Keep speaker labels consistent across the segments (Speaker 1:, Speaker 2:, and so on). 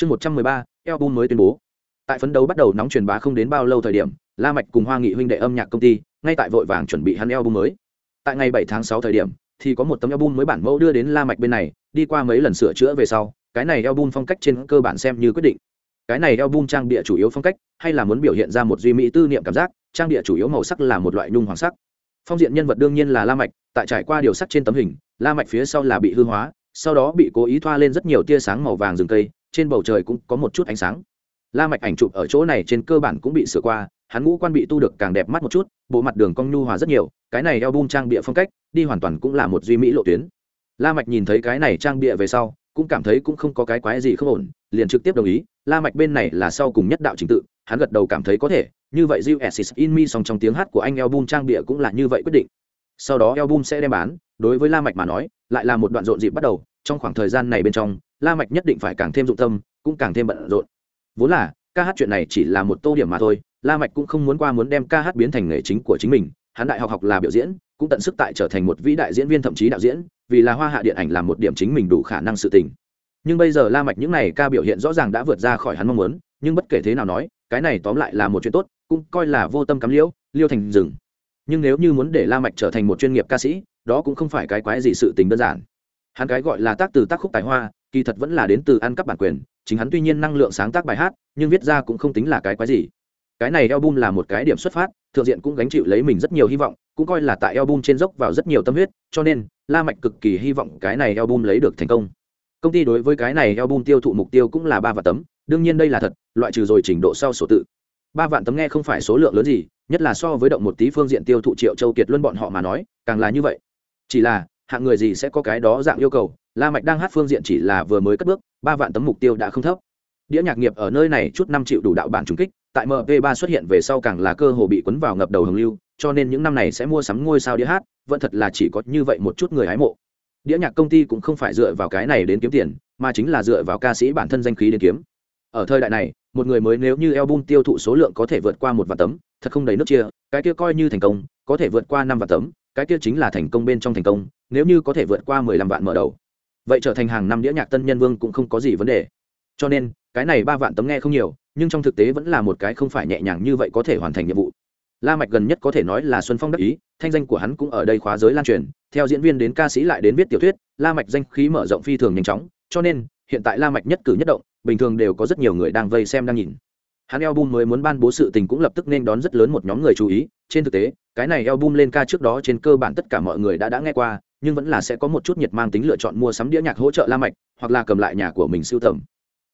Speaker 1: chương một trăm mười ba, album mới tuyên bố. Tại phấn đấu bắt đầu nóng truyền bá không đến bao lâu thời điểm, la mạch cùng hoa nghị huynh đệ âm nhạc công ty, ngay tại vội vàng chuẩn bị hắn album mới. Tại ngày bảy tháng sáu thời điểm, thì có một tấm album mới bản mẫu đưa đến la mạch bên này, đi qua mấy lần sửa chữa về sau, cái này album phong cách trên cơ bản xem như quyết định. Cái này album trang địa chủ yếu phong cách, hay là muốn biểu hiện ra một duy mỹ tư niệm cảm giác, trang địa chủ yếu màu sắc là một loại nhung hoàng sắc. Phong diện nhân vật đương nhiên là la mạch, tại trải qua điều sắc trên tấm hình, la mạch phía sau là bị hư hóa, sau đó bị cố ý thoa lên rất nhiều tia sáng màu vàng rừng cây trên bầu trời cũng có một chút ánh sáng. La mạch ảnh chụp ở chỗ này trên cơ bản cũng bị sửa qua, hắn ngũ quan bị tu được càng đẹp mắt một chút, bộ mặt đường cong nhu hòa rất nhiều, cái này album trang bìa phong cách, đi hoàn toàn cũng là một duy mỹ lộ tuyến. La mạch nhìn thấy cái này trang bìa về sau, cũng cảm thấy cũng không có cái quái gì không ổn, liền trực tiếp đồng ý, la mạch bên này là sau cùng nhất đạo trình tự, hắn gật đầu cảm thấy có thể, như vậy Jill Assis in me song trong tiếng hát của anh album trang bìa cũng là như vậy quyết định. Sau đó album sẽ đem bán, đối với la mạch mà nói, lại là một đoạn rộn dịp bắt đầu, trong khoảng thời gian này bên trong la mạch nhất định phải càng thêm dụng tâm, cũng càng thêm bận rộn. Vốn là, ca hát chuyện này chỉ là một tô điểm mà thôi, la mạch cũng không muốn qua muốn đem ca hát biến thành nghề chính của chính mình, hắn đại học học là biểu diễn, cũng tận sức tại trở thành một vĩ đại diễn viên thậm chí đạo diễn, vì là hoa hạ điện ảnh làm một điểm chính mình đủ khả năng sự tình. Nhưng bây giờ la mạch những này ca biểu hiện rõ ràng đã vượt ra khỏi hắn mong muốn, nhưng bất kể thế nào nói, cái này tóm lại là một chuyện tốt, cũng coi là vô tâm cắm liễu, liêu thành rừng. Nhưng nếu như muốn để la mạch trở thành một chuyên nghiệp ca sĩ, đó cũng không phải cái quái gì sự tình đơn giản hắn cái gọi là tác từ tác khúc tài hoa, kỳ thật vẫn là đến từ ăn cắp bản quyền, chính hắn tuy nhiên năng lượng sáng tác bài hát, nhưng viết ra cũng không tính là cái quái gì. Cái này album là một cái điểm xuất phát, thượng diện cũng gánh chịu lấy mình rất nhiều hy vọng, cũng coi là tại album trên dốc vào rất nhiều tâm huyết, cho nên, la mạch cực kỳ hy vọng cái này album lấy được thành công. Công ty đối với cái này album tiêu thụ mục tiêu cũng là ba vạn tấm, đương nhiên đây là thật, loại trừ rồi trình độ sau sổ tự. Ba vạn tấm nghe không phải số lượng lớn gì, nhất là so với động một tí phương diện tiêu thụ triệu châu kiệt luân bọn họ mà nói, càng là như vậy. Chỉ là hạng người gì sẽ có cái đó dạng yêu cầu, la mạch đang hát phương diện chỉ là vừa mới cất bước, ba vạn tấm mục tiêu đã không thấp. Đĩa nhạc nghiệp ở nơi này chút năm triệu đủ đạo bản trùng kích, tại mp 3 xuất hiện về sau càng là cơ hồ bị cuốn vào ngập đầu hồng lưu, cho nên những năm này sẽ mua sắm ngôi sao đĩa hát, vẫn thật là chỉ có như vậy một chút người hái mộ. Đĩa nhạc công ty cũng không phải dựa vào cái này đến kiếm tiền, mà chính là dựa vào ca sĩ bản thân danh khí đến kiếm. Ở thời đại này, một người mới nếu như album tiêu thụ số lượng có thể vượt qua một vạn tấm, thật không đầy nước chia, cái kia coi như thành công, có thể vượt qua năm vạn tấm cái kia chính là thành công bên trong thành công, nếu như có thể vượt qua mười lăm vạn mở đầu. Vậy trở thành hàng năm đĩa nhạc tân nhân vương cũng không có gì vấn đề. Cho nên, cái này ba vạn tấm nghe không nhiều, nhưng trong thực tế vẫn là một cái không phải nhẹ nhàng như vậy có thể hoàn thành nhiệm vụ. La mạch gần nhất có thể nói là xuân phong đắc ý, thanh danh của hắn cũng ở đây khóa giới lan truyền, theo diễn viên đến ca sĩ lại đến viết tiểu thuyết, la mạch danh khí mở rộng phi thường nhanh chóng, cho nên, hiện tại la mạch nhất cử nhất động, bình thường đều có rất nhiều người đang vây xem đang nhìn. Hắn album mới muốn ban bố sự tình cũng lập tức nên đón rất lớn một nhóm người chú ý trên thực tế, cái này album lên ca trước đó trên cơ bản tất cả mọi người đã đã nghe qua, nhưng vẫn là sẽ có một chút nhiệt mang tính lựa chọn mua sắm đĩa nhạc hỗ trợ la mạch, hoặc là cầm lại nhà của mình sưu tầm.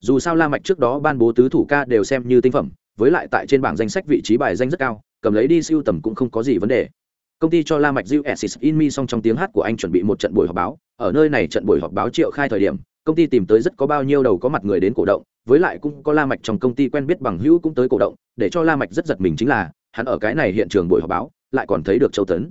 Speaker 1: Dù sao la mạch trước đó ban bố tứ thủ ca đều xem như tinh phẩm, với lại tại trên bảng danh sách vị trí bài danh rất cao, cầm lấy đi sưu tầm cũng không có gì vấn đề. Công ty cho la mạch diệu Assis in me song trong tiếng hát của anh chuẩn bị một trận buổi họp báo, ở nơi này trận buổi họp báo triệu khai thời điểm, công ty tìm tới rất có bao nhiêu đầu có mặt người đến cổ động, với lại cũng có la mạch trong công ty quen biết bằng hữu cũng tới cổ động, để cho la mạch rất giật mình chính là hắn ở cái này hiện trường buổi họp báo, lại còn thấy được châu tấn.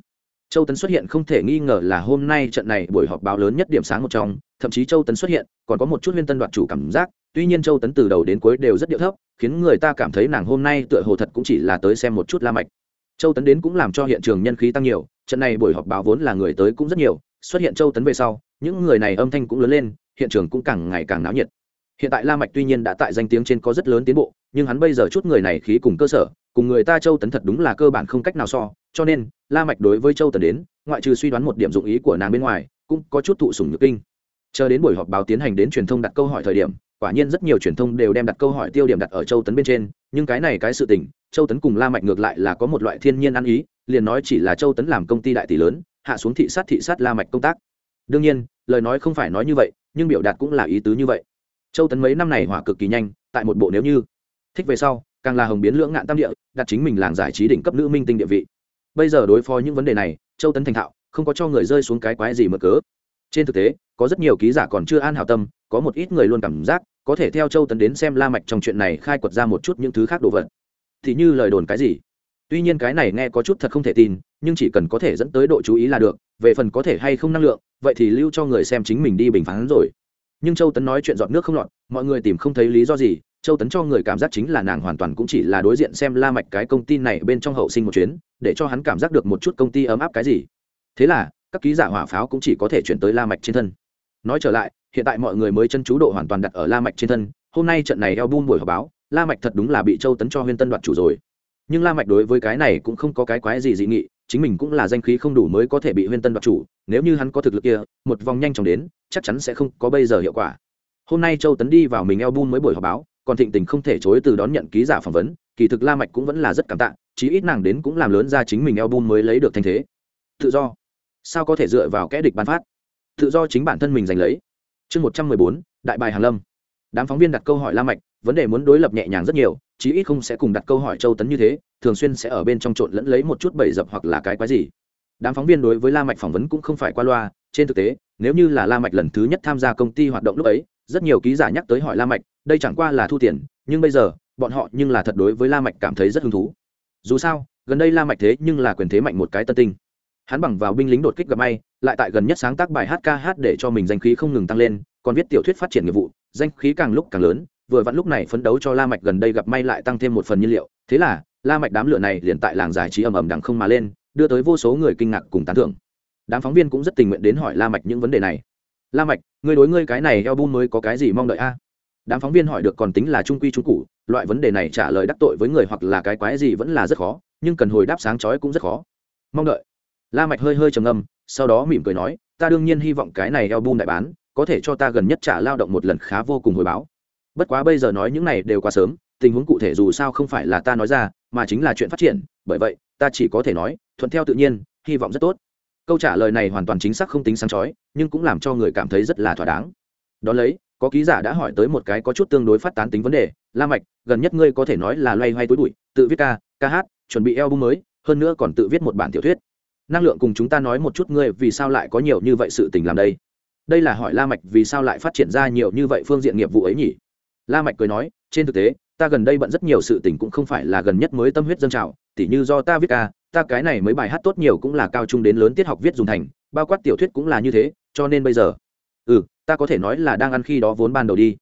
Speaker 1: Châu tấn xuất hiện không thể nghi ngờ là hôm nay trận này buổi họp báo lớn nhất điểm sáng một trong, thậm chí châu tấn xuất hiện, còn có một chút huyên tân đoạt chủ cảm giác, tuy nhiên châu tấn từ đầu đến cuối đều rất điệu thấp, khiến người ta cảm thấy nàng hôm nay tựa hồ thật cũng chỉ là tới xem một chút la mạch. Châu tấn đến cũng làm cho hiện trường nhân khí tăng nhiều, trận này buổi họp báo vốn là người tới cũng rất nhiều, xuất hiện châu tấn về sau, những người này âm thanh cũng lớn lên, hiện trường cũng càng ngày càng náo nhiệt hiện tại la mạch tuy nhiên đã tại danh tiếng trên có rất lớn tiến bộ, nhưng hắn bây giờ chút người này khí cùng cơ sở, cùng người ta châu tấn thật đúng là cơ bản không cách nào so, cho nên, la mạch đối với châu tấn đến, ngoại trừ suy đoán một điểm dụng ý của nàng bên ngoài, cũng có chút thụ sủng nhược kinh. Chờ đến buổi họp báo tiến hành đến truyền thông đặt câu hỏi thời điểm, quả nhiên rất nhiều truyền thông đều đem đặt câu hỏi tiêu điểm đặt ở châu tấn bên trên, nhưng cái này cái sự tình, châu tấn cùng la mạch ngược lại là có một loại thiên nhiên ăn ý, liền nói chỉ là châu tấn làm công ty đại tỷ lớn, hạ xuống thị sát thị sát la mạch công tác. Đương nhiên, lời nói không phải nói như vậy, nhưng biểu đạt cũng là ý tứ như vậy châu tấn mấy năm này hỏa cực kỳ nhanh, tại một bộ nếu như thích về sau, càng là hồng biến lưỡng ngạn tam địa, đặt chính mình làng giải trí đỉnh cấp nữ minh tinh địa vị. Bây giờ đối phó những vấn đề này, châu tấn thành thạo, không có cho người rơi xuống cái quái gì mở cớ. Trên thực tế, có rất nhiều ký giả còn chưa an hảo tâm, có một ít người luôn cảm giác, có thể theo châu tấn đến xem la mạch trong chuyện này khai quật ra một chút những thứ khác đồ vật. Thì như lời đồn cái gì? Tuy nhiên cái này nghe có chút thật không thể tin, nhưng chỉ cần có thể dẫn tới độ chú ý là được, về phần có thể hay không năng lượng, vậy thì lưu cho người xem chính mình đi bình phán rồi nhưng châu tấn nói chuyện dọn nước không lọt, mọi người tìm không thấy lý do gì, châu tấn cho người cảm giác chính là nàng hoàn toàn cũng chỉ là đối diện xem la mạch cái công ty này bên trong hậu sinh một chuyến, để cho hắn cảm giác được một chút công ty ấm áp cái gì. Thế là, các ký giả hỏa pháo cũng chỉ có thể chuyển tới la mạch trên thân. Nói trở lại, hiện tại mọi người mới chân chú độ hoàn toàn đặt ở la mạch trên thân, hôm nay trận này eo bun buổi họp báo, la mạch thật đúng là bị châu tấn cho huyên tân đoạt chủ rồi. Nhưng la mạch đối với cái này cũng không có cái quái gì dị nghị chính mình cũng là danh khí không đủ mới có thể bị huyên tân đoạt chủ, nếu như hắn có thực lực kia, một vòng nhanh chóng đến, chắc chắn sẽ không có bây giờ hiệu quả. Hôm nay châu tấn đi vào mình eo bun mới buổi họp báo, còn thịnh tình không thể chối từ đón nhận ký giả phỏng vấn, kỳ thực la mạch cũng vẫn là rất cảm tạ, chí ít nàng đến cũng làm lớn ra chính mình eo bun mới lấy được thành thế. Tự do. Sao có thể dựa vào kẻ địch ban phát? Tự do chính bản thân mình giành lấy. Chương một trăm mười bốn, đại bài hàn lâm. Đám phóng viên đặt câu hỏi la mạch, vấn đề muốn đối lập nhẹ nhàng rất nhiều chí ít không sẽ cùng đặt câu hỏi châu tấn như thế, thường xuyên sẽ ở bên trong trộn lẫn lấy một chút bẫy dập hoặc là cái quái gì. Đám phóng viên đối với la mạch phỏng vấn cũng không phải qua loa, trên thực tế, nếu như là la mạch lần thứ nhất tham gia công ty hoạt động lúc ấy, rất nhiều ký giả nhắc tới hỏi la mạch, đây chẳng qua là thu tiền, nhưng bây giờ, bọn họ nhưng là thật đối với la mạch cảm thấy rất hứng thú. Dù sao, gần đây la mạch thế nhưng là quyền thế mạnh một cái tân tinh. Hắn bằng vào binh lính đột kích gặp may, lại tại gần nhất sáng tác bài hát ca hát để cho mình danh khí không ngừng tăng lên, còn viết tiểu thuyết phát triển nghiệp vụ, danh khí càng lúc càng lớn vừa vặn lúc này phấn đấu cho la mạch gần đây gặp may lại tăng thêm một phần nhiên liệu. Thế là, la mạch đám lửa này liền tại làng giải trí ầm ầm đằng không mà lên, đưa tới vô số người kinh ngạc cùng tán thưởng. Đám phóng viên cũng rất tình nguyện đến hỏi la mạch những vấn đề này. La mạch ngươi đối ngươi cái này album mới có cái gì mong đợi a? Đám phóng viên hỏi được còn tính là trung quy trung cụ, loại vấn đề này trả lời đắc tội với người hoặc là cái quái gì vẫn là rất khó, nhưng cần hồi đáp sáng chói cũng rất khó. Mong đợi. La mạch hơi hơi trầm ngâm, sau đó mỉm cười nói, ta đương nhiên hy vọng cái này album đại bán, có thể cho ta gần nhất trả lao động một lần khá vô cùng hồi báo bất quá bây giờ nói những này đều quá sớm, tình huống cụ thể dù sao không phải là ta nói ra, mà chính là chuyện phát triển, bởi vậy, ta chỉ có thể nói, thuận theo tự nhiên, hy vọng rất tốt. Câu trả lời này hoàn toàn chính xác không tính sáng chói, nhưng cũng làm cho người cảm thấy rất là thỏa đáng. Đón lấy, có ký giả đã hỏi tới một cái có chút tương đối phát tán tính vấn đề, la mạch, gần nhất ngươi có thể nói là loay hoay túi bụi, tự viết ca ca hát, chuẩn bị album mới, hơn nữa còn tự viết một bản tiểu thuyết. Năng lượng cùng chúng ta nói một chút ngươi vì sao lại có nhiều như vậy sự tình làm đây? Đây là hỏi la mạch vì sao lại phát triển ra nhiều như vậy phương diện nghiệp vụ ấy nhỉ? La mạch cười nói, trên thực tế, ta gần đây bận rất nhiều sự tình cũng không phải là gần nhất mới tâm huyết dân trào, tỉ như do ta viết ca, ta cái này mới bài hát tốt nhiều cũng là cao trung đến lớn tiết học viết dùng thành, bao quát tiểu thuyết cũng là như thế, cho nên bây giờ ừ ta có thể nói là đang ăn khi đó vốn ban đầu đi.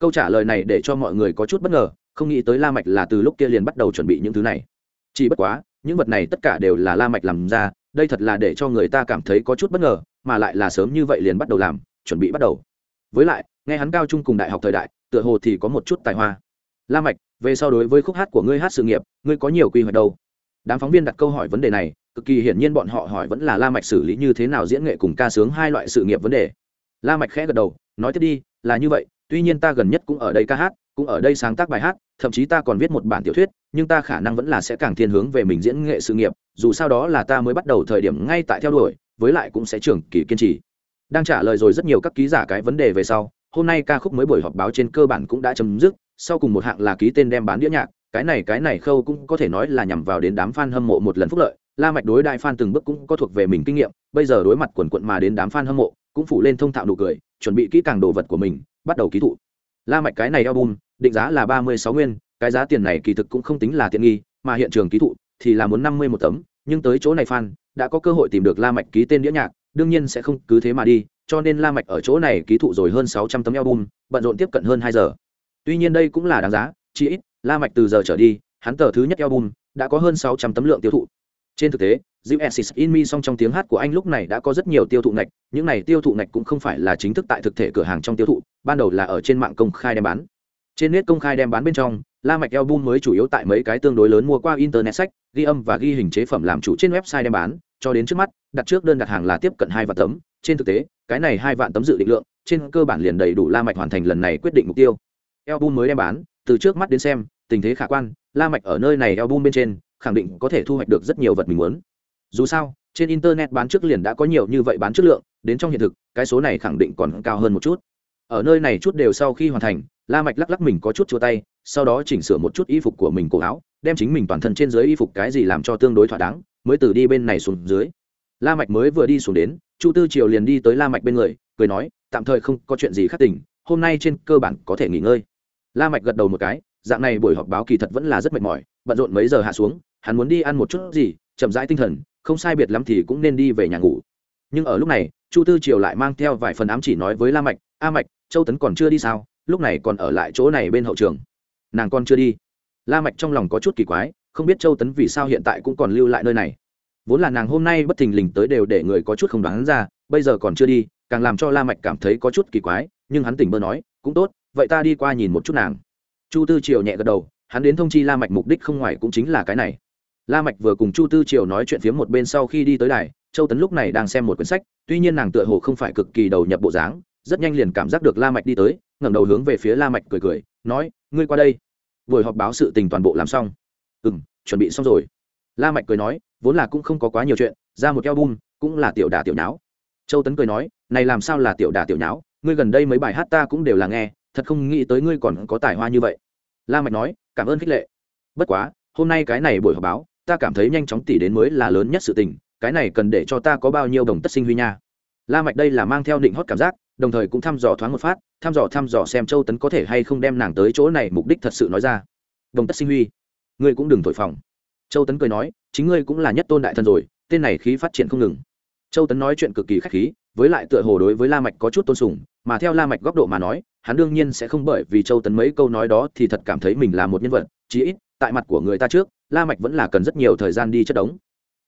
Speaker 1: Câu trả lời này để cho mọi người có chút bất ngờ, không nghĩ tới la mạch là từ lúc kia liền bắt đầu chuẩn bị những thứ này. Chỉ bất quá, những vật này tất cả đều là la mạch làm ra, đây thật là để cho người ta cảm thấy có chút bất ngờ, mà lại là sớm như vậy liền bắt đầu làm, chuẩn bị bắt đầu. Với lại, nghe hắn cao trung cùng đại học thời đại tựa hồ thì có một chút tài hoa. La mạch, về sau đối với khúc hát của ngươi hát sự nghiệp, ngươi có nhiều quy hoạch đâu? Đám phóng viên đặt câu hỏi vấn đề này, cực kỳ hiển nhiên bọn họ hỏi vẫn là la mạch xử lý như thế nào diễn nghệ cùng ca sướng hai loại sự nghiệp vấn đề. La mạch khẽ gật đầu, nói tiếp đi, là như vậy, tuy nhiên ta gần nhất cũng ở đây ca hát, cũng ở đây sáng tác bài hát, thậm chí ta còn viết một bản tiểu thuyết, nhưng ta khả năng vẫn là sẽ càng thiên hướng về mình diễn nghệ sự nghiệp, dù sao đó là ta mới bắt đầu thời điểm ngay tại theo đuổi, với lại cũng sẽ trưởng kỳ kiên trì. Đang trả lời rồi rất nhiều các ký giả cái vấn đề về sau hôm nay ca khúc mới buổi họp báo trên cơ bản cũng đã chấm dứt, sau cùng một hạng là ký tên đem bán đĩa nhạc, cái này cái này khâu cũng có thể nói là nhằm vào đến đám fan hâm mộ một lần phúc lợi. La mạch đối đại fan từng bước cũng có thuộc về mình kinh nghiệm, bây giờ đối mặt quần quận mà đến đám fan hâm mộ, cũng phụ lên thông thạo nụ cười, chuẩn bị kỹ càng đồ vật của mình, bắt đầu ký thụ. La mạch cái này album, định giá là ba mươi sáu nguyên, cái giá tiền này kỳ thực cũng không tính là tiện nghi, mà hiện trường ký thụ thì là muốn năm mươi một tấm, nhưng tới chỗ này fan, đã có cơ hội tìm được la mạch ký tên đĩa nhạc, đương nhiên sẽ không cứ thế mà đi cho nên la mạch ở chỗ này ký thụ rồi hơn sáu trăm tấm album bận rộn tiếp cận hơn hai giờ. Tuy nhiên đây cũng là đáng giá chỉ ít la mạch từ giờ trở đi hắn tờ thứ nhất album đã có hơn sáu trăm tấm lượng tiêu thụ. Trên thực tế Jill In Me song trong tiếng hát của anh lúc này đã có rất nhiều tiêu thụ ngạch, những này tiêu thụ ngạch cũng không phải là chính thức tại thực thể cửa hàng trong tiêu thụ, ban đầu là ở trên mạng công khai đem bán. Trên net công khai đem bán bên trong, La Mạch album mới chủ yếu tại mấy cái tương đối lớn mua qua internet sách, ghi âm và ghi hình chế phẩm làm chủ trên website đem bán, cho đến trước mắt, đặt trước đơn đặt hàng là tiếp cận hai vạn tấm, trên thực tế, cái này hai vạn tấm dự định lượng, trên cơ bản liền đầy đủ La Mạch hoàn thành lần này quyết định mục tiêu. Album mới đem bán, từ trước mắt đến xem, tình thế khả quan, La Mạch ở nơi này album bên trên, khẳng định có thể thu hoạch được rất nhiều vật mình muốn. Dù sao trên internet bán trước liền đã có nhiều như vậy bán chất lượng đến trong hiện thực cái số này khẳng định còn cao hơn một chút. Ở nơi này chút đều sau khi hoàn thành la mạch lắc lắc mình có chút chua tay sau đó chỉnh sửa một chút y phục của mình cổ áo đem chính mình toàn thân trên dưới y phục cái gì làm cho tương đối thỏa đáng mới từ đi bên này xuống dưới. La mạch mới vừa đi xuống đến chu tư triều liền đi tới la mạch bên người cười nói tạm thời không có chuyện gì khác tỉnh, hôm nay trên cơ bản có thể nghỉ ngơi. La mạch gật đầu một cái dạng này buổi họp báo kỳ thật vẫn là rất mệt mỏi bận rộn mấy giờ hạ xuống hắn muốn đi ăn một chút gì chậm rãi tinh thần không sai biệt lắm thì cũng nên đi về nhà ngủ. Nhưng ở lúc này chu tư triều lại mang theo vài phần ám chỉ nói với la mạch a mạch châu tấn còn chưa đi sao? Lúc này còn ở lại chỗ này bên hậu trường. Nàng còn chưa đi. La mạch trong lòng có chút kỳ quái không biết châu tấn vì sao hiện tại cũng còn lưu lại nơi này vốn là nàng hôm nay bất thình lình tới đều để người có chút không đoán ra, bây giờ còn chưa đi, càng làm cho la mạch cảm thấy có chút kỳ quái, nhưng hắn tỉnh bơ nói, cũng tốt, vậy ta đi qua nhìn một chút nàng. Chu tư triều nhẹ gật đầu, hắn đến thông chi la mạch mục đích không ngoài cũng chính là cái này. La mạch vừa cùng chu tư triều nói chuyện phía một bên sau khi đi tới đài, châu tấn lúc này đang xem một quyển sách, tuy nhiên nàng tựa hồ không phải cực kỳ đầu nhập bộ dáng, rất nhanh liền cảm giác được la mạch đi tới, ngẩng đầu hướng về phía la mạch cười cười, nói, ngươi qua đây. Buổi họp báo sự tình toàn bộ làm xong. Ừm, chuẩn bị xong rồi. La mạch cười nói vốn là cũng không có quá nhiều chuyện, ra một album, cũng là tiểu đà tiểu nháo. Châu tấn cười nói, này làm sao là tiểu đà tiểu nháo? Ngươi gần đây mấy bài hát ta cũng đều là nghe, thật không nghĩ tới ngươi còn có tài hoa như vậy. La mạch nói, cảm ơn khích lệ. Bất quá, hôm nay cái này buổi họp báo, ta cảm thấy nhanh chóng tỉ đến mới là lớn nhất sự tình, cái này cần để cho ta có bao nhiêu đồng tất sinh huy nha. La mạch đây là mang theo định hót cảm giác, đồng thời cũng thăm dò thoáng một phát, thăm dò thăm dò xem châu tấn có thể hay không đem nàng tới chỗ này mục đích thật sự nói ra. Đồng tất sinh huy. Ngươi cũng đừng thổi phồng châu tấn cười nói, chính ngươi cũng là nhất tôn đại thần rồi, tên này khí phát triển không ngừng. Châu tấn nói chuyện cực kỳ khách khí, với lại tựa hồ đối với la mạch có chút tôn sùng, mà theo la mạch góc độ mà nói, hắn đương nhiên sẽ không bởi vì châu tấn mấy câu nói đó thì thật cảm thấy mình là một nhân vật, chí ít, tại mặt của người ta trước, la mạch vẫn là cần rất nhiều thời gian đi chất đống.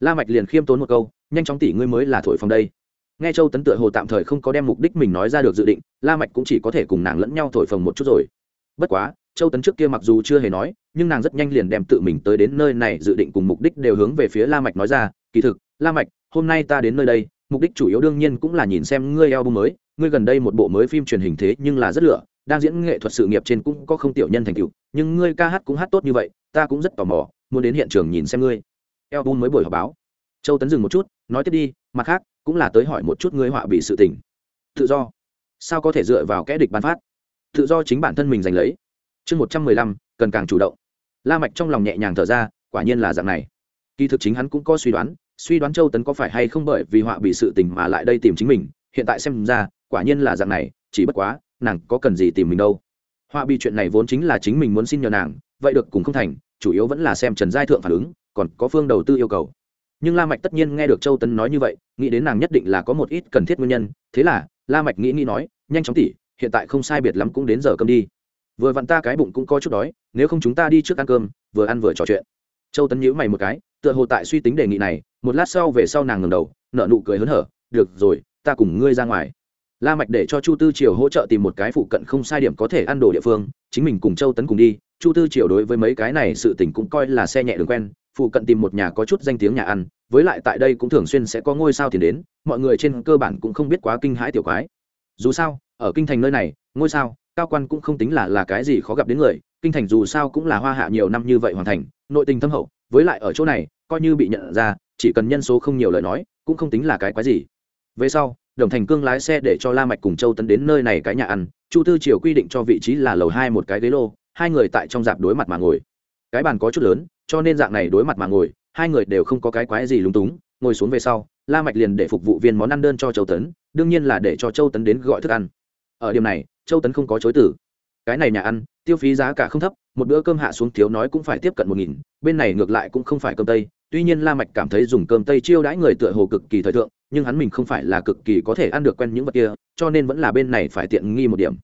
Speaker 1: La mạch liền khiêm tốn một câu, nhanh chóng tỉ ngươi mới là thổi phòng đây. Nghe châu tấn tựa hồ tạm thời không có đem mục đích mình nói ra được dự định, la mạch cũng chỉ có thể cùng nàng lẫn nhau thổi phồng một chút rồi. Bất quá châu tấn trước kia mặc dù chưa hề nói, nhưng nàng rất nhanh liền đem tự mình tới đến nơi này dự định cùng mục đích đều hướng về phía la mạch nói ra, kỳ thực, la mạch, hôm nay ta đến nơi đây, mục đích chủ yếu đương nhiên cũng là nhìn xem ngươi album mới, ngươi gần đây một bộ mới phim truyền hình thế nhưng là rất lựa đang diễn nghệ thuật sự nghiệp trên cũng có không tiểu nhân thành tựu, nhưng ngươi ca hát cũng hát tốt như vậy, ta cũng rất tò mò, muốn đến hiện trường nhìn xem ngươi. Album mới buổi họp báo. Châu tấn dừng một chút, nói tiếp đi, mặt khác, cũng là tới hỏi một chút ngươi họa bị sự tình. Tự do. Sao có thể dựa vào kẽ địch ban phát? Tự do chính bản thân mình giành lấy chương một trăm mười lăm, cần càng chủ động. La mạch trong lòng nhẹ nhàng thở ra, quả nhiên là dạng này. Kỳ thực chính hắn cũng có suy đoán suy đoán châu tấn có phải hay không bởi vì họa bị sự tình mà lại đây tìm chính mình, hiện tại xem ra, quả nhiên là dạng này, chỉ bất quá, nàng có cần gì tìm mình đâu. Họa bị chuyện này vốn chính là chính mình muốn xin nhờ nàng, vậy được cùng không thành, chủ yếu vẫn là xem trần giai thượng phản ứng, còn có phương đầu tư yêu cầu. Nhưng la mạch tất nhiên nghe được châu tấn nói như vậy, nghĩ đến nàng nhất định là có một ít cần thiết nguyên nhân, thế là la mạch nghĩ nghĩ nói, nhanh chóng tỉ, hiện tại không sai biệt lắm cũng đến giờ cơm đi vừa vặn ta cái bụng cũng có chút đói, nếu không chúng ta đi trước ăn cơm, vừa ăn vừa trò chuyện. Châu tấn nhíu mày một cái, tựa hồ tại suy tính đề nghị này, một lát sau về sau nàng ngầm đầu nợ nụ cười hớn hở, được rồi, ta cùng ngươi ra ngoài. La mạch để cho chu tư triều hỗ trợ tìm một cái phụ cận không sai điểm có thể ăn đồ địa phương, chính mình cùng châu tấn cùng đi, chu tư triều đối với mấy cái này sự tình cũng coi là xe nhẹ đường quen, phụ cận tìm một nhà có chút danh tiếng nhà ăn, với lại tại đây cũng thường xuyên sẽ có ngôi sao tiền đến, mọi người trên cơ bản cũng không biết quá kinh hãi tiểu quái. Dù sao, ở kinh thành nơi này, ngôi sao cao quan cũng không tính là là cái gì khó gặp đến người, kinh thành dù sao cũng là hoa hạ nhiều năm như vậy hoàn thành, nội tình thâm hậu, với lại ở chỗ này, coi như bị nhận ra, chỉ cần nhân số không nhiều lời nói, cũng không tính là cái quái gì. Về sau, đồng thành cương lái xe để cho la mạch cùng châu tấn đến nơi này cái nhà ăn, chu tư triều quy định cho vị trí là lầu hai một cái ghế lô, hai người tại trong dạp đối mặt mà ngồi. Cái bàn có chút lớn, cho nên dạng này đối mặt mà ngồi, hai người đều không có cái quái gì lúng túng, ngồi xuống về sau, la mạch liền để phục vụ viên món ăn đơn cho châu tấn, đương nhiên là để cho châu tấn đến gọi thức ăn ở điểm này, châu tấn không có chối từ. Cái này nhà ăn, tiêu phí giá cả không thấp, một bữa cơm hạ xuống thiếu nói cũng phải tiếp cận một nghìn, bên này ngược lại cũng không phải cơm tây. Tuy nhiên la mạch cảm thấy dùng cơm tây chiêu đãi người tựa hồ cực kỳ thời thượng, nhưng hắn mình không phải là cực kỳ có thể ăn được quen những vật kia, cho nên vẫn là bên này phải tiện nghi một điểm.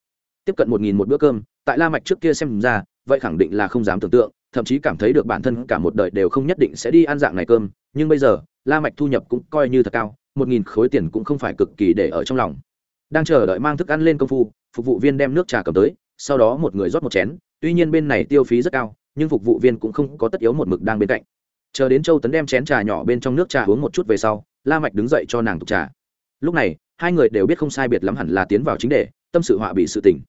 Speaker 1: Tiếp cận một nghìn một bữa cơm, tại la mạch trước kia xem ra, vậy khẳng định là không dám tưởng tượng, thậm chí cảm thấy được bản thân cả một đời đều không nhất định sẽ đi ăn dạng này cơm, nhưng bây giờ, la mạch thu nhập cũng coi như thật cao, một nghìn khối tiền cũng không phải cực kỳ để ở trong lòng đang chờ đợi mang thức ăn lên công phu, phục vụ viên đem nước trà cầm tới, sau đó một người rót một chén, tuy nhiên bên này tiêu phí rất cao, nhưng phục vụ viên cũng không có tất yếu một mực đang bên cạnh. Chờ đến châu tấn đem chén trà nhỏ bên trong nước trà uống một chút về sau, la mạch đứng dậy cho nàng tục trà. Lúc này, hai người đều biết không sai biệt lắm hẳn là tiến vào chính đề, tâm sự họa bị sự tình.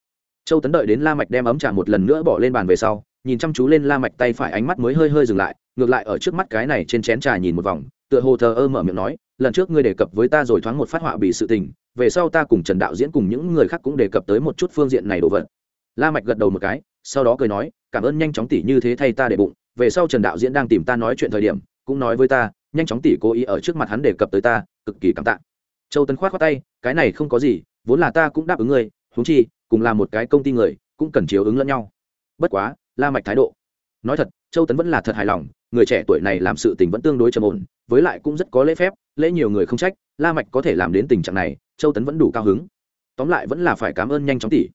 Speaker 1: Châu tấn đợi đến la mạch đem ấm trà một lần nữa bỏ lên bàn về sau, nhìn chăm chú lên la mạch tay phải ánh mắt mới hơi hơi dừng lại, ngược lại ở trước mắt cái này trên chén trà nhìn một vòng, tựa hồ thờ ơ mở miệng nói, lần trước ngươi đề cập với ta rồi thoáng một phát họa bị sự tình về sau ta cùng trần đạo diễn cùng những người khác cũng đề cập tới một chút phương diện này đồ vật. La mạch gật đầu một cái, sau đó cười nói, cảm ơn nhanh chóng tỷ như thế thay ta để bụng, về sau trần đạo diễn đang tìm ta nói chuyện thời điểm, cũng nói với ta, nhanh chóng tỷ cố ý ở trước mặt hắn đề cập tới ta, cực kỳ cảm tạ. Châu tấn khoát khoát tay, cái này không có gì, vốn là ta cũng đáp ứng ngươi, huống chi, cùng là một cái công ty người, cũng cần chiếu ứng lẫn nhau. Bất quá, la mạch thái độ. Nói thật, châu tấn vẫn là thật hài lòng, người trẻ tuổi này làm sự tình vẫn tương đối trầm ổn, với lại cũng rất có lễ phép, lễ nhiều người không trách, la mạch có thể làm đến tình trạng này châu tấn vẫn đủ cao hứng. Tóm lại vẫn là phải cảm ơn nhanh chóng tỷ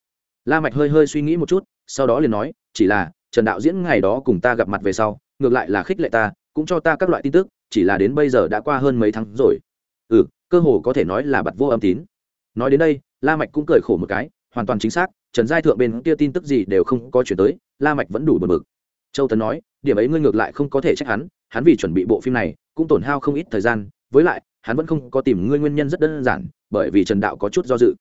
Speaker 1: la mạch hơi hơi suy nghĩ một chút, sau đó liền nói, chỉ là, trần đạo diễn ngày đó cùng ta gặp mặt về sau, ngược lại là khích lệ ta, cũng cho ta các loại tin tức, chỉ là đến bây giờ đã qua hơn mấy tháng rồi. Ừ cơ hồ có thể nói là bật vô âm tín. Nói đến đây, la mạch cũng cười khổ một cái, hoàn toàn chính xác, trần giai thượng bên kia tin tức gì đều không có chuyển tới, la mạch vẫn đủ bực bực. Châu tấn nói, điểm ấy ngươi ngược lại không có thể trách hắn hắn vì chuẩn bị bộ phim này, cũng tổn hao không ít thời gian, với lại, hắn vẫn không có tìm ngươi nguyên nhân rất đơn giản bởi vì trần đạo có chút do dự.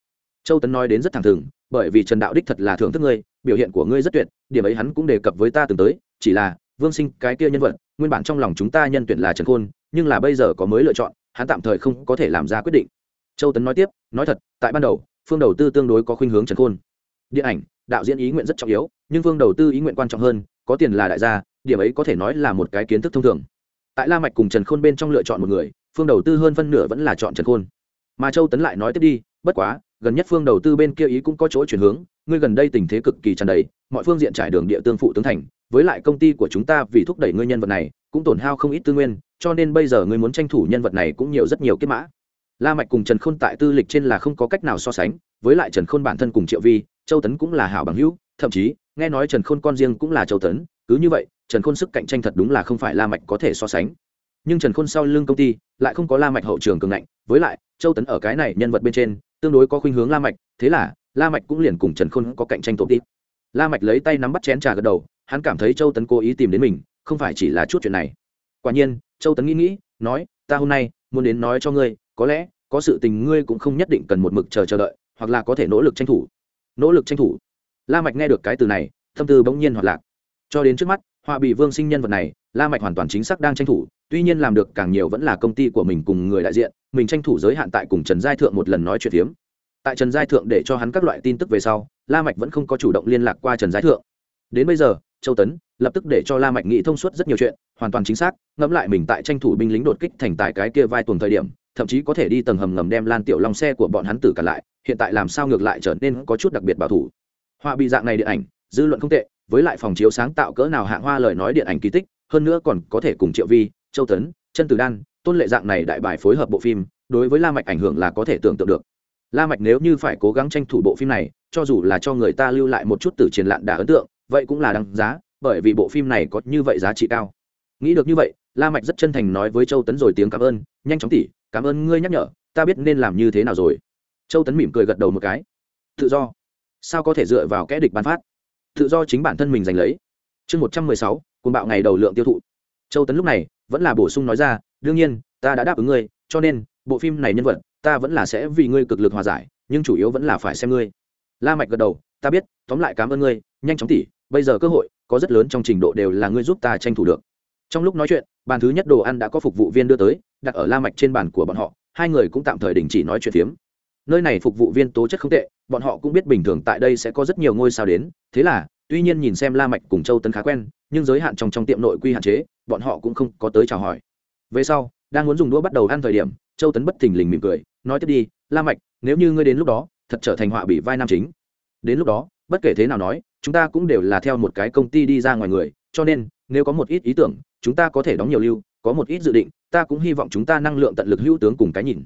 Speaker 1: Châu tấn nói đến rất thẳng thừng, bởi vì trần đạo đích thật là thưởng thức ngươi, biểu hiện của ngươi rất tuyệt, điểm ấy hắn cũng đề cập với ta từng tới, chỉ là, vương sinh, cái kia nhân vật, nguyên bản trong lòng chúng ta nhân tuyển là trần khôn, nhưng là bây giờ có mới lựa chọn, hắn tạm thời không có thể làm ra quyết định. Châu tấn nói tiếp, nói thật, tại ban đầu, phương đầu tư tương đối có khuynh hướng trần khôn. Điện ảnh, đạo diễn ý nguyện rất trọng yếu, nhưng phương đầu tư ý nguyện quan trọng hơn, có tiền là đại gia, điểm ấy có thể nói là một cái kiến thức thông thường. Tại la mạch cùng trần khôn bên trong lựa chọn một người, phương đầu tư hơn phân nửa vẫn là chọn trần khôn mà châu tấn lại nói tiếp đi, bất quá, gần nhất phương đầu tư bên kia ý cũng có chỗ chuyển hướng, ngươi gần đây tình thế cực kỳ tràn đầy, mọi phương diện trải đường địa tương phụ tướng thành, với lại công ty của chúng ta vì thúc đẩy ngươi nhân vật này, cũng tổn hao không ít tư nguyên, cho nên bây giờ ngươi muốn tranh thủ nhân vật này cũng nhiều rất nhiều kết mã. La mạch cùng trần khôn tại tư lịch trên là không có cách nào so sánh, với lại trần khôn bản thân cùng triệu vi, châu tấn cũng là hảo bằng hữu, thậm chí, nghe nói trần khôn con riêng cũng là châu tấn, cứ như vậy, trần khôn sức cạnh tranh thật đúng là không phải la mạch có thể so sánh. Nhưng trần khôn sau lưng công ty, lại không có la mạch hậu trường cường ngạnh với lại, châu tấn ở cái này nhân vật bên trên, tương đối có khuynh hướng la mạch, thế là, la mạch cũng liền cùng trần khôn có cạnh tranh tốt tiếp la mạch lấy tay nắm bắt chén trà gật đầu, hắn cảm thấy châu tấn cố ý tìm đến mình, không phải chỉ là chút chuyện này. Quả nhiên, châu tấn nghĩ nghĩ, nói, ta hôm nay muốn đến nói cho ngươi, có lẽ, có sự tình ngươi cũng không nhất định cần một mực chờ chờ đợi, hoặc là có thể nỗ lực tranh thủ. Nỗ lực tranh thủ. La mạch nghe được cái từ này, tâm tư bỗng nhiên hoạt lạc. Cho đến trước mắt họa bị vương sinh nhân vật này, la mạch hoàn toàn chính xác đang tranh thủ, tuy nhiên làm được càng nhiều vẫn là công ty của mình cùng người đại diện mình tranh thủ giới hạn tại cùng trần giai thượng một lần nói chuyện phiếm. Tại trần giai thượng để cho hắn các loại tin tức về sau, la mạch vẫn không có chủ động liên lạc qua trần giai thượng. Đến bây giờ, châu tấn lập tức để cho la mạch nghĩ thông suốt rất nhiều chuyện, hoàn toàn chính xác, ngẫm lại mình tại tranh thủ binh lính đột kích thành tại cái kia vai tuần thời điểm, thậm chí có thể đi tầng hầm ngầm đem lan tiểu long xe của bọn hắn tử cả lại, hiện tại làm sao ngược lại trở nên có chút đặc biệt bảo thủ. Họa bị dạng này điện ảnh, dư luận không tệ, với lại phòng chiếu sáng tạo cỡ nào hạng hoa lời nói điện ảnh kỳ tích, hơn nữa còn có thể cùng triệu vi, châu tấn chân từ đan tôn lệ dạng này đại bài phối hợp bộ phim, đối với la mạch ảnh hưởng là có thể tưởng tượng được. La mạch nếu như phải cố gắng tranh thủ bộ phim này, cho dù là cho người ta lưu lại một chút từ triển lạn đã ấn tượng, vậy cũng là đáng giá, bởi vì bộ phim này có như vậy giá trị cao. Nghĩ được như vậy, la mạch rất chân thành nói với châu tấn rồi tiếng cảm ơn, nhanh chóng tỉ, cảm ơn ngươi nhắc nhở, ta biết nên làm như thế nào rồi. Châu tấn mỉm cười gật đầu một cái. Tự do. Sao có thể dựa vào kẻ địch ban phát? Tự do chính bản thân mình giành lấy. Chương một trăm mười sáu cùng bạo ngày đầu lượng tiêu thụ. Châu tấn lúc này vẫn là bổ sung nói ra đương nhiên, ta đã đáp ứng ngươi, cho nên, bộ phim này nhân vật, ta vẫn là sẽ vì ngươi cực lực hòa giải, nhưng chủ yếu vẫn là phải xem ngươi. La mạch gật đầu, ta biết, tóm lại cảm ơn ngươi, nhanh chóng tỉ, bây giờ cơ hội, có rất lớn trong trình độ đều là ngươi giúp ta tranh thủ được. Trong lúc nói chuyện, bàn thứ nhất đồ ăn đã có phục vụ viên đưa tới, đặt ở la mạch trên bàn của bọn họ, hai người cũng tạm thời đình chỉ nói chuyện phiếm. Nơi này phục vụ viên tố chất không tệ, bọn họ cũng biết bình thường tại đây sẽ có rất nhiều ngôi sao đến, thế là, tuy nhiên nhìn xem la mạch cùng châu tấn khá quen, nhưng giới hạn trong trong tiệm nội quy hạn chế, bọn họ cũng không có tới chào hỏi về sau, đang muốn dùng đũa bắt đầu ăn thời điểm, châu tấn bất thình lình mỉm cười, nói tiếp đi, la mạch, nếu như ngươi đến lúc đó, thật trở thành họa bị vai nam chính. Đến lúc đó, bất kể thế nào nói, chúng ta cũng đều là theo một cái công ty đi ra ngoài người, cho nên, nếu có một ít ý tưởng, chúng ta có thể đóng nhiều lưu, có một ít dự định, ta cũng hy vọng chúng ta năng lượng tận lực hữu tướng cùng cái nhìn.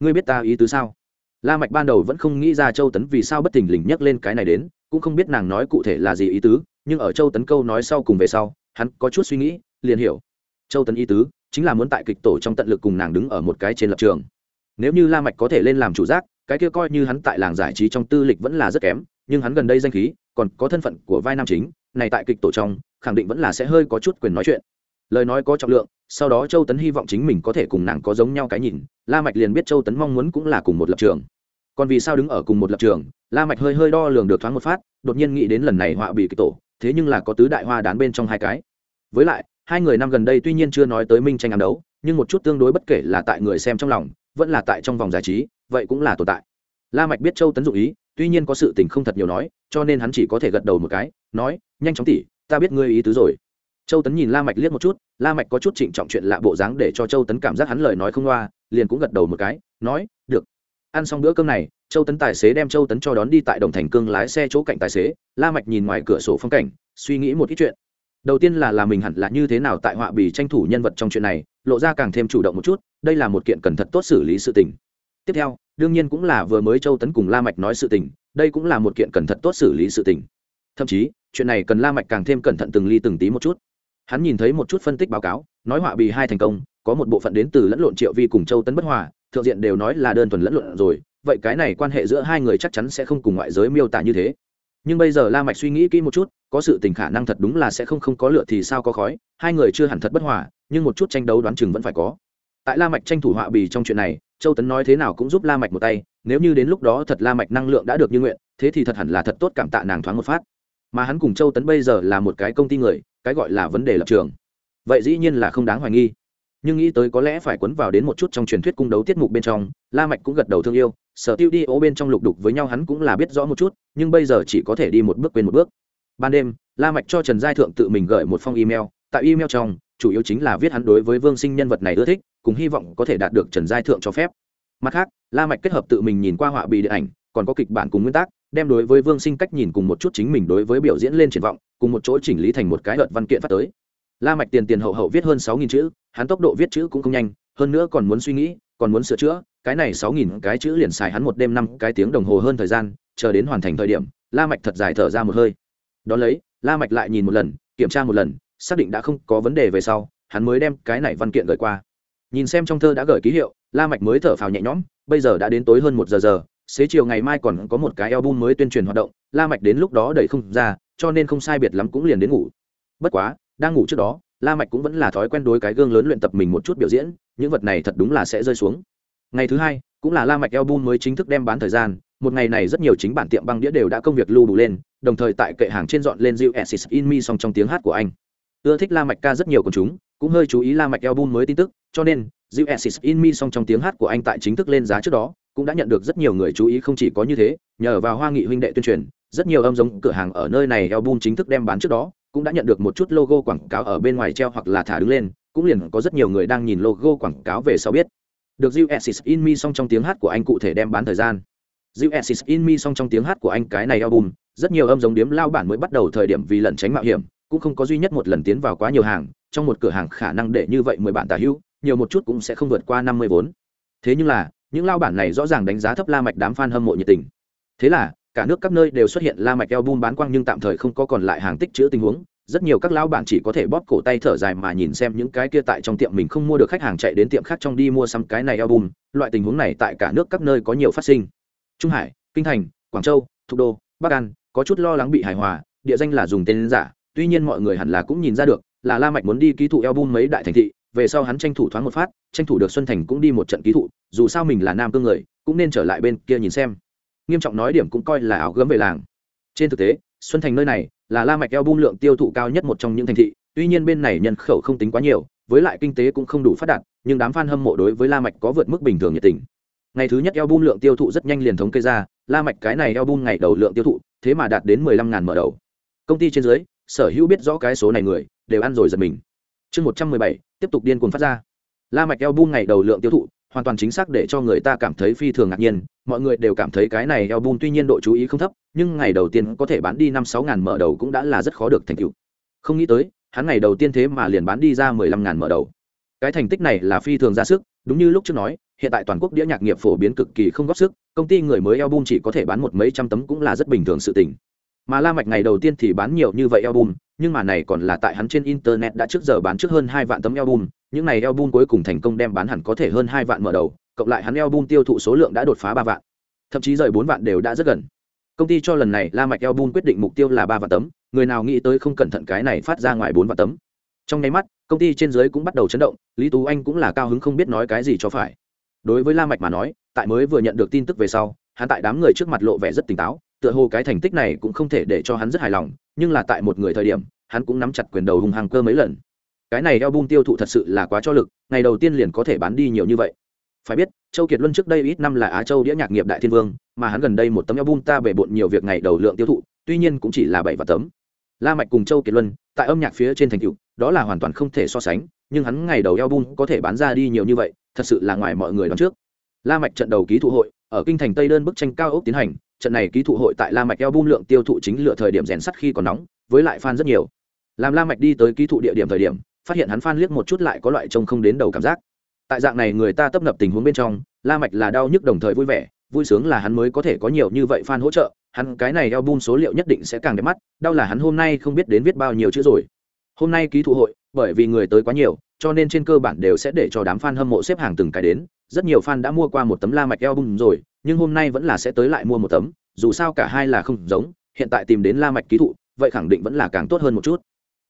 Speaker 1: Ngươi biết ta ý tứ sao? La mạch ban đầu vẫn không nghĩ ra châu tấn vì sao bất thình lình nhắc lên cái này đến, cũng không biết nàng nói cụ thể là gì ý tứ, nhưng ở châu tấn câu nói sau cùng về sau, hắn có chút suy nghĩ, liền hiểu. Châu tấn ý tứ chính là muốn tại kịch tổ trong tận lực cùng nàng đứng ở một cái trên lập trường. Nếu như la mạch có thể lên làm chủ giác, cái kia coi như hắn tại làng giải trí trong tư lịch vẫn là rất kém, nhưng hắn gần đây danh khí, còn có thân phận của vai nam chính, này tại kịch tổ trong, khẳng định vẫn là sẽ hơi có chút quyền nói chuyện. Lời nói có trọng lượng, sau đó châu tấn hy vọng chính mình có thể cùng nàng có giống nhau cái nhìn, la mạch liền biết châu tấn mong muốn cũng là cùng một lập trường. Còn vì sao đứng ở cùng một lập trường, la mạch hơi hơi đo lường được thoáng một phát, đột nhiên nghĩ đến lần này họa bị kịch tổ, thế nhưng là có tứ đại hoa đán bên trong hai cái. Với lại hai người năm gần đây tuy nhiên chưa nói tới minh tranh ám đấu, nhưng một chút tương đối bất kể là tại người xem trong lòng, vẫn là tại trong vòng giải trí, vậy cũng là tồn tại. La mạch biết châu tấn dụng ý, tuy nhiên có sự tình không thật nhiều nói, cho nên hắn chỉ có thể gật đầu một cái, nói, nhanh chóng tỉ, ta biết ngươi ý tứ rồi. Châu tấn nhìn la mạch liếc một chút, la mạch có chút trịnh trọng chuyện lạ bộ dáng để cho châu tấn cảm giác hắn lời nói không loa, liền cũng gật đầu một cái, nói, được. Ăn xong bữa cơm này, châu tấn tài xế đem châu tấn cho đón đi tại đồng thành cương lái xe chỗ cạnh tài xế, la mạch nhìn ngoài cửa sổ phong cảnh, suy nghĩ một ít chuyện đầu tiên là là mình hẳn là như thế nào tại họa bì tranh thủ nhân vật trong chuyện này, lộ ra càng thêm chủ động một chút, đây là một kiện cần thật tốt xử lý sự tình. Tiếp theo, đương nhiên cũng là vừa mới châu tấn cùng la mạch nói sự tình, đây cũng là một kiện cần thật tốt xử lý sự tình. Thậm chí, chuyện này cần la mạch càng thêm cẩn thận từng ly từng tí một chút. Hắn nhìn thấy một chút phân tích báo cáo, nói họa bì hai thành công, có một bộ phận đến từ lẫn lộn triệu vi cùng châu tấn bất hòa, thượng diện đều nói là đơn thuần lẫn lộn rồi, vậy cái này quan hệ giữa hai người chắc chắn sẽ không cùng ngoại giới miêu tả như thế nhưng bây giờ la mạch suy nghĩ kỹ một chút, có sự tình khả năng thật đúng là sẽ không không có lửa thì sao có khói, hai người chưa hẳn thật bất hòa, nhưng một chút tranh đấu đoán chừng vẫn phải có. Tại la mạch tranh thủ họa bì trong chuyện này, châu tấn nói thế nào cũng giúp la mạch một tay, nếu như đến lúc đó thật la mạch năng lượng đã được như nguyện, thế thì thật hẳn là thật tốt cảm tạ nàng thoáng một phát. Mà hắn cùng châu tấn bây giờ là một cái công ty người, cái gọi là vấn đề lập trường. Vậy dĩ nhiên là không đáng hoài nghi nhưng nghĩ tới có lẽ phải quấn vào đến một chút trong truyền thuyết cung đấu tiết mục bên trong, la mạch cũng gật đầu thương yêu, sở tiêu đi ô bên trong lục đục với nhau hắn cũng là biết rõ một chút, nhưng bây giờ chỉ có thể đi một bước quên một bước. Ban đêm, la mạch cho trần giai thượng tự mình gửi một phong email, tại email trong, chủ yếu chính là viết hắn đối với vương sinh nhân vật này ưa thích, cùng hy vọng có thể đạt được trần giai thượng cho phép. Mặt khác, la mạch kết hợp tự mình nhìn qua họa bị điện ảnh, còn có kịch bản cùng nguyên tắc, đem đối với vương sinh cách nhìn cùng một chút chính mình đối với biểu diễn lên triển vọng, cùng một chỗ chỉnh lý thành một cái luận văn kiện phát tới la mạch tiền tiền hậu hậu viết hơn sáu nghìn chữ, hắn tốc độ viết chữ cũng không nhanh, hơn nữa còn muốn suy nghĩ, còn muốn sửa chữa, cái này sáu nghìn cái chữ liền xài hắn một đêm năm cái tiếng đồng hồ hơn thời gian, chờ đến hoàn thành thời điểm, la mạch thật dài thở ra một hơi. Đó lấy, la mạch lại nhìn một lần, kiểm tra một lần, xác định đã không có vấn đề về sau, hắn mới đem cái này văn kiện gửi qua. Nhìn xem trong thơ đã gửi ký hiệu, la mạch mới thở phào nhẹ nhõm, bây giờ đã đến tối hơn một giờ giờ, xế chiều ngày mai còn có một cái album mới tuyên truyền hoạt động, la mạch đến lúc đó đẩy không ra, cho nên không sai biệt lắm cũng liền đến ngủ. Bất quá đang ngủ trước đó, la mạch cũng vẫn là thói quen đối cái gương lớn luyện tập mình một chút biểu diễn, những vật này thật đúng là sẽ rơi xuống. Ngày thứ hai, cũng là la mạch album mới chính thức đem bán thời gian, một ngày này rất nhiều chính bản tiệm băng đĩa đều đã công việc lưu đủ lên, đồng thời tại kệ hàng trên dọn lên Jill Assis in me song trong tiếng hát của anh. Ưa thích la mạch ca rất nhiều của chúng, cũng hơi chú ý la mạch album mới tin tức, cho nên Jill Assis in me song trong tiếng hát của anh tại chính thức lên giá trước đó, cũng đã nhận được rất nhiều người chú ý không chỉ có như thế, nhờ vào hoa nghị huynh đệ tuyên truyền, rất nhiều âm giống cửa hàng ở nơi này album chính thức đem bán trước đó cũng đã nhận được một chút logo quảng cáo ở bên ngoài treo hoặc là thả đứng lên, cũng liền có rất nhiều người đang nhìn logo quảng cáo về sau biết. Được Jill in me song trong tiếng hát của anh cụ thể đem bán thời gian. Jill in me song trong tiếng hát của anh cái này album, rất nhiều âm giống điếm lao bản mới bắt đầu thời điểm vì lẩn tránh mạo hiểm, cũng không có duy nhất một lần tiến vào quá nhiều hàng, trong một cửa hàng khả năng để như vậy mười bản tà hữu, nhiều một chút cũng sẽ không vượt qua năm mươi vốn. Thế nhưng là, những lao bản này rõ ràng đánh giá thấp la mạch đám fan hâm mộ nhiệt tình. Thế là cả nước các nơi đều xuất hiện la mạch album bán quang nhưng tạm thời không có còn lại hàng tích trữ tình huống. Rất nhiều các lão bản chỉ có thể bóp cổ tay thở dài mà nhìn xem những cái kia tại trong tiệm mình không mua được khách hàng chạy đến tiệm khác trong đi mua xăm cái này album. Loại tình huống này tại cả nước các nơi có nhiều phát sinh. Trung hải, kinh thành, quảng châu, thủ đô, bắc an, có chút lo lắng bị hài hòa. Địa danh là dùng tên giả, tuy nhiên mọi người hẳn là cũng nhìn ra được là la mạch muốn đi ký thụ album mấy đại thành thị. Về sau hắn tranh thủ thoáng một phát, tranh thủ được xuân thành cũng đi một trận ký thụ. Dù sao mình là nam cương người, cũng nên trở lại bên kia nhìn xem nghiêm trọng nói điểm cũng coi là áo gớm về làng. Trên thực tế xuân thành nơi này là la mạch eo bung lượng tiêu thụ cao nhất một trong những thành thị tuy nhiên bên này nhân khẩu không tính quá nhiều với lại kinh tế cũng không đủ phát đạt nhưng đám fan hâm mộ đối với la mạch có vượt mức bình thường nhiệt tình. Ngày thứ nhất eo bung lượng tiêu thụ rất nhanh liền thống kê ra la mạch cái này eo bung ngày đầu lượng tiêu thụ thế mà đạt đến 15.000 mở đầu. Công ty trên dưới sở hữu biết rõ cái số này người đều ăn rồi giật mình. Chương 117, tiếp tục điên cuồng phát ra. La mạch eo bung ngày đầu lượng tiêu thụ hoàn toàn chính xác để cho người ta cảm thấy phi thường ngạc nhiên. Mọi người đều cảm thấy cái này album tuy nhiên độ chú ý không thấp, nhưng ngày đầu tiên có thể bán đi năm sáu ngàn mở đầu cũng đã là rất khó được thành tựu. Không nghĩ tới, hắn ngày đầu tiên thế mà liền bán đi ra mười lăm ngàn mở đầu. Cái thành tích này là phi thường ra sức, đúng như lúc trước nói, hiện tại toàn quốc đĩa nhạc nghiệp phổ biến cực kỳ không góp sức, công ty người mới album chỉ có thể bán một mấy trăm tấm cũng là rất bình thường sự tình. Mà la mạch ngày đầu tiên thì bán nhiều như vậy album nhưng mà này còn là tại hắn trên internet đã trước giờ bán trước hơn hai vạn tấm album, những này album cuối cùng thành công đem bán hẳn có thể hơn hai vạn mở đầu, cộng lại hắn album tiêu thụ số lượng đã đột phá ba vạn. Thậm chí rời bốn vạn đều đã rất gần. Công ty cho lần này la mạch album quyết định mục tiêu là ba vạn tấm, người nào nghĩ tới không cẩn thận cái này phát ra ngoài bốn vạn tấm. Trong nháy mắt, công ty trên dưới cũng bắt đầu chấn động, lý tú anh cũng là cao hứng không biết nói cái gì cho phải. Đối với la mạch mà nói, tại mới vừa nhận được tin tức về sau, hắn tại đám người trước mặt lộ vẻ rất tỉnh táo tựa hồ cái thành tích này cũng không thể để cho hắn rất hài lòng, nhưng là tại một người thời điểm, hắn cũng nắm chặt quyền đầu hung hàng cơ mấy lần. Cái này album tiêu thụ thật sự là quá cho lực, ngày đầu tiên liền có thể bán đi nhiều như vậy. Phải biết, châu kiệt luân trước đây ít năm là á châu đĩa nhạc nghiệp đại thiên vương, mà hắn gần đây một tấm album ta bể bộn nhiều việc ngày đầu lượng tiêu thụ, tuy nhiên cũng chỉ là bảy và tấm. La mạch cùng châu kiệt luân, tại âm nhạc phía trên thành tựu, đó là hoàn toàn không thể so sánh, nhưng hắn ngày đầu album có thể bán ra đi nhiều như vậy, thật sự là ngoài mọi người đoán trước. La mạch trận đầu ký thụ hội, ở kinh thành tây đơn bức tranh cao ốc tiến hành trận này ký thụ hội tại la mạch album lượng tiêu thụ chính lựa thời điểm rèn sắt khi còn nóng, với lại fan rất nhiều. Làm la mạch đi tới ký thụ địa điểm thời điểm, phát hiện hắn fan liếc một chút lại có loại trông không đến đầu cảm giác. Tại dạng này người ta tấp nập tình huống bên trong, la mạch là đau nhức đồng thời vui vẻ, vui sướng là hắn mới có thể có nhiều như vậy fan hỗ trợ, hắn cái này album số liệu nhất định sẽ càng đẹp mắt, đau là hắn hôm nay không biết đến viết bao nhiêu chữ rồi. Hôm nay ký thụ hội, bởi vì người tới quá nhiều, cho nên trên cơ bản đều sẽ để cho đám fan hâm mộ xếp hàng từng cái đến, rất nhiều fan đã mua qua một tấm la mạch album rồi nhưng hôm nay vẫn là sẽ tới lại mua một tấm, dù sao cả hai là không giống, hiện tại tìm đến la mạch ký thụ, vậy khẳng định vẫn là càng tốt hơn một chút.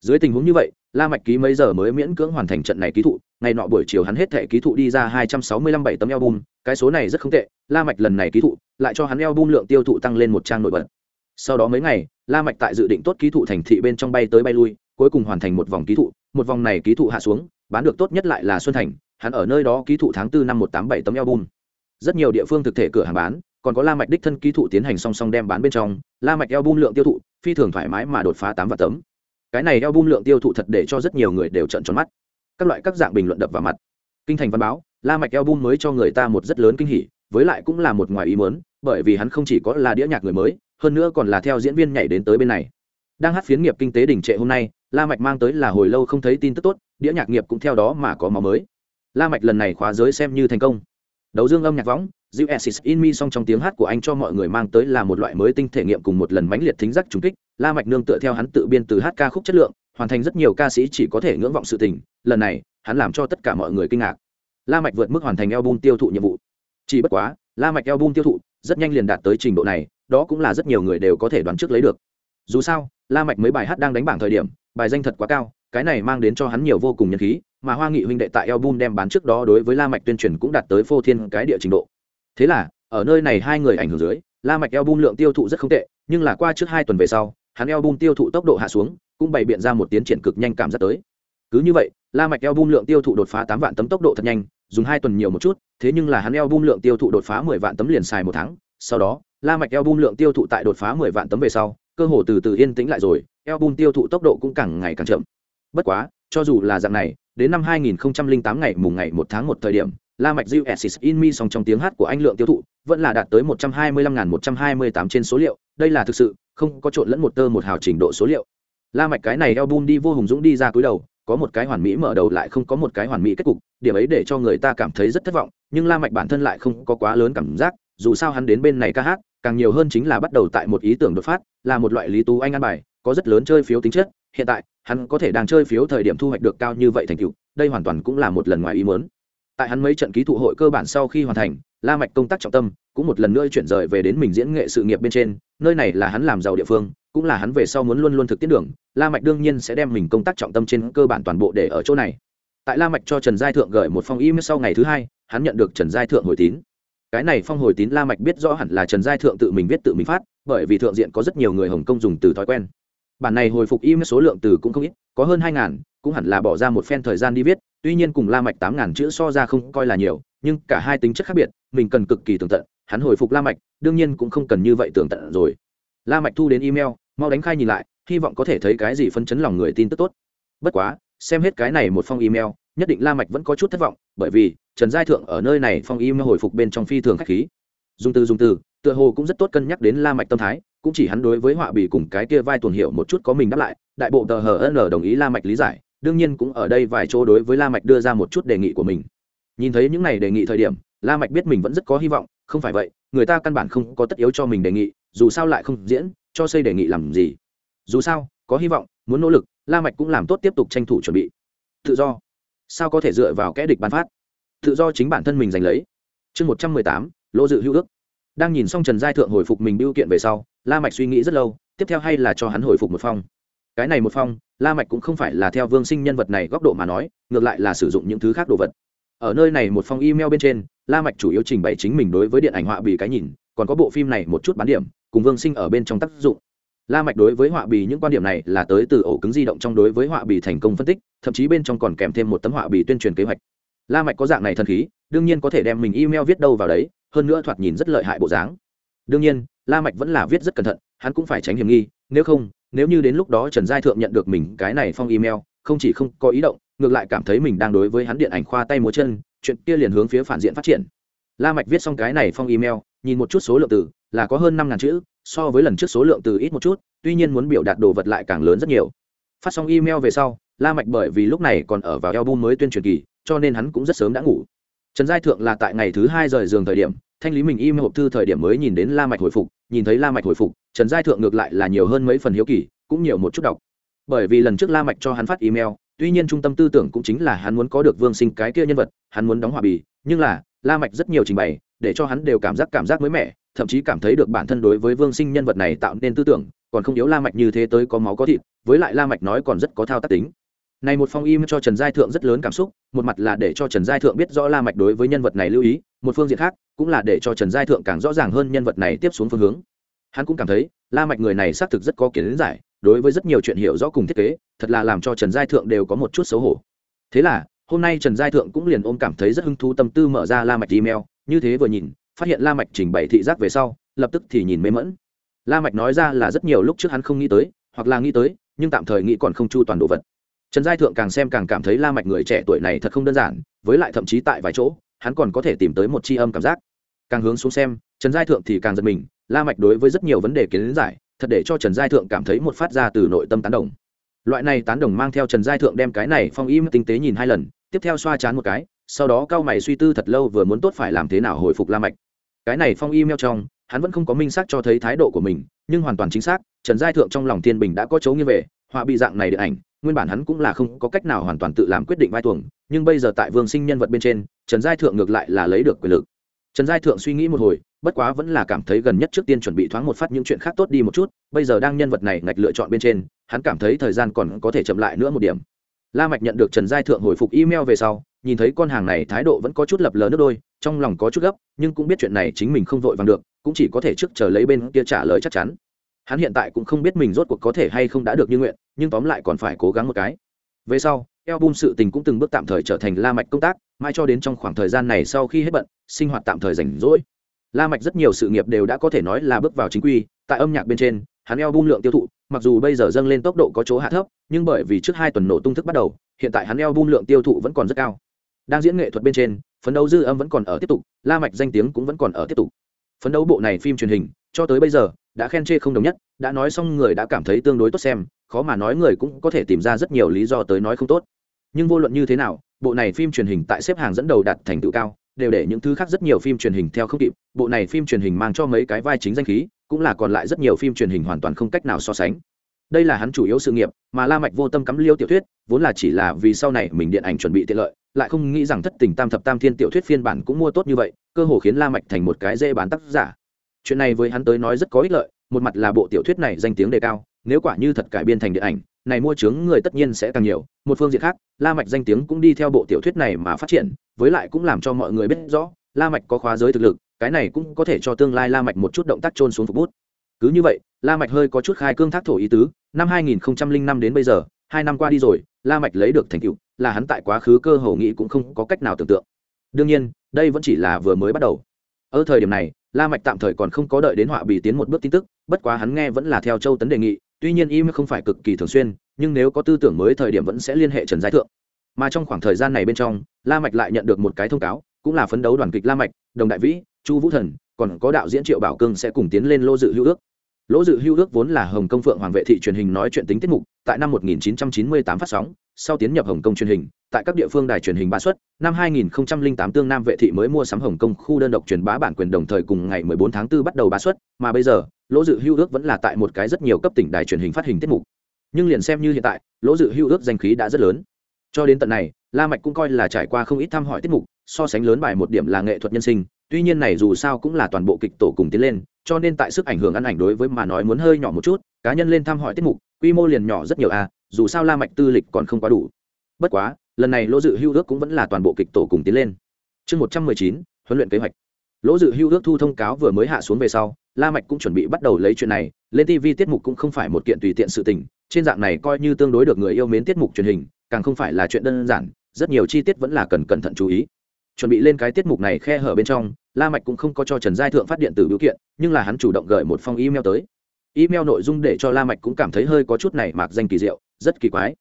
Speaker 1: Dưới tình huống như vậy, la mạch ký mấy giờ mới miễn cưỡng hoàn thành trận này ký thụ, ngày nọ buổi chiều hắn hết thẻ ký thụ đi ra hai trăm sáu mươi lăm bảy tấm album, cái số này rất không tệ, la mạch lần này ký thụ, lại cho hắn album lượng tiêu thụ tăng lên một trang nổi bật. Sau đó mấy ngày, la mạch tại dự định tốt ký thụ thành thị bên trong bay tới bay lui, cuối cùng hoàn thành một vòng ký thụ, một vòng này ký thụ hạ xuống, bán được tốt nhất lại là xuân thành, hắn ở nơi đó ký thụ tháng 4 năm một tám bảy tấm album rất nhiều địa phương thực thể cửa hàng bán, còn có la mạch đích thân ký thụ tiến hành song song đem bán bên trong. La mạch album lượng tiêu thụ, phi thường thoải mái mà đột phá tám vạn tấm. Cái này album lượng tiêu thụ thật để cho rất nhiều người đều trợn tròn mắt. Các loại các dạng bình luận đập vào mặt. Kinh thành văn báo, la mạch album mới cho người ta một rất lớn kinh hỉ, với lại cũng là một ngoài ý muốn, bởi vì hắn không chỉ có là đĩa nhạc người mới, hơn nữa còn là theo diễn viên nhảy đến tới bên này. Đang hát phiến nghiệp kinh tế đỉnh trệ hôm nay, la mạch mang tới là hồi lâu không thấy tin tức tốt, đĩa nhạc nghiệp cũng theo đó mà có máu mới. La mạch lần này khóa giới xem như thành công đấu dương âm nhạc võng Dịu Assis in me song trong tiếng hát của anh cho mọi người mang tới là một loại mới tinh thể nghiệm cùng một lần mãnh liệt thính giác trùng kích, La Mạch nương tựa theo hắn tự biên từ hát ca khúc chất lượng, hoàn thành rất nhiều ca sĩ chỉ có thể ngưỡng vọng sự tình, lần này, hắn làm cho tất cả mọi người kinh ngạc. La Mạch vượt mức hoàn thành album tiêu thụ nhiệm vụ. Chỉ bất quá, La Mạch album tiêu thụ rất nhanh liền đạt tới trình độ này, đó cũng là rất nhiều người đều có thể đoán trước lấy được. Dù sao, La Mạch mấy bài hát đang đánh bảng thời điểm, bài danh thật quá cao, cái này mang đến cho hắn nhiều vô cùng nhân khí, mà Hoa Nghị huynh đệ tại album đem bán trước đó đối với La Mạch tuyên truyền cũng đạt tới phô thiên cái địa trình độ. Thế là ở nơi này hai người ảnh hưởng dưới la mạch album lượng tiêu thụ rất không tệ nhưng là qua trước hai tuần về sau hắn album tiêu thụ tốc độ hạ xuống cũng bày biện ra một tiến triển cực nhanh cảm giác tới. Cứ như vậy la mạch album lượng tiêu thụ đột phá tám vạn tấm tốc độ thật nhanh dùng hai tuần nhiều một chút thế nhưng là hắn album lượng tiêu thụ đột phá mười vạn tấm liền xài một tháng. Sau đó la mạch album lượng tiêu thụ tại đột phá mười vạn tấm về sau cơ hồ từ từ yên tĩnh lại rồi album tiêu thụ tốc độ cũng càng ngày càng chậm bất quá cho dù là dạng này đến năm 2008 ngày mùng ngày một tháng một thời điểm La Mạch Diu Assis in me song trong tiếng hát của anh lượng tiêu thụ vẫn là đạt tới 125.128 trên số liệu, đây là thực sự, không có trộn lẫn một tơ một hào trình độ số liệu. La Mạch cái này album đi vô hùng dũng đi ra túi đầu, có một cái hoàn mỹ mở đầu lại không có một cái hoàn mỹ kết cục, điểm ấy để cho người ta cảm thấy rất thất vọng, nhưng La Mạch bản thân lại không có quá lớn cảm giác, dù sao hắn đến bên này ca hát, càng nhiều hơn chính là bắt đầu tại một ý tưởng đột phát, là một loại lý tú anh ăn bài, có rất lớn chơi phiếu tính chất, hiện tại, hắn có thể đang chơi phiếu thời điểm thu hoạch được cao như vậy thành tựu, đây hoàn toàn cũng là một lần ngoài ý muốn. Tại hắn mấy trận ký thụ hội cơ bản sau khi hoàn thành la mạch công tác trọng tâm cũng một lần nữa chuyển rời về đến mình diễn nghệ sự nghiệp bên trên nơi này là hắn làm giàu địa phương cũng là hắn về sau muốn luôn luôn thực tiễn đường la mạch đương nhiên sẽ đem mình công tác trọng tâm trên cơ bản toàn bộ để ở chỗ này. Tại la mạch cho trần giai thượng gửi một phong email sau ngày thứ hai hắn nhận được trần giai thượng hồi tín. Cái này phong hồi tín la mạch biết rõ hẳn là trần giai thượng tự mình viết tự mình phát bởi vì thượng diện có rất nhiều người hồng kông dùng từ thói quen bản này hồi phục email số lượng từ cũng không ít, có hơn hai ngàn, cũng hẳn là bỏ ra một phen thời gian đi viết, tuy nhiên cùng la mạch tám ngàn chữ so ra không coi là nhiều, nhưng cả hai tính chất khác biệt, mình cần cực kỳ tường tận, hắn hồi phục la mạch, đương nhiên cũng không cần như vậy tường tận rồi. La mạch thu đến email, mau đánh khai nhìn lại, hy vọng có thể thấy cái gì phân chấn lòng người tin tức tốt. Bất quá, xem hết cái này một phong email, nhất định la mạch vẫn có chút thất vọng, bởi vì trần giai thượng ở nơi này phong email hồi phục bên trong phi thường khách khí. Dùng từ dùng từ, tựa hồ cũng rất tốt cân nhắc đến la mạch tâm thái cũng chỉ hắn đối với họa bì cùng cái kia vai tuần hiểu một chút có mình đáp lại, đại bộ tờ hờ n đồng ý la mạch lý giải, đương nhiên cũng ở đây vài chỗ đối với la mạch đưa ra một chút đề nghị của mình. Nhìn thấy những này đề nghị thời điểm, la mạch biết mình vẫn rất có hy vọng, không phải vậy, người ta căn bản không có tất yếu cho mình đề nghị, dù sao lại không diễn, cho xây đề nghị làm gì? Dù sao, có hy vọng, muốn nỗ lực, la mạch cũng làm tốt tiếp tục tranh thủ chuẩn bị. Tự do. Sao có thể dựa vào kẻ địch ban phát? Tự do chính bản thân mình giành lấy. Chương một trăm mười tám, lỗ dự hữu ước. Đang nhìn xong trần giai thượng hồi phục mình biêu kiện về sau la mạch suy nghĩ rất lâu, tiếp theo hay là cho hắn hồi phục một phong. Cái này một phong, la mạch cũng không phải là theo vương sinh nhân vật này góc độ mà nói, ngược lại là sử dụng những thứ khác đồ vật. Ở nơi này một phong email bên trên, la mạch chủ yếu trình bày chính mình đối với điện ảnh họa bì cái nhìn, còn có bộ phim này một chút bán điểm, cùng vương sinh ở bên trong tác dụng. La mạch đối với họa bì những quan điểm này là tới từ ổ cứng di động trong đối với họa bì thành công phân tích, thậm chí bên trong còn kèm thêm một tấm họa bì tuyên truyền kế hoạch. La mạch có dạng này thần khí, đương nhiên có thể đem mình email viết đâu vào đấy, hơn nữa thoạt nhìn rất lợi hại bộ dáng đương nhiên, la mạch vẫn là viết rất cẩn thận, hắn cũng phải tránh hiểm nghi, nếu không, nếu như đến lúc đó trần giai thượng nhận được mình cái này phong email, không chỉ không có ý động, ngược lại cảm thấy mình đang đối với hắn điện ảnh khoa tay múa chân, chuyện kia liền hướng phía phản diện phát triển. La mạch viết xong cái này phong email, nhìn một chút số lượng từ, là có hơn năm ngàn chữ, so với lần trước số lượng từ ít một chút, tuy nhiên muốn biểu đạt đồ vật lại càng lớn rất nhiều. Phát xong email về sau, la mạch bởi vì lúc này còn ở vào album mới tuyên truyền kỳ, cho nên hắn cũng rất sớm đã ngủ. Trần giai thượng là tại ngày thứ hai rời giường thời điểm thanh lý mình im hộp thư thời điểm mới nhìn đến la mạch hồi phục, nhìn thấy la mạch hồi phục, trần giai thượng ngược lại là nhiều hơn mấy phần hiếu kỳ, cũng nhiều một chút đọc. Bởi vì lần trước la mạch cho hắn phát email, tuy nhiên trung tâm tư tưởng cũng chính là hắn muốn có được vương sinh cái kia nhân vật, hắn muốn đóng hòa bì, nhưng là, la mạch rất nhiều trình bày, để cho hắn đều cảm giác cảm giác mới mẻ, thậm chí cảm thấy được bản thân đối với vương sinh nhân vật này tạo nên tư tưởng, còn không yếu la mạch như thế tới có máu có thịt, với lại la mạch nói còn rất có thao tác tính này một phong im cho trần giai thượng rất lớn cảm xúc, một mặt là để cho trần giai thượng biết rõ la mạch đối với nhân vật này lưu ý, một phương diện khác, cũng là để cho trần giai thượng càng rõ ràng hơn nhân vật này tiếp xuống phương hướng. Hắn cũng cảm thấy, la mạch người này xác thực rất có kiến giải, đối với rất nhiều chuyện hiểu rõ cùng thiết kế, thật là làm cho trần giai thượng đều có một chút xấu hổ. Thế là, hôm nay trần giai thượng cũng liền ôm cảm thấy rất hứng thú tâm tư mở ra la mạch email, như thế vừa nhìn, phát hiện la mạch trình bày thị giác về sau, lập tức thì nhìn mê mẫn la mạch nói ra là rất nhiều lúc trước hắn không nghĩ tới, hoặc là nghĩ tới, nhưng tạm thời nghĩ còn không chu toàn đồ vật trần giai thượng càng xem càng cảm thấy la mạch người trẻ tuổi này thật không đơn giản, với lại thậm chí tại vài chỗ, hắn còn có thể tìm tới một chi âm cảm giác. Càng hướng xuống xem, trần giai thượng thì càng giật mình, la mạch đối với rất nhiều vấn đề kiến giải, thật để cho trần giai thượng cảm thấy một phát ra từ nội tâm tán đồng. Loại này tán đồng mang theo trần giai thượng đem cái này phong im tinh tế nhìn hai lần, tiếp theo xoa chán một cái, sau đó cao mày suy tư thật lâu vừa muốn tốt phải làm thế nào hồi phục la mạch. Cái này phong email trong, hắn vẫn không có minh xác cho thấy thái độ của mình, nhưng hoàn toàn chính xác, trần giai thượng trong lòng thiên bình đã có chấu như về, họa bị dạng này điện ảnh nguyên bản hắn cũng là không có cách nào hoàn toàn tự làm quyết định vai tuồng, nhưng bây giờ tại vương sinh nhân vật bên trên, trần giai thượng ngược lại là lấy được quyền lực. Trần giai thượng suy nghĩ một hồi, bất quá vẫn là cảm thấy gần nhất trước tiên chuẩn bị thoáng một phát những chuyện khác tốt đi một chút, bây giờ đang nhân vật này ngạch lựa chọn bên trên, hắn cảm thấy thời gian còn có thể chậm lại nữa một điểm. La mạch nhận được trần giai thượng hồi phục email về sau, nhìn thấy con hàng này thái độ vẫn có chút lập lờ nước đôi, trong lòng có chút gấp, nhưng cũng biết chuyện này chính mình không vội vàng được, cũng chỉ có thể trước chờ lấy bên kia trả lời chắc chắn hắn hiện tại cũng không biết mình rốt cuộc có thể hay không đã được như nguyện, nhưng tóm lại còn phải cố gắng một cái. Về sau, album sự tình cũng từng bước tạm thời trở thành la mạch công tác, mãi cho đến trong khoảng thời gian này sau khi hết bận, sinh hoạt tạm thời rảnh rỗi. La mạch rất nhiều sự nghiệp đều đã có thể nói là bước vào chính quy, tại âm nhạc bên trên, hắn album lượng tiêu thụ, mặc dù bây giờ dâng lên tốc độ có chỗ hạ thấp, nhưng bởi vì trước hai tuần nổ tung thức bắt đầu, hiện tại hắn album lượng tiêu thụ vẫn còn rất cao. Đang diễn nghệ thuật bên trên, phấn đấu dư âm vẫn còn ở tiếp tục, la mạch danh tiếng cũng vẫn còn ở tiếp tục. Phấn đấu bộ này phim truyền hình, cho tới bây giờ đã khen chê không đồng nhất, đã nói xong người đã cảm thấy tương đối tốt xem, khó mà nói người cũng có thể tìm ra rất nhiều lý do tới nói không tốt. Nhưng vô luận như thế nào, bộ này phim truyền hình tại xếp hàng dẫn đầu đạt thành tựu cao, đều để những thứ khác rất nhiều phim truyền hình theo không kịp, bộ này phim truyền hình mang cho mấy cái vai chính danh khí, cũng là còn lại rất nhiều phim truyền hình hoàn toàn không cách nào so sánh. Đây là hắn chủ yếu sự nghiệp, mà la mạch vô tâm cắm liêu tiểu thuyết, vốn là chỉ là vì sau này mình điện ảnh chuẩn bị tiện lợi, lại không nghĩ rằng thất tình tam thập tam thiên tiểu thuyết phiên bản cũng mua tốt như vậy, cơ hồ khiến la mạch thành một cái dễ bán tác giả chuyện này với hắn tới nói rất có ích lợi, một mặt là bộ tiểu thuyết này danh tiếng đề cao, nếu quả như thật cải biên thành điện ảnh, này mua chướng người tất nhiên sẽ càng nhiều, một phương diện khác, la mạch danh tiếng cũng đi theo bộ tiểu thuyết này mà phát triển, với lại cũng làm cho mọi người biết rõ, la mạch có khóa giới thực lực, cái này cũng có thể cho tương lai la mạch một chút động tác trôn xuống phục bút. Cứ như vậy, la mạch hơi có chút khai cương thác thổ ý tứ, năm 2005 đến bây giờ, hai năm qua đi rồi, la mạch lấy được thành tựu, là hắn tại quá khứ cơ hồ nghĩ cũng không có cách nào tưởng tượng. Đương nhiên, đây vẫn chỉ là vừa mới bắt đầu. Ở thời điểm này la mạch tạm thời còn không có đợi đến họa bì tiến một bước tin tức, bất quá hắn nghe vẫn là theo châu tấn đề nghị, tuy nhiên im không phải cực kỳ thường xuyên, nhưng nếu có tư tưởng mới thời điểm vẫn sẽ liên hệ trần giai thượng. Mà trong khoảng thời gian này bên trong, la mạch lại nhận được một cái thông cáo, cũng là phấn đấu đoàn kịch la mạch, đồng đại vĩ, chu vũ thần, còn có đạo diễn triệu bảo cương sẽ cùng tiến lên lô dự hữu ước. Lỗ dự hữu ước vốn là hồng công phượng hoàng vệ thị truyền hình nói chuyện tính tiết mục, tại năm 1998 phát sóng, sau tiến nhập hồng Công truyền hình tại các địa phương đài truyền hình bá xuất, năm 2008 tương nam vệ thị mới mua sắm hồng kông khu đơn độc truyền bá bản quyền đồng thời cùng ngày 14 tháng 4 bắt đầu bá xuất, mà bây giờ, lỗ dự hưu ước vẫn là tại một cái rất nhiều cấp tỉnh đài truyền hình phát hình tiết mục. Nhưng liền xem như hiện tại, lỗ dự hưu ước danh khí đã rất lớn. Cho đến tận này, la mạch cũng coi là trải qua không ít thăm hỏi tiết mục, so sánh lớn bài một điểm là nghệ thuật nhân sinh, tuy nhiên này dù sao cũng là toàn bộ kịch tổ cùng tiến lên, cho nên tại sức ảnh hưởng ăn ảnh đối với mà nói muốn hơi nhỏ một chút, cá nhân lên thăm hỏi tiết mục, quy mô liền nhỏ rất nhiều a dù sao la mạch tư lịch còn không quá đủ. Bất quá lần này lỗ dự hưu ước cũng vẫn là toàn bộ kịch tổ cùng tiến lên. Chương một trăm mười chín, huấn luyện kế hoạch. Lỗ dự hưu ước thu thông cáo vừa mới hạ xuống về sau, la mạch cũng chuẩn bị bắt đầu lấy chuyện này, lên tv tiết mục cũng không phải một kiện tùy tiện sự tình, trên dạng này coi như tương đối được người yêu mến tiết mục truyền hình, càng không phải là chuyện đơn giản, rất nhiều chi tiết vẫn là cần cẩn thận chú ý. Chuẩn bị lên cái tiết mục này khe hở bên trong, la mạch cũng không có cho trần giai thượng phát điện tử biểu kiện, nhưng là hắn chủ động gửi một phong email tới. Email nội dung để cho la mạch cũng cảm thấy hơi có chút này mạc danh kỳ diệu, rất kỳ quái.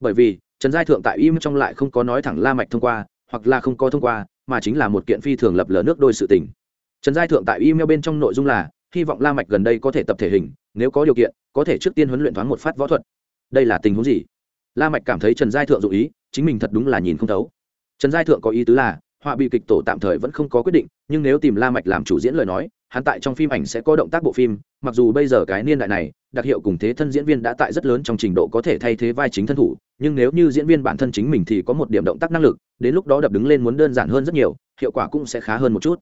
Speaker 1: Bởi vì trần giai thượng tại im trong lại không có nói thẳng la mạch thông qua, hoặc là không có thông qua, mà chính là một kiện phi thường lập lờ nước đôi sự tình. Trần giai thượng tại email bên trong nội dung là, hy vọng la mạch gần đây có thể tập thể hình, nếu có điều kiện, có thể trước tiên huấn luyện thoáng một phát võ thuật. Đây là tình huống gì? La mạch cảm thấy trần giai thượng dụ ý, chính mình thật đúng là nhìn không thấu. Trần giai thượng có ý tứ là, họa bị kịch tổ tạm thời vẫn không có quyết định, nhưng nếu tìm la mạch làm chủ diễn lời nói, hắn tại trong phim ảnh sẽ có động tác bộ phim, mặc dù bây giờ cái niên đại này đặc hiệu cùng thế thân diễn viên đã tại rất lớn trong trình độ có thể thay thế vai chính thân thủ, nhưng nếu như diễn viên bản thân chính mình thì có một điểm động tác năng lực, đến lúc đó đập đứng lên muốn đơn giản hơn rất nhiều, hiệu quả cũng sẽ khá hơn một chút.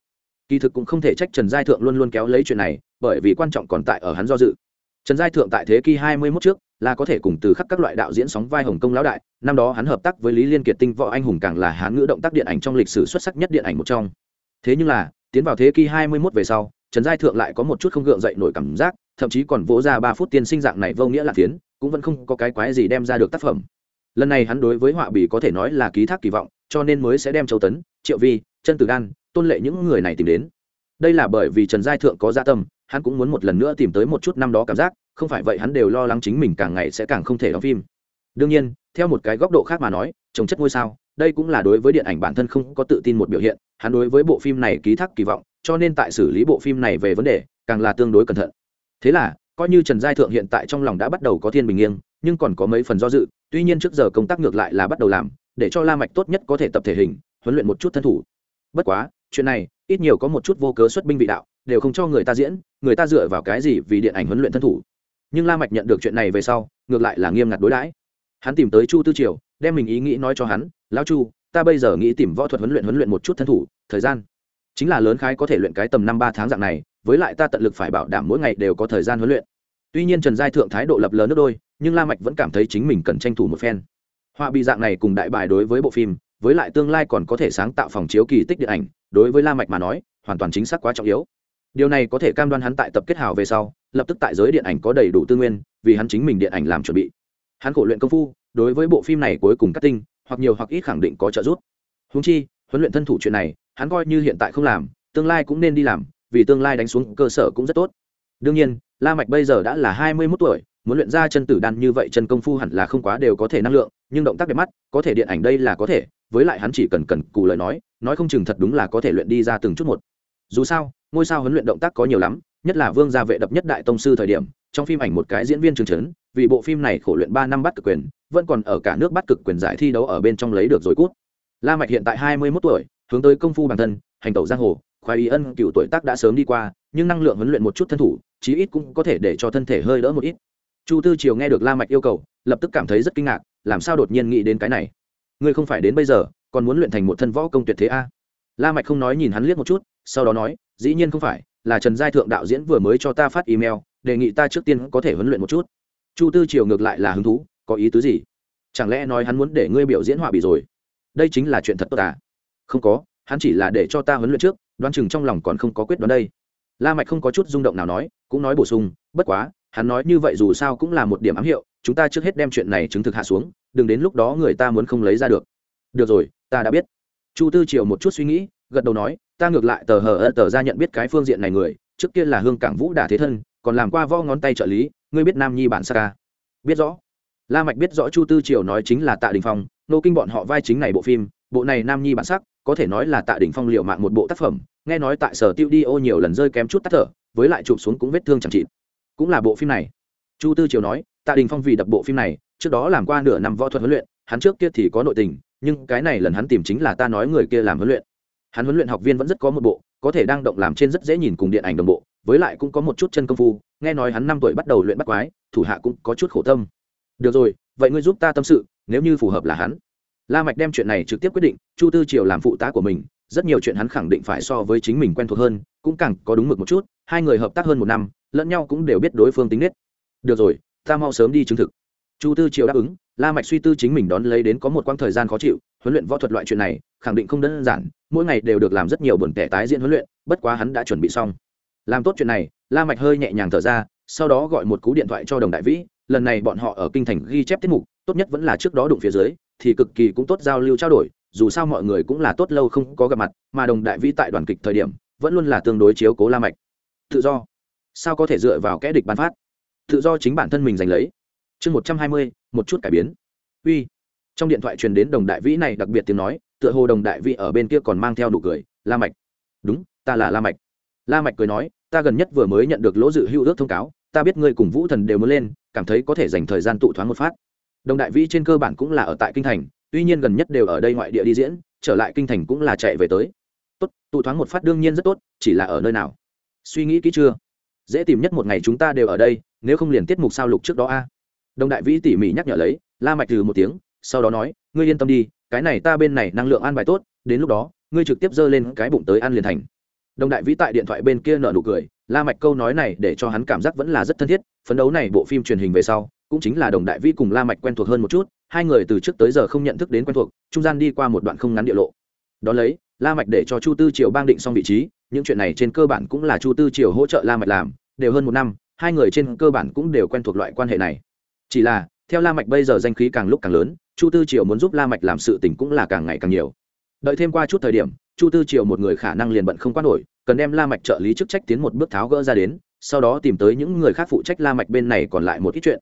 Speaker 1: Kỳ thực cũng không thể trách trần giai thượng luôn luôn kéo lấy chuyện này, bởi vì quan trọng còn tại ở hắn do dự. Trần giai thượng tại thế kỷ hai mươi 21 trước, là có thể cùng từ khắc các loại đạo diễn sóng vai hồng công lão đại, năm đó hắn hợp tác với lý liên kiệt tinh võ anh hùng càng là hán ngữ động tác điện ảnh trong lịch sử xuất sắc nhất điện ảnh một trong. Thế nhưng là, tiến vào thế kỷ hai mươi 21 về sau, trần giai thượng lại có một chút không gượng dậy nổi cảm giác thậm chí còn vỗ ra ba phút tiên sinh dạng này vô nghĩa là tiến cũng vẫn không có cái quái gì đem ra được tác phẩm. Lần này hắn đối với họa bì có thể nói là ký thác kỳ vọng, cho nên mới sẽ đem châu tấn, triệu vi chân tử đan, tôn lệ những người này tìm đến. Đây là bởi vì trần giai thượng có gia tâm, hắn cũng muốn một lần nữa tìm tới một chút năm đó cảm giác, không phải vậy hắn đều lo lắng chính mình càng ngày sẽ càng không thể đóng phim. Đương nhiên, theo một cái góc độ khác mà nói, trồng chất ngôi sao, đây cũng là đối với điện ảnh bản thân không có tự tin một biểu hiện, hắn đối với bộ phim này ký thác kỳ vọng, cho nên tại xử lý bộ phim này về vấn đề, càng là tương đối cẩn thận thế là, coi như trần giai thượng hiện tại trong lòng đã bắt đầu có thiên bình nghiêng, nhưng còn có mấy phần do dự, tuy nhiên trước giờ công tác ngược lại là bắt đầu làm, để cho la mạch tốt nhất có thể tập thể hình, huấn luyện một chút thân thủ. Bất quá, chuyện này, ít nhiều có một chút vô cớ xuất binh vị đạo, đều không cho người ta diễn, người ta dựa vào cái gì vì điện ảnh huấn luyện thân thủ. Nhưng la mạch nhận được chuyện này về sau, ngược lại là nghiêm ngặt đối đãi. Hắn tìm tới chu tư triều, đem mình ý nghĩ nói cho hắn, lão chu, ta bây giờ nghĩ tìm võ thuật huấn luyện huấn luyện một chút thân thủ, thời gian. Chính là lớn khái có thể luyện cái tầm năm ba tháng dạng này với lại ta tận lực phải bảo đảm mỗi ngày đều có thời gian huấn luyện. Tuy nhiên trần giai thượng thái độ lập lờ nước đôi, nhưng la mạch vẫn cảm thấy chính mình cần tranh thủ một phen. Họa bị dạng này cùng đại bài đối với bộ phim, với lại tương lai còn có thể sáng tạo phòng chiếu kỳ tích điện ảnh, đối với la mạch mà nói, hoàn toàn chính xác quá trọng yếu. Điều này có thể cam đoan hắn tại tập kết hào về sau, lập tức tại giới điện ảnh có đầy đủ tư nguyên, vì hắn chính mình điện ảnh làm chuẩn bị. Hắn khổ luyện công phu, đối với bộ phim này cuối cùng cắt tinh, hoặc nhiều hoặc ít khẳng định có trợ giúp. Huống chi, huấn luyện thân thủ chuyện này, hắn coi như hiện tại không làm, tương lai cũng nên đi làm vì tương lai đánh xuống cơ sở cũng rất tốt. Đương nhiên, la mạch bây giờ đã là hai mươi 21 tuổi, muốn luyện ra chân tử đan như vậy chân công phu hẳn là không quá đều có thể năng lượng, nhưng động tác đẹp mắt, có thể điện ảnh đây là có thể, với lại hắn chỉ cần cần cù lời nói nói không chừng thật đúng là có thể luyện đi ra từng chút một. Dù sao, ngôi sao huấn luyện động tác có nhiều lắm, nhất là vương gia vệ đập nhất đại tông sư thời điểm, trong phim ảnh một cái diễn viên trường trấn vì bộ phim này khổ luyện ba năm bắt cực quyền, vẫn còn ở cả nước bắt cực quyền giải thi đấu ở bên trong lấy được rồi cút. La mạch hiện tại hai mươi 21 tuổi, hướng tới công phu bản thân, hành tẩu giang hồ khoái ý ân cựu tuổi tác đã sớm đi qua, nhưng năng lượng huấn luyện một chút thân thủ, chí ít cũng có thể để cho thân thể hơi đỡ một ít. Chu tư triều nghe được la mạch yêu cầu, lập tức cảm thấy rất kinh ngạc, làm sao đột nhiên nghĩ đến cái này? Ngươi không phải đến bây giờ, còn muốn luyện thành một thân võ công tuyệt thế a? La mạch không nói nhìn hắn liếc một chút, sau đó nói, dĩ nhiên không phải, là trần giai thượng đạo diễn vừa mới cho ta phát email, đề nghị ta trước tiên có thể huấn luyện một chút. Chu tư triều ngược lại là hứng thú, có ý tứ gì? Chẳng lẽ nói hắn muốn để ngươi biểu diễn họa bị rồi? Đây chính là chuyện thật tốt à? Không có, hắn chỉ là để cho ta huấn luyện trước đoán chừng trong lòng còn không có quyết đoán đây. La mạch không có chút rung động nào nói, cũng nói bổ sung, bất quá, hắn nói như vậy dù sao cũng là một điểm ám hiệu, chúng ta trước hết đem chuyện này chứng thực hạ xuống, đừng đến lúc đó người ta muốn không lấy ra được. Được rồi, ta đã biết. Chu tư triều một chút suy nghĩ, gật đầu nói, ta ngược lại tờ hờ tờ ra nhận biết cái phương diện này người, trước kia là hương cảng vũ đả thế thân, còn làm qua võ ngón tay trợ lý, ngươi biết nam nhi bản sa ca? Biết rõ. La mạch biết rõ chu tư triều nói chính là tạ đình phong, nô kinh bọn họ vai chính này bộ phim, bộ này nam nhi bản sắc có thể nói là tạ đình phong liệu mạng một bộ tác phẩm, nghe nói tại sở tiêu đi ô nhiều lần rơi kém chút tắt thở, với lại chụp xuống cũng vết thương chẳng trị cũng là bộ phim này. Chu tư triều nói, tạ đình phong vì đập bộ phim này, trước đó làm qua nửa năm võ thuật huấn luyện, hắn trước kia thì có nội tình, nhưng cái này lần hắn tìm chính là ta nói người kia làm huấn luyện. Hắn huấn luyện học viên vẫn rất có một bộ, có thể đang động làm trên rất dễ nhìn cùng điện ảnh đồng bộ, với lại cũng có một chút chân công phu, nghe nói hắn năm tuổi bắt đầu luyện bắt quái, thủ hạ cũng có chút khổ tâm. Được rồi, vậy ngươi giúp ta tâm sự, nếu như phù hợp là hắn la mạch đem chuyện này trực tiếp quyết định, chu tư triều làm phụ tá của mình, rất nhiều chuyện hắn khẳng định phải so với chính mình quen thuộc hơn, cũng càng có đúng mực một chút, hai người hợp tác hơn một năm, lẫn nhau cũng đều biết đối phương tính nết. Được rồi, ta mau sớm đi chứng thực. Chu tư triều đáp ứng, la mạch suy tư chính mình đón lấy đến có một quãng thời gian khó chịu, huấn luyện võ thuật loại chuyện này, khẳng định không đơn giản, mỗi ngày đều được làm rất nhiều buồn tẻ tái diễn huấn luyện, bất quá hắn đã chuẩn bị xong. Làm tốt chuyện này, la mạch hơi nhẹ nhàng thở ra, sau đó gọi một cú điện thoại cho đồng đại vĩ, lần này bọn họ ở kinh thành ghi chép tiết mục, tốt nhất vẫn là trước đó đụng phía dưới thì cực kỳ cũng tốt giao lưu trao đổi, dù sao mọi người cũng là tốt lâu không có gặp mặt, mà đồng đại vĩ tại đoàn kịch thời điểm, vẫn luôn là tương đối chiếu cố la mạch. Tự do. Sao có thể dựa vào kẽ địch ban phát? Tự do chính bản thân mình giành lấy. Chương một trăm hai mươi, một chút cải biến. Uy. Trong điện thoại truyền đến đồng đại vĩ này đặc biệt tiếng nói, tựa hồ đồng đại vĩ ở bên kia còn mang theo đủ cười, la mạch. Đúng, ta là la mạch. La mạch cười nói, ta gần nhất vừa mới nhận được lỗ dự hưu ước thông cáo, ta biết ngươi cùng vũ thần đều muốn lên, cảm thấy có thể dành thời gian tụ thoáng một phát đồng đại vĩ trên cơ bản cũng là ở tại kinh thành, tuy nhiên gần nhất đều ở đây ngoại địa đi diễn, trở lại kinh thành cũng là chạy về tới. Tốt, tụ thoáng một phát đương nhiên rất tốt, chỉ là ở nơi nào? Suy nghĩ kỹ chưa? Dễ tìm nhất một ngày chúng ta đều ở đây, nếu không liền tiết mục sao lục trước đó a. Đồng đại vĩ tỉ mỉ nhắc nhở lấy, la mạch từ một tiếng, sau đó nói, ngươi yên tâm đi, cái này ta bên này năng lượng an bài tốt, đến lúc đó, ngươi trực tiếp dơ lên cái bụng tới ăn liền thành. Đồng đại vĩ tại điện thoại bên kia nở nụ cười, la mạch câu nói này để cho hắn cảm giác vẫn là rất thân thiết, phấn đấu này bộ phim truyền hình về sau cũng chính là đồng đại vi cùng la mạch quen thuộc hơn một chút, hai người từ trước tới giờ không nhận thức đến quen thuộc, trung gian đi qua một đoạn không ngắn địa lộ. Đó lấy, la mạch để cho chu tư triều bang định xong vị trí, những chuyện này trên cơ bản cũng là chu tư triều hỗ trợ la mạch làm, đều hơn một năm, hai người trên cơ bản cũng đều quen thuộc loại quan hệ này. Chỉ là, theo la mạch bây giờ danh khí càng lúc càng lớn, chu tư triều muốn giúp la mạch làm sự tình cũng là càng ngày càng nhiều. Đợi thêm qua chút thời điểm, chu tư triều một người khả năng liền bận không quan nổi, cần đem la mạch trợ lý chức trách tiến một bước tháo gỡ ra đến, sau đó tìm tới những người khác phụ trách la mạch bên này còn lại một ít chuyện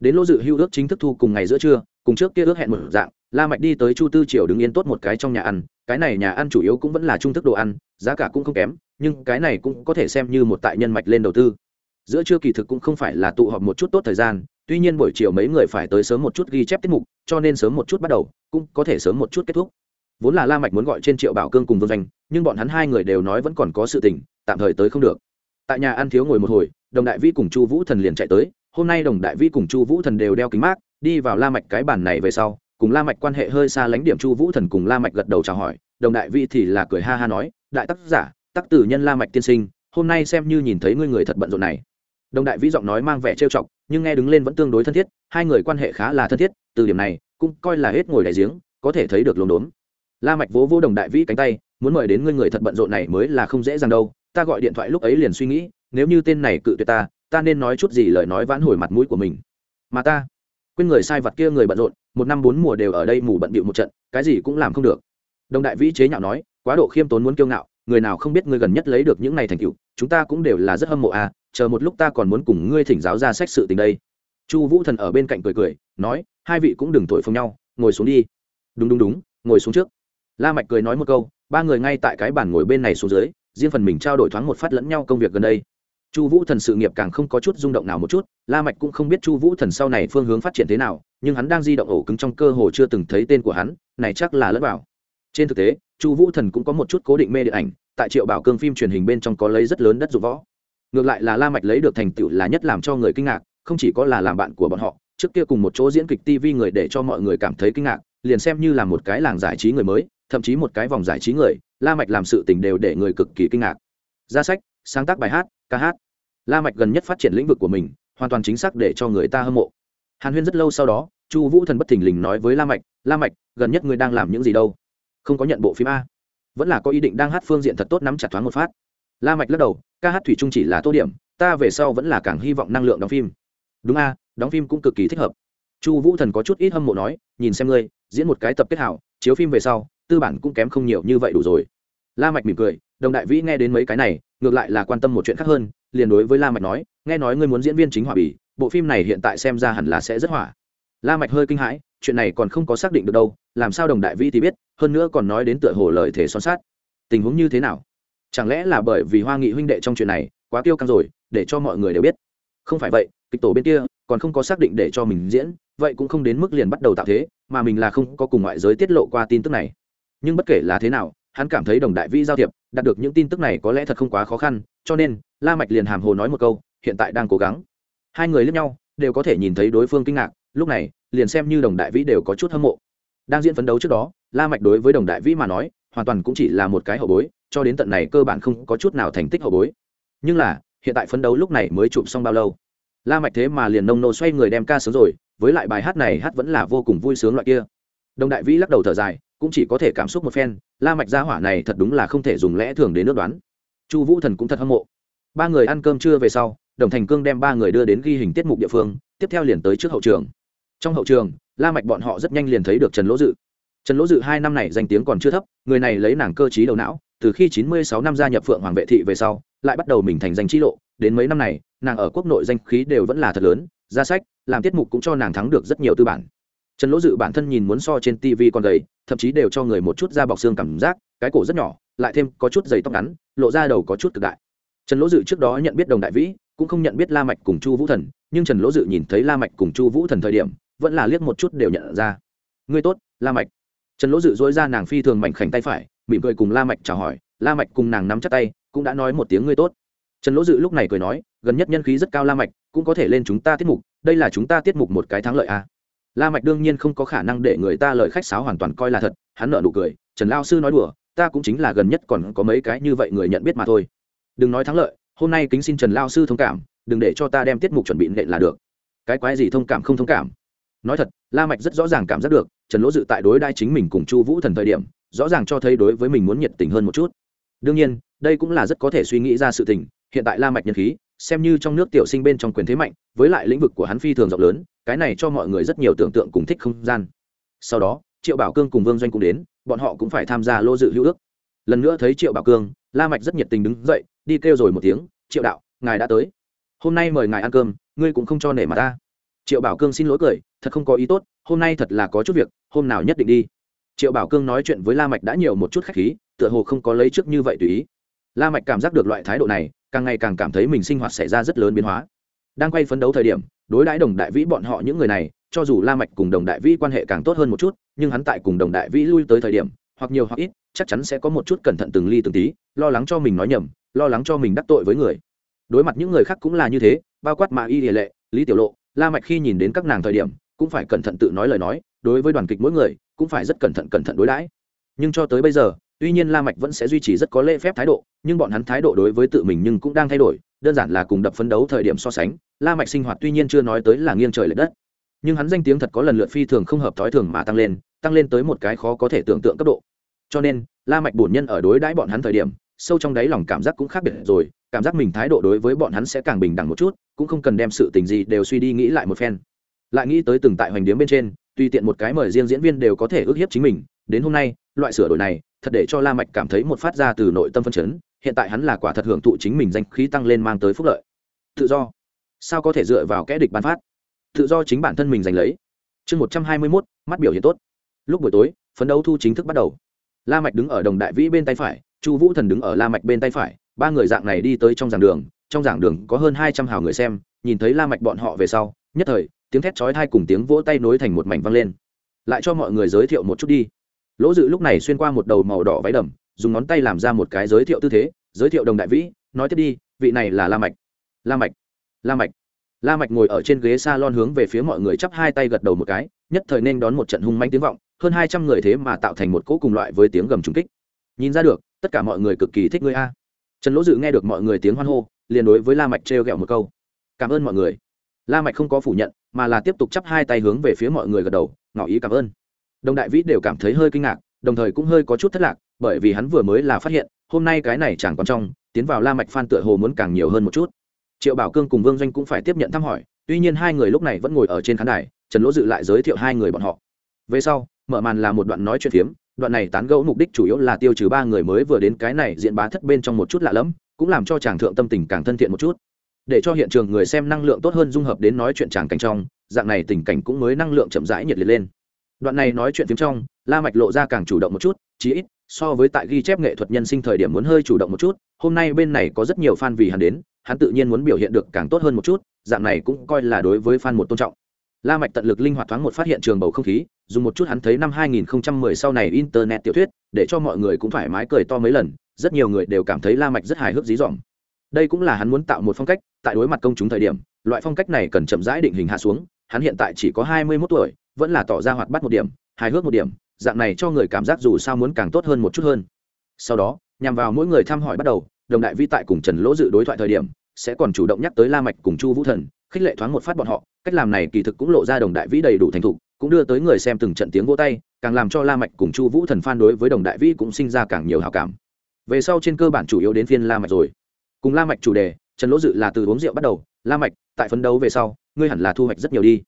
Speaker 1: đến lỗ dự hưu ước chính thức thu cùng ngày giữa trưa, cùng trước kia ước hẹn một dạng, la mạch đi tới chu tư triều đứng yên tốt một cái trong nhà ăn, cái này nhà ăn chủ yếu cũng vẫn là trung thức đồ ăn, giá cả cũng không kém, nhưng cái này cũng có thể xem như một tại nhân mạch lên đầu tư. Giữa trưa kỳ thực cũng không phải là tụ họp một chút tốt thời gian, tuy nhiên buổi chiều mấy người phải tới sớm một chút ghi chép tiết mục, cho nên sớm một chút bắt đầu, cũng có thể sớm một chút kết thúc. Vốn là la mạch muốn gọi trên triệu bảo cương cùng vương danh nhưng bọn hắn hai người đều nói vẫn còn có sự tình, tạm thời tới không được. Tại nhà ăn thiếu ngồi một hồi, đồng đại vĩ cùng chu vũ thần liền chạy tới hôm nay đồng đại vĩ cùng chu vũ thần đều đeo kính mát, đi vào la mạch cái bàn này về sau, cùng la mạch quan hệ hơi xa lánh điểm chu vũ thần cùng la mạch gật đầu chào hỏi, đồng đại vĩ thì là cười ha ha nói, đại tác giả, tác tử nhân la mạch tiên sinh, hôm nay xem như nhìn thấy ngươi người thật bận rộn này. Đồng đại vĩ giọng nói mang vẻ trêu chọc, nhưng nghe đứng lên vẫn tương đối thân thiết, hai người quan hệ khá là thân thiết, từ điểm này, cũng coi là hết ngồi đại giếng, có thể thấy được lồn đốn. La mạch vỗ vỗ đồng đại vĩ cánh tay, muốn mời đến ngươi người thật bận rộn này mới là không dễ dàng đâu, ta gọi điện thoại lúc ấy liền suy nghĩ, nếu như tên này cự tuyệt ta ta nên nói chút gì lời nói vãn hồi mặt mũi của mình. Mà ta, quên người sai vật kia người bận rộn, một năm bốn mùa đều ở đây mù bận bịu một trận, cái gì cũng làm không được. Đồng đại vĩ chế nhạo nói, quá độ khiêm tốn muốn kiêu ngạo, người nào không biết ngươi gần nhất lấy được những này thành tựu, chúng ta cũng đều là rất hâm mộ à chờ một lúc ta còn muốn cùng ngươi thỉnh giáo ra sách sự tình đây. Chu vũ thần ở bên cạnh cười cười, nói, hai vị cũng đừng thổi phồng nhau, ngồi xuống đi. Đúng đúng đúng, ngồi xuống trước. La mạch cười nói một câu, ba người ngay tại cái bàn ngồi bên này xuống dưới, riêng phần mình trao đổi thoáng một phát lẫn nhau công việc gần đây chu vũ thần sự nghiệp càng không có chút rung động nào một chút, la mạch cũng không biết chu vũ thần sau này phương hướng phát triển thế nào, nhưng hắn đang di động ổ cứng trong cơ hồ chưa từng thấy tên của hắn, này chắc là lẫn vào. Trên thực tế, chu vũ thần cũng có một chút cố định mê điện ảnh, tại triệu bảo cương phim truyền hình bên trong có lấy rất lớn đất dụng võ. Ngược lại là la mạch lấy được thành tựu là nhất làm cho người kinh ngạc, không chỉ có là làm bạn của bọn họ, trước kia cùng một chỗ diễn kịch tv người để cho mọi người cảm thấy kinh ngạc, liền xem như là một cái làng giải trí người mới, thậm chí một cái vòng giải trí người, la mạch làm sự tình đều để người cực kỳ kinh ngạc. Ra sách, sáng tác bài hát ca hát. La mạch gần nhất phát triển lĩnh vực của mình, hoàn toàn chính xác để cho người ta hâm mộ. Hàn huyên rất lâu sau đó, chu vũ thần bất thình lình nói với la mạch la mạch, gần nhất ngươi đang làm những gì đâu? Không có nhận bộ phim a. Vẫn là có ý định đang hát phương diện thật tốt nắm chặt thoáng một phát. La mạch lắc đầu, ca hát thủy chung chỉ là tô điểm, ta về sau vẫn là càng hy vọng năng lượng đóng phim. Đúng a, đóng phim cũng cực kỳ thích hợp. Chu vũ thần có chút ít hâm mộ nói, nhìn xem ngươi, diễn một cái tập kết hảo, chiếu phim về sau, tư bản cũng kém không nhiều như vậy đủ rồi la mạch mỉm cười, đồng đại vĩ nghe đến mấy cái này, ngược lại là quan tâm một chuyện khác hơn, liền đối với la mạch nói, nghe nói ngươi muốn diễn viên chính hỏa bì, bộ phim này hiện tại xem ra hẳn là sẽ rất hỏa la mạch hơi kinh hãi, chuyện này còn không có xác định được đâu, làm sao đồng đại vĩ thì biết, hơn nữa còn nói đến tựa hồ lời thể son sát tình huống như thế nào? Chẳng lẽ là bởi vì hoa nghị huynh đệ trong chuyện này, quá tiêu căng rồi, để cho mọi người đều biết? Không phải vậy, kịch tổ bên kia còn không có xác định để cho mình diễn, vậy cũng không đến mức liền bắt đầu tạo thế, mà mình là không có cùng ngoại giới tiết lộ qua tin tức này. Nhưng bất kể là thế nào hắn cảm thấy đồng đại vĩ giao thiệp, đạt được những tin tức này có lẽ thật không quá khó khăn, cho nên, la mạch liền hàm hồ nói một câu, hiện tại đang cố gắng. Hai người liếc nhau, đều có thể nhìn thấy đối phương kinh ngạc, lúc này, liền xem như đồng đại vĩ đều có chút hâm mộ. Đang diễn phấn đấu trước đó, la mạch đối với đồng đại vĩ mà nói, hoàn toàn cũng chỉ là một cái hậu bối, cho đến tận này cơ bản không có chút nào thành tích hậu bối. Nhưng là, hiện tại phấn đấu lúc này mới chụp xong bao lâu? La mạch thế mà liền nông nô xoay người đem ca sướng rồi, với lại bài hát này hát vẫn là vô cùng vui sướng loại kia. Đồng đại vĩ lắc đầu thở dài cũng chỉ có thể cảm xúc một phen, la mạch gia hỏa này thật đúng là không thể dùng lẽ thường đến nước đoán. Chu vũ thần cũng thật hâm mộ. Ba người ăn cơm trưa về sau, đồng thành cương đem ba người đưa đến ghi hình tiết mục địa phương, tiếp theo liền tới trước hậu trường. Trong hậu trường, la mạch bọn họ rất nhanh liền thấy được trần lỗ dự. Trần lỗ dự hai năm này danh tiếng còn chưa thấp, người này lấy nàng cơ trí đầu não, từ khi chín mươi sáu năm gia nhập phượng hoàng vệ thị về sau, lại bắt đầu mình thành danh chi lộ, đến mấy năm này, nàng ở quốc nội danh khí đều vẫn là thật lớn, ra sách, làm tiết mục cũng cho nàng thắng được rất nhiều tư bản trần lỗ dự bản thân nhìn muốn so trên tv còn gầy, thậm chí đều cho người một chút da bọc xương cảm giác, cái cổ rất nhỏ, lại thêm có chút dày tóc ngắn, lộ ra đầu có chút cực đại. Trần lỗ dự trước đó nhận biết đồng đại vĩ, cũng không nhận biết la mạch cùng chu vũ thần, nhưng trần lỗ dự nhìn thấy la mạch cùng chu vũ thần thời điểm, vẫn là liếc một chút đều nhận ra. Ngươi tốt, la mạch. Trần lỗ dự dối ra nàng phi thường mảnh khảnh tay phải, mỉm cười cùng la mạch chào hỏi, la mạch cùng nàng nắm chặt tay, cũng đã nói một tiếng ngươi tốt. Trần lỗ dự lúc này cười nói, gần nhất nhân khí rất cao la mạch, cũng có thể lên chúng ta tiết mục, đây là chúng ta tiết mục một cái thắng lợi à la mạch đương nhiên không có khả năng để người ta lời khách sáo hoàn toàn coi là thật, hắn nở nụ cười, trần lao sư nói đùa, ta cũng chính là gần nhất còn có mấy cái như vậy người nhận biết mà thôi. Đừng nói thắng lợi, hôm nay kính xin trần lao sư thông cảm, đừng để cho ta đem tiết mục chuẩn bị nện là được. Cái quái gì thông cảm không thông cảm? Nói thật, la mạch rất rõ ràng cảm giác được, trần lỗ dự tại đối đai chính mình cùng chu vũ thần thời điểm, rõ ràng cho thấy đối với mình muốn nhiệt tình hơn một chút. Đương nhiên, đây cũng là rất có thể suy nghĩ ra sự tình, hiện tại la mạch nhân khí xem như trong nước tiểu sinh bên trong quyền thế mạnh, với lại lĩnh vực của hắn phi thường rộng lớn, cái này cho mọi người rất nhiều tưởng tượng cùng thích không gian. Sau đó, triệu bảo cương cùng vương doanh cũng đến, bọn họ cũng phải tham gia lô dự hữu ước. Lần nữa thấy triệu bảo cương, la mạch rất nhiệt tình đứng dậy, đi kêu rồi một tiếng, triệu đạo, ngài đã tới. Hôm nay mời ngài ăn cơm, ngươi cũng không cho nể mặt ta. Triệu bảo cương xin lỗi cười, thật không có ý tốt, hôm nay thật là có chút việc, hôm nào nhất định đi. Triệu bảo cương nói chuyện với la mạch đã nhiều một chút khách khí, tựa hồ không có lấy trước như vậy tùy ý. La mạch cảm giác được loại thái độ này càng ngày càng cảm thấy mình sinh hoạt xảy ra rất lớn biến hóa. Đang quay phấn đấu thời điểm, đối đãi đồng đại vĩ bọn họ những người này, cho dù la mạch cùng đồng đại vĩ quan hệ càng tốt hơn một chút, nhưng hắn tại cùng đồng đại vĩ lui tới thời điểm, hoặc nhiều hoặc ít, chắc chắn sẽ có một chút cẩn thận từng ly từng tí, lo lắng cho mình nói nhầm, lo lắng cho mình đắc tội với người. Đối mặt những người khác cũng là như thế, bao quát mà y địa lệ, lý tiểu lộ, la mạch khi nhìn đến các nàng thời điểm, cũng phải cẩn thận tự nói lời nói, đối với đoàn kịch mỗi người, cũng phải rất cẩn thận cẩn thận đối đãi. Nhưng cho tới bây giờ tuy nhiên la mạch vẫn sẽ duy trì rất có lễ phép thái độ, nhưng bọn hắn thái độ đối với tự mình nhưng cũng đang thay đổi, đơn giản là cùng đập phấn đấu thời điểm so sánh, la mạch sinh hoạt tuy nhiên chưa nói tới là nghiêng trời lệch đất. Nhưng hắn danh tiếng thật có lần lượt phi thường không hợp thói thường mà tăng lên tăng lên tới một cái khó có thể tưởng tượng cấp độ. Cho nên, la mạch bổn nhân ở đối đãi bọn hắn thời điểm, sâu trong đáy lòng cảm giác cũng khác biệt rồi, cảm giác mình thái độ đối với bọn hắn sẽ càng bình đẳng một chút, cũng không cần đem sự tình gì đều suy đi nghĩ lại một phen. Lại nghĩ tới từng tại hoành điếm bên trên, tùy tiện một cái mời riêng diễn viên đều có thể ước hiếp chính mình đến hôm nay loại sửa đổi này thật để cho la mạch cảm thấy một phát ra từ nội tâm phân chấn hiện tại hắn là quả thật hưởng thụ chính mình danh khí tăng lên mang tới phúc lợi. Tự do. Sao có thể dựa vào kẻ địch ban phát? Tự do chính bản thân mình giành lấy. Chương một trăm hai mươi 121, mắt biểu hiện tốt. Lúc buổi tối phấn đấu thu chính thức bắt đầu. La mạch đứng ở đồng đại vĩ bên tay phải chu vũ thần đứng ở la mạch bên tay phải ba người dạng này đi tới trong giảng đường trong giảng đường có hơn hai trăm hào người xem nhìn thấy la mạch bọn họ về sau nhất thời tiếng thét chói tai cùng tiếng vỗ tay nối thành một mảnh vang lên. Lại cho mọi người giới thiệu một chút đi lỗ dự lúc này xuyên qua một đầu màu đỏ váy đầm, dùng ngón tay làm ra một cái giới thiệu tư thế, giới thiệu đồng đại vĩ, nói tiếp đi, vị này là la mạch. La mạch la mạch. La mạch ngồi ở trên ghế salon hướng về phía mọi người chắp hai tay gật đầu một cái, nhất thời nên đón một trận hung manh tiếng vọng, hơn hai trăm người thế mà tạo thành một cỗ cùng loại với tiếng gầm trùng kích. Nhìn ra được, tất cả mọi người cực kỳ thích ngươi a. Trần lỗ dự nghe được mọi người tiếng hoan hô, liền đối với la mạch treo gẹo một câu. Cảm ơn mọi người. La mạch không có phủ nhận, mà là tiếp tục chắp hai tay hướng về phía mọi người gật đầu, ngỏ ý cảm ơn đồng đại vĩ đều cảm thấy hơi kinh ngạc, đồng thời cũng hơi có chút thất lạc, bởi vì hắn vừa mới là phát hiện, hôm nay cái này chẳng còn trong tiến vào la mạch phan tựa hồ muốn càng nhiều hơn một chút. Triệu bảo cương cùng vương doanh cũng phải tiếp nhận thăm hỏi, tuy nhiên hai người lúc này vẫn ngồi ở trên khán đài, trần lỗ dự lại giới thiệu hai người bọn họ. Về sau, mở màn là một đoạn nói chuyện phiếm, đoạn này tán gẫu mục đích chủ yếu là tiêu trừ ba người mới vừa đến cái này diện bá thất bên trong một chút lạ lẫm, cũng làm cho chàng thượng tâm tình càng thân thiện một chút. Để cho hiện trường người xem năng lượng tốt hơn dung hợp đến nói chuyện chàng cảnh trong, dạng này tình cảnh cũng mới năng lượng chậm rãi nhiệt liệt lên đoạn này nói chuyện phiếm trong, la mạch lộ ra càng chủ động một chút, chí ít, so với tại ghi chép nghệ thuật nhân sinh thời điểm muốn hơi chủ động một chút, hôm nay bên này có rất nhiều fan vì hắn đến, hắn tự nhiên muốn biểu hiện được càng tốt hơn một chút, dạng này cũng coi là đối với fan một tôn trọng. La mạch tận lực linh hoạt thoáng một phát hiện trường bầu không khí, dùng một chút hắn thấy năm 2010 sau này internet tiểu thuyết, để cho mọi người cũng thoải mái cười to mấy lần, rất nhiều người đều cảm thấy la mạch rất hài hước dí dỏm. Đây cũng là hắn muốn tạo một phong cách, tại đối mặt công chúng thời điểm, loại phong cách này cần chậm rãi định hình hạ xuống, hắn hiện tại chỉ có 21 tuổi vẫn là tỏ ra hoạt bát một điểm, hài hước một điểm, dạng này cho người cảm giác dù sao muốn càng tốt hơn một chút hơn. Sau đó, nhằm vào mỗi người thăm hỏi bắt đầu, đồng đại vi tại cùng trần lỗ dự đối thoại thời điểm, sẽ còn chủ động nhắc tới la mạch cùng chu vũ thần, khích lệ thoáng một phát bọn họ, cách làm này kỳ thực cũng lộ ra đồng đại vĩ đầy đủ thành thục, cũng đưa tới người xem từng trận tiếng vỗ tay, càng làm cho la mạch cùng chu vũ thần phan đối với đồng đại vĩ cũng sinh ra càng nhiều hảo cảm. Về sau trên cơ bản chủ yếu đến phiên la mạch rồi. Cùng la mạch chủ đề, trần lỗ dự là từ uống rượu bắt đầu, la mạch, tại phấn đấu về sau, ngươi hẳn là thu hoạch rất nhiều đi.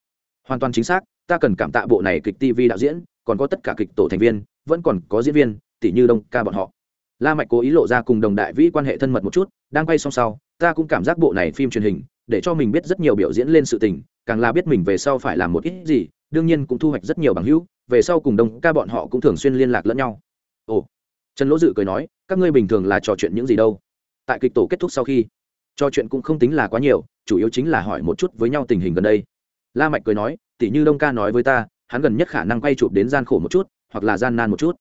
Speaker 1: Hoàn toàn chính xác ta cần cảm tạ bộ này kịch tv đạo diễn, còn có tất cả kịch tổ thành viên, vẫn còn có diễn viên tỷ như đông ca bọn họ. La mạch cố ý lộ ra cùng đồng đại vĩ quan hệ thân mật một chút, đang quay xong sau, ta cũng cảm giác bộ này phim truyền hình, để cho mình biết rất nhiều biểu diễn lên sự tình, càng là biết mình về sau phải làm một ít gì, đương nhiên cũng thu hoạch rất nhiều bằng hữu, về sau cùng đông ca bọn họ cũng thường xuyên liên lạc lẫn nhau. Ồ, trần lỗ dự cười nói, các ngươi bình thường là trò chuyện những gì đâu? Tại kịch tổ kết thúc sau khi, trò chuyện cũng không tính là quá nhiều, chủ yếu chính là hỏi một chút với nhau tình hình gần đây. La mạch cười nói tỉ như đông ca nói với ta, hắn gần nhất khả năng quay chụp đến gian khổ một chút, hoặc là gian nan một chút.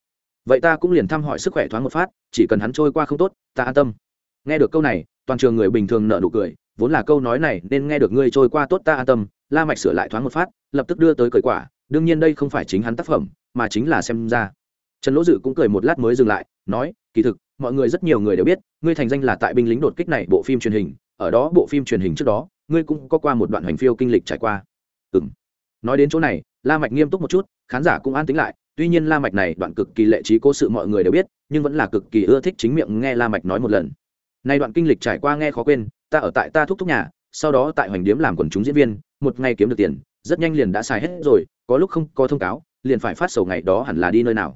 Speaker 1: Vậy ta cũng liền thăm hỏi sức khỏe thoáng một phát, chỉ cần hắn trôi qua không tốt, ta an tâm. Nghe được câu này, toàn trường người bình thường nợ nụ cười, vốn là câu nói này nên nghe được ngươi trôi qua tốt ta an tâm, la mạch sửa lại thoáng một phát, lập tức đưa tới cởi quả, đương nhiên đây không phải chính hắn tác phẩm, mà chính là xem ra. Trần lỗ dự cũng cười một lát mới dừng lại, nói, kỳ thực, mọi người rất nhiều người đều biết, ngươi thành danh là tại binh lính đột kích này bộ phim truyền hình, ở đó bộ phim truyền hình trước đó, ngươi cũng có qua một đoạn hành phiêu kinh lịch trải qua. Ừ nói đến chỗ này, la mạch nghiêm túc một chút, khán giả cũng an tĩnh lại, tuy nhiên la mạch này đoạn cực kỳ lệ trí cố sự mọi người đều biết, nhưng vẫn là cực kỳ ưa thích chính miệng nghe la mạch nói một lần. Nay đoạn kinh lịch trải qua nghe khó quên, ta ở tại ta thúc thúc nhà, sau đó tại hoành điếm làm quần chúng diễn viên, một ngày kiếm được tiền, rất nhanh liền đã xài hết rồi, có lúc không có thông cáo, liền phải phát sầu ngày đó hẳn là đi nơi nào.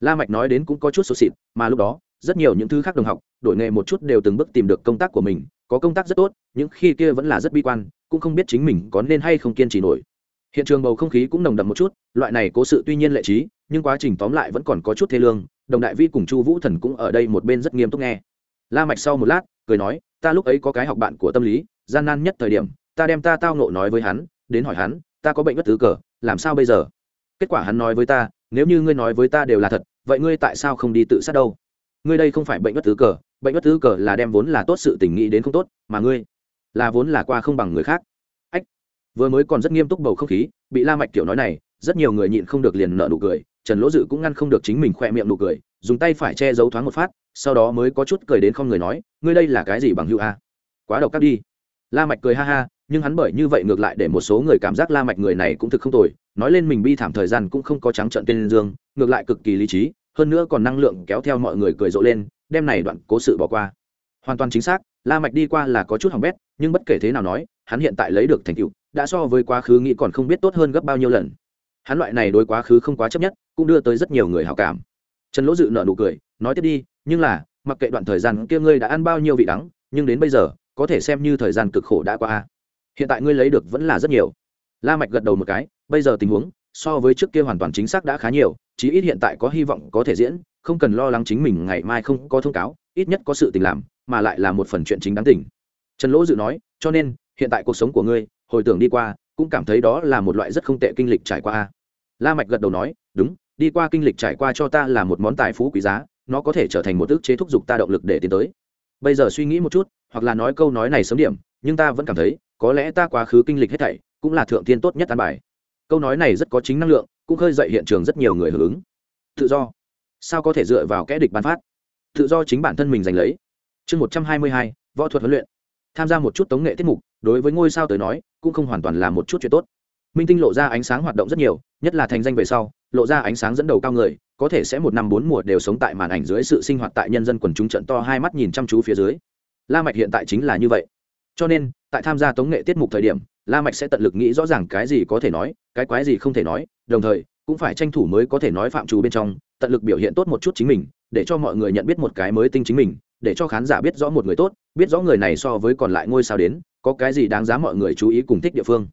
Speaker 1: La mạch nói đến cũng có chút sốt xịt, mà lúc đó, rất nhiều những thứ khác đồng học, đổi nghề một chút đều từng bước tìm được công tác của mình, có công tác rất tốt những khi kia vẫn là rất bi quan, cũng không biết chính mình có nên hay không kiên trì nổi hiện trường bầu không khí cũng nồng đậm một chút, loại này cố sự tuy nhiên lệ trí, nhưng quá trình tóm lại vẫn còn có chút thê lương, đồng đại vi cùng chu vũ thần cũng ở đây một bên rất nghiêm túc nghe. La mạch sau một lát, cười nói, ta lúc ấy có cái học bạn của tâm lý, gian nan nhất thời điểm, ta đem ta tao nộ nói với hắn, đến hỏi hắn, ta có bệnh bất tứ cờ, làm sao bây giờ? Kết quả hắn nói với ta, nếu như ngươi nói với ta đều là thật, vậy ngươi tại sao không đi tự sát đâu? Ngươi đây không phải bệnh bất tứ cờ, bệnh bất tứ cờ là đem vốn là tốt sự tình nghĩ đến không tốt, mà ngươi là vốn là qua không bằng người khác vừa mới còn rất nghiêm túc bầu không khí, bị la mạch kiểu nói này, rất nhiều người nhịn không được liền nở nụ cười, trần lỗ dự cũng ngăn không được chính mình khoe miệng nụ cười, dùng tay phải che giấu thoáng một phát, sau đó mới có chút cười đến không người nói, ngươi đây là cái gì bằng hữu a? Quá độc các đi. La mạch cười ha ha, nhưng hắn bởi như vậy ngược lại để một số người cảm giác la mạch người này cũng thực không tồi, nói lên mình bi thảm thời gian cũng không có trắng trợn tên dương, ngược lại cực kỳ lý trí, hơn nữa còn năng lượng kéo theo mọi người cười rộ lên, đem này đoạn cố sự bỏ qua. Hoàn toàn chính xác, la mạch đi qua là có chút hỏng bét, nhưng bất kể thế nào nói, hắn hiện tại lấy được thành tựu đã so với quá khứ nghĩ còn không biết tốt hơn gấp bao nhiêu lần. Hắn loại này đối quá khứ không quá chấp nhất, cũng đưa tới rất nhiều người hào cảm. Trần lỗ dự nở nụ cười, nói tiếp đi, nhưng là, mặc kệ đoạn thời gian kia ngươi đã ăn bao nhiêu vị đắng, nhưng đến bây giờ, có thể xem như thời gian cực khổ đã qua. Hiện tại ngươi lấy được vẫn là rất nhiều. La mạch gật đầu một cái, bây giờ tình huống, so với trước kia hoàn toàn chính xác đã khá nhiều, chí ít hiện tại có hy vọng có thể diễn, không cần lo lắng chính mình ngày mai không có thông cáo, ít nhất có sự tình làm, mà lại là một phần chuyện chính đáng tỉnh trần lỗ dự nói, cho nên, hiện tại cuộc sống của ngươi hồi tưởng đi qua, cũng cảm thấy đó là một loại rất không tệ kinh lịch trải qua la mạch gật đầu nói, đúng, đi qua kinh lịch trải qua cho ta là một món tài phú quý giá, nó có thể trở thành một ước chế thúc giục ta động lực để tiến tới. Bây giờ suy nghĩ một chút, hoặc là nói câu nói này sớm điểm, nhưng ta vẫn cảm thấy, có lẽ ta quá khứ kinh lịch hết thảy, cũng là thượng tiên tốt nhất an bài. Câu nói này rất có chính năng lượng, cũng khơi dậy hiện trường rất nhiều người hưởng ứng. Tự do. Sao có thể dựa vào kẽ địch ban phát? Tự do chính bản thân mình giành lấy. Chương một trăm hai mươi hai, võ thuật huấn luyện. Tham gia một chút tống nghệ tiết mục đối với ngôi sao tới nói, cũng không hoàn toàn là một chút chuyện tốt. Minh tinh lộ ra ánh sáng hoạt động rất nhiều, nhất là thành danh về sau, lộ ra ánh sáng dẫn đầu cao người, có thể sẽ một năm bốn mùa đều sống tại màn ảnh dưới sự sinh hoạt tại nhân dân quần chúng trận to hai mắt nhìn chăm chú phía dưới. La mạch hiện tại chính là như vậy. Cho nên, tại tham gia tống nghệ tiết mục thời điểm, la mạch sẽ tận lực nghĩ rõ ràng cái gì có thể nói, cái quái gì không thể nói, đồng thời, cũng phải tranh thủ mới có thể nói phạm trù bên trong, tận lực biểu hiện tốt một chút chính mình, để cho mọi người nhận biết một cái mới tinh chính mình, để cho khán giả biết rõ một người tốt, biết rõ người này so với còn lại ngôi sao đến có cái gì đáng giá mọi người chú ý cùng thích địa phương.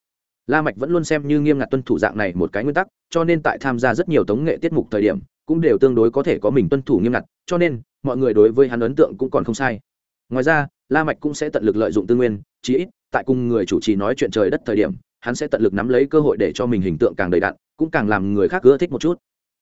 Speaker 1: La mạch vẫn luôn xem như nghiêm ngặt tuân thủ dạng này một cái nguyên tắc, cho nên tại tham gia rất nhiều tống nghệ tiết mục thời điểm, cũng đều tương đối có thể có mình tuân thủ nghiêm ngặt, cho nên, mọi người đối với hắn ấn tượng cũng còn không sai. Ngoài ra, la mạch cũng sẽ tận lực lợi dụng tư nguyên, chí ít, tại cùng người chủ trì nói chuyện trời đất thời điểm, hắn sẽ tận lực nắm lấy cơ hội để cho mình hình tượng càng đầy đặn, cũng càng làm người khác ưa thích một chút.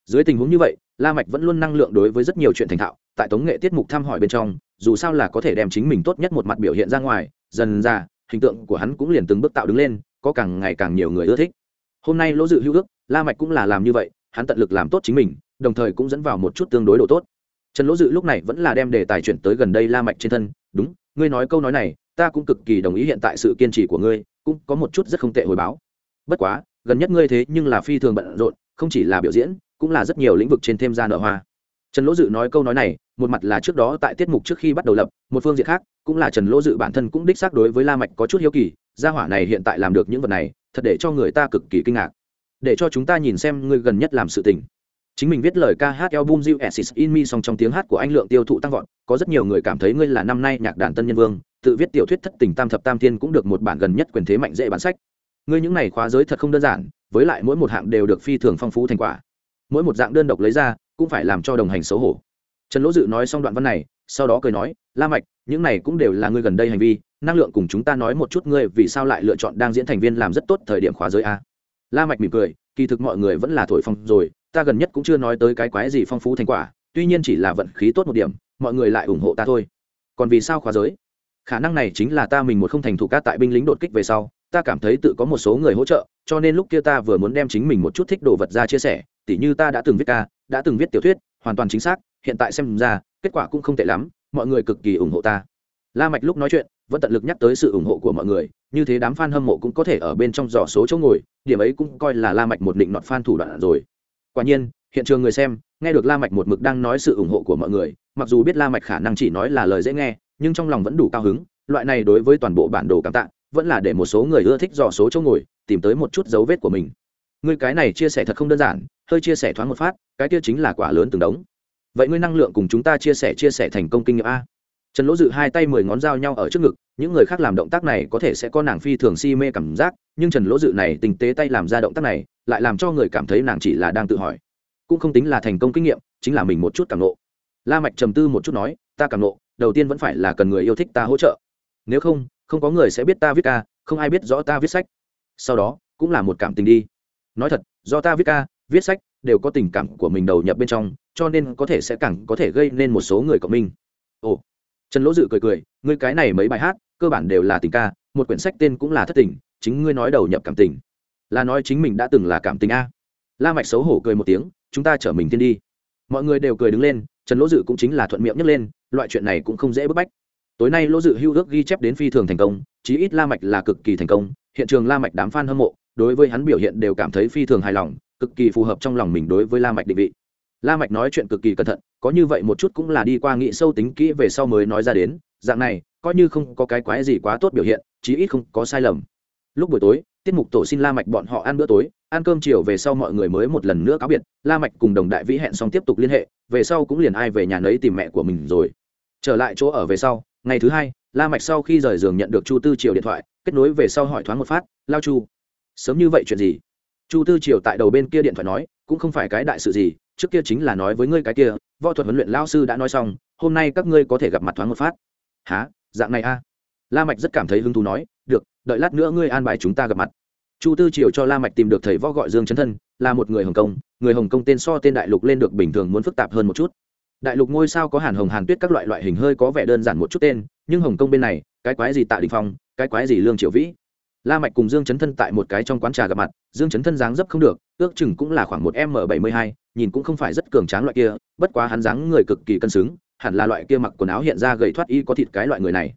Speaker 1: Dưới tình huống như vậy, la mạch vẫn luôn năng lượng đối với rất nhiều chuyện thành thạo, tại tống nghệ tiết mục thăm hỏi bên trong, dù sao là có thể đem chính mình tốt nhất một mặt biểu hiện ra ngoài, dần ra hình tượng của hắn cũng liền từng bước tạo đứng lên, có càng ngày càng nhiều người ưa thích. Hôm nay lỗ dự hữu ước, la mạch cũng là làm như vậy, hắn tận lực làm tốt chính mình, đồng thời cũng dẫn vào một chút tương đối độ tốt. Trần lỗ dự lúc này vẫn là đem đề tài chuyển tới gần đây la mạch trên thân, đúng, ngươi nói câu nói này, ta cũng cực kỳ đồng ý hiện tại sự kiên trì của ngươi, cũng có một chút rất không tệ hồi báo. Bất quá, gần nhất ngươi thế nhưng là phi thường bận rộn, không chỉ là biểu diễn, cũng là rất nhiều lĩnh vực trên thêm ra nở hoa. Trần lỗ dự nói câu nói này một mặt là trước đó tại tiết mục trước khi bắt đầu lập, một phương diện khác, cũng là trần lỗ dự bản thân cũng đích xác đối với la mạch có chút hiếu kỳ, gia hỏa này hiện tại làm được những vật này, thật để cho người ta cực kỳ kinh ngạc. Để cho chúng ta nhìn xem ngươi gần nhất làm sự tình. Chính mình viết lời ca hát album You Exist in Me song trong tiếng hát của anh lượng tiêu thụ tăng vọt, có rất nhiều người cảm thấy ngươi là năm nay nhạc đàn tân nhân vương, tự viết tiểu thuyết thất tình tam thập tam thiên cũng được một bản gần nhất quyền thế mạnh dễ bản sách. Ngươi những này khóa giới thật không đơn giản, với lại mỗi một hạng đều được phi thường phong phú thành quả. Mỗi một dạng đơn độc lấy ra, cũng phải làm cho đồng hành xấu hổ trần lỗ dự nói xong đoạn văn này, sau đó cười nói, la mạch, những này cũng đều là ngươi gần đây hành vi, năng lượng cùng chúng ta nói một chút ngươi vì sao lại lựa chọn đang diễn thành viên làm rất tốt thời điểm khóa giới a. La mạch mỉm cười, kỳ thực mọi người vẫn là thổi phong rồi, ta gần nhất cũng chưa nói tới cái quái gì phong phú thành quả, tuy nhiên chỉ là vận khí tốt một điểm, mọi người lại ủng hộ ta thôi. Còn vì sao khóa giới? Khả năng này chính là ta mình một không thành thủ cát tại binh lính đột kích về sau, ta cảm thấy tự có một số người hỗ trợ, cho nên lúc kia ta vừa muốn đem chính mình một chút thích đồ vật ra chia sẻ, tỉ như ta đã từng viết ca, đã từng viết tiểu thuyết hoàn toàn chính xác, hiện tại xem ra, kết quả cũng không tệ lắm, mọi người cực kỳ ủng hộ ta. La mạch lúc nói chuyện, vẫn tận lực nhắc tới sự ủng hộ của mọi người, như thế đám fan hâm mộ cũng có thể ở bên trong dò số chỗ ngồi, điểm ấy cũng coi là la mạch một định nọt fan thủ đoạn rồi. Quả nhiên, hiện trường người xem, nghe được la mạch một mực đang nói sự ủng hộ của mọi người, mặc dù biết la mạch khả năng chỉ nói là lời dễ nghe, nhưng trong lòng vẫn đủ cao hứng, loại này đối với toàn bộ bản đồ cảm tạ, vẫn là để một số người ưa thích dò số chỗ ngồi, tìm tới một chút dấu vết của mình ngươi cái này chia sẻ thật không đơn giản, hơi chia sẻ thoáng một phát, cái kia chính là quả lớn từng đống. Vậy ngươi năng lượng cùng chúng ta chia sẻ chia sẻ thành công kinh nghiệm a. Trần lỗ dự hai tay mười ngón dao nhau ở trước ngực, những người khác làm động tác này có thể sẽ có nàng phi thường si mê cảm giác, nhưng trần lỗ dự này tình tế tay làm ra động tác này, lại làm cho người cảm thấy nàng chỉ là đang tự hỏi. Cũng không tính là thành công kinh nghiệm, chính là mình một chút cảm nộ la mạch trầm tư một chút nói, ta cảm nộ đầu tiên vẫn phải là cần người yêu thích ta hỗ trợ. Nếu không không có người sẽ biết ta viết ca, không ai biết rõ ta viết sách. Sau đó, cũng là một cảm tình đi nói thật, do ta viết ca, viết sách, đều có tình cảm của mình đầu nhập bên trong, cho nên có thể sẽ càng có thể gây nên một số người của mình ồ. Trần lỗ dự cười cười, ngươi cái này mấy bài hát, cơ bản đều là tình ca, một quyển sách tên cũng là thất tình, chính ngươi nói đầu nhập cảm tình. Là nói chính mình đã từng là cảm tình a. La mạch xấu hổ cười một tiếng, chúng ta chở mình tiên đi. Mọi người đều cười đứng lên, trần lỗ dự cũng chính là thuận miệng nhấc lên, loại chuyện này cũng không dễ bức bách. Tối nay lỗ dự hưu ước ghi chép đến phi thường thành công, chí ít la mạch là cực kỳ thành công, hiện trường la mạch đám fan hâm mộ đối với hắn biểu hiện đều cảm thấy phi thường hài lòng, cực kỳ phù hợp trong lòng mình đối với la mạch định vị. La mạch nói chuyện cực kỳ cẩn thận, có như vậy một chút cũng là đi qua nghị sâu tính kỹ về sau mới nói ra đến, dạng này, coi như không có cái quái gì quá tốt biểu hiện, chí ít không có sai lầm. Lúc buổi tối, tiết mục tổ xin la mạch bọn họ ăn bữa tối, ăn cơm chiều về sau mọi người mới một lần nữa cáo biệt, la mạch cùng đồng đại vĩ hẹn xong tiếp tục liên hệ, về sau cũng liền ai về nhà nấy tìm mẹ của mình rồi. Trở lại chỗ ở về sau, ngày thứ hai, la mạch sau khi rời giường nhận được chu tư triều điện thoại, kết nối về sau hỏi thoáng một phát, lao chu sớm như vậy chuyện gì? Chu tư triều tại đầu bên kia điện thoại nói, cũng không phải cái đại sự gì, trước kia chính là nói với ngươi cái kia, võ thuật huấn luyện lao sư đã nói xong, hôm nay các ngươi có thể gặp mặt thoáng một phát. Há dạng này a? La mạch rất cảm thấy hứng thú nói, được, đợi lát nữa ngươi an bài chúng ta gặp mặt. Chu tư triều cho la mạch tìm được thầy võ gọi dương chấn thân, là một người hồng kông người hồng kông tên so tên đại lục lên được bình thường muốn phức tạp hơn một chút. Đại lục ngôi sao có hàn hồng hàn tuyết các loại loại hình hơi có vẻ đơn giản một chút tên, nhưng hồng kông bên này, cái quái gì tạ đình phong, cái quái gì lương triệu vĩ? La mạch cùng dương chấn thân tại một cái trong quán trà gặp mặt, dương chấn thân dáng dấp không được, ước chừng cũng là khoảng một m bảy mươi hai, nhìn cũng không phải rất cường tráng loại kia, bất quá hắn dáng người cực kỳ cân xứng, hẳn là loại kia mặc quần áo hiện ra gầy thoát y có thịt cái loại người này.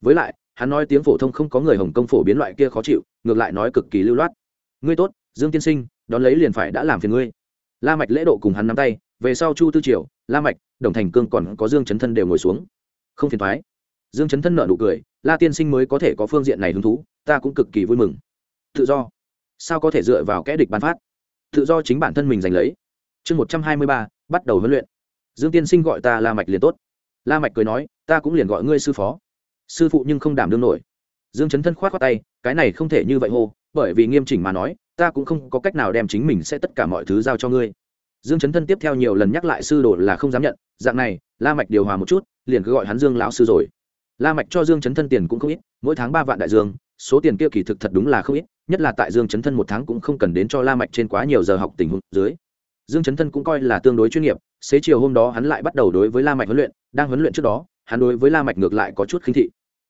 Speaker 1: Với lại, hắn nói tiếng phổ thông không có người hồng kông phổ biến loại kia khó chịu, ngược lại nói cực kỳ lưu loát. Ngươi tốt, dương tiên sinh, đón lấy liền phải đã làm phiền ngươi. La mạch lễ độ cùng hắn nắm tay, về sau chu tư triều, la mạch, đồng thành cương còn có dương chấn thân đều ngồi xuống. Không phiền thoái dương chấn thân nợ nụ cười, la tiên sinh mới có thể có phương diện này hứng thú, ta cũng cực kỳ vui mừng. Tự do? Sao có thể dựa vào kẽ địch ban phát? Tự do chính bản thân mình giành lấy. Chương một trăm hai mươi ba, bắt đầu huấn luyện. Dương tiên sinh gọi ta la mạch liền tốt. La mạch cười nói, ta cũng liền gọi ngươi sư phó. Sư phụ nhưng không đảm đương nổi. Dương chấn thân khoát khoát tay, cái này không thể như vậy hô, bởi vì nghiêm chỉnh mà nói, ta cũng không có cách nào đem chính mình sẽ tất cả mọi thứ giao cho ngươi. Dương chấn thân tiếp theo nhiều lần nhắc lại sư đồ là không dám nhận, dạng này, la mạch điều hòa một chút, liền cứ gọi hắn dương lão sư rồi la mạch cho dương chấn thân tiền cũng không ít, mỗi tháng ba vạn đại dương, số tiền kia kỳ thực thật đúng là không ít, nhất là tại dương chấn thân một tháng cũng không cần đến cho la mạch trên quá nhiều giờ học tình huống dưới. Dương chấn thân cũng coi là tương đối chuyên nghiệp, xế chiều hôm đó hắn lại bắt đầu đối với la mạch huấn luyện, đang huấn luyện trước đó, hắn đối với la mạch ngược lại có chút khinh thị.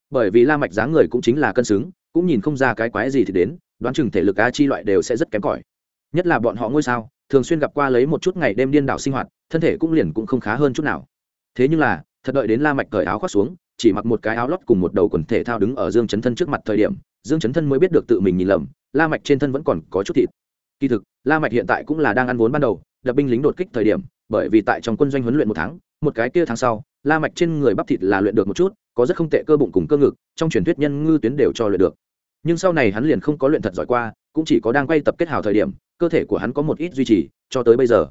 Speaker 1: Bởi vì la mạch dáng người cũng chính là cân xứng, cũng nhìn không ra cái quái gì thì đến, đoán chừng thể lực a chi loại đều sẽ rất kém cỏi. Nhất là bọn họ ngôi sao, thường xuyên gặp qua lấy một chút ngày đêm điên đảo sinh hoạt, thân thể cũng liền cũng không khá hơn chút nào. Thế nhưng là, thật đợi đến la mạch cởi áo khoác xuống chỉ mặc một cái áo lót cùng một đầu quần thể thao đứng ở dương chấn thân trước mặt thời điểm, dương chấn thân mới biết được tự mình nhìn lầm, la mạch trên thân vẫn còn có chút thịt. Kỳ thực, la mạch hiện tại cũng là đang ăn vốn ban đầu, đập binh lính đột kích thời điểm, bởi vì tại trong quân doanh huấn luyện một tháng, một cái kia tháng sau, la mạch trên người bắp thịt là luyện được một chút, có rất không tệ cơ bụng cùng cơ ngực, trong truyền thuyết nhân ngư tuyến đều cho luyện được. Nhưng sau này hắn liền không có luyện thật giỏi qua, cũng chỉ có đang quay tập kết hào thời điểm, cơ thể của hắn có một ít duy trì, cho tới bây giờ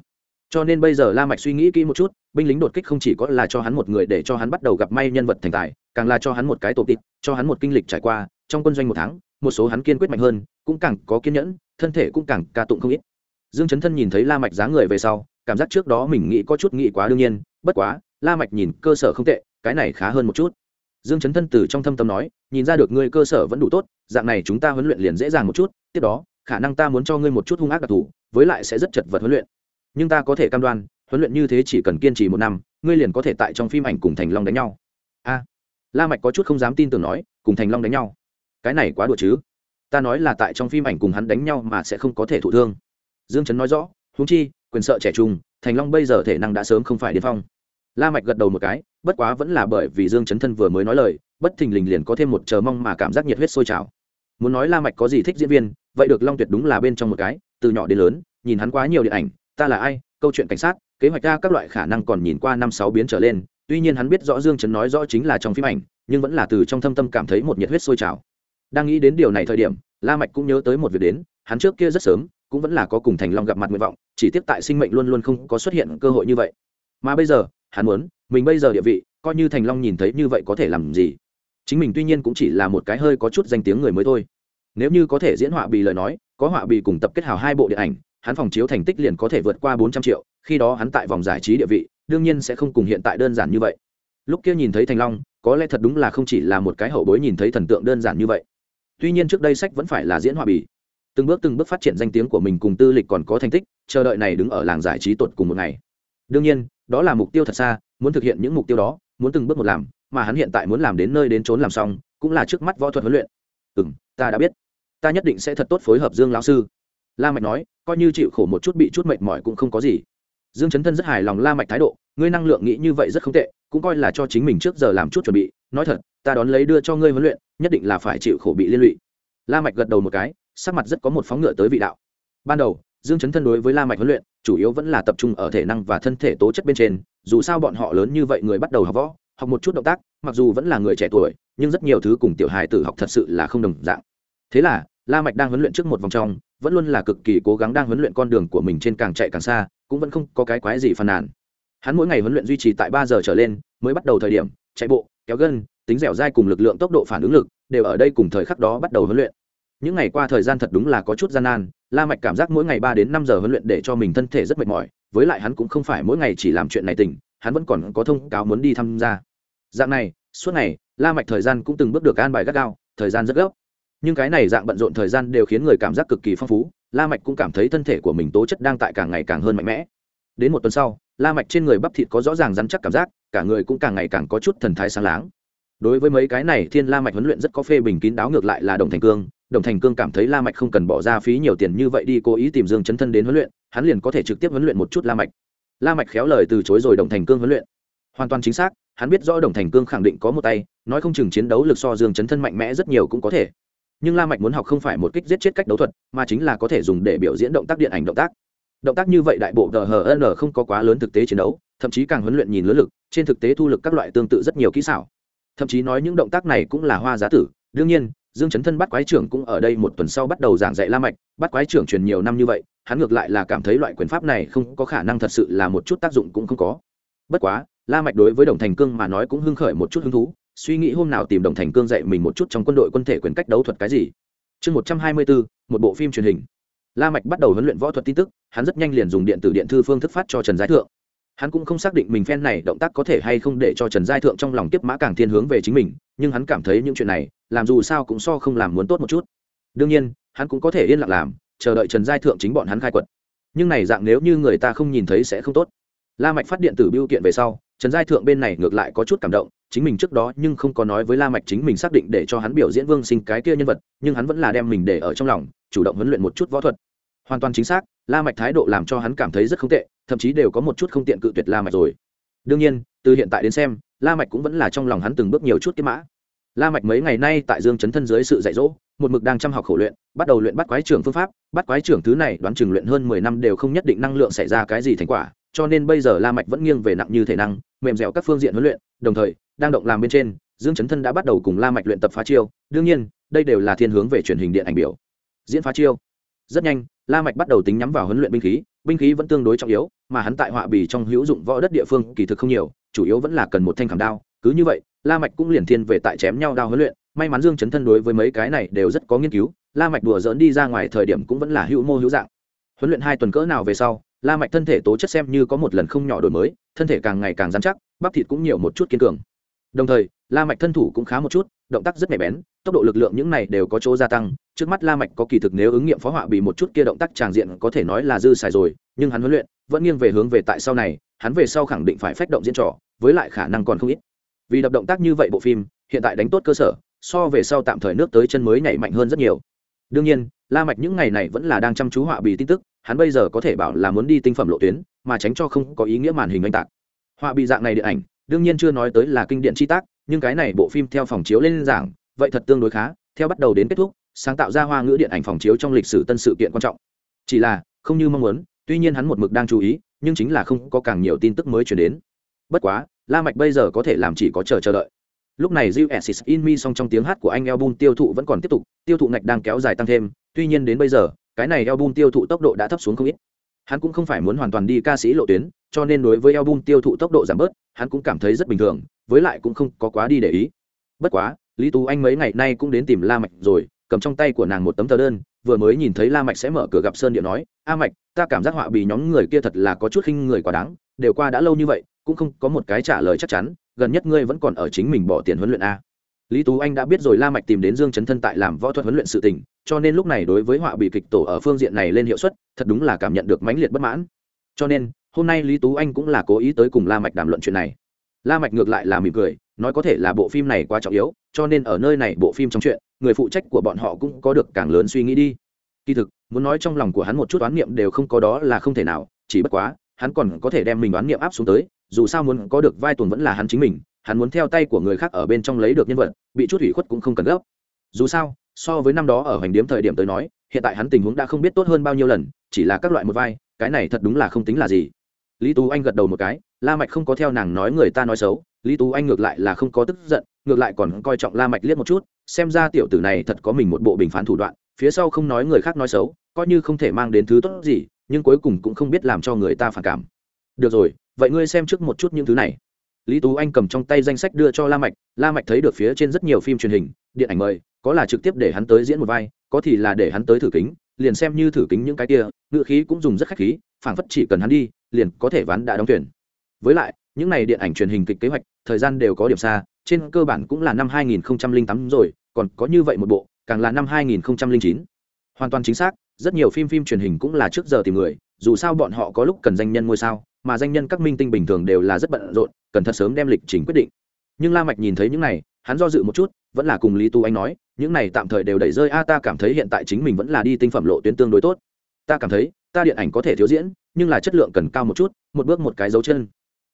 Speaker 1: cho nên bây giờ la mạch suy nghĩ kỹ một chút, binh lính đột kích không chỉ có là cho hắn một người để cho hắn bắt đầu gặp may nhân vật thành tài, càng là cho hắn một cái tổ tịp cho hắn một kinh lịch trải qua, trong quân doanh một tháng, một số hắn kiên quyết mạnh hơn, cũng càng có kiên nhẫn, thân thể cũng càng ca tụng không ít. Dương chấn thân nhìn thấy la mạch dáng người về sau, cảm giác trước đó mình nghĩ có chút nghĩ quá đương nhiên, bất quá, la mạch nhìn cơ sở không tệ, cái này khá hơn một chút. Dương chấn thân từ trong thâm tâm nói, nhìn ra được ngươi cơ sở vẫn đủ tốt, dạng này chúng ta huấn luyện liền dễ dàng một chút, tiếp đó, khả năng ta muốn cho ngươi một chút hung ác đặc thù, với lại sẽ rất chật vật huấn luyện nhưng ta có thể cam đoan, huấn luyện như thế chỉ cần kiên trì một năm, ngươi liền có thể tại trong phim ảnh cùng thành long đánh nhau. A, la mạch có chút không dám tin tưởng nói, cùng thành long đánh nhau. Cái này quá đùa chứ. Ta nói là tại trong phim ảnh cùng hắn đánh nhau mà sẽ không có thể thụ thương. Dương chấn nói rõ, huống chi, quyền sợ trẻ trung, thành long bây giờ thể năng đã sớm không phải điên phong. La mạch gật đầu một cái, bất quá vẫn là bởi vì dương chấn thân vừa mới nói lời, bất thình lình liền có thêm một chờ mong mà cảm giác nhiệt huyết sôi trào. Muốn nói la mạch có gì thích diễn viên, vậy được long tuyệt đúng là bên trong một cái, từ nhỏ đến lớn, nhìn hắn quá nhiều điện ảnh ta là ai, câu chuyện cảnh sát, kế hoạch ra các loại khả năng còn nhìn qua năm sáu biến trở lên, tuy nhiên hắn biết rõ dương chấn nói rõ chính là trong phim ảnh, nhưng vẫn là từ trong thâm tâm cảm thấy một nhiệt huyết sôi trào. Đang nghĩ đến điều này thời điểm, la mạch cũng nhớ tới một việc đến, hắn trước kia rất sớm, cũng vẫn là có cùng thành long gặp mặt nguyện vọng, chỉ tiếc tại sinh mệnh luôn luôn không có xuất hiện cơ hội như vậy. Mà bây giờ, hắn muốn, mình bây giờ địa vị, coi như thành long nhìn thấy như vậy có thể làm gì? Chính mình tuy nhiên cũng chỉ là một cái hơi có chút danh tiếng người mới thôi. Nếu như có thể diễn họa bì lời nói, có họa bì cùng tập kết hào hai bộ điện ảnh hắn phòng chiếu thành tích liền có thể vượt qua bốn trăm triệu, khi đó hắn tại vòng giải trí địa vị, đương nhiên sẽ không cùng hiện tại đơn giản như vậy. Lúc kia nhìn thấy thành long, có lẽ thật đúng là không chỉ là một cái hậu bối nhìn thấy thần tượng đơn giản như vậy. Tuy nhiên trước đây sách vẫn phải là diễn hòa bì. Từng bước từng bước phát triển danh tiếng của mình cùng tư lịch còn có thành tích, chờ đợi này đứng ở làng giải trí tột cùng một ngày. Đương nhiên, đó là mục tiêu thật xa, muốn thực hiện những mục tiêu đó, muốn từng bước một làm, mà hắn hiện tại muốn làm đến nơi đến trốn làm xong, cũng là trước mắt võ thuật huấn luyện. Ừ m ta đã biết. Ta nhất định sẽ thật tốt phối hợp dương lão sư la mạch nói, coi như chịu khổ một chút bị chút mệt mỏi cũng không có gì. Dương chấn thân rất hài lòng la mạch thái độ, ngươi năng lượng nghĩ như vậy rất không tệ, cũng coi là cho chính mình trước giờ làm chút chuẩn bị. Nói thật, ta đón lấy đưa cho ngươi huấn luyện, nhất định là phải chịu khổ bị liên lụy. La mạch gật đầu một cái, sắc mặt rất có một phóng ngựa tới vị đạo. Ban đầu, dương chấn thân đối với la mạch huấn luyện, chủ yếu vẫn là tập trung ở thể năng và thân thể tố chất bên trên, dù sao bọn họ lớn như vậy người bắt đầu học võ, học một chút động tác, mặc dù vẫn là người trẻ tuổi, nhưng rất nhiều thứ cùng tiểu hài tử học thật sự là không đồng dạng. Thế là, la mạch đang huấn luyện trước một vòng trong vẫn luôn là cực kỳ cố gắng đang huấn luyện con đường của mình trên càng chạy càng xa, cũng vẫn không có cái quái gì phàn nàn. Hắn mỗi ngày huấn luyện duy trì tại ba giờ trở lên, mới bắt đầu thời điểm, chạy bộ, kéo gân, tính dẻo dai cùng lực lượng tốc độ phản ứng lực, đều ở đây cùng thời khắc đó bắt đầu huấn luyện. Những ngày qua thời gian thật đúng là có chút gian nan, la mạch cảm giác mỗi ngày ba đến năm giờ huấn luyện để cho mình thân thể rất mệt mỏi, với lại hắn cũng không phải mỗi ngày chỉ làm chuyện này tỉnh, hắn vẫn còn có thông cáo muốn đi tham gia. Dạng này, suốt ngày, la mạch thời gian cũng từng bước được an bài gắt gao, thời gian rất gấp nhưng cái này dạng bận rộn thời gian đều khiến người cảm giác cực kỳ phong phú, la mạch cũng cảm thấy thân thể của mình tố chất đang tại càng ngày càng hơn mạnh mẽ. Đến một tuần sau, la mạch trên người bắp thịt có rõ ràng rắn chắc cảm giác, cả người cũng càng ngày càng có chút thần thái sáng láng. Đối với mấy cái này, thiên la mạch huấn luyện rất có phê bình kín đáo ngược lại là đồng thành cương. Đồng thành cương cảm thấy la mạch không cần bỏ ra phí nhiều tiền như vậy đi cố ý tìm dương chấn thân đến huấn luyện, hắn liền có thể trực tiếp huấn luyện một chút la mạch. La mạch khéo lời từ chối rồi đồng thành cương huấn luyện. Hoàn toàn chính xác, hắn biết rõ đồng thành cương khẳng định có một tay, nói không chừng chiến đấu lực so dương chấn thân mạnh mẽ rất nhiều cũng có thể nhưng la mạch muốn học không phải một kích giết chết cách đấu thuật, mà chính là có thể dùng để biểu diễn động tác điện ảnh động tác. Động tác như vậy đại bộ dhn không có quá lớn thực tế chiến đấu, thậm chí càng huấn luyện nhìn lớn lực, trên thực tế thu lực các loại tương tự rất nhiều kỹ xảo. Thậm chí nói những động tác này cũng là hoa giá tử. Đương nhiên, dương chấn thân bắt quái trưởng cũng ở đây một tuần sau bắt đầu giảng dạy la mạch, bắt quái trưởng truyền nhiều năm như vậy, hắn ngược lại là cảm thấy loại quyền pháp này không có khả năng thật sự là một chút tác dụng cũng không có. Bất quá, la mạch đối với đồng thành cương mà nói cũng hưng khởi một chút hứng thú suy nghĩ hôm nào tìm đồng thành cương dạy mình một chút trong quân đội quân thể quyền cách đấu thuật cái gì. Chương một trăm hai mươi bốn, một bộ phim truyền hình. La mạch bắt đầu huấn luyện võ thuật tin tức, hắn rất nhanh liền dùng điện tử điện thư phương thức phát cho trần giai thượng. Hắn cũng không xác định mình phen này động tác có thể hay không để cho trần giai thượng trong lòng tiếp mã càng thiên hướng về chính mình, nhưng hắn cảm thấy những chuyện này, làm dù sao cũng so không làm muốn tốt một chút. Đương nhiên, hắn cũng có thể yên lặng làm, chờ đợi trần giai thượng chính bọn hắn khai quật. Nhưng này dạng nếu như người ta không nhìn thấy sẽ không tốt. La mạch phát điện tử biêu kiện về sau, trần giai thượng bên này ngược lại có chút cảm động chính mình trước đó nhưng không có nói với la mạch chính mình xác định để cho hắn biểu diễn vương sinh cái kia nhân vật, nhưng hắn vẫn là đem mình để ở trong lòng, chủ động huấn luyện một chút võ thuật. Hoàn toàn chính xác, la mạch thái độ làm cho hắn cảm thấy rất không tệ, thậm chí đều có một chút không tiện cự tuyệt la mạch rồi. Đương nhiên, từ hiện tại đến xem, la mạch cũng vẫn là trong lòng hắn từng bước nhiều chút cái mã. La mạch mấy ngày nay tại dương chấn thân dưới sự dạy dỗ, một mực đang chăm học khổ luyện, bắt đầu luyện bắt quái trưởng phương pháp, bắt quái trưởng thứ này đoán chừng luyện hơn mười năm đều không nhất định năng lượng xảy ra cái gì thành quả, cho nên bây giờ la mạch vẫn nghiêng về nặng như thể năng, mềm dẻo các phương diện huấn luyện, đồng thời đang động làm bên trên, dương chấn thân đã bắt đầu cùng la mạch luyện tập phá chiêu, đương nhiên, đây đều là thiên hướng về truyền hình điện ảnh biểu. Diễn phá chiêu. Rất nhanh, la mạch bắt đầu tính nhắm vào huấn luyện binh khí binh khí vẫn tương đối trọng yếu, mà hắn tại họa bì trong hữu dụng võ đất địa phương kỳ thực không nhiều, chủ yếu vẫn là cần một thanh khảm đao. Cứ như vậy, la mạch cũng liền thiên về tại chém nhau đao huấn luyện. May mắn dương chấn thân đối với mấy cái này đều rất có nghiên cứu, la mạch đùa dỡn đi ra ngoài thời điểm cũng vẫn là hữu mô hữu dạng. Huấn luyện hai tuần cỡ nào về sau, la mạch thân thể tố chất xem như có một lần không nhỏ đổi mới, thân thể càng ngày càng rắn chắc, bắp thịt cũng nhiều một chút kiên cường đồng thời, la mạch thân thủ cũng khá một chút, động tác rất nhạy bén, tốc độ lực lượng những này đều có chỗ gia tăng. Trước mắt la mạch có kỳ thực nếu ứng nghiệm phó họa bị một chút kia động tác tràng diện có thể nói là dư xài rồi, nhưng hắn huấn luyện vẫn nghiêng về hướng về tại sau này, hắn về sau khẳng định phải phách động diễn trò, với lại khả năng còn không ít. Vì đập động tác như vậy bộ phim, hiện tại đánh tốt cơ sở, so về sau tạm thời nước tới chân mới nhảy mạnh hơn rất nhiều. Đương nhiên, la mạch những ngày này vẫn là đang chăm chú họa bì tin tức, hắn bây giờ có thể bảo là muốn đi tinh phẩm lộ tuyến, mà tránh cho không có ý nghĩa màn hình anh tạc. Họa bị dạng này điện ảnh đương nhiên chưa nói tới là kinh điển chi tác, nhưng cái này bộ phim theo phòng chiếu lên giảng, vậy thật tương đối khá, theo bắt đầu đến kết thúc, sáng tạo ra hoa ngữ điện ảnh phòng chiếu trong lịch sử tân sự kiện quan trọng. Chỉ là, không như mong muốn, tuy nhiên hắn một mực đang chú ý, nhưng chính là không có càng nhiều tin tức mới chuyển đến. Bất quá, la mạch bây giờ có thể làm chỉ có chờ chờ đợi. Lúc này Jill Assis in me song trong tiếng hát của anh album tiêu thụ vẫn còn tiếp tục, tiêu thụ ngạch đang kéo dài tăng thêm, tuy nhiên đến bây giờ, cái này album tiêu thụ tốc độ đã thấp xuống không ít hắn cũng không phải muốn hoàn toàn đi ca sĩ lộ tuyến, cho nên đối với album tiêu thụ tốc độ giảm bớt, hắn cũng cảm thấy rất bình thường, với lại cũng không có quá đi để ý. Bất quá, lý tú anh mấy ngày nay cũng đến tìm la mạch rồi, cầm trong tay của nàng một tấm tờ đơn, vừa mới nhìn thấy la mạch sẽ mở cửa gặp sơn điện nói, a mạch, ta cảm giác họa bì nhóm người kia thật là có chút khinh người quá đáng, đều qua đã lâu như vậy, cũng không có một cái trả lời chắc chắn, gần nhất ngươi vẫn còn ở chính mình bỏ tiền huấn luyện a lý tú anh đã biết rồi, la mạch tìm đến dương chấn thân tại làm võ thuật huấn luyện sự tình, cho nên lúc này đối với họa bị kịch tổ ở phương diện này lên hiệu suất, thật đúng là cảm nhận được mãnh liệt bất mãn. Cho nên, hôm nay lý tú anh cũng là cố ý tới cùng la mạch đàm luận chuyện này. La mạch ngược lại là mỉm cười, nói có thể là bộ phim này quá trọng yếu, cho nên ở nơi này bộ phim trong chuyện, người phụ trách của bọn họ cũng có được càng lớn suy nghĩ đi. Kỳ thực, muốn nói trong lòng của hắn một chút oán niệm đều không có đó là không thể nào, chỉ bất quá, hắn còn có thể đem mình oán niệm áp xuống tới, dù sao muốn có được vai tuần vẫn là hắn chính mình hắn muốn theo tay của người khác ở bên trong lấy được nhân vật, bị chút hủy khuất cũng không cần gấp. Dù sao, so với năm đó ở hoành điếm thời điểm tới nói, hiện tại hắn tình huống đã không biết tốt hơn bao nhiêu lần, chỉ là các loại một vai, cái này thật đúng là không tính là gì. Lý tú anh gật đầu một cái, la mạch không có theo nàng nói người ta nói xấu, lý tú anh ngược lại là không có tức giận, ngược lại còn coi trọng la mạch liếc một chút, xem ra tiểu tử này thật có mình một bộ bình phán thủ đoạn, phía sau không nói người khác nói xấu, coi như không thể mang đến thứ tốt gì, nhưng cuối cùng cũng không biết làm cho người ta phản cảm. Được rồi, vậy ngươi xem trước một chút những thứ này lý tú anh cầm trong tay danh sách đưa cho la mạch la mạch thấy được phía trên rất nhiều phim truyền hình, điện ảnh mời, có là trực tiếp để hắn tới diễn một vai, có thì là để hắn tới thử kính, liền xem như thử kính những cái kia ngựa khí cũng dùng rất khách khí, phảng phất chỉ cần hắn đi, liền có thể ván đã đóng tuyển. Với lại, những này điện ảnh truyền hình kịch kế hoạch, thời gian đều có điểm xa, trên cơ bản cũng là năm 2008 rồi, còn có như vậy một bộ, càng là năm 2009 hoàn toàn chính xác, rất nhiều phim phim truyền hình cũng là trước giờ tìm người, dù sao bọn họ có lúc cần danh nhân ngôi sao mà danh nhân các minh tinh bình thường đều là rất bận rộn, cần thật sớm đem lịch trình quyết định. Nhưng la mạch nhìn thấy những này, hắn do dự một chút, vẫn là cùng lý tu anh nói, những này tạm thời đều đẩy rơi, a, ta cảm thấy hiện tại chính mình vẫn là đi tinh phẩm lộ tuyến tương đối tốt. Ta cảm thấy, ta điện ảnh có thể thiếu diễn, nhưng là chất lượng cần cao một chút, một bước một cái dấu chân.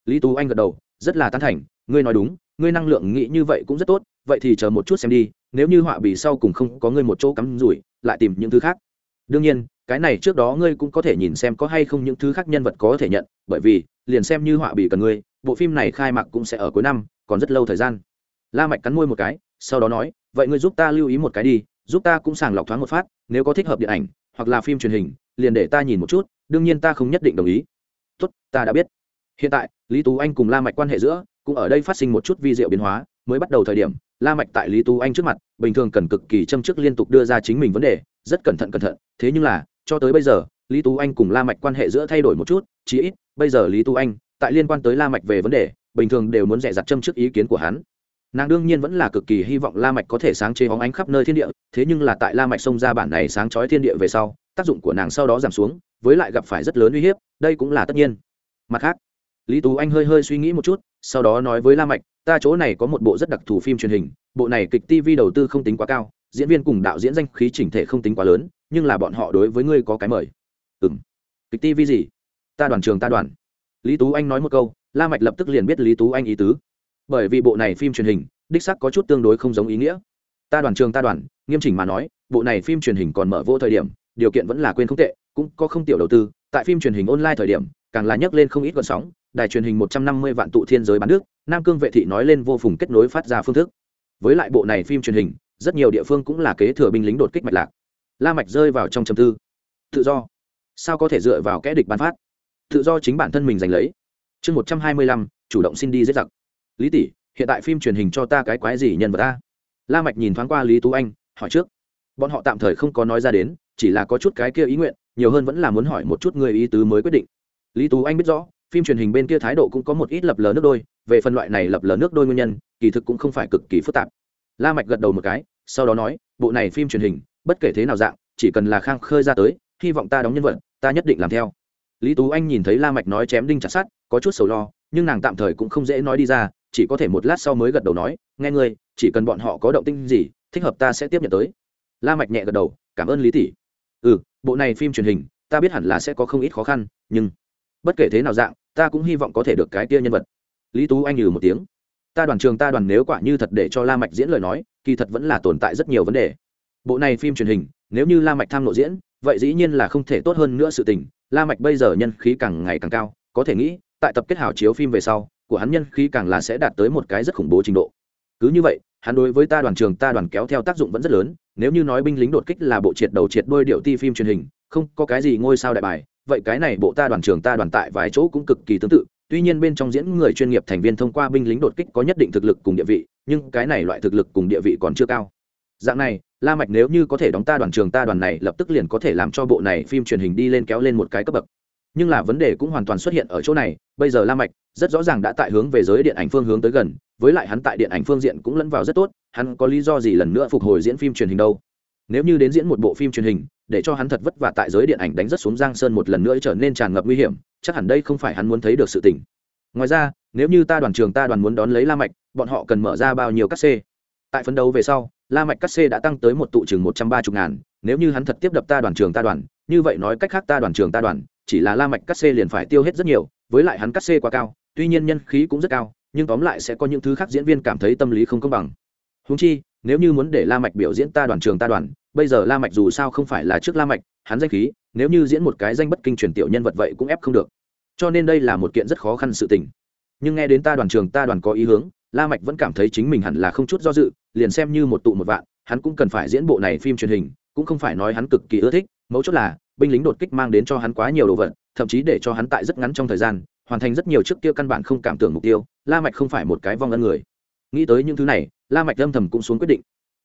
Speaker 1: Lý tú anh gật đầu, rất là tán thành, ngươi nói đúng, ngươi năng lượng nghĩ như vậy cũng rất tốt, vậy thì chờ một chút xem đi, nếu như họa bì sau cùng không có ngươi một chỗ cắm rủi, lại tìm những thứ khác. Đương nhiên cái này trước đó ngươi cũng có thể nhìn xem có hay không những thứ khác nhân vật có thể nhận, bởi vì, liền xem như họa bì cần ngươi, bộ phim này khai mạc cũng sẽ ở cuối năm, còn rất lâu thời gian. La mạch cắn môi một cái, sau đó nói, vậy ngươi giúp ta lưu ý một cái đi, giúp ta cũng sàng lọc thoáng một phát, nếu có thích hợp điện ảnh, hoặc là phim truyền hình, liền để ta nhìn một chút, đương nhiên ta không nhất định đồng ý. Tốt, ta đã biết. Hiện tại, lý tú anh cùng la mạch quan hệ giữa, cũng ở đây phát sinh một chút vi diệu biến hóa, mới bắt đầu thời điểm, la mạch tại lý tú anh trước mặt, bình thường cần cực kỳ châm trước liên tục đưa ra chính mình vấn đề, rất cẩn thận cẩn thận, thế nhưng là cho tới bây giờ, lý tú anh cùng la mạch quan hệ giữa thay đổi một chút, chí ít, bây giờ lý tú anh, tại liên quan tới la mạch về vấn đề, bình thường đều muốn dè dặt châm trước ý kiến của hắn. Nàng đương nhiên vẫn là cực kỳ hy vọng la mạch có thể sáng chế hóng ánh khắp nơi thiên địa, thế nhưng là tại la mạch xông ra bản này sáng chói thiên địa về sau, tác dụng của nàng sau đó giảm xuống, với lại gặp phải rất lớn uy hiếp, đây cũng là tất nhiên. Mặt khác, lý tú anh hơi hơi suy nghĩ một chút, sau đó nói với la mạch, ta chỗ này có một bộ rất đặc thù phim truyền hình, bộ này kịch tv đầu tư không tính quá cao, diễn viên cùng đạo diễn danh khí chỉnh thể không tính quá lớn nhưng là bọn họ đối với ngươi có cái mời. Ừng kịch tivi gì? Ta đoàn trường ta đoàn. Lý tú anh nói một câu, la mạch lập tức liền biết lý tú anh ý tứ. Bởi vì bộ này phim truyền hình, đích sắc có chút tương đối không giống ý nghĩa. Ta đoàn trường ta đoàn, nghiêm chỉnh mà nói, bộ này phim truyền hình còn mở vô thời điểm, điều kiện vẫn là quên không tệ, cũng có không tiểu đầu tư. Tại phim truyền hình online thời điểm, càng là nhấc lên không ít gọn sóng, đài truyền hình một trăm năm mươi vạn tụ thiên giới bán nước, nam cương vệ thị nói lên vô phùng kết nối phát ra phương thức. Với lại bộ này phim truyền hình, rất nhiều địa phương cũng là kế thừa binh lính đột kích mạch lạc la mạch rơi vào trong trầm tư. Tự do. Sao có thể dựa vào kẻ địch ban phát? Tự do chính bản thân mình giành lấy. Chương một trăm hai mươi lăm, chủ động xin đi giết giặc. Lý tỷ, hiện tại phim truyền hình cho ta cái quái gì nhân vật ta la mạch nhìn thoáng qua lý tú anh, hỏi trước. Bọn họ tạm thời không có nói ra đến, chỉ là có chút cái kia ý nguyện, nhiều hơn vẫn là muốn hỏi một chút người ý tứ mới quyết định. Lý tú anh biết rõ, phim truyền hình bên kia thái độ cũng có một ít lập lờ nước đôi, về phần loại này lập lờ nước đôi nguyên nhân, kỳ thực cũng không phải cực kỳ phức tạp. La mạch gật đầu một cái, sau đó nói, bộ này phim truyền hình bất kể thế nào dạng, chỉ cần là khang khơi ra tới, hy vọng ta đóng nhân vật, ta nhất định làm theo. Lý tú anh nhìn thấy la mạch nói chém đinh chặt sắt, có chút sầu lo, nhưng nàng tạm thời cũng không dễ nói đi ra, chỉ có thể một lát sau mới gật đầu nói, nghe ngươi, chỉ cần bọn họ có động tĩnh gì, thích hợp ta sẽ tiếp nhận tới. La mạch nhẹ gật đầu, cảm ơn lý tỷ. Ừ bộ này phim truyền hình, ta biết hẳn là sẽ có không ít khó khăn, nhưng bất kể thế nào dạng, ta cũng hy vọng có thể được cái tia nhân vật. Lý tú anh nhừ một tiếng, ta đoàn trường ta đoàn nếu quả như thật để cho la mạch diễn lời nói, kỳ thật vẫn là tồn tại rất nhiều vấn đề bộ này phim truyền hình, nếu như la mạch tham nội diễn, vậy dĩ nhiên là không thể tốt hơn nữa sự tình. La mạch bây giờ nhân khí càng ngày càng cao, có thể nghĩ, tại tập kết hảo chiếu phim về sau, của hắn nhân khí càng là sẽ đạt tới một cái rất khủng bố trình độ. Cứ như vậy, hắn đối với ta đoàn trường, ta đoàn kéo theo tác dụng vẫn rất lớn, nếu như nói binh lính đột kích là bộ triệt đầu triệt đôi điệu ti phim truyền hình, không có cái gì ngôi sao đại bài, vậy cái này bộ ta đoàn trường, ta đoàn tại vài chỗ cũng cực kỳ tương tự. Tuy nhiên bên trong diễn người chuyên nghiệp thành viên thông qua binh lính đột kích có nhất định thực lực cùng địa vị, nhưng cái này loại thực lực cùng địa vị còn chưa cao. Dạng này la mạch nếu như có thể đóng ta đoàn trường ta đoàn này, lập tức liền có thể làm cho bộ này phim truyền hình đi lên kéo lên một cái cấp bậc. Nhưng là vấn đề cũng hoàn toàn xuất hiện ở chỗ này, bây giờ la mạch rất rõ ràng đã tại hướng về giới điện ảnh phương hướng tới gần, với lại hắn tại điện ảnh phương diện cũng lẫn vào rất tốt, hắn có lý do gì lần nữa phục hồi diễn phim truyền hình đâu? Nếu như đến diễn một bộ phim truyền hình, để cho hắn thật vất vả tại giới điện ảnh đánh rất xuống giang sơn một lần nữa trở nên tràn ngập nguy hiểm, chắc hẳn đây không phải hắn muốn thấy được sự tình. Ngoài ra, nếu như ta đoàn trường ta đoàn muốn đón lấy la mạch, bọn họ cần mở ra bao nhiêu các c tại phấn đấu về sau, la mạch cắt xê đã tăng tới một tụ chừng một trăm ba mươi ngàn, nếu như hắn thật tiếp đập ta đoàn trường ta đoàn, như vậy nói cách khác ta đoàn trường ta đoàn, chỉ là la mạch cắt xê liền phải tiêu hết rất nhiều, với lại hắn cắt xê quá cao, tuy nhiên nhân khí cũng rất cao, nhưng tóm lại sẽ có những thứ khác diễn viên cảm thấy tâm lý không công bằng. Huống chi, nếu như muốn để la mạch biểu diễn ta đoàn trường ta đoàn, bây giờ la mạch dù sao không phải là trước la mạch, hắn danh khí, nếu như diễn một cái danh bất kinh truyền tiểu nhân vật vậy cũng ép không được. Cho nên đây là một kiện rất khó khăn sự tình. Nhưng nghe đến ta đoàn trường ta đoàn có ý hướng la mạch vẫn cảm thấy chính mình hẳn là không chút do dự, liền xem như một tụ một vạn, hắn cũng cần phải diễn bộ này phim truyền hình, cũng không phải nói hắn cực kỳ ưa thích, mấu chốt là, binh lính đột kích mang đến cho hắn quá nhiều đồ vật, thậm chí để cho hắn tại rất ngắn trong thời gian, hoàn thành rất nhiều trước kia căn bản không cảm tưởng mục tiêu, la mạch không phải một cái vong ân người. Nghĩ tới những thứ này, la mạch âm thầm cũng xuống quyết định.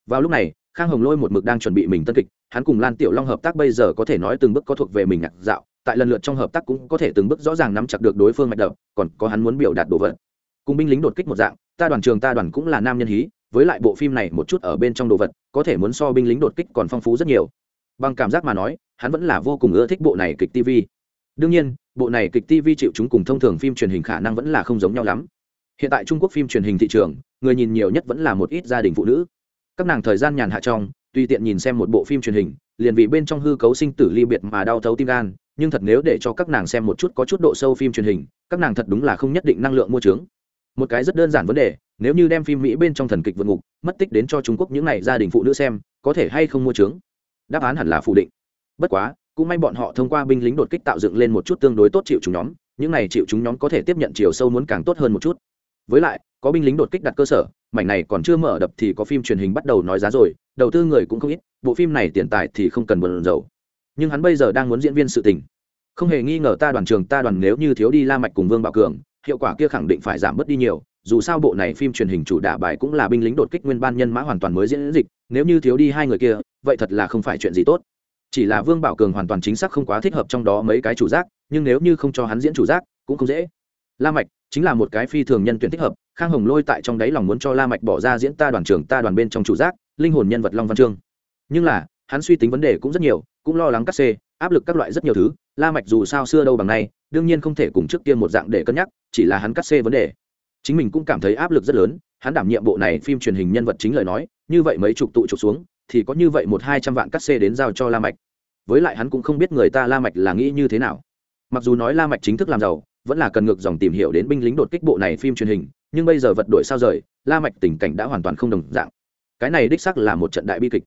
Speaker 1: Vào lúc này, khang hồng lôi một mực đang chuẩn bị mình tân kịch, hắn cùng lan tiểu long hợp tác bây giờ có thể nói từng bước có thuộc về mình ngạc dạo, tại lần lượt trong hợp tác cũng có thể từng bước rõ ràng nắm chặt được đối phương mạch đập, còn có hắn muốn biểu đạt đồ vật cùng binh lính đột kích một dạng, ta đoàn trường ta đoàn cũng là nam nhân hí, với lại bộ phim này một chút ở bên trong đồ vật, có thể muốn so binh lính đột kích còn phong phú rất nhiều. Bằng cảm giác mà nói, hắn vẫn là vô cùng ưa thích bộ này kịch tv đương nhiên, bộ này kịch tv chịu chúng cùng thông thường phim truyền hình khả năng vẫn là không giống nhau lắm. Hiện tại trung quốc phim truyền hình thị trường, người nhìn nhiều nhất vẫn là một ít gia đình phụ nữ. Các nàng thời gian nhàn hạ trong, tùy tiện nhìn xem một bộ phim truyền hình, liền vì bên trong hư cấu sinh tử ly biệt mà đau thấu tim gan, nhưng thật nếu để cho các nàng xem một chút có chút độ sâu phim truyền hình, các nàng thật đúng là không nhất định năng lượng mua trướng một cái rất đơn giản vấn đề, nếu như đem phim mỹ bên trong thần kịch vượt ngục, mất tích đến cho trung quốc những n à y gia đình phụ nữ xem, có thể hay không mua trướng đáp án hẳn là phủ định. Bất quá, cũng may bọn họ thông qua binh lính đột kích tạo dựng lên một chút tương đối tốt chịu chúng nhóm, những này chịu chúng nhóm có thể tiếp nhận chiều sâu muốn càng tốt hơn một chút. Với lại, có binh lính đột kích đặt cơ sở, mảnh này còn chưa mở đập thì có phim truyền hình bắt đầu nói giá rồi, đầu tư người cũng không ít, bộ phim này tiền tài thì không cần bận dầu nhưng hắn bây giờ đang muốn diễn viên sự tình. Không hề nghi ngờ ta đoàn trường ta đoàn nếu như thiếu đi la mạch cùng vương bảo cường hiệu quả kia khẳng định phải giảm bớt đi nhiều, dù sao bộ này phim truyền hình chủ đả bài cũng là binh lính đột kích nguyên ban nhân mã hoàn toàn mới diễn dịch, nếu như thiếu đi hai người kia, vậy thật là không phải chuyện gì tốt. Chỉ là vương bảo cường hoàn toàn chính xác không quá thích hợp trong đó mấy cái chủ giác, nhưng nếu như không cho hắn diễn chủ giác, cũng không dễ. La mạch chính là một cái phi thường nhân tuyển thích hợp, khang hồng lôi tại trong đấy lòng muốn cho la mạch bỏ ra diễn ta đoàn trưởng ta đoàn bên trong chủ giác, linh hồn nhân vật long văn trương nhưng là, hắn suy tính vấn đề cũng rất nhiều, cũng lo lắng các xê áp lực các loại rất nhiều thứ, la mạch dù sao xưa đâu bằng nay đương nhiên không thể cùng trước kia một dạng để cân nhắc, chỉ là hắn cắt xê vấn đề. Chính mình cũng cảm thấy áp lực rất lớn, hắn đảm nhiệm bộ này phim truyền hình nhân vật chính lời nói, như vậy mấy chục tụ trục xuống, thì có như vậy một hai trăm vạn cắt xê đến giao cho la mạch. Với lại hắn cũng không biết người ta la mạch là nghĩ như thế nào. Mặc dù nói la mạch chính thức làm giàu, vẫn là cần ngược dòng tìm hiểu đến binh lính đột kích bộ này phim truyền hình, nhưng bây giờ vật đổi sao rời, la mạch tình cảnh đã hoàn toàn không đồng dạng. Cái này đích xác là một trận đại bi kịch.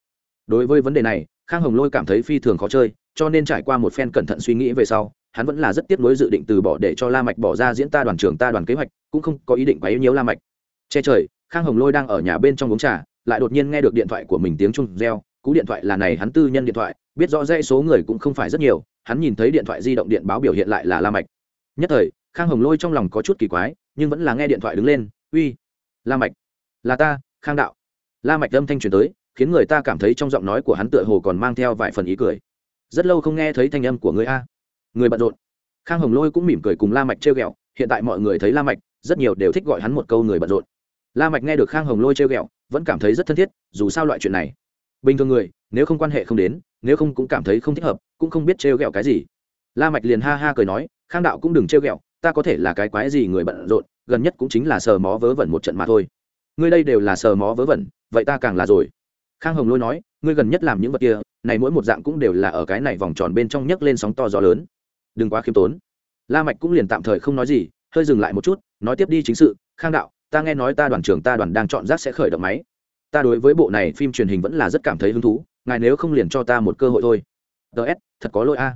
Speaker 1: Đối với vấn đề này, khang hồng lôi cảm thấy phi thường khó chơi, cho nên trải qua một phen cẩn thận suy nghĩ về sau hắn vẫn là rất tiếc nuối dự định từ bỏ để cho la mạch bỏ ra diễn ta đoàn trưởng ta đoàn kế hoạch, cũng không có ý định quấy nhiễu la mạch. Che trời, khang hồng lôi đang ở nhà bên trong uống trà, lại đột nhiên nghe được điện thoại của mình tiếng chuông reo, cú điện thoại là này, hắn tư nhân điện thoại, biết rõ dãy số người cũng không phải rất nhiều, hắn nhìn thấy điện thoại di động điện báo biểu hiện lại là la mạch. Nhất thời, khang hồng lôi trong lòng có chút kỳ quái, nhưng vẫn là nghe điện thoại đứng lên, uy, la mạch, là ta, khang đạo. La mạch âm thanh truyền tới, khiến người ta cảm thấy trong giọng nói của hắn tựa hồ còn mang theo vài phần ý cười. Rất lâu không nghe thấy thanh âm của ngươi a người bận rộn. Khang hồng lôi cũng mỉm cười cùng la mạch treo ghẹo, hiện tại mọi người thấy la mạch, rất nhiều đều thích gọi hắn một câu người bận rộn. La mạch nghe được khang hồng lôi treo ghẹo, vẫn cảm thấy rất thân thiết, dù sao loại chuyện này, bình thường người, nếu không quan hệ không đến, nếu không cũng cảm thấy không thích hợp, cũng không biết treo ghẹo cái gì. La mạch liền ha ha cười nói, khang đạo cũng đừng treo ghẹo, ta có thể là cái quái gì người bận rộn, gần nhất cũng chính là sờ mó vớ vẩn một trận mà thôi. Ngươi đây đều là sờ mó vớ vẩn, vậy ta càng là rồi. Khang hồng lôi nói, ngươi gần nhất làm những vật kia, này mỗi một dạng cũng đều là ở cái này vòng tròn bên trong nhấc lên sóng to gió lớn đừng quá khiêm tốn. La mạch cũng liền tạm thời không nói gì, hơi dừng lại một chút, nói tiếp đi chính sự, khang đạo, ta nghe nói ta đoàn trưởng ta đoàn đang chọn rác sẽ khởi động máy. Ta đối với bộ này phim truyền hình vẫn là rất cảm thấy hứng thú, ngài nếu không liền cho ta một cơ hội thôi. Ts thật có lỗi a.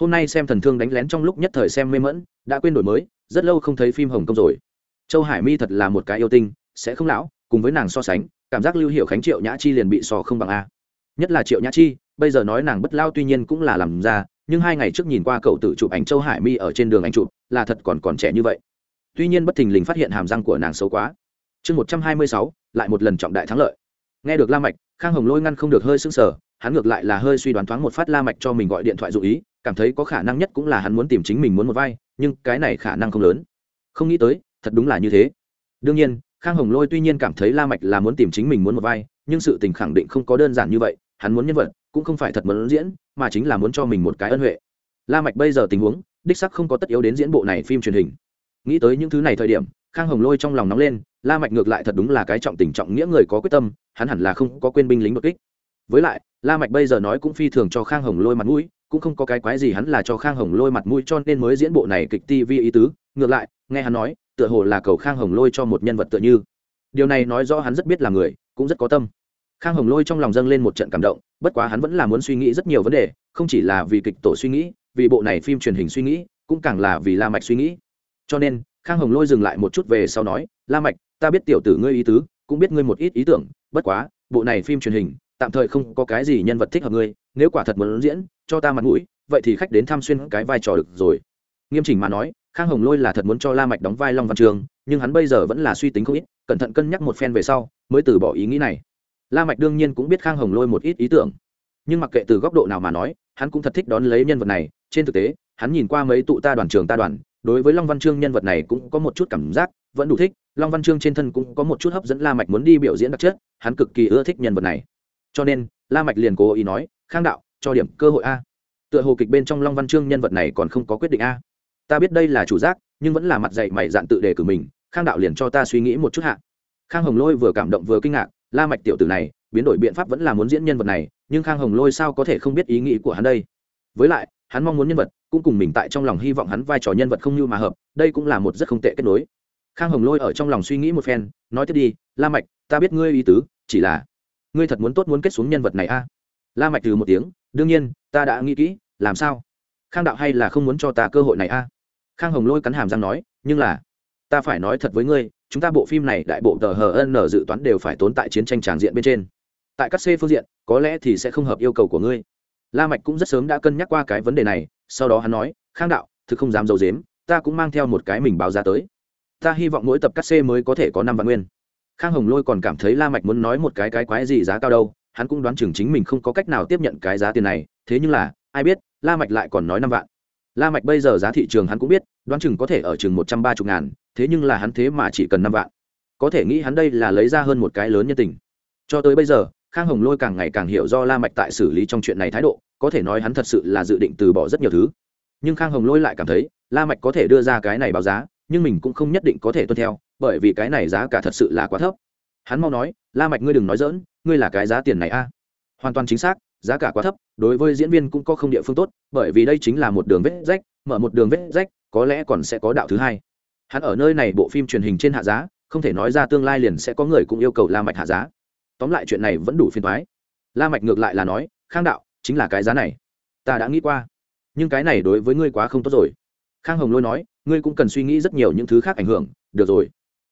Speaker 1: Hôm nay xem thần thương đánh lén trong lúc nhất thời xem mê mẫn đã quên đổi mới, rất lâu không thấy phim hồng kông rồi. Châu hải mi thật là một cái yêu tinh, sẽ không lão, cùng với nàng so sánh, cảm giác lưu hiệu khánh, triệu nhã chi liền bị sò không bằng a. Nhất là triệu nhã chi, bây giờ nói nàng bất lao tuy nhiên cũng là làm ra nhưng hai ngày trước nhìn qua cậu tự chụp ảnh châu hải mi ở trên đường ảnh chụp, là thật còn còn trẻ như vậy. Tuy nhiên bất thình lình phát hiện hàm răng của nàng xấu quá. Chương một trăm hai mươi sáu, lại một lần trọng đại thắng lợi. Nghe được la mạch, khang hồng lôi ngăn không được hơi sưng sờ, hắn ngược lại là hơi suy đoán thoáng một phát la mạch cho mình gọi điện thoại dụ ý, cảm thấy có khả năng nhất cũng là hắn muốn tìm chính mình muốn một vai, nhưng cái này khả năng không lớn. Không nghĩ tới, thật đúng là như thế. Đương nhiên, khang hồng lôi tuy nhiên cảm thấy la mạch là muốn tìm chính mình muốn một vai, nhưng sự tình khẳng định không có đơn giản như vậy, hắn muốn nhân vật cũng không phải thật muốn diễn, mà chính là muốn cho mình một cái ân huệ. La mạch bây giờ tình huống, đích sắc không có tất yếu đến diễn bộ này phim truyền hình. Nghĩ tới những thứ này thời điểm, khang hồng lôi trong lòng nóng lên, la mạch ngược lại thật đúng là cái trọng tình trọng nghĩa người có quyết tâm, hắn hẳn là không có quên binh lính đột kích. Với lại, la mạch bây giờ nói cũng phi thường cho khang hồng lôi mặt mũi, cũng không có cái quái gì hắn là cho khang hồng lôi mặt mũi cho nên mới diễn bộ này kịch tv ý tứ. Ngược lại, nghe hắn nói, tựa hồ là cầu khang hồng lôi cho một nhân vật tựa như. Điều này nói rõ hắn rất biết là người, cũng rất có tâm. Khang hồng lôi trong lòng dâng lên một trận cảm động bất quá hắn vẫn là muốn suy nghĩ rất nhiều vấn đề, không chỉ là vì kịch tổ suy nghĩ, vì bộ này phim truyền hình suy nghĩ, cũng càng là vì la mạch suy nghĩ. Cho nên, khang hồng lôi dừng lại một chút về sau nói, la mạch, ta biết tiểu tử ngươi ý tứ, cũng biết ngươi một ít ý tưởng, bất quá, bộ này phim truyền hình, tạm thời không có cái gì nhân vật thích hợp ngươi, nếu quả thật muốn diễn, cho ta mặt mũi, vậy thì khách đến tham xuyên cái vai trò được rồi. Nghiêm chỉnh mà nói, khang hồng lôi là thật muốn cho la mạch đóng vai long văn trường, nhưng hắn bây giờ vẫn là suy tính không ít, cẩn thận cân nhắc một phen về sau, mới từ bỏ ý nghĩ này la mạch đương nhiên cũng biết khang hồng lôi một ít ý tưởng. Nhưng mặc kệ từ góc độ nào mà nói, hắn cũng thật thích đón lấy nhân vật này. Trên thực tế, hắn nhìn qua mấy tụ ta đoàn trường ta đoàn, đối với long văn trương nhân vật này cũng có một chút cảm giác, vẫn đủ thích. Long văn trương trên thân cũng có một chút hấp dẫn la mạch muốn đi biểu diễn đặc chất, hắn cực kỳ ưa thích nhân vật này. Cho nên, la mạch liền cố ý nói, khang đạo, cho điểm cơ hội a. Tựa hồ kịch bên trong long văn trương nhân vật này còn không có quyết định a. Ta biết đây là chủ giác, nhưng vẫn là mặt dạy mày dạn tự đề cử mình. Khang đạo liền cho ta suy nghĩ một chút hạ. Khang hồng lôi vừa cảm động vừa kinh ngạc la mạch tiểu tử này, biến đổi biện pháp vẫn là muốn diễn nhân vật này, nhưng khang hồng lôi sao có thể không biết ý nghĩ của hắn đây? Với lại, hắn mong muốn nhân vật, cũng cùng mình tại trong lòng hy vọng hắn vai trò nhân vật không như mà hợp, đây cũng là một rất không tệ kết nối. Khang hồng lôi ở trong lòng suy nghĩ một phen, nói tiếp đi, la mạch, ta biết ngươi ý tứ, chỉ là ngươi thật muốn tốt muốn kết xuống nhân vật này a? La mạch từ một tiếng, đương nhiên, ta đã nghĩ kỹ, làm sao? Khang đạo hay là không muốn cho ta cơ hội này a? Khang hồng lôi cắn hàm răng nói, nhưng là, ta phải nói thật với ngươi chúng ta bộ phim này đại bộ tờ hn dự toán đều phải tốn tại chiến tranh tràng diện bên trên. Tại các c phương diện, có lẽ thì sẽ không hợp yêu cầu của ngươi. La mạch cũng rất sớm đã cân nhắc qua cái vấn đề này, sau đó hắn nói, khang đạo, thực không dám dầu i dếm ta cũng mang theo một cái mình báo giá tới. Ta hy vọng mỗi tập cắt c mới có thể có năm vạn nguyên. Khang hồng lôi còn cảm thấy la mạch muốn nói một cái cái quái gì giá cao đâu, hắn cũng đoán chừng chính mình không có cách nào tiếp nhận cái giá tiền này, thế nhưng là, ai biết, la mạch lại còn nói năm vạn la mạch bây giờ giá thị trường hắn cũng biết, đoán chừng có thể ở chừng một trăm ba mươi ngàn, thế nhưng là hắn thế mà chỉ cần năm vạn. Có thể nghĩ hắn đây là lấy ra hơn một cái lớn nhân tình. Cho tới bây giờ, khang hồng lôi càng ngày càng hiểu do la mạch tại xử lý trong chuyện này thái độ, có thể nói hắn thật sự là dự định từ bỏ rất nhiều thứ. Nhưng khang hồng lôi lại cảm thấy, la mạch có thể đưa ra cái này báo giá, nhưng mình cũng không nhất định có thể tuân theo, bởi vì cái này giá cả thật sự là quá thấp. Hắn mau nói, la mạch ngươi đừng nói dỡn ngươi là cái giá tiền này a. Hoàn toàn chính xác giá cả quá thấp, đối với diễn viên cũng có không địa phương tốt, bởi vì đây chính là một đường vết rách, mở một đường vết rách, có lẽ còn sẽ có đạo thứ hai. Hắn ở nơi này bộ phim truyền hình trên hạ giá, không thể nói ra tương lai liền sẽ có người cũng yêu cầu la mạch hạ giá. Tóm lại chuyện này vẫn đủ phiền toái. La mạch ngược lại là nói, khang đạo, chính là cái giá này. Ta đã nghĩ qua, nhưng cái này đối với ngươi quá không tốt rồi. Khang hồng lôi nói, ngươi cũng cần suy nghĩ rất nhiều những thứ khác ảnh hưởng, được rồi.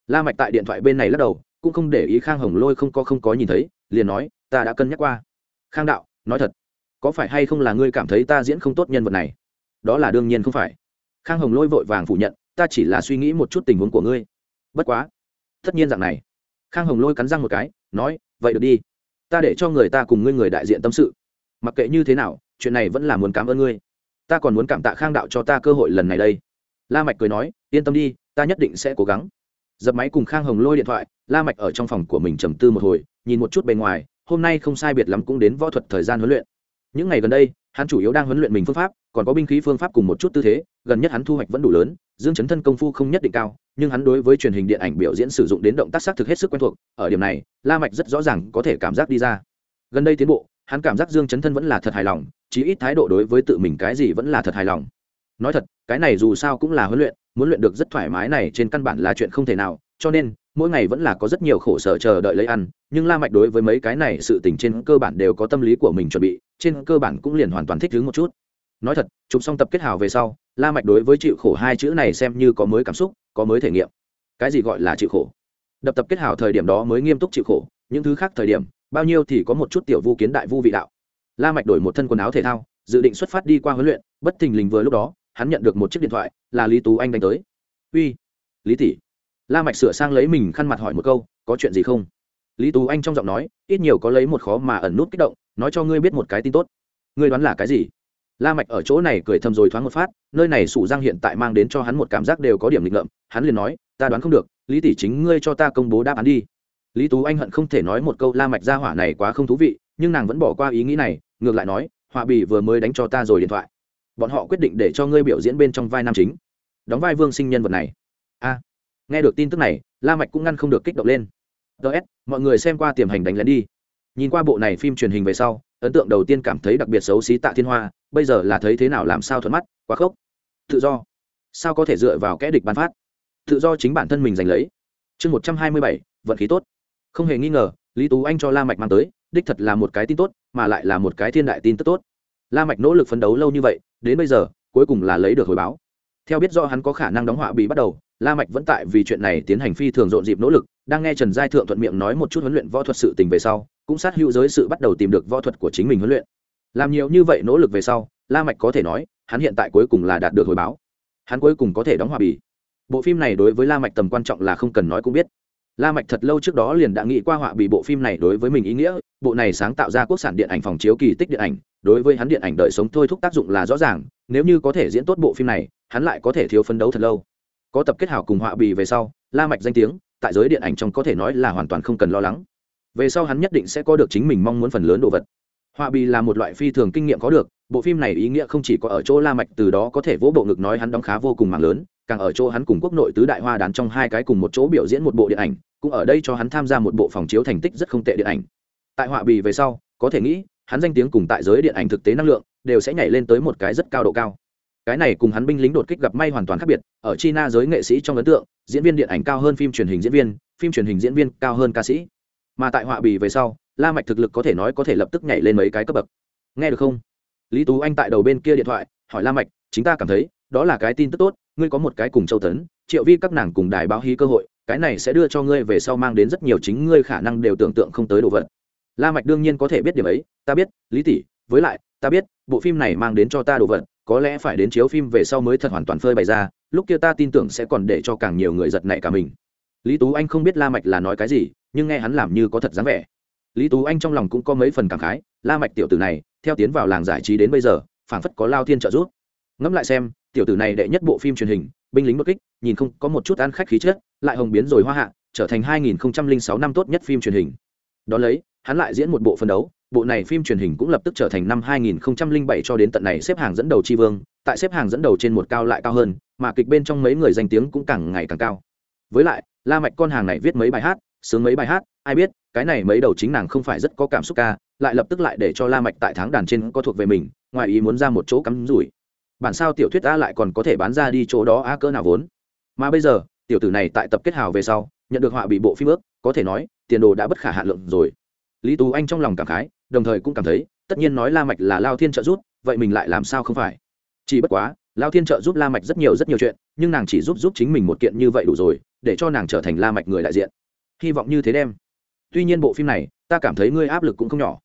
Speaker 1: La mạch tại điện thoại bên này lắc đầu, cũng không để ý khang hồng lôi không có không có nhìn thấy, liền nói, ta đã cân nhắc qua. Khang đạo nói thật, có phải hay không là ngươi cảm thấy ta diễn không tốt nhân vật này? Đó là đương nhiên không phải. Khang hồng lôi vội vàng phủ nhận, ta chỉ là suy nghĩ một chút tình huống của ngươi. Bất quá, tất nhiên dạng này. Khang hồng lôi cắn răng một cái, nói, vậy được đi. Ta để cho người ta cùng ngươi người đại diện tâm sự. Mặc kệ như thế nào, chuyện này vẫn là muốn cảm ơn ngươi. Ta còn muốn cảm tạ khang đạo cho ta cơ hội lần này đây. La mạch cười nói, yên tâm đi, ta nhất định sẽ cố gắng. Dập máy cùng khang hồng lôi điện thoại, la mạch ở trong phòng của mình trầm tư một hồi, nhìn một chút bề ngoài hôm nay không sai biệt lắm cũng đến võ thuật thời gian huấn luyện. Những ngày gần đây, hắn chủ yếu đang huấn luyện mình phương pháp, còn có binh khí phương pháp cùng một chút tư thế, gần nhất hắn thu hoạch vẫn đủ lớn, dương chấn thân công phu không nhất định cao, nhưng hắn đối với truyền hình điện ảnh biểu diễn sử dụng đến động tác xác thực hết sức quen thuộc, ở điểm này, la mạch rất rõ ràng có thể cảm giác đi ra. Gần đây tiến bộ, hắn cảm giác dương chấn thân vẫn là thật hài lòng, chí ít thái độ đối với tự mình cái gì vẫn là thật hài lòng. Nói thật, cái này dù sao cũng là huấn luyện, muốn luyện được rất thoải mái này trên căn bản là chuyện không thể nào, cho nên mỗi ngày vẫn là có rất nhiều khổ sở chờ đợi lấy ăn, nhưng la mạch đối với mấy cái này sự tình trên cơ bản đều có tâm lý của mình chuẩn bị, trên cơ bản cũng liền hoàn toàn thích ứng một chút. Nói thật, chụp xong tập kết hào về sau, la mạch đối với chịu khổ hai chữ này xem như có mới cảm xúc, có mới thể nghiệm. Cái gì gọi là chịu khổ? Đập tập kết hào thời điểm đó mới nghiêm túc chịu khổ, những thứ khác thời điểm, bao nhiêu thì có một chút tiểu vu kiến đại vu vị đạo. La mạch đổi một thân quần áo thể thao, dự định xuất phát đi qua huấn luyện, bất thình lình vừa lúc đó, hắn nhận được một chiếc điện thoại, là lý tú anh đánh tới. Uy, lý tỷ la mạch sửa sang lấy mình khăn mặt hỏi một câu, có chuyện gì không? Lý tú anh trong giọng nói, ít nhiều có lấy một khó mà ẩn nút kích động, nói cho ngươi biết một cái tin tốt. Ngươi đoán là cái gì? La mạch ở chỗ này cười thầm rồi thoáng một phát, nơi này sủ giang hiện tại mang đến cho hắn một cảm giác đều có điểm lịch ngợm, hắn liền nói, ta đoán không được, lý tỷ chính ngươi cho ta công bố đáp án đi. Lý tú anh hận không thể nói một câu, la mạch ra hỏa này quá không thú vị, nhưng nàng vẫn bỏ qua ý nghĩ này, ngược lại nói, họa bì vừa mới đánh cho ta rồi điện thoại. Bọn họ quyết định để cho ngươi biểu diễn bên trong vai nam chính. Đóng vai vương sinh nhân vật này. A nghe được tin tức này, la mạch cũng ngăn không được kích động lên. Ts mọi người xem qua tiềm hành đánh lén đi. Nhìn qua bộ này phim truyền hình về sau, ấn tượng đầu tiên cảm thấy đặc biệt xấu xí tạ thiên hoa, bây giờ là thấy thế nào làm sao thuận mắt, quá khốc. Tự do. Sao có thể dựa vào kẽ địch ban phát? Tự do chính bản thân mình giành lấy. Chương một trăm hai mươi bảy, vận khí tốt. Không hề nghi ngờ, lý tú anh cho la mạch mang tới, đích thật là một cái tin tốt, mà lại là một cái thiên đại tin tức tốt. La mạch nỗ lực phấn đấu lâu như vậy, đến bây giờ, cuối cùng là lấy được hồi báo. Theo biết do hắn có khả năng đóng họa bị bắt đầu la mạch vẫn tại vì chuyện này tiến hành phi thường rộn dịp nỗ lực, đang nghe trần giai thượng thuận miệng nói một chút huấn luyện võ thuật sự tình về sau, cũng sát hữu giới sự bắt đầu tìm được võ thuật của chính mình huấn luyện. Làm nhiều như vậy nỗ lực về sau, la mạch có thể nói, hắn hiện tại cuối cùng là đạt được hồi báo. Hắn cuối cùng có thể đóng hòa bì. Bộ phim này đối với la mạch tầm quan trọng là không cần nói cũng biết. La mạch thật lâu trước đó liền đã nghĩ qua họa bì bộ phim này đối với mình ý nghĩa, bộ này sáng tạo ra quốc sản điện ảnh phòng chiếu kỳ tích điện ảnh, đối với hắn điện ảnh đời sống thôi thúc tác dụng là rõ ràng, nếu như có thể diễn tốt bộ phim này, hắn lại có thể thiếu phấn đấu thật lâu có tập kết hảo cùng họa bì về sau, la mạch danh tiếng, tại giới điện ảnh trong có thể nói là hoàn toàn không cần lo lắng. Về sau hắn nhất định sẽ có được chính mình mong muốn phần lớn đồ vật. Họa bì là một loại phi thường kinh nghiệm có được, bộ phim này ý nghĩa không chỉ có ở chỗ la mạch từ đó có thể vỗ bộ ngực nói hắn đóng khá vô cùng mạng lớn, càng ở chỗ hắn cùng quốc nội tứ đại hoa đán trong hai cái cùng một chỗ biểu diễn một bộ điện ảnh, cũng ở đây cho hắn tham gia một bộ phòng chiếu thành tích rất không tệ điện ảnh. Tại họa bì về sau, có thể nghĩ, hắn danh tiếng cùng tại giới điện ảnh thực tế năng lượng, đều sẽ nhảy lên tới một cái rất cao độ cao cái này cùng hắn binh lính đột kích gặp may hoàn toàn khác biệt, ở china giới nghệ sĩ trong ấn tượng, diễn viên điện ảnh cao hơn phim truyền hình diễn viên, phim truyền hình diễn viên cao hơn ca sĩ. Mà tại họa bì về sau, la mạch thực lực có thể nói có thể lập tức nhảy lên mấy cái cấp bậc. Nghe được không? Lý tú anh tại đầu bên kia điện thoại, hỏi la mạch, chính ta cảm thấy, đó là cái tin tức tốt, ngươi có một cái cùng châu tấn, triệu vi các nàng cùng đài báo hí cơ hội, cái này sẽ đưa cho ngươi về sau mang đến rất nhiều chính ngươi khả năng đều tưởng tượng không tới đồ vật. La mạch đương nhiên có thể biết điểm ấy, ta biết, lý tỷ, với lại, ta biết, bộ phim này mang đến cho ta đồ vật có lẽ phải đến chiếu phim về sau mới thật hoàn toàn phơi bày ra, lúc kia ta tin tưởng sẽ còn để cho càng nhiều người giật nảy cả mình. Lý tú anh không biết la mạch là nói cái gì, nhưng nghe hắn làm như có thật dáng vẻ. Lý tú anh trong lòng cũng có mấy phần cảm khái, la mạch tiểu tử này, theo tiến vào làng giải trí đến bây giờ, phảng phất có lao thiên trợ giúp. Ngẫm lại xem, tiểu tử này đệ nhất bộ phim truyền hình, binh lính bất kích, nhìn không, có một chút ăn khách khí chất, lại hồng biến rồi hoa hạ, trở thành 2006 năm tốt nhất phim truyền hình. Đó lấy, hắn lại diễn một bộ phân đấu bộ này phim truyền hình cũng lập tức trở thành năm 2007 cho đến tận này xếp hàng dẫn đầu tri vương, tại xếp hàng dẫn đầu trên một cao lại cao hơn, mà kịch bên trong mấy người danh tiếng cũng càng ngày càng cao. Với lại, la mạch con hàng này viết mấy bài hát, sướng mấy bài hát, ai biết, cái này mấy đầu chính nàng không phải rất có cảm xúc ca, lại lập tức lại để cho la mạch tại tháng đàn trên có thuộc về mình, ngoài ý muốn ra một chỗ cắm rủi. Bản sao tiểu thuyết a lại còn có thể bán ra đi chỗ đó a cỡ nào vốn. Mà bây giờ, tiểu tử này tại tập kết hào về sau, nhận được họa bị bộ phim ước, có thể nói, tiền đồ đã bất khả hạn lượng rồi lý tú anh trong lòng cảm khái, đồng thời cũng cảm thấy, tất nhiên nói la mạch là lao thiên trợ giúp, vậy mình lại làm sao không phải? Chỉ bất quá, lao thiên trợ giúp la mạch rất nhiều rất nhiều chuyện, nhưng nàng chỉ giúp giúp chính mình một kiện như vậy đủ rồi, để cho nàng trở thành la mạch người đại diện. Hy vọng như thế đem. Tuy nhiên bộ phim này, ta cảm thấy ngươi áp lực cũng không nhỏ.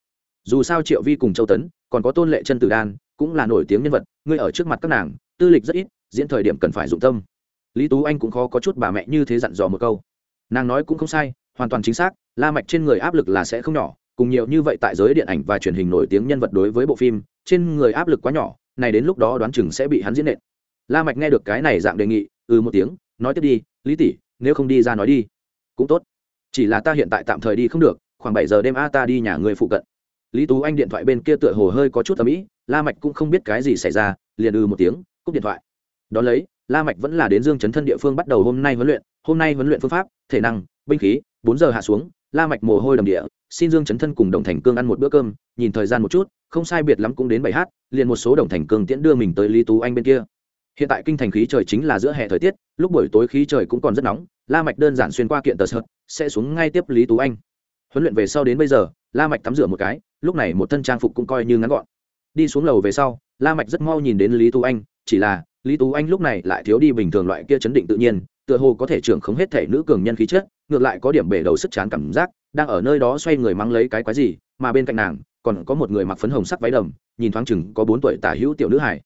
Speaker 1: Dù sao triệu vi cùng châu tấn, còn có tôn lệ chân tử đan, cũng là nổi tiếng nhân vật, ngươi ở trước mặt các nàng, tư lịch rất ít, diễn thời điểm cần phải dụng tâm. Lý tú anh cũng khó có chút bà mẹ như thế dặn dò một câu. Nàng nói cũng không sai hoàn toàn chính xác, la mạch trên người áp lực là sẽ không nhỏ, cùng nhiều như vậy tại giới điện ảnh và truyền hình nổi tiếng nhân vật đối với bộ phim, trên người áp lực quá nhỏ, này đến lúc đó đoán chừng sẽ bị hắn diễn nện. La mạch nghe được cái này dạng đề nghị ừ một tiếng, nói tiếp đi, lý tỷ, nếu không đi ra nói đi. Cũng tốt. Chỉ là ta hiện tại tạm thời đi không được, khoảng bảy giờ đêm a ta đi nhà người phụ cận. Lý tú anh điện thoại bên kia tựa hồ hơi có chút âm ý la mạch cũng không biết cái gì xảy ra, liền ừ một tiếng, cúp điện thoại. Đó lấy, la mạch vẫn là đến dương chấn thân địa phương bắt đầu hôm nay huấn luyện, hôm nay huấn luyện phương pháp, thể năng, binh khí bốn giờ hạ xuống, la mạch mồ hôi đầm địa, xin dương chấn thân cùng đồng thành cương ăn một bữa cơm, nhìn thời gian một chút, không sai biệt lắm cũng đến bảy h liền một số đồng thành cương tiễn đưa mình tới lý tú anh bên kia. Hiện tại kinh thành khí trời chính là giữa hè thời tiết, lúc buổi tối khí trời cũng còn rất nóng, la mạch đơn giản xuyên qua kiện tờ sợt, sẽ xuống ngay tiếp lý tú anh. Huấn luyện về sau đến bây giờ, la mạch tắm rửa một cái, lúc này một thân trang phục cũng coi như ngắn gọn. Đi xuống lầu về sau, la mạch rất mau nhìn đến lý tú anh, chỉ là, lý tú anh lúc này lại thiếu đi bình thường loại kia chấn định tự nhiên, tựa hồ có thể trưởng không hết thể nữ cường nhân khí chất ngược lại có điểm bể đầu sức chán cảm giác, đang ở nơi đó xoay người mang lấy cái quái gì, mà bên cạnh nàng, còn có một người mặc phấn hồng sắc váy đầm, nhìn thoáng chừng có bốn tuổi tả hữu tiểu nữ hải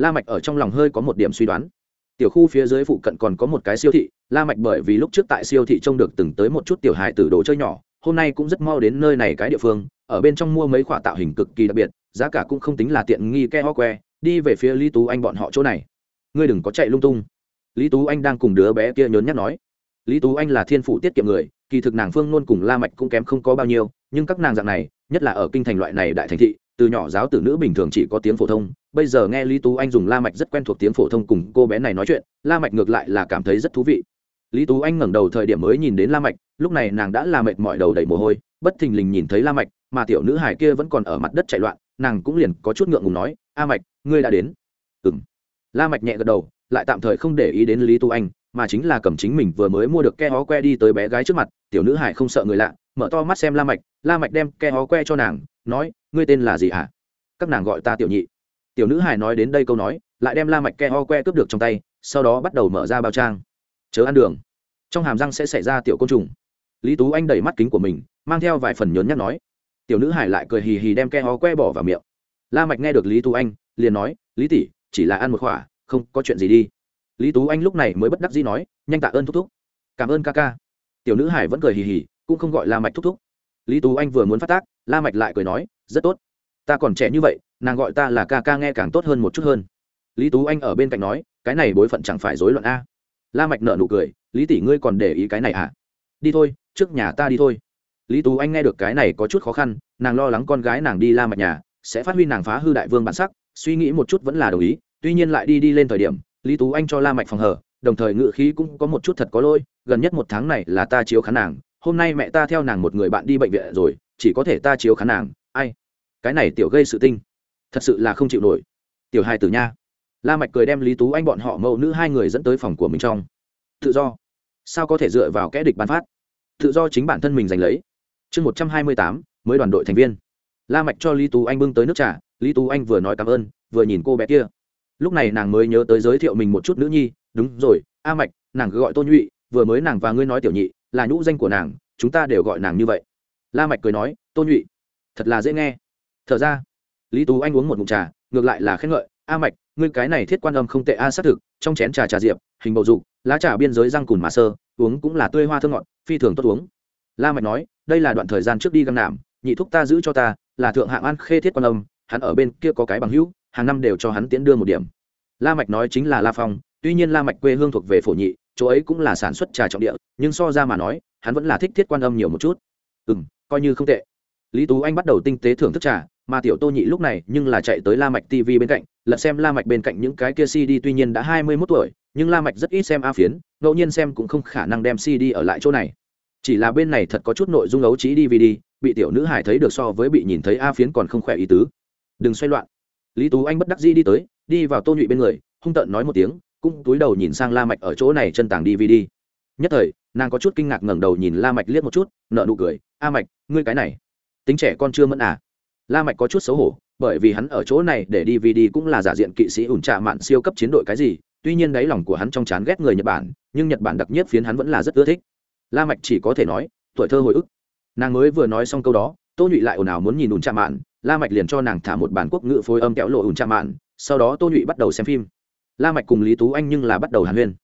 Speaker 1: la mạch ở trong lòng hơi có một điểm suy đoán. Tiểu khu phía dưới phụ cận còn có một cái siêu thị, la mạch bởi vì lúc trước tại siêu thị trông được từng tới một chút tiểu hài tử đồ chơi nhỏ, hôm nay cũng rất mau đến nơi này cái địa phương, ở bên trong mua mấy khoả tạo hình cực kỳ đặc biệt, giá cả cũng không tính là tiện nghi ke ho que, đi về phía lý tú anh bọn họ chỗ này. Ngươi đừng có chạy lung tung. Lý tú anh đang cùng đứa bé kia nhớn nhắc nói lý tú anh là thiên phụ tiết kiệm người, kỳ thực nàng phương luôn cùng la mạch cũng kém không có bao nhiêu, nhưng các nàng dạng này, nhất là ở kinh thành loại này đại thành thị, từ nhỏ giáo tử nữ bình thường chỉ có tiếng phổ thông. Bây giờ nghe lý tú anh dùng la mạch rất quen thuộc tiếng phổ thông cùng cô bé này nói chuyện, la mạch ngược lại là cảm thấy rất thú vị. Lý tú anh ngẩng đầu thời điểm mới nhìn đến la mạch, lúc này nàng đã là mệt mỏi đầu đầy mồ hôi, bất thình lình nhìn thấy la mạch, mà tiểu nữ hải kia vẫn còn ở mặt đất chạy loạn, nàng cũng liền có chút ngượng ngùng nói, a mạch, ngươi đã đến. Ừm. La mạch nhẹ gật đầu, lại tạm thời không để ý đến lý tú anh mà chính là cầm chính mình vừa mới mua được ke hó que đi tới bé gái trước mặt, tiểu nữ hải không sợ người lạ, mở to mắt xem la mạch la mạch đem ke hó que cho nàng, nói, ngươi tên là gì hả? Các nàng gọi ta tiểu nhị. Tiểu nữ hải nói đến đây câu nói, lại đem la mạch ke ho que cướp được trong tay, sau đó bắt đầu mở ra bao trang. Chớ ăn đường. Trong hàm răng sẽ xảy ra tiểu côn trùng. Lý tú anh đẩy mắt kính của mình, mang theo vài phần nhốn nhắc nói. Tiểu nữ hải lại cười hì hì đem ke ho que bỏ vào miệng. La mạch nghe được lý tú anh, liền nói, lý tỷ, chỉ là ăn một khỏa không có chuyện gì đi lý tú anh lúc này mới bất đắc dĩ nói, nhanh tạ ơn thúc thúc. Cảm ơn ca ca. Tiểu nữ hải vẫn cười hì hì, cũng không gọi la mạch thúc thúc. Lý tú anh vừa muốn phát tác, la mạch lại cười nói, rất tốt. Ta còn trẻ như vậy, nàng gọi ta là ca ca nghe càng tốt hơn một chút hơn. Lý tú anh ở bên cạnh nói, cái này bối phận chẳng phải rối loạn a. La mạch nở nụ cười, lý tỷ ngươi còn để ý cái này à? Đi thôi, trước nhà ta đi thôi. Lý tú anh nghe được cái này có chút khó khăn, nàng lo lắng con gái nàng đi la mạch nhà, sẽ phát huy nàng phá hư đại vương bản sắc, suy nghĩ một chút vẫn là đồng ý, tuy nhiên lại đi đi lên thời điểm lý tú anh cho la mạch phòng hở, đồng thời ngự khí cũng có một chút thật có lỗi, gần nhất một tháng này là ta chiếu khán nàng, hôm nay mẹ ta theo nàng một người bạn đi bệnh viện rồi, chỉ có thể ta chiếu khán nàng, ai? Cái này tiểu gây sự tinh, thật sự là không chịu nổi. Tiểu hai tử nha. La mạch cười đem lý tú anh bọn họ mẫu nữ hai người dẫn tới phòng của mình trong. Tự do. Sao có thể dựa vào kẻ địch ban phát? Tự do chính bản thân mình giành lấy. Chương một trăm hai mươi tám, mới đoàn đội thành viên. La mạch cho lý tú anh bưng tới nước trà, lý tú anh vừa nói cảm ơn, vừa nhìn cô bé kia lúc này nàng mới nhớ tới giới thiệu mình một chút nữ nhi, đúng rồi, a mạch, nàng gọi tô nhụy, vừa mới nàng và ngươi nói tiểu nhị, là nhũ danh của nàng, chúng ta đều gọi nàng như vậy. La mạch cười nói, tô nhụy, thật là dễ nghe. Thở ra, lý tú anh uống một ngụm trà, ngược lại là khen ngợi, a mạch, ngươi cái này thiết quan âm không tệ a, xác thực, trong chén trà trà diệp, hình bầu dục, lá trà biên giới răng cùn mà sơ, uống cũng là tươi hoa thơm ngọt, phi thường tốt uống. La mạch nói, đây là đoạn thời gian trước đi găng nạm, nhị thúc ta giữ cho ta, là thượng hạng an khê thiết quan âm, hắn ở bên kia có cái bằng hữu hàng năm đều cho hắn tiến đưa một điểm. La mạch nói chính là la phong, tuy nhiên la mạch quê hương thuộc về phổ nhị, chỗ ấy cũng là sản xuất trà trọng địa, nhưng so ra mà nói, hắn vẫn là thích thiết quan âm nhiều một chút. Ừm, coi như không tệ. Lý tú anh bắt đầu tinh tế thưởng thức trà, mà tiểu tô nhị lúc này nhưng là chạy tới la mạch tv bên cạnh, lật xem la mạch bên cạnh những cái kia cd tuy nhiên đã hai mươi 21 tuổi, nhưng la mạch rất ít xem a phiến, ngẫu nhiên xem cũng không khả năng đem cd ở lại chỗ này. Chỉ là bên này thật có chút nội dung ấu trí dvd bị tiểu nữ hải thấy được so với bị nhìn thấy a phiến còn không khỏe ý tứ. Đừng xoay loạn lý tú anh bất đắc dĩ đi tới, đi vào tô nhụy bên người, hung tợn nói một tiếng, cũng túi đầu nhìn sang la mạch ở chỗ này chân tàng dvd nhất thời, nàng có chút kinh ngạc ngẩng đầu nhìn la mạch liếc một chút, nở nụ cười, a mạch, ngươi cái này, tính trẻ con chưa mẫn à? La mạch có chút xấu hổ, bởi vì hắn ở chỗ này để dvd cũng là giả diện kỵ sĩ ủn trạ mạn siêu cấp chiến đội cái gì, tuy nhiên đáy lòng của hắn trong chán ghét người nhật bản, nhưng nhật bản đặc nhất phiến hắn vẫn là rất ưa thích. La mạch chỉ có thể nói, tuổi thơ hồi ức. Nàng mới vừa nói xong câu đó, tô nhụy lại ồn ào muốn nhìn ủn trạ mạn la mạch liền cho nàng thả một bản quốc ngữ phối âm kẹo lộ ủn trạ mạn, sau đó tô nhụy bắt đầu xem phim. La mạch cùng lý tú anh nhưng là bắt đầu hàn huyên.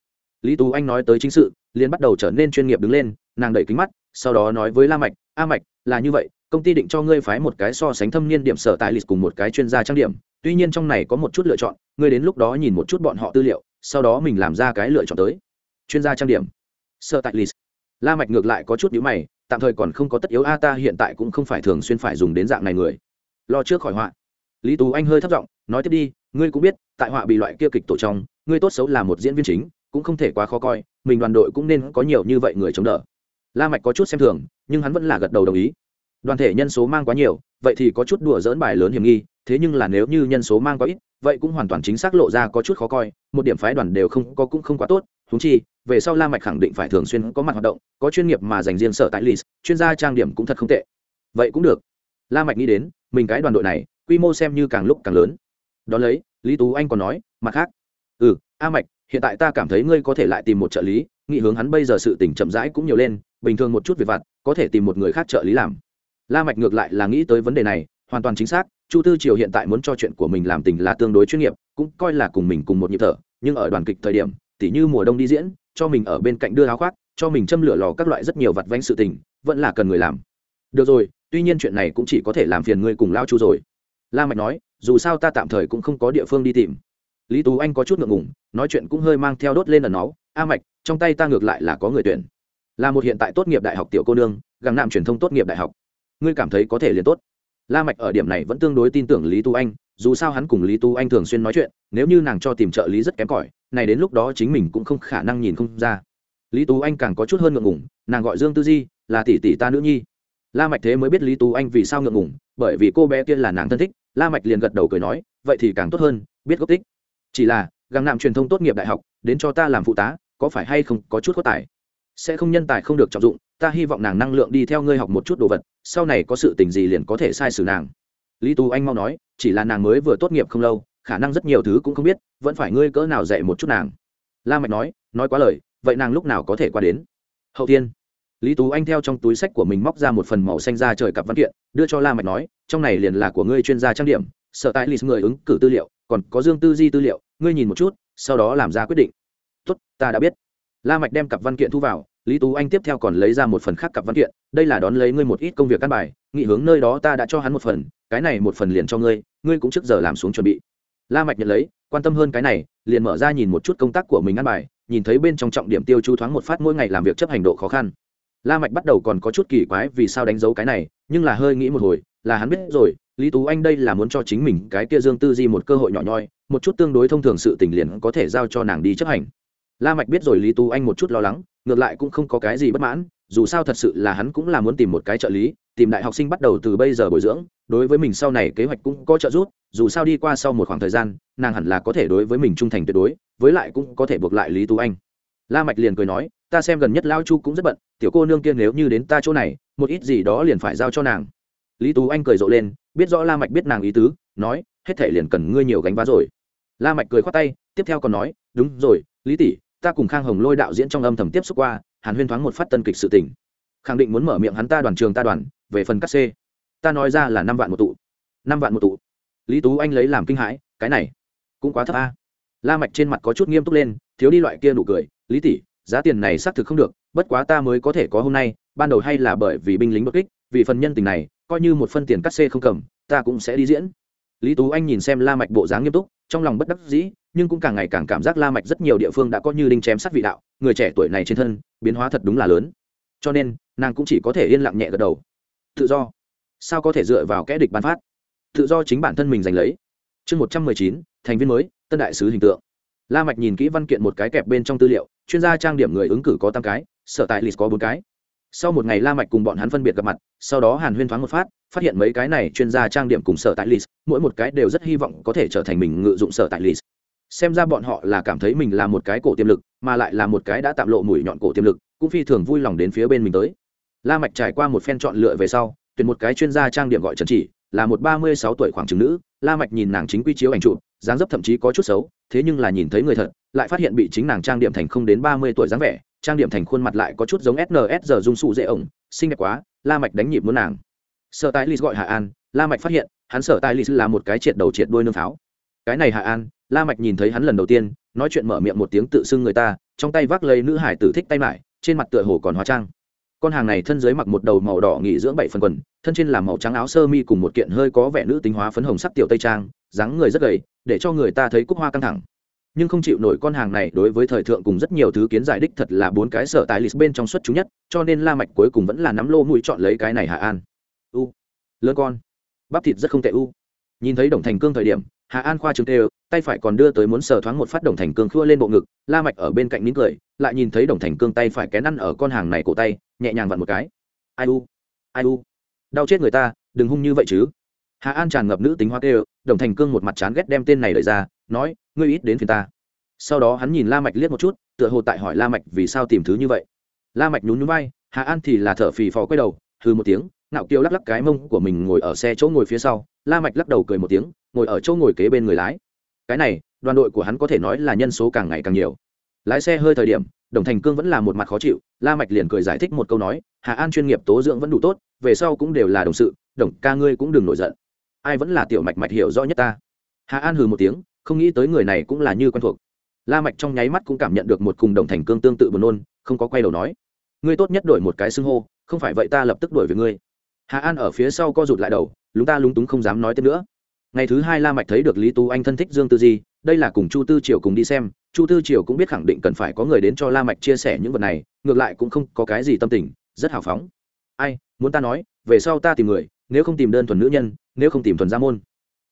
Speaker 1: Lý tú anh nói tới chính sự, liền bắt đầu trở nên chuyên nghiệp đứng lên, nàng đẩy kính mắt, sau đó nói với la mạch, a mạch, là như vậy, công ty định cho ngươi phái một cái so sánh thâm niên điểm sở tại lịch cùng một cái chuyên gia trang điểm, tuy nhiên trong này có một chút lựa chọn, ngươi đến lúc đó nhìn một chút bọn họ tư liệu, sau đó mình làm ra cái lựa chọn tới. Chuyên gia trang điểm. Sở tại lịch. La mạch ngược lại có chút nhíu mày, tạm thời còn không có tất yếu, a ta hiện tại cũng không phải thường xuyên phải dùng đến dạng này người lo trước khỏi họa. Lý tú anh hơi thấp giọng, nói tiếp đi, ngươi cũng biết, tại họa bị loại kia kịch tổ trong, ngươi tốt xấu là một diễn viên chính, cũng không thể quá khó coi, mình đoàn đội cũng nên có nhiều như vậy người chống đỡ. La mạch có chút xem thường, nhưng hắn vẫn là gật đầu đồng ý. Đoàn thể nhân số mang quá nhiều, vậy thì có chút đùa dỡn bài lớn hiểm nghi, thế nhưng là nếu như nhân số mang quá ít, vậy cũng hoàn toàn chính xác lộ ra có chút khó coi, một điểm phái đoàn đều không có cũng không quá tốt húng chi, về sau la mạch khẳng định phải thường xuyên có mặt hoạt động, có chuyên nghiệp mà dành riêng sở tại list, chuyên gia trang điểm cũng thật không tệ. Vậy cũng được. La mạch nghĩ đến mình cái đoàn đội này, quy mô xem như càng lúc càng lớn. Đó lấy, lý tú anh còn nói, mặt khác ừ a mạch, hiện tại ta cảm thấy ngươi có thể lại tìm một trợ lý nghị hướng hắn bây giờ sự tình chậm rãi cũng nhiều lên, bình thường một chút việc vặt, có thể tìm một người khác trợ lý làm. La mạch ngược lại là nghĩ tới vấn đề này, hoàn toàn chính xác, chu tư triều hiện tại muốn cho chuyện của mình làm tình là tương đối chuyên nghiệp, cũng coi là cùng mình cùng một nhịp thở, nhưng ở đoàn kịch thời điểm, tỉ như mùa đông đi diễn, cho mình ở bên cạnh đưa áo khoác, cho mình châm lửa lò các loại rất nhiều vặt vãnh sự tình, vẫn là cần người làm. Được rồi tuy nhiên chuyện này cũng chỉ có thể làm phiền ngươi cùng lao chu rồi. La mạch nói, dù sao ta tạm thời cũng không có địa phương đi tìm. Lý tú anh có chút ngượng ngùng, nói chuyện cũng hơi mang theo đốt lên ẩn nó a mạch, trong tay ta ngược lại là có người tuyển. Là một hiện tại tốt nghiệp đại học tiểu cô nương gắng nạm truyền thông tốt nghiệp đại học. Ngươi cảm thấy có thể liền tốt. La mạch ở điểm này vẫn tương đối tin tưởng lý tú anh, dù sao hắn cùng lý tú anh thường xuyên nói chuyện, nếu như nàng cho tìm trợ lý rất kém cỏi, này đến lúc đó chính mình cũng không khả năng nhìn không ra. Lý tú anh càng có chút hơn ngượng ngùng, nàng gọi dương tư di, là tỷ tỷ ta nữ nhi la mạch thế mới biết lý tú anh vì sao ngượng ngùng, bởi vì cô bé kia là nàng thân thích. La mạch liền gật đầu cười nói, vậy thì càng tốt hơn, biết gốc tích. Chỉ là, găng nạm truyền thông tốt nghiệp đại học, đến cho ta làm phụ tá, có phải hay không có chút có tài? Sẽ không nhân tài không được trọng dụng, ta hy vọng nàng năng lượng đi theo ngươi học một chút đồ vật, sau này có sự tình gì liền có thể sai sử nàng. Lý tú anh mau nói, chỉ là nàng mới vừa tốt nghiệp không lâu, khả năng rất nhiều thứ cũng không biết, vẫn phải ngươi cỡ nào dạy một chút nàng. La mạch nói nói quá lời, vậy nàng lúc nào có thể qua đến? Hậu tiên lý tú anh theo trong túi sách của mình móc ra một phần màu xanh ra trời cặp văn kiện, đưa cho la mạch nói, trong này liền là của ngươi chuyên gia trang điểm sở tại list người ứng cử tư liệu, còn có dương tư di tư liệu, ngươi nhìn một chút, sau đó làm ra quyết định. Tốt, ta đã biết. La mạch đem cặp văn kiện thu vào, lý tú anh tiếp theo còn lấy ra một phần khác cặp văn kiện, đây là đón lấy ngươi một ít công việc căn bài, nghị hướng nơi đó ta đã cho hắn một phần, cái này một phần liền cho ngươi ngươi cũng trước giờ làm xuống chuẩn bị. La mạch nhận lấy, quan tâm hơn cái này, liền mở ra nhìn một chút công tác của mình ăn bài, nhìn thấy bên trong trọng điểm tiêu chú thoáng một phát mỗi ngày làm việc chấp hành độ khó khăn la mạch bắt đầu còn có chút kỳ quái vì sao đánh dấu cái này, nhưng là hơi nghĩ một hồi, là hắn biết rồi, lý tú anh đây là muốn cho chính mình cái kia dương tư di một cơ hội nhỏ nhoi, một chút tương đối thông thường sự tình liền có thể giao cho nàng đi chấp hành. La mạch biết rồi lý tú anh một chút lo lắng, ngược lại cũng không có cái gì bất mãn, dù sao thật sự là hắn cũng là muốn tìm một cái trợ lý, tìm đại học sinh bắt đầu từ bây giờ bồi dưỡng, đối với mình sau này kế hoạch cũng có trợ giúp, dù sao đi qua sau một khoảng thời gian, nàng hẳn là có thể đối với mình trung thành tuyệt đối, với lại cũng có thể buộc lại lý tú anh. La mạch liền cười nói ta xem gần nhất lao chu cũng rất bận, tiểu cô nương kia nếu như đến ta chỗ này, một ít gì đó liền phải giao cho nàng. Lý tú anh cười rộ lên, biết rõ la mạch biết nàng ý tứ, nói, hết thể liền cần ngươi nhiều gánh vá rồi. La mạch cười khoát tay, tiếp theo còn nói, đúng rồi, lý tỷ, ta cùng khang hồng lôi đạo diễn trong âm thầm tiếp xúc qua, hàn huyên thoáng một phát tân kịch sự tình. Khẳng định muốn mở miệng hắn ta đoàn trường ta đoàn, về phần cắt xê ta nói ra là năm vạn một tụ. Năm vạn một tụ. Lý tú anh lấy làm kinh hãi, cái này cũng quá thấp a. La mạch trên mặt có chút nghiêm túc lên, thiếu đi loại kia nụ cười, lý tỷ giá tiền này xác thực không được, bất quá ta mới có thể có hôm nay, ban đầu hay là bởi vì binh lính bất kích, vì phần nhân tình này, coi như một phân tiền cắt xê không cầm, ta cũng sẽ đi diễn. Lý tú anh nhìn xem la mạch bộ dáng nghiêm túc, trong lòng bất đắc dĩ, nhưng cũng càng ngày càng cảm giác la mạch rất nhiều địa phương đã có như đinh chém sắt vị đạo, người trẻ tuổi này trên thân, biến hóa thật đúng là lớn. Cho nên, nàng cũng chỉ có thể yên lặng nhẹ gật đầu. Tự do. Sao có thể dựa vào kẻ địch ban phát? Tự do chính bản thân mình giành lấy. Chương một trăm mười chín, thành viên mới, tân đại sứ hình tượng la mạch nhìn kỹ văn kiện một cái kẹp bên trong tư liệu, chuyên gia trang điểm người ứng cử có tám cái, sở tại list có bốn cái. Sau một ngày la mạch cùng bọn hắn phân biệt gặp mặt, sau đó hàn huyên thoáng một phát phát hiện mấy cái này chuyên gia trang điểm cùng sở tại list, mỗi một cái đều rất hy vọng có thể trở thành mình ngự dụng sở tại list. Xem ra bọn họ là cảm thấy mình là một cái cổ tiềm lực, mà lại là một cái đã tạm lộ mũi nhọn cổ tiềm lực, cũng phi thường vui lòng đến phía bên mình tới. La mạch trải qua một phen chọn lựa về sau, tuyển một cái chuyên gia trang điểm gọi trần chỉ, là một ba mươi sáu tuổi khoảng chừng nữ. La mạch nhìn nàng chính quy chiếu ảnh chụp dáng dấp thậm chí có chút xấu, thế nhưng là nhìn thấy người thật, lại phát hiện bị chính nàng trang điểm thành không đến ba mươi tuổi dáng vẻ, trang điểm thành khuôn mặt lại có chút giống sns giờ dung sụ dễ ổng, xinh đẹp quá, la mạch đánh nhịp muốn nàng. Sở tài lis gọi hạ an, la mạch phát hiện, hắn sở tài lis là một cái triệt đầu triệt đuôi nương pháo cái này hạ an, la mạch nhìn thấy hắn lần đầu tiên, nói chuyện mở miệng một tiếng tự xưng người ta, trong tay vác lấy nữ hải tử thích tay mải, trên mặt tựa hồ còn hóa trang. Con hàng này thân dưới mặc một đầu màu đỏ nghỉ dưỡng bảy phần quần thân trên là màu trắng áo sơ mi cùng một kiện hơi có vẻ nữ tính hóa phấn hồng sắc tiểu tây trang, dáng người rất gầy, để cho người ta thấy cúc hoa căng thẳng. Nhưng không chịu nổi con hàng này đối với thời thượng cùng rất nhiều thứ kiến giải đích thật là bốn cái sở tài lịch bên trong xuất chúng nhất, cho nên la mạch cuối cùng vẫn là nắm lô mũi chọn lấy cái này hạ an. U. Lớn con. Bắp thịt rất không tệ u. Nhìn thấy đồng thành cương thời điểm hạ an khoa trường tê, tay phải còn đưa tới muốn sờ thoáng một phát đồng thành cương khua lên bộ ngực, la mạch ở bên cạnh nín cười, lại nhìn thấy đồng thành cương tay phải kén ăn ở con hàng này cổ tay, nhẹ nhàng vặn một cái. Ai u? Ai u? Đau chết người ta, đừng hung như vậy chứ. Hà an tràn ngập nữ tính hoa kêu, đồng thành cương một mặt chán ghét đem tên này lời ra, nói, ngươi ít đến phiền ta. Sau đó hắn nhìn la mạch liếc một chút, tựa hồ tại hỏi la mạch vì sao tìm thứ như vậy. La mạch nhún nhún vai hà an thì là thở phì phò quay đầu, hừ một tiếng, ngạo kiều lắc lắc cái mông của mình ngồi ở xe chỗ ngồi phía sau, la mạch lắc đầu cười một tiếng, ngồi ở chỗ ngồi kế bên người lái. Cái này, đoàn đội của hắn có thể nói là nhân số càng ngày càng nhiều lái xe hơi thời điểm, đồng thành cương vẫn là một mặt khó chịu, la mạch liền cười giải thích một câu nói, hà an chuyên nghiệp tố dưỡng vẫn đủ tốt, về sau cũng đều là đồng sự, đồng ca ngươi cũng đừng nổi giận. Ai vẫn là tiểu mạch mạch hiểu rõ nhất ta. Hà an hừ một tiếng, không nghĩ tới người này cũng là như quen thuộc. La mạch trong nháy mắt cũng cảm nhận được một cùng đồng thành cương tương tự buồn nôn, không có quay đầu nói, ngươi tốt nhất đổi một cái xưng hô, không phải vậy ta lập tức đuổi về ngươi. Hà an ở phía sau co rụt lại đầu, lúng ta lúng túng không dám nói tiếp nữa. Ngày thứ hai la mạch thấy được lý tú anh thân thích dương tư di, đây là cùng chu tư triều cùng đi xem chu tư triều cũng biết khẳng định cần phải có người đến cho la mạch chia sẻ những vật này, ngược lại cũng không có cái gì tâm tình, rất hào phóng. Ai, muốn ta nói, về sau ta tìm người, nếu không tìm đơn thuần nữ nhân, nếu không tìm thuần gia môn.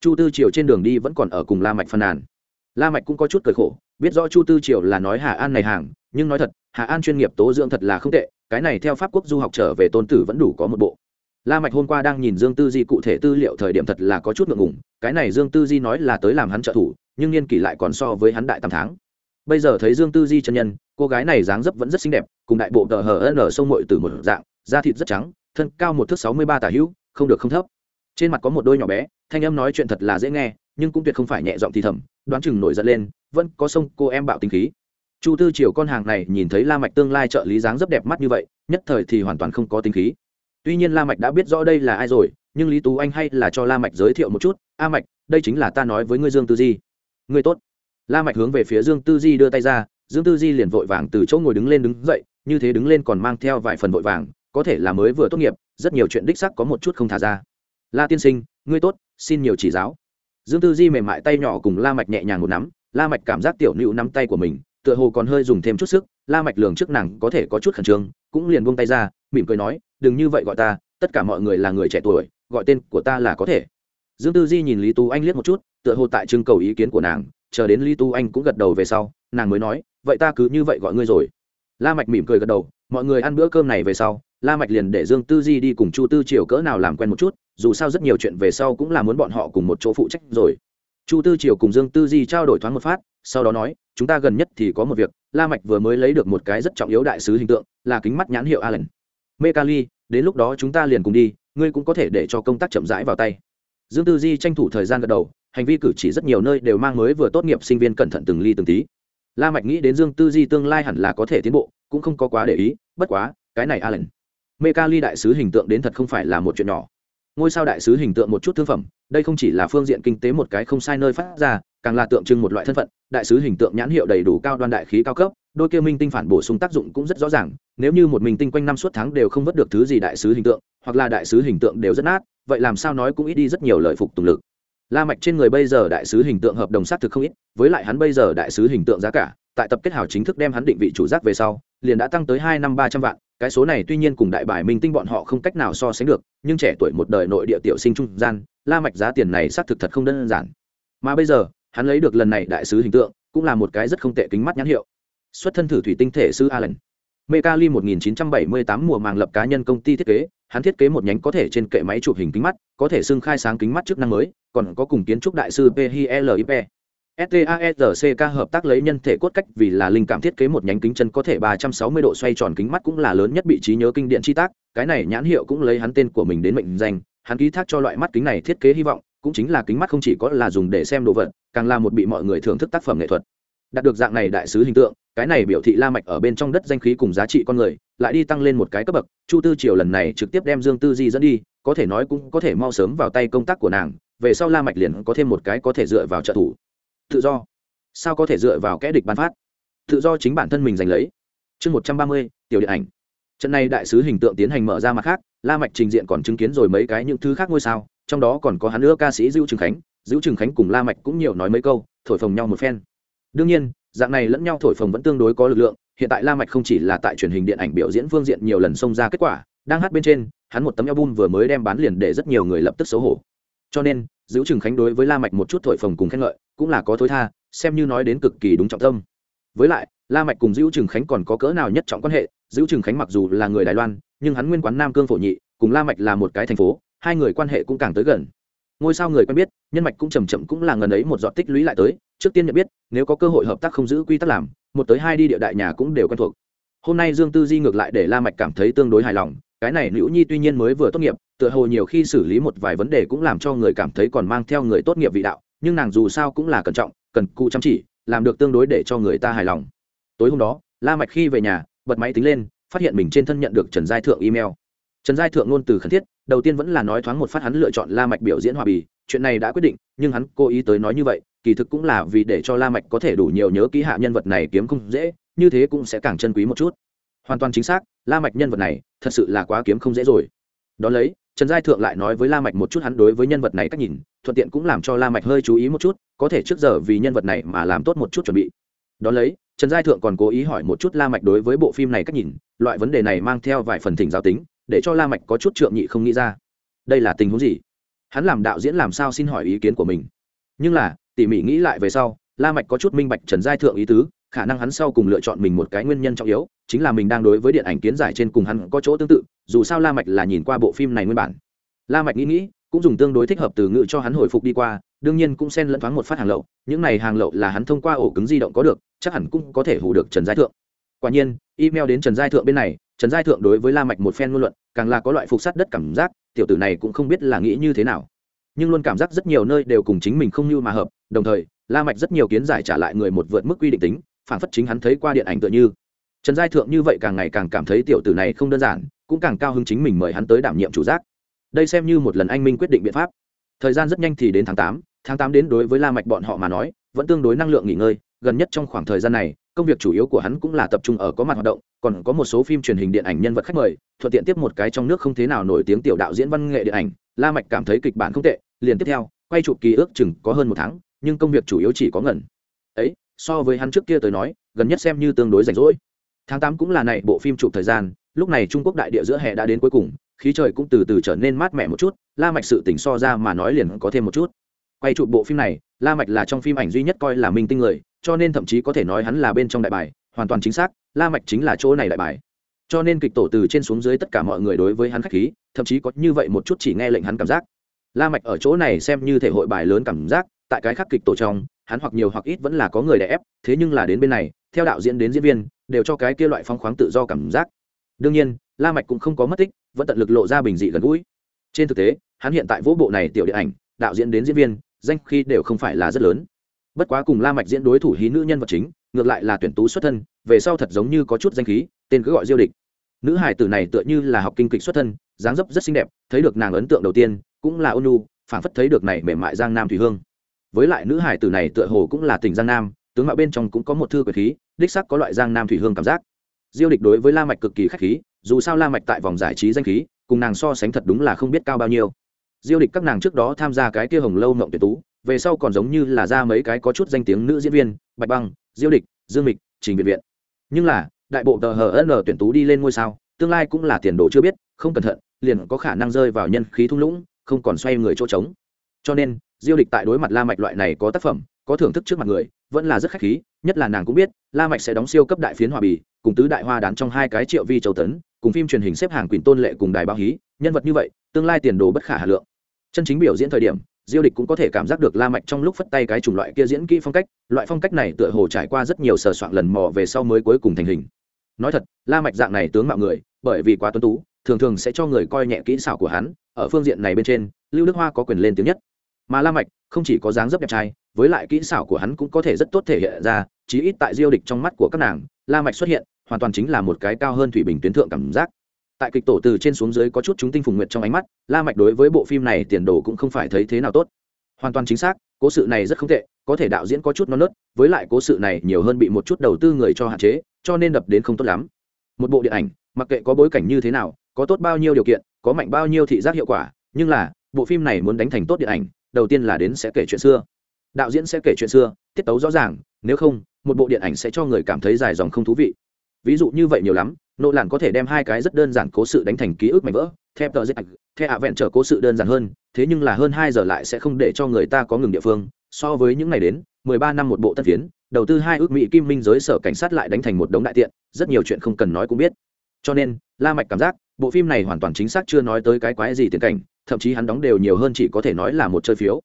Speaker 1: Chu tư triều trên đường đi vẫn còn ở cùng la mạch phàn nàn. La mạch cũng có chút cười khổ, biết rõ chu tư triều là nói hà an này hàng, nhưng nói thật, hà an chuyên nghiệp tố dưỡng thật là không tệ, cái này theo pháp quốc du học trở về tôn tử vẫn đủ có một bộ. La mạch hôm qua đang nhìn dương tư di cụ thể tư liệu thời điểm thật là có chút ngượng ngùng, cái này dương tư di nói là tới làm hắn trợ thủ, nhưng niên kỷ lại còn so với hắn đại tam tháng bây giờ thấy dương tư di chân nhân, cô gái này dáng dấp vẫn rất xinh đẹp, cùng đại bộ tờ hờ n sông mội từ một dạng, da thịt rất trắng, thân cao một thước sáu mươi ba tả hữu, không được không thấp. Trên mặt có một đôi nhỏ bé, thanh âm nói chuyện thật là dễ nghe, nhưng cũng tuyệt không phải nhẹ giọng thì thầm, đoán chừng nổi giận lên, vẫn có sông, cô em bạo tính khí. Chu tư triều con hàng này nhìn thấy la mạch tương lai trợ lý dáng dấp đẹp mắt như vậy, nhất thời thì hoàn toàn không có tính khí. Tuy nhiên la mạch đã biết rõ đây là ai rồi, nhưng lý tú anh hay là cho la mạch giới thiệu một chút, a mạch, đây chính là ta nói với ngươi dương tư di. Ngươi tốt la mạch hướng về phía dương tư di đưa tay ra, dương tư di liền vội vàng từ chỗ ngồi đứng lên đứng dậy, như thế đứng lên còn mang theo vài phần vội vàng, có thể là mới vừa tốt nghiệp, rất nhiều chuyện đích xác có một chút không thả ra. La tiên sinh, ngươi tốt, xin nhiều chỉ giáo. Dương tư di mềm mại tay nhỏ cùng la mạch nhẹ nhàng một nắm, la mạch cảm giác tiểu nữ nắm tay của mình, tựa hồ còn hơi dùng thêm chút sức, la mạch lường trước nàng có thể có chút khẩn trương, cũng liền buông tay ra, mỉm cười nói, đừng như vậy gọi ta, tất cả mọi người là người trẻ tuổi, gọi tên của ta là có thể. Dương tư di nhìn lý tú anh liếc một chút, tựa hồ tại trưng cầu ý kiến của nàng chờ đến lý Tu anh cũng gật đầu về sau, nàng mới nói, vậy ta cứ như vậy gọi ngươi rồi. La mạch mỉm cười gật đầu, mọi người ăn bữa cơm này về sau, la mạch liền để dương tư di đi cùng chu tư triều cỡ nào làm quen một chút, dù sao rất nhiều chuyện về sau cũng là muốn bọn họ cùng một chỗ phụ trách rồi. Chu tư triều cùng dương tư di trao đổi thoáng một phát, sau đó nói, chúng ta gần nhất thì có một việc, la mạch vừa mới lấy được một cái rất trọng yếu đại sứ hình tượng, là kính mắt nhãn hiệu allen. Mekali đến lúc đó chúng ta liền cùng đi, ngươi cũng có thể để cho công tác chậm rãi vào tay. Dương tư di tranh thủ thời gian gật đầu hành vi cử chỉ rất nhiều nơi đều mang mới vừa tốt nghiệp sinh viên cẩn thận từng ly từng tí. La mạch nghĩ đến dương tư di tương lai hẳn là có thể tiến bộ, cũng không có quá để ý, bất quá, cái này allen. Mekali đại sứ hình tượng đến thật không phải là một chuyện nhỏ. Ngôi sao đại sứ hình tượng một chút thương phẩm, đây không chỉ là phương diện kinh tế một cái không sai nơi phát ra, càng là tượng trưng một loại thân phận, đại sứ hình tượng nhãn hiệu đầy đủ cao đoan đại khí cao cấp, đôi kia minh tinh phản bổ sung tác dụng cũng rất rõ ràng, nếu như một mình tinh quanh năm suốt tháng đều không vớt được thứ gì đại sứ hình tượng, hoặc là đại sứ hình tượng đều rất nát, vậy làm sao nói cũng ít đi rất nhiều lợi phục tùng lực la mạch trên người bây giờ đại sứ hình tượng hợp đồng sát thực không ít, với lại hắn bây giờ đại sứ hình tượng giá cả, tại tập kết hào chính thức đem hắn định vị chủ giác về sau, liền đã tăng tới hai năm ba trăm vạn, cái số này tuy nhiên cùng đại bài minh tinh bọn họ không cách nào so sánh được, nhưng trẻ tuổi một đời nội địa tiểu sinh trung gian, la mạch giá tiền này sát thực thật không đơn giản. Mà bây giờ, hắn lấy được lần này đại sứ hình tượng, cũng là một cái rất không tệ kính mắt nhãn hiệu. Xuất thân thử thủy tinh thể sư allen Mekali 1978 mùa màng lập cá nhân công ty thiết kế, hắn thiết kế một nhánh có thể trên kệ máy chụp hình kính mắt, có thể xưng khai sáng kính mắt chức năng mới, còn có cùng kiến trúc đại sư PHLIP. STASRCK hợp tác lấy nhân thể cốt cách vì là linh cảm thiết kế một nhánh kính chân có thể 360 độ xoay tròn kính mắt cũng là lớn nhất bị trí nhớ kinh điện chi tác, cái này nhãn hiệu cũng lấy hắn tên của mình đến mệnh danh, hắn ký thác cho loại mắt kính này thiết kế hy vọng, cũng chính là kính mắt không chỉ có là dùng để xem đồ vật, càng là một bị mọi người thưởng thức tác phẩm nghệ thuật. Đạt được dạng này đại sứ hình tượng, cái này biểu thị La Mạch ở bên trong đất danh khí cùng giá trị con người, lại đi tăng lên một cái cấp bậc, Chu Tư Triều lần này trực tiếp đem Dương Tư Di dẫn đi, có thể nói cũng có thể mau sớm vào tay công tác của nàng, về sau La Mạch liền có thêm một cái có thể dựa vào trợ thủ. Tự do. Sao có thể dựa vào kẻ địch ban phát? Tự do chính bản thân mình giành lấy. Chương một trăm ba mươi tiểu điện ảnh. Trận này đại sứ hình tượng tiến hành mở ra mặt khác la mạch trình diện còn chứng kiến rồi mấy cái những thứ khác ngôi sao trong đó còn có hắn nữa ca sĩ dữ trường khánh. Dữ trường khánh cùng la mạch cũng nhiều nói mấy câu thổi phồng nhau một phen đương nhiên, dạng này lẫn nhau thổi phồng vẫn tương đối có lực lượng, hiện tại la mạch không chỉ là tại truyền hình điện ảnh biểu diễn phương diện nhiều lần xông ra kết quả, đang hát bên trên, hắn một tấm album vừa mới đem bán liền để rất nhiều người lập tức xấu hổ. Cho nên, giữ trường khánh đối với la mạch một chút thổi phồng cùng khen ngợi, cũng là có thối tha, xem như nói đến cực kỳ đúng trọng tâm. Với lại, la mạch cùng giữ trường khánh còn có cỡ nào nhất trọng quan hệ, giữ trường khánh mặc dù là người đài loan, nhưng hắn nguyên quán nam cương phổ nhị, cùng la mạch là một cái thành phố, hai người quan hệ cũng càng tới gần ngôi sao người quen biết, nhân mạch cũng chầm chậm cũng là ngần ấy một giọt tích lũy lại tới, trước tiên nhận biết, nếu có cơ hội hợp tác không giữ quy tắc làm, một tới hai đi địa đại nhà cũng đều quen thuộc. Hôm nay dương tư di ngược lại để la mạch cảm thấy tương đối hài lòng, cái này nữ nhi tuy nhiên mới vừa tốt nghiệp, tựa hồ nhiều khi xử lý một vài vấn đề cũng làm cho người cảm thấy còn mang theo người tốt nghiệp vị đạo, nhưng nàng dù sao cũng là cẩn trọng, cần cụ chăm chỉ, làm được tương đối để cho người ta hài lòng. Tối hôm đó, la mạch khi về nhà, bật máy tính lên, phát hiện mình trên thân nhận được trần giai thượng email. Trần giai thượng luôn từ khẩn thiết đầu tiên vẫn là nói thoáng một phát hắn lựa chọn la mạch biểu diễn hòa bì, chuyện này đã quyết định, nhưng hắn cố ý tới nói như vậy, kỳ thực cũng là vì để cho la mạch có thể đủ nhiều nhớ kỹ hạ nhân vật này kiếm không dễ, như thế cũng sẽ càng chân quý một chút. Hoàn toàn chính xác, la mạch nhân vật này thật sự là quá kiếm không dễ rồi. Đó lấy, trần giai thượng lại nói với la mạch một chút hắn đối với nhân vật này cách nhìn, thuận tiện cũng làm cho la mạch hơi chú ý một chút, có thể trước giờ vì nhân vật này mà làm tốt một chút chuẩn bị. Đó lấy, trần giai thượng còn cố ý hỏi một chút la mạch đối với bộ phim này cách nhìn, loại vấn đề này mang theo vài phần thỉnh giáo tính để cho la mạch có chút trượng nhị không nghĩ ra. Đây là tình huống gì? Hắn làm đạo diễn làm sao xin hỏi ý kiến của mình? Nhưng là, tỉ mỉ nghĩ lại về sau, la mạch có chút minh bạch trần giai thượng ý tứ, khả năng hắn sau cùng lựa chọn mình một cái nguyên nhân trọng yếu, chính là mình đang đối với điện ảnh kiến giải trên cùng hắn có chỗ tương tự, dù sao la mạch là nhìn qua bộ phim này nguyên bản. La mạch nghĩ nghĩ, cũng dùng tương đối thích hợp từ ngữ cho hắn hồi phục đi qua, đương nhiên cũng xen lẫn thoáng một phát hàng lậu, những này hàng lậu là hắn thông qua ổ cứng di động có được, chắc hẳn cũng có thể hù được trần giai thượng. Quả nhiên, email đến trần giai thượng bên này trần giai thượng đối với la mạch một phen ngôn luận, càng là có loại phục sát đất cảm giác, tiểu tử này cũng không biết là nghĩ như thế nào. Nhưng luôn cảm giác rất nhiều nơi đều cùng chính mình không như mà hợp, đồng thời, la mạch rất nhiều kiến giải trả lại người một vượt mức quy định tính, phản phất chính hắn thấy qua điện ảnh tựa như. Trần giai thượng như vậy càng ngày càng cảm thấy tiểu tử này không đơn giản, cũng càng cao hứng chính mình mời hắn tới đảm nhiệm chủ giác. Đây xem như một lần anh minh quyết định biện pháp. Thời gian rất nhanh thì đến tháng tám tháng tám đến đối với la mạch bọn họ mà nói, vẫn tương đối năng lượng nghỉ ngơi gần nhất trong khoảng thời gian này, công việc chủ yếu của hắn cũng là tập trung ở có mặt hoạt động, còn có một số phim truyền hình điện ảnh nhân vật khách mời, thuận tiện tiếp một cái trong nước không thế nào nổi tiếng tiểu đạo diễn văn nghệ điện ảnh. La mạch cảm thấy kịch bản không tệ, liền tiếp theo, quay chụp kỳ ước chừng có hơn một tháng, nhưng công việc chủ yếu chỉ có ngẩn ấy, so với hắn trước kia tới nói, gần nhất xem như tương đối rảnh rỗi. Tháng tám cũng là này bộ phim chụp thời gian, lúc này trung quốc đại địa giữa hè đã đến cuối cùng, khí trời cũng từ từ trở nên mát mẻ một chút, la mạch sự tỉnh so ra mà nói liền có thêm một chút. Quay chụp bộ phim này, la mạch là trong phim ảnh duy nhất coi là minh tinh người cho nên thậm chí có thể nói hắn là bên trong đại bài, hoàn toàn chính xác, la mạch chính là chỗ này đại bài. Cho nên kịch tổ từ trên xuống dưới tất cả mọi người đối với hắn khách khí, thậm chí có như vậy một chút chỉ nghe lệnh hắn cảm giác. La mạch ở chỗ này xem như thể hội bài lớn cảm giác, tại cái khác kịch tổ trong, hắn hoặc nhiều hoặc ít vẫn là có người đè ép, thế nhưng là đến bên này, theo đạo diễn đến diễn viên, đều cho cái kia loại phong khoáng tự do cảm giác. Đương nhiên, la mạch cũng không có mất tích, vẫn tận lực lộ ra bình dị gần gũi. Trên thực tế, hắn hiện tại vũ bộ này tiểu điện ảnh, đạo diễn đến diễn viên, danh khi đều không phải là rất lớn bất quá cùng la mạch diễn đối thủ hí nữ nhân vật chính, ngược lại là tuyển tú xuất thân, về sau thật giống như có chút danh khí, tên cứ gọi diêu địch. Nữ hải tử này tựa như là học kinh kịch xuất thân, dáng dấp rất xinh đẹp, thấy được nàng ấn tượng đầu tiên cũng là ôn nhu, phảng phất thấy được này mềm mại giang nam thủy hương. Với lại nữ hải tử này tựa hồ cũng là tỉnh giang nam, tướng mạo bên trong cũng có một thư quyền khí, đích sắc có loại giang nam thủy hương cảm giác. Diêu địch đối với la mạch cực kỳ khách khí, dù sao la mạch tại vòng giải trí danh khí, cùng nàng so sánh thật đúng là không biết cao bao nhiêu. Diêu địch các nàng trước đó tham gia cái kia hồng lâu mộng tuyệt tú về sau còn giống như là ra mấy cái có chút danh tiếng nữ diễn viên, bạch băng, diêu địch, dương mịch, trình viện viện. Nhưng là, đại bộ tờ hn tuyển tú đi lên ngôi sao, tương lai cũng là tiền đồ chưa biết, không cẩn thận, liền có khả năng rơi vào nhân khí thung lũng, không còn xoay người chỗ trống. Cho nên, diêu địch tại đối mặt la mạch loại này có tác phẩm, có thưởng thức trước mặt người, vẫn là rất khách khí, nhất là nàng cũng biết, la mạch sẽ đóng siêu cấp đại phiến hòa bì, cùng tứ đại hoa đán trong hai cái triệu vi châu tấn, cùng phim truyền hình xếp hàng quyền tôn lệ cùng đài báo hí, nhân vật như vậy, tương lai tiền đồ bất khả hà lượng. Chân chính biểu diễn thời điểm diêu địch cũng có thể cảm giác được la mạch trong lúc phất tay cái chủng loại kia diễn kỹ phong cách, loại phong cách này tựa hồ trải qua rất nhiều sờ soạn lần mò về sau mới cuối cùng thành hình. Nói thật, la mạch dạng này tướng mạo người, bởi vì quá tuấn tú, thường thường sẽ cho người coi nhẹ kỹ xảo của hắn, ở phương diện này bên trên, lưu đức hoa có quyền lên tiếng nhất. Mà la mạch, không chỉ có dáng dấp đẹp trai, với lại kỹ xảo của hắn cũng có thể rất tốt thể hiện ra, chí ít tại diêu địch trong mắt của các nàng, la mạch xuất hiện, hoàn toàn chính là một cái cao hơn thủy bình tuyến thượng cảm giác tại kịch tổ từ trên xuống dưới có chút chúng tinh phùng nguyệt trong ánh mắt, la mạch đối với bộ phim này tiền đồ cũng không phải thấy thế nào tốt. Hoàn toàn chính xác, cố sự này rất không tệ, có thể đạo diễn có chút non nớt, với lại cố sự này nhiều hơn bị một chút đầu tư người cho hạn chế, cho nên đập đến không tốt lắm. Một bộ điện ảnh, mặc kệ có bối cảnh như thế nào, có tốt bao nhiêu điều kiện, có mạnh bao nhiêu thị giác hiệu quả, nhưng là, bộ phim này muốn đánh thành tốt điện ảnh, đầu tiên là đến sẽ kể chuyện xưa. Đạo diễn sẽ kể chuyện xưa, tiết tấu rõ ràng, nếu không, một bộ điện ảnh sẽ cho người cảm thấy dài dòng không thú vị ví dụ như vậy nhiều lắm, nỗ làn có thể đem hai cái rất đơn giản cố sự đánh thành ký ức mảnh vỡ, theo tờ giết theo ạ vẹn trở cố sự đơn giản hơn, thế nhưng là hơn hai giờ lại sẽ không để cho người ta có ngừng địa phương. So với những ngày đến, mười ba năm một bộ tân phiến, đầu tư hai ước mỹ kim minh giới sở cảnh sát lại đánh thành một đống đại tiện, rất nhiều chuyện không cần nói cũng biết. Cho nên, la mạch cảm giác, bộ phim này hoàn toàn chính xác chưa nói tới cái quái gì tiền cảnh, thậm chí hắn đóng đều nhiều hơn chỉ có thể nói là một chơi phiếu.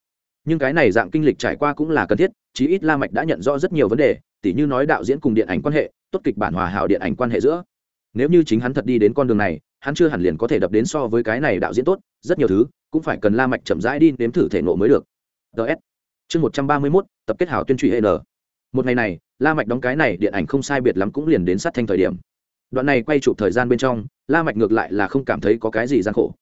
Speaker 1: Nhưng cái này dạng kinh lịch trải qua cũng là cần thiết, chí ít la mạch đã nhận rõ rất nhiều vấn đề, tỉ như nói đạo diễn cùng điện ảnh quan hệ tốt kịch bản hòa hảo điện ảnh quan hệ giữa. Nếu như chính hắn thật đi đến con đường này hắn chưa hẳn liền có thể đập đến so với cái này đạo diễn tốt rất nhiều thứ cũng phải cần la mạch chậm rãi đi nếm thử thể nộ mới được. Ts chương một trăm ba mươi 131, tập kết hảo tuyên trụy n. Một ngày này la mạch đóng cái này điện ảnh không sai biệt lắm cũng liền đến sát thanh thời điểm. Đoạn này quay chụp thời gian bên trong la mạch ngược lại là không cảm thấy có cái gì gian khổ.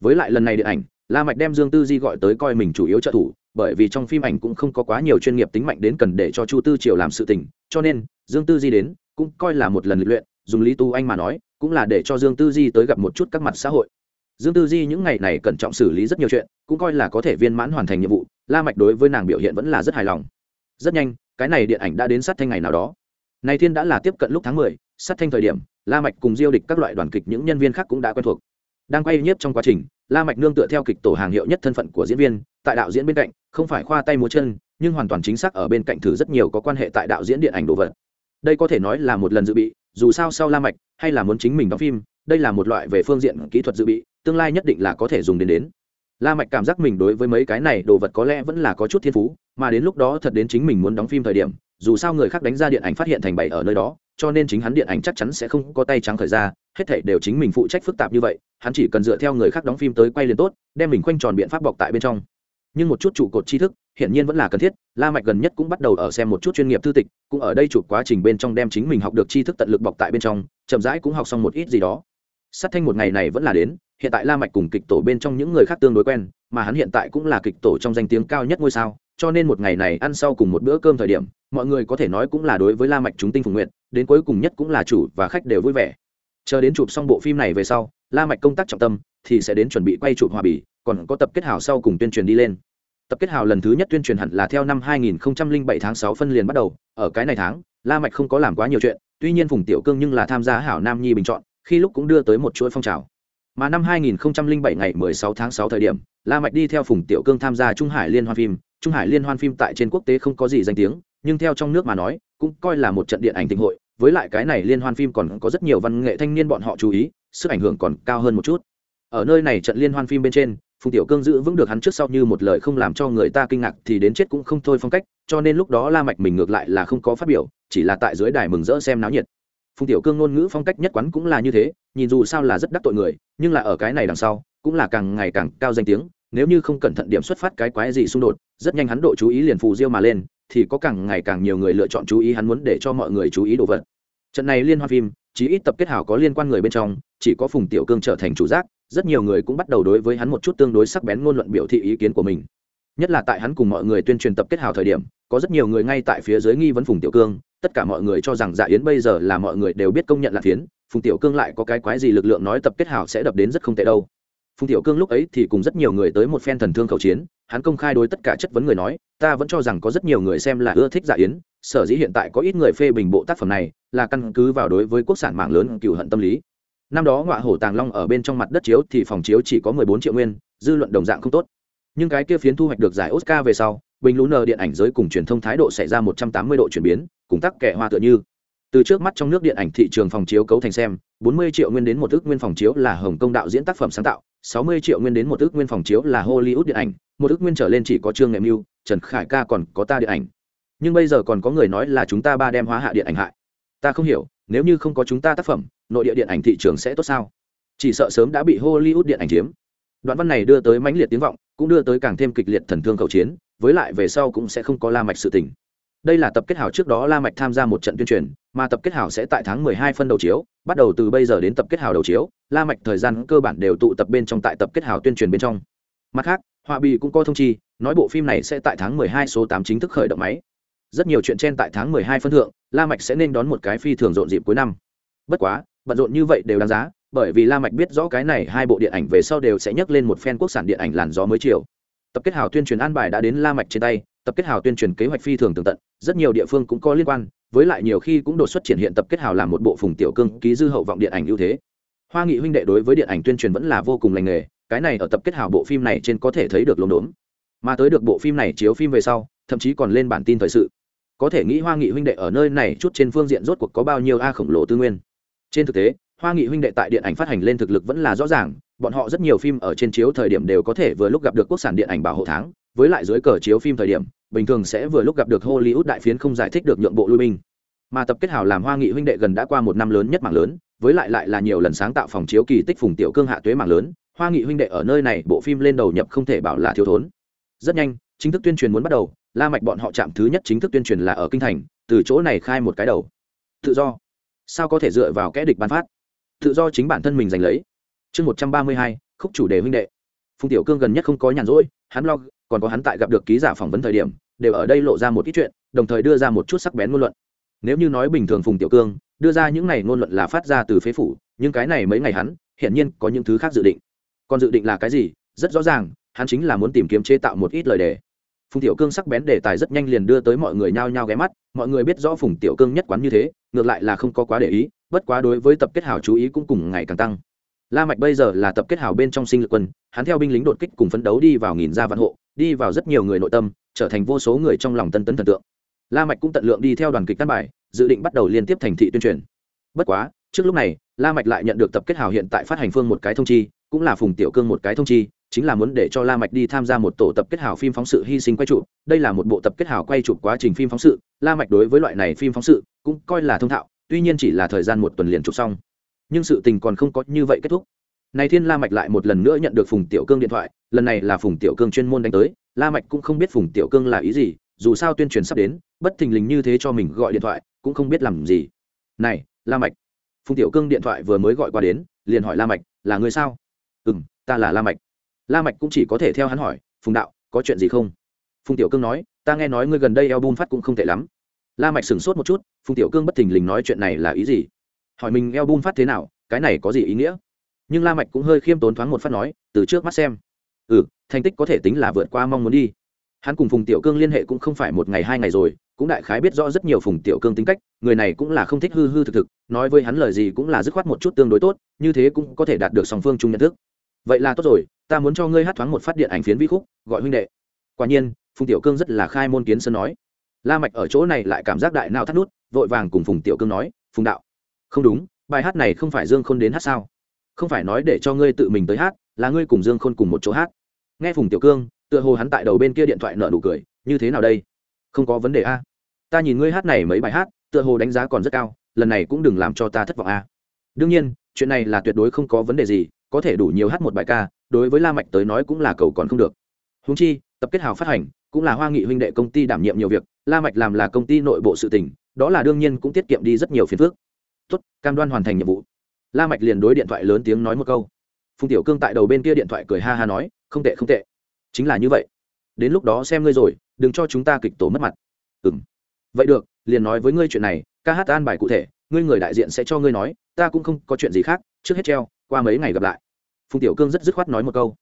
Speaker 1: Với lại lần này điện ảnh la mạch đem dương tư di gọi tới coi mình chủ yếu trợ thủ bởi vì trong phim ảnh cũng không có quá nhiều chuyên nghiệp tính mạnh đến cần để cho chu tư triều làm sự tình cho nên dương tư di đến cũng coi là một lần luyện dùng lý tu anh mà nói cũng là để cho dương tư di tới gặp một chút các mặt xã hội. Dương tư di những ngày này cẩn trọng xử lý rất nhiều chuyện cũng coi là có thể viên mãn hoàn thành nhiệm vụ la mạch đối với nàng biểu hiện vẫn là rất hài lòng. Rất nhanh cái này điện ảnh đã đến sát thanh ngày nào đó. Này thiên đã là tiếp cận lúc tháng mười, sát thanh thời điểm la mạch cùng diêu địch các loại đoàn kịch những nhân viên khác cũng đã quen thuộc. Đang quay nhiếp trong quá trình la mạch nương tựa theo kịch tổ hàng hiệu nhất thân phận của diễn viên tại đạo diễn bên cạnh không phải khoa tay múa chân nhưng hoàn toàn chính xác ở bên cạnh thử rất nhiều có quan hệ tại đạo diễn điện ảnh đồ vật đây có thể nói là một lần dự bị, dù sao sau la mạch, hay là muốn chính mình đóng phim, đây là một loại về phương diện kỹ thuật dự bị, tương lai nhất định là có thể dùng đến đến. La mạch cảm giác mình đối với mấy cái này đồ vật có lẽ vẫn là có chút thiên phú, mà đến lúc đó thật đến chính mình muốn đóng phim thời điểm, dù sao người khác đánh ra điện ảnh phát hiện thành bậy ở nơi đó, cho nên chính hắn điện ảnh chắc chắn sẽ không có tay trắng thời ra hết thảy đều chính mình phụ trách phức tạp như vậy, hắn chỉ cần dựa theo người khác đóng phim tới quay liền tốt, đem mình khoanh tròn biện pháp bọc tại bên trong nhưng một chút trụ cột tri thức hiển nhiên vẫn là cần thiết, la mạch gần nhất cũng bắt đầu ở xem một chút chuyên nghiệp thư tịch, cũng ở đây chụp quá trình bên trong đem chính mình học được tri thức tận lực bọc tại bên trong, chậm rãi cũng học xong một ít gì đó. Sát thanh một ngày này vẫn là đến, hiện tại la mạch cùng kịch tổ bên trong những người khác tương đối quen, mà hắn hiện tại cũng là kịch tổ trong danh tiếng cao nhất ngôi sao, cho nên một ngày này ăn sau cùng một bữa cơm thời điểm, mọi người có thể nói cũng là đối với la mạch chúng tinh phùng nguyện, đến cuối cùng nhất cũng là chủ và khách đều vui vẻ. Chờ đến chụp xong bộ phim này về sau, la mạch công tác trọng tâm thì sẽ đến chuẩn bị quay chụp hòa bì, còn có tập kết hào sau cùng tuyên truyền đi lên. Tập kết hào lần thứ nhất tuyên truyền hẳn là theo năm 2007 tháng 6 phân liền bắt đầu, ở cái này tháng, la mạch không có làm quá nhiều chuyện, tuy nhiên phùng tiểu cương nhưng là tham gia hảo nam nhi bình chọn, khi lúc cũng đưa tới một chuỗi phong trào. Mà năm 2007 ngày 16 tháng 6 thời điểm, la mạch đi theo phùng tiểu cương tham gia trung hải liên hoan phim. Trung hải liên hoan phim tại trên quốc tế không có gì danh tiếng, nhưng theo trong nước mà nói, cũng coi là một trận điện ảnh tình hội. Với lại cái này liên hoan phim còn có rất nhiều văn nghệ thanh niên bọn họ chú ý, sức ảnh hưởng còn cao hơn một chút ở nơi này trận liên hoan phim bên trên, phùng tiểu cương giữ vững được hắn trước sau như một lời không làm cho người ta kinh ngạc thì đến chết cũng không thôi phong cách, cho nên lúc đó la mạch mình ngược lại là không có phát biểu, chỉ là tại dưới đài mừng rỡ xem náo nhiệt. Phùng tiểu cương ngôn ngữ phong cách nhất quán cũng là như thế, nhìn dù sao là rất đắc tội người, nhưng là ở cái này đằng sau, cũng là càng ngày càng cao danh tiếng, nếu như không cẩn thận điểm xuất phát cái quái gì xung đột, rất nhanh hắn độ chú ý liền phù diêu mà lên, thì có càng ngày càng nhiều người lựa chọn chú ý hắn muốn để cho mọi người chú ý đồ vật. Trận này liên hoan phim, chí ít tập kết hảo có liên quan người bên trong, chỉ có phùng tiểu cương trở thành chủ giác rất nhiều người cũng bắt đầu đối với hắn một chút tương đối sắc bén ngôn luận biểu thị ý kiến của mình. Nhất là tại hắn cùng mọi người tuyên truyền tập kết hào thời điểm, có rất nhiều người ngay tại phía dưới nghi vấn phùng tiểu cương, tất cả mọi người cho rằng dạ yến bây giờ là mọi người đều biết công nhận là phiến phùng tiểu cương lại có cái quái gì lực lượng nói tập kết hào sẽ đập đến rất không tệ đâu. Phùng tiểu cương lúc ấy thì cùng rất nhiều người tới một phen thần thương khẩu chiến, hắn công khai đối tất cả chất vấn người nói, ta vẫn cho rằng có rất nhiều người xem là ưa thích dạ yến, sở dĩ hiện tại có ít người phê bình bộ tác phẩm này, là căn cứ vào đối với quốc sản mạng lớn cựu hận tâm lý năm đó ngọa hổ tàng long ở bên trong mặt đất chiếu thì phòng chiếu chỉ có mười bốn triệu nguyên, dư luận đồng dạng không tốt. Nhưng cái kia phiến thu hoạch được giải oscar về sau, bình lũ nờ điện ảnh giới cùng truyền thông thái độ xảy ra một trăm tám mươi độ chuyển biến, cùng tắc kẻ hoa tựa như. Từ trước mắt trong nước điện ảnh thị trường phòng chiếu cấu thành xem, bốn mươi triệu nguyên đến một ước nguyên phòng chiếu là hồng công đạo diễn tác phẩm sáng tạo, sáu mươi triệu nguyên đến một ước nguyên phòng chiếu là hollywood điện ảnh, một ước nguyên trở lên chỉ có trương nghệ mưu, trần khải ca còn có ta điện ảnh. Nhưng bây giờ còn có người nói là chúng ta ba đem hóa hạ điện ảnh hại. Ta không hiểu nếu như không có chúng ta tác phẩm, nội địa điện ảnh thị trường sẽ tốt sao? Chỉ sợ sớm đã bị hollywood điện ảnh chiếm. Đoạn văn này đưa tới mãnh liệt tiếng vọng, cũng đưa tới càng thêm kịch liệt thần thương cầu chiến, với lại về sau cũng sẽ không có la mạch sự tình. Đây là tập kết hảo trước đó la mạch tham gia một trận tuyên truyền, mà tập kết hảo sẽ tại tháng 12 phân đầu chiếu, bắt đầu từ bây giờ đến tập kết hảo đầu chiếu, la mạch thời gian cơ bản đều tụ tập bên trong tại tập kết hảo tuyên truyền bên trong. Mặt khác họa bì cũng có thông chi, nói bộ phim này sẽ tại tháng 12 số 8 chính thức khởi động máy rất nhiều chuyện trên tại tháng 12 phân thượng, la mạch sẽ nên đón một cái phi thường rộn dịp cuối năm. Bất quá, bận rộn như vậy đều đáng giá, bởi vì la mạch biết rõ cái này hai bộ điện ảnh về sau đều sẽ nhấc lên một phen quốc sản điện ảnh làn gió mới chiều. Tập kết hào tuyên truyền an bài đã đến la mạch trên tay, tập kết hào tuyên truyền kế hoạch phi thường tường tận, rất nhiều địa phương cũng có liên quan, với lại nhiều khi cũng đột xuất triển hiện tập kết hào làm một bộ phùng tiểu cương, ký dư hậu vọng điện ảnh ưu thế. Hoa nghị huynh đệ đối với điện ảnh tuyên truyền vẫn là vô cùng lành nghề, cái này ở tập kết hào bộ phim này trên có thể thấy được luống đốn mà tới được bộ phim này chiếu phim về sau, thậm chí còn lên bản tin thời sự có thể nghĩ hoa nghị huynh đệ ở nơi này chút trên phương diện rốt cuộc có bao nhiêu a khổng lồ tư nguyên. Trên thực tế, hoa nghị huynh đệ tại điện ảnh phát hành lên thực lực vẫn là rõ ràng, bọn họ rất nhiều phim ở trên chiếu thời điểm đều có thể vừa lúc gặp được quốc sản điện ảnh bảo hộ tháng, với lại dưới cờ chiếu phim thời điểm, bình thường sẽ vừa lúc gặp được hollywood đại phiến không giải thích được nhượng bộ lui binh. Mà tập kết hào làm hoa nghị huynh đệ gần đã qua một năm lớn nhất mạng lớn, với lại lại là nhiều lần sáng tạo phòng chiếu kỳ tích phùng tiểu cương hạ tuế mạng lớn, hoa nghị huynh đệ ở nơi này bộ phim lên đầu nhập không thể bảo là thiếu thốn. Rất nhanh, chính thức tuyên truyền muốn bắt đầu la mạch bọn họ chạm thứ nhất chính thức tuyên truyền là ở kinh thành, từ chỗ này khai một cái đầu. Tự do. Sao có thể dựa vào kẽ địch ban phát? Tự do chính bản thân mình giành lấy. Chương một trăm ba mươi hai, khúc chủ đề huynh đệ. Phùng tiểu cương gần nhất không có nhàn rỗi, hắn blog, còn có hắn tại gặp được ký giả phỏng vấn thời điểm, đều ở đây lộ ra một ít chuyện, đồng thời đưa ra một chút sắc bén ngôn luận. Nếu như nói bình thường phùng tiểu cương, đưa ra những này ngôn luận là phát ra từ phế phủ, nhưng cái này mấy ngày hắn, hiển nhiên có những thứ khác dự định. Còn dự định là cái gì? Rất rõ ràng, hắn chính là muốn tìm kiếm chế tạo một ít lời đề phùng tiểu cương sắc bén đề tài rất nhanh liền đưa tới mọi người nhao nhao ghé mắt, mọi người biết rõ phùng tiểu cương nhất quán như thế, ngược lại là không có quá để ý, bất quá đối với tập kết hảo chú ý cũng cùng ngày càng tăng. La mạch bây giờ là tập kết hảo bên trong sinh lực quân, hắn theo binh lính đột kích cùng phấn đấu đi vào nghìn gia vạn hộ, đi vào rất nhiều người nội tâm, trở thành vô số người trong lòng tân tấn thần tượng. La mạch cũng tận lượng đi theo đoàn kịch căn bài, dự định bắt đầu liên tiếp thành thị tuyên truyền. Bất quá, trước lúc này, la mạch lại nhận được tập kết hảo hiện tại phát hành phương một cái thông chi, cũng là phùng tiểu cương một cái thông chi chính là muốn để cho la mạch đi tham gia một tổ tập kết hảo phim phóng sự hy sinh quay chụp. Đây là một bộ tập kết hảo quay chụp quá trình phim phóng sự. La mạch đối với loại này phim phóng sự cũng coi là thông thạo, tuy nhiên chỉ là thời gian một tuần liền chụp xong. Nhưng sự tình còn không có như vậy kết thúc. Này thiên la mạch lại một lần nữa nhận được phùng tiểu cương điện thoại, lần này là phùng tiểu cương chuyên môn đánh tới. La mạch cũng không biết phùng tiểu cương là ý gì, dù sao tuyên truyền sắp đến, bất thình lình như thế cho mình gọi điện thoại, cũng không biết làm gì. Này, la mạch. Phùng tiểu cương điện thoại vừa mới gọi qua đến, liền hỏi la mạch, là người sao? Ừm, ta là la mạch la mạch cũng chỉ có thể theo hắn hỏi, phùng đạo, có chuyện gì không? Phùng tiểu cương nói, ta nghe nói ngươi gần đây album phát cũng không tệ lắm. La mạch sửng sốt một chút, phùng tiểu cương bất thình lình nói chuyện này là ý gì? Hỏi mình album phát thế nào, cái này có gì ý nghĩa? Nhưng la mạch cũng hơi khiêm tốn thoáng một phát nói, từ trước mắt xem. Ừ thành tích có thể tính là vượt qua mong muốn đi. Hắn cùng phùng tiểu cương liên hệ cũng không phải một ngày hai ngày rồi, cũng đại khái biết rõ rất nhiều phùng tiểu cương tính cách, người này cũng là không thích hư hư thực thực, nói với hắn lời gì cũng là dứt khoát một chút tương đối tốt, như thế cũng có thể đạt được song phương chung nhận thức. Vậy là tốt rồi ta muốn cho ngươi hát thoáng một phát điện ảnh phiến vi khúc, gọi huynh đệ. Quả nhiên, phùng tiểu cương rất là khai môn kiến sơn nói. La mạch ở chỗ này lại cảm giác đại nào thắt nút, vội vàng cùng phùng tiểu cương nói, phùng đạo. Không đúng, bài hát này không phải dương khôn đến hát sao? Không phải nói để cho ngươi tự mình tới hát, là ngươi cùng dương khôn cùng một chỗ hát. Nghe phùng tiểu cương, tựa hồ hắn tại đầu bên kia điện thoại nở nụ cười, như thế nào đây? Không có vấn đề a. Ta nhìn ngươi hát này mấy bài hát, tựa hồ đánh giá còn rất cao, lần này cũng đừng làm cho ta thất vọng a. Đương nhiên, chuyện này là tuyệt đối không có vấn đề gì có thể đủ nhiều hát một bài ca, đối với la mạch tới nói cũng là cầu còn không được. Húng chi, tập kết hào phát hành, cũng là hoa nghị huynh đệ công ty đảm nhiệm nhiều việc, la mạch làm là công ty nội bộ sự tình, đó là đương nhiên cũng tiết kiệm đi rất nhiều phiền phức. Tốt, cam đoan hoàn thành nhiệm vụ. La mạch liền đối điện thoại lớn tiếng nói một câu. Phùng tiểu cương tại đầu bên kia điện thoại cười ha ha nói, không tệ không tệ. Chính là như vậy. Đến lúc đó xem ngươi rồi, đừng cho chúng ta kịch tổ mất mặt. Ừm. Vậy được, liền nói với ngươi chuyện này, ca hát an bài cụ thể, ngươi người đại diện sẽ cho ngươi nói, ta cũng không có chuyện gì khác, trước hết treo, qua mấy ngày gặp lại phùng tiểu cương rất dứt khoát nói một câu.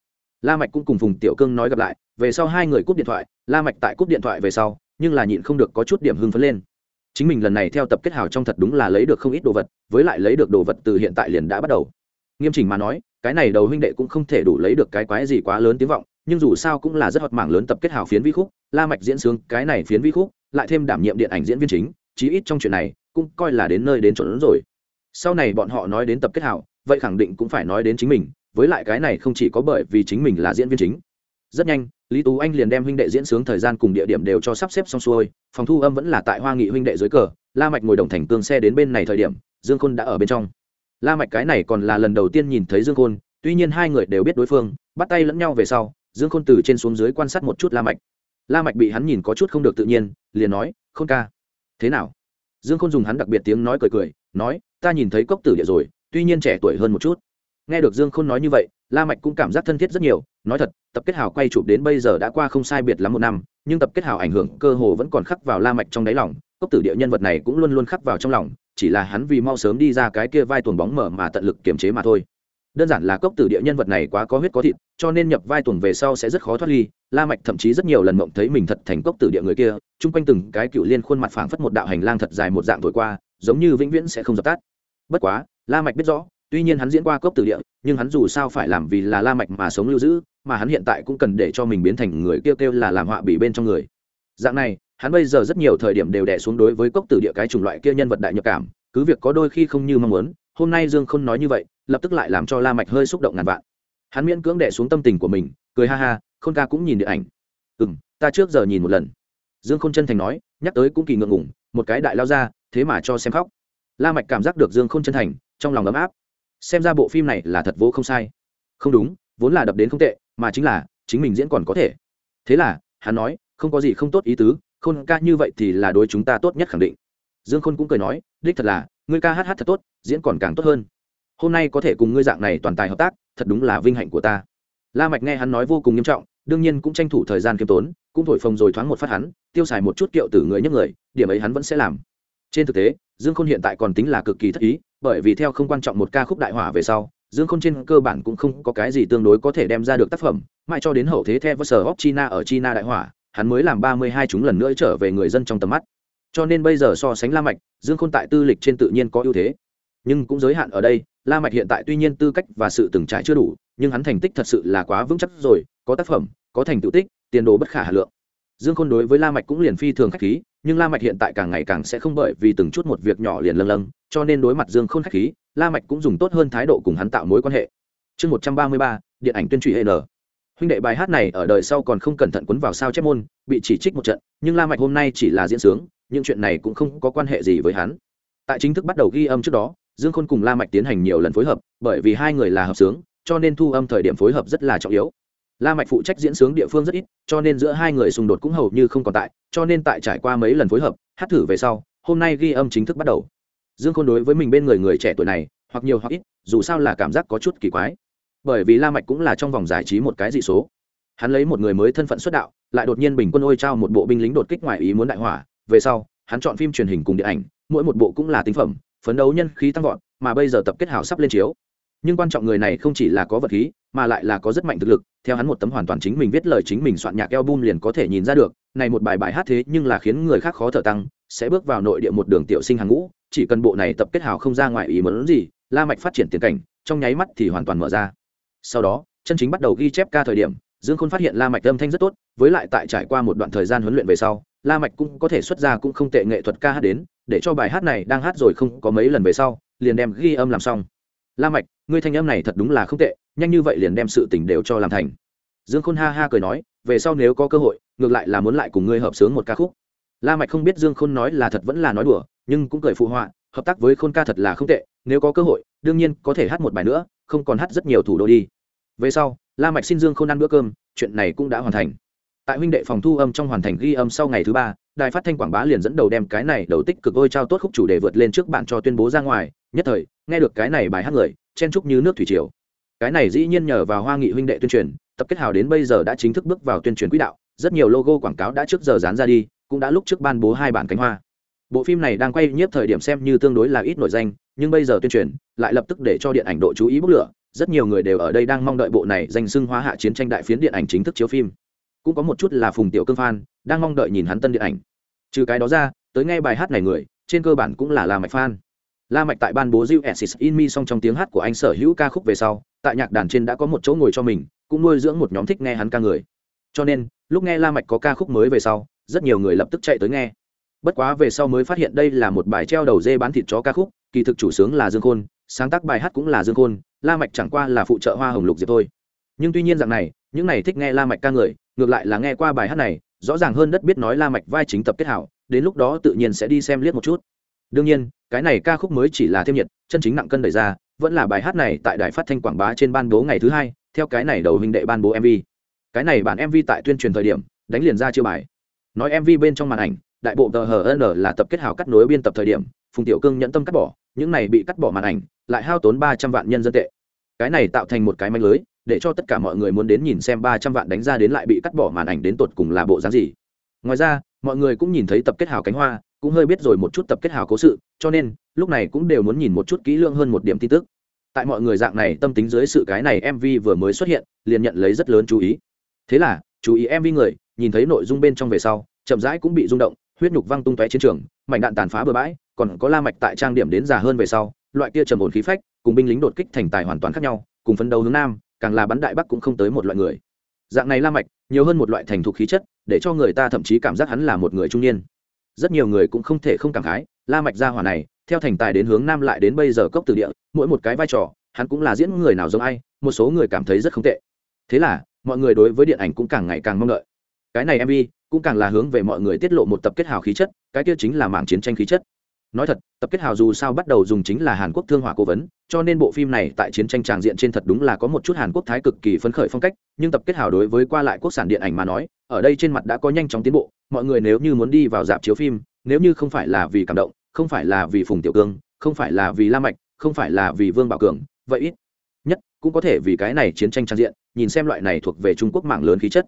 Speaker 1: La mạch cũng cùng phùng tiểu cương nói gặp lại, về sau hai người cúp điện thoại, la mạch tại cúp điện thoại về sau, nhưng là nhịn không được có chút điểm hưng phấn lên. Chính mình lần này theo tập kết hào trong thật đúng là lấy được không ít đồ vật, với lại lấy được đồ vật từ hiện tại liền đã bắt đầu. Nghiêm chỉnh mà nói, cái này đầu huynh đệ cũng không thể đủ lấy được cái quái gì quá lớn tiếng vọng, nhưng dù sao cũng là rất hoạt mảng lớn tập kết hào phiến vi khúc, la mạch diễn sướng cái này phiến vi khúc, lại thêm đảm nhiệm điện ảnh diễn viên chính, chí ít trong chuyện này, cũng coi là đến nơi đến chỗ lớn rồi. Sau này bọn họ nói đến tập kết hào, vậy khẳng định cũng phải nói đến chính mình với lại cái này không chỉ có bởi vì chính mình là diễn viên chính. Rất nhanh, lý tú anh liền đem huynh đệ diễn sướng thời gian cùng địa điểm đều cho sắp xếp xong xuôi. Phòng thu âm vẫn là tại hoa nghị huynh đệ dưới cờ, la mạch ngồi đồng thành cương xe đến bên này thời điểm, dương khôn đã ở bên trong. La mạch cái này còn là lần đầu tiên nhìn thấy dương khôn, tuy nhiên hai người đều biết đối phương, bắt tay lẫn nhau về sau, dương khôn từ trên xuống dưới quan sát một chút la mạch. La mạch bị hắn nhìn có chút không được tự nhiên, liền nói, khôn ca, thế nào? Dương khôn dùng hắn đặc biệt tiếng nói cười cười, nói, ta nhìn thấy cốc tử địa rồi, tuy nhiên trẻ tuổi hơn một chút nghe được dương khôn nói như vậy, la mạch cũng cảm giác thân thiết rất nhiều, nói thật, tập kết hào quay chụp đến bây giờ đã qua không sai biệt lắm một năm, nhưng tập kết hào ảnh hưởng cơ hồ vẫn còn khắc vào la mạch trong đáy lòng, cốc tử địa nhân vật này cũng luôn luôn khắc vào trong lòng, chỉ là hắn vì mau sớm đi ra cái kia vai tuồng bóng mở mà tận lực kiềm chế mà thôi. Đơn giản là cốc tử địa nhân vật này quá có huyết có thịt, cho nên nhập vai tuồng về sau sẽ rất khó thoát ly, la mạch thậm chí rất nhiều lần mộng thấy mình thật thành cốc tử địa người kia, chung quanh từng cái cựu liên khuôn mặt phảng phất một đạo hành lang thật dài một dạng thổi qua, giống như vĩnh viễn sẽ không dập tắt. Bất quá, la mạch biết rõ tuy nhiên hắn diễn qua cốc tử địa, nhưng hắn dù sao phải làm vì là la mạch mà sống lưu giữ, mà hắn hiện tại cũng cần để cho mình biến thành người kêu kêu là làm họa bị bên trong người. Dạng này, hắn bây giờ rất nhiều thời điểm đều đè xuống đối với cốc tử địa cái chủng loại kia nhân vật đại nhập cảm, cứ việc có đôi khi không như mong muốn, hôm nay dương khôn nói như vậy, lập tức lại làm cho la mạch hơi xúc động ngàn vạn. Hắn miễn cưỡng đệ xuống tâm tình của mình, cười ha ha, khôn ca cũng nhìn điện ảnh. Ừm, ta trước giờ nhìn một lần. Dương khôn chân thành nói, nhắc tới cũng kỳ ngượng ngùng, một cái đại lao ra, thế mà cho xem khóc. La mạch cảm giác được dương khôn chân thành, trong lòng ấm áp xem ra bộ phim này là thật vô không sai. Không đúng, vốn là đập đến không tệ, mà chính là, chính mình diễn còn có thể. Thế là, hắn nói, không có gì không tốt ý tứ, khôn ca như vậy thì là đối chúng ta tốt nhất khẳng định. Dương khôn cũng cười nói, đích thật là, ngươi ca hát hát thật tốt, diễn còn càng tốt hơn. Hôm nay có thể cùng ngươi dạng này toàn tài hợp tác, thật đúng là vinh hạnh của ta. La mạch nghe hắn nói vô cùng nghiêm trọng, đương nhiên cũng tranh thủ thời gian kiêm tốn, cũng thổi phồng rồi thoáng một phát hắn, tiêu xài một chút kiệu tử người nhấc người, điểm ấy hắn vẫn sẽ làm trên thực tế, dương khôn hiện tại còn tính là cực kỳ thất ý, bởi vì theo không quan trọng một ca khúc đại hỏa về sau, dương khôn trên cơ bản cũng không có cái gì tương đối có thể đem ra được tác phẩm, mãi cho đến hậu thế theo vơ sở hóc china ở china đại hỏa, hắn mới làm ba mươi hai chúng lần nữa trở về người dân trong tầm mắt. Cho nên bây giờ so sánh la mạch, dương khôn tại tư lịch trên tự nhiên có ưu thế. Nhưng cũng giới hạn ở đây, la mạch hiện tại tuy nhiên tư cách và sự từng trải chưa đủ, nhưng hắn thành tích thật sự là quá vững chắc rồi, có tác phẩm, có thành tựu tích, tiền đồ bất khả hà lượng. Dương khôn đối với la mạch cũng liền phi thường khách khí nhưng la mạch hiện tại càng ngày càng sẽ không bởi vì từng chút một việc nhỏ liền lâng lâng, cho nên đối mặt dương khôn khách khí, la mạch cũng dùng tốt hơn thái độ cùng hắn tạo mối quan hệ. Chương một trăm ba mươi ba, điện ảnh tuyên truyền hệ n. Huynh đệ bài hát này ở đời sau còn không cẩn thận cuốn vào sao chép môn, bị chỉ trích một trận, nhưng la mạch hôm nay chỉ là diễn sướng, những chuyện này cũng không có quan hệ gì với hắn. Tại chính thức bắt đầu ghi âm trước đó, dương khôn cùng la mạch tiến hành nhiều lần phối hợp, bởi vì hai người là hợp sướng, cho nên thu âm thời điểm phối hợp rất là trọng yếu. La mạch phụ trách diễn sướng địa phương rất ít, cho nên giữa hai người xung đột cũng hầu như không còn tại cho nên tại trải qua mấy lần phối hợp, hát thử về sau, hôm nay ghi âm chính thức bắt đầu. Dương khôn đối với mình bên người người trẻ tuổi này, hoặc nhiều hoặc ít, dù sao là cảm giác có chút kỳ quái. Bởi vì la mạch cũng là trong vòng giải trí một cái dị số. Hắn lấy một người mới thân phận xuất đạo, lại đột nhiên bình quân ôi trao một bộ binh lính đột kích ngoài ý muốn đại hỏa. Về sau, hắn chọn phim truyền hình cùng điện ảnh, mỗi một bộ cũng là tinh phẩm, phấn đấu nhân khí tăng vọt, mà bây giờ tập kết hảo sắp lên chiếu nhưng quan trọng người này không chỉ là có vật khí, mà lại là có rất mạnh thực lực, theo hắn một tấm hoàn toàn chính mình viết lời chính mình soạn nhạc album liền có thể nhìn ra được, này một bài bài hát thế nhưng là khiến người khác khó thở tăng, sẽ bước vào nội địa một đường tiểu sinh hàng ngũ, chỉ cần bộ này tập kết hào không ra ngoài ý muốn gì, la mạch phát triển tiền cảnh, trong nháy mắt thì hoàn toàn mở ra. Sau đó, chân chính bắt đầu ghi chép ca thời điểm, dương khôn phát hiện la mạch âm thanh rất tốt, với lại tại trải qua một đoạn thời gian huấn luyện về sau, la mạch cũng có thể xuất ra cũng không tệ nghệ thuật ca hát đến, để cho bài hát này đang hát rồi không có mấy lần về sau, liền đem ghi âm làm xong la mạch, ngươi thanh âm này thật đúng là không tệ, nhanh như vậy liền đem sự tình đều cho làm thành. Dương khôn ha ha cười nói, về sau nếu có cơ hội, ngược lại là muốn lại cùng ngươi hợp sướng một ca khúc. La mạch không biết dương khôn nói là thật vẫn là nói đùa, nhưng cũng cười phụ họa, hợp tác với khôn ca thật là không tệ, nếu có cơ hội, đương nhiên có thể hát một bài nữa, không còn hát rất nhiều thủ đô đi. Về sau, la mạch xin dương khôn ăn bữa cơm, chuyện này cũng đã hoàn thành. Tại huynh đệ phòng thu âm trong hoàn thành ghi âm sau ngày thứ ba đài phát thanh quảng bá liền dẫn đầu đem cái này đầu tích cực ôi trao tốt khúc chủ đề vượt lên trước bạn cho tuyên bố ra ngoài, nhất thời, nghe được cái này bài hát người, chen trúc như nước thủy triều. Cái này dĩ nhiên nhờ vào hoa nghị huynh đệ tuyên truyền, tập kết hào đến bây giờ đã chính thức bước vào tuyên truyền quỹ đạo, rất nhiều logo quảng cáo đã trước giờ dán ra đi, cũng đã lúc trước ban bố hai bản cánh hoa. Bộ phim này đang quay nhiếp thời điểm xem như tương đối là ít nổi danh, nhưng bây giờ tuyên truyền, lại lập tức để cho điện ảnh độ chú ý bốc lửa, rất nhiều người đều ở đây đang mong đợi bộ này danh xưng hóa hạ chiến tranh đại phiến điện ảnh chính thức chiếu phim. Cũng có một chút là phùng tiểu cương phan đang mong đợi nhìn hắn tân điện ảnh. Trừ cái đó ra, tới nghe bài hát này người, trên cơ bản cũng là la mạch fan. La mạch tại ban bố Diu Exis in Me song trong tiếng hát của anh sở hữu ca khúc về sau, tại nhạc đàn trên đã có một chỗ ngồi cho mình, cũng nuôi dưỡng một nhóm thích nghe hắn ca người. Cho nên, lúc nghe la mạch có ca khúc mới về sau, rất nhiều người lập tức chạy tới nghe. Bất quá về sau mới phát hiện đây là một bài treo đầu dê bán thịt chó ca khúc, kỳ thực chủ sướng là dương khôn, sáng tác bài hát cũng là dương khôn, la mạch chẳng qua là phụ trợ hoa hồng lục diệp thôi. Nhưng tuy nhiên dạng này, những này thích nghe la mạch ca người, ngược lại là nghe qua bài hát này rõ ràng hơn đất biết nói la mạch vai chính tập kết hảo, đến lúc đó tự nhiên sẽ đi xem liếc một chút. Đương nhiên, cái này ca khúc mới chỉ là thêm nhiệt, chân chính nặng cân đẩy ra, vẫn là bài hát này tại đài phát thanh quảng bá trên ban bố ngày thứ hai, theo cái này đầu hình đệ ban bố mv cái này bản mv tại tuyên truyền thời điểm, đánh liền ra chưa bài. Nói mv bên trong màn ảnh, đại bộ tờ hn là tập kết hào cắt nối biên tập thời điểm, phùng tiểu cương nhẫn tâm cắt bỏ, những này bị cắt bỏ màn ảnh, lại hao tốn ba trăm vạn nhân dân tệ. Cái này tạo thành một cái manh lưới để cho tất cả mọi người muốn đến nhìn xem ba trăm vạn đánh ra đến lại bị cắt bỏ màn ảnh đến tột cùng là bộ dáng gì. Ngoài ra, mọi người cũng nhìn thấy tập kết hào cánh hoa, cũng hơi biết rồi một chút tập kết hào cố sự, cho nên, lúc này cũng đều muốn nhìn một chút kỹ lưỡng hơn một điểm tin tức. Tại mọi người dạng này, tâm tính dưới sự cái này mv vừa mới xuất hiện, liền nhận lấy rất lớn chú ý. Thế là, chú ý mv người, nhìn thấy nội dung bên trong về sau, chậm rãi cũng bị rung động, huyết nhục văng tung tóe chiến trường, mảnh đạn tàn phá bừa bãi, còn có la mạch tại trang điểm đến già hơn về sau, loại kia trầm ổn khí phách, cùng binh lính đột kích thành tài hoàn toàn khác nhau, cùng phấn đấu hướng nam càng là bắn đại bắc cũng không tới một loại người. Dạng này la mạch, nhiều hơn một loại thành thục khí chất, để cho người ta thậm chí cảm giác hắn là một người trung niên. Rất nhiều người cũng không thể không cảm khái, la mạch gia hỏa này, theo thành tài đến hướng nam lại đến bây giờ cốc từ địa, mỗi một cái vai trò, hắn cũng là diễn người nào giống ai, một số người cảm thấy rất không tệ. Thế là, mọi người đối với điện ảnh cũng càng ngày càng mong đợi. Cái này mv cũng càng là hướng về mọi người tiết lộ một tập kết hào khí chất, cái kia chính là mảng chiến tranh khí chất nói thật, tập kết hào dù sao bắt đầu dùng chính là hàn quốc thương hỏa cố vấn, cho nên bộ phim này tại chiến tranh tràng diện trên thật đúng là có một chút hàn quốc thái cực kỳ phấn khởi phong cách, nhưng tập kết hào đối với qua lại quốc sản điện ảnh mà nói, ở đây trên mặt đã có nhanh chóng tiến bộ, mọi người nếu như muốn đi vào dạp chiếu phim, nếu như không phải là vì cảm động, không phải là vì phùng tiểu cương, không phải là vì la mạch, không phải là vì vương bảo cường, vậy ít nhất cũng có thể vì cái này chiến tranh trang diện, nhìn xem loại này thuộc về trung quốc mạng lớn khí chất.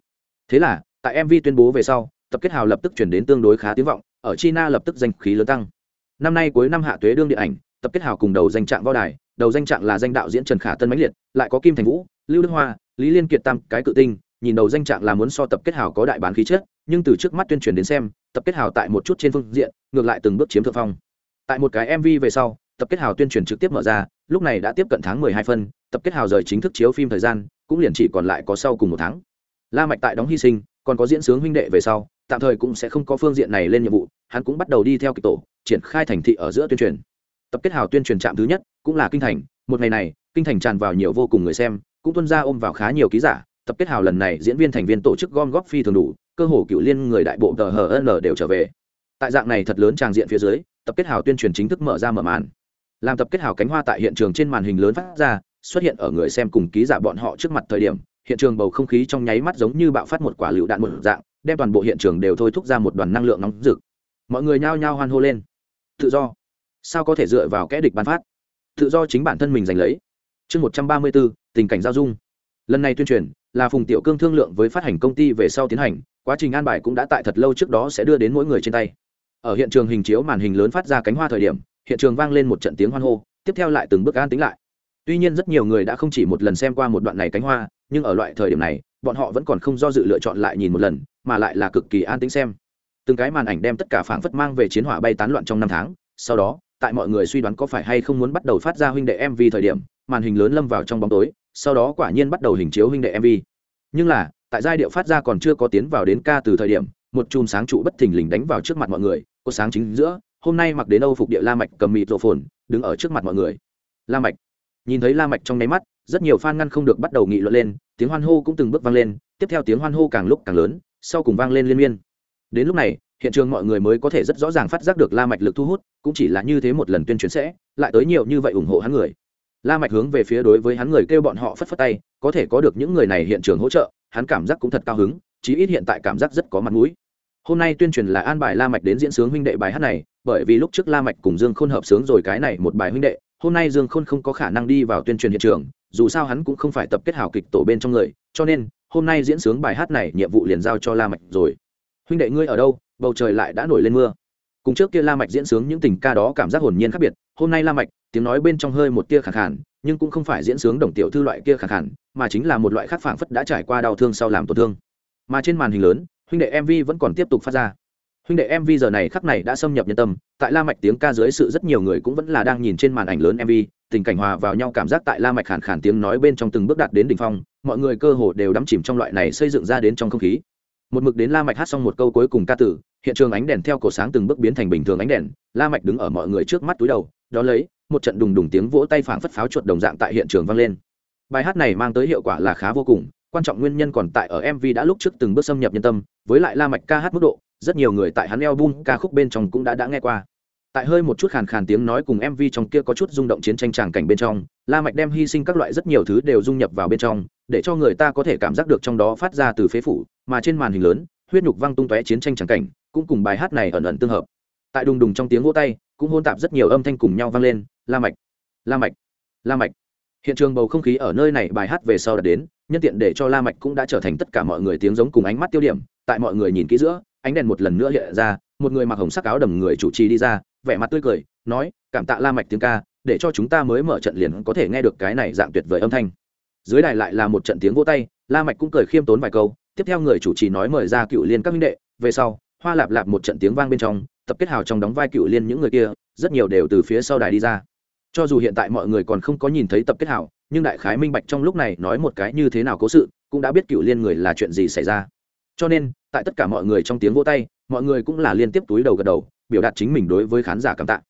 Speaker 1: Thế là, tại mv tuyên bố về sau, tập kết hào lập tức chuyển đến tương đối khá tiếng vọng, ở china lập tức danh khí lớn tăng năm nay cuối năm hạ tuế đương điện ảnh, tập kết hào cùng đầu danh trạng võ đài, đầu danh trạng là danh đạo diễn trần khả tân mãnh liệt, lại có kim thành vũ, lưu đức hoa, lý liên kiệt tam cái cự tinh, nhìn đầu danh trạng là muốn so tập kết hào có đại bán khí chất, nhưng từ trước mắt tuyên truyền đến xem, tập kết hào tại một chút trên phương diện, ngược lại từng bước chiếm thượng phong. Tại một cái mv về sau, tập kết hào tuyên truyền trực tiếp mở ra, lúc này đã tiếp cận tháng mười hai phân, tập kết hào rời chính thức chiếu phim thời gian, cũng liền chỉ còn lại có sau cùng một tháng. La mạch tại đóng hy sinh, còn có diễn sướng huynh đệ về sau tạm thời cũng sẽ không có phương diện này lên nhiệm vụ, hắn cũng bắt đầu đi theo kịch tổ, triển khai thành thị ở giữa tuyên truyền. Tập kết hào tuyên truyền trạm thứ nhất, cũng là kinh thành, một ngày này, kinh thành tràn vào nhiều vô cùng người xem, cũng tuân ra ôm vào khá nhiều ký giả, tập kết hào lần này diễn viên thành viên tổ chức gom góp phi thường đủ, cơ hồ cựu liên người đại bộ tờ hn đều trở về. Tại dạng này thật lớn tràng diện phía dưới, tập kết hào tuyên truyền chính thức mở ra mở màn. Làm tập kết hào cánh hoa tại hiện trường trên màn hình lớn phát ra, xuất hiện ở người xem cùng ký giả bọn họ trước mặt thời điểm, hiện trường bầu không khí trong nháy mắt giống như bạo phát một quả lựu đạn một dạng đem toàn bộ hiện trường đều thôi thúc ra một đoàn năng lượng nóng rực. Mọi người nhao nhao hoan hô lên. Tự do. Sao có thể dựa vào kẽ địch bán phát? Tự do chính bản thân mình giành lấy. Chương một trăm ba mươi bốn tình cảnh giao dung. Lần này tuyên truyền là phùng tiểu cương thương lượng với phát hành công ty về sau tiến hành, quá trình an bài cũng đã tại thật lâu trước đó sẽ đưa đến mỗi người trên tay. Ở hiện trường hình chiếu màn hình lớn phát ra cánh hoa thời điểm, hiện trường vang lên một trận tiếng hoan hô, tiếp theo lại từng bước an tính lại. Tuy nhiên rất nhiều người đã không chỉ một lần xem qua một đoạn này cánh hoa, nhưng ở loại thời điểm này, bọn họ vẫn còn không do dự lựa chọn lại nhìn một lần mà lại là cực kỳ an tĩnh xem. Từng cái màn ảnh đem tất cả phảng phất mang về chiến hỏa bay tán loạn trong năm tháng, sau đó, tại mọi người suy đoán có phải hay không muốn bắt đầu phát ra huynh đệ mv thời điểm, màn hình lớn lâm vào trong bóng tối, sau đó quả nhiên bắt đầu hình chiếu huynh đệ mv nhưng là, tại giai điệu phát ra còn chưa có tiến vào đến ca từ thời điểm, một chùm sáng trụ bất thình lình đánh vào trước mặt mọi người, có sáng chính giữa, hôm nay mặc đến âu phục địa la mạch cầm mịt rộ phồn đứng ở trước mặt mọi người. La mạch. Nhìn thấy la mạch trong nháy mắt, rất nhiều fan ngăn không được bắt đầu nghị luận lên, tiếng hoan hô cũng từng bước vang lên, tiếp theo tiếng hoan hô càng lúc càng lớn sau cùng vang lên liên miên. Đến lúc này, hiện trường mọi người mới có thể rất rõ ràng phát giác được la mạch lực thu hút, cũng chỉ là như thế một lần tuyên truyền sẽ, lại tới nhiều như vậy ủng hộ hắn người. La mạch hướng về phía đối với hắn người kêu bọn họ phất phất tay, có thể có được những người này hiện trường hỗ trợ, hắn cảm giác cũng thật cao hứng, chí ít hiện tại cảm giác rất có mặt mũi. Hôm nay tuyên truyền là an bài la mạch đến diễn sướng huynh đệ bài hát này, bởi vì lúc trước la mạch cùng dương khôn hợp sướng rồi cái này một bài huynh đệ, hôm nay dương khôn không có khả năng đi vào tuyên truyền hiện trường, dù sao hắn cũng không phải tập kết hảo kịch tổ bên trong người, cho nên hôm nay diễn sướng bài hát này, nhiệm vụ liền giao cho la mạch rồi. Huynh đệ ngươi ở đâu? Bầu trời lại đã nổi lên mưa. Cùng trước kia la mạch diễn sướng những tình ca đó cảm giác hồn nhiên khác biệt. Hôm nay la mạch, tiếng nói bên trong hơi một tia khàn khàn, nhưng cũng không phải diễn sướng đồng tiểu thư loại kia khàn khàn, mà chính là một loại khác phảng phất đã trải qua đau thương sau làm tổn thương. Mà trên màn hình lớn, huynh đệ mv vẫn còn tiếp tục phát ra. Huynh đệ mv giờ này khắc này đã xâm nhập nhân tâm, tại la mạch tiếng ca dưới sự rất nhiều người cũng vẫn là đang nhìn trên màn ảnh lớn mv tình cảnh hòa vào nhau cảm giác tại la mạch khàn khàn tiếng nói bên trong từng bước đạt đến đỉnh phong mọi người cơ hồ đều đắm chìm trong loại này xây dựng ra đến trong không khí. Một mực đến la mạch hát xong một câu cuối cùng ca tử, hiện trường ánh đèn theo cổ sáng từng bước biến thành bình thường ánh đèn, la mạch đứng ở mọi người trước mắt túi đầu, đó lấy, một trận đùng đùng tiếng vỗ tay phảng phất pháo chuột đồng dạng tại hiện trường vang lên. Bài hát này mang tới hiệu quả là khá vô cùng, quan trọng nguyên nhân còn tại ở mv đã lúc trước từng bước xâm nhập nhân tâm, với lại la mạch ca hát mức độ, rất nhiều người tại hắn album ca khúc bên trong cũng đã đã nghe qua tại hơi một chút khàn khàn tiếng nói cùng mv trong kia có chút rung động chiến tranh tràng cảnh bên trong, la mạch đem hy sinh các loại rất nhiều thứ đều dung nhập vào bên trong, để cho người ta có thể cảm giác được trong đó phát ra từ phế phủ, mà trên màn hình lớn, huyết nhục văng tung tóe chiến tranh tràng cảnh, cũng cùng bài hát này ẩn ẩn tương hợp. Tại đùng đùng trong tiếng vỗ tay, cũng hôn tạp rất nhiều âm thanh cùng nhau vang lên, la mạch la mạch la mạch. Hiện trường bầu không khí ở nơi này bài hát về sau đã đến, nhân tiện để cho la mạch cũng đã trở thành tất cả mọi người tiếng giống cùng ánh mắt tiêu điểm, tại mọi người nhìn kỹ giữa, ánh đèn một lần nữa hiện ra, một người mặc hồng sắc áo đầm người chủ trì đi ra vẻ mặt tươi cười, nói, cảm tạ la mạch tiếng ca, để cho chúng ta mới mở trận liền có thể nghe được cái này dạng tuyệt vời âm thanh. Dưới đài lại là một trận tiếng vỗ tay, la mạch cũng cười khiêm tốn vài câu, tiếp theo người chủ trì nói mời ra cựu liên các minh đệ, về sau, hoa lạp lạp một trận tiếng vang bên trong, tập kết hào trong đóng vai cựu liên những người kia, rất nhiều đều từ phía sau đài đi ra. Cho dù hiện tại mọi người còn không có nhìn thấy tập kết hào, nhưng đại khái minh bạch trong lúc này nói một cái như thế nào cố sự, cũng đã biết cựu liên người là chuyện gì xảy ra. Cho nên, tại tất cả mọi người trong tiếng vỗ tay, mọi người cũng là liên tiếp túi đầu gật đầu biểu đạt chính mình đối với khán giả cảm tạ.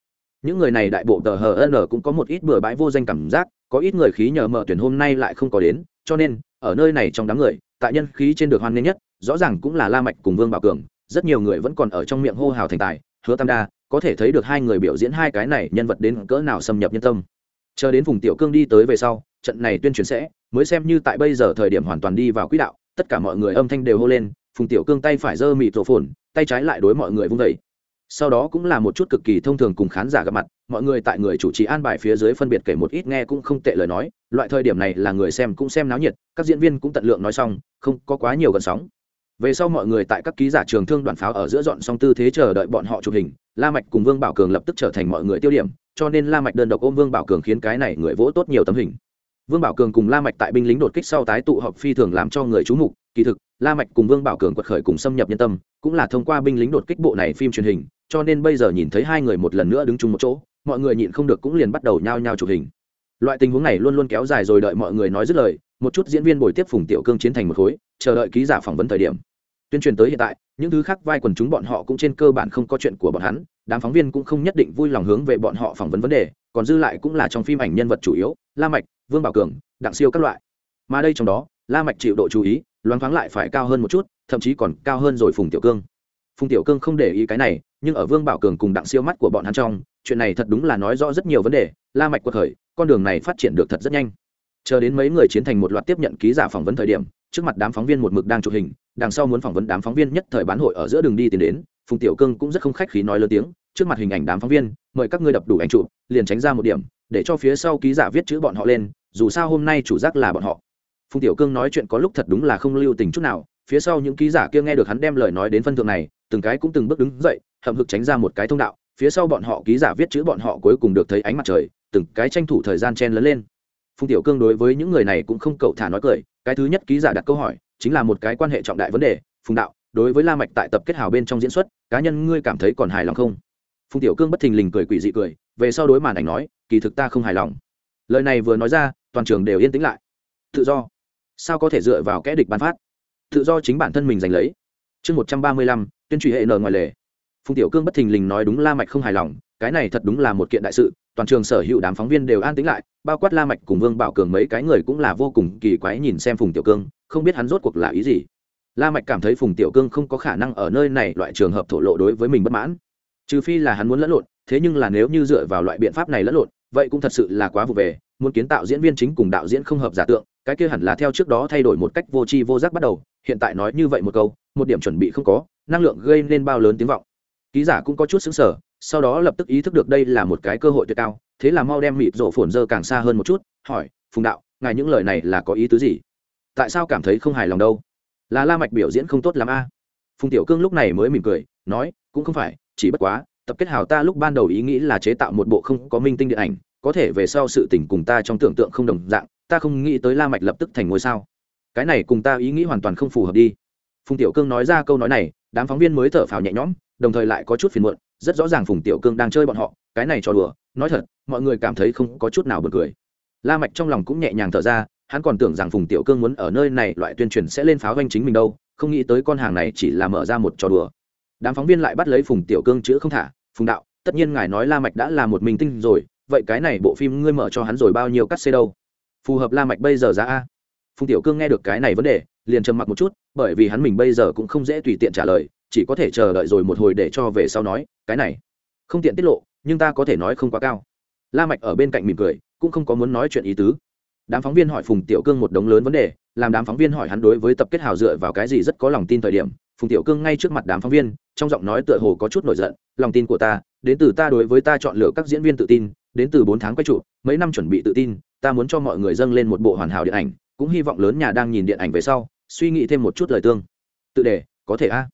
Speaker 1: Những người này đại bộ tờ hờ n cũng có một ít bừa bãi vô danh cảm giác, có ít người khí nhờ mở tuyển hôm nay lại không có đến, cho nên, ở nơi này trong đám người, tại nhân khí trên được hoan nghênh nhất, rõ ràng cũng là la mạch cùng vương bảo cường, rất nhiều người vẫn còn ở trong miệng hô hào thành tài, hứa tam đa, có thể thấy được hai người biểu diễn hai cái này nhân vật đến cỡ nào xâm nhập nhân tâm. Chờ đến vùng tiểu cương đi tới về sau, trận này tuyên truyền sẽ, mới xem như tại bây giờ thời điểm hoàn toàn đi vào quỹ đạo, tất cả mọi người âm thanh đều hô lên, phùng tiểu cương tay phải giơ mịt rổ phồn, tay trái lại đối mọi người vung vẩy sau đó cũng là một chút cực kỳ thông thường cùng khán giả gặp mặt, mọi người tại người chủ trì an bài phía dưới phân biệt kể một ít nghe cũng không tệ lời nói, loại thời điểm này là người xem cũng xem náo nhiệt, các diễn viên cũng tận lượng nói xong, không có quá nhiều gần sóng. Về sau mọi người tại các ký giả trường thương đoàn pháo ở giữa dọn xong tư thế chờ đợi bọn họ chụp hình, la mạch cùng vương bảo cường lập tức trở thành mọi người tiêu điểm, cho nên la mạch đơn độc ôm vương bảo cường khiến cái này người vỗ tốt nhiều tấm hình. Vương bảo cường cùng la mạch tại binh lính đột kích sau tái tụ họp phi thường làm cho người chú mục, kỳ thực la mạch cùng vương bảo cường quật khởi cùng xâm nhập nhân tâm, cũng là thông qua binh lính đột kích bộ này phim truyền hình, cho nên bây giờ nhìn thấy hai người một lần nữa đứng chung một chỗ, mọi người nhịn không được cũng liền bắt đầu nhao nhao chụp hình. Loại tình huống này luôn luôn kéo dài rồi đợi mọi người nói dứt lời, một chút diễn viên bồi tiếp phùng tiểu cương chiến thành một khối, chờ đợi ký giả phỏng vấn thời điểm. Tuyên truyền tới hiện tại, những thứ khác vai quần chúng bọn họ cũng trên cơ bản không có chuyện của bọn hắn, đám phóng viên cũng không nhất định vui lòng hướng về bọn họ phỏng vấn vấn đề, còn dư lại cũng là trong phim ảnh nhân vật chủ yếu, la mạch, vương bảo cường, đặng siêu các loại. Mà đây trong đó, la mạch chịu độ chú ý loáng thoáng lại phải cao hơn một chút, thậm chí còn cao hơn rồi phùng tiểu cương. Phùng tiểu cương không để ý cái này, nhưng ở vương bảo cường cùng đặng siêu mắt của bọn hắn trong, chuyện này thật đúng là nói rõ rất nhiều vấn đề, la mạch quật khởi, con đường này phát triển được thật rất nhanh. Chờ đến mấy người chiến thành một loạt tiếp nhận ký giả phỏng vấn thời điểm, trước mặt đám phóng viên một mực đang chụp hình, đằng sau muốn phỏng vấn đám phóng viên nhất thời bán hội ở giữa đường đi tiến đến, phùng tiểu cương cũng rất không khách khí nói lớn tiếng, trước mặt hình ảnh đám phóng viên, mời các ngươi đập đủ ảnh chụp, liền tránh ra một điểm, để cho phía sau ký giả viết chữ bọn họ lên, dù sao hôm nay chủ giác là bọn họ phùng tiểu cương nói chuyện có lúc thật đúng là không lưu tình chút nào, phía sau những ký giả kia nghe được hắn đem lời nói đến phân thượng này, từng cái cũng từng bước đứng dậy, hậm hực tránh ra một cái thông đạo, phía sau bọn họ ký giả viết chữ bọn họ cuối cùng được thấy ánh mặt trời, từng cái tranh thủ thời gian chen lấn lên. Phùng tiểu cương đối với những người này cũng không cậu thả nói cười, cái thứ nhất ký giả đặt câu hỏi, chính là một cái quan hệ trọng đại vấn đề, phùng đạo, đối với la mạch tại tập kết hào bên trong diễn xuất, cá nhân ngươi cảm thấy còn hài lòng không? Phùng tiểu cương bất thình lình cười quỷ dị cười, về sau đối màn ảnh nói, kỳ thực ta không hài lòng. Lời này vừa nói ra, toàn trường đều yên tĩnh lại. Tự do sao có thể dựa vào kẽ địch ban phát? Tự do chính bản thân mình giành lấy. Chương một trăm ba mươi lăm, tuyên trì hệ nở ngoài lề. Phùng tiểu cương bất thình lình nói đúng la mạch không hài lòng, cái này thật đúng là một kiện đại sự, toàn trường sở hữu đám phóng viên đều an tĩnh lại, bao quát la mạch cùng vương bảo cường mấy cái người cũng là vô cùng kỳ quái nhìn xem phùng tiểu cương, không biết hắn rốt cuộc là ý gì. La mạch cảm thấy phùng tiểu cương không có khả năng ở nơi này loại trường hợp thổ lộ đối với mình bất mãn. Trừ phi là hắn muốn lẫn lộn, thế nhưng là nếu như dựa vào loại biện pháp này lẫn lộn, vậy cũng thật sự là quá vụ về, muốn kiến tạo diễn viên chính cùng đạo diễn không hợp giả tượng cái kia hẳn là theo trước đó thay đổi một cách vô tri vô giác bắt đầu, hiện tại nói như vậy một câu, một điểm chuẩn bị không có, năng lượng gây nên bao lớn tiếng vọng. Ký giả cũng có chút xứng sở sau đó lập tức ý thức được đây là một cái cơ hội tuyệt cao, thế là mau đem mịt rộ phồn dơ càng xa hơn một chút, hỏi, phùng đạo, ngài những lời này là có ý tứ gì? Tại sao cảm thấy không hài lòng đâu? Là la mạch biểu diễn không tốt lắm a? Phùng tiểu cương lúc này mới mỉm cười, nói, cũng không phải, chỉ bất quá, tập kết hào ta lúc ban đầu ý nghĩ là chế tạo một bộ không có minh tinh điện ảnh, có thể về sau sự tình cùng ta trong tưởng tượng không đồng dạng ta không nghĩ tới la mạch lập tức thành ngôi sao. Cái này cùng ta ý nghĩ hoàn toàn không phù hợp đi. Phùng tiểu cương nói ra câu nói này, đám phóng viên mới thở phào nhẹ nhõm, đồng thời lại có chút phiền muộn, rất rõ ràng phùng tiểu cương đang chơi bọn họ, cái này trò đùa, nói thật, mọi người cảm thấy không có chút nào buồn cười. La mạch trong lòng cũng nhẹ nhàng thở ra, hắn còn tưởng rằng phùng tiểu cương muốn ở nơi này loại tuyên truyền sẽ lên pháo doanh chính mình đâu, không nghĩ tới con hàng này chỉ là mở ra một trò đùa. Đám phóng viên lại bắt lấy phùng tiểu cương chữ không thả, phùng đạo, tất nhiên ngài nói la mạch đã là một mình tinh rồi, vậy cái này bộ phim ngươi mở cho hắn rồi bao nhiêu cắt xê đâu? Phù hợp la mạch bây giờ giá a. Phùng tiểu cương nghe được cái này vấn đề, liền trầm mặc một chút, bởi vì hắn mình bây giờ cũng không dễ tùy tiện trả lời, chỉ có thể chờ đợi rồi một hồi để cho về sau nói, cái này, không tiện tiết lộ, nhưng ta có thể nói không quá cao. La mạch ở bên cạnh mỉm cười, cũng không có muốn nói chuyện ý tứ. Đám phóng viên hỏi phùng tiểu cương một đống lớn vấn đề, làm đám phóng viên hỏi hắn đối với tập kết hào dựa vào cái gì rất có lòng tin thời điểm, phùng tiểu cương ngay trước mặt đám phóng viên, trong giọng nói tựa hồ có chút nổi giận, lòng tin của ta, đến từ ta đối với ta chọn lựa các diễn viên tự tin đến từ bốn tháng quay trụ, mấy năm chuẩn bị tự tin, ta muốn cho mọi người dâng lên một bộ hoàn hảo điện ảnh, cũng hy vọng lớn nhà đang nhìn điện ảnh về sau, suy nghĩ thêm một chút lời tương. Tự đề, có thể a?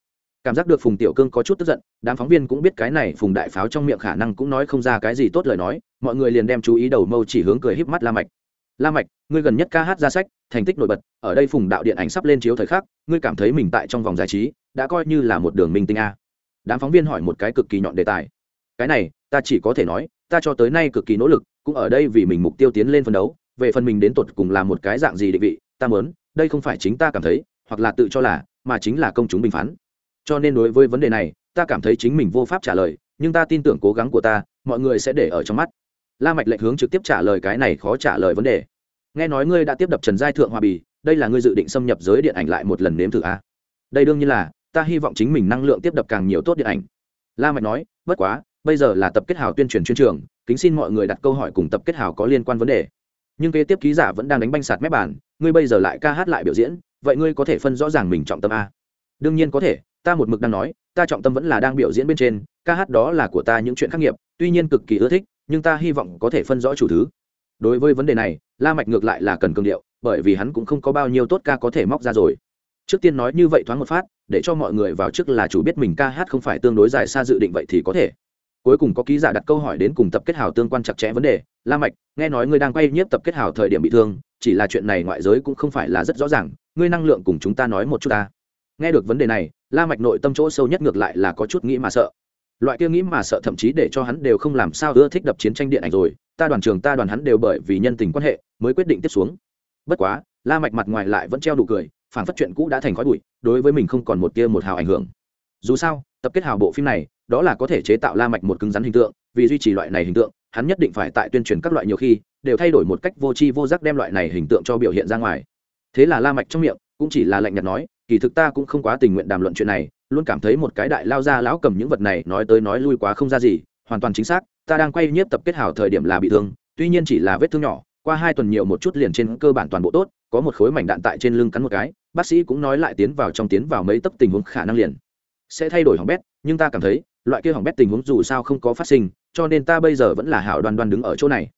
Speaker 1: Cảm giác được phùng tiểu cương có chút tức giận, đám phóng viên cũng biết cái này phùng đại pháo trong miệng khả năng cũng nói không ra cái gì tốt lời nói, mọi người liền đem chú ý đầu mâu chỉ hướng cười híp mắt la mạch. La mạch, ngươi gần nhất ca hát ra sách, thành tích nổi bật, ở đây phùng đạo điện ảnh sắp lên chiếu thời khắc, ngươi cảm thấy mình tại trong vòng giải trí, đã coi như là một đường minh tinh a. Đám phóng viên hỏi một cái cực kỳ nhọn đề tài. Cái này, ta chỉ có thể nói ta cho tới nay cực kỳ nỗ lực, cũng ở đây vì mình mục tiêu tiến lên phân đấu, về phần mình đến tột cùng là một cái dạng gì định vị, ta muốn, đây không phải chính ta cảm thấy, hoặc là tự cho là, mà chính là công chúng bình phán. Cho nên đối với vấn đề này, ta cảm thấy chính mình vô pháp trả lời, nhưng ta tin tưởng cố gắng của ta, mọi người sẽ để ở trong mắt. La mạch lệnh hướng trực tiếp trả lời cái này khó trả lời vấn đề. Nghe nói ngươi đã tiếp đập trần giai thượng hòa bì, đây là ngươi dự định xâm nhập giới điện ảnh lại một lần nếm thử a à? đây đương nhiên là, ta hy vọng chính mình năng lượng tiếp đập càng nhiều tốt điện ảnh. La mạch nói, bất quá bây giờ là tập kết hào tuyên truyền chuyên trường, kính xin mọi người đặt câu hỏi cùng tập kết hào có liên quan vấn đề. Nhưng kế tiếp ký giả vẫn đang đánh banh sạt mép bàn, ngươi bây giờ lại ca hát lại biểu diễn, vậy ngươi có thể phân rõ ràng mình trọng tâm a? Đương nhiên có thể, ta một mực đang nói, ta trọng tâm vẫn là đang biểu diễn bên trên, ca hát đó là của ta những chuyện khắc nghiệp, tuy nhiên cực kỳ ưa thích, nhưng ta hy vọng có thể phân rõ chủ thứ. Đối với vấn đề này, la mạch ngược lại là cần cường điệu, bởi vì hắn cũng không có bao nhiêu tốt ca có thể móc ra rồi. Trước tiên nói như vậy thoáng một phát, để cho mọi người vào trước là chủ biết mình ca hát không phải tương đối dài xa dự định vậy thì có thể cuối cùng có ký giả đặt câu hỏi đến cùng tập kết hào tương quan chặt chẽ vấn đề. La mạch, nghe nói ngươi đang quay nhiếp tập kết hào thời điểm bị thương, chỉ là chuyện này ngoại giới cũng không phải là rất rõ ràng, ngươi năng lượng cùng chúng ta nói một chút ta. Nghe được vấn đề này, la mạch nội tâm chỗ sâu nhất ngược lại là có chút nghĩ mà sợ. Loại kia nghĩ mà sợ thậm chí để cho hắn đều không làm sao ưa thích đập chiến tranh điện ảnh rồi, ta đoàn trường, ta đoàn hắn đều bởi vì nhân tình quan hệ mới quyết định tiếp xuống. Bất quá, la mạch mặt ngoài lại vẫn treo đủ cười, phản phất chuyện cũ đã thành khói bụi, đối với mình không còn một tia một hào ảnh hưởng. Dù sao, tập kết hào bộ phim này đó là có thể chế tạo la mạch một cứng rắn hình tượng, vì duy trì loại này hình tượng, hắn nhất định phải tại tuyên truyền các loại nhiều khi, đều thay đổi một cách vô tri vô giác đem loại này hình tượng cho biểu hiện ra ngoài. Thế là la mạch trong miệng, cũng chỉ là lạnh nhạt nói, kỳ thực ta cũng không quá tình nguyện đàm luận chuyện này, luôn cảm thấy một cái đại lao ra lão cầm những vật này nói tới nói lui quá không ra gì, hoàn toàn chính xác, ta đang quay nhiếp tập kết hảo thời điểm là bị thương, tuy nhiên chỉ là vết thương nhỏ, qua hai tuần nhiều một chút liền trên cơ bản toàn bộ tốt, có một khối mảnh đạn tại trên lưng cắn một cái, bác sĩ cũng nói lại tiến vào trong tiến vào mấy tấc tình huống khả năng liền sẽ thay đổi hỏng bét, nhưng ta cảm thấy loại kia hỏng bét tình huống dù sao không có phát sinh, cho nên ta bây giờ vẫn là hảo đoan đoan đứng ở chỗ này.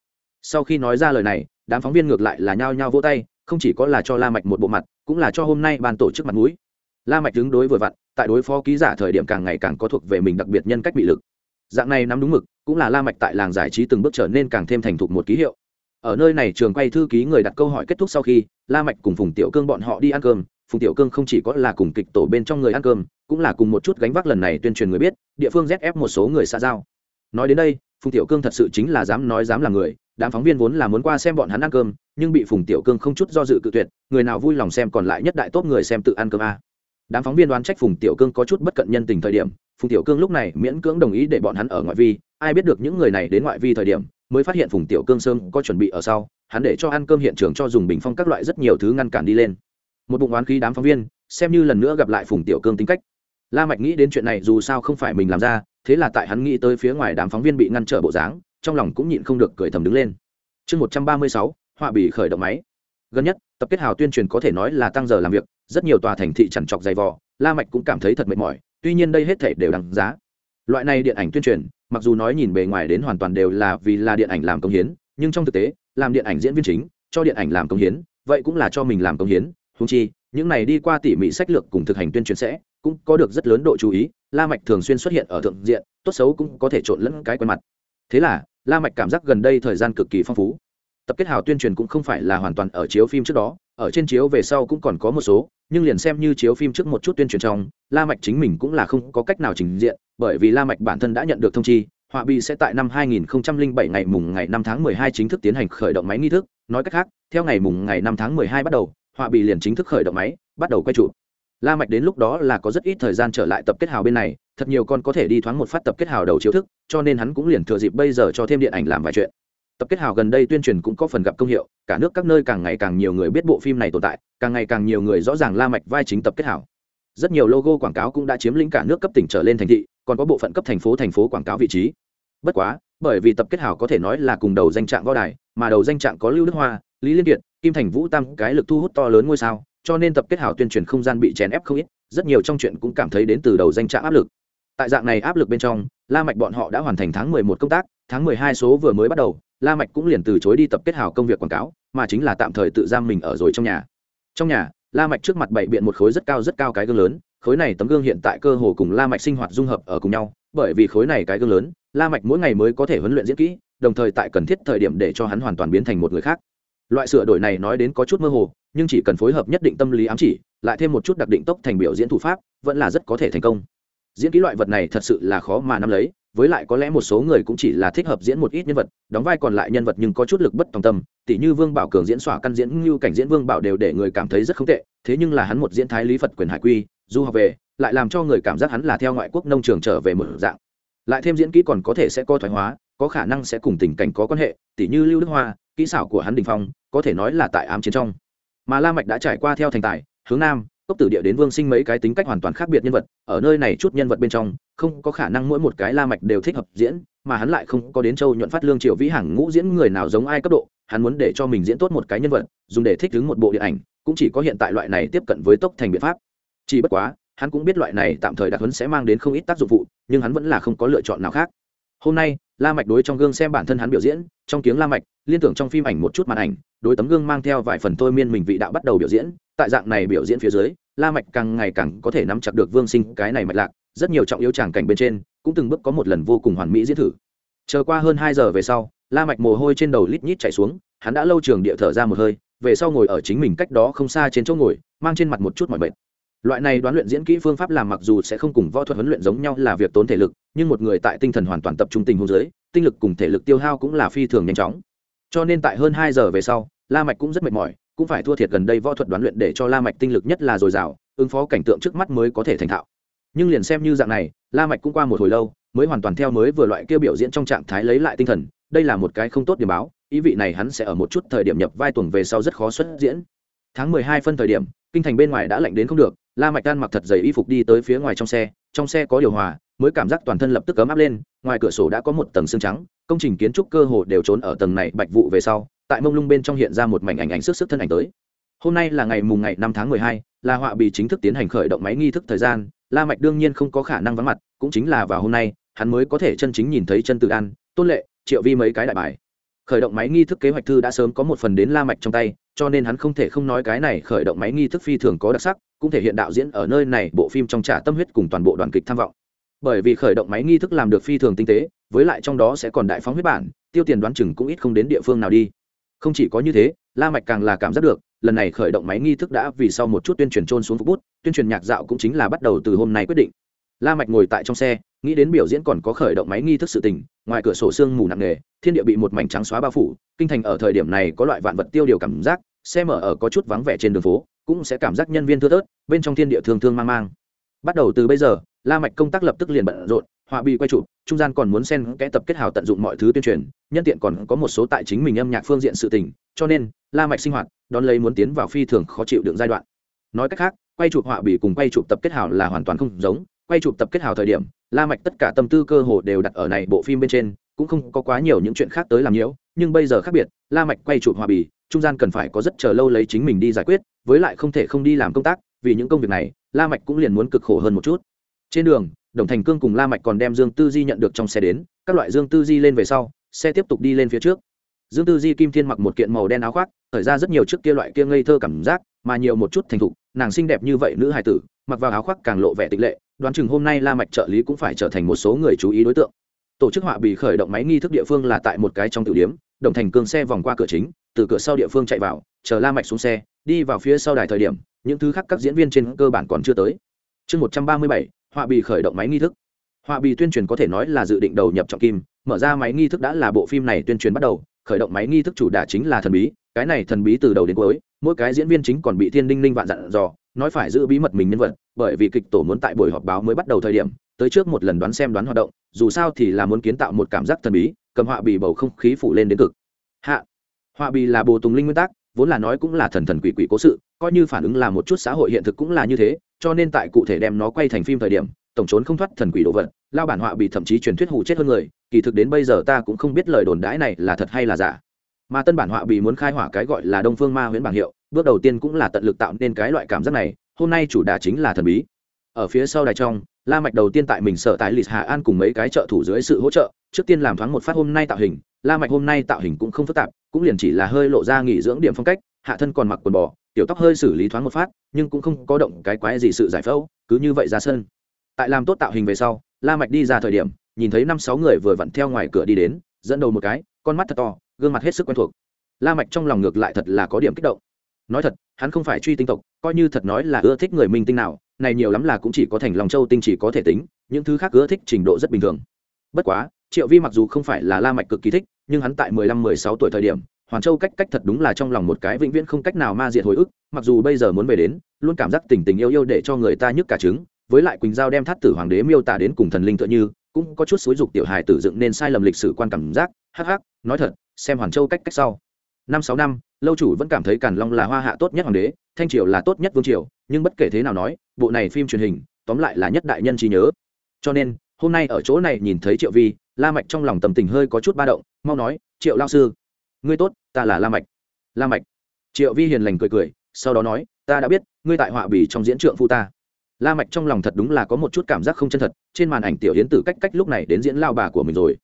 Speaker 1: Sau khi nói ra lời này, đám phóng viên ngược lại là nhao nhao vỗ tay, không chỉ có là cho la mạch một bộ mặt, cũng là cho hôm nay ban tổ chức mặt mũi. La mạch đứng đối vừa vặn, tại đối phó ký giả thời điểm càng ngày càng có thuộc về mình đặc biệt nhân cách bị lực. Dạng này nắm đúng mực, cũng là la mạch tại làng giải trí từng bước trở nên càng thêm thành thục một ký hiệu. Ở nơi này trường quay thư ký người đặt câu hỏi kết thúc sau khi, la mạch cùng phùng tiểu cương bọn họ đi ăn cơm phùng tiểu cương không chỉ có là cùng kịch tổ bên trong người ăn cơm, cũng là cùng một chút gánh vác lần này tuyên truyền người biết, địa phương zf một số người xa giao. Nói đến đây, phùng tiểu cương thật sự chính là dám nói dám là người, đám phóng viên vốn là muốn qua xem bọn hắn ăn cơm, nhưng bị phùng tiểu cương không chút do dự cự tuyệt, người nào vui lòng xem còn lại nhất đại tốt người xem tự ăn cơm a. Đám phóng viên đoán trách phùng tiểu cương có chút bất cận nhân tình thời điểm, phùng tiểu cương lúc này miễn cưỡng đồng ý để bọn hắn ở ngoại vi, ai biết được những người này đến ngoại vi thời điểm, mới phát hiện phùng tiểu cương sơn có chuẩn bị ở sau, hắn để cho ăn cơm hiện trường cho dùng bình phong các loại rất nhiều thứ ngăn cản đi lên một bụng oán khí đám phóng viên, xem như lần nữa gặp lại phùng tiểu cương tính cách. La mạch nghĩ đến chuyện này dù sao không phải mình làm ra, thế là tại hắn nghĩ tới phía ngoài đám phóng viên bị ngăn trở bộ dáng, trong lòng cũng nhịn không được cười thầm đứng lên. Chương một trăm ba mươi sáu, họa bì khởi động máy. Gần nhất, tập kết hào tuyên truyền có thể nói là tăng giờ làm việc, rất nhiều tòa thành thị chằn trọc dày vò, la mạch cũng cảm thấy thật mệt mỏi, tuy nhiên đây hết thể đều đằng giá. Loại này điện ảnh tuyên truyền, mặc dù nói nhìn bề ngoài đến hoàn toàn đều là vì là điện ảnh làm công hiến, nhưng trong thực tế, làm điện ảnh diễn viên chính, cho điện ảnh làm công hiến, vậy cũng là cho mình làm công hiến húng chi, những này đi qua tỉ mỉ sách lược cùng thực hành tuyên truyền sẽ, cũng có được rất lớn độ chú ý, la mạch thường xuyên xuất hiện ở thượng diện, tốt xấu cũng có thể trộn lẫn cái quen mặt. Thế là, la mạch cảm giác gần đây thời gian cực kỳ phong phú. Tập kết hào tuyên truyền cũng không phải là hoàn toàn ở chiếu phim trước đó, ở trên chiếu về sau cũng còn có một số, nhưng liền xem như chiếu phim trước một chút tuyên truyền trong, la mạch chính mình cũng là không có cách nào trình diện, bởi vì la mạch bản thân đã nhận được thông chi, họa bi sẽ tại năm 2007 ngày mùng ngày 5 tháng 12 chính thức tiến hành khởi động máy nghi thức, nói cách khác, theo ngày mùng ngày 5 tháng 12 bắt đầu họa Bì liền chính thức khởi động máy, bắt đầu quay trụ la mạch đến lúc đó là có rất ít thời gian trở lại tập kết hào bên này, thật nhiều con có thể đi thoáng một phát tập kết hào đầu chiếu thức, cho nên hắn cũng liền thừa dịp bây giờ cho thêm điện ảnh làm vài chuyện. Tập kết hào gần đây tuyên truyền cũng có phần gặp công hiệu, cả nước các nơi càng ngày càng nhiều người biết bộ phim này tồn tại, càng ngày càng nhiều người rõ ràng la mạch vai chính tập kết hào. Rất nhiều logo quảng cáo cũng đã chiếm lĩnh cả nước cấp tỉnh trở lên thành thị, còn có bộ phận cấp thành phố thành phố quảng cáo vị trí. Bất quá, bởi vì tập kết hào có thể nói là cùng đầu danh trạng võ đài, mà đầu danh trạng có lưu đức hoa, lý liên kiệt kim thành vũ tam cái lực thu hút to lớn ngôi sao, cho nên tập kết hảo tuyên truyền không gian bị chèn ép không ít, rất nhiều trong chuyện cũng cảm thấy đến từ đầu danh trạng áp lực. Tại dạng này áp lực bên trong, la mạch bọn họ đã hoàn thành tháng mười một công tác, tháng mười hai số vừa mới bắt đầu, la mạch cũng liền từ chối đi tập kết hảo công việc quảng cáo, mà chính là tạm thời tự giam mình ở rồi trong nhà. Trong nhà, la mạch trước mặt bảy biện một khối rất cao rất cao cái gương lớn, khối này tấm gương hiện tại cơ hồ cùng la mạch sinh hoạt dung hợp ở cùng nhau, bởi vì khối này cái gương lớn, la mạch mỗi ngày mới có thể huấn luyện diễn kỹ, đồng thời tại cần thiết thời điểm để cho hắn hoàn toàn biến thành một người khác loại sửa đổi này nói đến có chút mơ hồ, nhưng chỉ cần phối hợp nhất định tâm lý ám chỉ, lại thêm một chút đặc định tốc thành biểu diễn thủ pháp, vẫn là rất có thể thành công. Diễn kỹ loại vật này thật sự là khó mà nắm lấy, với lại có lẽ một số người cũng chỉ là thích hợp diễn một ít nhân vật, đóng vai còn lại nhân vật nhưng có chút lực bất tòng tâm, tỉ như vương bảo cường diễn xỏa căn diễn như cảnh diễn vương bảo đều để người cảm thấy rất không tệ, thế nhưng là hắn một diễn thái lý phật quyền hải quy, du học về, lại làm cho người cảm giác hắn là theo ngoại quốc nông trường trở về một dạng. Lại thêm diễn kỹ còn có thể sẽ co thoái hóa có khả năng sẽ cùng tình cảnh có quan hệ, tỉ như lưu đức hoa, kỹ xảo của hắn đình phong, có thể nói là tại ám chiến trong. Mà la mạch đã trải qua theo thành tài, hướng nam, cốc tử địa đến vương sinh mấy cái tính cách hoàn toàn khác biệt nhân vật, ở nơi này chút nhân vật bên trong, không có khả năng mỗi một cái la mạch đều thích hợp diễn, mà hắn lại không có đến châu nhuận phát lương triệu vĩ hàng ngũ diễn người nào giống ai cấp độ, hắn muốn để cho mình diễn tốt một cái nhân vật, dùng để thích ứng một bộ điện ảnh, cũng chỉ có hiện tại loại này tiếp cận với tốc thành biện pháp. Chỉ bất quá, hắn cũng biết loại này tạm thời đặc huấn sẽ mang đến không ít tác dụng phụ nhưng hắn vẫn là không có lựa chọn nào khác. Hôm nay la mạch đối trong gương xem bản thân hắn biểu diễn, trong tiếng la mạch, liên tưởng trong phim ảnh một chút màn ảnh, đối tấm gương mang theo vài phần thôi miên mình vị đạo bắt đầu biểu diễn. Tại dạng này biểu diễn phía dưới, la mạch càng ngày càng có thể nắm chặt được vương sinh cái này mạch lạc, rất nhiều trọng yếu tràng cảnh bên trên, cũng từng bước có một lần vô cùng hoàn mỹ diễn thử. Chờ qua hơn hai giờ về sau, la mạch mồ hôi trên đầu lít nhít chảy xuống, hắn đã lâu trường địa thở ra một hơi, về sau ngồi ở chính mình cách đó không xa trên chỗ ngồi, mang trên mặt một chút mỏi mệt loại này đoán luyện diễn kỹ phương pháp làm mặc dù sẽ không cùng võ thuật huấn luyện giống nhau là việc tốn thể lực, nhưng một người tại tinh thần hoàn toàn tập trung tình huống dưới, tinh lực cùng thể lực tiêu hao cũng là phi thường nhanh chóng. Cho nên tại hơn hai giờ về sau, la mạch cũng rất mệt mỏi, cũng phải thua thiệt gần đây võ thuật đoán luyện để cho la mạch tinh lực nhất là dồi dào, ứng phó cảnh tượng trước mắt mới có thể thành thạo. Nhưng liền xem như dạng này, la mạch cũng qua một hồi lâu, mới hoàn toàn theo mới vừa loại kia biểu diễn trong trạng thái lấy lại tinh thần, đây là một cái không tốt điểm báo, ý vị này hắn sẽ ở một chút thời điểm nhập vai tuần về sau rất khó xuất diễn. Tháng mười hai phân thời điểm, kinh thành bên ngoài đã lạnh đến không được la mạch đan mặc thật dày y phục đi tới phía ngoài trong xe trong xe có điều hòa, mới cảm giác toàn thân lập tức cấm áp lên, ngoài cửa sổ đã có một tầng xương trắng, công trình kiến trúc cơ hồ đều trốn ở tầng này bạch vụ về sau, tại mông lung bên trong hiện ra một mảnh ảnh ảnh sức sức thân ảnh tới. Hôm nay là ngày mùng ngày năm tháng mười hai là họa bị chính thức tiến hành khởi động máy nghi thức thời gian, la mạch đương nhiên không có khả năng vắng mặt, cũng chính là vào hôm nay, hắn mới có thể chân chính nhìn thấy chân tự an, tôn lệ, triệu vi mấy cái đại bài. Khởi động máy nghi thức kế hoạch thư đã sớm có một phần đến la mạch trong tay cho nên hắn không thể không nói cái này khởi động máy nghi thức phi thường có đặc sắc, cũng thể hiện đạo diễn ở nơi này, bộ phim trong trả tâm huyết cùng toàn bộ đoàn kịch tham vọng. Bởi vì khởi động máy nghi thức làm được phi thường tinh tế, với lại trong đó sẽ còn đại phóng huyết bản, tiêu tiền đoán chừng cũng ít không đến địa phương nào đi. Không chỉ có như thế, la mạch càng là cảm giác được, lần này khởi động máy nghi thức đã vì sau một chút tuyên truyền trôn xuống phục bút, tuyên truyền nhạc dạo cũng chính là bắt đầu từ hôm nay quyết định. La mạch ngồi tại trong xe, nghĩ đến biểu diễn còn có khởi động máy nghi thức sự tình ngoài cửa sổ sương mù nặng nề, thiên địa bị một mảnh trắng xóa bao phủ, kinh thành ở thời điểm này có loại vạn vật tiêu điều cảm giác, xe mở ở có chút vắng vẻ trên đường phố, cũng sẽ cảm giác nhân viên thưa thớt, bên trong thiên địa thường thương mang mang. Bắt đầu từ bây giờ, la mạch công tác lập tức liền bận rộn, họa bị quay chụp, trung gian còn muốn xen kẽ tập kết hào tận dụng mọi thứ tuyên truyền, nhân tiện còn có một số tại chính mình âm nhạc phương diện sự tình, cho nên, la mạch sinh hoạt, đón lấy muốn tiến vào phi thường khó chịu đựng giai đoạn. Nói cách khác, quay chụp họa bị cùng quay chụp tập kết hào là hoàn toàn không giống, quay chụp tập kết hào thời điểm la mạch tất cả tâm tư cơ hồ đều đặt ở này bộ phim bên trên, cũng không có quá nhiều những chuyện khác tới làm nhiễu, nhưng bây giờ khác biệt, la mạch quay chụp hòa bì, trung gian cần phải có rất chờ lâu lấy chính mình đi giải quyết, với lại không thể không đi làm công tác, vì những công việc này, la mạch cũng liền muốn cực khổ hơn một chút. Trên đường, đồng thành cương cùng la mạch còn đem dương tư di nhận được trong xe đến, các loại dương tư di lên về sau, xe tiếp tục đi lên phía trước. Dương tư di kim thiên mặc một kiện màu đen áo khoác, thời ra rất nhiều trước kia loại kia ngây thơ cảm giác, mà nhiều một chút thành thục, nàng xinh đẹp như vậy nữ hài tử mặc vào áo khoác càng lộ vẻ tịch lệ, đoán chừng hôm nay la mạch trợ lý cũng phải trở thành một số người chú ý đối tượng. Tổ chức họa bị khởi động máy nghi thức địa phương là tại một cái trong tiểu điểm, đồng thành cương xe vòng qua cửa chính, từ cửa sau địa phương chạy vào, chờ la mạch xuống xe, đi vào phía sau đài thời điểm, những thứ khác các diễn viên trên cơ bản còn chưa tới. Chương một trăm ba mươi bảy, họa bị khởi động máy nghi thức. Họa bị tuyên truyền có thể nói là dự định đầu nhập trọng kim, mở ra máy nghi thức đã là bộ phim này tuyên truyền bắt đầu, khởi động máy nghi thức chủ đả chính là thần bí, cái này thần bí từ đầu đến cuối, mỗi cái diễn viên chính còn bị thiên đinh linh vạn dặn dò nói phải giữ bí mật mình nhân vật, bởi vì kịch tổ muốn tại buổi họp báo mới bắt đầu thời điểm, tới trước một lần đoán xem đoán hoạt động, dù sao thì là muốn kiến tạo một cảm giác thần bí, cầm họa bị bầu không khí phủ lên đến cực. Hạ, họa bị là bồ tùng linh nguyên tắc, vốn là nói cũng là thần thần quỷ quỷ cố sự, coi như phản ứng là một chút xã hội hiện thực cũng là như thế, cho nên tại cụ thể đem nó quay thành phim thời điểm, tổng trốn không thoát thần quỷ đồ vật, lao bản họa bị thậm chí truyền thuyết hù chết hơn người, kỳ thực đến bây giờ ta cũng không biết lời đồn đãi này là thật hay là giả. Mà tân bản họa bị muốn khai hỏa cái gọi là đông phương ma huyễn bảng hiệu bước đầu tiên cũng là tận lực tạo nên cái loại cảm giác này, hôm nay chủ đà chính là thần bí. Ở phía sau đài trong, la mạch đầu tiên tại mình sở tại lịch hà an cùng mấy cái trợ thủ dưới sự hỗ trợ, trước tiên làm thoáng một phát hôm nay tạo hình, la mạch hôm nay tạo hình cũng không phức tạp, cũng liền chỉ là hơi lộ ra nghỉ dưỡng điểm phong cách, hạ thân còn mặc quần bò, tiểu tóc hơi xử lý thoáng một phát, nhưng cũng không có động cái quái gì sự giải phẫu, cứ như vậy ra sân. Tại làm tốt tạo hình về sau, la mạch đi ra thời điểm, nhìn thấy năm sáu người vừa vặn theo ngoài cửa đi đến, dẫn đầu một cái, con mắt thật to, gương mặt hết sức quen thuộc. La mạch trong lòng ngược lại thật là có điểm kích động nói thật, hắn không phải truy tinh tộc, coi như thật nói là ưa thích người minh tinh nào, này nhiều lắm là cũng chỉ có thành lòng châu tinh chỉ có thể tính, những thứ khác ưa thích trình độ rất bình thường. Bất quá, triệu vi mặc dù không phải là la mạch cực kỳ thích, nhưng hắn tại mười lăm, mười sáu tuổi thời điểm hoàn châu cách cách thật đúng là trong lòng một cái vĩnh viễn không cách nào ma diệt hồi ức, mặc dù bây giờ muốn về đến, luôn cảm giác tình tình yêu yêu để cho người ta nhức cả trứng, với lại quỳnh giao đem thắt tử hoàng đế miêu tả đến cùng thần linh tựa như, cũng có chút xúi dục tiểu hài tử dựng nên sai lầm lịch sử quan cảm giác. Hắc hắc, nói thật, xem hoàn châu cách cách sau. Năm, sáu năm lâu chủ vẫn cảm thấy càn long là hoa hạ tốt nhất hoàng đế, thanh triều là tốt nhất vương triều, nhưng bất kể thế nào nói, bộ này phim truyền hình, tóm lại là nhất đại nhân trí nhớ. Cho nên, hôm nay ở chỗ này nhìn thấy triệu vi, la mạch trong lòng tầm tình hơi có chút ba động, mau nói, triệu lao sư, ngươi tốt, ta là la mạch. La mạch. Triệu vi hiền lành cười cười, sau đó nói, ta đã biết, ngươi tại họa bì trong diễn trượng phu ta. La mạch trong lòng thật đúng là có một chút cảm giác không chân thật, trên màn ảnh tiểu yến tử cách cách lúc này đến diễn lao bà của mình rồi.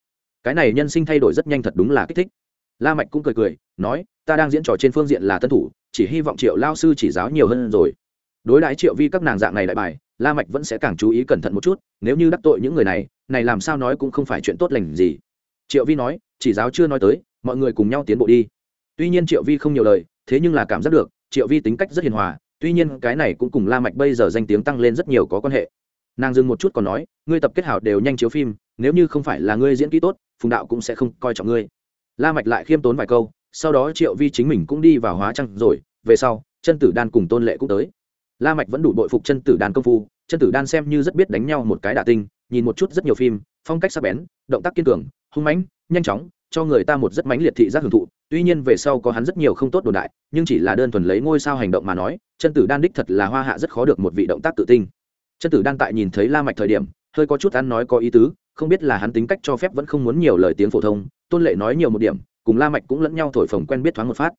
Speaker 1: Cái này nhân sinh thay đổi rất nhanh thật đúng là kích thích. La mạch cũng cười cười, nói ta đang diễn trò trên phương diện là tân thủ, chỉ hy vọng triệu lao sư chỉ giáo nhiều hơn rồi. Đối đãi triệu vi các nàng dạng này đại bài, la mạch vẫn sẽ càng chú ý cẩn thận một chút, nếu như đắc tội những người này này làm sao nói cũng không phải chuyện tốt lành gì. Triệu vi nói, chỉ giáo chưa nói tới, mọi người cùng nhau tiến bộ đi. Tuy nhiên triệu vi không nhiều lời, thế nhưng là cảm giác được, triệu vi tính cách rất hiền hòa, tuy nhiên cái này cũng cùng la mạch bây giờ danh tiếng tăng lên rất nhiều có quan hệ. Nàng dừng một chút còn nói, ngươi tập kết hảo đều nhanh chiếu phim, nếu như không phải là ngươi diễn kỹ tốt, phùng đạo cũng sẽ không coi trọng ngươi. La mạch lại khiêm tốn vài câu sau đó triệu vi chính mình cũng đi vào hóa trang rồi, về sau, chân tử đan cùng tôn lệ cũng tới. La mạch vẫn đủ bội phục chân tử đan công phu, chân tử đan xem như rất biết đánh nhau một cái đả tinh, nhìn một chút rất nhiều phim, phong cách sắc bén, động tác kiên cường, hung mãnh, nhanh chóng, cho người ta một rất mãnh liệt thị giác hưởng thụ. Tuy nhiên về sau có hắn rất nhiều không tốt đồn đại, nhưng chỉ là đơn thuần lấy ngôi sao hành động mà nói, chân tử đan đích thật là hoa hạ rất khó được một vị động tác tự tinh chân tử đan tại nhìn thấy la mạch thời điểm, hơi có chút ăn nói có ý tứ, không biết là hắn tính cách cho phép vẫn không muốn nhiều lời tiếng phổ thông, tôn lệ nói nhiều một điểm cùng la mạch cũng lẫn nhau thổi phồng quen biết thoáng một phát.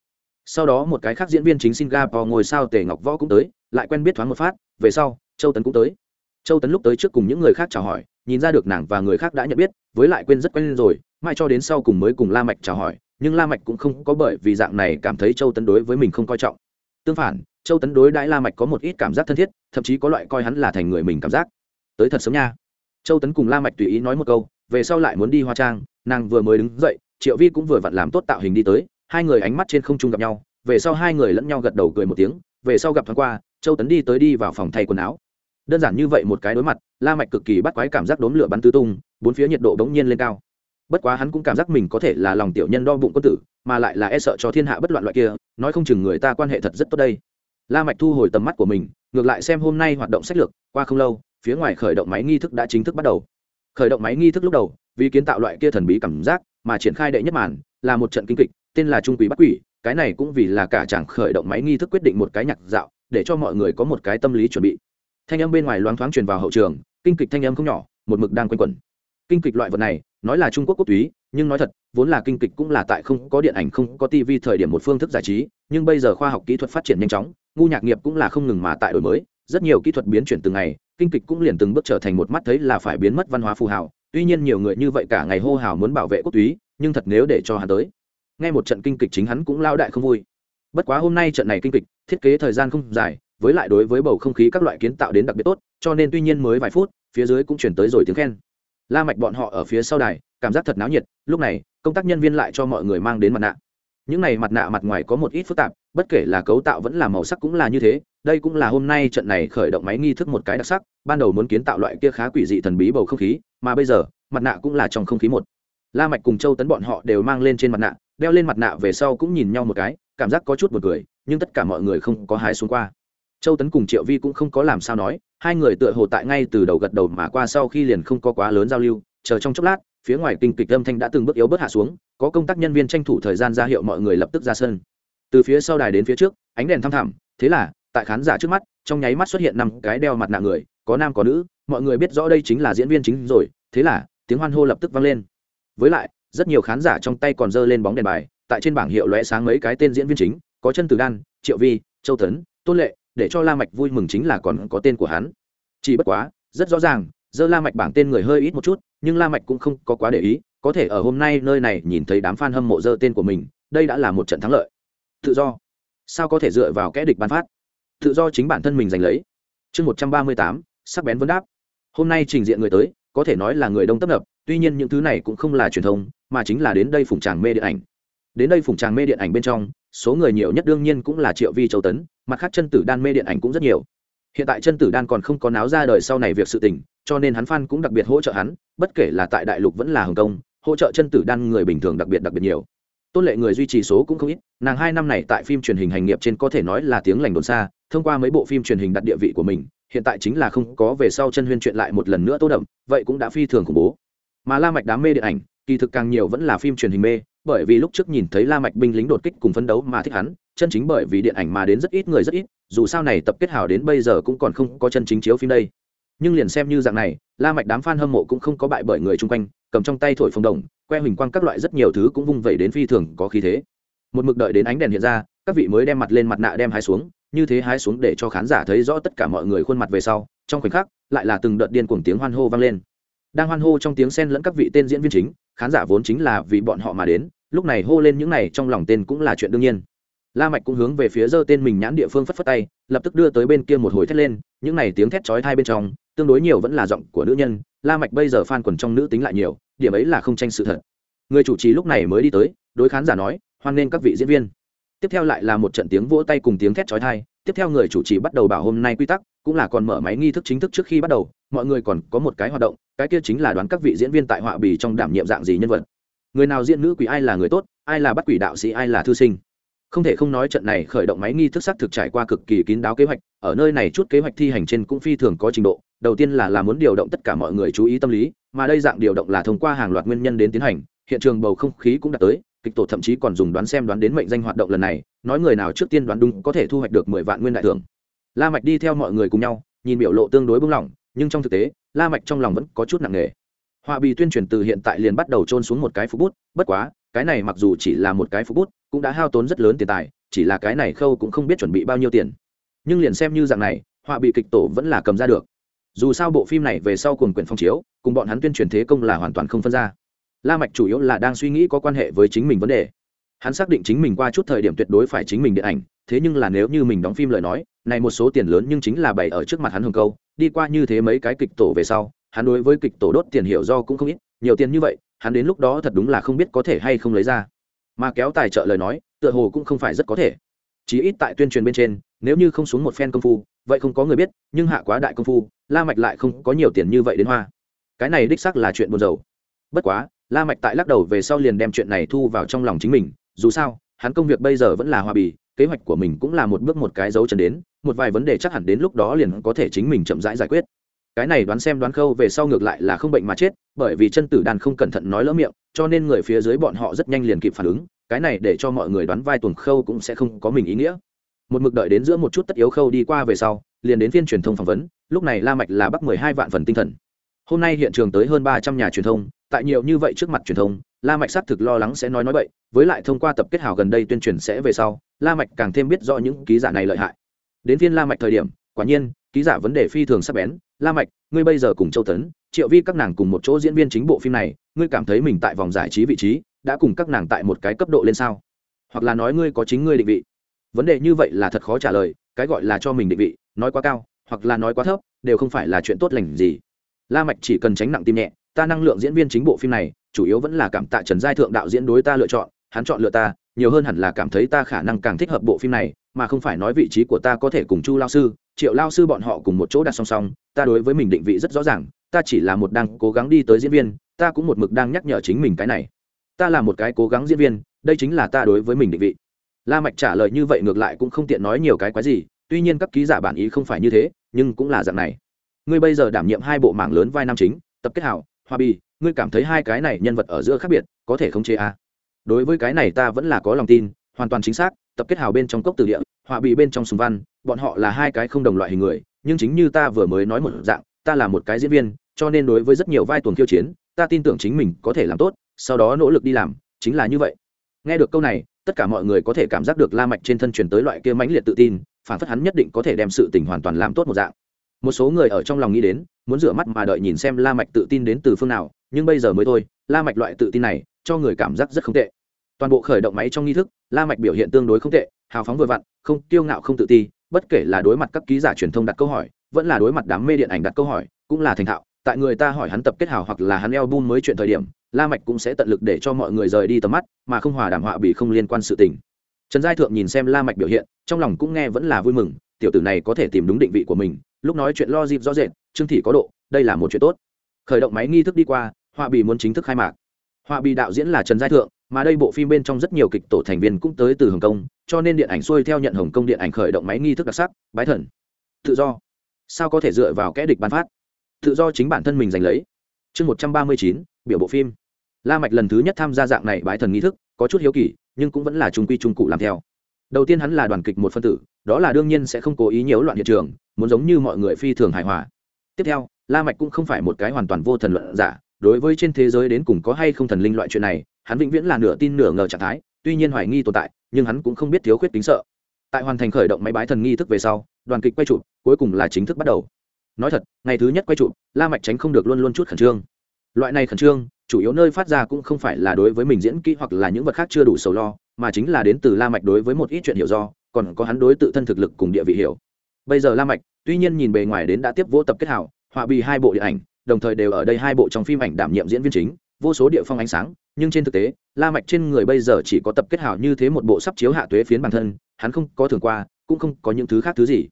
Speaker 1: Sau đó một cái khác diễn viên chính singapore ngồi sao tề ngọc võ cũng tới, lại quen biết thoáng một phát, về sau, châu tấn cũng tới. Châu tấn lúc tới trước cùng những người khác chào hỏi, nhìn ra được nàng và người khác đã nhận biết, với lại quên rất quen rồi mai cho đến sau cùng mới cùng la mạch chào hỏi, nhưng la mạch cũng không có bởi vì dạng này cảm thấy châu tấn đối với mình không coi trọng. Tương phản, châu tấn đối đãi la mạch có một ít cảm giác thân thiết, thậm chí có loại coi hắn là thành người mình cảm giác. Tới thật sớm nha. Châu tấn cùng la mạch tùy ý nói một câu, về sau lại muốn đi hoa trang, nàng vừa mới đứng dậy triệu vi cũng vừa vặn làm tốt tạo hình đi tới, hai người ánh mắt trên không trung gặp nhau, về sau hai người lẫn nhau gật đầu cười một tiếng, về sau gặp thoáng qua, châu tấn đi tới đi vào phòng thay quần áo. Đơn giản như vậy một cái đối mặt, la mạch cực kỳ bắt quái cảm giác đốm lửa bắn tứ tung, bốn phía nhiệt độ đống nhiên lên cao. Bất quá hắn cũng cảm giác mình có thể là lòng tiểu nhân đo bụng quân tử, mà lại là e sợ cho thiên hạ bất loạn loại kia, nói không chừng người ta quan hệ thật rất tốt đây. La mạch thu hồi tầm mắt của mình, ngược lại xem hôm nay hoạt động sách lược, qua không lâu, phía ngoài khởi động máy nghi thức đã chính thức bắt đầu. Khởi động máy nghi thức lúc đầu, vì kiến tạo loại kia thần bí cảm giác mà triển khai đệ nhất màn, là một trận kinh kịch, tên là trung quỷ bắt quỷ, cái này cũng vì là cả chàng khởi động máy nghi thức quyết định một cái nhạc dạo, để cho mọi người có một cái tâm lý chuẩn bị. Thanh âm bên ngoài loáng thoáng truyền vào hậu trường, kinh kịch thanh âm không nhỏ, một mực đang quanh quẩn. Kinh kịch loại vật này, nói là trung quốc quốc túy, nhưng nói thật, vốn là kinh kịch cũng là tại không có điện ảnh, không có tv thời điểm một phương thức giải trí, nhưng bây giờ khoa học kỹ thuật phát triển nhanh chóng, ngu nhạc nghiệp cũng là không ngừng mà tại đổi mới, rất nhiều kỹ thuật biến chuyển từng ngày, kinh kịch cũng liền từng bước trở thành một mắt thấy là phải biến mất văn hóa phù hào tuy nhiên nhiều người như vậy cả ngày hô hào muốn bảo vệ quốc túy, nhưng thật nếu để cho hắn tới. Nghe một trận kinh kịch chính hắn cũng lao đại không vui. Bất quá hôm nay trận này kinh kịch, thiết kế thời gian không dài, với lại đối với bầu không khí các loại kiến tạo đến đặc biệt tốt, cho nên tuy nhiên mới vài phút, phía dưới cũng chuyển tới rồi tiếng khen. La mạch bọn họ ở phía sau đài, cảm giác thật náo nhiệt, lúc này, công tác nhân viên lại cho mọi người mang đến mặt nạ. Những này mặt nạ mặt ngoài có một ít phức tạp, bất kể là cấu tạo vẫn là màu sắc cũng là như thế đây cũng là hôm nay trận này khởi động máy nghi thức một cái đặc sắc, ban đầu muốn kiến tạo loại kia khá quỷ dị thần bí bầu không khí, mà bây giờ, mặt nạ cũng là trong không khí một. La mạch cùng châu tấn bọn họ đều mang lên trên mặt nạ, đeo lên mặt nạ về sau cũng nhìn nhau một cái, cảm giác có chút buồn cười, nhưng tất cả mọi người không có hái xuống qua. Châu tấn cùng triệu vi cũng không có làm sao nói, hai người tựa hồ tại ngay từ đầu gật đầu mà qua sau khi liền không có quá lớn giao lưu, chờ trong chốc lát, phía ngoài kinh kịch âm thanh đã từng bước yếu bớt hạ xuống, có công tác nhân viên tranh thủ thời gian ra hiệu mọi người lập tức ra sân. Từ phía sau đài đến phía trước, ánh đèn thăm thẳm, thế là tại khán giả trước mắt, trong nháy mắt xuất hiện năm cái đeo mặt nạ người, có nam có nữ, mọi người biết rõ đây chính là diễn viên chính rồi, thế là, tiếng hoan hô lập tức vang lên. Với lại, rất nhiều khán giả trong tay còn giơ lên bóng đèn bài, tại trên bảng hiệu lóe sáng mấy cái tên diễn viên chính, có chân từ đan, triệu vi, châu tấn, tôn lệ, để cho la mạch vui mừng chính là còn có tên của hắn. Chỉ bất quá, rất rõ ràng, giơ la mạch bảng tên người hơi ít một chút, nhưng la mạch cũng không có quá để ý, có thể ở hôm nay nơi này nhìn thấy đám fan hâm mộ giơ tên của mình, đây đã là một trận thắng lợi. Tự do. Sao có thể dựa vào kẻ địch ban phát? Tự do chính bản thân mình giành lấy. Chương một trăm ba mươi tám, sắc bén vấn đáp. Hôm nay trình diện người tới, có thể nói là người đông tấp nập, tuy nhiên những thứ này cũng không là truyền thông, mà chính là đến đây phùng tràng mê điện ảnh. Đến đây phùng tràng mê điện ảnh bên trong, số người nhiều nhất đương nhiên cũng là triệu vi châu tấn, mặt khác chân tử đan mê điện ảnh cũng rất nhiều. Hiện tại chân tử đan còn không có náo ra đời sau này việc sự tình, cho nên hắn phan cũng đặc biệt hỗ trợ hắn, bất kể là tại đại lục vẫn là hồng kông, hỗ trợ chân tử đan người bình thường đặc biệt đặc biệt nhiều. Tôn lệ người duy trì số cũng không ít, nàng hai năm này tại phim truyền hình hành nghiệp trên có thể nói là tiếng lành đồn xa thông qua mấy bộ phim truyền hình đặt địa vị của mình, hiện tại chính là không có về sau chân huyên chuyện lại một lần nữa tô đậm, vậy cũng đã phi thường khủng bố. Mà la mạch đám mê điện ảnh, kỳ thực càng nhiều vẫn là phim truyền hình mê, bởi vì lúc trước nhìn thấy la mạch binh lính đột kích cùng phấn đấu mà thích hắn, chân chính bởi vì điện ảnh mà đến rất ít người rất ít, dù sao này tập kết hảo đến bây giờ cũng còn không có chân chính chiếu phim đây. Nhưng liền xem như dạng này, la mạch đám fan hâm mộ cũng không có bại bởi người chung quanh, cầm trong tay thổi phồng đồng, que huỳnh quang các loại rất nhiều thứ cũng vung vẩy đến phi thường có khí thế. Một mực đợi đến ánh đèn hiện ra, các vị mới đem mặt lên mặt nạ đem hái xuống như thế hái xuống để cho khán giả thấy rõ tất cả mọi người khuôn mặt về sau, trong khoảnh khắc, lại là từng đợt điên cuồng tiếng hoan hô vang lên. Đang hoan hô trong tiếng sen lẫn các vị tên diễn viên chính, khán giả vốn chính là vì bọn họ mà đến, lúc này hô lên những này trong lòng tên cũng là chuyện đương nhiên. La mạch cũng hướng về phía giơ tên mình nhãn địa phương phất phất tay, lập tức đưa tới bên kia một hồi thét lên, những này tiếng thét chói tai bên trong, tương đối nhiều vẫn là giọng của nữ nhân, la mạch bây giờ fan quần trong nữ tính lại nhiều, điểm ấy là không tranh sự thật. Người chủ trì lúc này mới đi tới, đối khán giả nói, hoan nghênh các vị diễn viên tiếp theo lại là một trận tiếng vỗ tay cùng tiếng thét chói tai, tiếp theo người chủ trì bắt đầu bảo hôm nay quy tắc, cũng là còn mở máy nghi thức chính thức trước khi bắt đầu, mọi người còn có một cái hoạt động, cái kia chính là đoán các vị diễn viên tại họa bì trong đảm nhiệm dạng gì nhân vật. Người nào diễn nữ quỷ ai là người tốt, ai là bắt quỷ đạo sĩ ai là thư sinh. Không thể không nói trận này khởi động máy nghi thức sắc thực trải qua cực kỳ kín đáo kế hoạch, ở nơi này chút kế hoạch thi hành trên cũng phi thường có trình độ, đầu tiên là là muốn điều động tất cả mọi người chú ý tâm lý, mà đây dạng điều động là thông qua hàng loạt nguyên nhân đến tiến hành hiện trường bầu không khí cũng đã tới, kịch tổ thậm chí còn dùng đoán xem đoán đến mệnh danh hoạt động lần này, nói người nào trước tiên đoán đúng có thể thu hoạch được mười vạn nguyên đại thưởng. La mạch đi theo mọi người cùng nhau, nhìn biểu lộ tương đối bưng lỏng, nhưng trong thực tế, la mạch trong lòng vẫn có chút nặng nề. Họa bì tuyên truyền từ hiện tại liền bắt đầu trôn xuống một cái phú bút, bất quá, cái này mặc dù chỉ là một cái phú bút, cũng đã hao tốn rất lớn tiền tài, chỉ là cái này khâu cũng không biết chuẩn bị bao nhiêu tiền. Nhưng liền xem như dạng này, họa bị kịch tổ vẫn là cầm ra được. Dù sao bộ phim này về sau cùng quyển phong chiếu, cùng bọn hắn tuyên truyền thế công là hoàn toàn không phân ra la mạch chủ yếu là đang suy nghĩ có quan hệ với chính mình vấn đề. Hắn xác định chính mình qua chút thời điểm tuyệt đối phải chính mình điện ảnh, thế nhưng là nếu như mình đóng phim lời nói, này một số tiền lớn nhưng chính là bày ở trước mặt hắn hồng câu, đi qua như thế mấy cái kịch tổ về sau, hắn đối với kịch tổ đốt tiền hiểu do cũng không ít, nhiều tiền như vậy, hắn đến lúc đó thật đúng là không biết có thể hay không lấy ra. Mà kéo tài trợ lời nói, tựa hồ cũng không phải rất có thể. Chí ít tại tuyên truyền bên trên, nếu như không xuống một phen công phu, vậy không có người biết, nhưng hạ quá đại công phu, la mạch lại không có nhiều tiền như vậy đến hoa. Cái này đích xác là chuyện buồn rầu. Bất quá la mạch tại lắc đầu về sau liền đem chuyện này thu vào trong lòng chính mình, dù sao, hắn công việc bây giờ vẫn là hoa bì, kế hoạch của mình cũng là một bước một cái dấu chân đến, một vài vấn đề chắc hẳn đến lúc đó liền có thể chính mình chậm rãi giải quyết. Cái này đoán xem đoán khâu về sau ngược lại là không bệnh mà chết, bởi vì chân tử đàn không cẩn thận nói lỡ miệng, cho nên người phía dưới bọn họ rất nhanh liền kịp phản ứng, cái này để cho mọi người đoán vai tuần khâu cũng sẽ không có mình ý nghĩa. Một mực đợi đến giữa một chút tất yếu khâu đi qua về sau, liền đến phiên truyền thông phỏng vấn, lúc này la mạch là bắt mười hai vạn phần tinh thần. Hôm nay hiện trường tới hơn ba trăm nhà truyền thông tại nhiều như vậy trước mặt truyền thông, la mạch xác thực lo lắng sẽ nói nói bậy, với lại thông qua tập kết hào gần đây tuyên truyền sẽ về sau, la mạch càng thêm biết rõ những ký giả này lợi hại. Đến phiên la mạch thời điểm, quả nhiên, ký giả vấn đề phi thường sắc bén, la mạch, ngươi bây giờ cùng châu tấn, triệu vi các nàng cùng một chỗ diễn viên chính bộ phim này, ngươi cảm thấy mình tại vòng giải trí vị trí, đã cùng các nàng tại một cái cấp độ lên sao? Hoặc là nói ngươi có chính ngươi định vị? Vấn đề như vậy là thật khó trả lời, cái gọi là cho mình định vị, nói quá cao, hoặc là nói quá thấp, đều không phải là chuyện tốt lành gì. La mạch chỉ cần tránh nặng tim nhẹ ta năng lượng diễn viên chính bộ phim này, chủ yếu vẫn là cảm tạ trần giai thượng đạo diễn đối ta lựa chọn, hắn chọn lựa ta, nhiều hơn hẳn là cảm thấy ta khả năng càng thích hợp bộ phim này, mà không phải nói vị trí của ta có thể cùng chu lao sư, triệu lao sư bọn họ cùng một chỗ đặt song song, ta đối với mình định vị rất rõ ràng, ta chỉ là một đang cố gắng đi tới diễn viên, ta cũng một mực đang nhắc nhở chính mình cái này. Ta là một cái cố gắng diễn viên, đây chính là ta đối với mình định vị. La mạch trả lời như vậy ngược lại cũng không tiện nói nhiều cái quái gì, tuy nhiên các ký giả bản ý không phải như thế, nhưng cũng là dạng này. Ngươi bây giờ đảm nhiệm hai bộ mảng lớn vai nam chính, tập kết hảo hoa Bì, ngươi cảm thấy hai cái này nhân vật ở giữa khác biệt có thể không chế à? đối với cái này ta vẫn là có lòng tin hoàn toàn chính xác tập kết hào bên trong cốc từ địa Hoa Bì bên trong sùng văn bọn họ là hai cái không đồng loại hình người nhưng chính như ta vừa mới nói một dạng ta là một cái diễn viên cho nên đối với rất nhiều vai tuần khiêu chiến ta tin tưởng chính mình có thể làm tốt sau đó nỗ lực đi làm chính là như vậy nghe được câu này tất cả mọi người có thể cảm giác được la mạch trên thân truyền tới loại kia mãnh liệt tự tin phản phất hắn nhất định có thể đem sự tình hoàn toàn làm tốt một dạng một số người ở trong lòng nghĩ đến muốn rửa mắt mà đợi nhìn xem la mạch tự tin đến từ phương nào, nhưng bây giờ mới thôi, la mạch loại tự tin này, cho người cảm giác rất không tệ. Toàn bộ khởi động máy trong nghi thức, la mạch biểu hiện tương đối không tệ, hào phóng vừa vặn, không, kiêu ngạo không tự ti, bất kể là đối mặt các ký giả truyền thông đặt câu hỏi, vẫn là đối mặt đám mê điện ảnh đặt câu hỏi, cũng là thành thạo. Tại người ta hỏi hắn tập kết hào hoặc là hắn album mới chuyện thời điểm, la mạch cũng sẽ tận lực để cho mọi người rời đi tầm mắt, mà không hòa đàm họa bị không liên quan sự tình. Trần giai thượng nhìn xem la mạch biểu hiện, trong lòng cũng nghe vẫn là vui mừng, tiểu tử này có thể tìm đúng định vị của mình, lúc nói chuyện lo dịp rõ rệt trương thị có độ, đây là một chuyện tốt. Khởi động máy nghi thức đi qua, họa Bì muốn chính thức khai mạc. Họa Bì đạo diễn là trần giai thượng, mà đây bộ phim bên trong rất nhiều kịch tổ thành viên cũng tới từ hồng kông, cho nên điện ảnh xuôi theo nhận hồng kông điện ảnh khởi động máy nghi thức đặc sắc, bái thần. Tự do. Sao có thể dựa vào kẽ địch ban phát? Tự do chính bản thân mình giành lấy. Chương một trăm ba mươi chín, biểu bộ phim. La mạch lần thứ nhất tham gia dạng này bái thần nghi thức, có chút hiếu kỳ, nhưng cũng vẫn là trung quy trung cụ làm theo. Đầu tiên hắn là đoàn kịch một phân tử, đó là đương nhiên sẽ không cố ý nhiễu loạn hiện trường, muốn giống như mọi người phi thường hài hòa tiếp theo, la mạch cũng không phải một cái hoàn toàn vô thần luận giả, đối với trên thế giới đến cùng có hay không thần linh loại chuyện này, hắn vĩnh viễn là nửa tin nửa ngờ trạng thái, tuy nhiên hoài nghi tồn tại, nhưng hắn cũng không biết thiếu khuyết tính sợ. Tại hoàn thành khởi động máy bái thần nghi thức về sau, đoàn kịch quay chụp cuối cùng là chính thức bắt đầu. Nói thật, ngày thứ nhất quay chụp, la mạch tránh không được luôn luôn chút khẩn trương. Loại này khẩn trương, chủ yếu nơi phát ra cũng không phải là đối với mình diễn kỹ hoặc là những vật khác chưa đủ sầu lo, mà chính là đến từ la mạch đối với một ít chuyện hiểu do, còn có hắn đối tự thân thực lực cùng địa vị hiểu. Bây giờ la mạch tuy nhiên nhìn bề ngoài đến đã tiếp vô tập kết hảo, họa bì hai bộ điện ảnh, đồng thời đều ở đây hai bộ trong phim ảnh đảm nhiệm diễn viên chính, vô số địa phong ánh sáng, nhưng trên thực tế, la mạch trên người bây giờ chỉ có tập kết hảo như thế một bộ sắp chiếu hạ tuế phiến bản thân, hắn không có thường qua, cũng không có những thứ khác thứ gì.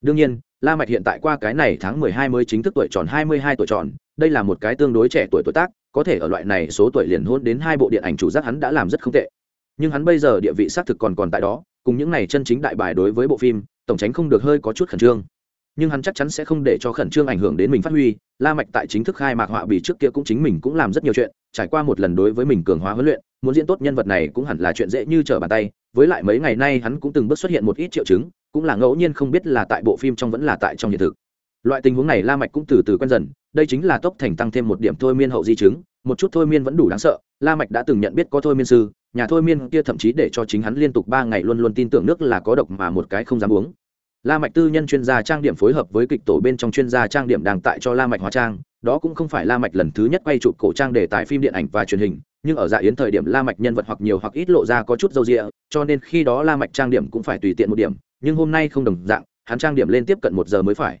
Speaker 1: Đương nhiên, la mạch hiện tại qua cái này tháng 12 mới chính thức tuổi tròn 22 tuổi tròn, đây là một cái tương đối trẻ tuổi tuổi tác, có thể ở loại này số tuổi liền hôn đến hai bộ điện ảnh chủ giác hắn đã làm rất không tệ. Nhưng hắn bây giờ địa vị xác thực còn còn tại đó, cùng những này chân chính đại bài đối với bộ phim, tổng tránh không được hơi có chút khẩn trương nhưng hắn chắc chắn sẽ không để cho khẩn trương ảnh hưởng đến mình phát huy. La mạch tại chính thức khai mạc họa bì trước kia cũng chính mình cũng làm rất nhiều chuyện, trải qua một lần đối với mình cường hóa huấn luyện, muốn diễn tốt nhân vật này cũng hẳn là chuyện dễ như trở bàn tay. Với lại mấy ngày nay hắn cũng từng bước xuất hiện một ít triệu chứng, cũng là ngẫu nhiên không biết là tại bộ phim trong vẫn là tại trong hiện thực. Loại tình huống này la mạch cũng từ từ quen dần, đây chính là tốc thành tăng thêm một điểm thôi miên hậu di chứng, một chút thôi miên vẫn đủ đáng sợ. La mạch đã từng nhận biết có thôi miên sư, nhà thôi miên kia thậm chí để cho chính hắn liên tục ba ngày luôn luôn tin tưởng nước là có độc mà một cái không dám uống la mạch tư nhân chuyên gia trang điểm phối hợp với kịch tổ bên trong chuyên gia trang điểm đang tại cho la mạch hóa trang. Đó cũng không phải la mạch lần thứ nhất quay chụp cổ trang để tại phim điện ảnh và truyền hình, nhưng ở dạ yến thời điểm la mạch nhân vật hoặc nhiều hoặc ít lộ ra có chút dâu dịa, cho nên khi đó la mạch trang điểm cũng phải tùy tiện một điểm, nhưng hôm nay không đồng dạng, hắn trang điểm lên tiếp cận một giờ mới phải.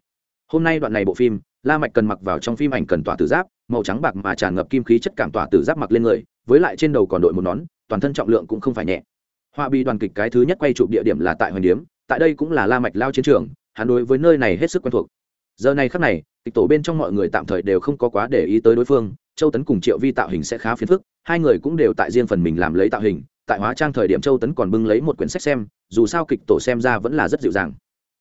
Speaker 1: Hôm nay đoạn này bộ phim, la mạch cần mặc vào trong phim ảnh cần tỏa tử giáp, màu trắng bạc mà tràn ngập kim khí chất cảm tỏa tử giáp mặc lên người, với lại trên đầu còn đội một nón, toàn thân trọng lượng cũng không phải nhẹ. Hoa bi đoàn kịch cái thứ nhất quay chụp địa điểm là tại hoành điếm tại đây cũng là la mạch lao chiến trường, hắn đối với nơi này hết sức quen thuộc. Giờ này khắc này, kịch tổ bên trong mọi người tạm thời đều không có quá để ý tới đối phương, châu tấn cùng triệu vi tạo hình sẽ khá phiền phức, hai người cũng đều tại riêng phần mình làm lấy tạo hình, tại hóa trang thời điểm châu tấn còn bưng lấy một quyển sách xem, dù sao kịch tổ xem ra vẫn là rất dịu dàng.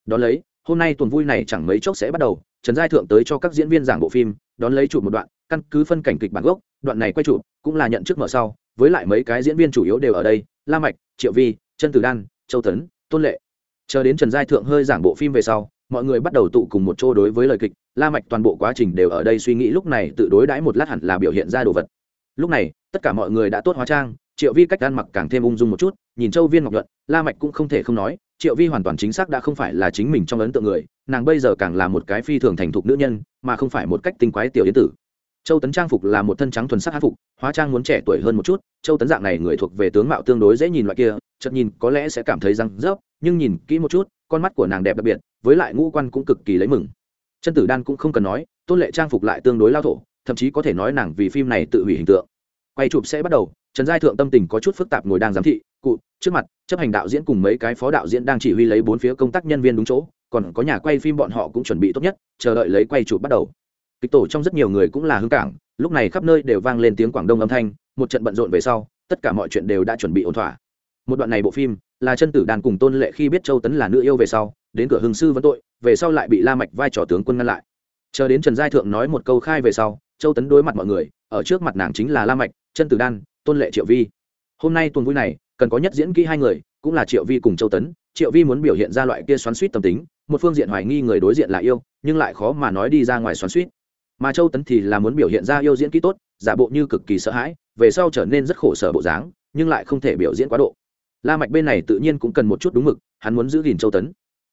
Speaker 1: Đón lấy, hôm nay tuần vui này chẳng mấy chốc sẽ bắt đầu, trần giai thượng tới cho các diễn viên giảng bộ phim, đón lấy chụp một đoạn, căn cứ phân cảnh kịch bản gốc, đoạn này quay chụp, cũng là nhận trước mở sau, với lại mấy cái diễn viên chủ yếu đều ở đây, la mạch, triệu vi chân tử đan, châu tấn, tôn lệ chờ đến trần giai thượng hơi giảng bộ phim về sau, mọi người bắt đầu tụ cùng một chỗ đối với lời kịch. La mạch toàn bộ quá trình đều ở đây suy nghĩ, lúc này tự đối đãi một lát hẳn là biểu hiện ra đồ vật. Lúc này, tất cả mọi người đã tốt hóa trang, triệu vi cách ăn mặc càng thêm ung dung một chút, nhìn châu viên ngọc nhuận, la mạch cũng không thể không nói, triệu vi hoàn toàn chính xác đã không phải là chính mình trong ấn tượng người, nàng bây giờ càng là một cái phi thường thành thục nữ nhân, mà không phải một cách tinh quái tiểu yến tử châu tấn trang phục là một thân trắng thuần sắc hát phục, hóa trang muốn trẻ tuổi hơn một chút, châu tấn dạng này người thuộc về tướng mạo tương đối dễ nhìn loại kia, chợt nhìn có lẽ sẽ cảm thấy răng rớp, nhưng nhìn kỹ một chút, con mắt của nàng đẹp đặc biệt, với lại ngũ quan cũng cực kỳ lấy mừng. Chân tử đan cũng không cần nói, tôn lệ trang phục lại tương đối lao thổ, thậm chí có thể nói nàng vì phim này tự hủy hình tượng. Quay chụp sẽ bắt đầu, trần giai thượng tâm tình có chút phức tạp ngồi đang giám thị, cụ, trước mặt, chấp hành đạo diễn cùng mấy cái phó đạo diễn đang chỉ huy lấy bốn phía công tác nhân viên đúng chỗ, còn có nhà quay phim bọn họ cũng chuẩn bị tốt nhất, chờ đợi lấy quay chụp bắt đầu kịch tổ trong rất nhiều người cũng là hương cảng, lúc này khắp nơi đều vang lên tiếng quảng đông âm thanh, một trận bận rộn về sau, tất cả mọi chuyện đều đã chuẩn bị ổn thỏa. Một đoạn này bộ phim, là chân tử đàn cùng tôn lệ khi biết châu tấn là nữ yêu về sau, đến cửa hưng sư vấn tội, về sau lại bị la mạch vai trò tướng quân ngăn lại. Chờ đến trần giai thượng nói một câu khai về sau, châu tấn đối mặt mọi người, ở trước mặt nàng chính là la mạch, chân tử đan, tôn lệ triệu vi. Hôm nay tuần vui này, cần có nhất diễn kỹ hai người, cũng là triệu vi cùng châu tấn. Triệu vi muốn biểu hiện ra loại kia xoắn suýt tâm tính, một phương diện hoài nghi người đối diện là yêu, nhưng lại khó mà nói đi ra ngoài xoắn suýt mà châu tấn thì là muốn biểu hiện ra yêu diễn kỹ tốt, giả bộ như cực kỳ sợ hãi, về sau trở nên rất khổ sở bộ dáng, nhưng lại không thể biểu diễn quá độ. La mạch bên này tự nhiên cũng cần một chút đúng mực, hắn muốn giữ gìn châu tấn.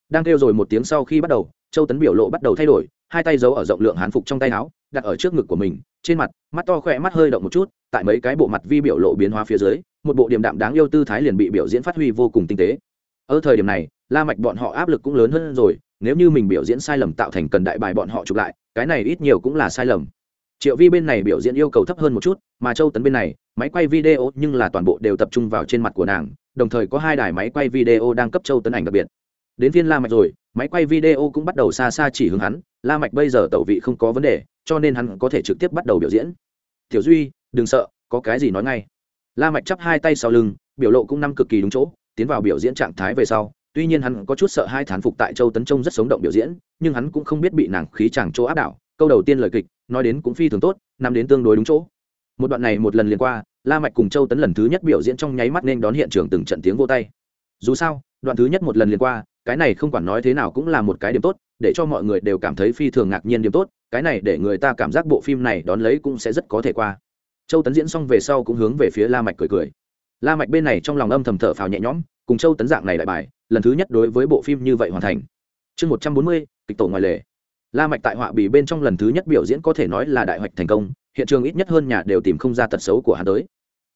Speaker 1: Đang kêu rồi một tiếng sau khi bắt đầu, châu tấn biểu lộ bắt đầu thay đổi, hai tay giấu ở rộng lượng hán phục trong tay áo, đặt ở trước ngực của mình, trên mặt, mắt to khỏe mắt hơi động một chút, tại mấy cái bộ mặt vi biểu lộ biến hóa phía dưới, một bộ điểm đạm đáng yêu tư thái liền bị biểu diễn phát huy vô cùng tinh tế. Ở thời điểm này, la mạch bọn họ áp lực cũng lớn hơn rồi nếu như mình biểu diễn sai lầm tạo thành cần đại bài bọn họ chụp lại, cái này ít nhiều cũng là sai lầm. Triệu vi bên này biểu diễn yêu cầu thấp hơn một chút, mà châu tấn bên này, máy quay video nhưng là toàn bộ đều tập trung vào trên mặt của nàng, đồng thời có hai đài máy quay video đang cấp châu tấn ảnh đặc biệt. Đến phiên la mạch rồi, máy quay video cũng bắt đầu xa xa chỉ hướng hắn, la mạch bây giờ tẩu vị không có vấn đề, cho nên hắn có thể trực tiếp bắt đầu biểu diễn. Tiểu duy, đừng sợ, có cái gì nói ngay. La mạch chắp hai tay sau lưng, biểu lộ cũng năm cực kỳ đúng chỗ, tiến vào biểu diễn trạng thái về sau tuy nhiên hắn có chút sợ hai thán phục tại châu tấn trông rất sống động biểu diễn, nhưng hắn cũng không biết bị nàng khí chàng chỗ áp đảo. Câu đầu tiên lời kịch, nói đến cũng phi thường tốt, nằm đến tương đối đúng chỗ. Một đoạn này một lần liền qua, la mạch cùng châu tấn lần thứ nhất biểu diễn trong nháy mắt nên đón hiện trường từng trận tiếng vô tay. Dù sao, đoạn thứ nhất một lần liền qua, cái này không quản nói thế nào cũng là một cái điểm tốt, để cho mọi người đều cảm thấy phi thường ngạc nhiên điểm tốt, cái này để người ta cảm giác bộ phim này đón lấy cũng sẽ rất có thể qua. Châu tấn diễn xong về sau cũng hướng về phía la mạch cười cười. La mạch bên này trong lòng âm thầm thở phào nhẹ nhõm cùng châu tấn dạng này đại bài, lần thứ nhất đối với bộ phim như vậy hoàn thành. Chương một trăm bốn mươi, kịch tổ ngoài lề. La mạch tại họa bì bên trong lần thứ nhất biểu diễn có thể nói là đại hoạch thành công, hiện trường ít nhất hơn nhà đều tìm không ra tật xấu của hắn tới.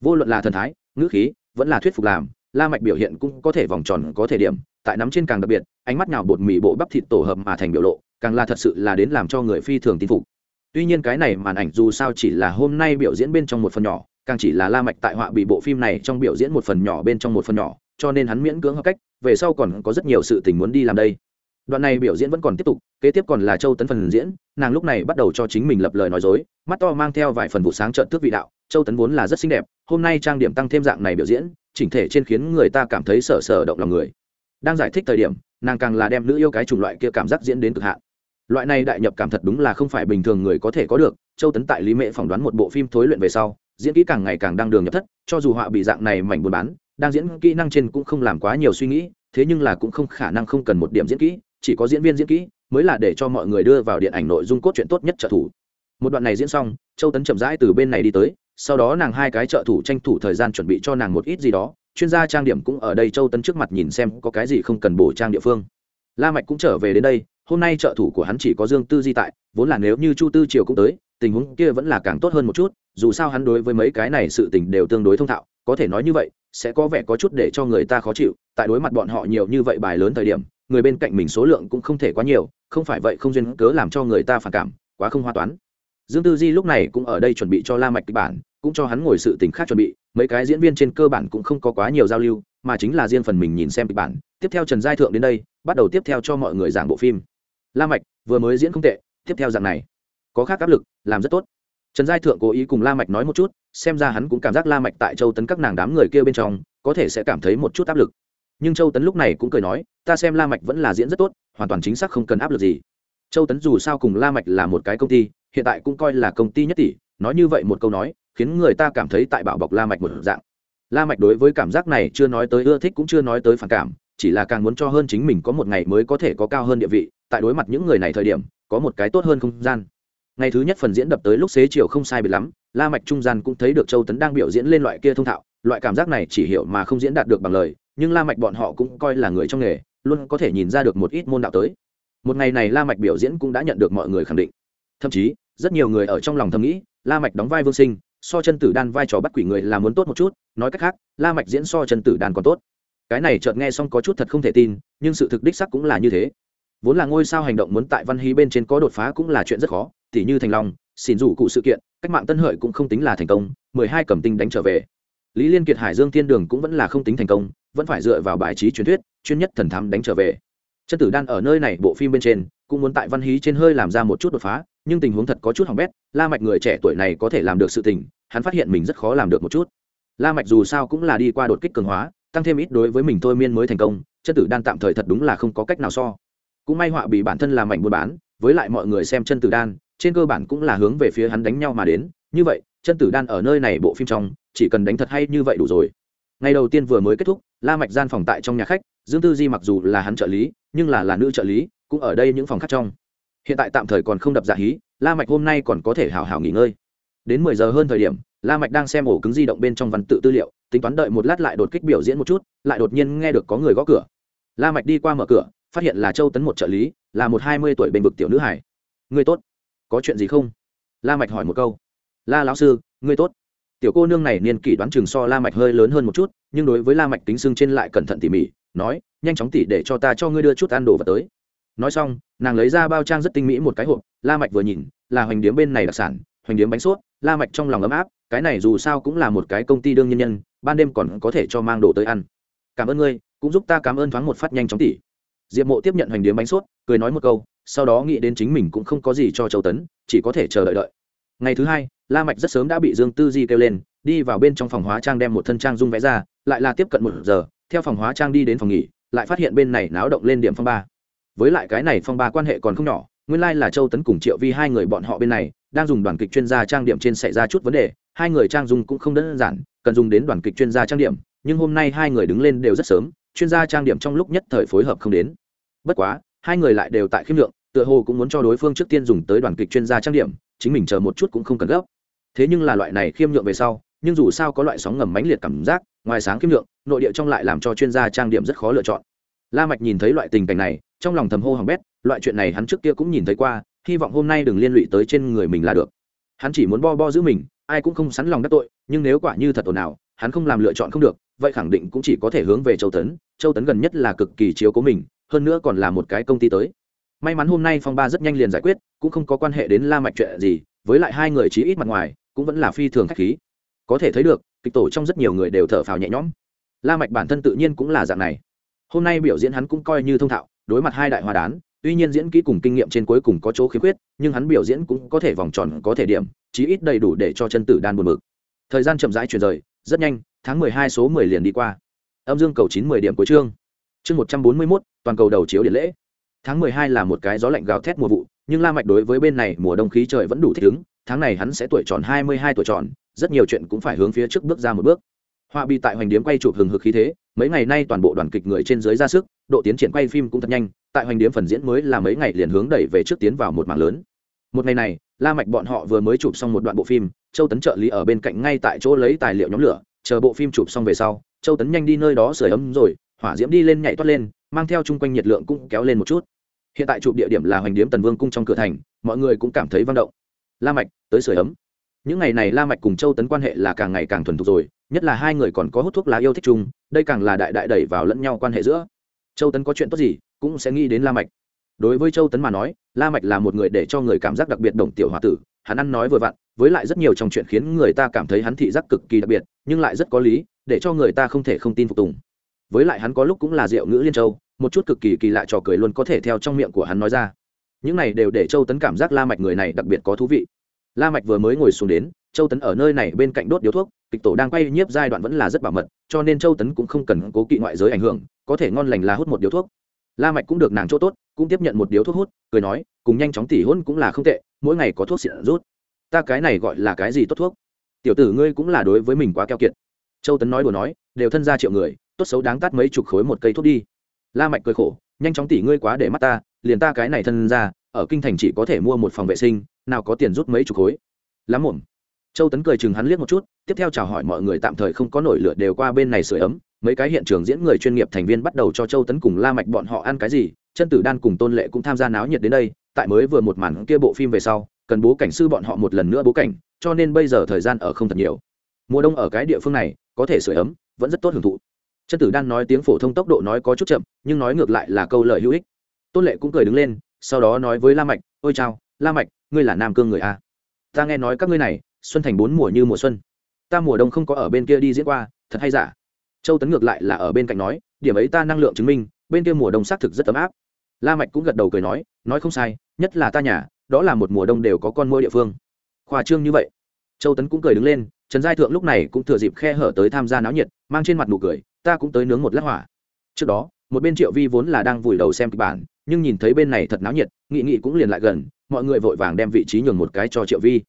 Speaker 1: Vô luận là thần thái, ngữ khí, vẫn là thuyết phục làm, la mạch biểu hiện cũng có thể vòng tròn, có thể điểm, tại nắm trên càng đặc biệt, ánh mắt nhào bột mì bộ bắp thịt tổ hợp mà thành biểu lộ, càng là thật sự là đến làm cho người phi thường tin phục. Tuy nhiên cái này màn ảnh dù sao chỉ là hôm nay biểu diễn bên trong một phần nhỏ, càng chỉ là la mạch tại họa bị bộ phim này trong biểu diễn một phần nhỏ bên trong một phần nhỏ cho nên hắn miễn cưỡng hợp cách, về sau còn có rất nhiều sự tình muốn đi làm đây. Đoạn này biểu diễn vẫn còn tiếp tục, kế tiếp còn là châu tấn phần diễn, nàng lúc này bắt đầu cho chính mình lập lời nói dối, mắt to mang theo vài phần vụ sáng trợn tước vị đạo, châu tấn vốn là rất xinh đẹp, hôm nay trang điểm tăng thêm dạng này biểu diễn, chỉnh thể trên khiến người ta cảm thấy sở sở động lòng người. Đang giải thích thời điểm, nàng càng là đem nữ yêu cái chủng loại kia cảm giác diễn đến cực hạn. Loại này đại nhập cảm thật đúng là không phải bình thường người có thể có được, châu tấn tại lý mệ phỏng đoán một bộ phim thối luyện về sau, diễn kỹ càng ngày càng đang đường nhập thất, cho dù họa bị dạng này mảnh buôn bán đang diễn kỹ năng trên cũng không làm quá nhiều suy nghĩ, thế nhưng là cũng không khả năng không cần một điểm diễn kỹ, chỉ có diễn viên diễn kỹ mới là để cho mọi người đưa vào điện ảnh nội dung cốt truyện tốt nhất trợ thủ. Một đoạn này diễn xong, châu tấn chậm rãi từ bên này đi tới, sau đó nàng hai cái trợ thủ tranh thủ thời gian chuẩn bị cho nàng một ít gì đó, chuyên gia trang điểm cũng ở đây châu tấn trước mặt nhìn xem có cái gì không cần bổ trang địa phương. La mạch cũng trở về đến đây, hôm nay trợ thủ của hắn chỉ có dương tư di tại, vốn là nếu như chu tư triều cũng tới, tình huống kia vẫn là càng tốt hơn một chút, dù sao hắn đối với mấy cái này sự tình đều tương đối thông thạo có thể nói như vậy, sẽ có vẻ có chút để cho người ta khó chịu, tại đối mặt bọn họ nhiều như vậy bài lớn thời điểm, người bên cạnh mình số lượng cũng không thể quá nhiều, không phải vậy không duyên cớ làm cho người ta phản cảm, quá không hoa toán. Dương tư di lúc này cũng ở đây chuẩn bị cho la mạch kịch bản, cũng cho hắn ngồi sự tình khác chuẩn bị, mấy cái diễn viên trên cơ bản cũng không có quá nhiều giao lưu, mà chính là riêng phần mình nhìn xem kịch bản. Tiếp theo trần giai thượng đến đây, bắt đầu tiếp theo cho mọi người giảng bộ phim. La mạch, vừa mới diễn không tệ, tiếp theo dạng này. Có khác áp lực, làm rất tốt trần giai thượng cố ý cùng la mạch nói một chút, xem ra hắn cũng cảm giác la mạch tại châu tấn các nàng đám người kia bên trong, có thể sẽ cảm thấy một chút áp lực. Nhưng châu tấn lúc này cũng cười nói, ta xem la mạch vẫn là diễn rất tốt, hoàn toàn chính xác không cần áp lực gì. Châu tấn dù sao cùng la mạch là một cái công ty, hiện tại cũng coi là công ty nhất tỷ, nói như vậy một câu nói, khiến người ta cảm thấy tại bảo bọc la mạch một dạng. La mạch đối với cảm giác này chưa nói tới ưa thích cũng chưa nói tới phản cảm, chỉ là càng muốn cho hơn chính mình có một ngày mới có thể có cao hơn địa vị, tại đối mặt những người này thời điểm, có một cái tốt hơn không gian ngày thứ nhất phần diễn đập tới lúc xế chiều không sai biệt lắm, la mạch trung gian cũng thấy được châu tấn đang biểu diễn lên loại kia thông thạo, loại cảm giác này chỉ hiểu mà không diễn đạt được bằng lời, nhưng la mạch bọn họ cũng coi là người trong nghề, luôn có thể nhìn ra được một ít môn đạo tới. Một ngày này la mạch biểu diễn cũng đã nhận được mọi người khẳng định. Thậm chí, rất nhiều người ở trong lòng thầm nghĩ, la mạch đóng vai vương sinh, so chân tử đan vai trò bắt quỷ người là muốn tốt một chút, nói cách khác, la mạch diễn so chân tử đan còn tốt. Cái này chợt nghe xong có chút thật không thể tin, nhưng sự thực đích xác cũng là như thế. Vốn là ngôi sao hành động muốn tại văn hí bên trên có đột phá cũng là chuyện rất khó tỉ như thành long xin rủ cụ sự kiện, cách mạng tân hợi cũng không tính là thành công, mười hai cầm tinh đánh trở về. Lý liên kiệt, hải dương thiên đường cũng vẫn là không tính thành công, vẫn phải dựa vào bài trí truyền thuyết, chuyên nhất thần thám đánh trở về. Chân tử đan ở nơi này bộ phim bên trên, cũng muốn tại văn hí trên hơi làm ra một chút đột phá, nhưng tình huống thật có chút hỏng bét, la mạch người trẻ tuổi này có thể làm được sự tình, hắn phát hiện mình rất khó làm được một chút. La mạch dù sao cũng là đi qua đột kích cường hóa, tăng thêm ít đối với mình thôi miên mới thành công chân tử đan tạm thời thật đúng là không có cách nào so. Cũng may họa bị bản thân làm mảnh buôn bán, với lại mọi người xem chân tử đan trên cơ bản cũng là hướng về phía hắn đánh nhau mà đến, như vậy, chân tử đan ở nơi này bộ phim trong, chỉ cần đánh thật hay như vậy đủ rồi. Ngày đầu tiên vừa mới kết thúc, la mạch gian phòng tại trong nhà khách, dương tư di mặc dù là hắn trợ lý, nhưng là là nữ trợ lý, cũng ở đây những phòng khác trong. Hiện tại tạm thời còn không đập giả hí, la mạch hôm nay còn có thể hào hào nghỉ ngơi. Đến mười giờ hơn thời điểm, la mạch đang xem ổ cứng di động bên trong văn tự tư liệu, tính toán đợi một lát lại đột kích biểu diễn một chút, lại đột nhiên nghe được có người gõ cửa. La mạch đi qua mở cửa, phát hiện là châu tấn một trợ lý, là một hai mươi tuổi bền bực tiểu nữ hải người tốt có chuyện gì không? La mạch hỏi một câu. La lão sư, ngươi tốt. Tiểu cô nương này niên kỷ đoán chừng so la mạch hơi lớn hơn một chút, nhưng đối với la mạch tính xương trên lại cẩn thận tỉ mỉ, nói, nhanh chóng tỉ để cho ta cho ngươi đưa chút ăn đồ vật tới. Nói xong, nàng lấy ra bao trang rất tinh mỹ một cái hộp, la mạch vừa nhìn, là hoành điếm bên này đặc sản, hoành điếm bánh suốt la mạch trong lòng ấm áp, cái này dù sao cũng là một cái công ty đương nhân nhân, ban đêm còn có thể cho mang đồ tới ăn. Cảm ơn ngươi, cũng giúp ta cảm ơn thoáng một phát nhanh chóng tỉ. Diệp mộ tiếp nhận hoành điếm bánh suốt cười nói một câu sau đó nghĩ đến chính mình cũng không có gì cho châu tấn, chỉ có thể chờ đợi đợi. Ngày thứ hai, la mạch rất sớm đã bị dương tư di kêu lên, đi vào bên trong phòng hóa trang đem một thân trang dung vẽ ra, lại là tiếp cận một giờ, theo phòng hóa trang đi đến phòng nghỉ, lại phát hiện bên này náo động lên điểm phong ba. Với lại cái này phong ba quan hệ còn không nhỏ, nguyên lai là châu tấn cùng triệu vi hai người bọn họ bên này, đang dùng đoàn kịch chuyên gia trang điểm trên xảy ra chút vấn đề, hai người trang dung cũng không đơn giản, cần dùng đến đoàn kịch chuyên gia trang điểm, nhưng hôm nay hai người đứng lên đều rất sớm, chuyên gia trang điểm trong lúc nhất thời phối hợp không đến. Bất quá hai người lại đều tại khiêm lượng, tựa hồ cũng muốn cho đối phương trước tiên dùng tới đoàn kịch chuyên gia trang điểm, chính mình chờ một chút cũng không cần gấp. Thế nhưng là loại này khiêm nhượng về sau, nhưng dù sao có loại sóng ngầm mãnh liệt cảm giác, ngoài sáng khiêm nhượng, nội địa trong lại làm cho chuyên gia trang điểm rất khó lựa chọn. La mạch nhìn thấy loại tình cảnh này, trong lòng thầm hô hỏng bét, loại chuyện này hắn trước kia cũng nhìn thấy qua, hy vọng hôm nay đừng liên lụy tới trên người mình là được. Hắn chỉ muốn bo bo giữ mình, ai cũng không sẵn lòng đắc tội, nhưng nếu quả như thật ồn nào hắn không làm lựa chọn không được, vậy khẳng định cũng chỉ có thể hướng về châu tấn. Châu tấn gần nhất là cực kỳ chiếu cố mình hơn nữa còn là một cái công ty tới. May mắn hôm nay phong ba rất nhanh liền giải quyết, cũng không có quan hệ đến la mạch chuyện gì, với lại hai người chí ít mặt ngoài, cũng vẫn là phi thường khách khí. Có thể thấy được, kịch tổ trong rất nhiều người đều thở phào nhẹ nhõm. La mạch bản thân tự nhiên cũng là dạng này. Hôm nay biểu diễn hắn cũng coi như thông thạo, đối mặt hai đại hoa đán, tuy nhiên diễn kỹ cùng kinh nghiệm trên cuối cùng có chỗ khiếm khuyết, nhưng hắn biểu diễn cũng có thể vòng tròn, có thể điểm, chí ít đầy đủ để cho chân tử đan buồn mực thời gian chậm rãi chuyển rời, rất nhanh, tháng mười hai số mười liền đi qua. Âm dương cầu chín mười điểm cuối chương chương một trăm bốn mươi mốt, toàn cầu đầu chiếu điện lễ. Tháng mười hai là một cái gió lạnh gào thét mùa vụ, nhưng la mạch đối với bên này mùa đông khí trời vẫn đủ thích ứng, tháng này hắn sẽ tuổi tròn hai mươi hai tuổi tròn, rất nhiều chuyện cũng phải hướng phía trước bước ra một bước. Họa bị tại hoành điếm quay chụp hừng hực khí thế, mấy ngày nay toàn bộ đoàn kịch người trên dưới ra sức, độ tiến triển quay phim cũng thật nhanh, tại hoành điếm phần diễn mới là mấy ngày liền hướng đẩy về trước tiến vào một mảng lớn. Một ngày này, la mạch bọn họ vừa mới chụp xong một đoạn bộ phim, châu tấn trợ lý ở bên cạnh ngay tại chỗ lấy tài liệu nhóm lửa, chờ bộ phim chụp xong về sau, châu tấn nhanh đi nơi đó sưởi ấm rồi hỏa diễm đi lên nhảy toát lên, mang theo chung quanh nhiệt lượng cũng kéo lên một chút. Hiện tại chụp địa điểm là hoành điếm tần vương cung trong cửa thành, mọi người cũng cảm thấy vang động. La mạch, tới sưởi ấm. Những ngày này la mạch cùng châu tấn quan hệ là càng ngày càng thuần thục rồi, nhất là hai người còn có hút thuốc lá yêu thích chung, đây càng là đại đại đẩy vào lẫn nhau quan hệ giữa. Châu tấn có chuyện tốt gì, cũng sẽ nghĩ đến la mạch. Đối với châu tấn mà nói, la mạch là một người để cho người cảm giác đặc biệt đồng tiểu hòa tử, hắn ăn nói vừa vặn, với lại rất nhiều trong chuyện khiến người ta cảm thấy hắn thị giác cực kỳ đặc biệt, nhưng lại rất có lý, để cho người ta không thể không tin phục tùng với lại hắn có lúc cũng là rượu ngữ liên châu, một chút cực kỳ kỳ lạ trò cười luôn có thể theo trong miệng của hắn nói ra. Những này đều để châu tấn cảm giác la mạch người này đặc biệt có thú vị. La mạch vừa mới ngồi xuống đến, châu tấn ở nơi này bên cạnh đốt điếu thuốc, kịch tổ đang quay nhiếp giai đoạn vẫn là rất bảo mật, cho nên châu tấn cũng không cần cố kỵ ngoại giới ảnh hưởng, có thể ngon lành là hút một điếu thuốc. La mạch cũng được nàng chỗ tốt, cũng tiếp nhận một điếu thuốc hút, cười nói, cùng nhanh chóng tỉ hôn cũng là không tệ, mỗi ngày có thuốc xịn rút. Ta cái này gọi là cái gì tốt thuốc? Tiểu tử ngươi cũng là đối với mình quá keo kiệt. Châu tấn nói đùa nói, đều thân gia triệu người tốt xấu đáng tát mấy chục khối một cây thuốc đi. La mạch cười khổ, nhanh chóng tỉ ngươi quá để mắt ta, liền ta cái này thân ra, ở kinh thành chỉ có thể mua một phòng vệ sinh, nào có tiền rút mấy chục khối. Lắm muộn. Châu tấn cười chừng hắn liếc một chút, tiếp theo chào hỏi mọi người tạm thời không có nổi lửa đều qua bên này sưởi ấm, mấy cái hiện trường diễn người chuyên nghiệp thành viên bắt đầu cho châu tấn cùng la mạch bọn họ ăn cái gì, chân tử đan cùng tôn lệ cũng tham gia náo nhiệt đến đây, tại mới vừa một màn kia bộ phim về sau, cần bố cảnh sư bọn họ một lần nữa bố cảnh, cho nên bây giờ thời gian ở không thật nhiều. Mùa đông ở cái địa phương này, có thể sưởi ấm, vẫn rất tốt hưởng thụ chân tử đan nói tiếng phổ thông tốc độ nói có chút chậm, nhưng nói ngược lại là câu lời hữu ích. Tôn lệ cũng cười đứng lên, sau đó nói với la mạch, ôi chào la mạch, ngươi là nam cương người a ta nghe nói các ngươi này, xuân thành bốn mùa như mùa xuân. Ta mùa đông không có ở bên kia đi diễn qua, thật hay giả? Châu tấn ngược lại là ở bên cạnh nói, điểm ấy ta năng lượng chứng minh, bên kia mùa đông xác thực rất ấm áp. La mạch cũng gật đầu cười nói nói không sai, nhất là ta nhà, đó là một mùa đông đều có con mua địa phương. Khoa trương như vậy. Châu tấn cũng cười đứng lên, trần giai thượng lúc này cũng thừa dịp khe hở tới tham gia náo nhiệt, mang trên mặt nụ cười ta cũng tới nướng một lát hỏa. Trước đó, một bên triệu vi vốn là đang vùi đầu xem kịch bản, nhưng nhìn thấy bên này thật náo nhiệt, nghị nghị cũng liền lại gần, mọi người vội vàng đem vị trí nhường một cái cho triệu vi.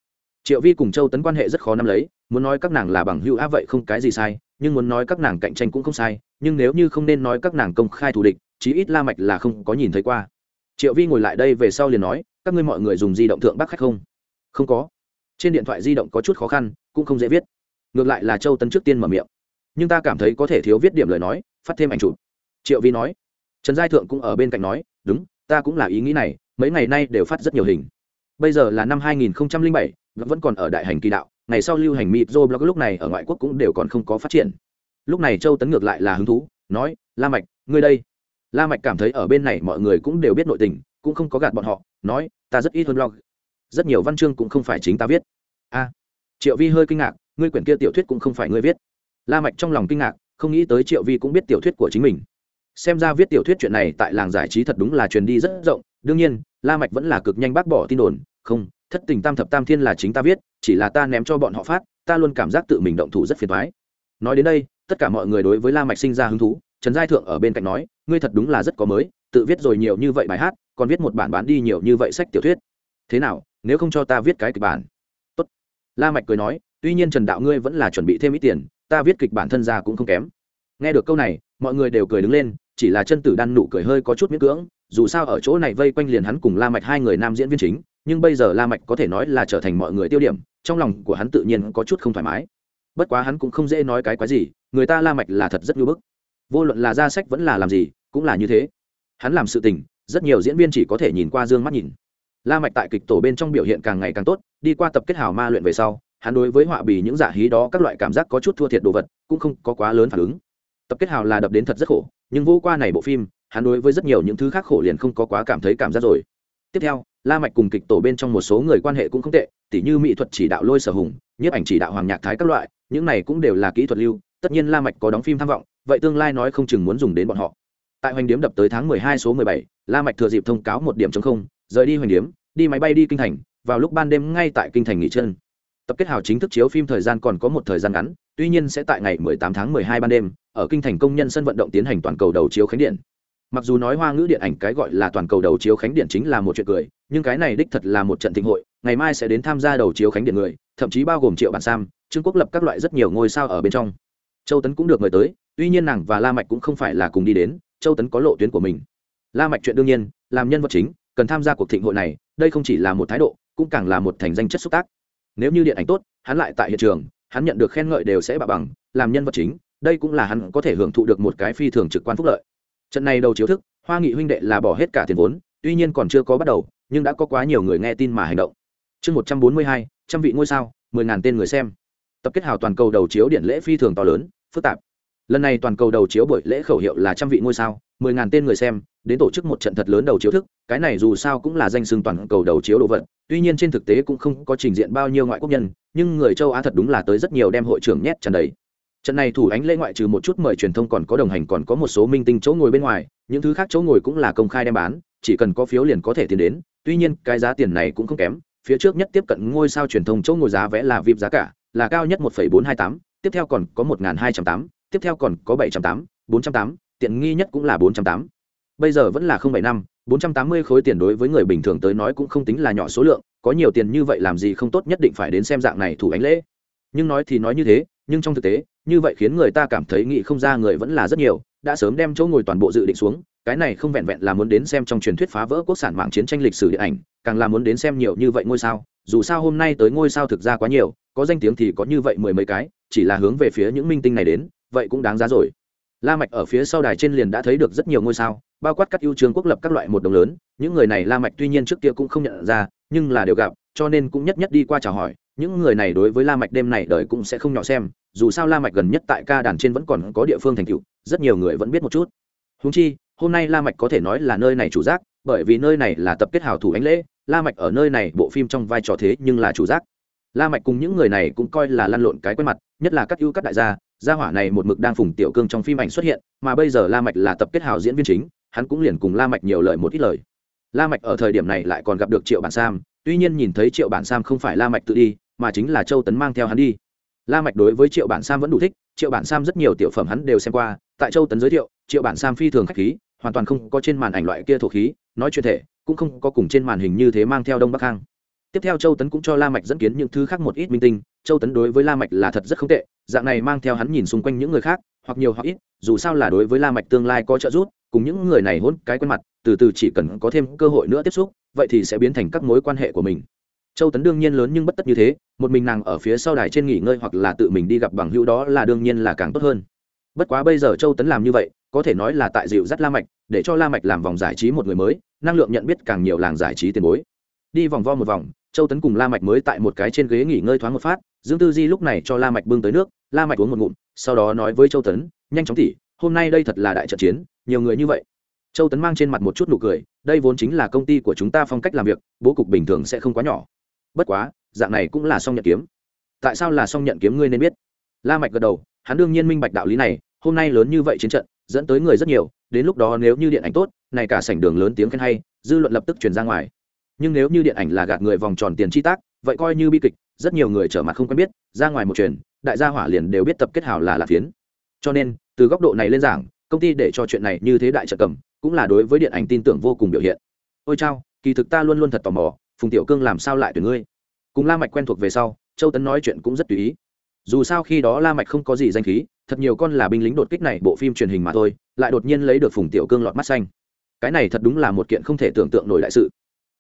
Speaker 1: Triệu vi cùng châu tấn quan hệ rất khó nắm lấy, muốn nói các nàng là bằng hữu á vậy không cái gì sai, nhưng muốn nói các nàng cạnh tranh cũng không sai, nhưng nếu như không nên nói các nàng công khai thù địch, chí ít la mạch là không có nhìn thấy qua. Triệu vi ngồi lại đây về sau liền nói, các ngươi mọi người dùng di động thượng bắc khách không? Không có. Trên điện thoại di động có chút khó khăn, cũng không dễ viết. Ngược lại là châu tấn trước tiên mở miệng nhưng ta cảm thấy có thể thiếu viết điểm lời nói phát thêm ảnh chụp. Triệu vi nói. Trần giai thượng cũng ở bên cạnh nói đúng ta cũng là ý nghĩ này mấy ngày nay đều phát rất nhiều hình. Bây giờ là năm 2007, vẫn còn ở đại hành kỳ đạo ngày sau lưu hành mịp blog lúc này ở ngoại quốc cũng đều còn không có phát triển. Lúc này châu tấn ngược lại là hứng thú nói la mạch ngươi đây. La mạch cảm thấy ở bên này mọi người cũng đều biết nội tình cũng không có gạt bọn họ nói ta rất ít hơn blog. Rất nhiều văn chương cũng không phải chính ta viết. A. Triệu vi hơi kinh ngạc ngươi quyển kia tiểu thuyết cũng không phải ngươi viết la mạch trong lòng kinh ngạc, không nghĩ tới triệu vi cũng biết tiểu thuyết của chính mình. Xem ra viết tiểu thuyết chuyện này tại làng giải trí thật đúng là truyền đi rất rộng, đương nhiên, la mạch vẫn là cực nhanh bác bỏ tin đồn, không, thất tình tam thập tam thiên là chính ta viết, chỉ là ta ném cho bọn họ phát, ta luôn cảm giác tự mình động thủ rất phiền toái. Nói đến đây, tất cả mọi người đối với la mạch sinh ra hứng thú, trần giai thượng ở bên cạnh nói, ngươi thật đúng là rất có mới, tự viết rồi nhiều như vậy bài hát, còn viết một bản bán đi nhiều như vậy sách tiểu thuyết. Thế nào, nếu không cho ta viết cái kịch bản? Tốt. la mạch cười nói, tuy nhiên trần đạo ngươi vẫn là chuẩn bị thêm ít tiền ta viết kịch bản thân ra cũng không kém. Nghe được câu này, mọi người đều cười đứng lên, chỉ là chân tử đan nụ cười hơi có chút miễn cưỡng, dù sao ở chỗ này vây quanh liền hắn cùng la mạch hai người nam diễn viên chính, nhưng bây giờ la mạch có thể nói là trở thành mọi người tiêu điểm, trong lòng của hắn tự nhiên có chút không thoải mái. Bất quá hắn cũng không dễ nói cái quái gì, người ta la mạch là thật rất nhu bức. Vô luận là ra sách vẫn là làm gì, cũng là như thế. Hắn làm sự tình, rất nhiều diễn viên chỉ có thể nhìn qua dương mắt nhìn. La mạch tại kịch tổ bên trong biểu hiện càng ngày càng tốt, đi qua tập kết hào ma luyện về sau hắn đối với họa bì những giả hí đó các loại cảm giác có chút thua thiệt đồ vật cũng không có quá lớn phản ứng. Tập kết hào là đập đến thật rất khổ nhưng vô qua này bộ phim hắn đối với rất nhiều những thứ khác khổ liền không có quá cảm thấy cảm giác rồi. Tiếp theo la mạch cùng kịch tổ bên trong một số người quan hệ cũng không tệ tỉ như mỹ thuật chỉ đạo lôi sở hùng nhiếp ảnh chỉ đạo hoàng nhạc thái các loại những này cũng đều là kỹ thuật lưu tất nhiên la mạch có đóng phim tham vọng vậy tương lai nói không chừng muốn dùng đến bọn họ. Tại hoành điếm đập tới tháng 12 số 17, la mạch thừa dịp thông cáo một điểm chống không rời đi hoành điếm đi máy bay đi kinh thành vào lúc ban đêm ngay tại kinh thành nghỉ chân tập kết hào chính thức chiếu phim thời gian còn có một thời gian ngắn, tuy nhiên sẽ tại ngày 18 tháng 12 ban đêm, ở kinh thành công nhân sân vận động tiến hành toàn cầu đầu chiếu khánh điện. Mặc dù nói hoa ngữ điện ảnh cái gọi là toàn cầu đầu chiếu khánh điện chính là một chuyện cười, nhưng cái này đích thật là một trận thịnh hội, ngày mai sẽ đến tham gia đầu chiếu khánh điện người, thậm chí bao gồm triệu bản sam, trương quốc lập các loại rất nhiều ngôi sao ở bên trong. Châu tấn cũng được mời tới, tuy nhiên nàng và la mạch cũng không phải là cùng đi đến, châu tấn có lộ tuyến của mình. La mạch chuyện đương nhiên, làm nhân vật chính, cần tham gia cuộc thịnh hội này, đây không chỉ là một thái độ, cũng càng là một thành danh chất xúc tác nếu như điện ảnh tốt, hắn lại tại hiện trường, hắn nhận được khen ngợi đều sẽ bạ bằng, làm nhân vật chính, đây cũng là hắn có thể hưởng thụ được một cái phi thường trực quan phúc lợi. Trận này đầu chiếu thức, hoa nghị huynh đệ là bỏ hết cả tiền vốn, tuy nhiên còn chưa có bắt đầu, nhưng đã có quá nhiều người nghe tin mà hành động. Chương một trăm bốn mươi hai, trăm vị ngôi sao, mười ngàn tên người xem. Tập kết hào toàn cầu đầu chiếu điện lễ phi thường to lớn, phức tạp lần này toàn cầu đầu chiếu buổi lễ khẩu hiệu là trăm vị ngôi sao, mười ngàn tên người xem, đến tổ chức một trận thật lớn đầu chiếu thức, cái này dù sao cũng là danh xưng toàn cầu đầu chiếu đồ vật, tuy nhiên trên thực tế cũng không có trình diện bao nhiêu ngoại quốc nhân, nhưng người châu á thật đúng là tới rất nhiều đem hội trưởng nhét trần đầy. Trận này thủ ánh lễ ngoại trừ một chút mời truyền thông còn có đồng hành còn có một số minh tinh chỗ ngồi bên ngoài, những thứ khác chỗ ngồi cũng là công khai đem bán, chỉ cần có phiếu liền có thể tiến đến, tuy nhiên cái giá tiền này cũng không kém, phía trước nhất tiếp cận ngôi sao truyền thông chỗ ngồi giá vẽ là vip giá cả, là cao nhất một bốn hai tám, tiếp theo còn có một hai trăm tám tiếp theo còn có bảy trăm tám, bốn trăm tám, tiện nghi nhất cũng là bốn trăm tám. Bây giờ vẫn là không bảy năm, bốn trăm tám mươi khối tiền đối với người bình thường tới nói cũng không tính là nhỏ số lượng, có nhiều tiền như vậy làm gì không tốt nhất định phải đến xem dạng này thủ ánh lễ. Nhưng nói thì nói như thế, nhưng trong thực tế, như vậy khiến người ta cảm thấy nghĩ không ra người vẫn là rất nhiều, đã sớm đem chỗ ngồi toàn bộ dự định xuống, cái này không vẹn vẹn là muốn đến xem trong truyền thuyết phá vỡ quốc sản mạng chiến tranh lịch sử điện ảnh, càng là muốn đến xem nhiều như vậy ngôi sao, dù sao hôm nay tới ngôi sao thực ra quá nhiều, có danh tiếng thì có như vậy mười mấy cái, chỉ là hướng về phía những minh tinh này đến vậy cũng đáng giá rồi. La mạch ở phía sau đài trên liền đã thấy được rất nhiều ngôi sao, bao quát các ưu trường quốc lập các loại một đồng lớn. Những người này la mạch tuy nhiên trước kia cũng không nhận ra, nhưng là đều gặp, cho nên cũng nhất nhất đi qua chào hỏi. Những người này đối với la mạch đêm này đời cũng sẽ không nhỏ xem, dù sao la mạch gần nhất tại ca đàn trên vẫn còn có địa phương thành tựu, rất nhiều người vẫn biết một chút. Huống chi, hôm nay la mạch có thể nói là nơi này chủ giác, bởi vì nơi này là tập kết hào thủ ánh lễ, la mạch ở nơi này bộ phim trong vai trò thế nhưng là chủ giác. La mạch cùng những người này cũng coi là lăn lộn cái quen mặt, nhất là các ưu các đại gia gia hỏa này một mực đang phùng tiểu cương trong phim ảnh xuất hiện, mà bây giờ la mạch là tập kết hào diễn viên chính, hắn cũng liền cùng la mạch nhiều lời một ít lời. La mạch ở thời điểm này lại còn gặp được triệu bản sam, tuy nhiên nhìn thấy triệu bản sam không phải la mạch tự đi, mà chính là châu tấn mang theo hắn đi. La mạch đối với triệu bản sam vẫn đủ thích, triệu bản sam rất nhiều tiểu phẩm hắn đều xem qua, tại châu tấn giới thiệu, triệu bản sam phi thường khách khí, hoàn toàn không có trên màn ảnh loại kia thổ khí, nói chuyện thể, cũng không có cùng trên màn hình như thế mang theo đông bắc khang tiếp theo châu tấn cũng cho la mạch dẫn kiến những thứ khác một ít minh tinh. Châu tấn đối với la mạch là thật rất không tệ, dạng này mang theo hắn nhìn xung quanh những người khác, hoặc nhiều hoặc ít, dù sao là đối với la mạch tương lai có trợ giúp, cùng những người này hôn cái quen mặt, từ từ chỉ cần có thêm cơ hội nữa tiếp xúc, vậy thì sẽ biến thành các mối quan hệ của mình. Châu tấn đương nhiên lớn nhưng bất tất như thế, một mình nàng ở phía sau đài trên nghỉ ngơi hoặc là tự mình đi gặp bằng hữu đó là đương nhiên là càng tốt hơn. Bất quá bây giờ châu tấn làm như vậy, có thể nói là tại dịu dắt la mạch, để cho la mạch làm vòng giải trí một người mới, năng lượng nhận biết càng nhiều làng giải trí tiền bối đi vòng vo một vòng, châu tấn cùng la mạch mới tại một cái trên ghế nghỉ ngơi thoáng một phát, dương tư di lúc này cho la mạch bưng tới nước, la mạch uống một ngụm, sau đó nói với châu tấn, nhanh chóng tỉ, hôm nay đây thật là đại trận chiến, nhiều người như vậy. Châu tấn mang trên mặt một chút nụ cười, đây vốn chính là công ty của chúng ta phong cách làm việc, bố cục bình thường sẽ không quá nhỏ. Bất quá, dạng này cũng là song nhận kiếm. Tại sao là song nhận kiếm ngươi nên biết? La mạch gật đầu, hắn đương nhiên minh bạch đạo lý này, hôm nay lớn như vậy chiến trận, dẫn tới người rất nhiều, đến lúc đó nếu như điện ảnh tốt, này cả sảnh đường lớn tiếng khen hay, dư luận lập tức truyền ra ngoài nhưng nếu như điện ảnh là gạt người vòng tròn tiền chi tác, vậy coi như bi kịch, rất nhiều người trở mặt không quen biết, ra ngoài một truyền đại gia hỏa liền đều biết tập kết hào là lạc phiến. Cho nên, từ góc độ này lên giảng, công ty để cho chuyện này như thế đại trợ cầm, cũng là đối với điện ảnh tin tưởng vô cùng biểu hiện. Ôi chao, kỳ thực ta luôn luôn thật tò mò, phùng tiểu cương làm sao lại tuyển ngươi? Cùng la mạch quen thuộc về sau, châu tấn nói chuyện cũng rất tùy ý. Dù sao khi đó la mạch không có gì danh khí, thật nhiều con là binh lính đột kích này bộ phim truyền hình mà thôi, lại đột nhiên lấy được phùng tiểu cương lọt mắt xanh. Cái này thật đúng là một kiện không thể tưởng tượng nổi đại sự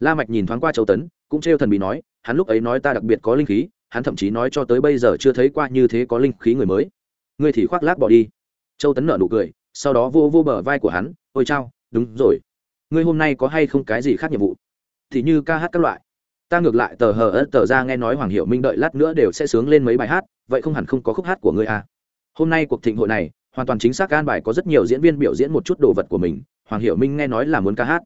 Speaker 1: la mạch nhìn thoáng qua châu tấn, cũng treo thần bí nói, hắn lúc ấy nói ta đặc biệt có linh khí, hắn thậm chí nói cho tới bây giờ chưa thấy qua như thế có linh khí người mới. Ngươi thì khoác lác bỏ đi. Châu tấn nở nụ cười, sau đó vô vô bờ vai của hắn, ôi chao, đúng rồi. Ngươi hôm nay có hay không cái gì khác nhiệm vụ? Thì như ca hát các loại. Ta ngược lại tờ hờ ớt tờ ra nghe nói hoàng hiệu minh đợi lát nữa đều sẽ sướng lên mấy bài hát, vậy không hẳn không có khúc hát của ngươi à. hôm nay cuộc thịnh hội này, hoàn toàn chính xác an bài có rất nhiều diễn viên biểu diễn một chút đồ vật của mình, hoàng hiệu minh nghe nói là muốn ca hát.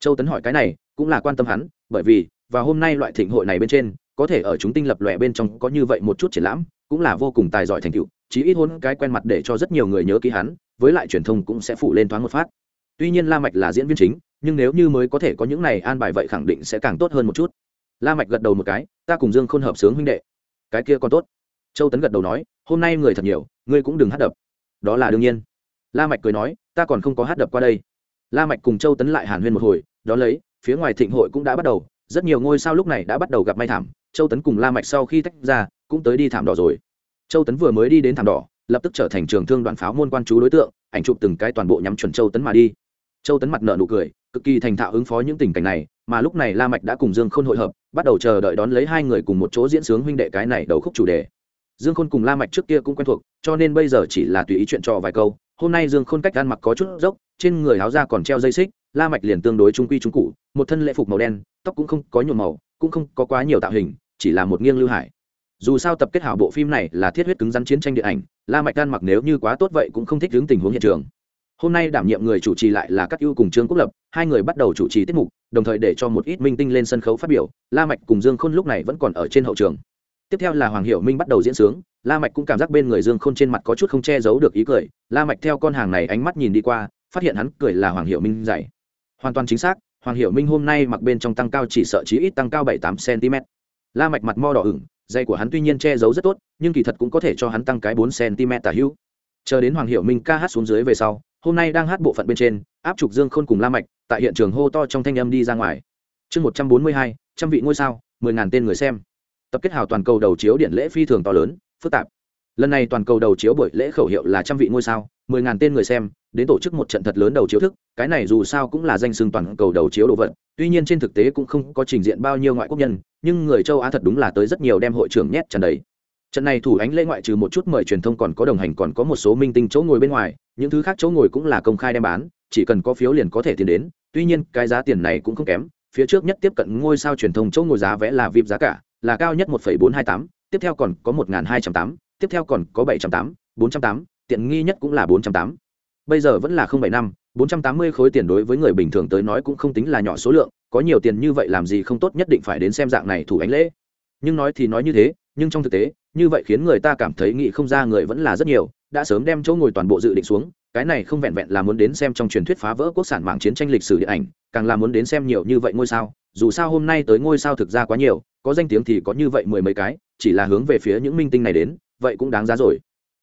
Speaker 1: Châu tấn hỏi cái này cũng là quan tâm hắn, bởi vì và hôm nay loại thịnh hội này bên trên, có thể ở chúng tinh lập lòe bên trong có như vậy một chút triển lãm, cũng là vô cùng tài giỏi thành tựu, chí ít hôn cái quen mặt để cho rất nhiều người nhớ ký hắn, với lại truyền thông cũng sẽ phụ lên thoáng một phát. Tuy nhiên la mạch là diễn viên chính, nhưng nếu như mới có thể có những này an bài vậy khẳng định sẽ càng tốt hơn một chút. La mạch gật đầu một cái, ta cùng dương khôn hợp sướng huynh đệ. Cái kia còn tốt. Châu tấn gật đầu nói, hôm nay người thật nhiều, ngươi cũng đừng hát đập. Đó là đương nhiên. La mạch cười nói, ta còn không có hát đập qua đây. La mạch cùng châu tấn lại hàn huyên một hồi đó lấy phía ngoài thịnh hội cũng đã bắt đầu, rất nhiều ngôi sao lúc này đã bắt đầu gặp may thảm. Châu tấn cùng la mạch sau khi tách ra, cũng tới đi thảm đỏ rồi. Châu tấn vừa mới đi đến thảm đỏ, lập tức trở thành trường thương đoàn pháo môn quan chú đối tượng, ảnh chụp từng cái toàn bộ nhắm chuẩn châu tấn mà đi. Châu tấn mặt nở nụ cười, cực kỳ thành thạo ứng phó những tình cảnh này, mà lúc này la mạch đã cùng dương khôn hội hợp, bắt đầu chờ đợi đón lấy hai người cùng một chỗ diễn sướng huynh đệ cái này đầu khúc chủ đề. Dương khôn cùng la mạch trước kia cũng quen thuộc, cho nên bây giờ chỉ là tùy ý chuyện trò vài câu. Hôm nay dương khôn cách ăn mặc có chút dốc, trên người áo da còn treo dây xích la mạch liền tương đối trung quy trung cụ, một thân lễ phục màu đen, tóc cũng không có nhuộm màu, cũng không có quá nhiều tạo hình, chỉ là một nghiêng lưu hải. Dù sao tập kết hảo bộ phim này là thiết huyết cứng rắn chiến tranh điện ảnh, la mạch đan mặc nếu như quá tốt vậy cũng không thích đứng tình huống hiện trường. Hôm nay đảm nhiệm người chủ trì lại là các ưu cùng trương quốc lập, hai người bắt đầu chủ trì tiết mục, đồng thời để cho một ít minh tinh lên sân khấu phát biểu, la mạch cùng dương khôn lúc này vẫn còn ở trên hậu trường. Tiếp theo là hoàng hiểu minh bắt đầu diễn sướng, la mạch cũng cảm giác bên người dương khôn trên mặt có chút không che giấu được ý cười, la mạch theo con hàng này ánh mắt nhìn đi qua, phát hiện hắn cười là hoàng hiểu minh dạy hoàn toàn chính xác, hoàng hiểu minh hôm nay mặc bên trong tăng cao chỉ sợ chí ít tăng cao bảy tám cm. La mạch mặt mo đỏ ửng, dây của hắn tuy nhiên che giấu rất tốt, nhưng kỳ thật cũng có thể cho hắn tăng cái bốn cm tả hữu. Chờ đến hoàng hiểu minh ca hát xuống dưới về sau, hôm nay đang hát bộ phận bên trên, áp trục dương khôn cùng la mạch tại hiện trường hô to trong thanh âm đi ra ngoài. Chương một trăm bốn mươi hai, trăm vị ngôi sao, mười ngàn tên người xem. Tập kết hào toàn cầu đầu chiếu điện lễ phi thường to lớn, phức tạp. Lần này toàn cầu đầu chiếu buổi lễ khẩu hiệu là trăm vị ngôi sao, mười ngàn tên người xem đến tổ chức một trận thật lớn đầu chiếu thức, cái này dù sao cũng là danh xưng toàn cầu đầu chiếu đồ vật, tuy nhiên trên thực tế cũng không có trình diện bao nhiêu ngoại quốc nhân, nhưng người châu á thật đúng là tới rất nhiều đem hội trưởng nhét trần đấy trận này thủ ánh lễ ngoại trừ một chút mời truyền thông còn có đồng hành còn có một số minh tinh chỗ ngồi bên ngoài, những thứ khác chỗ ngồi cũng là công khai đem bán, chỉ cần có phiếu liền có thể tiến đến, tuy nhiên cái giá tiền này cũng không kém, phía trước nhất tiếp cận ngôi sao truyền thông chỗ ngồi giá vẽ là vip giá cả, là cao nhất một bốn hai tám, tiếp theo còn có một hai trăm tám, tiếp theo còn có bảy trăm tám, bốn trăm tám, tiện nghi nhất cũng là bốn trăm tám bây giờ vẫn là không bảy năm, bốn trăm tám mươi khối tiền đối với người bình thường tới nói cũng không tính là nhỏ số lượng, có nhiều tiền như vậy làm gì không tốt nhất định phải đến xem dạng này thủ ánh lễ. Nhưng nói thì nói như thế, nhưng trong thực tế, như vậy khiến người ta cảm thấy nghĩ không ra người vẫn là rất nhiều, đã sớm đem chỗ ngồi toàn bộ dự định xuống, cái này không vẹn vẹn là muốn đến xem trong truyền thuyết phá vỡ quốc sản mạng chiến tranh lịch sử điện ảnh, càng là muốn đến xem nhiều như vậy ngôi sao, dù sao hôm nay tới ngôi sao thực ra quá nhiều, có danh tiếng thì có như vậy mười mấy cái, chỉ là hướng về phía những minh tinh này đến, vậy cũng đáng giá rồi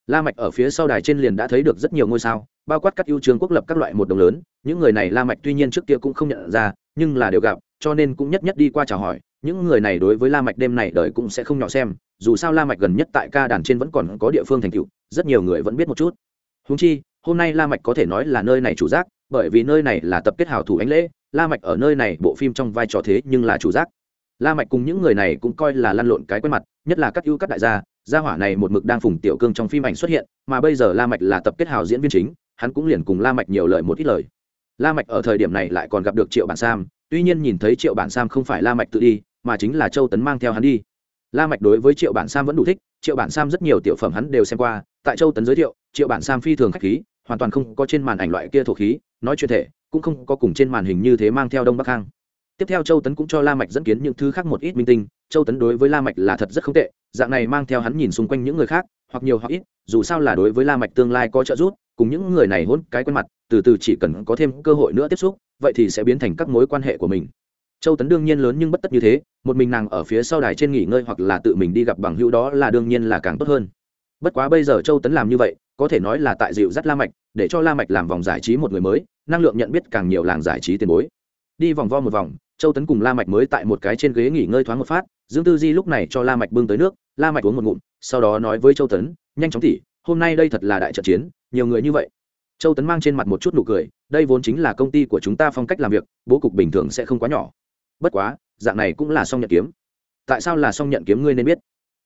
Speaker 1: la mạch ở phía sau đài trên liền đã thấy được rất nhiều ngôi sao, bao quát các ưu trường quốc lập các loại một đồng lớn, những người này la mạch tuy nhiên trước kia cũng không nhận ra, nhưng là đều gặp, cho nên cũng nhất nhất đi qua chào hỏi, những người này đối với la mạch đêm này đời cũng sẽ không nhỏ xem, dù sao la mạch gần nhất tại ca đàn trên vẫn còn có địa phương thành tựu, rất nhiều người vẫn biết một chút. Huống chi, hôm nay la mạch có thể nói là nơi này chủ giác, bởi vì nơi này là tập kết hảo thủ ánh lễ, la mạch ở nơi này bộ phim trong vai trò thế nhưng là chủ giác. La mạch cùng những người này cũng coi là lăn lộn cái quen mặt, nhất là các ưu các đại gia gia hỏa này một mực đang phùng tiểu cương trong phim ảnh xuất hiện, mà bây giờ la mạch là tập kết hào diễn viên chính, hắn cũng liền cùng la mạch nhiều lời một ít lời. La mạch ở thời điểm này lại còn gặp được triệu bản sam, tuy nhiên nhìn thấy triệu bản sam không phải la mạch tự đi, mà chính là châu tấn mang theo hắn đi. La mạch đối với triệu bản sam vẫn đủ thích, triệu bản sam rất nhiều tiểu phẩm hắn đều xem qua, tại châu tấn giới thiệu, triệu bản sam phi thường khách khí, hoàn toàn không có trên màn ảnh loại kia thổ khí, nói chuyện thể, cũng không có cùng trên màn hình như thế mang theo đông bắc khang tiếp theo châu tấn cũng cho la mạch dẫn kiến những thứ khác một ít minh tinh, châu tấn đối với la mạch là thật rất không tệ dạng này mang theo hắn nhìn xung quanh những người khác, hoặc nhiều hoặc ít, dù sao là đối với la mạch tương lai có trợ giúp, cùng những người này hôn cái quen mặt, từ từ chỉ cần có thêm cơ hội nữa tiếp xúc, vậy thì sẽ biến thành các mối quan hệ của mình. Châu tấn đương nhiên lớn nhưng bất tất như thế, một mình nàng ở phía sau đài trên nghỉ ngơi hoặc là tự mình đi gặp bằng hữu đó là đương nhiên là càng tốt hơn. Bất quá bây giờ châu tấn làm như vậy, có thể nói là tại dịu dắt la mạch, để cho la mạch làm vòng giải trí một người mới, năng lượng nhận biết càng nhiều làng giải trí tiền bối. Đi vòng vo một vòng, châu tấn cùng la mạch mới tại một cái trên ghế nghỉ ngơi thoáng một phát dương tư di lúc này cho la mạch bưng tới nước, la mạch uống một ngụm, sau đó nói với châu tấn, nhanh chóng tỉ, hôm nay đây thật là đại trận chiến, nhiều người như vậy. Châu tấn mang trên mặt một chút nụ cười, đây vốn chính là công ty của chúng ta phong cách làm việc, bố cục bình thường sẽ không quá nhỏ. Bất quá, dạng này cũng là song nhận kiếm. Tại sao là song nhận kiếm ngươi nên biết?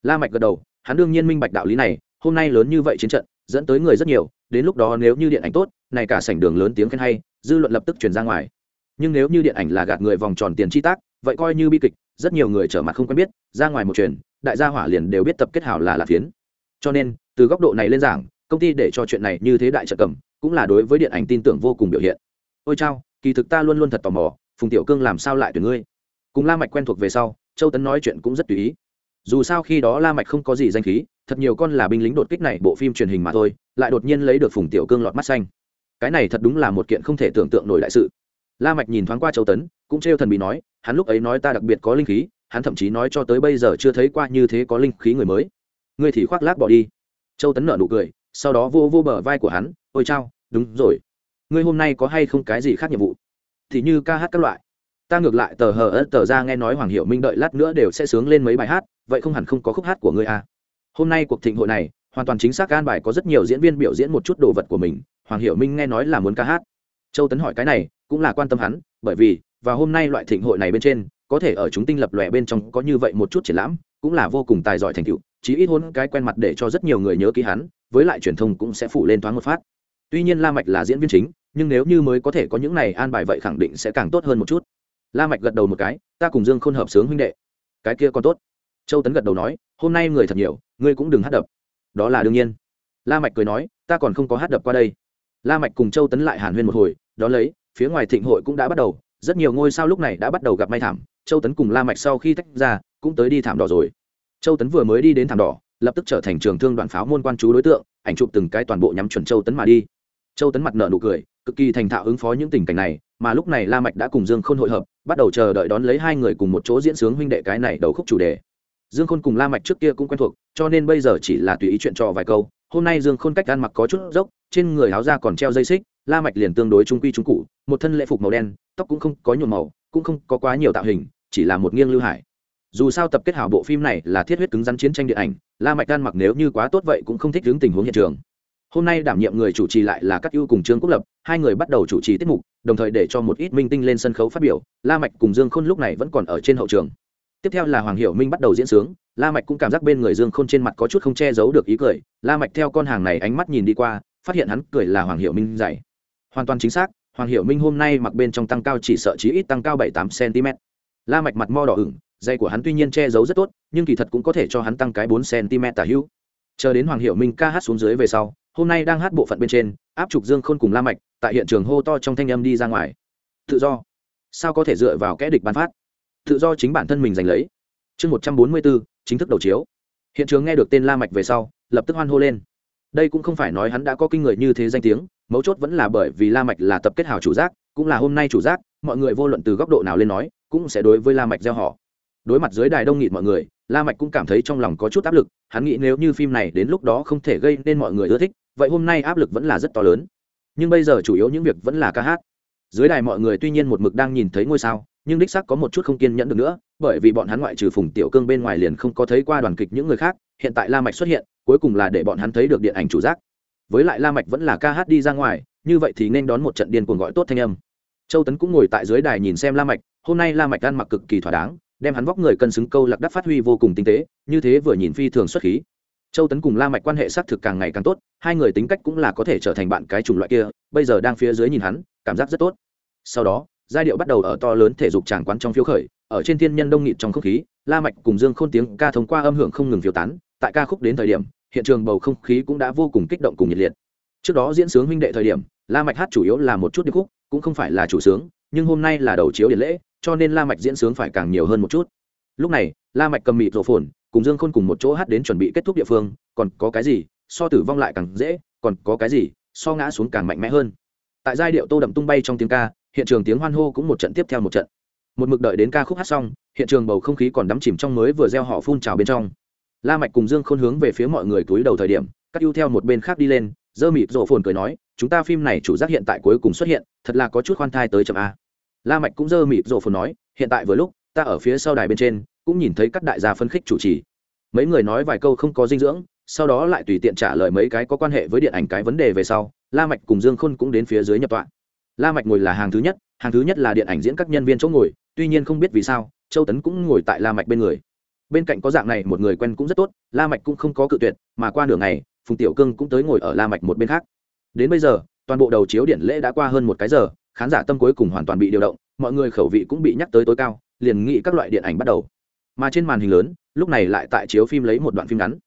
Speaker 1: La mạch gật đầu, hắn đương nhiên minh bạch đạo lý này, hôm nay lớn như vậy chiến trận, dẫn tới người rất nhiều, đến lúc đó nếu như điện ảnh tốt, này cả sảnh đường lớn tiếng khen hay, dư luận lập tức truyền ra ngoài. Nhưng nếu như điện ảnh là gạt người vòng tròn tiền chi tác, vậy coi như bi kịch rất nhiều người trở mặt không quen biết, ra ngoài một chuyện, đại gia hỏa liền đều biết tập kết hảo là là phiến. Cho nên, từ góc độ này lên giảng, công ty để cho chuyện này như thế đại trợ cầm, cũng là đối với điện ảnh tin tưởng vô cùng biểu hiện. Ôi chao, kỳ thực ta luôn luôn thật tò mò, phùng tiểu cương làm sao lại tuyển ngươi? Cùng la mạch quen thuộc về sau, châu tấn nói chuyện cũng rất tùy ý. Dù sao khi đó la mạch không có gì danh khí, thật nhiều con là binh lính đột kích này bộ phim truyền hình mà thôi, lại đột nhiên lấy được phùng tiểu cương lọt mắt xanh. Cái này thật đúng là một kiện không thể tưởng tượng nổi đại sự. La mạch nhìn thoáng qua châu tấn cũng trêu thần bị nói, hắn lúc ấy nói ta đặc biệt có linh khí, hắn thậm chí nói cho tới bây giờ chưa thấy qua như thế có linh khí người mới. Ngươi thì khoác lác bỏ đi. Châu tấn nở nụ cười, sau đó vô vô bờ vai của hắn, ôi chao, đúng rồi. Ngươi hôm nay có hay không cái gì khác nhiệm vụ? Thì như ca hát các loại. Ta ngược lại tờ hờ ớt tờ ra nghe nói hoàng hiệu minh đợi lát nữa đều sẽ sướng lên mấy bài hát, vậy không hẳn không có khúc hát của ngươi à. hôm nay cuộc thịnh hội này, hoàn toàn chính xác gan bài có rất nhiều diễn viên biểu diễn một chút đồ vật của mình, hoàng hiệu minh nghe nói là muốn ca hát. Châu tấn hỏi cái này, cũng là quan tâm hắn, bởi vì và hôm nay loại thịnh hội này bên trên, có thể ở chúng tinh lập lòe bên trong có như vậy một chút triển lãm, cũng là vô cùng tài giỏi thành tựu, chí ít hôn cái quen mặt để cho rất nhiều người nhớ ký hắn, với lại truyền thông cũng sẽ phủ lên thoáng một phát. Tuy nhiên la mạch là diễn viên chính, nhưng nếu như mới có thể có những này an bài vậy khẳng định sẽ càng tốt hơn một chút. La mạch gật đầu một cái, ta cùng dương khôn hợp sướng huynh đệ. Cái kia còn tốt. Châu tấn gật đầu nói, hôm nay người thật nhiều, ngươi cũng đừng hát đập. Đó là đương nhiên. La mạch cười nói, ta còn không có hát đập qua đây. La mạch cùng châu tấn lại hàn huyên một hồi đó lấy, phía ngoài thịnh hội cũng đã bắt đầu rất nhiều ngôi sao lúc này đã bắt đầu gặp may thảm, châu tấn cùng la mạch sau khi tách ra, cũng tới đi thảm đỏ rồi. Châu tấn vừa mới đi đến thảm đỏ, lập tức trở thành trường thương đoàn pháo môn quan chú đối tượng, ảnh chụp từng cái toàn bộ nhắm chuẩn châu tấn mà đi. Châu tấn mặt nợ nụ cười, cực kỳ thành thạo ứng phó những tình cảnh này, mà lúc này la mạch đã cùng dương khôn hội hợp, bắt đầu chờ đợi đón lấy hai người cùng một chỗ diễn sướng huynh đệ cái này đầu khúc chủ đề. Dương khôn cùng la mạch trước kia cũng quen thuộc, cho nên bây giờ chỉ là tùy ý chuyện trò vài câu. Hôm nay dương khôn cách ăn mặc có chút dốc, trên người áo da còn treo dây xích la mạch liền tương đối trung quy trung cụ, một thân lễ phục màu đen, tóc cũng không có nhuộm màu, cũng không có quá nhiều tạo hình, chỉ là một nghiêng lưu hải. Dù sao tập kết hảo bộ phim này là thiết huyết cứng rắn chiến tranh điện ảnh, la mạch gan mặc nếu như quá tốt vậy cũng không thích đứng tình huống hiện trường. Hôm nay đảm nhiệm người chủ trì lại là các ưu cùng trương quốc lập, hai người bắt đầu chủ trì tiết mục, đồng thời để cho một ít minh tinh lên sân khấu phát biểu, la mạch cùng dương khôn lúc này vẫn còn ở trên hậu trường. Tiếp theo là hoàng hiểu minh bắt đầu diễn sướng, la mạch cũng cảm giác bên người dương khôn trên mặt có chút không che giấu được ý cười, la mạch theo con hàng này ánh mắt nhìn đi qua, phát hiện hắn cười là hoàng hiểu minh dạy hoàn toàn chính xác, hoàng hiểu minh hôm nay mặc bên trong tăng cao chỉ sợ chí ít tăng cao bảy tám cm. La mạch mặt mo đỏ ửng, dây của hắn tuy nhiên che giấu rất tốt, nhưng kỳ thật cũng có thể cho hắn tăng cái bốn cm tả hữu. Chờ đến hoàng hiểu minh ca hát xuống dưới về sau, hôm nay đang hát bộ phận bên trên, áp trục dương khôn cùng la mạch tại hiện trường hô to trong thanh âm đi ra ngoài. Tự do. Sao có thể dựa vào kẽ địch ban phát? Tự do chính bản thân mình giành lấy. Chương một trăm bốn mươi bốn, chính thức đầu chiếu. Hiện trường nghe được tên la mạch về sau, lập tức hoan hô lên. Đây cũng không phải nói hắn đã có kinh người như thế danh tiếng mấu chốt vẫn là bởi vì la mạch là tập kết hào chủ giác, cũng là hôm nay chủ giác, mọi người vô luận từ góc độ nào lên nói, cũng sẽ đối với la mạch gieo họ. Đối mặt dưới đài đông nghịt mọi người, la mạch cũng cảm thấy trong lòng có chút áp lực, hắn nghĩ nếu như phim này đến lúc đó không thể gây nên mọi người ưa thích, vậy hôm nay áp lực vẫn là rất to lớn. Nhưng bây giờ chủ yếu những việc vẫn là ca hát. Dưới đài mọi người tuy nhiên một mực đang nhìn thấy ngôi sao, nhưng đích xác có một chút không kiên nhẫn được nữa, bởi vì bọn hắn ngoại trừ phùng tiểu cương bên ngoài liền không có thấy qua đoàn kịch những người khác, hiện tại la mạch xuất hiện, cuối cùng là để bọn hắn thấy được điện ảnh chủ giác với lại la mạch vẫn là ca hát đi ra ngoài, như vậy thì nên đón một trận điên cuồng gọi tốt thanh âm. Châu tấn cũng ngồi tại dưới đài nhìn xem la mạch, hôm nay la mạch ăn mặc cực kỳ thỏa đáng, đem hắn vóc người cân xứng câu lạc đắc phát huy vô cùng tinh tế, như thế vừa nhìn phi thường xuất khí. Châu tấn cùng la mạch quan hệ xác thực càng ngày càng tốt, hai người tính cách cũng là có thể trở thành bạn cái chủng loại kia, bây giờ đang phía dưới nhìn hắn, cảm giác rất tốt. Sau đó, giai điệu bắt đầu ở to lớn thể dục tràng quán trong phiếu khởi, ở trên thiên nhân đông nghịt trong không khí, la mạch cùng dương khôn tiếng ca thông qua âm hưởng không ngừng phiêu tán, tại ca khúc đến thời điểm hiện trường bầu không khí cũng đã vô cùng kích động cùng nhiệt liệt. Trước đó diễn sướng huynh đệ thời điểm, la mạch hát chủ yếu là một chút điệp khúc, cũng không phải là chủ sướng, nhưng hôm nay là đầu chiếu điện lễ, cho nên la mạch diễn sướng phải càng nhiều hơn một chút. Lúc này, la mạch cầm mịt rổ phồn, cùng dương khôn cùng một chỗ hát đến chuẩn bị kết thúc địa phương, còn có cái gì, so tử vong lại càng dễ, còn có cái gì, so ngã xuống càng mạnh mẽ hơn. Tại giai điệu tô đậm tung bay trong tiếng ca, hiện trường tiếng hoan hô cũng một trận tiếp theo một trận. Một mực đợi đến ca khúc hát xong, hiện trường bầu không khí còn đắm chìm trong mới vừa gieo họ phun trào bên trong la mạch cùng dương khôn hướng về phía mọi người túi đầu thời điểm các ưu theo một bên khác đi lên, dơ mịt rộ phồn cười nói, chúng ta phim này chủ giác hiện tại cuối cùng xuất hiện, thật là có chút khoan thai tới chậm a. La mạch cũng dơ mịt rộ phồn nói, hiện tại vừa lúc, ta ở phía sau đài bên trên, cũng nhìn thấy các đại gia phân khích chủ trì. Mấy người nói vài câu không có dinh dưỡng, sau đó lại tùy tiện trả lời mấy cái có quan hệ với điện ảnh cái vấn đề về sau, la mạch cùng dương khôn cũng đến phía dưới nhập tọa. La mạch ngồi là hàng thứ nhất, hàng thứ nhất là điện ảnh diễn các nhân viên chỗ ngồi, tuy nhiên không biết vì sao, châu tấn cũng ngồi tại la mạch bên người bên cạnh có dạng này, một người quen cũng rất tốt, la mạch cũng không có cự tuyệt, mà qua nửa ngày, phùng tiểu cương cũng tới ngồi ở la mạch một bên khác. Đến bây giờ, toàn bộ đầu chiếu điện lễ đã qua hơn một cái giờ, khán giả tâm cuối cùng hoàn toàn bị điều động, mọi người khẩu vị cũng bị nhắc tới tối cao, liền nghĩ các loại điện ảnh bắt đầu. Mà trên màn hình lớn, lúc này lại tại chiếu phim lấy một đoạn phim ngắn.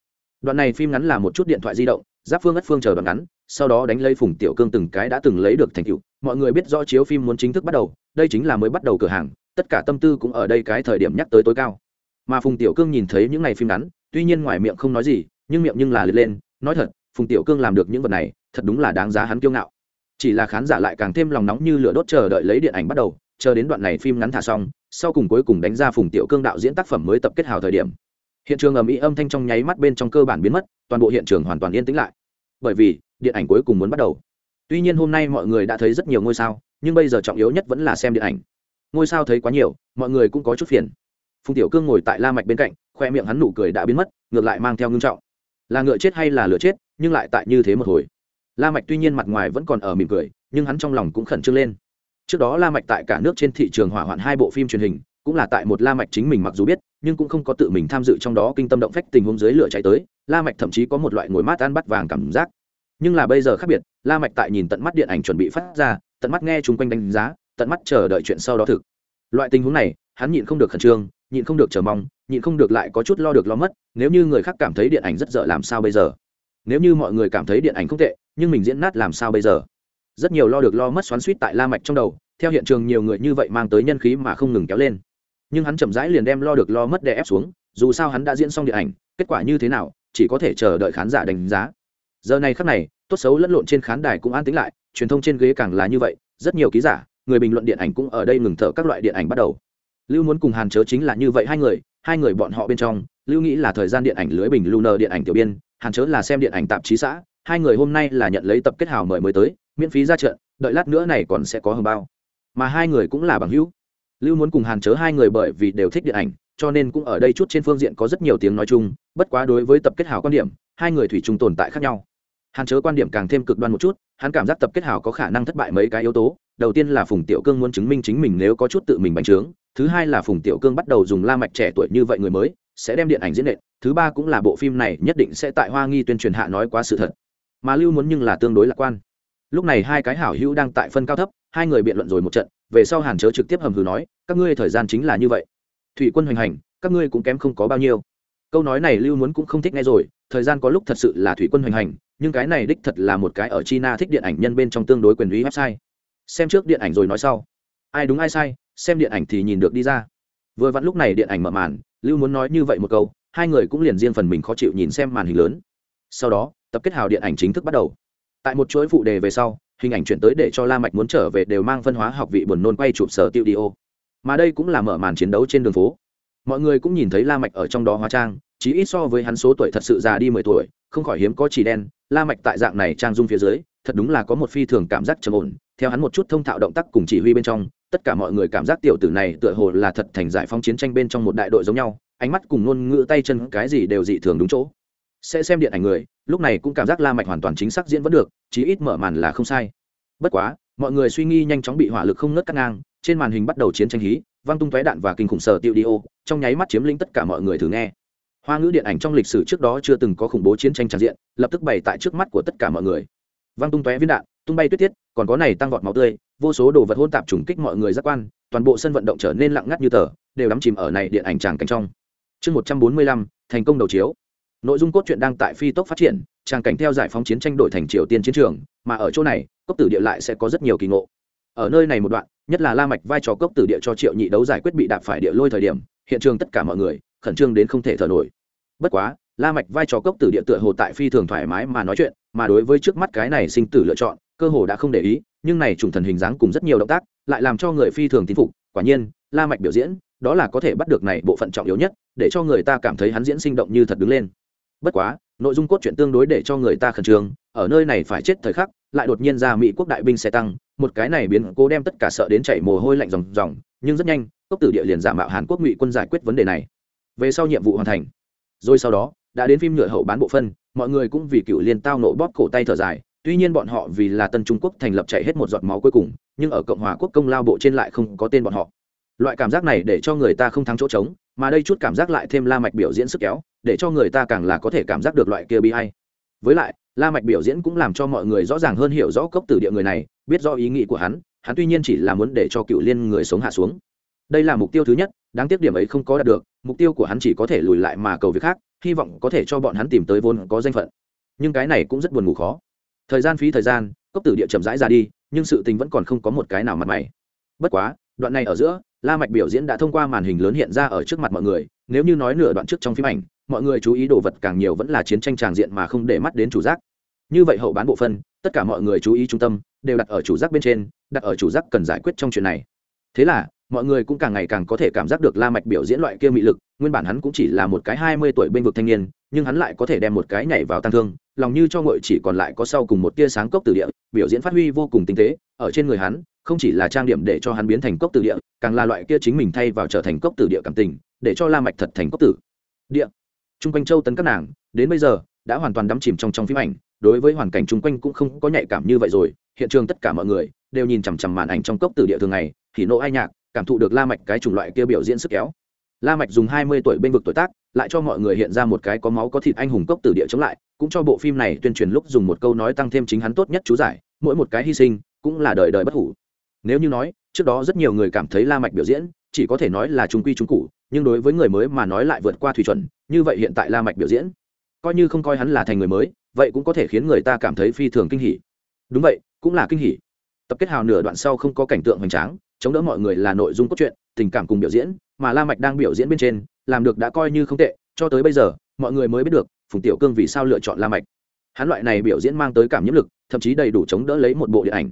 Speaker 1: Đoạn này phim ngắn là một chút điện thoại di động, giáp phương ất phương chờ đoạn ngắn, sau đó đánh lấy phùng tiểu cương từng cái đã từng lấy được thành tựu. Mọi người biết rõ chiếu phim muốn chính thức bắt đầu, đây chính là mới bắt đầu cửa hàng, tất cả tâm tư cũng ở đây cái thời điểm nhắc tới tối cao mà phùng tiểu cương nhìn thấy những ngày phim ngắn, tuy nhiên ngoài miệng không nói gì, nhưng miệng nhưng là liệt lên, nói thật, phùng tiểu cương làm được những vật này, thật đúng là đáng giá hắn kiêu ngạo. Chỉ là khán giả lại càng thêm lòng nóng như lửa đốt chờ đợi lấy điện ảnh bắt đầu, chờ đến đoạn này phim ngắn thả xong, sau cùng cuối cùng đánh ra phùng tiểu cương đạo diễn tác phẩm mới tập kết hào thời điểm. Hiện trường ầm ĩ âm thanh trong nháy mắt bên trong cơ bản biến mất, toàn bộ hiện trường hoàn toàn yên tĩnh lại. Bởi vì, điện ảnh cuối cùng muốn bắt đầu. Tuy nhiên hôm nay mọi người đã thấy rất nhiều ngôi sao, nhưng bây giờ trọng yếu nhất vẫn là xem điện ảnh. Ngôi sao thấy quá nhiều, mọi người cũng có chút phiền phùng tiểu cương ngồi tại la mạch bên cạnh, khoe miệng hắn nụ cười đã biến mất, ngược lại mang theo ngưng trọng. Là ngựa chết hay là lửa chết, nhưng lại tại như thế một hồi. La mạch tuy nhiên mặt ngoài vẫn còn ở mỉm cười, nhưng hắn trong lòng cũng khẩn trương lên. Trước đó la mạch tại cả nước trên thị trường hỏa hoạn hai bộ phim truyền hình, cũng là tại một la mạch chính mình mặc dù biết, nhưng cũng không có tự mình tham dự trong đó kinh tâm động phách tình huống dưới lửa cháy tới, la mạch thậm chí có một loại ngồi mát ăn bắt vàng cảm giác. Nhưng là bây giờ khác biệt, la mạch tại nhìn tận mắt điện ảnh chuẩn bị phát ra, tận mắt nghe chúng quanh đánh giá, tận mắt chờ đợi chuyện sau đó thực. Loại tình huống này, hắn nhịn không được khẩn trương nhịn không được chờ mong, nhịn không được lại có chút lo được lo mất, nếu như người khác cảm thấy điện ảnh rất dở làm sao bây giờ? Nếu như mọi người cảm thấy điện ảnh không tệ, nhưng mình diễn nát làm sao bây giờ? Rất nhiều lo được lo mất xoắn suýt tại la mạch trong đầu, theo hiện trường nhiều người như vậy mang tới nhân khí mà không ngừng kéo lên. Nhưng hắn chậm rãi liền đem lo được lo mất đè ép xuống, dù sao hắn đã diễn xong điện ảnh, kết quả như thế nào, chỉ có thể chờ đợi khán giả đánh giá. Giờ này khắc này, tốt xấu lẫn lộn trên khán đài cũng an tĩnh lại, truyền thông trên ghế càng là như vậy, rất nhiều ký giả, người bình luận điện ảnh cũng ở đây ngừng thở các loại điện ảnh bắt đầu lưu muốn cùng hàn chớ chính là như vậy hai người hai người bọn họ bên trong, lưu nghĩ là thời gian điện ảnh lưới bình lunar điện ảnh tiểu biên, hàn chớ là xem điện ảnh tạp chí xã, hai người hôm nay là nhận lấy tập kết hào mời mới tới, miễn phí ra trận, đợi lát nữa này còn sẽ có hồng bao. Mà hai người cũng là bằng hữu. Lưu muốn cùng hàn chớ hai người bởi vì đều thích điện ảnh, cho nên cũng ở đây chút trên phương diện có rất nhiều tiếng nói chung, bất quá đối với tập kết hào quan điểm, hai người thủy chung tồn tại khác nhau. Hàn chớ quan điểm càng thêm cực đoan một chút, hắn cảm giác tập kết hào có khả năng thất bại mấy cái yếu tố đầu tiên là phùng tiểu cương muốn chứng minh chính mình nếu có chút tự mình bành trướng, thứ hai là phùng tiểu cương bắt đầu dùng la mạch trẻ tuổi như vậy người mới, sẽ đem điện ảnh diễn nện, thứ ba cũng là bộ phim này nhất định sẽ tại hoa nghi tuyên truyền hạ nói quá sự thật. Mà lưu muốn nhưng là tương đối lạc quan. Lúc này hai cái hảo hữu đang tại phân cao thấp, hai người biện luận rồi một trận, về sau hàn chớ trực tiếp hầm hừ nói, các ngươi thời gian chính là như vậy. Thủy quân hoành hành, các ngươi cũng kém không có bao nhiêu. Câu nói này lưu muốn cũng không thích nghe rồi, thời gian có lúc thật sự là thủy quân hoành hành, nhưng cái này đích thật là một cái ở china thích điện ảnh nhân bên trong tương đối quyền lý website xem trước điện ảnh rồi nói sau. Ai đúng ai sai, xem điện ảnh thì nhìn được đi ra. Vừa vặn lúc này điện ảnh mở màn, lưu muốn nói như vậy một câu, hai người cũng liền riêng phần mình khó chịu nhìn xem màn hình lớn. Sau đó, tập kết hào điện ảnh chính thức bắt đầu. Tại một chuỗi phụ đề về sau, hình ảnh chuyển tới để cho la mạch muốn trở về đều mang phân hóa học vị buồn nôn quay chụp sở tiêu đi ô mà đây cũng là mở màn chiến đấu trên đường phố. Mọi người cũng nhìn thấy la mạch ở trong đó hóa trang chỉ ít so với hắn số tuổi thật sự già đi mười tuổi, không khỏi hiếm có chỉ đen, la mạch tại dạng này trang dung phía dưới thật đúng là có một phi thường cảm giác trầm ổn. Theo hắn một chút thông thạo động tác cùng chỉ huy bên trong, tất cả mọi người cảm giác tiểu tử này tựa hồ là thật thành giải phóng chiến tranh bên trong một đại đội giống nhau, ánh mắt cùng ngôn ngữ tay chân cái gì đều dị thường đúng chỗ. Sẽ xem điện ảnh người, lúc này cũng cảm giác la mạch hoàn toàn chính xác diễn vẫn được, chí ít mở màn là không sai. Bất quá, mọi người suy nghi nhanh chóng bị hỏa lực không ngớt cắt ngang, trên màn hình bắt đầu chiến tranh hí văng tung tóe đạn và kinh khủng sở tiêu đi ô, trong nháy mắt chiếm lĩnh tất cả mọi người thử nghe. Hoa ngữ điện ảnh trong lịch sử trước đó chưa từng có khủng bố chiến tranh tràn diện, lập tức bày tại trước mắt của tất cả mọi người văng tung tóe viên đạn, tung bay tuyết tiết, còn có này tăng vọt máu tươi, vô số đồ vật hôn tạp trùng kích mọi người giác quan, toàn bộ sân vận động trở nên lặng ngắt như tờ, đều đắm chìm ở này điện ảnh tràng cảnh trong. Chương một trăm bốn mươi lăm, thành công đầu chiếu. Nội dung cốt truyện đang tại phi tốc phát triển, tràng cảnh theo giải phóng chiến tranh đổi thành triều tiên chiến trường, mà ở chỗ này, cốc tử địa lại sẽ có rất nhiều kỳ ngộ. Ở nơi này một đoạn, nhất là la mạch vai trò cốc tử địa cho triệu nhị đấu giải quyết bị đạp phải địa lôi thời điểm, hiện trường tất cả mọi người, khẩn trương đến không thể thở nổi. Bất quá, la mạch vai trò cốc tử địa tựa hồ tại phi thường thoải mái mà nói chuyện mà đối với trước mắt cái này sinh tử lựa chọn, cơ hồ đã không để ý, nhưng này trùng thần hình dáng cùng rất nhiều động tác, lại làm cho người phi thường tín phục. Quả nhiên, la mạch biểu diễn, đó là có thể bắt được này bộ phận trọng yếu nhất, để cho người ta cảm thấy hắn diễn sinh động như thật đứng lên. Bất quá, nội dung cốt truyện tương đối để cho người ta khẩn trương, ở nơi này phải chết thời khắc, lại đột nhiên ra mỹ quốc đại binh xe tăng, một cái này biến cố đem tất cả sợ đến chảy mồ hôi lạnh ròng ròng, nhưng rất nhanh, cốc tử địa liền giả mạo hàn quốc ngụy quân giải quyết vấn đề này. Về sau nhiệm vụ hoàn thành. Rồi sau đó, đã đến phim nhựa hậu bán bộ phân mọi người cũng vì cựu liên tao nộ bóp cổ tay thở dài, tuy nhiên bọn họ vì là tân trung quốc thành lập chạy hết một giọt máu cuối cùng, nhưng ở cộng hòa quốc công lao bộ trên lại không có tên bọn họ. Loại cảm giác này để cho người ta không thắng chỗ trống, mà đây chút cảm giác lại thêm la mạch biểu diễn sức kéo, để cho người ta càng là có thể cảm giác được loại kia bi hay với lại, la mạch biểu diễn cũng làm cho mọi người rõ ràng hơn hiểu rõ cốc tử địa người này, biết rõ ý nghĩ của hắn hắn tuy nhiên chỉ là muốn để cho cựu liên người sống hạ xuống. Đây là mục tiêu thứ nhất, đáng tiếc điểm ấy không có đạt được, mục tiêu của hắn chỉ có thể lùi lại mà cầu việc khác hy vọng có thể cho bọn hắn tìm tới vốn có danh phận. Nhưng cái này cũng rất buồn ngủ khó. Thời gian phí thời gian, cốc tử địa chậm rãi ra đi, nhưng sự tình vẫn còn không có một cái nào mặt mày. Bất quá, đoạn này ở giữa, la mạch biểu diễn đã thông qua màn hình lớn hiện ra ở trước mặt mọi người, nếu như nói nửa đoạn trước trong phim ảnh, mọi người chú ý đồ vật càng nhiều vẫn là chiến tranh tràng diện mà không để mắt đến chủ giác. Như vậy hậu bán bộ phân, tất cả mọi người chú ý trung tâm, đều đặt ở chủ giác bên trên, đặt ở chủ giác cần giải quyết trong chuyện này. Thế là mọi người cũng càng ngày càng có thể cảm giác được la mạch biểu diễn loại kia mị lực, nguyên bản hắn cũng chỉ là một cái hai mươi tuổi bên vực thanh niên, nhưng hắn lại có thể đem một cái nhảy vào tăng thương, lòng như cho ngội chỉ còn lại có sau cùng một tia sáng cốc từ địa, biểu diễn phát huy vô cùng tinh tế, ở trên người hắn, không chỉ là trang điểm để cho hắn biến thành cốc từ địa, càng là loại kia chính mình thay vào trở thành cốc từ địa cảm tình, để cho la mạch thật thành cốc tử. Địa. Trung quanh châu tấn các nàng, đến bây giờ, đã hoàn toàn đắm chìm trong trong phim ảnh, đối với hoàn cảnh chung quanh cũng không có nhạy cảm như vậy rồi, hiện trường tất cả mọi người đều nhìn chằm chằm màn ảnh trong cốc từ địa thường ngày, thì nộ ai nhạc cảm thụ được la mạch cái chủng loại kia biểu diễn sức kéo. La mạch dùng hai mươi tuổi bên vực tuổi tác, lại cho mọi người hiện ra một cái có máu có thịt anh hùng cốc tử địa chống lại, cũng cho bộ phim này tuyên truyền lúc dùng một câu nói tăng thêm chính hắn tốt nhất chú giải, mỗi một cái hy sinh cũng là đời đời bất hủ. Nếu như nói, trước đó rất nhiều người cảm thấy la mạch biểu diễn chỉ có thể nói là trung quy trung cụ nhưng đối với người mới mà nói lại vượt qua thủy chuẩn, như vậy hiện tại la mạch biểu diễn coi như không coi hắn là thành người mới, vậy cũng có thể khiến người ta cảm thấy phi thường kinh hỉ. Đúng vậy, cũng là kinh hỉ tập kết hào nửa đoạn sau không có cảnh tượng hoành tráng, chống đỡ mọi người là nội dung cốt truyện, tình cảm cùng biểu diễn, mà la mạch đang biểu diễn bên trên, làm được đã coi như không tệ, cho tới bây giờ, mọi người mới biết được, phùng tiểu cương vì sao lựa chọn la mạch. Hắn loại này biểu diễn mang tới cảm nhiễm lực, thậm chí đầy đủ chống đỡ lấy một bộ điện ảnh.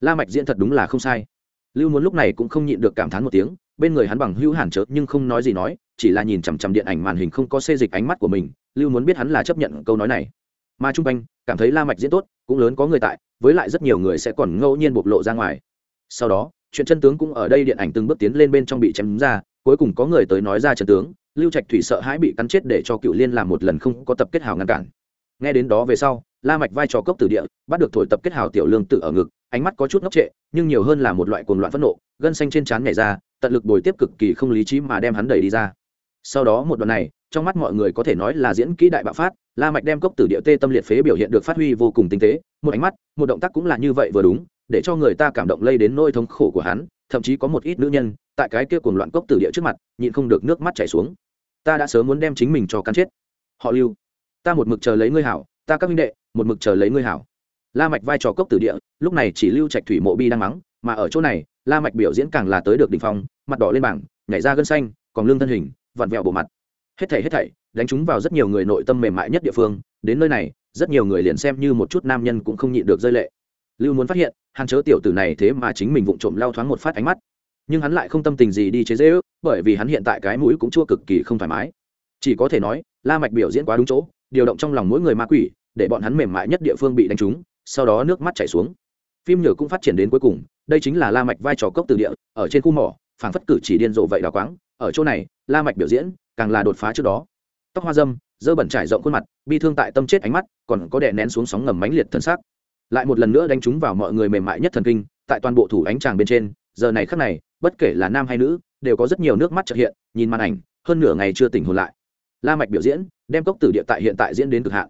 Speaker 1: La mạch diễn thật đúng là không sai. Lưu muốn lúc này cũng không nhịn được cảm thán một tiếng, bên người hắn bằng hữu hàn chớ nhưng không nói gì nói, chỉ là nhìn chằm chằm điện ảnh màn hình không có xê dịch ánh mắt của mình, lưu muốn biết hắn là chấp nhận câu nói này. Mà trung quanh, cảm thấy la mạch diễn tốt cũng lớn có người tại, với lại rất nhiều người sẽ còn ngẫu nhiên bộc lộ ra ngoài. Sau đó, chuyện chân tướng cũng ở đây điện ảnh từng bước tiến lên bên trong bị chém ra, cuối cùng có người tới nói ra chân tướng, lưu trạch thủy sợ hãi bị cắn chết để cho cựu liên làm một lần không có tập kết hào ngăn cản. Nghe đến đó về sau, la mạch vai trò cốc tử địa, bắt được thổi tập kết hào tiểu lương tự ở ngực, ánh mắt có chút ngốc trệ, nhưng nhiều hơn là một loại cuồng loạn phẫn nộ, gân xanh trên trán nhảy ra, tận lực bồi tiếp cực kỳ không lý trí mà đem hắn đẩy đi ra sau đó một đoạn này, trong mắt mọi người có thể nói là diễn kỹ đại bạo phát, la mạch đem cốc tử địa tê tâm liệt phế biểu hiện được phát huy vô cùng tinh tế, một ánh mắt, một động tác cũng là như vậy vừa đúng, để cho người ta cảm động lây đến nỗi thống khổ của hắn, thậm chí có một ít nữ nhân, tại cái kia cuồng loạn cốc tử địa trước mặt, nhịn không được nước mắt chảy xuống. Ta đã sớm muốn đem chính mình cho cắn chết. Họ lưu, ta một mực chờ lấy ngươi hảo, ta các minh đệ, một mực chờ lấy ngươi hảo. La mạch vai trò cốc tử địa, lúc này chỉ lưu trạch thủy mộ bi đang mắng, mà ở chỗ này, la mạch biểu diễn càng là tới được đỉnh phong, mặt đỏ lên bảng, nhảy ra gân xanh, còn lưng thân hình vặn vẹo bộ mặt. Hết thảy hết thảy, đánh chúng vào rất nhiều người nội tâm mềm mại nhất địa phương. Đến nơi này, rất nhiều người liền xem như một chút nam nhân cũng không nhịn được rơi lệ. Lưu muốn phát hiện, hàn chớ tiểu tử này thế mà chính mình vụng trộm lao thoáng một phát ánh mắt. Nhưng hắn lại không tâm tình gì đi chế dễ ước bởi vì hắn hiện tại cái mũi cũng chua cực kỳ không thoải mái. Chỉ có thể nói, la mạch biểu diễn quá đúng chỗ, điều động trong lòng mỗi người ma quỷ, để bọn hắn mềm mại nhất địa phương bị đánh trúng, sau đó nước mắt chảy xuống. Phim nhựa cũng phát triển đến cuối cùng, đây chính là la mạch vai trò cốc từ địa, ở trên khu mỏ, phảng phất cử chỉ điên rồ vậy đào quáng. Ở chỗ này la mạch biểu diễn, càng là đột phá trước đó. Tóc hoa dâm, dơ bẩn trải rộng khuôn mặt, bi thương tại tâm chết ánh mắt, còn có đè nén xuống sóng ngầm mãnh liệt thân xác. Lại một lần nữa đánh trúng vào mọi người mềm mại nhất thần kinh, tại toàn bộ thủ ánh tràng bên trên, giờ này khắc này, bất kể là nam hay nữ, đều có rất nhiều nước mắt trợ hiện, nhìn màn ảnh, hơn nửa ngày chưa tỉnh hồn lại. La mạch biểu diễn, đem cốc tử địa tại hiện tại diễn đến cực hạn.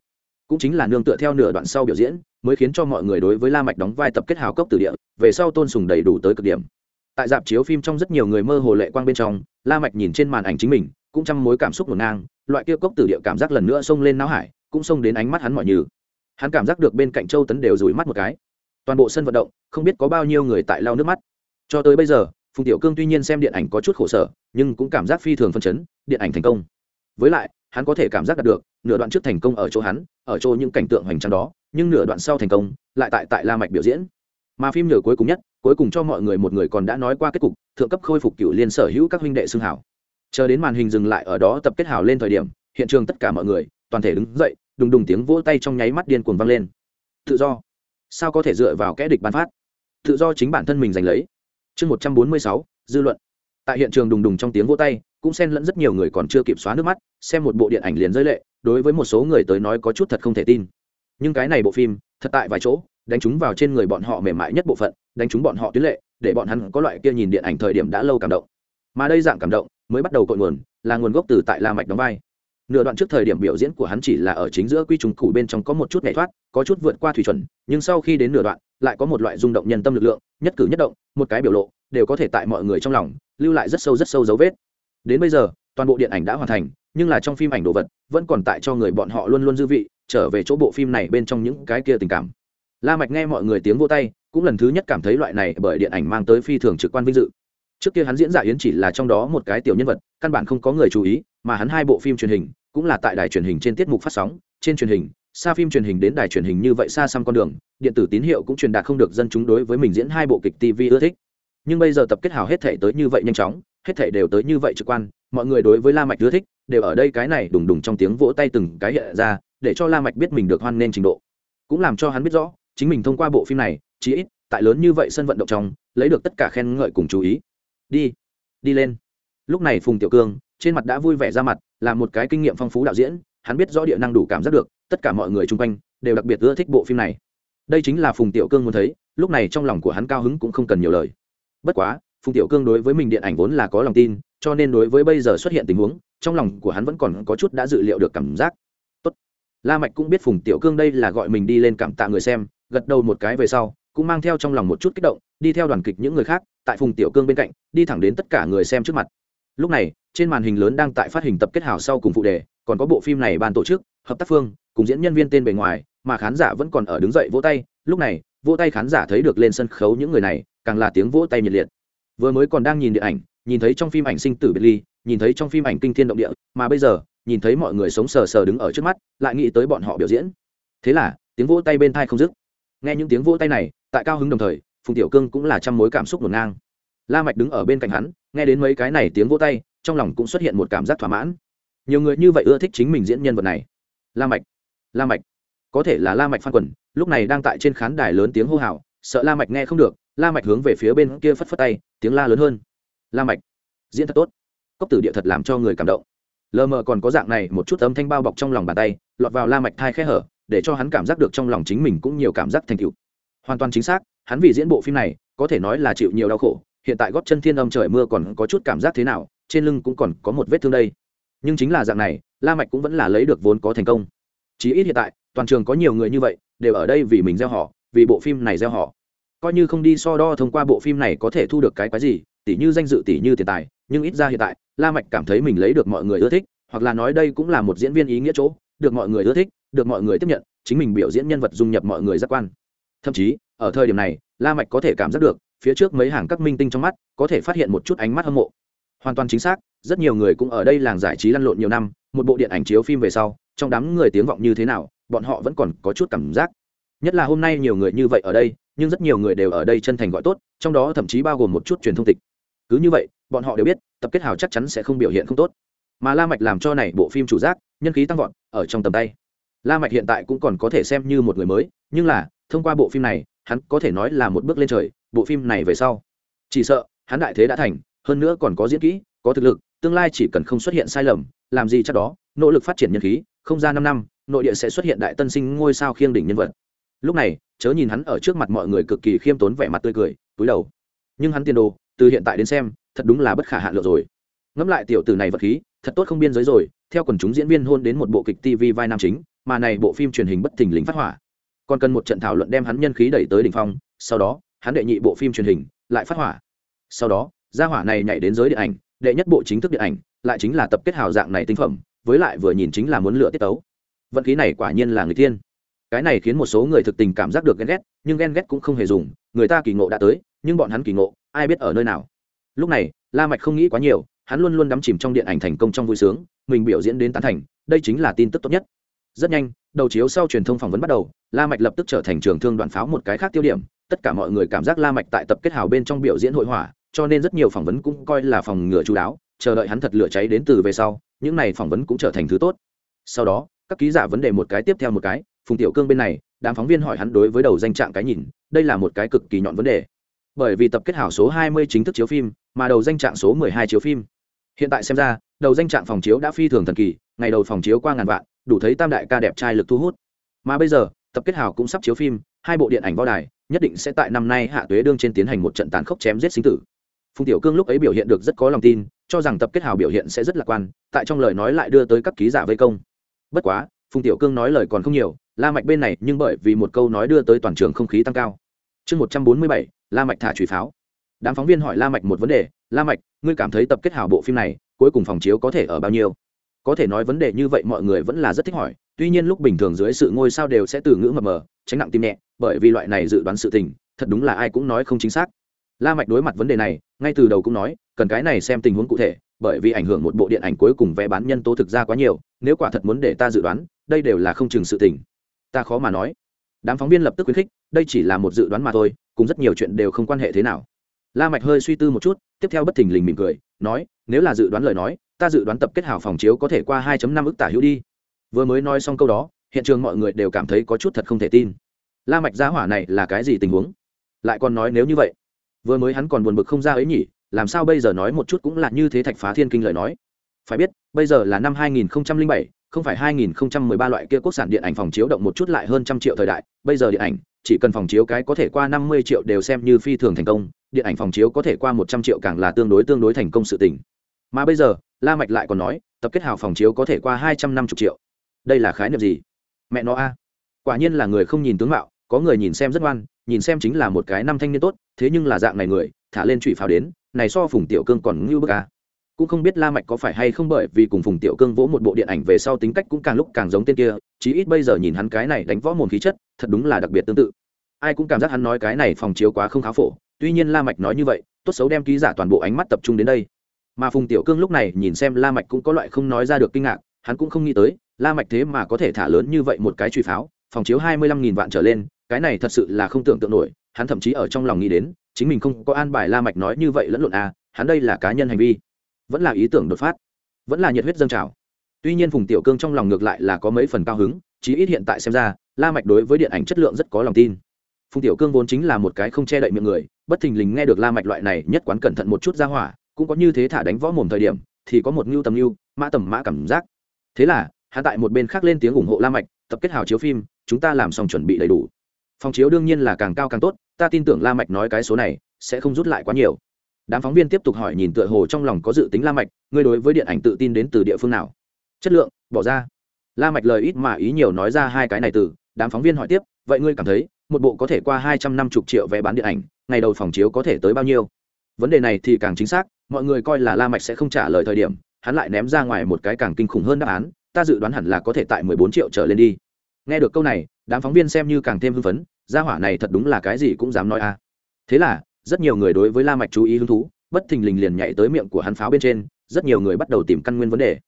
Speaker 1: Cũng chính là nương tựa theo nửa đoạn sau biểu diễn, mới khiến cho mọi người đối với la mạch đóng vai tập kết hào cốc tử địa, về sau tôn sùng đầy đủ tới cực điểm tại dạp chiếu phim trong rất nhiều người mơ hồ lệ quang bên trong, la mạch nhìn trên màn ảnh chính mình, cũng trăm mối cảm xúc ngổn ngang, loại kia cốc tử địa cảm giác lần nữa xông lên não hải, cũng xông đến ánh mắt hắn mọi như. Hắn cảm giác được bên cạnh châu tấn đều rủi mắt một cái. Toàn bộ sân vận động, không biết có bao nhiêu người tại lau nước mắt. Cho tới bây giờ, phùng tiểu cương tuy nhiên xem điện ảnh có chút khổ sở, nhưng cũng cảm giác phi thường phân chấn, điện ảnh thành công. Với lại, hắn có thể cảm giác được, nửa đoạn trước thành công ở chỗ hắn, ở chỗ những cảnh tượng hoành tráng đó, nhưng nửa đoạn sau thành công, lại tại tại la mạch biểu diễn mà phim nhờ cuối cùng nhất, cuối cùng cho mọi người một người còn đã nói qua kết cục, thượng cấp khôi phục cựu liên sở hữu các huynh đệ xương hảo. Chờ đến màn hình dừng lại ở đó tập kết hảo lên thời điểm, hiện trường tất cả mọi người, toàn thể đứng dậy, đùng đùng tiếng vỗ tay trong nháy mắt điên cuồng vang lên. Tự do. Sao có thể dựa vào kẽ địch bắn phát? Tự do chính bản thân mình giành lấy. Chương một trăm bốn mươi sáu, dư luận. Tại hiện trường đùng đùng trong tiếng vỗ tay, cũng xen lẫn rất nhiều người còn chưa kịp xóa nước mắt, xem một bộ điện ảnh liền rơi lệ, đối với một số người tới nói có chút thật không thể tin. Nhưng cái này bộ phim, thật tại vài chỗ đánh chúng vào trên người bọn họ mềm mại nhất bộ phận, đánh chúng bọn họ tuyến lệ, để bọn hắn có loại kia nhìn điện ảnh thời điểm đã lâu cảm động. Mà đây dạng cảm động, mới bắt đầu cội nguồn, là nguồn gốc từ tại la mạch đóng vai. Nửa đoạn trước thời điểm biểu diễn của hắn chỉ là ở chính giữa quy trùng củ bên trong có một chút nhảy thoát, có chút vượt qua thủy chuẩn, nhưng sau khi đến nửa đoạn, lại có một loại rung động nhân tâm lực lượng, nhất cử nhất động, một cái biểu lộ, đều có thể tại mọi người trong lòng, lưu lại rất sâu rất sâu dấu vết. Đến bây giờ, toàn bộ điện ảnh đã hoàn thành, nhưng là trong phim ảnh đồ vật, vẫn còn tại cho người bọn họ luôn luôn dư vị, trở về chỗ bộ phim này bên trong những cái kia tình cảm la mạch nghe mọi người tiếng vô tay, cũng lần thứ nhất cảm thấy loại này bởi điện ảnh mang tới phi thường trực quan vinh dự. Trước kia hắn diễn giả yến chỉ là trong đó một cái tiểu nhân vật, căn bản không có người chú ý, mà hắn hai bộ phim truyền hình, cũng là tại đài truyền hình trên tiết mục phát sóng, trên truyền hình, xa phim truyền hình đến đài truyền hình như vậy xa xăm con đường, điện tử tín hiệu cũng truyền đạt không được dân chúng đối với mình diễn hai bộ kịch tv ưa thích. Nhưng bây giờ tập kết hào hết thể tới như vậy nhanh chóng, hết thể đều tới như vậy trực quan, mọi người đối với la mạch ưa thích, đều ở đây cái này đùng đùng trong tiếng vỗ tay từng cái hiện ra, để cho la mạch biết mình được hoan nên trình độ. Cũng làm cho hắn biết rõ chính mình thông qua bộ phim này, chí ít, tại lớn như vậy sân vận động trong, lấy được tất cả khen ngợi cùng chú ý. Đi đi lên. Lúc này phùng tiểu cương, trên mặt đã vui vẻ ra mặt, là một cái kinh nghiệm phong phú đạo diễn, hắn biết rõ địa năng đủ cảm giác được, tất cả mọi người chung quanh đều đặc biệt ưa thích bộ phim này. Đây chính là phùng tiểu cương muốn thấy, lúc này trong lòng của hắn cao hứng cũng không cần nhiều lời. Bất quá, phùng tiểu cương đối với mình điện ảnh vốn là có lòng tin, cho nên đối với bây giờ xuất hiện tình huống, trong lòng của hắn vẫn còn có chút đã dự liệu được cảm giác. Tốt. la mạch cũng biết phùng tiểu cương đây là gọi mình đi lên cảm tạ người xem gật đầu một cái về sau, cũng mang theo trong lòng một chút kích động, đi theo đoàn kịch những người khác, tại phùng tiểu cương bên cạnh, đi thẳng đến tất cả người xem trước mặt. Lúc này, trên màn hình lớn đang tại phát hình tập kết hảo sau cùng phụ đề, còn có bộ phim này ban tổ chức, hợp tác phương, cùng diễn nhân viên tên bề ngoài, mà khán giả vẫn còn ở đứng dậy vỗ tay. Lúc này, vỗ tay khán giả thấy được lên sân khấu những người này, càng là tiếng vỗ tay nhiệt liệt. Vừa mới còn đang nhìn điện ảnh, nhìn thấy trong phim ảnh sinh tử biệt ly, nhìn thấy trong phim ảnh kinh thiên động địa, mà bây giờ, nhìn thấy mọi người sống sờ sờ đứng ở trước mắt, lại nghĩ tới bọn họ biểu diễn. Thế là, tiếng vỗ tay bên thai không dứt nghe những tiếng vỗ tay này, tại cao hứng đồng thời, phùng tiểu cương cũng là trăm mối cảm xúc ngổn ngang. La mạch đứng ở bên cạnh hắn, nghe đến mấy cái này tiếng vỗ tay, trong lòng cũng xuất hiện một cảm giác thỏa mãn. Nhiều người như vậy ưa thích chính mình diễn nhân vật này. La mạch la mạch. Có thể là la mạch phan quần, lúc này đang tại trên khán đài lớn tiếng hô hào, sợ la mạch nghe không được, la mạch hướng về phía bên kia phất phất tay, tiếng la lớn hơn. La mạch, diễn thật tốt. Cốc tử địa thật làm cho người cảm động. Lờ mờ còn có dạng này, một chút âm thanh bao bọc trong lòng bàn tay, lọt vào la mạch thai khẽ hở để cho hắn cảm giác được trong lòng chính mình cũng nhiều cảm giác thành tựu. Hoàn toàn chính xác, hắn vì diễn bộ phim này, có thể nói là chịu nhiều đau khổ, hiện tại góp chân thiên âm trời mưa còn có chút cảm giác thế nào, trên lưng cũng còn có một vết thương đây. Nhưng chính là dạng này, la mạch cũng vẫn là lấy được vốn có thành công. Chí ít hiện tại, toàn trường có nhiều người như vậy, đều ở đây vì mình gieo họ, vì bộ phim này gieo họ. Coi như không đi so đo thông qua bộ phim này có thể thu được cái quái gì tỷ như danh dự tỷ như tiền tài, nhưng ít ra hiện tại, la mạch cảm thấy mình lấy được mọi người ưa thích, hoặc là nói đây cũng là một diễn viên ý nghĩa chỗ được mọi người ưa thích, được mọi người tiếp nhận, chính mình biểu diễn nhân vật dung nhập mọi người giác quan. Thậm chí, ở thời điểm này, la mạch có thể cảm giác được, phía trước mấy hàng các minh tinh trong mắt, có thể phát hiện một chút ánh mắt hâm mộ. Hoàn toàn chính xác, rất nhiều người cũng ở đây làng giải trí lăn lộn nhiều năm, một bộ điện ảnh chiếu phim về sau, trong đám người tiếng vọng như thế nào, bọn họ vẫn còn có chút cảm giác. Nhất là hôm nay nhiều người như vậy ở đây, nhưng rất nhiều người đều ở đây chân thành gọi tốt, trong đó thậm chí bao gồm một chút truyền thông tịch. Cứ như vậy, bọn họ đều biết, tập kết hào chắc chắn sẽ không biểu hiện không tốt. Mà la mạch làm cho này bộ phim chủ giác nhân khí tăng vọt ở trong tầm tay. La mạch hiện tại cũng còn có thể xem như một người mới, nhưng là, thông qua bộ phim này, hắn có thể nói là một bước lên trời, bộ phim này về sau. Chỉ sợ, hắn đại thế đã thành, hơn nữa còn có diễn kỹ, có thực lực, tương lai chỉ cần không xuất hiện sai lầm, làm gì chắc đó, nỗ lực phát triển nhân khí, không ra năm năm, nội địa sẽ xuất hiện đại tân sinh ngôi sao khiêng đỉnh nhân vật. Lúc này, chớ nhìn hắn ở trước mặt mọi người cực kỳ khiêm tốn vẻ mặt tươi cười, túi đầu. Nhưng hắn tiền đồ, từ hiện tại đến xem, thật đúng là bất khả hạ lượng rồi. Ngẫm lại tiểu tử này vật khí, thật tốt không biên giới rồi theo quần chúng diễn viên hôn đến một bộ kịch tv vai nam chính, mà này bộ phim truyền hình bất thình lình phát hỏa. Còn cần một trận thảo luận đem hắn nhân khí đẩy tới đỉnh phong, sau đó, hắn đệ nhị bộ phim truyền hình lại phát hỏa. Sau đó, gia hỏa này nhảy đến giới điện ảnh, đệ nhất bộ chính thức điện ảnh, lại chính là tập kết hào dạng này tinh phẩm, với lại vừa nhìn chính là muốn lựa tiết tấu. Vận khí này quả nhiên là người thiên. Cái này khiến một số người thực tình cảm giác được ghen ghét, nhưng ghen ghét cũng không hề dùng, người ta kỳ ngộ đã tới, nhưng bọn hắn kỳ ngộ, ai biết ở nơi nào. Lúc này, la mạch không nghĩ quá nhiều, hắn luôn luôn đắm chìm trong điện ảnh thành công trong vui sướng mình biểu diễn đến tán thành, đây chính là tin tức tốt nhất. Rất nhanh, đầu chiếu sau truyền thông phỏng vấn bắt đầu, la mạch lập tức trở thành trường thương đoàn pháo một cái khác tiêu điểm. Tất cả mọi người cảm giác la mạch tại tập kết hào bên trong biểu diễn hội họa, cho nên rất nhiều phỏng vấn cũng coi là phòng ngừa chú đáo, chờ đợi hắn thật lửa cháy đến từ về sau, những này phỏng vấn cũng trở thành thứ tốt. Sau đó, các ký giả vấn đề một cái tiếp theo một cái, phùng tiểu cương bên này, đám phóng viên hỏi hắn đối với đầu danh trạng cái nhìn, đây là một cái cực kỳ nhọn vấn đề. Bởi vì tập kết hảo số 20 chính thức chiếu phim, mà đầu danh trạng số 12 chiếu phim hiện tại xem ra, đầu danh trạng phòng chiếu đã phi thường thần kỳ, ngày đầu phòng chiếu qua ngàn vạn, đủ thấy tam đại ca đẹp trai lực thu hút. Mà bây giờ, tập kết hào cũng sắp chiếu phim, hai bộ điện ảnh võ đài, nhất định sẽ tại năm nay hạ tuế đương trên tiến hành một trận tàn khốc chém giết sinh tử. Phùng tiểu cương lúc ấy biểu hiện được rất có lòng tin, cho rằng tập kết hào biểu hiện sẽ rất lạc quan, tại trong lời nói lại đưa tới các ký giả vây công. Bất quá, phùng tiểu cương nói lời còn không nhiều, la mạch bên này nhưng bởi vì một câu nói đưa tới toàn trường không khí tăng cao. Chương một trăm bốn mươi bảy, la mạch thả chùy pháo đám phóng viên hỏi la mạch một vấn đề, la mạch, ngươi cảm thấy tập kết hảo bộ phim này cuối cùng phòng chiếu có thể ở bao nhiêu? Có thể nói vấn đề như vậy mọi người vẫn là rất thích hỏi, tuy nhiên lúc bình thường dưới sự ngôi sao đều sẽ từ ngữ mập mờ, tránh nặng tim nhẹ, bởi vì loại này dự đoán sự tình, thật đúng là ai cũng nói không chính xác. La mạch đối mặt vấn đề này, ngay từ đầu cũng nói, cần cái này xem tình huống cụ thể, bởi vì ảnh hưởng một bộ điện ảnh cuối cùng vé bán nhân tố thực ra quá nhiều, nếu quả thật muốn để ta dự đoán, đây đều là không chừng sự tình. Ta khó mà nói. Đám phóng viên lập tức khuyến khích, đây chỉ là một dự đoán mà thôi, cùng rất nhiều chuyện đều không quan hệ thế nào la mạch hơi suy tư một chút tiếp theo bất thình lình mỉm cười nói nếu là dự đoán lời nói ta dự đoán tập kết hảo phòng chiếu có thể qua 2.5 ức tả hữu đi. Vừa mới nói xong câu đó hiện trường mọi người đều cảm thấy có chút thật không thể tin. La mạch giá hỏa này là cái gì tình huống? Lại còn nói nếu như vậy vừa mới hắn còn buồn bực không ra ấy nhỉ làm sao bây giờ nói một chút cũng là như thế thạch phá thiên kinh lời nói. Phải biết bây giờ là năm 2007, không phải 2013 loại kia quốc sản điện ảnh phòng chiếu động một chút lại hơn trăm triệu thời đại bây giờ điện ảnh chỉ cần phòng chiếu cái có thể qua 50 triệu đều xem như phi thường thành công, điện ảnh phòng chiếu có thể qua 100 triệu càng là tương đối tương đối thành công sự tình. Mà bây giờ, la mạch lại còn nói, tập kết hào phòng chiếu có thể qua 250 triệu. Đây là khái niệm gì? Mẹ nó a. Quả nhiên là người không nhìn tướng mạo, có người nhìn xem rất ngoan, nhìn xem chính là một cái năm thanh niên tốt, thế nhưng là dạng này người, thả lên trụy pháo đến, này so phùng tiểu cương còn ngưu bức a cũng không biết la mạch có phải hay không bởi vì cùng phùng tiểu cương vỗ một bộ điện ảnh về sau tính cách cũng càng lúc càng giống tên kia, chí ít bây giờ nhìn hắn cái này đánh võ mồm khí chất, thật đúng là đặc biệt tương tự. Ai cũng cảm giác hắn nói cái này phòng chiếu quá không khá phổ, tuy nhiên la mạch nói như vậy, tốt xấu đem ký giả toàn bộ ánh mắt tập trung đến đây. Mà phùng tiểu cương lúc này nhìn xem la mạch cũng có loại không nói ra được kinh ngạc, hắn cũng không nghĩ tới, la mạch thế mà có thể thả lớn như vậy một cái truy pháo, phòng chiếu hai mươi lăm nghìn vạn trở lên, cái này thật sự là không tưởng tượng nổi, hắn thậm chí ở trong lòng nghĩ đến, chính mình không có an bài la mạch nói như vậy lẫn lộn à hắn đây là cá nhân hành vi vẫn là ý tưởng đột phát, vẫn là nhiệt huyết dâng trào. Tuy nhiên phùng tiểu cương trong lòng ngược lại là có mấy phần cao hứng, chí ít hiện tại xem ra, la mạch đối với điện ảnh chất lượng rất có lòng tin. Phùng tiểu cương vốn chính là một cái không che đậy miệng người, bất thình lình nghe được la mạch loại này nhất quán cẩn thận một chút ra hỏa, cũng có như thế thả đánh võ mồm thời điểm, thì có một nhu tầm nhu mã tầm mã cảm giác. Thế là hạ tại một bên khác lên tiếng ủng hộ la mạch, tập kết hào chiếu phim, chúng ta làm xong chuẩn bị đầy đủ. Phòng chiếu đương nhiên là càng cao càng tốt, ta tin tưởng la mạch nói cái số này sẽ không rút lại quá nhiều đám phóng viên tiếp tục hỏi nhìn tựa hồ trong lòng có dự tính la mạch, ngươi đối với điện ảnh tự tin đến từ địa phương nào? Chất lượng, bỏ ra. La mạch lời ít mà ý nhiều nói ra hai cái này từ, đám phóng viên hỏi tiếp, vậy ngươi cảm thấy, một bộ có thể qua hai trăm năm mươi triệu vé bán điện ảnh, ngày đầu phòng chiếu có thể tới bao nhiêu? Vấn đề này thì càng chính xác, mọi người coi là la mạch sẽ không trả lời thời điểm, hắn lại ném ra ngoài một cái càng kinh khủng hơn đáp án, ta dự đoán hẳn là có thể tại mười bốn triệu trở lên đi. Nghe được câu này, đám phóng viên xem như càng thêm hưng phấn, gia hỏa này thật đúng là cái gì cũng dám nói a thế là rất nhiều người đối với la mạch chú ý hứng thú, bất thình lình liền nhảy tới miệng của hắn pháo bên trên, rất nhiều người bắt đầu tìm căn nguyên vấn đề.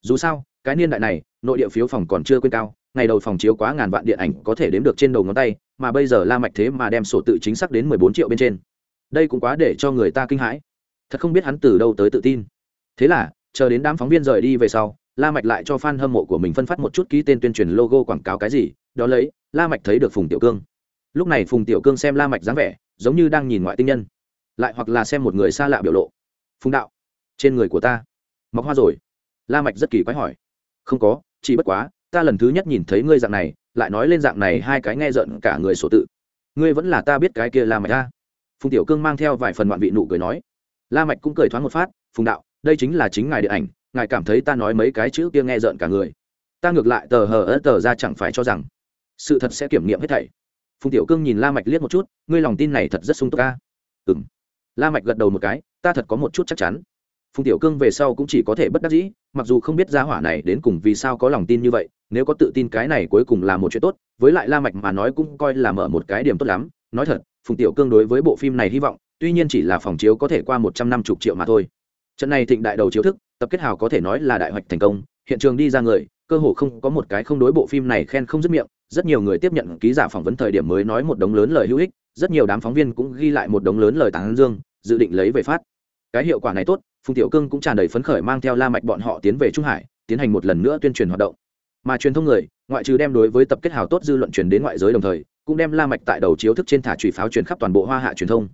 Speaker 1: Dù sao, cái niên đại này, nội địa phiếu phòng còn chưa quên cao, ngày đầu phòng chiếu quá ngàn vạn điện ảnh có thể đếm được trên đầu ngón tay, mà bây giờ la mạch thế mà đem sổ tự chính xác đến mười bốn triệu bên trên. Đây cũng quá để cho người ta kinh hãi. Thật không biết hắn từ đâu tới tự tin. Thế là, chờ đến đám phóng viên rời đi về sau, la mạch lại cho fan hâm mộ của mình phân phát một chút ký tên tuyên truyền logo quảng cáo cái gì, đó lấy, la mạch thấy được phùng tiểu cương. Lúc này phùng tiểu cương xem la mạch dáng vẻ giống như đang nhìn ngoại tinh nhân, lại hoặc là xem một người xa lạ biểu lộ. Phung đạo, trên người của ta, mọc hoa rồi. La mạch rất kỳ quái hỏi. Không có, chỉ bất quá, ta lần thứ nhất nhìn thấy ngươi dạng này, lại nói lên dạng này hai cái nghe giận cả người sổ tự. Ngươi vẫn là ta biết cái kia la mạch ta phùng tiểu cương mang theo vài phần ngoạn vị nụ cười nói. La mạch cũng cười thoáng một phát, phùng đạo, đây chính là chính ngài điện ảnh, ngài cảm thấy ta nói mấy cái chữ kia nghe giận cả người. Ta ngược lại tờ hờ ớt tờ ra chẳng phải cho rằng sự thật sẽ kiểm nghiệm hết thảy phùng tiểu cương nhìn la mạch liếc một chút, ngươi lòng tin này thật rất sung túc ca ừm. La mạch gật đầu một cái, ta thật có một chút chắc chắn. Phùng tiểu cương về sau cũng chỉ có thể bất đắc dĩ, mặc dù không biết gia hỏa này đến cùng vì sao có lòng tin như vậy, nếu có tự tin cái này cuối cùng là một chuyện tốt, với lại la mạch mà nói cũng coi là mở một cái điểm tốt lắm. Nói thật, phùng tiểu cương đối với bộ phim này hy vọng, tuy nhiên chỉ là phòng chiếu có thể qua một trăm năm chục triệu mà thôi. Trận này thịnh đại đầu chiếu thức, tập kết hào có thể nói là đại hoạch thành công, hiện trường đi ra người, cơ hồ không có một cái không đối bộ phim này khen không dứt miệng rất nhiều người tiếp nhận ký giả phỏng vấn thời điểm mới nói một đống lớn lời hữu ích, rất nhiều đám phóng viên cũng ghi lại một đống lớn lời tán dương, dự định lấy về phát. Cái hiệu quả này tốt, phùng tiểu cương cũng tràn đầy phấn khởi mang theo la mạch bọn họ tiến về trung hải, tiến hành một lần nữa tuyên truyền hoạt động. Mà truyền thông người, ngoại trừ đem đối với tập kết hào tốt dư luận truyền đến ngoại giới đồng thời, cũng đem la mạch tại đầu chiếu thức trên thả chủy pháo truyền khắp toàn bộ hoa hạ truyền thông.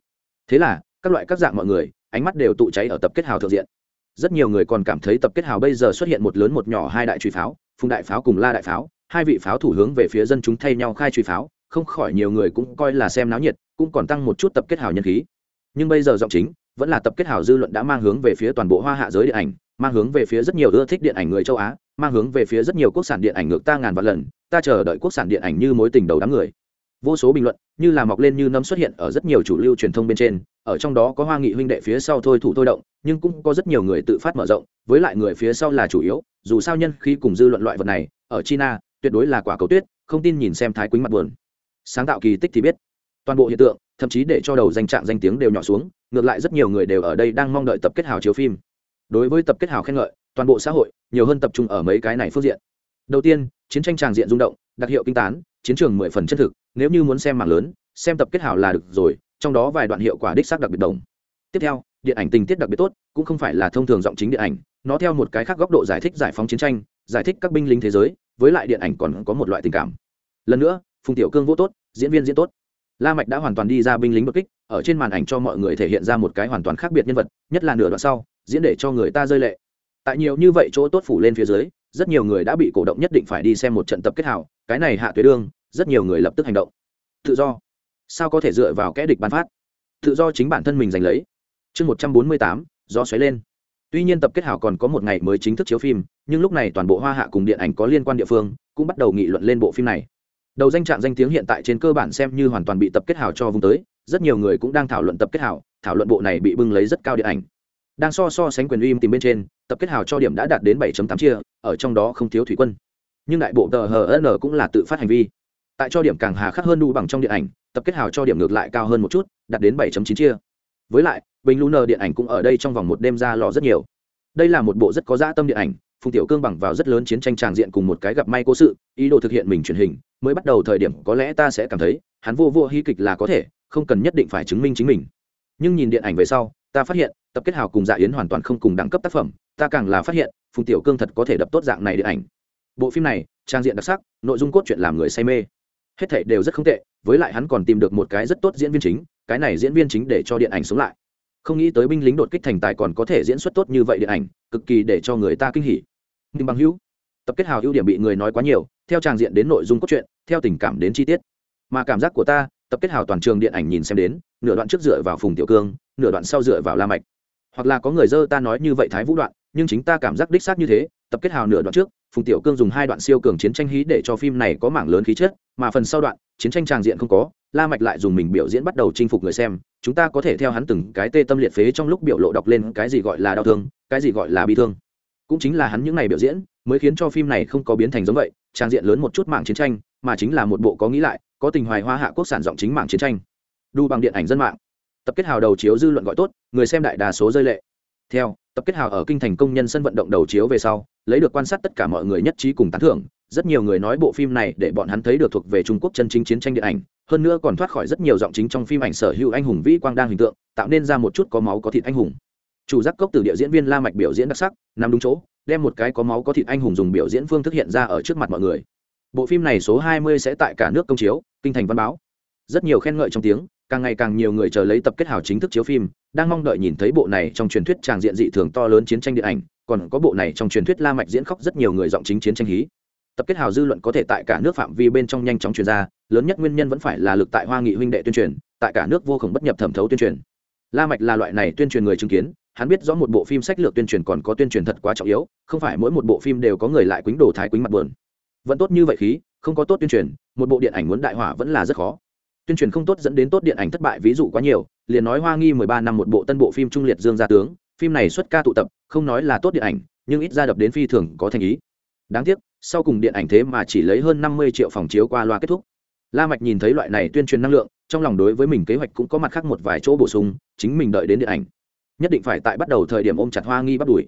Speaker 1: Thế là, các loại các dạng mọi người, ánh mắt đều tụ cháy ở tập kết hào thượng diện. Rất nhiều người còn cảm thấy tập kết hào bây giờ xuất hiện một lớn một nhỏ hai đại chủy pháo, phùng đại pháo cùng la đại pháo hai vị pháo thủ hướng về phía dân chúng thay nhau khai truy pháo, không khỏi nhiều người cũng coi là xem náo nhiệt, cũng còn tăng một chút tập kết hào nhân khí. Nhưng bây giờ giọng chính vẫn là tập kết hào dư luận đã mang hướng về phía toàn bộ hoa hạ giới điện ảnh, mang hướng về phía rất nhiều ưa thích điện ảnh người châu á, mang hướng về phía rất nhiều quốc sản điện ảnh ngược ta ngàn vạn lần, ta chờ đợi quốc sản điện ảnh như mối tình đầu đám người. Vô số bình luận, như là mọc lên như nấm xuất hiện ở rất nhiều chủ lưu truyền thông bên trên, ở trong đó có hoa nghị huynh đệ phía sau thôi thủ thôi động, nhưng cũng có rất nhiều người tự phát mở rộng, với lại người phía sau là chủ yếu, dù sao nhân khi cùng dư luận loại vật này, ở china tuyệt đối là quả cầu tuyết, không tin nhìn xem thái quýnh mặt buồn. Sáng tạo kỳ tích thì biết. Toàn bộ hiện tượng, thậm chí để cho đầu danh trạng danh tiếng đều nhỏ xuống, ngược lại rất nhiều người đều ở đây đang mong đợi tập kết hào chiếu phim. Đối với tập kết hào khen ngợi, toàn bộ xã hội nhiều hơn tập trung ở mấy cái này phương diện. Đầu tiên, chiến tranh tràng diện rung động, đặc hiệu kinh tán, chiến trường mười phần chân thực, nếu như muốn xem mạng lớn, xem tập kết hào là được rồi, trong đó vài đoạn hiệu quả đích xác đặc biệt đồng. Tiếp theo, điện ảnh tình tiết đặc biệt tốt, cũng không phải là thông thường giọng chính điện ảnh, nó theo một cái khác góc độ giải thích giải phóng chiến tranh, giải thích các binh lính thế giới với lại điện ảnh còn có một loại tình cảm. Lần nữa, phùng tiểu cương vô tốt, diễn viên diễn tốt. La mạch đã hoàn toàn đi ra binh lính đột kích, ở trên màn ảnh cho mọi người thể hiện ra một cái hoàn toàn khác biệt nhân vật, nhất là nửa đoạn sau, diễn để cho người ta rơi lệ. Tại nhiều như vậy chỗ tốt phủ lên phía dưới, rất nhiều người đã bị cổ động nhất định phải đi xem một trận tập kết hảo cái này hạ tuyến đương, rất nhiều người lập tức hành động. Tự do. Sao có thể dựa vào kẽ địch ban phát? Tự do chính bản thân mình giành lấy. Chương một trăm bốn mươi tám do xoáy lên tuy nhiên tập kết hảo còn có một ngày mới chính thức chiếu phim, nhưng lúc này toàn bộ hoa hạ cùng điện ảnh có liên quan địa phương cũng bắt đầu nghị luận lên bộ phim này. Đầu danh trạng danh tiếng hiện tại trên cơ bản xem như hoàn toàn bị tập kết hảo cho vùng tới, rất nhiều người cũng đang thảo luận tập kết hảo thảo luận bộ này bị bưng lấy rất cao điện ảnh. Đang so so sánh quyền uy tìm bên trên, tập kết hào cho điểm đã đạt đến 7.8 chia, ở trong đó không thiếu thủy quân. Nhưng đại bộ tờ hn cũng là tự phát hành vi. Tại cho điểm càng hà khắc hơn đủ bằng trong điện ảnh, tập kết hào cho điểm ngược lại cao hơn một chút, đạt đến 7.9 chia. Với lại bình lunar điện ảnh cũng ở đây trong vòng một đêm ra lò rất nhiều. Đây là một bộ rất có dã tâm điện ảnh, phùng tiểu cương bằng vào rất lớn chiến tranh tràng diện cùng một cái gặp may cố sự, ý đồ thực hiện mình truyền hình, mới bắt đầu thời điểm có lẽ ta sẽ cảm thấy, hắn vô vô hy kịch là có thể, không cần nhất định phải chứng minh chính mình. Nhưng nhìn điện ảnh về sau, ta phát hiện, tập kết hào cùng dạ yến hoàn toàn không cùng đẳng cấp tác phẩm, ta càng là phát hiện, phùng tiểu cương thật có thể đập tốt dạng này điện ảnh. Bộ phim này, trang diện đặc sắc, nội dung cốt truyện làm người say mê. Hết thảy đều rất không tệ, với lại hắn còn tìm được một cái rất tốt diễn viên chính, cái này diễn viên chính để cho điện ảnh sống lại không nghĩ tới binh lính đột kích thành tài còn có thể diễn xuất tốt như vậy điện ảnh, cực kỳ để cho người ta kinh hỉ. Nhưng bằng hữu, tập kết hào ưu điểm bị người nói quá nhiều, theo trang diện đến nội dung cốt truyện, theo tình cảm đến chi tiết. Mà cảm giác của ta, tập kết hào toàn trường điện ảnh nhìn xem đến, nửa đoạn trước dựa vào phùng tiểu cương, nửa đoạn sau dựa vào la mạch. Hoặc là có người dơ ta nói như vậy thái vũ đoạn, nhưng chính ta cảm giác đích xác như thế, tập kết hào nửa đoạn trước phùng tiểu cương dùng hai đoạn siêu cường chiến tranh hí để cho phim này có mảng lớn khí chất, mà phần sau đoạn, chiến tranh tràng diện không có, la mạch lại dùng mình biểu diễn bắt đầu chinh phục người xem. Chúng ta có thể theo hắn từng cái tê tâm liệt phế trong lúc biểu lộ đọc lên cái gì gọi là đau thương, cái gì gọi là bi thương. Cũng chính là hắn những này biểu diễn, mới khiến cho phim này không có biến thành giống vậy trang diện lớn một chút mảng chiến tranh, mà chính là một bộ có nghĩ lại, có tình hoài hoa hạ quốc sản giọng chính mảng chiến tranh. Đu bằng điện ảnh dân mạng. Tập kết hào đầu chiếu dư luận gọi tốt, người xem đại đa số rơi lệ. Theo, tập kết hào ở kinh thành công nhân sân vận động đầu chiếu về sau lấy được quan sát tất cả mọi người nhất trí cùng tán thưởng. Rất nhiều người nói bộ phim này để bọn hắn thấy được thuộc về trung quốc chân chính chiến tranh điện ảnh, hơn nữa còn thoát khỏi rất nhiều giọng chính trong phim ảnh sở hữu anh hùng vĩ quang đang hình tượng, tạo nên ra một chút có máu có thịt anh hùng. Chủ giác cốc từ địa diễn viên la mạch biểu diễn đặc sắc, nằm đúng chỗ, đem một cái có máu có thịt anh hùng dùng biểu diễn phương thức hiện ra ở trước mặt mọi người. Bộ phim này số 20 sẽ tại cả nước công chiếu, kinh thành văn báo. Rất nhiều khen ngợi trong tiếng càng ngày càng nhiều người chờ lấy tập kết hào chính thức chiếu phim, đang mong đợi nhìn thấy bộ này trong truyền thuyết tràng diện dị thường to lớn chiến tranh điện ảnh, còn có bộ này trong truyền thuyết la mạch diễn khóc rất nhiều người giọng chính chiến tranh hí. Tập kết hào dư luận có thể tại cả nước phạm vi bên trong nhanh chóng truyền ra, lớn nhất nguyên nhân vẫn phải là lực tại hoa nghị huynh đệ tuyên truyền, tại cả nước vô cùng bất nhập thẩm thấu tuyên truyền. La mạch là loại này tuyên truyền người chứng kiến, hắn biết rõ một bộ phim sách lược tuyên truyền còn có tuyên truyền thật quá trọng yếu, không phải mỗi một bộ phim đều có người lại quýnh đồ thái quýnh mặt buồn. Vẫn tốt như vậy khí, không có tốt tuyên truyền, một bộ điện ảnh muốn đại hỏa vẫn là rất khó tuyên truyền không tốt dẫn đến tốt điện ảnh thất bại ví dụ quá nhiều, liền nói hoa nghi mười ba năm một bộ tân bộ phim trung liệt dương gia tướng, phim này xuất ca tụ tập, không nói là tốt điện ảnh, nhưng ít ra đập đến phi thường có thành ý. Đáng tiếc, sau cùng điện ảnh thế mà chỉ lấy hơn năm mươi triệu phòng chiếu qua loa kết thúc. La mạch nhìn thấy loại này tuyên truyền năng lượng, trong lòng đối với mình kế hoạch cũng có mặt khác một vài chỗ bổ sung, chính mình đợi đến điện ảnh. Nhất định phải tại bắt đầu thời điểm ôm chặt hoa nghi bắt đuổi.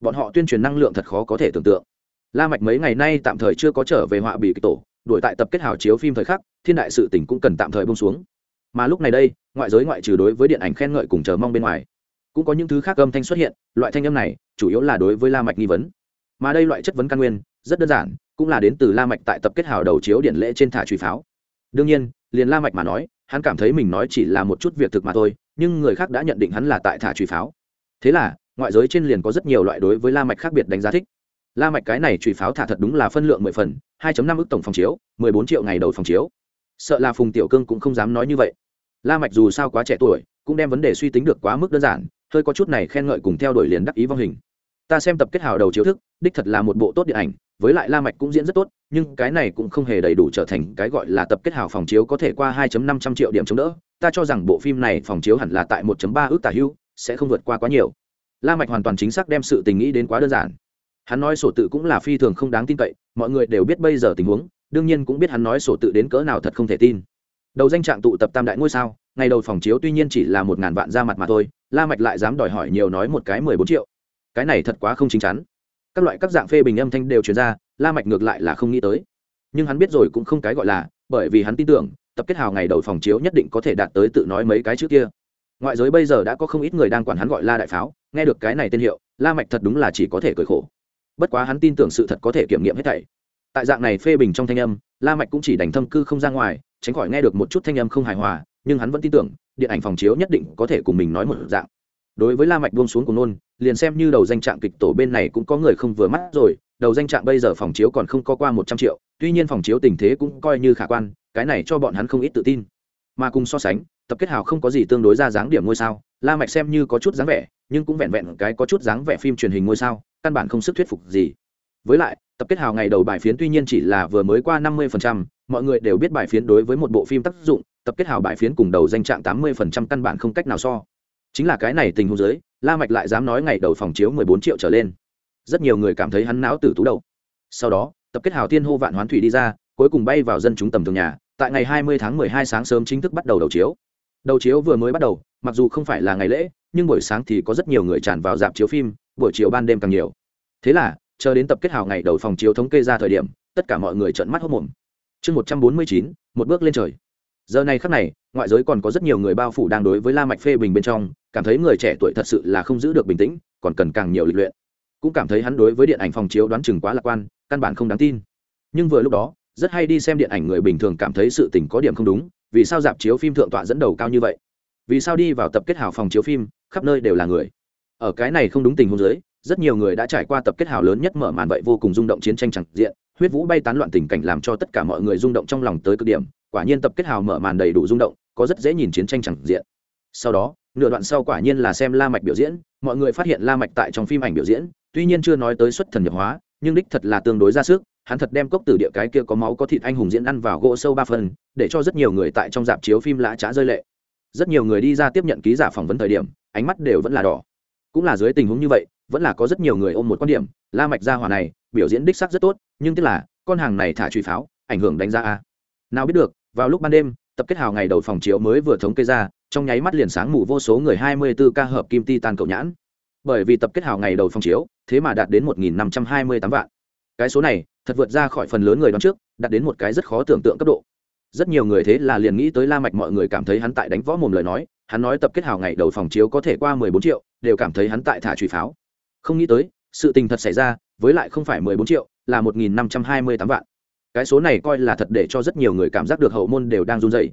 Speaker 1: Bọn họ tuyên truyền năng lượng thật khó có thể tưởng tượng. La mạch mấy ngày nay tạm thời chưa có trở về họa bị tổ đuổi tại tập kết hào chiếu phim thời khắc, thiên đại sự tỉnh cũng cần tạm thời bông xuống. Mà lúc này đây, ngoại giới ngoại trừ đối với điện ảnh khen ngợi cùng chờ mong bên ngoài, cũng có những thứ khác âm thanh xuất hiện, loại thanh âm này chủ yếu là đối với la mạch nghi vấn. Mà đây loại chất vấn căn nguyên, rất đơn giản, cũng là đến từ la mạch tại tập kết hào đầu chiếu điện lễ trên thả truy pháo. Đương nhiên, liền la mạch mà nói, hắn cảm thấy mình nói chỉ là một chút việc thực mà thôi, nhưng người khác đã nhận định hắn là tại thả truy pháo. Thế là, ngoại giới trên liền có rất nhiều loại đối với la mạch khác biệt đánh giá thích la mạch cái này truy pháo thả thật đúng là phân lượng mười phần 2.5 ức tổng phòng chiếu 14 triệu ngày đầu phòng chiếu. Sợ là phùng tiểu cương cũng không dám nói như vậy. La mạch dù sao quá trẻ tuổi, cũng đem vấn đề suy tính được quá mức đơn giản, hơi có chút này khen ngợi cùng theo đuổi liền đắc ý vong hình. Ta xem tập kết hào đầu chiếu thức, đích thật là một bộ tốt điện ảnh, với lại la mạch cũng diễn rất tốt, nhưng cái này cũng không hề đầy đủ trở thành cái gọi là tập kết hào phòng chiếu có thể qua 2.500 triệu điểm chống đỡ. Ta cho rằng bộ phim này phòng chiếu hẳn là tại 1.3 ước tả hưu, sẽ không vượt qua quá nhiều. La mạch hoàn toàn chính xác đem sự tình nghĩ đến quá đơn giản hắn nói sổ tự cũng là phi thường không đáng tin cậy, mọi người đều biết bây giờ tình huống, đương nhiên cũng biết hắn nói sổ tự đến cỡ nào thật không thể tin. Đầu danh trạng tụ tập tam đại ngôi sao, ngày đầu phòng chiếu tuy nhiên chỉ là một ngàn vạn ra mặt mà thôi, la mạch lại dám đòi hỏi nhiều nói một cái mười bốn triệu. Cái này thật quá không chính chắn. Các loại các dạng phê bình âm thanh đều truyền ra, la mạch ngược lại là không nghĩ tới. Nhưng hắn biết rồi cũng không cái gọi là, bởi vì hắn tin tưởng, tập kết hào ngày đầu phòng chiếu nhất định có thể đạt tới tự nói mấy cái trước kia. Ngoại giới bây giờ đã có không ít người đang quản hắn gọi la đại pháo, nghe được cái này tên hiệu, la mạch thật đúng là chỉ có thể cười khổ bất quá hắn tin tưởng sự thật có thể kiểm nghiệm hết thảy. Tại dạng này phê bình trong thanh âm, la mạch cũng chỉ đành thâm cư không ra ngoài, tránh khỏi nghe được một chút thanh âm không hài hòa, nhưng hắn vẫn tin tưởng, điện ảnh phòng chiếu nhất định có thể cùng mình nói một dạng. Đối với la mạch buông xuống cùng nôn, liền xem như đầu danh trạng kịch tổ bên này cũng có người không vừa mắt rồi, đầu danh trạng bây giờ phòng chiếu còn không có qua một trăm triệu, tuy nhiên phòng chiếu tình thế cũng coi như khả quan, cái này cho bọn hắn không ít tự tin. Mà cùng so sánh, tập kết hào không có gì tương đối ra dáng điểm ngôi sao, la mạch xem như có chút dáng vẻ, nhưng cũng vẹn vẹn cái có chút dáng vẻ phim truyền hình ngôi sao căn bản không sức thuyết phục gì. Với lại, tập kết hào ngày đầu bài phiến tuy nhiên chỉ là vừa mới qua năm mươi mọi người đều biết bài phiến đối với một bộ phim tác dụng, tập kết hào bài phiến cùng đầu danh trạng tám mươi căn bản không cách nào so. Chính là cái này tình huống dưới, la mạch lại dám nói ngày đầu phòng chiếu mười bốn triệu trở lên. Rất nhiều người cảm thấy hắn não tử tú đầu. Sau đó, tập kết hào tiên hô vạn hoán thủy đi ra, cuối cùng bay vào dân chúng tầm thường nhà, tại ngày hai mươi tháng hai sáng sớm chính thức bắt đầu đầu chiếu đầu chiếu vừa mới bắt đầu, mặc dù không phải là ngày lễ, nhưng buổi sáng thì có rất nhiều người tràn vào dạp chiếu phim, buổi chiều ban đêm càng nhiều. Thế là, chờ đến tập kết hào ngày đầu phòng chiếu thống kê ra thời điểm, tất cả mọi người trợn mắt hốt mồm chương một trăm bốn mươi chín, một bước lên trời. Giờ này khắc này, ngoại giới còn có rất nhiều người bao phủ đang đối với la mạch phê bình bên trong, cảm thấy người trẻ tuổi thật sự là không giữ được bình tĩnh, còn cần càng nhiều lịch luyện. Cũng cảm thấy hắn đối với điện ảnh phòng chiếu đoán chừng quá lạc quan, căn bản không đáng tin. Nhưng vừa lúc đó, rất hay đi xem điện ảnh người bình thường cảm thấy sự tình có điểm không đúng vì sao dạp chiếu phim thượng tọa dẫn đầu cao như vậy? Vì sao đi vào tập kết hào phòng chiếu phim khắp nơi đều là người? Ở cái này không đúng tình huống giới, rất nhiều người đã trải qua tập kết hào lớn nhất mở màn vậy vô cùng rung động chiến tranh chẳng diện huyết vũ bay tán loạn tình cảnh làm cho tất cả mọi người rung động trong lòng tới cực điểm quả nhiên tập kết hào mở màn đầy đủ rung động có rất dễ nhìn chiến tranh chẳng diện. Sau đó nửa đoạn sau quả nhiên là xem la mạch biểu diễn mọi người phát hiện la mạch tại trong phim ảnh biểu diễn tuy nhiên chưa nói tới xuất thần nhập hóa nhưng đích thật là tương đối ra sức hắn thật đem cốc tử địa cái kia có máu có thịt anh hùng diễn ăn vào gỗ sâu ba phần, để cho rất nhiều người tại trong dạp chiếu phim lã trá rơi lệ. Rất nhiều người đi ra tiếp nhận ký giả phỏng vấn thời điểm, ánh mắt đều vẫn là đỏ. Cũng là dưới tình huống như vậy, vẫn là có rất nhiều người ôm một quan điểm, la mạch gia hỏa này, biểu diễn đích sắc rất tốt, nhưng tức là, con hàng này thả truy pháo, ảnh hưởng đánh giá a. Nào biết được, vào lúc ban đêm, tập kết hào ngày đầu phòng chiếu mới vừa thống kê ra, trong nháy mắt liền sáng mù vô số người 24 ca hợp kim titan cậu nhãn. Bởi vì tập kết hào ngày đầu phòng chiếu, thế mà đạt đến 1.528 vạn cái số này, thật vượt ra khỏi phần lớn người đoán trước, đạt đến một cái rất khó tưởng tượng cấp độ. Rất nhiều người thế là liền nghĩ tới la mạch mọi người cảm thấy hắn tại đánh võ mồm lời nói, hắn nói tập kết hào ngày đầu phòng chiếu có thể qua 14 triệu, đều cảm thấy hắn tại thả truy pháo. Không nghĩ tới, sự tình thật xảy ra, với lại không phải 14 triệu, là 1.528 vạn. Cái số này coi là thật để cho rất nhiều người cảm giác được hậu môn đều đang run rẩy.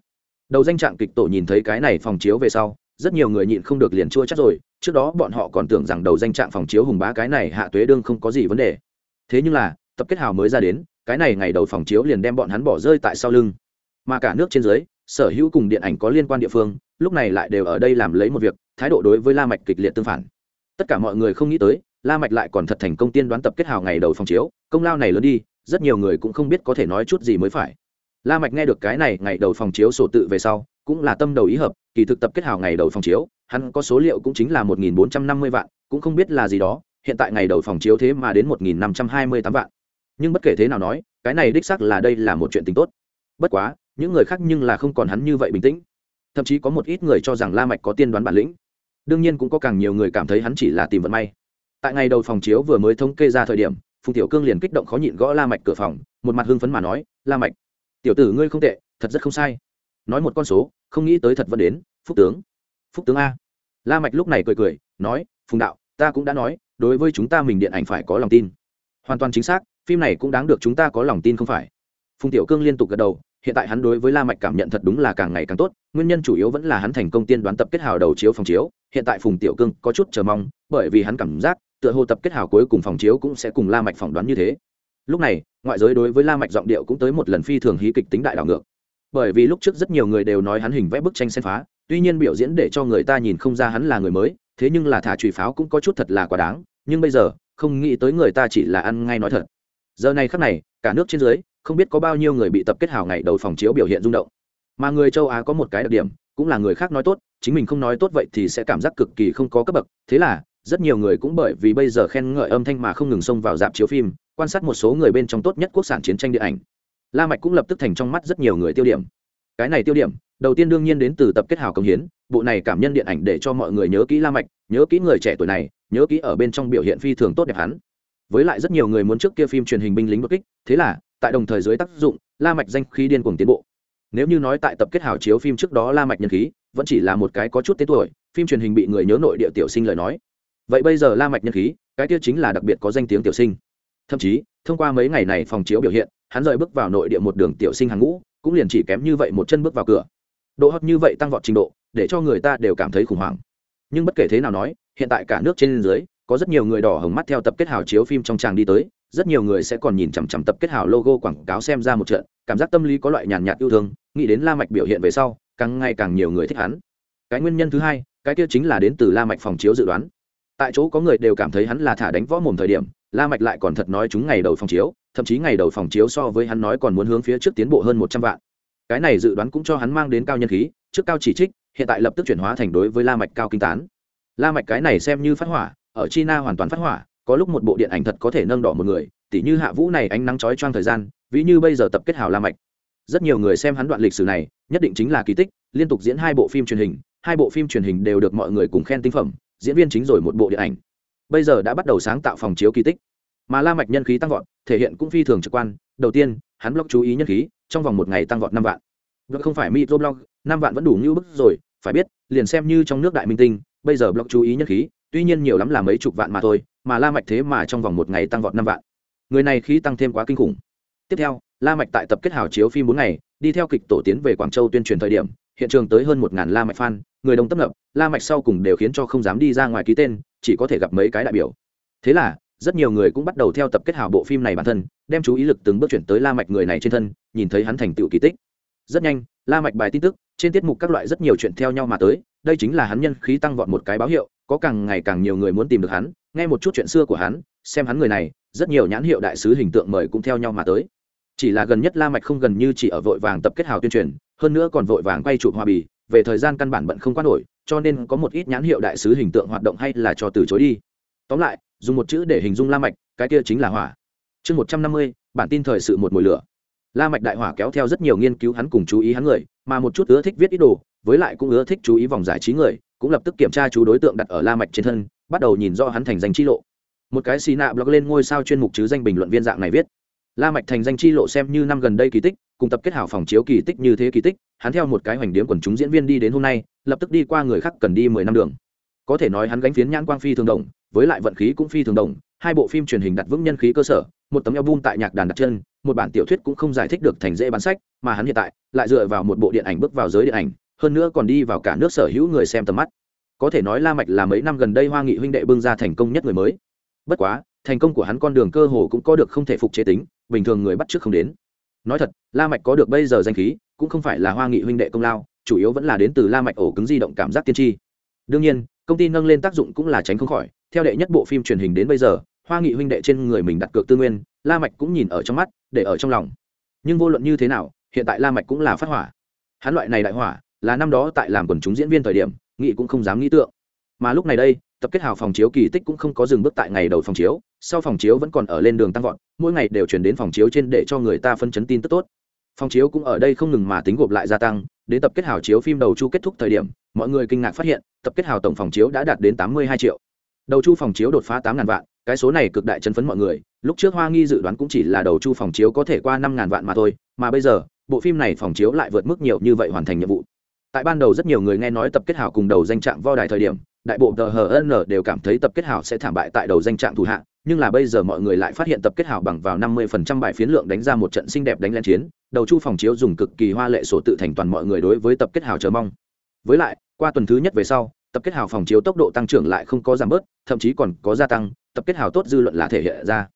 Speaker 1: Đầu danh trạng kịch tổ nhìn thấy cái này phòng chiếu về sau, rất nhiều người nhịn không được liền chua chắc rồi, trước đó bọn họ còn tưởng rằng đầu danh trạng phòng chiếu hùng bá cái này hạ tuế đương không có gì vấn đề thế nhưng là, tập kết hào mới ra đến, cái này ngày đầu phòng chiếu liền đem bọn hắn bỏ rơi tại sau lưng. Mà cả nước trên dưới, sở hữu cùng điện ảnh có liên quan địa phương, lúc này lại đều ở đây làm lấy một việc, thái độ đối với la mạch kịch liệt tương phản. Tất cả mọi người không nghĩ tới, la mạch lại còn thật thành công tiên đoán tập kết hào ngày đầu phòng chiếu, công lao này lớn đi, rất nhiều người cũng không biết có thể nói chút gì mới phải. La mạch nghe được cái này ngày đầu phòng chiếu sổ tự về sau, cũng là tâm đầu ý hợp, kỳ thực tập kết hào ngày đầu phòng chiếu, hắn có số liệu cũng chính là một nghìn bốn trăm năm mươi vạn, cũng không biết là gì đó hiện tại ngày đầu phòng chiếu thế mà đến một nghìn năm trăm hai mươi tám vạn. Nhưng bất kể thế nào nói, cái này đích xác là đây là một chuyện tình tốt. Bất quá, những người khác nhưng là không còn hắn như vậy bình tĩnh. Thậm chí có một ít người cho rằng la mạch có tiên đoán bản lĩnh. Đương nhiên cũng có càng nhiều người cảm thấy hắn chỉ là tìm vận may. Tại ngày đầu phòng chiếu vừa mới thống kê ra thời điểm, phùng tiểu cương liền kích động khó nhịn gõ la mạch cửa phòng, một mặt hưng phấn mà nói, la mạch, tiểu tử ngươi không tệ, thật rất không sai. Nói một con số, không nghĩ tới thật vẫn đến, phúc tướng. Phúc tướng a. La mạch lúc này cười cười, nói, phùng đạo, ta cũng đã nói đối với chúng ta mình điện ảnh phải có lòng tin. Hoàn toàn chính xác, phim này cũng đáng được chúng ta có lòng tin không phải. Phùng tiểu cương liên tục gật đầu, hiện tại hắn đối với la mạch cảm nhận thật đúng là càng ngày càng tốt, nguyên nhân chủ yếu vẫn là hắn thành công tiên đoán tập kết hào đầu chiếu phòng chiếu, hiện tại phùng tiểu cương có chút chờ mong, bởi vì hắn cảm giác, tựa hồ tập kết hào cuối cùng phòng chiếu cũng sẽ cùng la mạch phỏng đoán như thế. Lúc này, ngoại giới đối với la mạch giọng điệu cũng tới một lần phi thường hí kịch tính đại đảo ngược. Bởi vì lúc trước rất nhiều người đều nói hắn hình vẽ bức tranh xen phá, tuy nhiên biểu diễn để cho người ta nhìn không ra hắn là người mới, thế nhưng là thả trùy pháo cũng có chút thật là quá đáng nhưng bây giờ, không nghĩ tới người ta chỉ là ăn ngay nói thật. Giờ này khắc này, cả nước trên dưới, không biết có bao nhiêu người bị tập kết hào ngày đầu phòng chiếu biểu hiện rung động. Mà người châu á có một cái đặc điểm, cũng là người khác nói tốt, chính mình không nói tốt vậy thì sẽ cảm giác cực kỳ không có cấp bậc. Thế là, rất nhiều người cũng bởi vì bây giờ khen ngợi âm thanh mà không ngừng xông vào dạp chiếu phim, quan sát một số người bên trong tốt nhất quốc sản chiến tranh điện ảnh. La mạch cũng lập tức thành trong mắt rất nhiều người tiêu điểm. Cái này tiêu điểm, đầu tiên đương nhiên đến từ tập kết hào công hiến bộ này cảm nhân điện ảnh để cho mọi người nhớ kỹ la mạch, nhớ kỹ người trẻ tuổi này, nhớ kỹ ở bên trong biểu hiện phi thường tốt đẹp hắn. Với lại rất nhiều người muốn trước kia phim truyền hình binh lính bất kích, thế là, tại đồng thời dưới tác dụng, la mạch danh khí điên cuồng tiến bộ. Nếu như nói tại tập kết hào chiếu phim trước đó la mạch nhân khí, vẫn chỉ là một cái có chút tên tuổi, phim truyền hình bị người nhớ nội địa tiểu sinh lời nói. Vậy bây giờ la mạch nhân khí, cái kia chính là đặc biệt có danh tiếng tiểu sinh. Thậm chí, thông qua mấy ngày này phòng chiếu biểu hiện, hắn rời bước vào nội địa một đường tiểu sinh hàng ngũ, cũng liền chỉ kém như vậy một chân bước vào cửa. Độ hot như vậy tăng vọt trình độ để cho người ta đều cảm thấy khủng hoảng. Nhưng bất kể thế nào nói, hiện tại cả nước trên dưới, có rất nhiều người đỏ hồng mắt theo tập kết hào chiếu phim trong tràng đi tới, rất nhiều người sẽ còn nhìn chằm chằm tập kết hào logo quảng cáo xem ra một trận, cảm giác tâm lý có loại nhàn nhạt yêu thương, nghĩ đến la mạch biểu hiện về sau, càng ngày càng nhiều người thích hắn. Cái nguyên nhân thứ hai, cái kia chính là đến từ la mạch phòng chiếu dự đoán. Tại chỗ có người đều cảm thấy hắn là thả đánh võ mồm thời điểm, la mạch lại còn thật nói chúng ngày đầu phòng chiếu, thậm chí ngày đầu phòng chiếu so với hắn nói còn muốn hướng phía trước tiến bộ hơn một trăm vạn. Cái này dự đoán cũng cho hắn mang đến cao nhân khí, trước cao chỉ trích hiện tại lập tức chuyển hóa thành đối với la mạch cao kinh tán. La mạch cái này xem như phát hỏa, ở china hoàn toàn phát hỏa, có lúc một bộ điện ảnh thật có thể nâng đỏ một người, tỉ như hạ vũ này ánh nắng chói choang thời gian, ví như bây giờ tập kết hào la mạch. Rất nhiều người xem hắn đoạn lịch sử này, nhất định chính là kỳ tích, liên tục diễn hai bộ phim truyền hình, hai bộ phim truyền hình đều được mọi người cùng khen tinh phẩm, diễn viên chính rồi một bộ điện ảnh. Bây giờ đã bắt đầu sáng tạo phòng chiếu kỳ tích. Mà la mạch nhân khí tăng vọt, thể hiện cũng phi thường trực quan, đầu tiên, hắn blog chú ý nhân khí, trong vòng một ngày tăng vọt năm vạn. Blog không phải microblog năm vạn vẫn đủ như bức rồi phải biết, liền xem như trong nước đại minh tinh, bây giờ blog chú ý nhất khí, tuy nhiên nhiều lắm là mấy chục vạn mà thôi, mà la mạch thế mà trong vòng một ngày tăng vọt năm vạn. Người này khí tăng thêm quá kinh khủng. Tiếp theo, la mạch tại tập kết hào chiếu phim bốn ngày, đi theo kịch tổ tiến về quảng châu tuyên truyền thời điểm, hiện trường tới hơn một ngàn la mạch fan, người đông tấp nập, la mạch sau cùng đều khiến cho không dám đi ra ngoài ký tên, chỉ có thể gặp mấy cái đại biểu. Thế là, rất nhiều người cũng bắt đầu theo tập kết hào bộ phim này bản thân, đem chú ý lực từng bước chuyển tới la mạch người này trên thân, nhìn thấy hắn thành tựu kỳ tích. Rất nhanh, la mạch bài tin tức trên tiết mục các loại rất nhiều chuyện theo nhau mà tới, đây chính là hắn nhân khí tăng vọt một cái báo hiệu, có càng ngày càng nhiều người muốn tìm được hắn, nghe một chút chuyện xưa của hắn, xem hắn người này, rất nhiều nhãn hiệu đại sứ hình tượng mời cũng theo nhau mà tới. Chỉ là gần nhất la mạch không gần như chỉ ở vội vàng tập kết hào tuyên truyền, hơn nữa còn vội vàng quay chụp hoa bì, về thời gian căn bản bận không qua nổi, cho nên có một ít nhãn hiệu đại sứ hình tượng hoạt động hay là cho từ chối đi. Tóm lại, dùng một chữ để hình dung la mạch, cái kia chính là hỏa. Chương một trăm năm mươi, bản tin thời sự một mùi lửa. La mạch đại hỏa kéo theo rất nhiều nghiên cứu hắn cùng chú ý hắn người mà một chút ưa thích viết ít đồ, với lại cũng ưa thích chú ý vòng giải trí người, cũng lập tức kiểm tra chú đối tượng đặt ở la mạch trên thân, bắt đầu nhìn rõ hắn thành danh chi lộ. Một cái xì nạ blog lên ngôi sao chuyên mục chứ danh bình luận viên dạng này viết. La mạch thành danh chi lộ xem như năm gần đây kỳ tích, cùng tập kết hảo phòng chiếu kỳ tích như thế kỳ tích, hắn theo một cái hoành điểm quần chúng diễn viên đi đến hôm nay, lập tức đi qua người khác cần đi mười năm đường. Có thể nói hắn gánh phiến nhãn quang phi thường đồng, với lại vận khí cũng phi thường đồng, hai bộ phim truyền hình đặt vững nhân khí cơ sở, một tấm album tại nhạc đàn đặt chân một bản tiểu thuyết cũng không giải thích được thành dễ bán sách, mà hắn hiện tại lại dựa vào một bộ điện ảnh bước vào giới điện ảnh, hơn nữa còn đi vào cả nước sở hữu người xem tầm mắt. Có thể nói la mạch là mấy năm gần đây hoa nghị huynh đệ bưng ra thành công nhất người mới. Bất quá, thành công của hắn con đường cơ hồ cũng có được không thể phục chế tính, bình thường người bắt trước không đến. Nói thật, la mạch có được bây giờ danh khí, cũng không phải là hoa nghị huynh đệ công lao, chủ yếu vẫn là đến từ la mạch ổ cứng di động cảm giác tiên tri. Đương nhiên, công ty nâng lên tác dụng cũng là tránh không khỏi, theo đệ nhất bộ phim truyền hình đến bây giờ, hoa nghị huynh đệ trên người mình đặt cược tư nguyên la mạch cũng nhìn ở trong mắt, để ở trong lòng. Nhưng vô luận như thế nào, hiện tại la mạch cũng là phát hỏa. Hắn loại này đại hỏa, là năm đó tại làm quần chúng diễn viên thời điểm nghị cũng không dám nghĩ tượng. Mà lúc này đây, tập kết hào phòng chiếu kỳ tích cũng không có dừng bước tại ngày đầu phòng chiếu, sau phòng chiếu vẫn còn ở lên đường tăng vọt, mỗi ngày đều chuyển đến phòng chiếu trên để cho người ta phân chấn tin tức tốt. Phòng chiếu cũng ở đây không ngừng mà tính gộp lại gia tăng, đến tập kết hào chiếu phim đầu chu kết thúc thời điểm, mọi người kinh ngạc phát hiện, tập kết hào tổng phòng chiếu đã đạt đến tám mươi hai triệu. Đầu chu phòng chiếu đột phá tám ngàn vạn, cái số này cực đại chấn phấn mọi người lúc trước hoa nghi dự đoán cũng chỉ là đầu chu phòng chiếu có thể qua năm ngàn vạn mà thôi, mà bây giờ, bộ phim này phòng chiếu lại vượt mức nhiều như vậy hoàn thành nhiệm vụ. Tại ban đầu rất nhiều người nghe nói tập kết hảo cùng đầu danh trạng vo đài thời điểm, đại bộ tờ hn đều cảm thấy tập kết hảo sẽ thảm bại tại đầu danh trạng thủ hạ, nhưng là bây giờ mọi người lại phát hiện tập kết hảo bằng vào 50% bài phiến lượng đánh ra một trận xinh đẹp đánh lên chiến, đầu chu phòng chiếu dùng cực kỳ hoa lệ sổ tự thành toàn mọi người đối với tập kết hảo chờ mong. Với lại, qua tuần thứ nhất về sau, tập kết hảo phòng chiếu tốc độ tăng trưởng lại không có giảm bớt, thậm chí còn có gia tăng, tập kết hảo tốt dư luận là thể hiện ra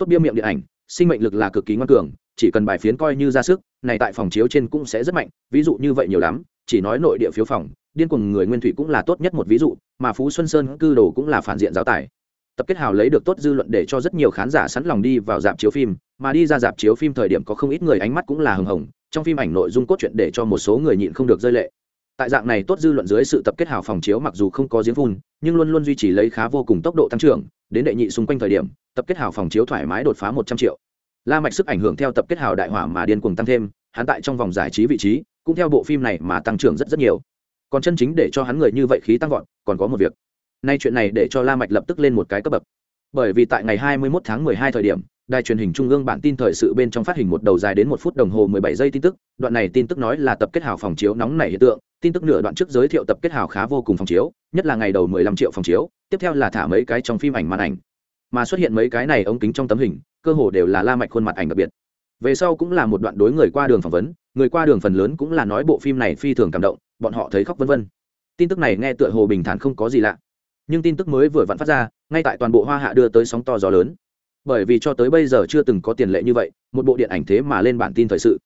Speaker 1: tốt bia miệng điện ảnh, sinh mệnh lực là cực kỳ ngoan cường, chỉ cần bài phiến coi như ra sức, này tại phòng chiếu trên cũng sẽ rất mạnh, ví dụ như vậy nhiều lắm, chỉ nói nội địa phiếu phòng, điên cuồng người nguyên thủy cũng là tốt nhất một ví dụ, mà phú xuân sơn cư đồ cũng là phản diện giáo tài. Tập kết hào lấy được tốt dư luận để cho rất nhiều khán giả sẵn lòng đi vào dạp chiếu phim, mà đi ra dạp chiếu phim thời điểm có không ít người ánh mắt cũng là hừng hồng, trong phim ảnh nội dung cốt truyện để cho một số người nhịn không được rơi lệ tại dạng này tốt dư luận dưới sự tập kết hào phòng chiếu mặc dù không có giếng phun, nhưng luôn luôn duy trì lấy khá vô cùng tốc độ tăng trưởng, đến đệ nhị xung quanh thời điểm, tập kết hào phòng chiếu thoải mái đột phá một trăm triệu. La mạch sức ảnh hưởng theo tập kết hào đại hỏa mà điên cuồng tăng thêm, hắn tại trong vòng giải trí vị trí, cũng theo bộ phim này mà tăng trưởng rất rất nhiều. Còn chân chính để cho hắn người như vậy khí tăng vọt, còn có một việc. Nay chuyện này để cho la mạch lập tức lên một cái cấp bậc. Bởi vì tại ngày 21 tháng 12 thời điểm, đài truyền hình trung ương bản tin thời sự bên trong phát hình một đầu dài đến một phút đồng hồ 17 giây tin tức, đoạn này tin tức nói là tập kết hào phòng chiếu nóng này hiện tượng tin tức nửa đoạn trước giới thiệu tập kết hào khá vô cùng phòng chiếu, nhất là ngày đầu 15 triệu phòng chiếu, tiếp theo là thả mấy cái trong phim ảnh màn ảnh. Mà xuất hiện mấy cái này ống kính trong tấm hình, cơ hồ đều là la mạch khuôn mặt ảnh đặc biệt. Về sau cũng là một đoạn đối người qua đường phỏng vấn, người qua đường phần lớn cũng là nói bộ phim này phi thường cảm động, bọn họ thấy khóc vân vân. Tin tức này nghe tựa hồ bình thản không có gì lạ. Nhưng tin tức mới vừa vặn phát ra, ngay tại toàn bộ hoa hạ đưa tới sóng to gió lớn. Bởi vì cho tới bây giờ chưa từng có tiền lệ như vậy, một bộ điện ảnh thế mà lên bản tin thời sự.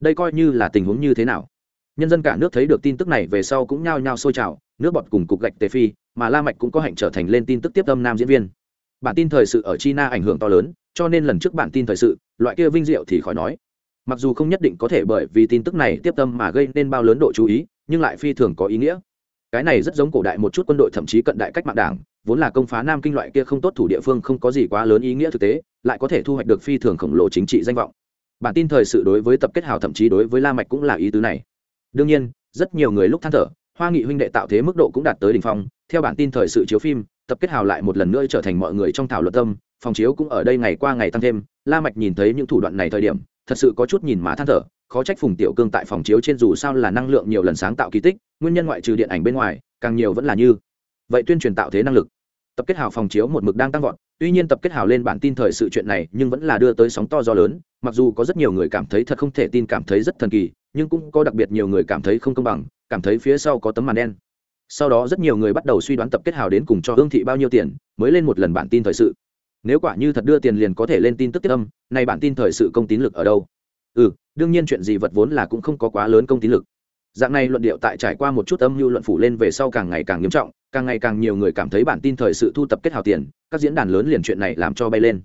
Speaker 1: Đây coi như là tình huống như thế nào? Nhân dân cả nước thấy được tin tức này về sau cũng nhao nhao sôi trào, nước bọt cùng cục gạch tề phi mà la mạch cũng có hạnh trở thành lên tin tức tiếp tâm nam diễn viên. Bản tin thời sự ở china ảnh hưởng to lớn, cho nên lần trước bản tin thời sự, loại kia vinh diệu thì khỏi nói. Mặc dù không nhất định có thể bởi vì tin tức này tiếp tâm mà gây nên bao lớn độ chú ý, nhưng lại phi thường có ý nghĩa. Cái này rất giống cổ đại một chút quân đội thậm chí cận đại cách mạng đảng, vốn là công phá nam kinh loại kia không tốt thủ địa phương không có gì quá lớn ý nghĩa thực tế, lại có thể thu hoạch được phi thường khổng lồ chính trị danh vọng. Bản tin thời sự đối với tập kết hào thậm chí đối với la mạch cũng là ý tứ này đương nhiên, rất nhiều người lúc than thở, hoa nghị huynh đệ tạo thế mức độ cũng đạt tới đỉnh phong, theo bản tin thời sự chiếu phim, tập kết hào lại một lần nữa trở thành mọi người trong thảo luận tâm, phòng chiếu cũng ở đây ngày qua ngày tăng thêm, la mạch nhìn thấy những thủ đoạn này thời điểm, thật sự có chút nhìn mà than thở, khó trách phùng tiểu cương tại phòng chiếu trên dù sao là năng lượng nhiều lần sáng tạo kỳ tích, nguyên nhân ngoại trừ điện ảnh bên ngoài, càng nhiều vẫn là như vậy tuyên truyền tạo thế năng lực. Tập kết hào phòng chiếu một mực đang tăng vọt, tuy nhiên tập kết hào lên bản tin thời sự chuyện này nhưng vẫn là đưa tới sóng to gió lớn, mặc dù có rất nhiều người cảm thấy thật không thể tin cảm thấy rất thần kỳ nhưng cũng có đặc biệt nhiều người cảm thấy không công bằng, cảm thấy phía sau có tấm màn đen. Sau đó rất nhiều người bắt đầu suy đoán tập kết hào đến cùng cho hương thị bao nhiêu tiền, mới lên một lần bản tin thời sự. Nếu quả như thật đưa tiền liền có thể lên tin tức tiết âm, này bản tin thời sự công tín lực ở đâu? Ừ đương nhiên chuyện gì vật vốn là cũng không có quá lớn công tín lực. Dạng này luận điệu tại trải qua một chút âm mưu luận phủ lên về sau càng ngày càng nghiêm trọng, càng ngày càng nhiều người cảm thấy bản tin thời sự thu tập kết hào tiền, các diễn đàn lớn liền chuyện này làm cho bay lên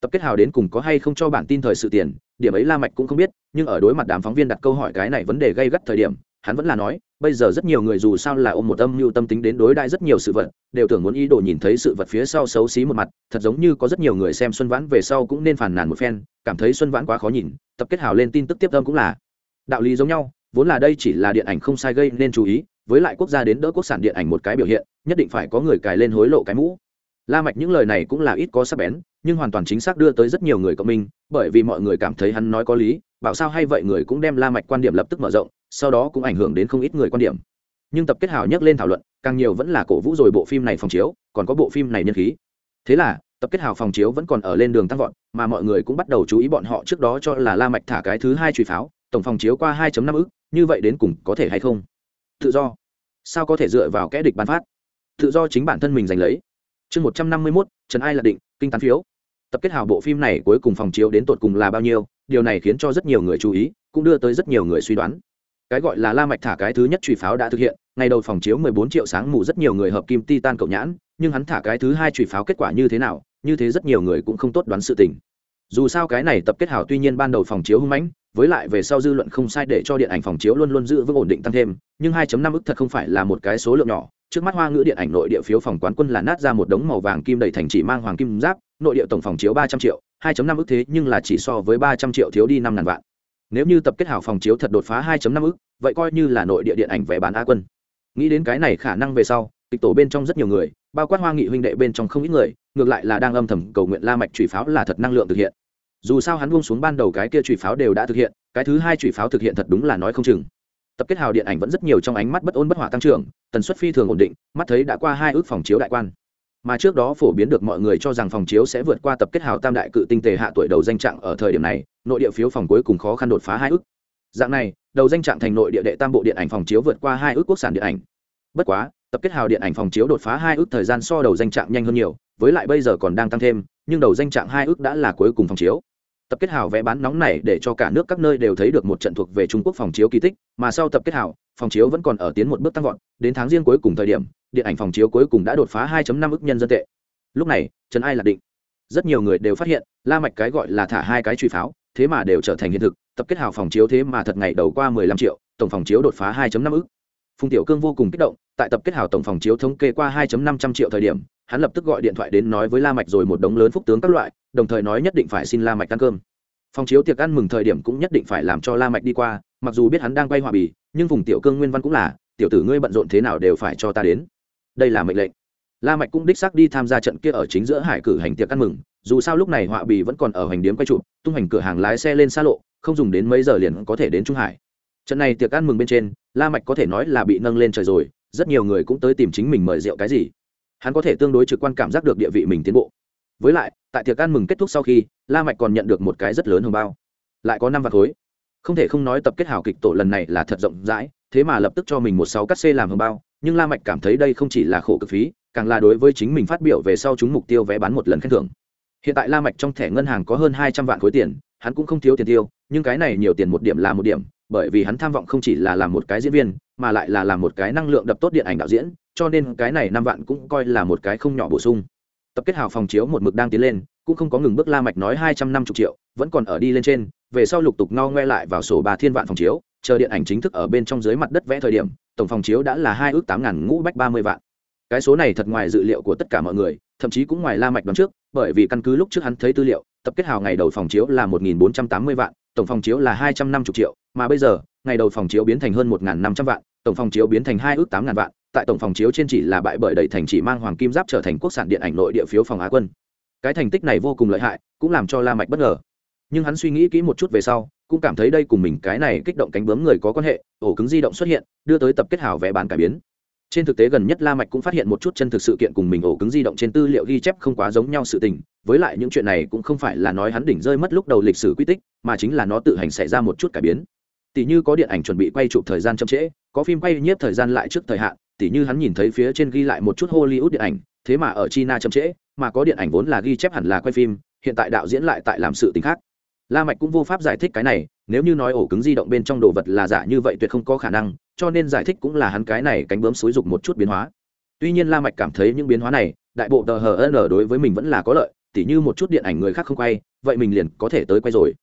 Speaker 1: tập kết hào đến cùng có hay không cho bản tin thời sự tiền, điểm ấy la mạch cũng không biết, nhưng ở đối mặt đám phóng viên đặt câu hỏi cái này vấn đề gây gắt thời điểm, hắn vẫn là nói, bây giờ rất nhiều người dù sao là ôm một âm mưu tâm tính đến đối đại rất nhiều sự vật, đều tưởng muốn ý đồ nhìn thấy sự vật phía sau xấu xí một mặt, thật giống như có rất nhiều người xem xuân vãn về sau cũng nên phản nàn một phen, cảm thấy xuân vãn quá khó nhìn, tập kết hào lên tin tức tiếp tâm cũng là đạo lý giống nhau, vốn là đây chỉ là điện ảnh không sai gây nên chú ý, với lại quốc gia đến đỡ quốc sản điện ảnh một cái biểu hiện, nhất định phải có người cài lên hối lộ cái mũ. La mạch những lời này cũng là ít có sắc bén nhưng hoàn toàn chính xác đưa tới rất nhiều người cộng minh bởi vì mọi người cảm thấy hắn nói có lý bảo sao hay vậy người cũng đem la mạch quan điểm lập tức mở rộng sau đó cũng ảnh hưởng đến không ít người quan điểm. Nhưng tập kết hào nhắc lên thảo luận càng nhiều vẫn là cổ vũ rồi bộ phim này phòng chiếu còn có bộ phim này nhân khí. Thế là tập kết hào phòng chiếu vẫn còn ở lên đường tăng vọt mà mọi người cũng bắt đầu chú ý bọn họ trước đó cho là la mạch thả cái thứ hai truy pháo tổng phòng chiếu qua 2.5 ức như vậy đến cùng có thể hay không? Tự do. Sao có thể dựa vào kẽ địch ban phát? Tự do chính bản thân mình giành lấy. Chương 151, trần ai là định kinh tán phiếu tập kết hào bộ phim này cuối cùng phòng chiếu đến tột cùng là bao nhiêu, điều này khiến cho rất nhiều người chú ý, cũng đưa tới rất nhiều người suy đoán. Cái gọi là la mạch thả cái thứ nhất trùy pháo đã thực hiện, ngày đầu phòng chiếu 14 triệu sáng mù rất nhiều người hợp kim titan cậu nhãn, nhưng hắn thả cái thứ hai trùy pháo kết quả như thế nào, như thế rất nhiều người cũng không tốt đoán sự tình. Dù sao cái này tập kết hào tuy nhiên ban đầu phòng chiếu hung mãnh, với lại về sau dư luận không sai để cho điện ảnh phòng chiếu luôn luôn giữ vững ổn định tăng thêm, nhưng 2.5 ức thật không phải là một cái số lượng nhỏ. Trước mắt hoa ngữ điện ảnh nội địa phiếu phòng quán quân là nát ra một đống màu vàng kim đầy thành chỉ mang hoàng kim giáp nội địa tổng phòng chiếu 300 triệu 2.5 ức thế nhưng là chỉ so với 300 triệu thiếu đi năm ngàn vạn. Nếu như tập kết hảo phòng chiếu thật đột phá 2.5 ức vậy coi như là nội địa điện ảnh vé bán a quân. Nghĩ đến cái này khả năng về sau, kịch tổ bên trong rất nhiều người, bao quát hoa nghị huynh đệ bên trong không ít người, ngược lại là đang âm thầm cầu nguyện la mạch chủy pháo là thật năng lượng thực hiện. Dù sao hắn buông xuống ban đầu cái kia chủy pháo đều đã thực hiện, cái thứ hai chủy pháo thực hiện thật đúng là nói không chừng. Tập kết hào điện ảnh vẫn rất nhiều trong ánh mắt bất ổn bất hòa tăng trưởng, tần suất phi thường ổn định, mắt thấy đã qua hai ước phòng chiếu đại quan mà trước đó phổ biến được mọi người cho rằng phòng chiếu sẽ vượt qua tập kết hào tam đại cự tinh tề hạ tuổi đầu danh trạng ở thời điểm này, nội địa phiếu phòng cuối cùng khó khăn đột phá hai ước. Dạng này, đầu danh trạng thành nội địa đệ tam bộ điện ảnh phòng chiếu vượt qua hai ước quốc sản điện ảnh. Bất quá, tập kết hào điện ảnh phòng chiếu đột phá hai ước thời gian so đầu danh trạng nhanh hơn nhiều, với lại bây giờ còn đang tăng thêm, nhưng đầu danh trạng hai ước đã là cuối cùng phòng chiếu. Tập kết hào vé bán nóng này để cho cả nước các nơi đều thấy được một trận thuộc về trung quốc phòng chiếu kỳ tích, mà sau tập kết hào, phòng chiếu vẫn còn ở tiến một bước tăng vọt, đến tháng riêng cuối cùng thời điểm điện ảnh phòng chiếu cuối cùng đã đột phá 2.5 ức nhân dân tệ. Lúc này, trần ai là định, rất nhiều người đều phát hiện, la mạch cái gọi là thả hai cái truy pháo, thế mà đều trở thành hiện thực, tập kết hào phòng chiếu thế mà thật ngày đầu qua 15 triệu, tổng phòng chiếu đột phá 2.5 ức. Phùng tiểu cương vô cùng kích động, tại tập kết hào tổng phòng chiếu thống kê qua 2.500 triệu thời điểm, hắn lập tức gọi điện thoại đến nói với la mạch rồi một đống lớn phúc tướng các loại, đồng thời nói nhất định phải xin la mạch ăn cơm. Phòng chiếu tiệc ăn mừng thời điểm cũng nhất định phải làm cho la mạch đi qua, mặc dù biết hắn đang quay hòa bì, nhưng Phùng tiểu cương nguyên văn cũng là, tiểu tử ngươi bận rộn thế nào đều phải cho ta đến đây là mệnh lệnh. La mạch cũng đích xác đi tham gia trận kia ở chính giữa hải cử hành tiệc ăn mừng, dù sao lúc này họa bì vẫn còn ở hành điếm quay trụ tung hành cửa hàng lái xe lên xa lộ, không dùng đến mấy giờ liền có thể đến trung hải. Trận này tiệc ăn mừng bên trên, la mạch có thể nói là bị nâng lên trời rồi, rất nhiều người cũng tới tìm chính mình mời rượu cái gì. Hắn có thể tương đối trực quan cảm giác được địa vị mình tiến bộ. Với lại, tại tiệc ăn mừng kết thúc sau khi, la mạch còn nhận được một cái rất lớn hồng bao. Lại có năm vạn khối. Không thể không nói tập kết hảo kịch tổ lần này là thật rộng rãi, thế mà lập tức cho mình một sáu cắt xê làm hồng bao nhưng la mạch cảm thấy đây không chỉ là khổ cực phí, càng là đối với chính mình phát biểu về sau chúng mục tiêu vé bán một lần khen thưởng. Hiện tại la mạch trong thẻ ngân hàng có hơn hai trăm vạn khối tiền, hắn cũng không thiếu tiền tiêu, nhưng cái này nhiều tiền một điểm là một điểm, bởi vì hắn tham vọng không chỉ là làm một cái diễn viên, mà lại là làm một cái năng lượng đập tốt điện ảnh đạo diễn, cho nên cái này năm vạn cũng coi là một cái không nhỏ bổ sung. Tập kết hào phòng chiếu một mực đang tiến lên, cũng không có ngừng bước la mạch nói hai trăm năm mươi triệu, vẫn còn ở đi lên trên, về sau lục tục ngao ngoe lại vào sổ bà thiên vạn phòng chiếu chờ điện ảnh chính thức ở bên trong dưới mặt đất vẽ thời điểm, tổng phòng chiếu đã là hai ước tám ngàn ngũ bách ba mươi vạn. Cái số này thật ngoài dự liệu của tất cả mọi người, thậm chí cũng ngoài la mạch đoán trước, bởi vì căn cứ lúc trước hắn thấy tư liệu, tập kết hào ngày đầu phòng chiếu là một nghìn bốn trăm tám mươi vạn, tổng phòng chiếu là hai trăm năm mươi triệu, mà bây giờ, ngày đầu phòng chiếu biến thành hơn một năm trăm vạn, tổng phòng chiếu biến thành hai ước tám ngàn vạn, tại tổng phòng chiếu trên chỉ là bại bởi đầy thành chỉ mang hoàng kim giáp trở thành quốc sản điện ảnh nội địa phiếu phòng á quân. Cái thành tích này vô cùng lợi hại, cũng làm cho la mạch bất ngờ. Nhưng hắn suy nghĩ kỹ một chút về sau cũng cảm thấy đây cùng mình cái này kích động cánh bướm người có quan hệ, ổ cứng di động xuất hiện, đưa tới tập kết hào vẽ bán cải biến. Trên thực tế gần nhất la mạch cũng phát hiện một chút chân thực sự kiện cùng mình ổ cứng di động trên tư liệu ghi chép không quá giống nhau sự tình, với lại những chuyện này cũng không phải là nói hắn đỉnh rơi mất lúc đầu lịch sử quy tích, mà chính là nó tự hành xảy ra một chút cải biến. Tỷ như có điện ảnh chuẩn bị quay chụp thời gian chậm trễ, có phim quay nhiếp thời gian lại trước thời hạn tỷ như hắn nhìn thấy phía trên ghi lại một chút hollywood điện ảnh, thế mà ở china chậm trễ, mà có điện ảnh vốn là ghi chép hẳn là quay phim, hiện tại đạo diễn lại tại làm sự tình khác la mạch cũng vô pháp giải thích cái này, nếu như nói ổ cứng di động bên trong đồ vật là giả như vậy tuyệt không có khả năng, cho nên giải thích cũng là hắn cái này cánh bướm xúi dục một chút biến hóa. Tuy nhiên la mạch cảm thấy những biến hóa này, đại bộ tờ hn đối với mình vẫn là có lợi, tỉ như một chút điện ảnh người khác không quay, vậy mình liền có thể tới quay rồi.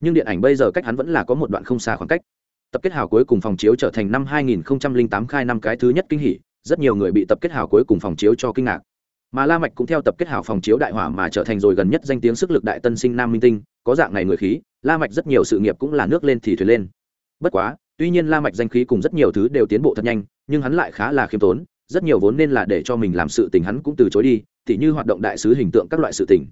Speaker 1: Nhưng điện ảnh bây giờ cách hắn vẫn là có một đoạn không xa khoảng cách. Tập kết hào cuối cùng phòng chiếu trở thành năm 2008 khai năm cái thứ nhất kinh hỉ, rất nhiều người bị tập kết hào cuối cùng phòng chiếu cho kinh ngạc. Mà la mạch cũng theo tập kết hào phòng chiếu đại hỏa mà trở thành rồi gần nhất danh tiếng sức lực đại tân sinh nam minh tinh có dạng này người khí la mạch rất nhiều sự nghiệp cũng là nước lên thì thuyền lên. Bất quá tuy nhiên la mạch danh khí cùng rất nhiều thứ đều tiến bộ thật nhanh nhưng hắn lại khá là khiêm tốn rất nhiều vốn nên là để cho mình làm sự tình hắn cũng từ chối đi tỉ như hoạt động đại sứ hình tượng các loại sự tình.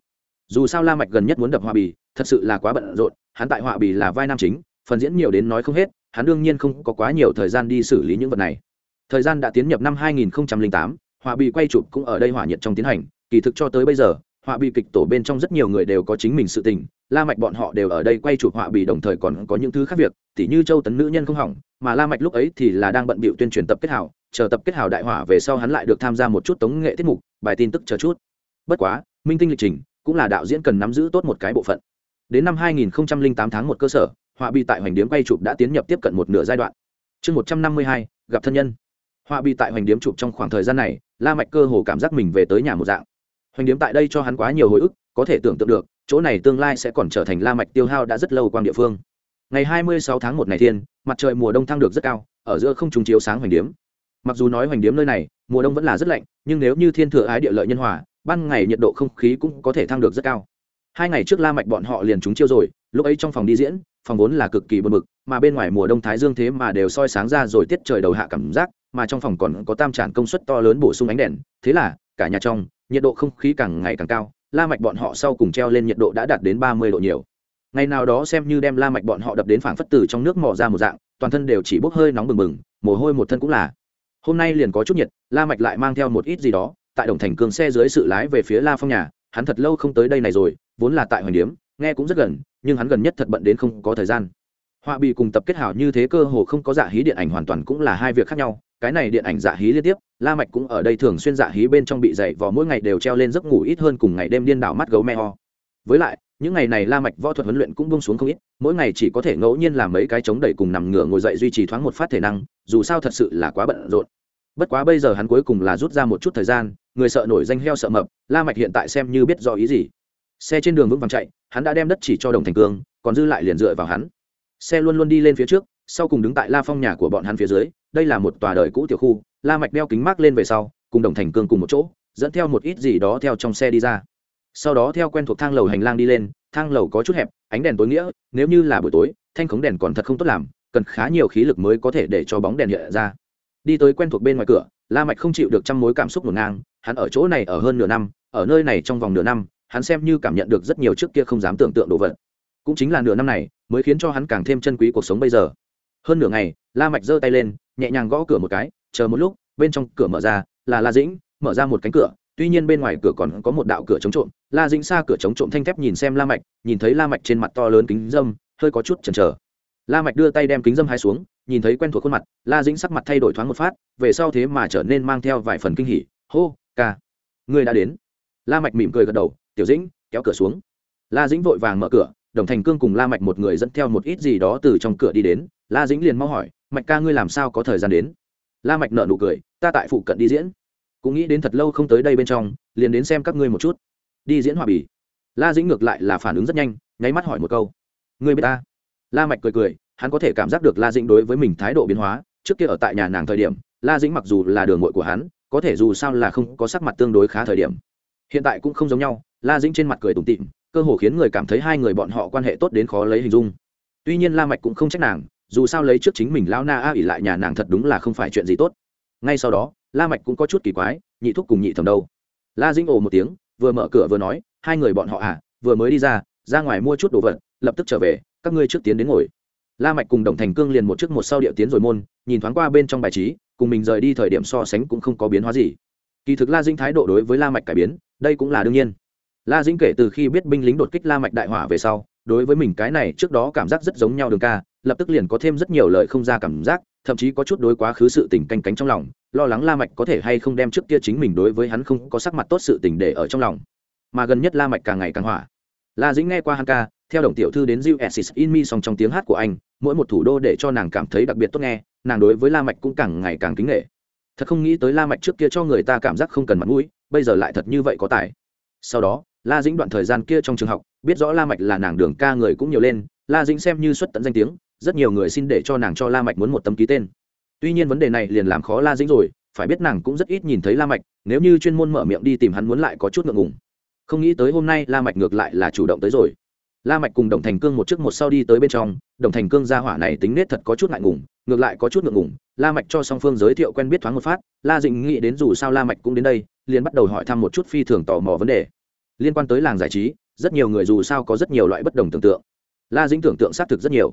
Speaker 1: Dù sao la mạch gần nhất muốn đập hoa bì thật sự là quá bận rộn hắn tại họa bì là vai nam chính phần diễn nhiều đến nói không hết hắn đương nhiên không có quá nhiều thời gian đi xử lý những vật này. Thời gian đã tiến nhập năm 2008, họa bì quay chụp cũng ở đây hỏa nhiệt trong tiến hành kỳ thực cho tới bây giờ họa bị kịch tổ bên trong rất nhiều người đều có chính mình sự tình la mạch bọn họ đều ở đây quay chụp họa bị đồng thời còn có những thứ khác việc tỉ như châu tấn nữ nhân không hỏng mà la mạch lúc ấy thì là đang bận bịu tuyên truyền tập kết hảo chờ tập kết hảo đại hỏa về sau hắn lại được tham gia một chút tống nghệ tiết mục bài tin tức chờ chút. Bất quá minh tinh lịch trình cũng là đạo diễn cần nắm giữ tốt một cái bộ phận. Đến năm 2008 tháng một cơ sở họa bị tại hoành điếm quay chụp đã tiến nhập tiếp cận một nửa giai đoạn. Chương 152, gặp thân nhân. Họa bị tại hoành điếm chụp trong khoảng thời gian này la mạch cơ hồ cảm giác mình về tới nhà một dạng hoành điếm tại đây cho hắn quá nhiều hồi ức, có thể tưởng tượng được, chỗ này tương lai sẽ còn trở thành la mạch tiêu hao đã rất lâu quang địa phương. Ngày 26 tháng 1 này thiên, mặt trời mùa đông thăng được rất cao, ở giữa không trùng chiếu sáng hoành điếm. Mặc dù nói hoành điếm nơi này, mùa đông vẫn là rất lạnh, nhưng nếu như thiên thừa ái địa lợi nhân hòa, ban ngày nhiệt độ không khí cũng có thể thăng được rất cao. Hai ngày trước la mạch bọn họ liền trúng chiêu rồi, lúc ấy trong phòng đi diễn, phòng vốn là cực kỳ buồn bực, mà bên ngoài mùa đông thái dương thế mà đều soi sáng ra rồi tiết trời đầu hạ cảm giác, mà trong phòng còn có tam tràn công suất to lớn bổ sung ánh đèn, thế là cả nhà trong nhiệt độ không khí càng ngày càng cao, la mạch bọn họ sau cùng treo lên nhiệt độ đã đạt đến ba mươi độ nhiều. Ngày nào đó xem như đem la mạch bọn họ đập đến phảng phất từ trong nước mò ra một dạng, toàn thân đều chỉ bốc hơi nóng bừng bừng, mồ hôi một thân cũng là. Hôm nay liền có chút nhiệt, la mạch lại mang theo một ít gì đó, tại đồng thành cường xe dưới sự lái về phía la phong nhà, hắn thật lâu không tới đây này rồi, vốn là tại hoành điếm, nghe cũng rất gần, nhưng hắn gần nhất thật bận đến không có thời gian. Họa bị cùng tập kết hảo như thế cơ hồ không có dạ hí điện ảnh hoàn toàn cũng là hai việc khác nhau, cái này điện ảnh dạ hí liên tiếp la mạch cũng ở đây thường xuyên dạ hí bên trong bị dậy vò, mỗi ngày đều treo lên giấc ngủ ít hơn cùng ngày đêm điên đảo mắt gấu me ho. Với lại, những ngày này la mạch võ thuật huấn luyện cũng buông xuống không ít, mỗi ngày chỉ có thể ngẫu nhiên làm mấy cái chống đẩy cùng nằm ngửa ngồi dậy duy trì thoáng một phát thể năng, dù sao thật sự là quá bận rộn. Bất quá bây giờ hắn cuối cùng là rút ra một chút thời gian, người sợ nổi danh heo sợ mập, la mạch hiện tại xem như biết rõ ý gì. Xe trên đường vững vàng chạy, hắn đã đem đất chỉ cho đồng thành cương, còn dư lại liền dựa vào hắn. Xe luôn luôn đi lên phía trước sau cùng đứng tại la phong nhà của bọn hắn phía dưới, đây là một tòa đời cũ tiểu khu, la mạch đeo kính mát lên về sau, cùng đồng thành cương cùng một chỗ, dẫn theo một ít gì đó theo trong xe đi ra. Sau đó theo quen thuộc thang lầu hành lang đi lên, thang lầu có chút hẹp, ánh đèn tối nghĩa, nếu như là buổi tối, thanh khống đèn còn thật không tốt làm, cần khá nhiều khí lực mới có thể để cho bóng đèn hiện ra. Đi tới quen thuộc bên ngoài cửa, la mạch không chịu được trăm mối cảm xúc ngổn ngang, hắn ở chỗ này ở hơn nửa năm, ở nơi này trong vòng nửa năm, hắn xem như cảm nhận được rất nhiều trước kia không dám tưởng tượng đồ vật. Cũng chính là nửa năm này, mới khiến cho hắn càng thêm chân quý cuộc sống bây giờ hơn nửa ngày, la mạch giơ tay lên, nhẹ nhàng gõ cửa một cái, chờ một lúc, bên trong cửa mở ra, là la dĩnh, mở ra một cánh cửa, tuy nhiên bên ngoài cửa còn có một đạo cửa chống trộm. La dĩnh xa cửa chống trộm thanh thép nhìn xem la mạch, nhìn thấy la mạch trên mặt to lớn kính dâm, hơi có chút chần chờ. La mạch đưa tay đem kính dâm hai xuống, nhìn thấy quen thuộc khuôn mặt, la dĩnh sắc mặt thay đổi thoáng một phát, về sau thế mà trở nên mang theo vài phần kinh hỉ. Hô, ca, ngươi đã đến. La mạch mỉm cười gật đầu, tiểu dĩnh, kéo cửa xuống. La dĩnh vội vàng mở cửa, đồng thành cương cùng la mạch một người dẫn theo một ít gì đó từ trong cửa đi đến la dĩnh liền mau hỏi, mạch ca ngươi làm sao có thời gian đến? La mạch nợ nụ cười, ta tại phụ cận đi diễn. Cũng nghĩ đến thật lâu không tới đây bên trong, liền đến xem các ngươi một chút. Đi diễn hòa bì. La dĩnh ngược lại là phản ứng rất nhanh, nháy mắt hỏi một câu, ngươi biết ta? La mạch cười cười, hắn có thể cảm giác được la dĩnh đối với mình thái độ biến hóa. Trước kia ở tại nhà nàng thời điểm, la dĩnh mặc dù là đường muội của hắn, có thể dù sao là không có sắc mặt tương đối khá thời điểm. Hiện tại cũng không giống nhau, la dĩnh trên mặt cười tủm tỉm, cơ hồ khiến người cảm thấy hai người bọn họ quan hệ tốt đến khó lấy hình dung. Tuy nhiên la mạch cũng không trách nàng dù sao lấy trước chính mình lao na a ỉ lại nhà nàng thật đúng là không phải chuyện gì tốt. Ngay sau đó, la mạch cũng có chút kỳ quái, nhị thúc cùng nhị thẩm đâu. La dĩnh ồ một tiếng, vừa mở cửa vừa nói, hai người bọn họ à vừa mới đi ra ra ngoài mua chút đồ vật, lập tức trở về, các ngươi trước tiến đến ngồi. La mạch cùng đồng thành cương liền một trước một sau điệu tiến rồi môn, nhìn thoáng qua bên trong bài trí, cùng mình rời đi thời điểm so sánh cũng không có biến hóa gì. Kỳ thực la dĩnh thái độ đối với la mạch cải biến, đây cũng là đương nhiên. La dĩnh kể từ khi biết binh lính đột kích la mạch đại hỏa về sau, đối với mình cái này trước đó cảm giác rất giống nhau đường ca lập tức liền có thêm rất nhiều lời không ra cảm giác, thậm chí có chút đối quá khứ sự tình canh cánh trong lòng, lo lắng la mạch có thể hay không đem trước kia chính mình đối với hắn không có sắc mặt tốt sự tình để ở trong lòng. Mà gần nhất la mạch càng ngày càng hỏa. La dĩnh nghe qua hắn ca, theo đồng tiểu thư đến Jill Assis in me song trong tiếng hát của anh, mỗi một thủ đô để cho nàng cảm thấy đặc biệt tốt nghe, nàng đối với la mạch cũng càng ngày càng kính nể. Thật không nghĩ tới la mạch trước kia cho người ta cảm giác không cần mặt mũi, bây giờ lại thật như vậy có tài. Sau đó, la dĩnh đoạn thời gian kia trong trường học, biết rõ la mạch là nàng đường ca người cũng nhiều lên, la dĩnh xem như xuất tận danh tiếng rất nhiều người xin để cho nàng cho la mạch muốn một tấm ký tên. Tuy nhiên vấn đề này liền làm khó la dĩnh rồi, phải biết nàng cũng rất ít nhìn thấy la mạch, nếu như chuyên môn mở miệng đi tìm hắn muốn lại có chút ngượng ngùng. Không nghĩ tới hôm nay la mạch ngược lại là chủ động tới rồi. La mạch cùng đồng thành cương một trước một sau đi tới bên trong, đồng thành cương gia hỏa này tính nết thật có chút ngại ngùng, ngược lại có chút ngượng ngùng, la mạch cho song phương giới thiệu quen biết thoáng một phát, la dĩnh nghĩ đến dù sao la mạch cũng đến đây, liền bắt đầu hỏi thăm một chút phi thường tò mò vấn đề. Liên quan tới làng giải trí, rất nhiều người dù sao có rất nhiều loại bất đồng tưởng tượng. La dĩnh tưởng tượng xác thực rất nhiều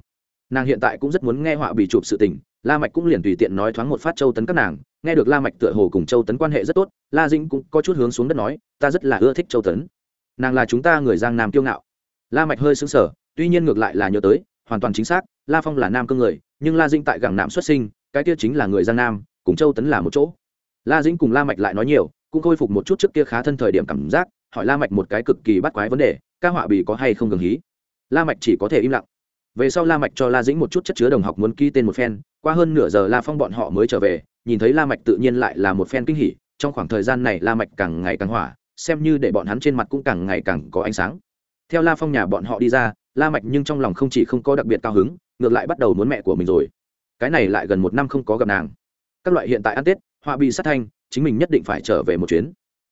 Speaker 1: nàng hiện tại cũng rất muốn nghe họa bị chụp sự tình, la mạch cũng liền tùy tiện nói thoáng một phát châu tấn các nàng, nghe được la mạch tựa hồ cùng châu tấn quan hệ rất tốt, la dĩnh cũng có chút hướng xuống đất nói, ta rất là ưa thích châu tấn. Nàng là chúng ta người giang nam kiêu ngạo. La mạch hơi sững sờ, tuy nhiên ngược lại là nhớ tới, hoàn toàn chính xác, la phong là nam cương người, nhưng la dĩnh tại gẳng nạm xuất sinh, cái kia chính là người giang nam, cùng châu tấn là một chỗ. La dĩnh cùng la mạch lại nói nhiều, cũng khôi phục một chút trước kia khá thân thời điểm cảm giác, hỏi la mạch một cái cực kỳ bắt quái vấn đề, ca họa bì có hay không gừng hí? La mạch chỉ có thể im lặng về sau la mạch cho la dĩnh một chút chất chứa đồng học muốn ký tên một phen, qua hơn nửa giờ la phong bọn họ mới trở về, nhìn thấy la mạch tự nhiên lại là một phen kinh hỉ, trong khoảng thời gian này la mạch càng ngày càng hỏa, xem như để bọn hắn trên mặt cũng càng ngày càng có ánh sáng. Theo la phong nhà bọn họ đi ra, la mạch nhưng trong lòng không chỉ không có đặc biệt cao hứng, ngược lại bắt đầu muốn mẹ của mình rồi. Cái này lại gần một năm không có gặp nàng. Các loại hiện tại ăn tết, họa bị sát thanh, chính mình nhất định phải trở về một chuyến.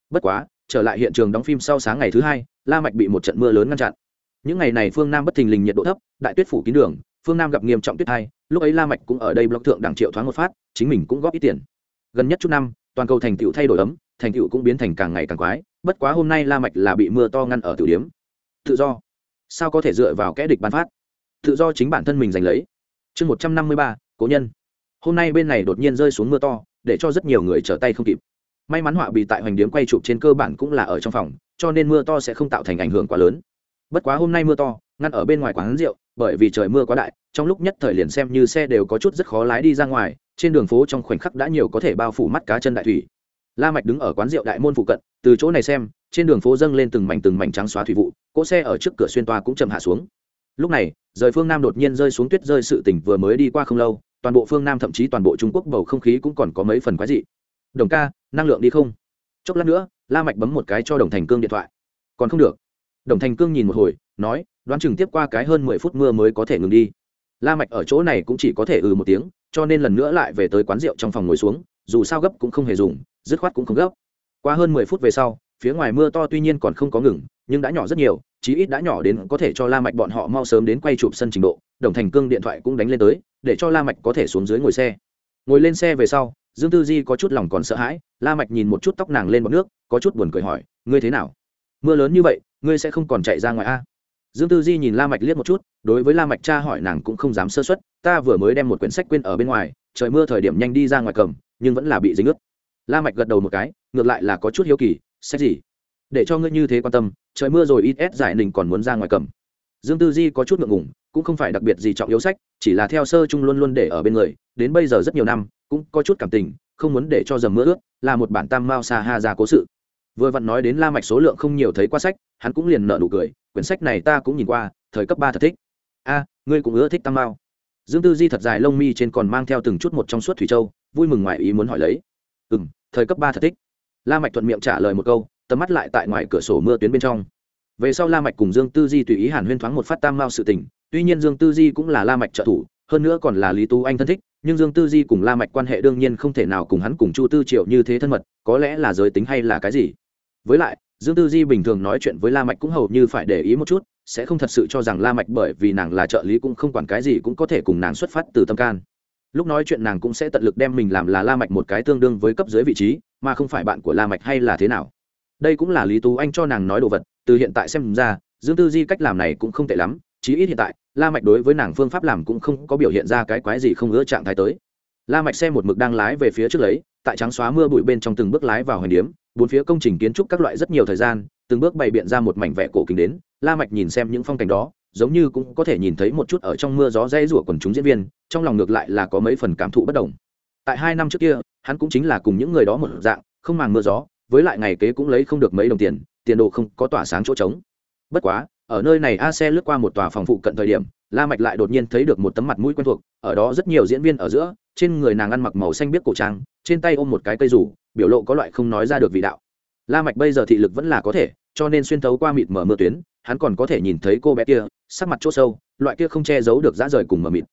Speaker 1: Bất quá, trở lại hiện trường đóng phim sau sáng ngày thứ hai, la mạch bị một trận mưa lớn ngăn chặn những ngày này phương nam bất thình lình nhiệt độ thấp, đại tuyết phủ kín đường, phương nam gặp nghiêm trọng tuyết hai, lúc ấy la mạch cũng ở đây block thượng đẳng triệu thoáng một phát, chính mình cũng góp ít tiền. Gần nhất chút năm, toàn cầu thành tựu thay đổi ấm, thành tựu cũng biến thành càng ngày càng quái, bất quá hôm nay la mạch là bị mưa to ngăn ở tiểu điếm tự do. Sao có thể dựa vào kẻ địch ban phát? Tự do chính bản thân mình giành lấy. Chương một trăm năm mươi ba, cố nhân. Hôm nay bên này đột nhiên rơi xuống mưa to, để cho rất nhiều người trở tay không kịp. May mắn họa bị tại hoành điếm quay chụp trên cơ bản cũng là ở trong phòng, cho nên mưa to sẽ không tạo thành ảnh hưởng quá lớn bất quá hôm nay mưa to, ngăn ở bên ngoài quán rượu, bởi vì trời mưa quá đại, trong lúc nhất thời liền xem như xe đều có chút rất khó lái đi ra ngoài, trên đường phố trong khoảnh khắc đã nhiều có thể bao phủ mắt cá chân đại thủy. La mạch đứng ở quán rượu đại môn phụ cận, từ chỗ này xem, trên đường phố dâng lên từng mảnh từng mảnh trắng xóa thủy vụ, cỗ xe ở trước cửa xuyên toa cũng chậm hạ xuống. Lúc này, rời phương nam đột nhiên rơi xuống tuyết rơi sự tỉnh vừa mới đi qua không lâu, toàn bộ phương nam thậm chí toàn bộ trung quốc bầu không khí cũng còn có mấy phần quái dị. Đồng ca, năng lượng đi không? Chốc lát nữa, la mạch bấm một cái cho đồng thành cương điện thoại. Còn không được đồng thành cương nhìn một hồi, nói, đoán chừng tiếp qua cái hơn mười phút mưa mới có thể ngừng đi. La mạch ở chỗ này cũng chỉ có thể ừ một tiếng, cho nên lần nữa lại về tới quán rượu trong phòng ngồi xuống, dù sao gấp cũng không hề dùng, dứt khoát cũng không gấp. Qua hơn mười phút về sau, phía ngoài mưa to tuy nhiên còn không có ngừng, nhưng đã nhỏ rất nhiều, chí ít đã nhỏ đến có thể cho la mạch bọn họ mau sớm đến quay chụp sân trình độ. Đồng thành cương điện thoại cũng đánh lên tới, để cho la mạch có thể xuống dưới ngồi xe. Ngồi lên xe về sau, dương tư di có chút lòng còn sợ hãi, la mạch nhìn một chút tóc nàng lên bọt nước, có chút buồn cười hỏi, ngươi thế nào? Mưa lớn như vậy ngươi sẽ không còn chạy ra ngoài a. Dương tư di nhìn la mạch liếc một chút, đối với la mạch cha hỏi nàng cũng không dám sơ suất, ta vừa mới đem một quyển sách quên ở bên ngoài, trời mưa thời điểm nhanh đi ra ngoài cầm, nhưng vẫn là bị dính ướt. La mạch gật đầu một cái, ngược lại là có chút hiếu kỳ, sách gì? Để cho ngươi như thế quan tâm, trời mưa rồi ít ép giải nình còn muốn ra ngoài cầm. Dương tư di có chút ngượng ngùng, cũng không phải đặc biệt gì trọng yếu sách, chỉ là theo sơ chung luôn luôn để ở bên người, đến bây giờ rất nhiều năm, cũng có chút cảm tình, không muốn để cho dầm mưa ướt, là một bản tam mao sa ha ra cố sự vừa vặn nói đến la mạch số lượng không nhiều thấy qua sách hắn cũng liền nở nụ cười quyển sách này ta cũng nhìn qua thời cấp ba thật thích. A ngươi cũng ưa thích tam mao. Dương tư di thật dài lông mi trên còn mang theo từng chút một trong suốt thủy châu vui mừng ngoài ý muốn hỏi lấy. Ừm, thời cấp ba thật thích. La mạch thuận miệng trả lời một câu tầm mắt lại tại ngoài cửa sổ mưa tuyến bên trong. Về sau la mạch cùng dương tư di tùy ý hàn huyên thoáng một phát tam mao sự tình tuy nhiên dương tư di cũng là la mạch trợ thủ hơn nữa còn là lý tú anh thân thích nhưng dương tư di cùng la mạch quan hệ đương nhiên không thể nào cùng hắn cùng chu tư triệu như thế thân mật có lẽ là giới tính hay là cái gì? Với lại, dương tư di bình thường nói chuyện với la mạch cũng hầu như phải để ý một chút, sẽ không thật sự cho rằng la mạch bởi vì nàng là trợ lý cũng không quản cái gì cũng có thể cùng nàng xuất phát từ tâm can. Lúc nói chuyện nàng cũng sẽ tận lực đem mình làm là la mạch một cái tương đương với cấp dưới vị trí, mà không phải bạn của la mạch hay là thế nào. Đây cũng là lý tú anh cho nàng nói đồ vật, từ hiện tại xem ra, dương tư di cách làm này cũng không tệ lắm, chí ít hiện tại, la mạch đối với nàng phương pháp làm cũng không có biểu hiện ra cái quái gì không ưa trạng thái tới. La mạch xe một mực đang lái về phía trước lấy, tại trắng xóa mưa bụi bên trong từng bước lái vào hoành điếm bốn phía công trình kiến trúc các loại rất nhiều thời gian, từng bước bày biện ra một mảnh vẽ cổ kính đến, la mạch nhìn xem những phong cảnh đó, giống như cũng có thể nhìn thấy một chút ở trong mưa gió dây rủa quần chúng diễn viên, trong lòng ngược lại là có mấy phần cảm thụ bất đồng. Tại hai năm trước kia, hắn cũng chính là cùng những người đó một dạng, không màng mưa gió, với lại ngày kế cũng lấy không được mấy đồng tiền tiền đồ không có tỏa sáng chỗ trống. Bất quá, ở nơi này a xe lướt qua một tòa phòng phụ cận thời điểm, la mạch lại đột nhiên thấy được một tấm mặt mũi quen thuộc, ở đó rất nhiều diễn viên ở giữa, trên người nàng ăn mặc màu xanh biếc cổ trang, trên tay ôm một cái cây rủ biểu lộ có loại không nói ra được vị đạo. La mạch bây giờ thị lực vẫn là có thể, cho nên xuyên thấu qua mịt mở mưa tuyến, hắn còn có thể nhìn thấy cô bé kia, sắc mặt chỗ sâu, loại kia không che giấu được dã rời cùng mờ mịt.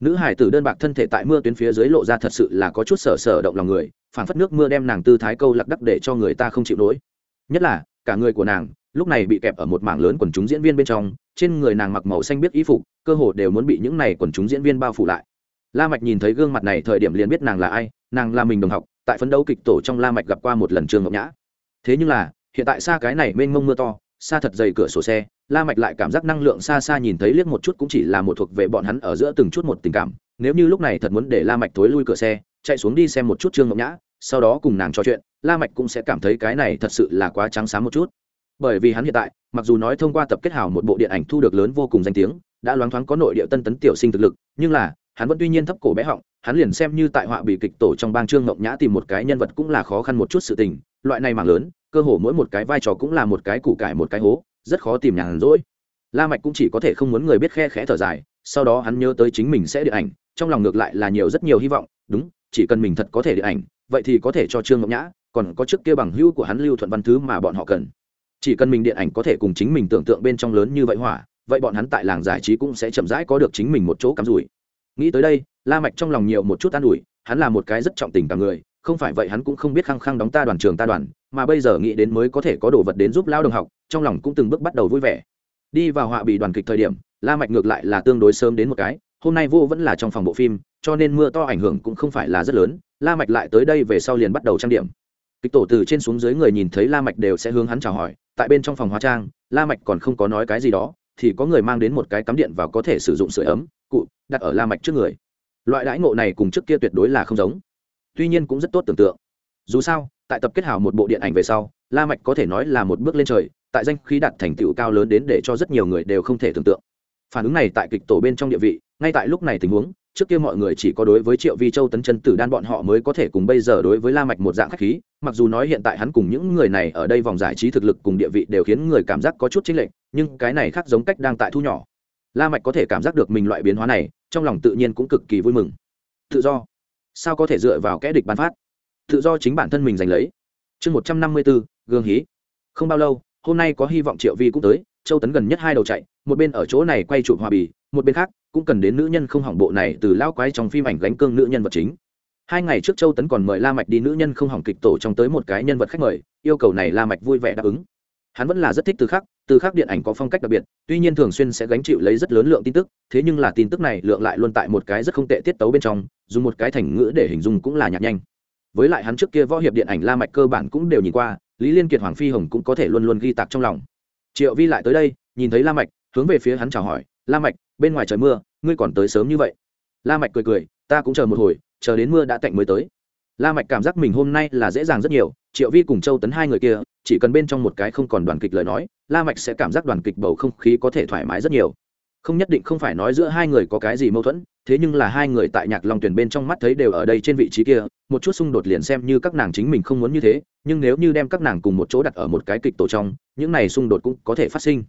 Speaker 1: Nữ hải tử đơn bạc thân thể tại mưa tuyến phía dưới lộ ra thật sự là có chút sở sở động lòng người phản phất nước mưa đem nàng tư thái câu lạc đắc để cho người ta không chịu nổi. Nhất là, cả người của nàng, lúc này bị kẹp ở một mảng lớn quần chúng diễn viên bên trong, trên người nàng mặc màu xanh biết y phục, cơ hồ đều muốn bị những này quần chúng diễn viên bao phủ lại. La mạch nhìn thấy gương mặt này thời điểm liền biết nàng là ai, nàng là mình đồng học tại phấn đấu kịch tổ trong la mạch gặp qua một lần trương ngọc nhã. Thế nhưng là, hiện tại xa cái này mênh mông mưa to, xa thật dày cửa sổ xe, la mạch lại cảm giác năng lượng xa xa nhìn thấy liếc một chút cũng chỉ là một thuộc về bọn hắn ở giữa từng chút một tình cảm. Nếu như lúc này thật muốn để la mạch thối lui cửa xe, chạy xuống đi xem một chút trương ngọc nhã, sau đó cùng nàng trò chuyện, la mạch cũng sẽ cảm thấy cái này thật sự là quá trắng sáng một chút. Bởi vì hắn hiện tại, mặc dù nói thông qua tập kết hảo một bộ điện ảnh thu được lớn vô cùng danh tiếng, đã loáng thoáng có nội địa tân tấn tiểu sinh thực lực, nhưng là, hắn vẫn tuy nhiên thấp cổ bé họng hắn liền xem như tại họa bị kịch tổ trong bang trương ngọc nhã tìm một cái nhân vật cũng là khó khăn một chút sự tình, loại này mạng lớn, cơ hồ mỗi một cái vai trò cũng là một cái củ cải một cái hố, rất khó tìm nhàn rỗi. La mạch cũng chỉ có thể không muốn người biết khe khẽ thở dài, sau đó hắn nhớ tới chính mình sẽ điện ảnh, trong lòng ngược lại là nhiều rất nhiều hy vọng, đúng, chỉ cần mình thật có thể điện ảnh, vậy thì có thể cho trương ngọc nhã, còn có trước kia bằng hữu của hắn lưu thuận văn thứ mà bọn họ cần. Chỉ cần mình điện ảnh có thể cùng chính mình tưởng tượng bên trong lớn như vậy hỏa, vậy bọn hắn tại làng giải trí cũng sẽ chậm rãi có được chính mình một chỗ cắm rủi nghĩ tới đây, la mạch trong lòng nhiều một chút an ủi, hắn là một cái rất trọng tình cả người, không phải vậy hắn cũng không biết khăng khăng đóng ta đoàn trường ta đoàn, mà bây giờ nghĩ đến mới có thể có đồ vật đến giúp lao đồng học, trong lòng cũng từng bước bắt đầu vui vẻ. Đi vào họa bị đoàn kịch thời điểm, la mạch ngược lại là tương đối sớm đến một cái, hôm nay vô vẫn là trong phòng bộ phim, cho nên mưa to ảnh hưởng cũng không phải là rất lớn, la mạch lại tới đây về sau liền bắt đầu trang điểm. Kịch tổ từ trên xuống dưới người nhìn thấy la mạch đều sẽ hướng hắn chào hỏi, tại bên trong phòng hóa trang, la mạch còn không có nói cái gì đó, thì có người mang đến một cái cắm điện vào có thể sử dụng sưởi ấm cụ, đặt ở la mạch trước người. Loại đãi ngộ này cùng trước kia tuyệt đối là không giống. Tuy nhiên cũng rất tốt tưởng tượng. Dù sao, tại tập kết hào một bộ điện ảnh về sau, la mạch có thể nói là một bước lên trời, tại danh khí đạt thành tựu cao lớn đến để cho rất nhiều người đều không thể tưởng tượng. Phản ứng này tại kịch tổ bên trong địa vị, ngay tại lúc này tình huống, trước kia mọi người chỉ có đối với triệu vi châu, tấn chân tử đan bọn họ mới có thể cùng bây giờ đối với la mạch một dạng khách khí, mặc dù nói hiện tại hắn cùng những người này ở đây vòng giải trí thực lực cùng địa vị đều khiến người cảm giác có chút chênh lệch, nhưng cái này khác giống cách đang tại thu nhỏ la mạch có thể cảm giác được mình loại biến hóa này, trong lòng tự nhiên cũng cực kỳ vui mừng. Tự do. Sao có thể dựa vào kẻ địch ban phát? Tự do chính bản thân mình giành lấy. Chương một trăm năm mươi bốn gương hí. Không bao lâu, hôm nay có hy vọng triệu vi cũng tới, châu tấn gần nhất hai đầu chạy, một bên ở chỗ này quay chụp hòa bì, một bên khác cũng cần đến nữ nhân không hỏng bộ này từ lao quái trong phim ảnh gánh cương nữ nhân vật chính. Hai ngày trước châu tấn còn mời la mạch đi nữ nhân không hỏng kịch tổ trong tới một cái nhân vật khách mời, yêu cầu này la mạch vui vẻ đáp ứng hắn vẫn là rất thích từ khắc từ khắc điện ảnh có phong cách đặc biệt, tuy nhiên thường xuyên sẽ gánh chịu lấy rất lớn lượng tin tức, thế nhưng là tin tức này lượng lại luôn tại một cái rất không tệ tiết tấu bên trong, dùng một cái thành ngữ để hình dung cũng là nhạt nhanh. Với lại hắn trước kia võ hiệp điện ảnh la mạch cơ bản cũng đều nhìn qua, lý liên kiệt, hoàng phi hồng cũng có thể luôn luôn ghi tạc trong lòng. Triệu vi lại tới đây, nhìn thấy la mạch, hướng về phía hắn chào hỏi, la mạch, bên ngoài trời mưa, ngươi còn tới sớm như vậy? La mạch cười cười, ta cũng chờ một hồi, chờ đến mưa đã tạnh mới tới la mạch cảm giác mình hôm nay là dễ dàng rất nhiều, triệu vi cùng châu tấn hai người kia, chỉ cần bên trong một cái không còn đoàn kịch lời nói, la mạch sẽ cảm giác đoàn kịch bầu không khí có thể thoải mái rất nhiều. Không nhất định không phải nói giữa hai người có cái gì mâu thuẫn, thế nhưng là hai người tại nhạc long tuyển bên trong mắt thấy đều ở đây trên vị trí kia, một chút xung đột liền xem như các nàng chính mình không muốn như thế, nhưng nếu như đem các nàng cùng một chỗ đặt ở một cái kịch tổ trong, những này xung đột cũng có thể phát sinh.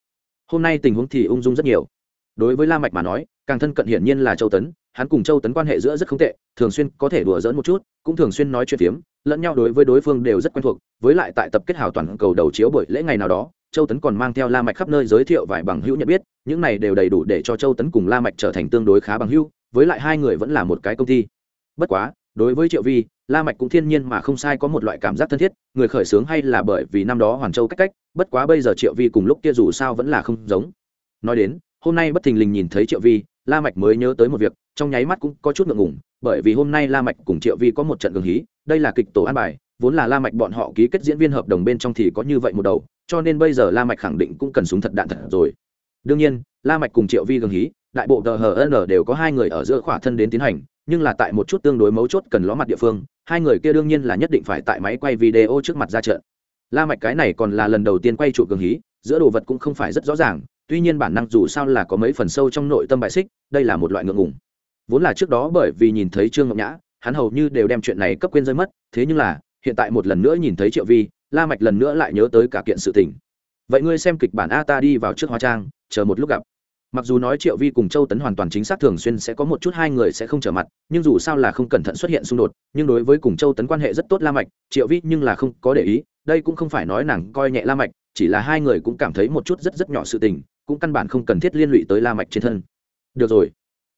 Speaker 1: Hôm nay tình huống thì ung dung rất nhiều. Đối với la mạch mà nói, càng thân cận hiển nhiên là châu tấn hắn cùng châu tấn quan hệ giữa rất không tệ, thường xuyên có thể đùa dỡn một chút, cũng thường xuyên nói chuyện phiếm, lẫn nhau đối với đối phương đều rất quen thuộc, với lại tại tập kết hào toàn cầu đầu chiếu buổi lễ ngày nào đó, châu tấn còn mang theo la mạch khắp nơi giới thiệu vài bằng hữu nhận biết, những này đều đầy đủ để cho châu tấn cùng la mạch trở thành tương đối khá bằng hữu, với lại hai người vẫn là một cái công ty. Bất quá, đối với triệu vi, la mạch cũng thiên nhiên mà không sai có một loại cảm giác thân thiết, người khởi sướng hay là bởi vì năm đó hoàn châu cách cách, bất quá bây giờ triệu vi cùng lúc kia dù sao vẫn là không giống. Nói đến, hôm nay bất thình lình nhìn thấy triệu vi la mạch mới nhớ tới một việc, trong nháy mắt cũng có chút ngượng ngùng, bởi vì hôm nay la mạch cùng triệu vi có một trận gương hí, đây là kịch tổ an bài, vốn là la mạch bọn họ ký kết diễn viên hợp đồng bên trong thì có như vậy một đầu, cho nên bây giờ la mạch khẳng định cũng cần súng thật đạn thật rồi. Đương nhiên, la mạch cùng triệu vi gương hí, đại bộ tờ đều có hai người ở giữa khỏa thân đến tiến hành, nhưng là tại một chút tương đối mấu chốt cần ló mặt địa phương, hai người kia đương nhiên là nhất định phải tại máy quay video trước mặt ra trận. La mạch cái này còn là lần đầu tiên quay trụ gương hí giữa đồ vật cũng không phải rất rõ ràng, tuy nhiên bản năng dù sao là có mấy phần sâu trong nội tâm bài xích, đây là một loại ngượng ngùng. Vốn là trước đó bởi vì nhìn thấy trương ngọc nhã, hắn hầu như đều đem chuyện này cấp quên rơi mất, thế nhưng là, hiện tại một lần nữa nhìn thấy triệu vi, la mạch lần nữa lại nhớ tới cả kiện sự tình. Vậy ngươi xem kịch bản a ta đi vào trước hóa trang, chờ một lúc gặp. Mặc dù nói triệu vi cùng châu tấn hoàn toàn chính xác thường xuyên sẽ có một chút hai người sẽ không trở mặt, nhưng dù sao là không cẩn thận xuất hiện xung đột, nhưng đối với cùng châu tấn quan hệ rất tốt la mạch, triệu vi nhưng là không có để ý, đây cũng không phải nói nàng coi nhẹ la mạch chỉ là hai người cũng cảm thấy một chút rất rất nhỏ sự tình, cũng căn bản không cần thiết liên lụy tới la mạch trên thân. Được rồi.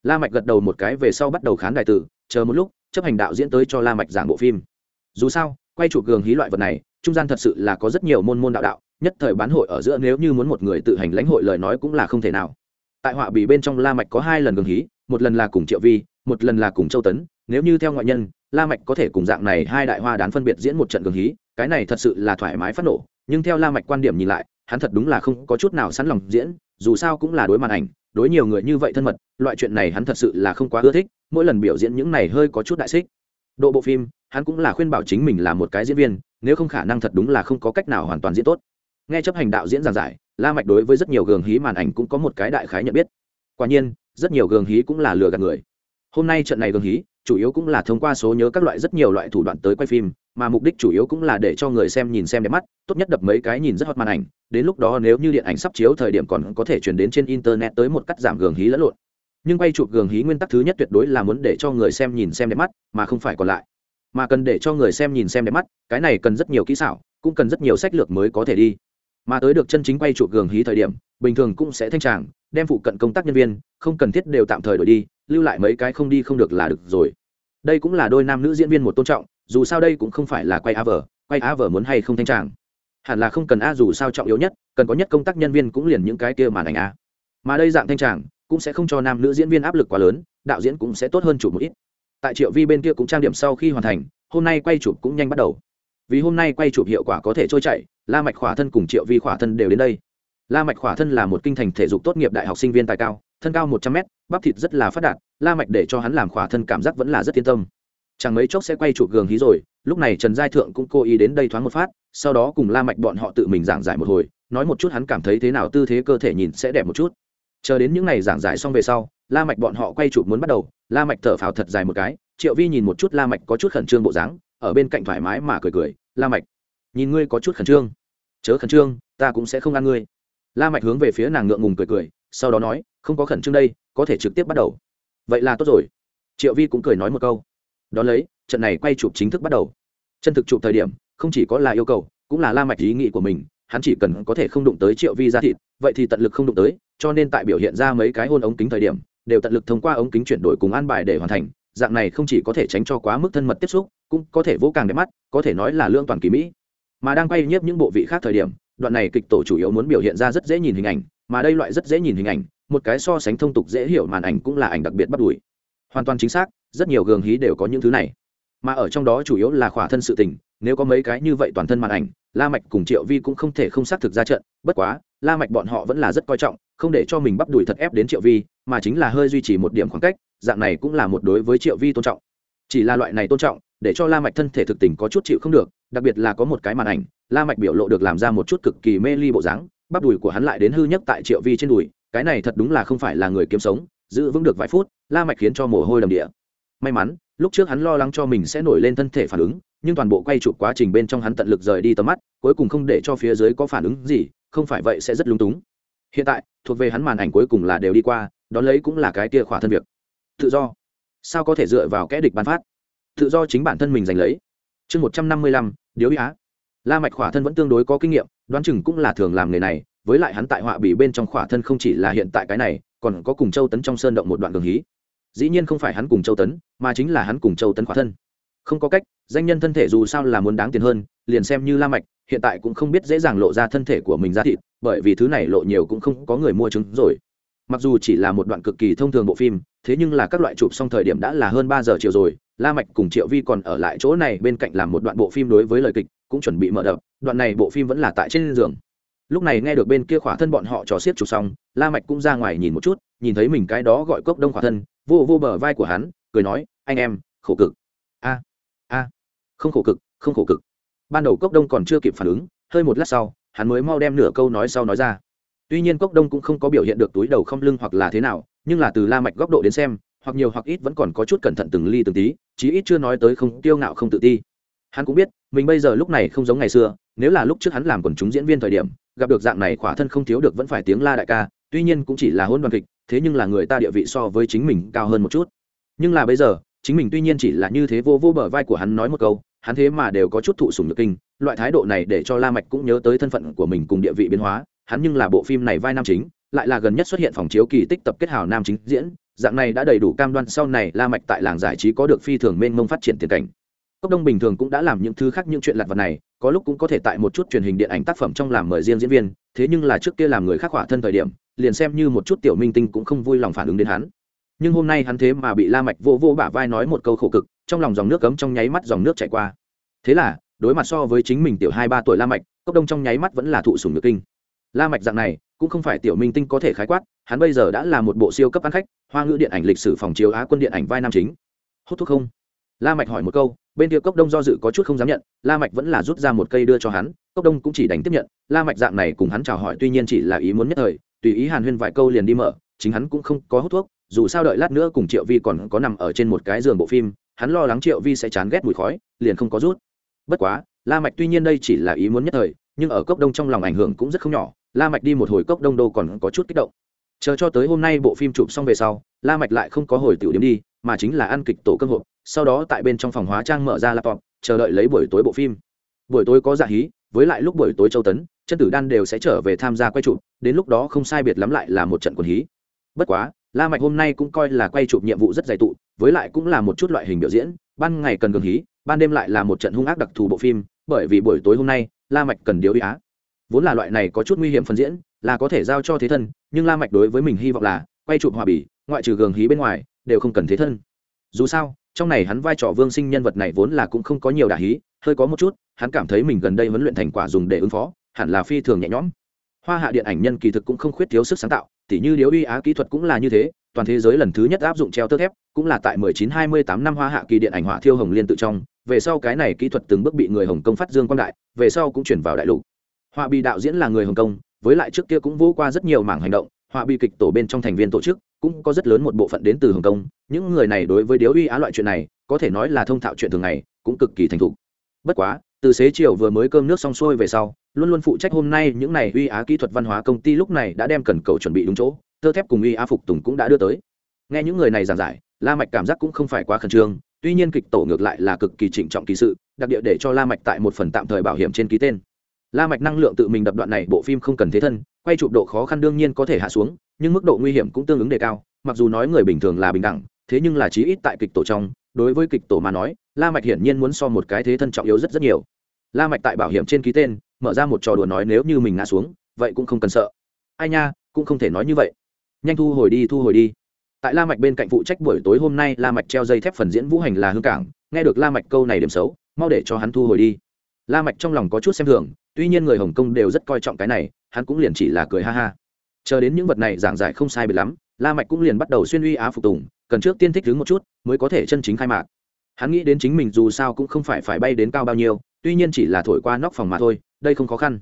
Speaker 1: La mạch gật đầu một cái về sau bắt đầu khán đại tử, chờ một lúc, chấp hành đạo diễn tới cho la mạch giảng bộ phim. Dù sao, quay chụp gường hí loại vật này, trung gian thật sự là có rất nhiều môn môn đạo đạo, nhất thời bán hội ở giữa nếu như muốn một người tự hành lãnh hội lời nói cũng là không thể nào. Tại họa bì bên trong la mạch có hai lần gường hí, một lần là cùng triệu vi, một lần là cùng châu tấn, nếu như theo ngoại nhân, la mạch có thể cùng dạng này hai đại hoa đán phân biệt diễn một trận gường hí, cái này thật sự là thoải mái phát nổ nhưng theo la mạch quan điểm nhìn lại, hắn thật đúng là không có chút nào sẵn lòng diễn, dù sao cũng là đối màn ảnh, đối nhiều người như vậy thân mật, loại chuyện này hắn thật sự là không quá ưa thích, mỗi lần biểu diễn những này hơi có chút đại xích. Độ bộ phim, hắn cũng là khuyên bảo chính mình là một cái diễn viên, nếu không khả năng thật đúng là không có cách nào hoàn toàn diễn tốt. Nghe chấp hành đạo diễn giảng giải, la mạch đối với rất nhiều gường hí màn ảnh cũng có một cái đại khái nhận biết. Quả nhiên, rất nhiều gường hí cũng là lừa gạt người. Hôm nay trận này gường hí chủ yếu cũng là thông qua số nhớ các loại rất nhiều loại thủ đoạn tới quay phim, mà mục đích chủ yếu cũng là để cho người xem nhìn xem đẹp mắt, tốt nhất đập mấy cái nhìn rất hot màn ảnh, đến lúc đó nếu như điện ảnh sắp chiếu thời điểm còn có thể chuyển đến trên internet tới một cắt giảm gường hí lẫn lộn. Nhưng quay chụp gường hí nguyên tắc thứ nhất tuyệt đối là muốn để cho người xem nhìn xem đẹp mắt, mà không phải còn lại. Mà cần để cho người xem nhìn xem đẹp mắt, cái này cần rất nhiều kỹ xảo, cũng cần rất nhiều sách lược mới có thể đi. Mà tới được chân chính quay chụp gường hí thời điểm, bình thường cũng sẽ thanh tràng đem phụ cận công tác nhân viên, không cần thiết đều tạm thời đổi đi, lưu lại mấy cái không đi không được là được rồi. Đây cũng là đôi nam nữ diễn viên một tôn trọng, dù sao đây cũng không phải là quay a vở, quay a vở muốn hay không thanh tràng. Hẳn là không cần a dù sao trọng yếu nhất, cần có nhất công tác nhân viên cũng liền những cái kia màn ảnh a mà đây dạng thanh tràng, cũng sẽ không cho nam nữ diễn viên áp lực quá lớn, đạo diễn cũng sẽ tốt hơn chủ một ít. Tại triệu vi bên kia cũng trang điểm sau khi hoàn thành, hôm nay quay chụp cũng nhanh bắt đầu. Vì hôm nay quay chụp hiệu quả có thể trôi chảy, la mạch khỏa thân cùng triệu vi khỏa thân đều đến đây la mạch khỏa thân là một kinh thành thể dục tốt nghiệp đại học sinh viên tài cao, thân cao một trăm mét, bắp thịt rất là phát đạt, la mạch để cho hắn làm khỏa thân cảm giác vẫn là rất yên tâm. Chẳng mấy chốc sẽ quay chụp gường hí rồi, lúc này trần giai thượng cũng cố ý đến đây thoáng một phát, sau đó cùng la mạch bọn họ tự mình giảng giải một hồi, nói một chút hắn cảm thấy thế nào tư thế cơ thể nhìn sẽ đẹp một chút. Chờ đến những ngày giảng giải xong về sau, la mạch bọn họ quay chụp muốn bắt đầu, la mạch thở phào thật dài một cái, triệu vi nhìn một chút la mạch có chút khẩn trương bộ dáng, ở bên cạnh thoải mái mà cười cười, la mạch, nhìn ngươi có chút khẩn trương. Chớ khẩn trương, ta cũng sẽ không ăn ngươi la mạch hướng về phía nàng ngượng ngùng cười cười, sau đó nói, không có khẩn trương đây, có thể trực tiếp bắt đầu. Vậy là tốt rồi. Triệu vi cũng cười nói một câu. Đó lấy, trận này quay chụp chính thức bắt đầu. Chân thực chụp thời điểm, không chỉ có là yêu cầu, cũng là la mạch ý nghĩ của mình, hắn chỉ cần có thể không đụng tới triệu vi ra thịt, vậy thì tận lực không đụng tới, cho nên tại biểu hiện ra mấy cái hôn ống kính thời điểm, đều tận lực thông qua ống kính chuyển đổi cùng an bài để hoàn thành, dạng này không chỉ có thể tránh cho quá mức thân mật tiếp xúc, cũng có thể vô càng đẹp mắt, có thể nói là lương toàn kỳ mỹ. Mà đang quay nhiếp những bộ vị khác thời điểm đoạn này kịch tổ chủ yếu muốn biểu hiện ra rất dễ nhìn hình ảnh, mà đây loại rất dễ nhìn hình ảnh, một cái so sánh thông tục dễ hiểu màn ảnh cũng là ảnh đặc biệt bắt đuổi. Hoàn toàn chính xác, rất nhiều gường hí đều có những thứ này. Mà ở trong đó chủ yếu là khỏa thân sự tình, nếu có mấy cái như vậy toàn thân màn ảnh, la mạch cùng triệu vi cũng không thể không xác thực ra trận, bất quá, la mạch bọn họ vẫn là rất coi trọng, không để cho mình bắp đuổi thật ép đến triệu vi, mà chính là hơi duy trì một điểm khoảng cách, dạng này cũng là một đối với triệu vi tôn trọng. Chỉ là loại này tôn trọng, để cho la mạch thân thể thực tình có chút chịu không được đặc biệt là có một cái màn ảnh, la mạch biểu lộ được làm ra một chút cực kỳ mê ly bộ dáng, bắp đùi của hắn lại đến hư nhất tại triệu vi trên đùi, cái này thật đúng là không phải là người kiếm sống, giữ vững được vài phút, la mạch khiến cho mồ hôi đầm địa. May mắn, lúc trước hắn lo lắng cho mình sẽ nổi lên thân thể phản ứng, nhưng toàn bộ quay chụp quá trình bên trong hắn tận lực rời đi tầm mắt, cuối cùng không để cho phía dưới có phản ứng gì, không phải vậy sẽ rất lung túng. Hiện tại, thuộc về hắn màn ảnh cuối cùng là đều đi qua, đón lấy cũng là cái kia khỏa thân việc. Tự do. Sao có thể dựa vào kẽ địch ban phát? Tự do chính bản thân mình giành lấy chương một trăm năm mươi lăm, điếu ý á. La mạch khỏa thân vẫn tương đối có kinh nghiệm, đoán chừng cũng là thường làm nghề này, với lại hắn tại họa bị bên trong khỏa thân không chỉ là hiện tại cái này, còn có cùng châu tấn trong sơn động một đoạn đường hí. Dĩ nhiên không phải hắn cùng châu tấn, mà chính là hắn cùng châu tấn khỏa thân. Không có cách, danh nhân thân thể dù sao là muốn đáng tiền hơn, liền xem như la mạch, hiện tại cũng không biết dễ dàng lộ ra thân thể của mình ra thịt, bởi vì thứ này lộ nhiều cũng không có người mua chứng rồi. Mặc dù chỉ là một đoạn cực kỳ thông thường bộ phim, thế nhưng là các loại chụp xong thời điểm đã là hơn ba giờ chiều rồi la mạch cùng triệu vi còn ở lại chỗ này bên cạnh làm một đoạn bộ phim đối với lời kịch, cũng chuẩn bị mở đập. Đoạn này bộ phim vẫn là tại trên giường. Lúc này nghe được bên kia khỏa thân bọn họ trò xiết chụp xong, la mạch cũng ra ngoài nhìn một chút, nhìn thấy mình cái đó gọi cốc đông khỏa thân, vô vô bờ vai của hắn, cười nói, anh em, khổ cực. A a, không khổ cực, không khổ cực. Ban đầu cốc đông còn chưa kịp phản ứng, hơi một lát sau, hắn mới mau đem nửa câu nói sau nói ra. Tuy nhiên cốc đông cũng không có biểu hiện được túi đầu không lưng hoặc là thế nào, nhưng là từ la mạch góc độ đến xem hoặc nhiều hoặc ít vẫn còn có chút cẩn thận từng ly từng tí, chí ít chưa nói tới không tiêu ngạo không tự ti. Hắn cũng biết, mình bây giờ lúc này không giống ngày xưa, nếu là lúc trước hắn làm quần chúng diễn viên thời điểm, gặp được dạng này khỏa thân không thiếu được vẫn phải tiếng la đại ca, tuy nhiên cũng chỉ là hôn đoàn kịch, thế nhưng là người ta địa vị so với chính mình cao hơn một chút. Nhưng là bây giờ, chính mình tuy nhiên chỉ là như thế vô vô bờ vai của hắn nói một câu, hắn thế mà đều có chút thụ sùng nhược kinh, loại thái độ này để cho la mạch cũng nhớ tới thân phận của mình cùng địa vị biến hóa, hắn nhưng là bộ phim này vai nam chính lại là gần nhất xuất hiện phòng chiếu kỳ tích tập kết hào nam chính diễn, dạng này đã đầy đủ cam đoan sau này la mạch tại làng giải trí có được phi thường mênh mông phát triển tiền cảnh. Cốc đông bình thường cũng đã làm những thứ khác những chuyện lặt vặt này, có lúc cũng có thể tại một chút truyền hình điện ảnh tác phẩm trong làm mời riêng diễn viên, thế nhưng là trước kia làm người khác hỏa thân thời điểm, liền xem như một chút tiểu minh tinh cũng không vui lòng phản ứng đến hắn. Nhưng hôm nay hắn thế mà bị la mạch vô vô bả vai nói một câu khổ cực, trong lòng dòng nước cấm trong nháy mắt dòng nước chảy qua. Thế là, đối mặt so với chính mình tiểu hai ba tuổi la mạch, cốc đông trong nháy mắt vẫn là thụ sủng nhược kinh. La mạch dạng này cũng không phải tiểu minh tinh có thể khái quát, hắn bây giờ đã là một bộ siêu cấp ăn khách, hoa ngữ điện ảnh lịch sử phòng chiếu á quân điện ảnh vai nam chính. Hút thuốc không? La mạch hỏi một câu, bên kia cốc đông do dự có chút không dám nhận, la mạch vẫn là rút ra một cây đưa cho hắn, cốc đông cũng chỉ đành tiếp nhận, la mạch dạng này cùng hắn chào hỏi tuy nhiên chỉ là ý muốn nhất thời, tùy ý hàn huyên vài câu liền đi mở, chính hắn cũng không có hút thuốc, dù sao đợi lát nữa cùng triệu vi còn có nằm ở trên một cái giường bộ phim, hắn lo lắng triệu vi sẽ chán ghét mùi khói, liền không có rút. Bất quá, la mạch tuy nhiên đây chỉ là ý muốn nhất thời nhưng ở cốc đông trong lòng ảnh hưởng cũng rất không nhỏ, la mạch đi một hồi cốc đông đô còn có chút kích động. Chờ cho tới hôm nay bộ phim chụp xong về sau, la mạch lại không có hồi tiểu điểm đi, mà chính là ăn kịch tổ cơm hộp, sau đó tại bên trong phòng hóa trang mở ra laptop, chờ đợi lấy buổi tối bộ phim. Buổi tối có dạ hí, với lại lúc buổi tối châu tấn, chân tử đan đều sẽ trở về tham gia quay chụp, đến lúc đó không sai biệt lắm lại là một trận quần hí. Bất quá, la mạch hôm nay cũng coi là quay chụp nhiệm vụ rất dày tụ, với lại cũng là một chút loại hình biểu diễn, ban ngày cần cường hí, ban đêm lại là một trận hung ác đặc thù bộ phim bởi vì buổi tối hôm nay, la mạch cần điều ý á. Vốn là loại này có chút nguy hiểm phần diễn, là có thể giao cho thế thân, nhưng la mạch đối với mình hy vọng là, quay chụp hòa bỉ ngoại trừ gường hí bên ngoài, đều không cần thế thân. Dù sao, trong này hắn vai trò vương sinh nhân vật này vốn là cũng không có nhiều đả hí, hơi có một chút, hắn cảm thấy mình gần đây huấn luyện thành quả dùng để ứng phó, hẳn là phi thường nhẹ nhõm. Hoa hạ điện ảnh nhân kỳ thực cũng không khuyết thiếu sức sáng tạo, tỉ như điếu uy á kỹ thuật cũng là như thế, toàn thế giới lần thứ nhất áp dụng treo tơ thép, cũng là tại 1928 năm hoa hạ kỳ điện ảnh hỏa thiêu hồng liên tự trong về sau cái này kỹ thuật từng bước bị người hồng kông phát dương quang đại, về sau cũng chuyển vào đại lục. Họa bị đạo diễn là người hồng kông, với lại trước kia cũng vô qua rất nhiều mảng hành động, họa bị kịch tổ bên trong thành viên tổ chức cũng có rất lớn một bộ phận đến từ hồng kông. Những người này đối với điếu uy á loại chuyện này, có thể nói là thông thạo chuyện thường ngày, cũng cực kỳ thành thục. Bất quá, từ xế chiều vừa mới cơm nước xong xuôi về sau, luôn luôn phụ trách hôm nay những này uy á kỹ thuật văn hóa công ty lúc này đã đem cần cầu chuẩn bị đúng chỗ, tơ thép cùng uy á phục tùng cũng đã đưa tới. Nghe những người này giảng giải, la mạch cảm giác cũng không phải quá khẩn trương tuy nhiên kịch tổ ngược lại là cực kỳ trịnh trọng kỳ sự, đặc địa để cho la mạch tại một phần tạm thời bảo hiểm trên ký tên. La mạch năng lượng tự mình đập đoạn này, bộ phim không cần thế thân, quay chụp độ khó khăn đương nhiên có thể hạ xuống, nhưng mức độ nguy hiểm cũng tương ứng đề cao, mặc dù nói người bình thường là bình đẳng, thế nhưng là chí ít tại kịch tổ trong, đối với kịch tổ mà nói, la mạch hiển nhiên muốn so một cái thế thân trọng yếu rất rất nhiều. La mạch tại bảo hiểm trên ký tên, mở ra một trò đùa nói nếu như mình ngã xuống, vậy cũng không cần sợ. Ai nha, cũng không thể nói như vậy. Nhanh thu hồi đi, thu hồi đi tại la mạch bên cạnh phụ trách buổi tối hôm nay, la mạch treo dây thép phần diễn vũ hành là hương cảng. Nghe được la mạch câu này điểm xấu, mau để cho hắn thu hồi đi. La mạch trong lòng có chút xem thường, tuy nhiên người hồng kông đều rất coi trọng cái này, hắn cũng liền chỉ là cười ha ha. Chờ đến những vật này giảng giải không sai biệt lắm, la mạch cũng liền bắt đầu xuyên uy á phục tùng, cần trước tiên thích đứng một chút, mới có thể chân chính khai mạc. Hắn nghĩ đến chính mình dù sao cũng không phải phải bay đến cao bao nhiêu, tuy nhiên chỉ là thổi qua nóc phòng mà thôi, đây không khó khăn.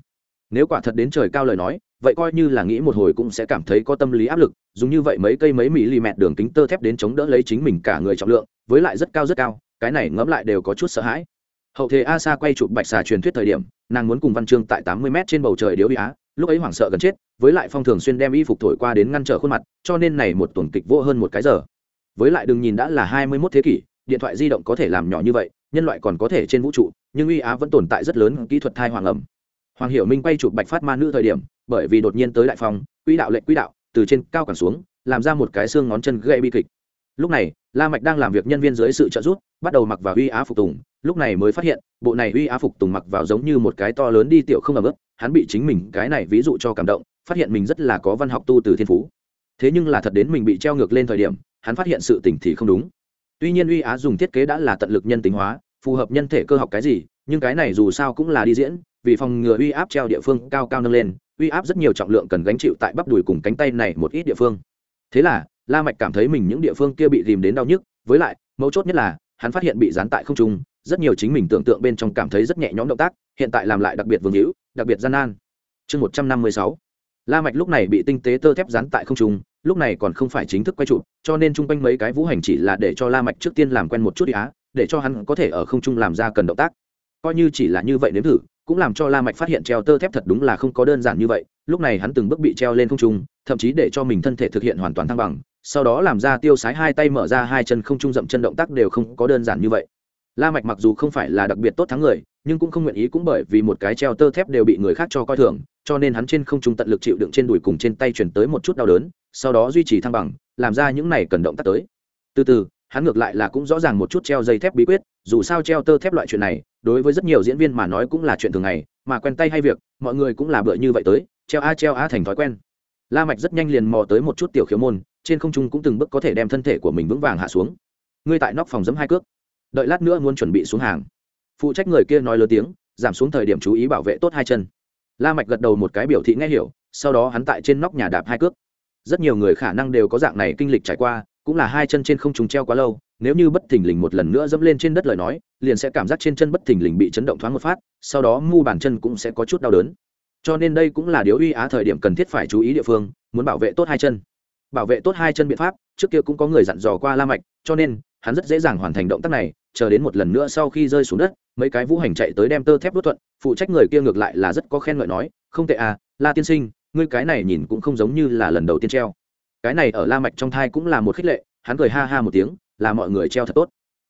Speaker 1: Nếu quả thật đến trời cao lời nói vậy coi như là nghĩ một hồi cũng sẽ cảm thấy có tâm lý áp lực, dùng như vậy mấy cây mấy mỹ lì mẹt đường kính tơ thép đến chống đỡ lấy chính mình cả người trọng lượng, với lại rất cao rất cao, cái này ngẫm lại đều có chút sợ hãi. Hậu thế a sa quay chụp bạch xà truyền thuyết thời điểm, nàng muốn cùng văn chương tại tám mươi m trên bầu trời điếu bị á, lúc ấy hoảng sợ gần chết, với lại phong thường xuyên đem y phục thổi qua đến ngăn trở khuôn mặt, cho nên này một tuần kịch vô hơn một cái giờ. Với lại đừng nhìn đã là hai mươi mốt thế kỷ, điện thoại di động có thể làm nhỏ như vậy, nhân loại còn có thể trên vũ trụ, nhưng uy á vẫn tồn tại rất lớn kỹ thuật thai hoàng ẩm. Hoàng hiểu minh quay chụp bạch phát ma nữ thời điểm bởi vì đột nhiên tới đại phòng quỹ đạo lệnh quỹ đạo, từ trên cao cản xuống, làm ra một cái xương ngón chân gây bi kịch. Lúc này, la mạch đang làm việc nhân viên dưới sự trợ giúp, bắt đầu mặc vào uy á phục tùng, lúc này mới phát hiện, bộ này uy á phục tùng mặc vào giống như một cái to lớn đi tiểu không ẩm ướt hắn bị chính mình cái này ví dụ cho cảm động, phát hiện mình rất là có văn học tu từ thiên phú. Thế nhưng là thật đến mình bị treo ngược lên thời điểm, hắn phát hiện sự tình thì không đúng. Tuy nhiên uy á dùng thiết kế đã là tận lực nhân tính hóa, phù hợp nhân thể cơ học cái gì, nhưng cái này dù sao cũng là đi diễn, vì phòng ngừa uy áp treo địa phương cao cao nâng lên uy áp rất nhiều trọng lượng cần gánh chịu tại bắp đùi cùng cánh tay này một ít địa phương. Thế là, la mạch cảm thấy mình những địa phương kia bị rìm đến đau nhức, với lại, mấu chốt nhất là, hắn phát hiện bị dán tại không trung, rất nhiều chính mình tưởng tượng bên trong cảm thấy rất nhẹ nhõm động tác, hiện tại làm lại đặc biệt vương hữu, đặc biệt gian nan. Chương một trăm năm mươi sáu. La mạch lúc này bị tinh tế tơ thép dán tại không trung, lúc này còn không phải chính thức quay trụ cho nên chung quanh mấy cái vũ hành chỉ là để cho la mạch trước tiên làm quen một chút á, để cho hắn có thể ở không trung làm ra cần động tác. Coi như chỉ là như vậy nếm thử cũng làm cho la mạch phát hiện treo tơ thép thật đúng là không có đơn giản như vậy, lúc này hắn từng bước bị treo lên không trung, thậm chí để cho mình thân thể thực hiện hoàn toàn thăng bằng, sau đó làm ra tiêu sái hai tay mở ra hai chân không trung dậm chân động tác đều không có đơn giản như vậy. La mạch mặc dù không phải là đặc biệt tốt thắng người, nhưng cũng không nguyện ý cũng bởi vì một cái treo tơ thép đều bị người khác cho coi thường, cho nên hắn trên không trung tận lực chịu đựng trên đùi cùng trên tay truyền tới một chút đau đớn, sau đó duy trì thăng bằng, làm ra những này cần động tác tới. Từ từ, hắn ngược lại là cũng rõ ràng một chút treo dây thép bí quyết, dù sao treo tơ thép loại chuyện này đối với rất nhiều diễn viên mà nói cũng là chuyện thường ngày, mà quen tay hay việc, mọi người cũng là bựa như vậy tới, treo a treo a thành thói quen. La mạch rất nhanh liền mò tới một chút tiểu khiếu môn, trên không trung cũng từng bước có thể đem thân thể của mình vững vàng hạ xuống. Ngươi tại nóc phòng giẫm hai cước. Đợi lát nữa muốn chuẩn bị xuống hàng. Phụ trách người kia nói lớn tiếng, giảm xuống thời điểm chú ý bảo vệ tốt hai chân. La mạch gật đầu một cái biểu thị nghe hiểu, sau đó hắn tại trên nóc nhà đạp hai cước. Rất nhiều người khả năng đều có dạng này kinh lịch trải qua, cũng là hai chân trên không trùng treo quá lâu nếu như bất thình lình một lần nữa dẫm lên trên đất lời nói, liền sẽ cảm giác trên chân bất thình lình bị chấn động thoáng một phát, sau đó mu bàn chân cũng sẽ có chút đau đớn. Cho nên đây cũng là điều uy á thời điểm cần thiết phải chú ý địa phương, muốn bảo vệ tốt hai chân. Bảo vệ tốt hai chân biện pháp, trước kia cũng có người dặn dò qua la mạch, cho nên, hắn rất dễ dàng hoàn thành động tác này, chờ đến một lần nữa sau khi rơi xuống đất, mấy cái vũ hành chạy tới đem tơ thép đốt thuận, phụ trách người kia ngược lại là rất có khen ngợi nói, không tệ à la tiên sinh, ngươi cái này nhìn cũng không giống như là lần đầu tiên treo. Cái này ở la mạch trong thai cũng là một khích lệ, hắn cười ha ha một tiếng là mọi người treo thật tốt.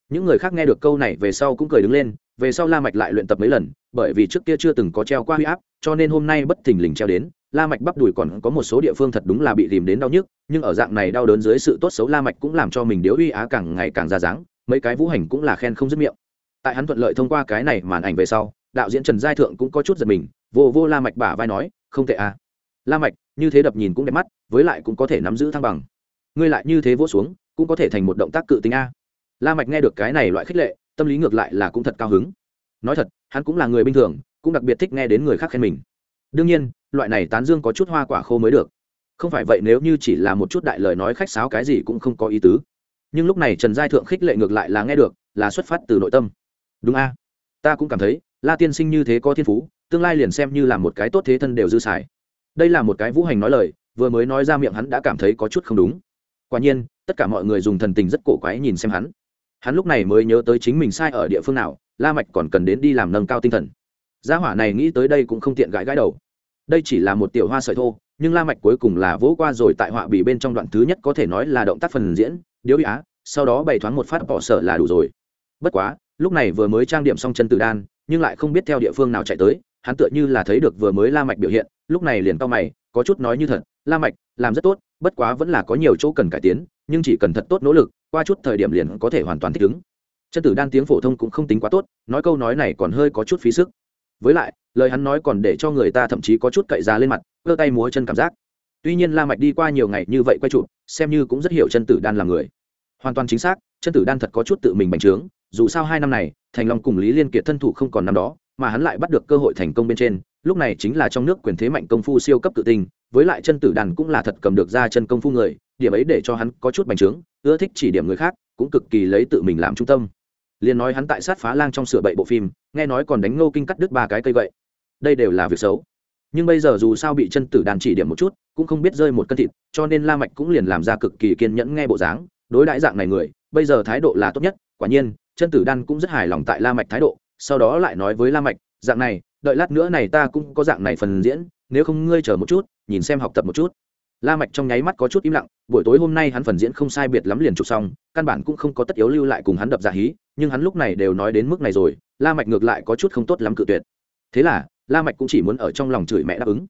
Speaker 1: Những người khác nghe được câu này về sau cũng cười đứng lên, về sau la mạch lại luyện tập mấy lần, bởi vì trước kia chưa từng có treo qua huy áp, cho nên hôm nay bất thình lình treo đến, la mạch bắp đùi còn có một số địa phương thật đúng là bị rìm đến đau nhức, nhưng ở dạng này đau đớn dưới sự tốt xấu la mạch cũng làm cho mình điếu uy á càng ngày càng ra dáng, mấy cái vũ hành cũng là khen không dứt miệng. Tại hắn thuận lợi thông qua cái này màn ảnh về sau, đạo diễn trần giai thượng cũng có chút giật mình, vô vô la mạch bả vai nói, không tệ à. La mạch, như thế đập nhìn cũng đẹp mắt, với lại cũng có thể nắm giữ thăng bằng. Ngươi lại như thế vỗ xuống cũng có thể thành một động tác cự tính a. La mạch nghe được cái này loại khích lệ, tâm lý ngược lại là cũng thật cao hứng. Nói thật, hắn cũng là người bình thường, cũng đặc biệt thích nghe đến người khác khen mình. Đương nhiên, loại này tán dương có chút hoa quả khô mới được. Không phải vậy nếu như chỉ là một chút đại lời nói khách sáo cái gì cũng không có ý tứ. Nhưng lúc này trần giai thượng khích lệ ngược lại là nghe được, là xuất phát từ nội tâm. Đúng a. Ta cũng cảm thấy, la tiên sinh như thế có thiên phú, tương lai liền xem như là một cái tốt thế thân đều dư xài. Đây là một cái vũ hành nói lời, vừa mới nói ra miệng hắn đã cảm thấy có chút không đúng. Quả nhiên tất cả mọi người dùng thần tình rất cổ quái nhìn xem hắn. Hắn lúc này mới nhớ tới chính mình sai ở địa phương nào, la mạch còn cần đến đi làm nâng cao tinh thần. Gia hỏa này nghĩ tới đây cũng không tiện gãi gãi đầu. Đây chỉ là một tiểu hoa sợi thô, nhưng la mạch cuối cùng là vỗ qua rồi tại họa bì bên trong đoạn thứ nhất có thể nói là động tác phần diễn, điếu á, sau đó bày thoáng một phát bỏ sở là đủ rồi. Bất quá, lúc này vừa mới trang điểm xong chân tử đan, nhưng lại không biết theo địa phương nào chạy tới, hắn tựa như là thấy được vừa mới la mạch biểu hiện, lúc này liền cao mày, có chút nói như thật, la mạch, làm rất tốt bất quá vẫn là có nhiều chỗ cần cải tiến, nhưng chỉ cần thật tốt nỗ lực, qua chút thời điểm liền có thể hoàn toàn thích ứng. Chân tử đan tiếng phổ thông cũng không tính quá tốt, nói câu nói này còn hơi có chút phí sức. Với lại, lời hắn nói còn để cho người ta thậm chí có chút cậy ra lên mặt, cơ tay múa chân cảm giác. Tuy nhiên la mạch đi qua nhiều ngày như vậy quay chụp, xem như cũng rất hiểu chân tử đan là người. Hoàn toàn chính xác, chân tử đan thật có chút tự mình bành trướng, dù sao hai năm này, thành long cùng lý liên kiệt thân thủ không còn năm đó, mà hắn lại bắt được cơ hội thành công bên trên, lúc này chính là trong nước quyền thế mạnh công phu siêu cấp tự tình với lại chân tử đàn cũng là thật cầm được ra chân công phu người điểm ấy để cho hắn có chút bành trướng ưa thích chỉ điểm người khác cũng cực kỳ lấy tự mình làm trung tâm. Liền nói hắn tại sát phá lang trong sửa bậy bộ phim nghe nói còn đánh ngô kinh cắt đứt ba cái cây vậy, đây đều là việc xấu. Nhưng bây giờ dù sao bị chân tử đàn chỉ điểm một chút cũng không biết rơi một cân thịt cho nên la mạch cũng liền làm ra cực kỳ kiên nhẫn nghe bộ dáng đối đãi dạng này người bây giờ thái độ là tốt nhất. Quả nhiên chân tử đan cũng rất hài lòng tại la mạch thái độ sau đó lại nói với la mạch dạng này, đợi lát nữa này ta cũng có dạng này phần diễn, nếu không ngươi chờ một chút, nhìn xem học tập một chút. La mạch trong nháy mắt có chút im lặng, buổi tối hôm nay hắn phần diễn không sai biệt lắm liền chụp xong, căn bản cũng không có tất yếu lưu lại cùng hắn đập giả hí, nhưng hắn lúc này đều nói đến mức này rồi, la mạch ngược lại có chút không tốt lắm cự tuyệt. Thế là, la mạch cũng chỉ muốn ở trong lòng chửi mẹ đáp ứng.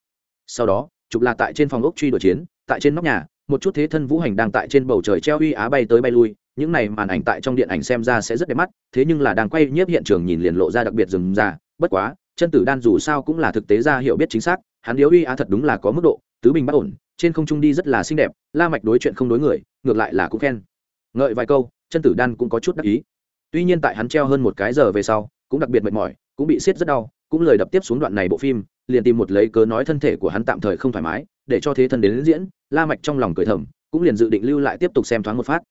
Speaker 1: Sau đó, chụp là tại trên phòng ốc truy đuổi chiến, tại trên nóc nhà, một chút thế thân vũ hành đang tại trên bầu trời treo uy á bay tới bay lui, những này màn ảnh tại trong điện ảnh xem ra sẽ rất đẹp mắt, thế nhưng là đang quay nhiếp hiện trường nhìn liền lộ ra đặc biệt rừng ra bất quá, chân tử đan dù sao cũng là thực tế ra hiểu biết chính xác, hắn điếu uy á thật đúng là có mức độ, tứ bình bất ổn, trên không trung đi rất là xinh đẹp, la mạch đối chuyện không đối người, ngược lại là cũng khen. Ngợi vài câu, chân tử đan cũng có chút đắc ý. Tuy nhiên tại hắn treo hơn một cái giờ về sau, cũng đặc biệt mệt mỏi, cũng bị siết rất đau, cũng lời đập tiếp xuống đoạn này bộ phim, liền tìm một lấy cớ nói thân thể của hắn tạm thời không thoải mái, để cho thế thân đến diễn, la mạch trong lòng cười thầm, cũng liền dự định lưu lại tiếp tục xem thoáng một phát.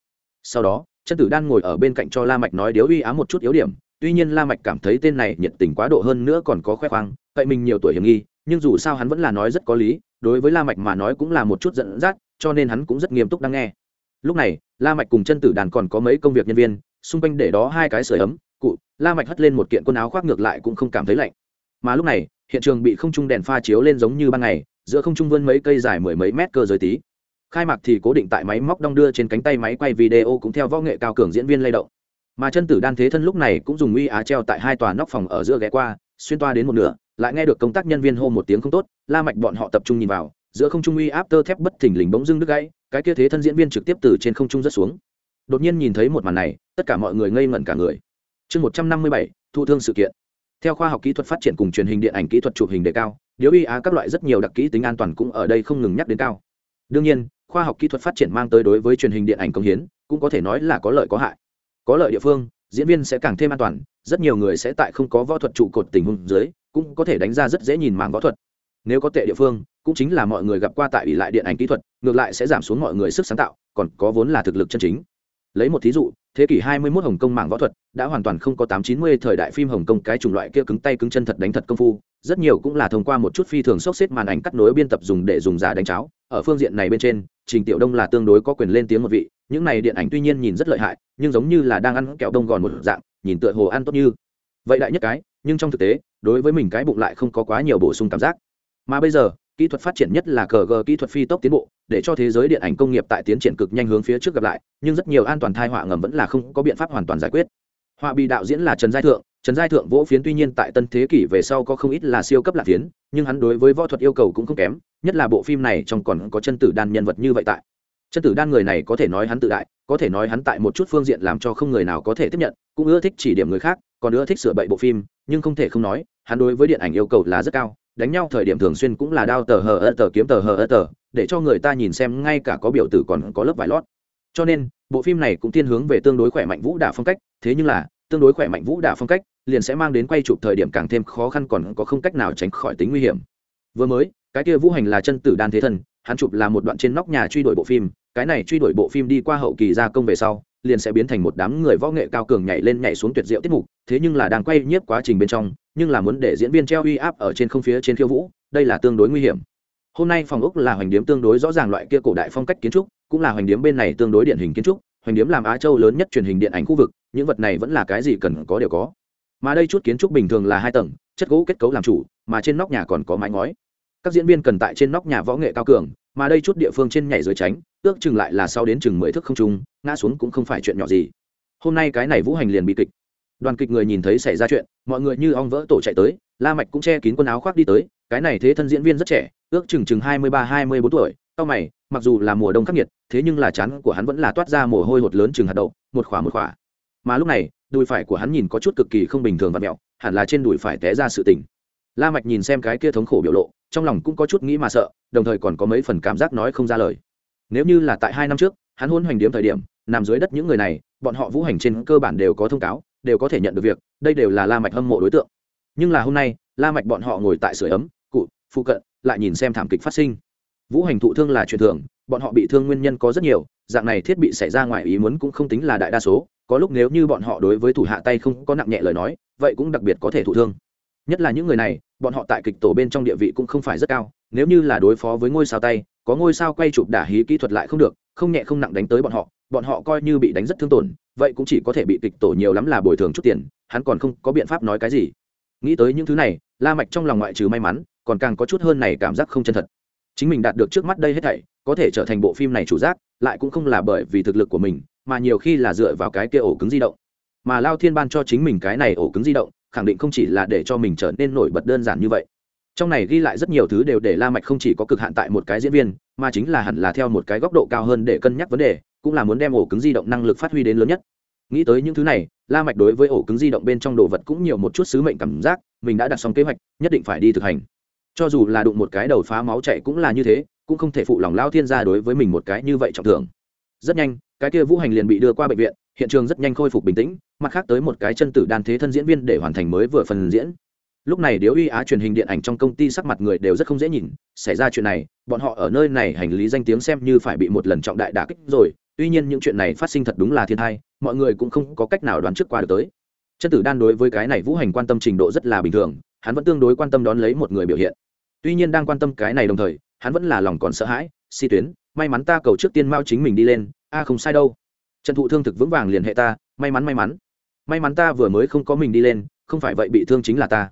Speaker 1: Sau đó, chân tử đan ngồi ở bên cạnh cho la mạch nói điếu uy á một chút yếu điểm tuy nhiên la mạch cảm thấy tên này nhiệt tình quá độ hơn nữa còn có khoe khoang, vậy mình nhiều tuổi hiểm nghi, nhưng dù sao hắn vẫn là nói rất có lý, đối với la mạch mà nói cũng là một chút giận dắt, cho nên hắn cũng rất nghiêm túc đang nghe. Lúc này, la mạch cùng chân tử đàn còn có mấy công việc nhân viên, xung quanh để đó hai cái sưởi ấm, cụ, la mạch hất lên một kiện quần áo khoác ngược lại cũng không cảm thấy lạnh. Mà lúc này, hiện trường bị không trung đèn pha chiếu lên giống như ban ngày, giữa không trung vươn mấy cây dài mười mấy mét cơ giới tí. Khai mạc thì cố định tại máy móc đong đưa trên cánh tay máy quay video cũng theo võ nghệ cao cường diễn viên lay động mà chân tử đan thế thân lúc này cũng dùng uy á treo tại hai tòa nóc phòng ở giữa ghé qua, xuyên toa đến một nửa, lại nghe được công tác nhân viên hô một tiếng không tốt, la mạch bọn họ tập trung nhìn vào, giữa không trung uy áp tơ thép bất thình lình bỗng dưng đứt gãy, cái kia thế thân diễn viên trực tiếp từ trên không trung rất xuống. Đột nhiên nhìn thấy một màn này, tất cả mọi người ngây ngẩn cả người. Chương một trăm năm mươi bảy, thu thương sự kiện. Theo khoa học kỹ thuật phát triển cùng truyền hình điện ảnh kỹ thuật chụp hình đề cao, điếu uy á các loại rất nhiều đặc kỹ tính an toàn cũng ở đây không ngừng nhắc đến cao. Đương nhiên, khoa học kỹ thuật phát triển mang tới đối với truyền hình điện ảnh công hiến, cũng có thể nói là có lợi có hại có lợi địa phương, diễn viên sẽ càng thêm an toàn, rất nhiều người sẽ tại không có võ thuật trụ cột tình huống dưới, cũng có thể đánh ra rất dễ nhìn mảng võ thuật. Nếu có tệ địa phương, cũng chính là mọi người gặp qua tại ủy lại điện ảnh kỹ thuật, ngược lại sẽ giảm xuống mọi người sức sáng tạo, còn có vốn là thực lực chân chính. Lấy một thí dụ thế kỷ 21 hồng kông mảng võ thuật đã hoàn toàn không có 890 thời đại phim hồng kông cái chủng loại kia cứng tay cứng chân thật đánh thật công phu. Rất nhiều cũng là thông qua một chút phi thường sốc xếp màn ảnh cắt nối biên tập dùng để dùng giả đánh cháo. Ở phương diện này bên trên, trình tiểu đông là tương đối có quyền lên tiếng một vị. Những này điện ảnh tuy nhiên nhìn rất lợi hại, nhưng giống như là đang ăn kẹo đông gòn một dạng, nhìn tựa hồ ăn tốt như. Vậy đại nhất cái, nhưng trong thực tế, đối với mình cái bụng lại không có quá nhiều bổ sung cảm giác. Mà bây giờ kỹ thuật phát triển nhất là cờ gờ kỹ thuật phi tốc tiến bộ, để cho thế giới điện ảnh công nghiệp tại tiến triển cực nhanh hướng phía trước gặp lại, nhưng rất nhiều an toàn thai họa ngầm vẫn là không có biện pháp hoàn toàn giải quyết. Họa bị đạo diễn là trần giai thượng, trần giai thượng vỗ phiến tuy nhiên tại tân thế kỷ về sau có không ít là siêu cấp lạc phiến, nhưng hắn đối với võ thuật yêu cầu cũng không kém, nhất là bộ phim này trong còn có chân tử đan nhân vật như vậy tại. Chân tử đan người này có thể nói hắn tự đại, có thể nói hắn tại một chút phương diện làm cho không người nào có thể tiếp nhận, cũng ưa thích chỉ điểm người khác, còn ưa thích sửa bậy bộ phim, nhưng không thể không nói, hắn đối với điện ảnh yêu cầu là rất cao đánh nhau thời điểm thường xuyên cũng là đao tờ hờ ơ tờ kiếm tờ hờ ơ tờ, để cho người ta nhìn xem ngay cả có biểu tử còn có lớp vải lót. Cho nên, bộ phim này cũng thiên hướng về tương đối khỏe mạnh vũ đả phong cách, thế nhưng là, tương đối khỏe mạnh vũ đả phong cách liền sẽ mang đến quay chụp thời điểm càng thêm khó khăn còn có không cách nào tránh khỏi tính nguy hiểm. Vừa mới, cái kia vũ hành là chân tử đan thế thân, hắn chụp là một đoạn trên nóc nhà truy đuổi bộ phim, cái này truy đuổi bộ phim đi qua hậu kỳ gia công về sau liền sẽ biến thành một đám người võ nghệ cao cường nhảy lên nhảy xuống tuyệt diệu tiết mục, thế nhưng là đang quay nhiếp quá trình bên trong, nhưng là muốn để diễn viên treo uy áp ở trên không phía trên khiêu vũ, đây là tương đối nguy hiểm. Hôm nay phòng ốc là hoành điếm tương đối rõ ràng loại kia cổ đại phong cách kiến trúc, cũng là hoành điếm bên này tương đối điển hình kiến trúc, hoành điếm làm á châu lớn nhất truyền hình điện ảnh khu vực, những vật này vẫn là cái gì cần có đều có. Mà đây chút kiến trúc bình thường là hai tầng, chất gỗ kết cấu làm chủ, mà trên nóc nhà còn có mái ngói. Các diễn viên cần tại trên nóc nhà võ nghệ cao cường, mà đây chút địa phương trên nhảy dưới tránh ước chừng lại là sau đến chừng mười thước không trung, ngã xuống cũng không phải chuyện nhỏ gì. Hôm nay cái này vũ hành liền bị kịch. Đoàn kịch người nhìn thấy xảy ra chuyện, mọi người như ong vỡ tổ chạy tới, la mạch cũng che kín quần áo khoác đi tới, cái này thế thân diễn viên rất trẻ, ước chừng chừng hai mươi ba, hai mươi bốn tuổi, cao mày, mặc dù là mùa đông khắc nghiệt, thế nhưng là chán của hắn vẫn là toát ra mồ hôi hột lớn chừng hạt đậu, một khỏa một khỏa. Mà lúc này, đùi phải của hắn nhìn có chút cực kỳ không bình thường và mẹo, hẳn là trên đùi phải té ra sự tình. La mạch nhìn xem cái kia thống khổ biểu lộ, trong lòng cũng có chút nghĩ mà sợ, đồng thời còn có mấy phần cảm giác nói không ra lời nếu như là tại hai năm trước, hắn hôn hoành điếm thời điểm, nằm dưới đất những người này, bọn họ vũ hành trên cơ bản đều có thông cáo, đều có thể nhận được việc, đây đều là la mạch hâm mộ đối tượng. Nhưng là hôm nay, la mạch bọn họ ngồi tại sưởi ấm, cụ, phụ cận, lại nhìn xem thảm kịch phát sinh. Vũ hành thụ thương là chuyện thường, bọn họ bị thương nguyên nhân có rất nhiều, dạng này thiết bị xảy ra ngoài ý muốn cũng không tính là đại đa số, có lúc nếu như bọn họ đối với thủ hạ tay không có nặng nhẹ lời nói, vậy cũng đặc biệt có thể thụ thương. Nhất là những người này, bọn họ tại kịch tổ bên trong địa vị cũng không phải rất cao, nếu như là đối phó với ngôi sao tay có ngôi sao quay chụp đả hí kỹ thuật lại không được, không nhẹ không nặng đánh tới bọn họ bọn họ coi như bị đánh rất thương tổn, vậy cũng chỉ có thể bị kịch tổ nhiều lắm là bồi thường chút tiền, hắn còn không có biện pháp nói cái gì. Nghĩ tới những thứ này, la mạch trong lòng ngoại trừ may mắn, còn càng có chút hơn này cảm giác không chân thật. Chính mình đạt được trước mắt đây hết thảy, có thể trở thành bộ phim này chủ giác, lại cũng không là bởi vì thực lực của mình, mà nhiều khi là dựa vào cái kia ổ cứng di động. Mà lao thiên ban cho chính mình cái này ổ cứng di động, khẳng định không chỉ là để cho mình trở nên nổi bật đơn giản như vậy trong này ghi lại rất nhiều thứ đều để la mạch không chỉ có cực hạn tại một cái diễn viên, mà chính là hẳn là theo một cái góc độ cao hơn để cân nhắc vấn đề, cũng là muốn đem ổ cứng di động năng lực phát huy đến lớn nhất. Nghĩ tới những thứ này, la mạch đối với ổ cứng di động bên trong đồ vật cũng nhiều một chút sứ mệnh cảm giác, mình đã đặt xong kế hoạch, nhất định phải đi thực hành. Cho dù là đụng một cái đầu phá máu chảy cũng là như thế, cũng không thể phụ lòng lao thiên gia đối với mình một cái như vậy trọng thưởng. Rất nhanh, cái kia vũ hành liền bị đưa qua bệnh viện, hiện trường rất nhanh khôi phục bình tĩnh, mặt khác tới một cái chân tử đan thế thân diễn viên để hoàn thành mới vừa phần diễn lúc này điếu uy á truyền hình điện ảnh trong công ty sắc mặt người đều rất không dễ nhìn, xảy ra chuyện này, bọn họ ở nơi này hành lý danh tiếng xem như phải bị một lần trọng đại đả kích rồi, tuy nhiên những chuyện này phát sinh thật đúng là thiên thai mọi người cũng không có cách nào đoán trước qua được tới. Chân tử đan đối với cái này vũ hành quan tâm trình độ rất là bình thường, hắn vẫn tương đối quan tâm đón lấy một người biểu hiện. Tuy nhiên đang quan tâm cái này đồng thời, hắn vẫn là lòng còn sợ hãi, si tuyến, may mắn ta cầu trước tiên mao chính mình đi lên, a không sai đâu. Trần thụ thương thực vững vàng liền hệ ta, may mắn may mắn. May mắn ta vừa mới không có mình đi lên, không phải vậy bị thương chính là ta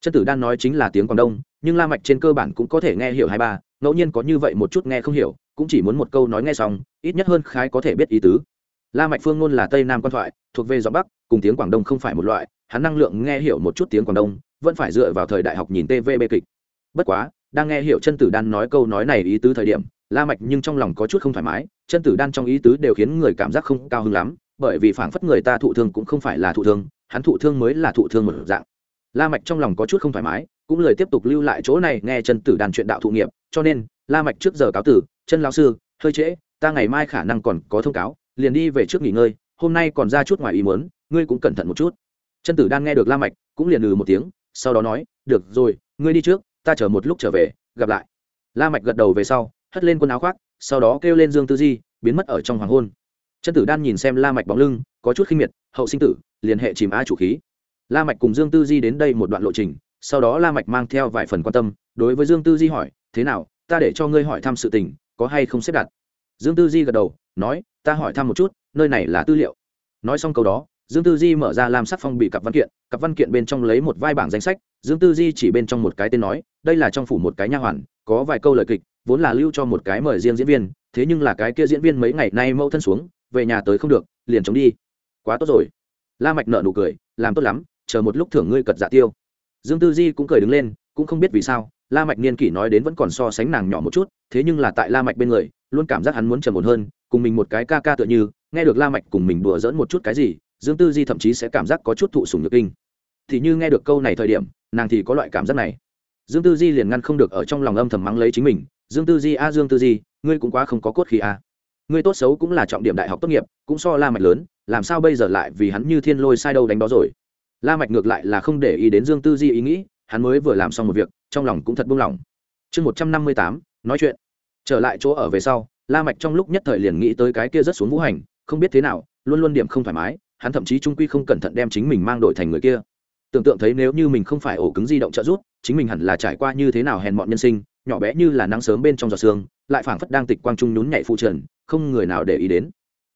Speaker 1: chân tử đan nói chính là tiếng quảng đông, nhưng la mạch trên cơ bản cũng có thể nghe hiểu hai ba, ngẫu nhiên có như vậy một chút nghe không hiểu, cũng chỉ muốn một câu nói nghe xong, ít nhất hơn khái có thể biết ý tứ. La mạch phương ngôn là tây nam quan thoại, thuộc về giọng bắc, cùng tiếng quảng đông không phải một loại, hắn năng lượng nghe hiểu một chút tiếng quảng đông, vẫn phải dựa vào thời đại học nhìn tvb kịch. Bất quá, đang nghe hiểu chân tử đan nói câu nói này ý tứ thời điểm, la mạch nhưng trong lòng có chút không thoải mái, chân tử đan trong ý tứ đều khiến người cảm giác không cao hứng lắm, bởi vì phảng phất người ta thụ thương cũng không phải là thụ thương, hắn thụ thương mới là thụ thương một dạng la mạch trong lòng có chút không thoải mái, cũng lời tiếp tục lưu lại chỗ này nghe chân tử Đàn chuyện đạo thụ nghiệp, cho nên, la mạch trước giờ cáo tử, chân lão sư, hơi trễ, ta ngày mai khả năng còn có thông cáo, liền đi về trước nghỉ ngơi, hôm nay còn ra chút ngoài ý muốn, ngươi cũng cẩn thận một chút. Chân tử đan nghe được la mạch, cũng liền ừ một tiếng, sau đó nói, được rồi, ngươi đi trước, ta chờ một lúc trở về, gặp lại. La mạch gật đầu về sau, hất lên quần áo khoác, sau đó kêu lên dương tư di, biến mất ở trong hoàng hôn. Chân tử đan nhìn xem la mạch bóng lưng, có chút khinh miệt, hậu sinh tử, liền hệ chìm a chủ khí la mạch cùng dương tư di đến đây một đoạn lộ trình, sau đó la mạch mang theo vài phần quan tâm, đối với dương tư di hỏi, thế nào, ta để cho ngươi hỏi thăm sự tình, có hay không xếp đặt? Dương tư di gật đầu, nói, ta hỏi thăm một chút, nơi này là tư liệu. Nói xong câu đó, dương tư di mở ra làm sắc phong bị cặp văn kiện, cặp văn kiện bên trong lấy một vai bảng danh sách, dương tư di chỉ bên trong một cái tên nói, đây là trong phủ một cái nha hoàn, có vài câu lời kịch, vốn là lưu cho một cái mời riêng diễn viên, thế nhưng là cái kia diễn viên mấy ngày nay mâu thân xuống, về nhà tới không được, liền chống đi. Quá tốt rồi. La mạch nợ nụ cười, làm tốt lắm chờ một lúc thưởng ngươi cật dạ tiêu. Dương tư di cũng cười đứng lên, cũng không biết vì sao, la mạch niên kỷ nói đến vẫn còn so sánh nàng nhỏ một chút, thế nhưng là tại la mạch bên người, luôn cảm giác hắn muốn trầm ổn hơn, cùng mình một cái ca ca tựa như, nghe được la mạch cùng mình đùa giỡn một chút cái gì, dương tư di thậm chí sẽ cảm giác có chút thụ sủng nhược kinh. Thì như nghe được câu này thời điểm, nàng thì có loại cảm giác này. Dương tư di liền ngăn không được ở trong lòng âm thầm mắng lấy chính mình, dương tư di a, dương tư di, ngươi cũng quá không có cốt khí a. Ngươi tốt xấu cũng là trọng điểm đại học tốt nghiệp, cũng so la mạch lớn, làm sao bây giờ lại vì hắn như thiên lôi sai đâu đánh đó rồi? La mạch ngược lại là không để ý đến dương tư di ý nghĩ, hắn mới vừa làm xong một việc, trong lòng cũng thật buông lỏng. Chương một trăm năm mươi tám, nói chuyện. Trở lại chỗ ở về sau, la mạch trong lúc nhất thời liền nghĩ tới cái kia rất xuống vũ hành, không biết thế nào, luôn luôn điểm không thoải mái, hắn thậm chí trung quy không cẩn thận đem chính mình mang đổi thành người kia. Tưởng tượng thấy nếu như mình không phải ổ cứng di động trợ giúp, chính mình hẳn là trải qua như thế nào hèn mọn nhân sinh, nhỏ bé như là nắng sớm bên trong giọt sương, lại phảng phất đang tịch quang trung nhún nhảy phụ trần, không người nào để ý đến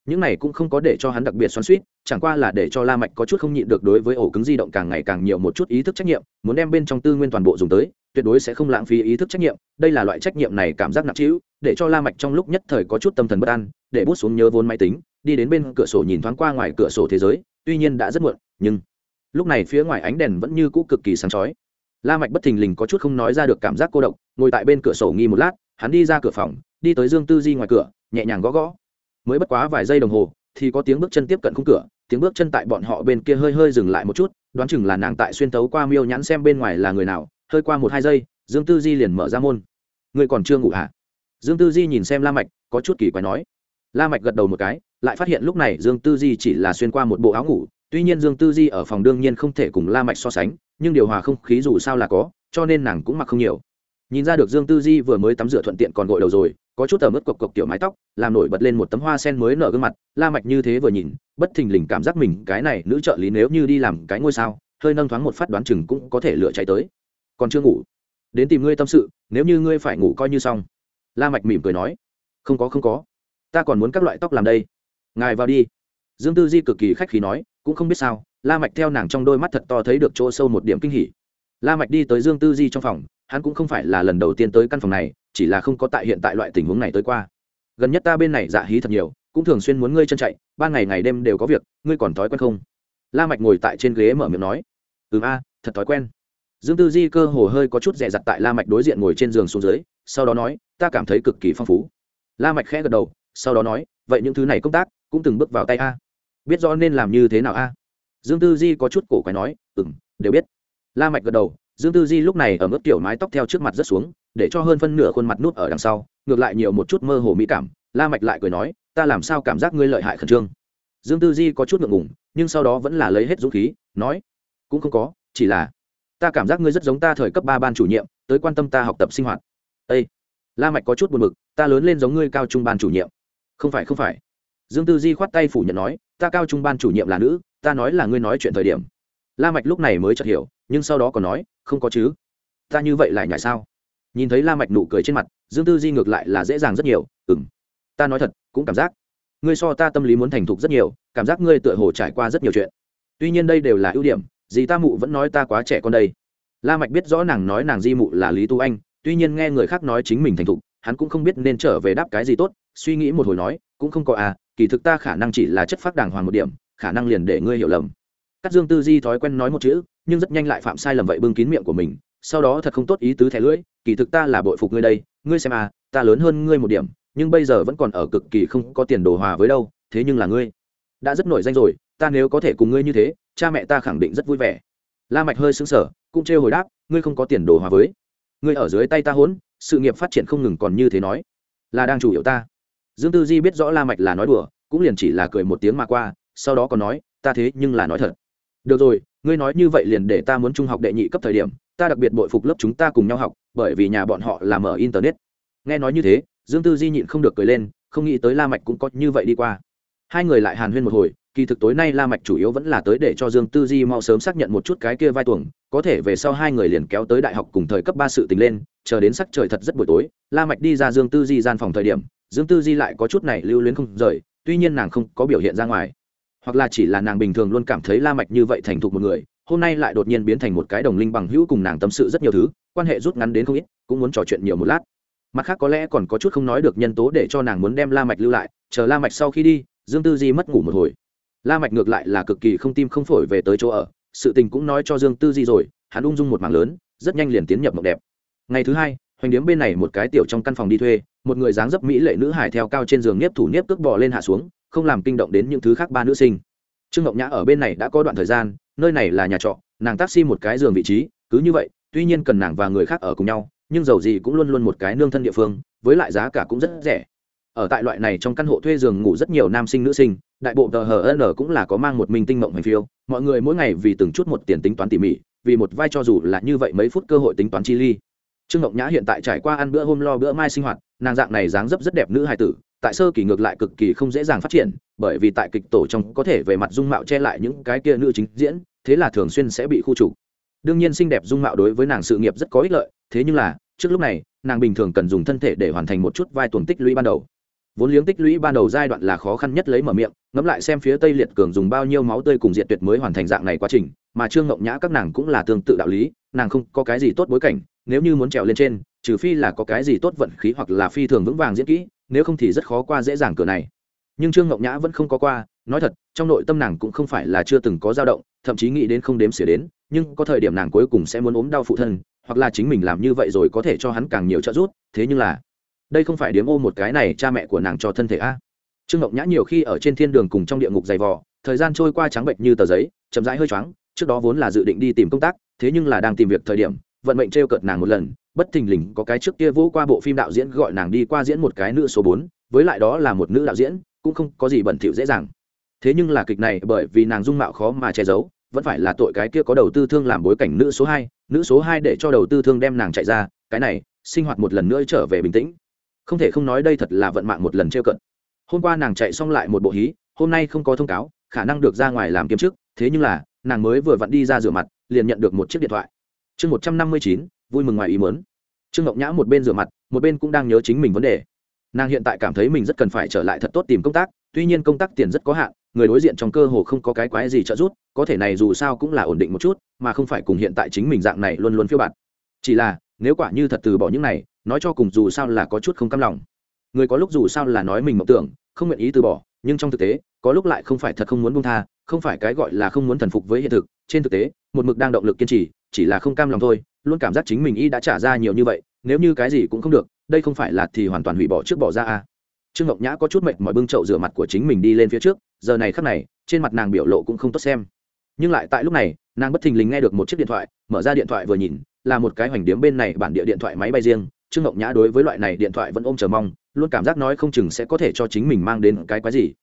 Speaker 1: những này cũng không có để cho hắn đặc biệt xoắn suýt, chẳng qua là để cho la mạch có chút không nhịn được đối với ổ cứng di động càng ngày càng nhiều một chút ý thức trách nhiệm, muốn đem bên trong tư nguyên toàn bộ dùng tới, tuyệt đối sẽ không lãng phí ý thức trách nhiệm. Đây là loại trách nhiệm này cảm giác nặng trĩu, để cho la mạch trong lúc nhất thời có chút tâm thần bất an, để bút xuống nhớ vốn máy tính, đi đến bên cửa sổ nhìn thoáng qua ngoài cửa sổ thế giới, tuy nhiên đã rất muộn, nhưng lúc này phía ngoài ánh đèn vẫn như cũ cực kỳ sáng chói. La mạch bất thình lình có chút không nói ra được cảm giác cô độc, ngồi tại bên cửa sổ nghi một lát, hắn đi ra cửa phòng, đi tới dương tư di ngoài cửa, nhẹ nhàng gõ gõ mới bất quá vài giây đồng hồ, thì có tiếng bước chân tiếp cận khung cửa, tiếng bước chân tại bọn họ bên kia hơi hơi dừng lại một chút, đoán chừng là nàng tại xuyên tấu qua miêu nhãn xem bên ngoài là người nào, hơi qua một hai giây, dương tư di liền mở ra môn. Người còn chưa ngủ hả? Dương tư di nhìn xem la mạch, có chút kỳ quái nói. La mạch gật đầu một cái, lại phát hiện lúc này dương tư di chỉ là xuyên qua một bộ áo ngủ, tuy nhiên dương tư di ở phòng đương nhiên không thể cùng la mạch so sánh, nhưng điều hòa không khí dù sao là có, cho nên nàng cũng mặc không nhiều nhìn ra được dương tư di vừa mới tắm rửa thuận tiện còn gội đầu rồi, có chút tờ mất cộc cộc kiểu mái tóc, làm nổi bật lên một tấm hoa sen mới nở gương mặt, la mạch như thế vừa nhìn, bất thình lình cảm giác mình cái này nữ trợ lý nếu như đi làm cái ngôi sao, hơi nâng thoáng một phát đoán chừng cũng có thể lựa chạy tới. Còn chưa ngủ. Đến tìm ngươi tâm sự, nếu như ngươi phải ngủ coi như xong. La mạch mỉm cười nói. Không có không có. Ta còn muốn các loại tóc làm đây. Ngài vào đi. Dương tư di cực kỳ khách khí nói, cũng không biết sao, la mạch theo nàng trong đôi mắt thật to thấy được chỗ sâu một điểm kinh hỉ. La mạch đi tới dương tư di trong phòng hắn cũng không phải là lần đầu tiên tới căn phòng này, chỉ là không có tại hiện tại loại tình huống này tới qua. Gần nhất ta bên này dạ hí thật nhiều, cũng thường xuyên muốn ngươi chân chạy, ban ngày ngày đêm đều có việc, ngươi còn thói quen không? La mạch ngồi tại trên ghế mở miệng nói. Ừ a, thật thói quen. Dương tư di cơ hồ hơi có chút dè dặt tại la mạch đối diện ngồi trên giường xuống dưới, sau đó nói, ta cảm thấy cực kỳ phong phú. La mạch khẽ gật đầu, sau đó nói, vậy những thứ này công tác cũng từng bước vào tay a. Biết rõ nên làm như thế nào a? Dương tư di có chút cổ quái nói, ừm, đều biết. La mạch gật đầu dương tư di lúc này ở mức tiểu mái tóc theo trước mặt rất xuống, để cho hơn phân nửa khuôn mặt nút ở đằng sau, ngược lại nhiều một chút mơ hồ mỹ cảm. La mạch lại cười nói, ta làm sao cảm giác ngươi lợi hại khẩn trương? Dương tư di có chút ngượng ngùng, nhưng sau đó vẫn là lấy hết dũng khí, nói, cũng không có, chỉ là ta cảm giác ngươi rất giống ta thời cấp ba ban chủ nhiệm, tới quan tâm ta học tập sinh hoạt. Ê! la mạch có chút buồn bực, ta lớn lên giống ngươi cao trung ban chủ nhiệm. Không phải không phải. Dương tư di khoát tay phủ nhận nói, ta cao trung ban chủ nhiệm là nữ, ta nói là ngươi nói chuyện thời điểm la mạch lúc này mới chợt hiểu, nhưng sau đó còn nói, không có chứ. Ta như vậy lại nhảy sao? Nhìn thấy la mạch nụ cười trên mặt, dương tư di ngược lại là dễ dàng rất nhiều, ừm, ta nói thật, cũng cảm giác ngươi so ta tâm lý muốn thành thục rất nhiều, cảm giác ngươi tựa hồ trải qua rất nhiều chuyện. Tuy nhiên đây đều là ưu điểm dì ta mụ vẫn nói ta quá trẻ con đây. La mạch biết rõ nàng nói nàng di mụ là lý tu anh, tuy nhiên nghe người khác nói chính mình thành thục, hắn cũng không biết nên trở về đáp cái gì tốt, suy nghĩ một hồi nói, cũng không có à kỳ thực ta khả năng chỉ là chất phác đàng hoàng một điểm, khả năng liền để ngươi hiểu lầm cắt dương tư di thói quen nói một chữ, nhưng rất nhanh lại phạm sai lầm vậy bưng kín miệng của mình, sau đó thật không tốt ý tứ thẻ lưỡi, kỳ thực ta là bội phục ngươi đây, ngươi xem à ta lớn hơn ngươi một điểm, nhưng bây giờ vẫn còn ở cực kỳ không có tiền đồ hòa với đâu, thế nhưng là ngươi đã rất nổi danh rồi, ta nếu có thể cùng ngươi như thế, cha mẹ ta khẳng định rất vui vẻ. La mạch hơi sững sờ, cũng trêu hồi đáp, ngươi không có tiền đồ hòa với. Ngươi ở dưới tay ta hỗn, sự nghiệp phát triển không ngừng còn như thế nói, là đang chủ yếu ta. Dương tư di biết rõ la mạch là nói đùa, cũng liền chỉ là cười một tiếng mà qua, sau đó còn nói, ta thế nhưng là nói thật được rồi, ngươi nói như vậy liền để ta muốn trung học đệ nhị cấp thời điểm, ta đặc biệt bội phục lớp chúng ta cùng nhau học, bởi vì nhà bọn họ làm ở internet. Nghe nói như thế, dương tư di nhịn không được cười lên, không nghĩ tới la mạch cũng có như vậy đi qua. Hai người lại hàn huyên một hồi, kỳ thực tối nay la mạch chủ yếu vẫn là tới để cho dương tư di mau sớm xác nhận một chút cái kia vai tuồng, có thể về sau hai người liền kéo tới đại học cùng thời cấp ba sự tình lên, chờ đến sắc trời thật rất buổi tối, la mạch đi ra dương tư di gian phòng thời điểm, dương tư di lại có chút này lưu luyến không rời, tuy nhiên nàng không có biểu hiện ra ngoài hoặc là chỉ là nàng bình thường luôn cảm thấy la mạch như vậy thành thục một người, hôm nay lại đột nhiên biến thành một cái đồng linh bằng hữu cùng nàng tâm sự rất nhiều thứ, quan hệ rút ngắn đến không ít, cũng muốn trò chuyện nhiều một lát. Mặt khác có lẽ còn có chút không nói được nhân tố để cho nàng muốn đem la mạch lưu lại, chờ la mạch sau khi đi, dương tư di mất ngủ một hồi. La mạch ngược lại là cực kỳ không tim không phổi về tới chỗ ở, sự tình cũng nói cho dương tư di rồi, hắn ung dung một mảng lớn, rất nhanh liền tiến nhập mộng đẹp. Ngày thứ hai, hoành điếm bên này một cái tiểu trong căn phòng đi thuê, một người dáng dấp mỹ lệ nữ hải theo cao trên giường nếp thủ nếp cước bò lên hạ xuống không làm kinh động đến những thứ khác ba nữ sinh. Trương ngọc nhã ở bên này đã có đoạn thời gian, nơi này là nhà trọ, nàng taxi một cái giường vị trí, cứ như vậy, tuy nhiên cần nàng và người khác ở cùng nhau, nhưng dầu gì cũng luôn luôn một cái nương thân địa phương, với lại giá cả cũng rất rẻ. Ở tại loại này trong căn hộ thuê giường ngủ rất nhiều nam sinh nữ sinh, đại bộ tờ hn cũng là có mang một mình tinh mộng hành phiêu, mọi người mỗi ngày vì từng chút một tiền tính toán tỉ mỉ, vì một vai cho dù là như vậy mấy phút cơ hội tính toán chi ly. Trương ngọc nhã hiện tại trải qua ăn bữa hôm lo bữa mai sinh hoạt nàng dạng này dáng dấp rất đẹp nữ hài tử, tại sơ kỳ ngược lại cực kỳ không dễ dàng phát triển, bởi vì tại kịch tổ trong có thể về mặt dung mạo che lại những cái kia nữ chính diễn, thế là thường xuyên sẽ bị khu trục. Đương nhiên xinh đẹp dung mạo đối với nàng sự nghiệp rất có ích lợi, thế nhưng là, trước lúc này, nàng bình thường cần dùng thân thể để hoàn thành một chút vai tuần tích lũy ban đầu. Vốn liếng tích lũy ban đầu giai đoạn là khó khăn nhất lấy mở miệng, ngẫm lại xem phía tây liệt cường dùng bao nhiêu máu tươi cùng diệt tuyệt mới hoàn thành dạng này quá trình, mà trương ngộng nhã các nàng cũng là tương tự đạo lý, nàng không có cái gì tốt bối cảnh, nếu như muốn trèo lên trên trừ phi là có cái gì tốt vận khí hoặc là phi thường vững vàng diễn kỹ, nếu không thì rất khó qua dễ dàng cửa này. Nhưng trương ngọc nhã vẫn không có qua, nói thật, trong nội tâm nàng cũng không phải là chưa từng có dao động, thậm chí nghĩ đến không đếm xỉa đến, nhưng có thời điểm nàng cuối cùng sẽ muốn ốm đau phụ thân, hoặc là chính mình làm như vậy rồi có thể cho hắn càng nhiều trợ giúp, thế nhưng là, đây không phải điếm ô một cái này cha mẹ của nàng cho thân thể a. Trương ngọc nhã nhiều khi ở trên thiên đường cùng trong địa ngục dày vò, thời gian trôi qua trắng bệnh như tờ giấy, chậm rãi hơi choáng, trước đó vốn là dự định đi tìm công tác, thế nhưng là đang tìm việc thời điểm, vận mệnh t r e o cợt nàng một lần bất thình lình có cái trước kia vỗ qua bộ phim đạo diễn gọi nàng đi qua diễn một cái nữ số bốn, với lại đó là một nữ đạo diễn, cũng không có gì bẩn thỉu dễ dàng. Thế nhưng là kịch này bởi vì nàng dung mạo khó mà che giấu, vẫn phải là tội cái kia có đầu tư thương làm bối cảnh nữ số hai, nữ số hai để cho đầu tư thương đem nàng chạy ra, cái này, sinh hoạt một lần nữa trở về bình tĩnh. Không thể không nói đây thật là vận mạng một lần trêu cận. Hôm qua nàng chạy xong lại một bộ hí, hôm nay không có thông cáo, khả năng được ra ngoài làm kiếm chức, thế nhưng là, nàng mới vừa vặn đi ra rửa mặt, liền nhận được một chiếc điện thoại. Chương một trăm năm mươi chín vui mừng ngoài ý mớn trương ngọc nhã một bên rửa mặt, một bên cũng đang nhớ chính mình vấn đề. Nàng hiện tại cảm thấy mình rất cần phải trở lại thật tốt tìm công tác, tuy nhiên công tác tiền rất có hạn, người đối diện trong cơ hồ không có cái quái gì trợ giúp, có thể này dù sao cũng là ổn định một chút, mà không phải cùng hiện tại chính mình dạng này luôn luôn phiêu bạt. Chỉ là, nếu quả như thật từ bỏ những này, nói cho cùng dù sao là có chút không cam lòng. Người có lúc dù sao là nói mình mộng tưởng, không nguyện ý từ bỏ, nhưng trong thực tế, có lúc lại không phải thật không muốn buông tha, không phải cái gọi là không muốn thần phục với hiện thực, trên thực tế, một mực đang động lực kiên trì, chỉ là không cam lòng thôi luôn cảm giác chính mình y đã trả ra nhiều như vậy, nếu như cái gì cũng không được, đây không phải là thì hoàn toàn hủy bỏ trước bỏ ra à. trương ngọc nhã có chút mệt mỏi bưng chậu rửa mặt của chính mình đi lên phía trước, giờ này khắc này, trên mặt nàng biểu lộ cũng không tốt xem. Nhưng lại tại lúc này, nàng bất thình lình nghe được một chiếc điện thoại, mở ra điện thoại vừa nhìn, là một cái hoành điếm bên này bản địa điện thoại máy bay riêng. Trương ngọc nhã đối với loại này điện thoại vẫn ôm chờ mong, luôn cảm giác nói không chừng sẽ có thể cho chính mình mang đến cái quái gì.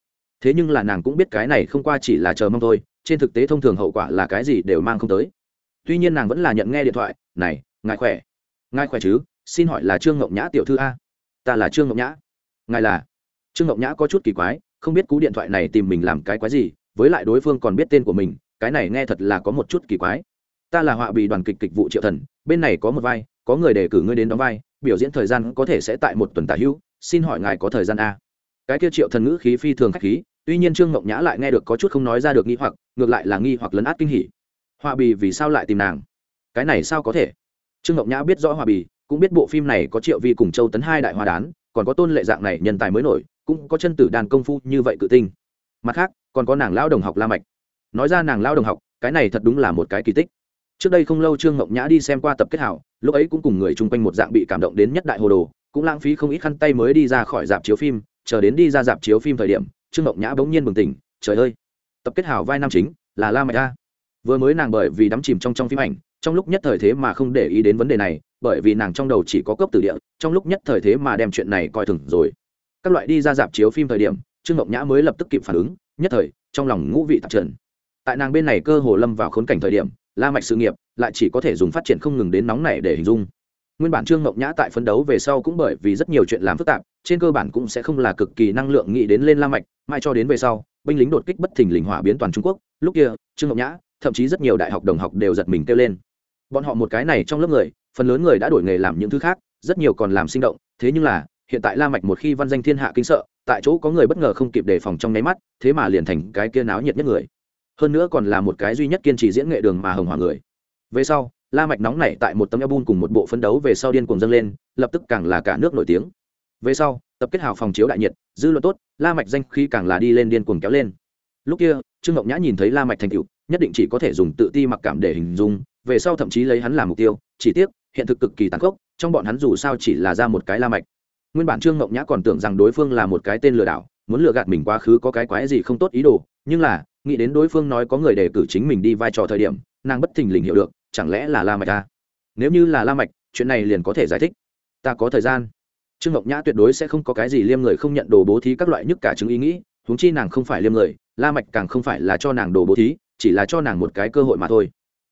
Speaker 1: Thế nhưng là nàng cũng biết cái này không qua chỉ là chờ mong thôi, trên thực tế thông thường hậu quả là cái gì đều mang không tới tuy nhiên nàng vẫn là nhận nghe điện thoại, này, ngài khỏe? Ngài khỏe chứ? Xin hỏi là trương ngọc nhã tiểu thư a? Ta là trương ngọc nhã. Ngài là? Trương ngọc nhã có chút kỳ quái, không biết cú điện thoại này tìm mình làm cái quái gì, với lại đối phương còn biết tên của mình, cái này nghe thật là có một chút kỳ quái. Ta là họa bị đoàn kịch kịch vụ triệu thần, bên này có một vai, có người đề cử ngươi đến đóng vai, biểu diễn thời gian có thể sẽ tại một tuần tả hữu, xin hỏi ngài có thời gian a? Cái kia triệu thần ngữ khí phi thường khách khí, tuy nhiên trương ngọc nhã lại nghe được có chút không nói ra được nghi hoặc, ngược lại là nghi hoặc lấn át kinh hỉ họa bì vì sao lại tìm nàng? Cái này sao có thể? Trương ngọc nhã biết rõ họa bì, cũng biết bộ phim này có triệu vi cùng châu tấn hai đại hoa đán, còn có tôn lệ dạng này nhân tài mới nổi, cũng có chân tử đàn công phu như vậy cự tinh. Mặt khác, còn có nàng lao đồng học la mạch. Nói ra nàng lao đồng học, cái này thật đúng là một cái kỳ tích. Trước đây không lâu trương ngọc nhã đi xem qua tập kết hảo, lúc ấy cũng cùng người chung quanh một dạng bị cảm động đến nhất đại hồ đồ, cũng lãng phí không ít khăn tay mới đi ra khỏi dạp chiếu phim, chờ đến đi ra dạp chiếu phim thời điểm, trương ngọc nhã bỗng nhiên bừng tỉnh, trời ơi, tập kết hảo vai nam chính, là la mạch a vừa mới nàng bởi vì đắm chìm trong trong phim ảnh, trong lúc nhất thời thế mà không để ý đến vấn đề này, bởi vì nàng trong đầu chỉ có cấp từ địa, trong lúc nhất thời thế mà đem chuyện này coi thường rồi. Các loại đi ra dạp chiếu phim thời điểm, trương ngọc nhã mới lập tức kịp phản ứng, nhất thời, trong lòng ngũ vị tạp trần. Tại nàng bên này cơ hồ lâm vào khốn cảnh thời điểm, la mạch sự nghiệp lại chỉ có thể dùng phát triển không ngừng đến nóng này để hình dung. Nguyên bản trương ngọc nhã tại phấn đấu về sau cũng bởi vì rất nhiều chuyện làm phức tạp, trên cơ bản cũng sẽ không là cực kỳ năng lượng nghĩ đến lên la mạch mai cho đến về sau, binh lính đột kích bất thình lình hỏa biến toàn trung quốc. Lúc kia, trương ngọc nhã thậm chí rất nhiều đại học đồng học đều giật mình kêu lên. Bọn họ một cái này trong lớp người, phần lớn người đã đổi nghề làm những thứ khác, rất nhiều còn làm sinh động. Thế nhưng là, hiện tại la mạch một khi văn danh thiên hạ kinh sợ, tại chỗ có người bất ngờ không kịp đề phòng trong nháy mắt, thế mà liền thành cái kia náo nhiệt nhất người. Hơn nữa còn là một cái duy nhất kiên trì diễn nghệ đường mà hồng hỏa người. Về sau, la mạch nóng nảy tại một tấm album cùng một bộ phấn đấu về sau điên cuồng dâng lên, lập tức càng là cả nước nổi tiếng. Về sau, tập kết hào phòng chiếu đại nhiệt, dư luận tốt, la mạch danh khí càng là đi lên điên cuồng kéo lên. Lúc kia, trương ngọc nhã nhìn thấy la mạch thành tựu nhất định chỉ có thể dùng tự ti mặc cảm để hình dung, về sau thậm chí lấy hắn làm mục tiêu, chỉ tiếc, hiện thực cực kỳ tàn khốc, trong bọn hắn dù sao chỉ là ra một cái la mạch. Nguyên bản trương ngọc nhã còn tưởng rằng đối phương là một cái tên lừa đảo, muốn lừa gạt mình quá khứ có cái quái gì không tốt ý đồ, nhưng là, nghĩ đến đối phương nói có người đề cử chính mình đi vai trò thời điểm, nàng bất thình lình hiểu được, chẳng lẽ là la mạch ta? Nếu như là la mạch, chuyện này liền có thể giải thích. Ta có thời gian. Trương ngọc nhã tuyệt đối sẽ không có cái gì liêm người không nhận đồ bố thí các loại nhất cả chứng ý nghĩ, huống chi nàng không phải liêm người, la mạch càng không phải là cho nàng đồ bố thí chỉ là cho nàng một cái cơ hội mà thôi.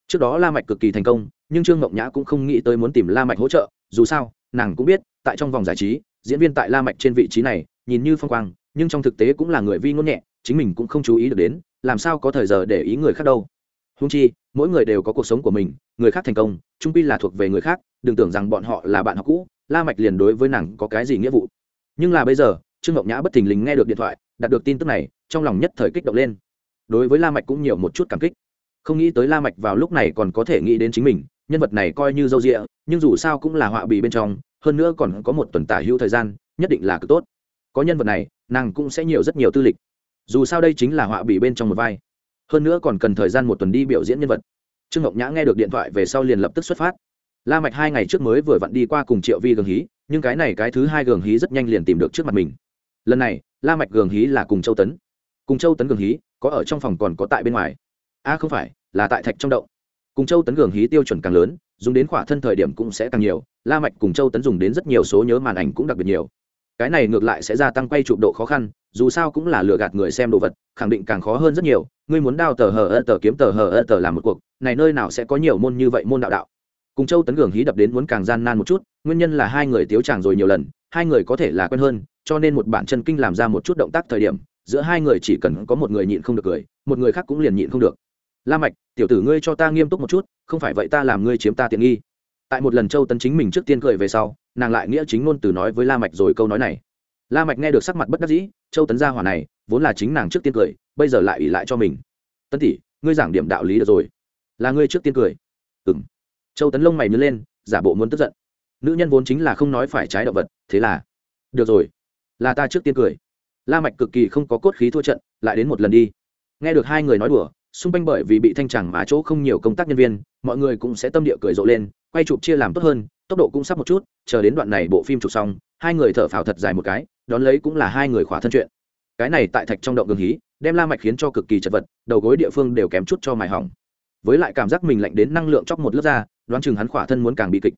Speaker 1: Trước đó la mạch cực kỳ thành công, nhưng trương ngọc nhã cũng không nghĩ tới muốn tìm la mạch hỗ trợ, dù sao, nàng cũng biết, tại trong vòng giải trí, diễn viên tại la mạch trên vị trí này, nhìn như phong quang, nhưng trong thực tế cũng là người vi ngôn nhẹ, chính mình cũng không chú ý được đến, làm sao có thời giờ để ý người khác đâu. Húng chi, mỗi người đều có cuộc sống của mình, người khác thành công trung pi là thuộc về người khác, đừng tưởng rằng bọn họ là bạn học cũ, la mạch liền đối với nàng có cái gì nghĩa vụ. Nhưng là bây giờ, trương ngọc nhã bất thình lình nghe được điện thoại đạt được tin tức này, trong lòng nhất thời kích động lên đối với la mạch cũng nhiều một chút cảm kích. Không nghĩ tới la mạch vào lúc này còn có thể nghĩ đến chính mình, nhân vật này coi như dâu dịa, nhưng dù sao cũng là họa bì bên trong, hơn nữa còn có một tuần tả hữu thời gian, nhất định là cực tốt. Có nhân vật này, nàng cũng sẽ nhiều rất nhiều tư lịch. Dù sao đây chính là họa bì bên trong một vai. Hơn nữa còn cần thời gian một tuần đi biểu diễn nhân vật. Trương ngọc nhã nghe được điện thoại về sau liền lập tức xuất phát. La mạch hai ngày trước mới vừa vặn đi qua cùng triệu vi gường hí, nhưng cái này cái thứ hai gường hí rất nhanh liền tìm được trước mặt mình. Lần này, la mạch gường hí là cùng châu tấn. Cùng châu tấn gường hí có ở trong phòng còn có tại bên ngoài. A à, không phải là tại thạch trong động. Cùng châu tấn gường hí tiêu chuẩn càng lớn dùng đến khỏa thân thời điểm cũng sẽ càng nhiều la mạch cùng châu tấn dùng đến rất nhiều số nhớ màn ảnh cũng đặc biệt nhiều. Cái này ngược lại sẽ gia tăng quay chụp độ khó khăn dù sao cũng là lừa gạt người xem đồ vật khẳng định càng khó hơn rất nhiều ngươi muốn đao tờ hờ ơ tờ kiếm tờ hờ ơ tờ làm một cuộc này nơi nào sẽ có nhiều môn như vậy môn đạo đạo. Cùng châu tấn gường hí đập đến muốn càng gian nan một chút nguyên nhân là hai người tiếu chàng rồi nhiều lần hai người có thể là quen hơn cho nên một bản chân kinh làm ra một chút động tác thời điểm giữa hai người chỉ cần có một người nhịn không được cười, một người khác cũng liền nhịn không được. La mạch, tiểu tử ngươi cho ta nghiêm túc một chút, không phải vậy ta làm ngươi chiếm ta tiện nghi. Tại một lần châu tấn chính mình trước tiên cười về sau, nàng lại nghĩa chính ngôn từ nói với la mạch rồi câu nói này. La mạch nghe được sắc mặt bất đắc dĩ, châu tấn gia hỏa này, vốn là chính nàng trước tiên cười, bây giờ lại ủy lại cho mình. Tấn tỷ, ngươi giảng điểm đạo lý được rồi. Là ngươi trước tiên cười. Ừm. Châu tấn lông mày nhướng lên, giả bộ muốn tức giận. Nữ nhân vốn chính là không nói phải trái động vật, thế là. Được rồi. Là ta trước tiên cười la mạch cực kỳ không có cốt khí thua trận, lại đến một lần đi. Nghe được hai người nói đùa, xung quanh bởi vì bị thanh chẳng mà chỗ không nhiều công tác nhân viên, mọi người cũng sẽ tâm địa cười rộ lên, quay chụp chia làm tốt hơn, tốc độ cũng sắp một chút, chờ đến đoạn này bộ phim chụp xong, hai người thở phào thật dài một cái, đón lấy cũng là hai người khỏa thân chuyện. Cái này tại thạch trong động gương hí, đem la mạch khiến cho cực kỳ chật vật, đầu gối địa phương đều kém chút cho mài hỏng. Với lại cảm giác mình lạnh đến năng lượng chóc một lớp da đoán chừng hắn khỏa thân muốn càng bị kịch.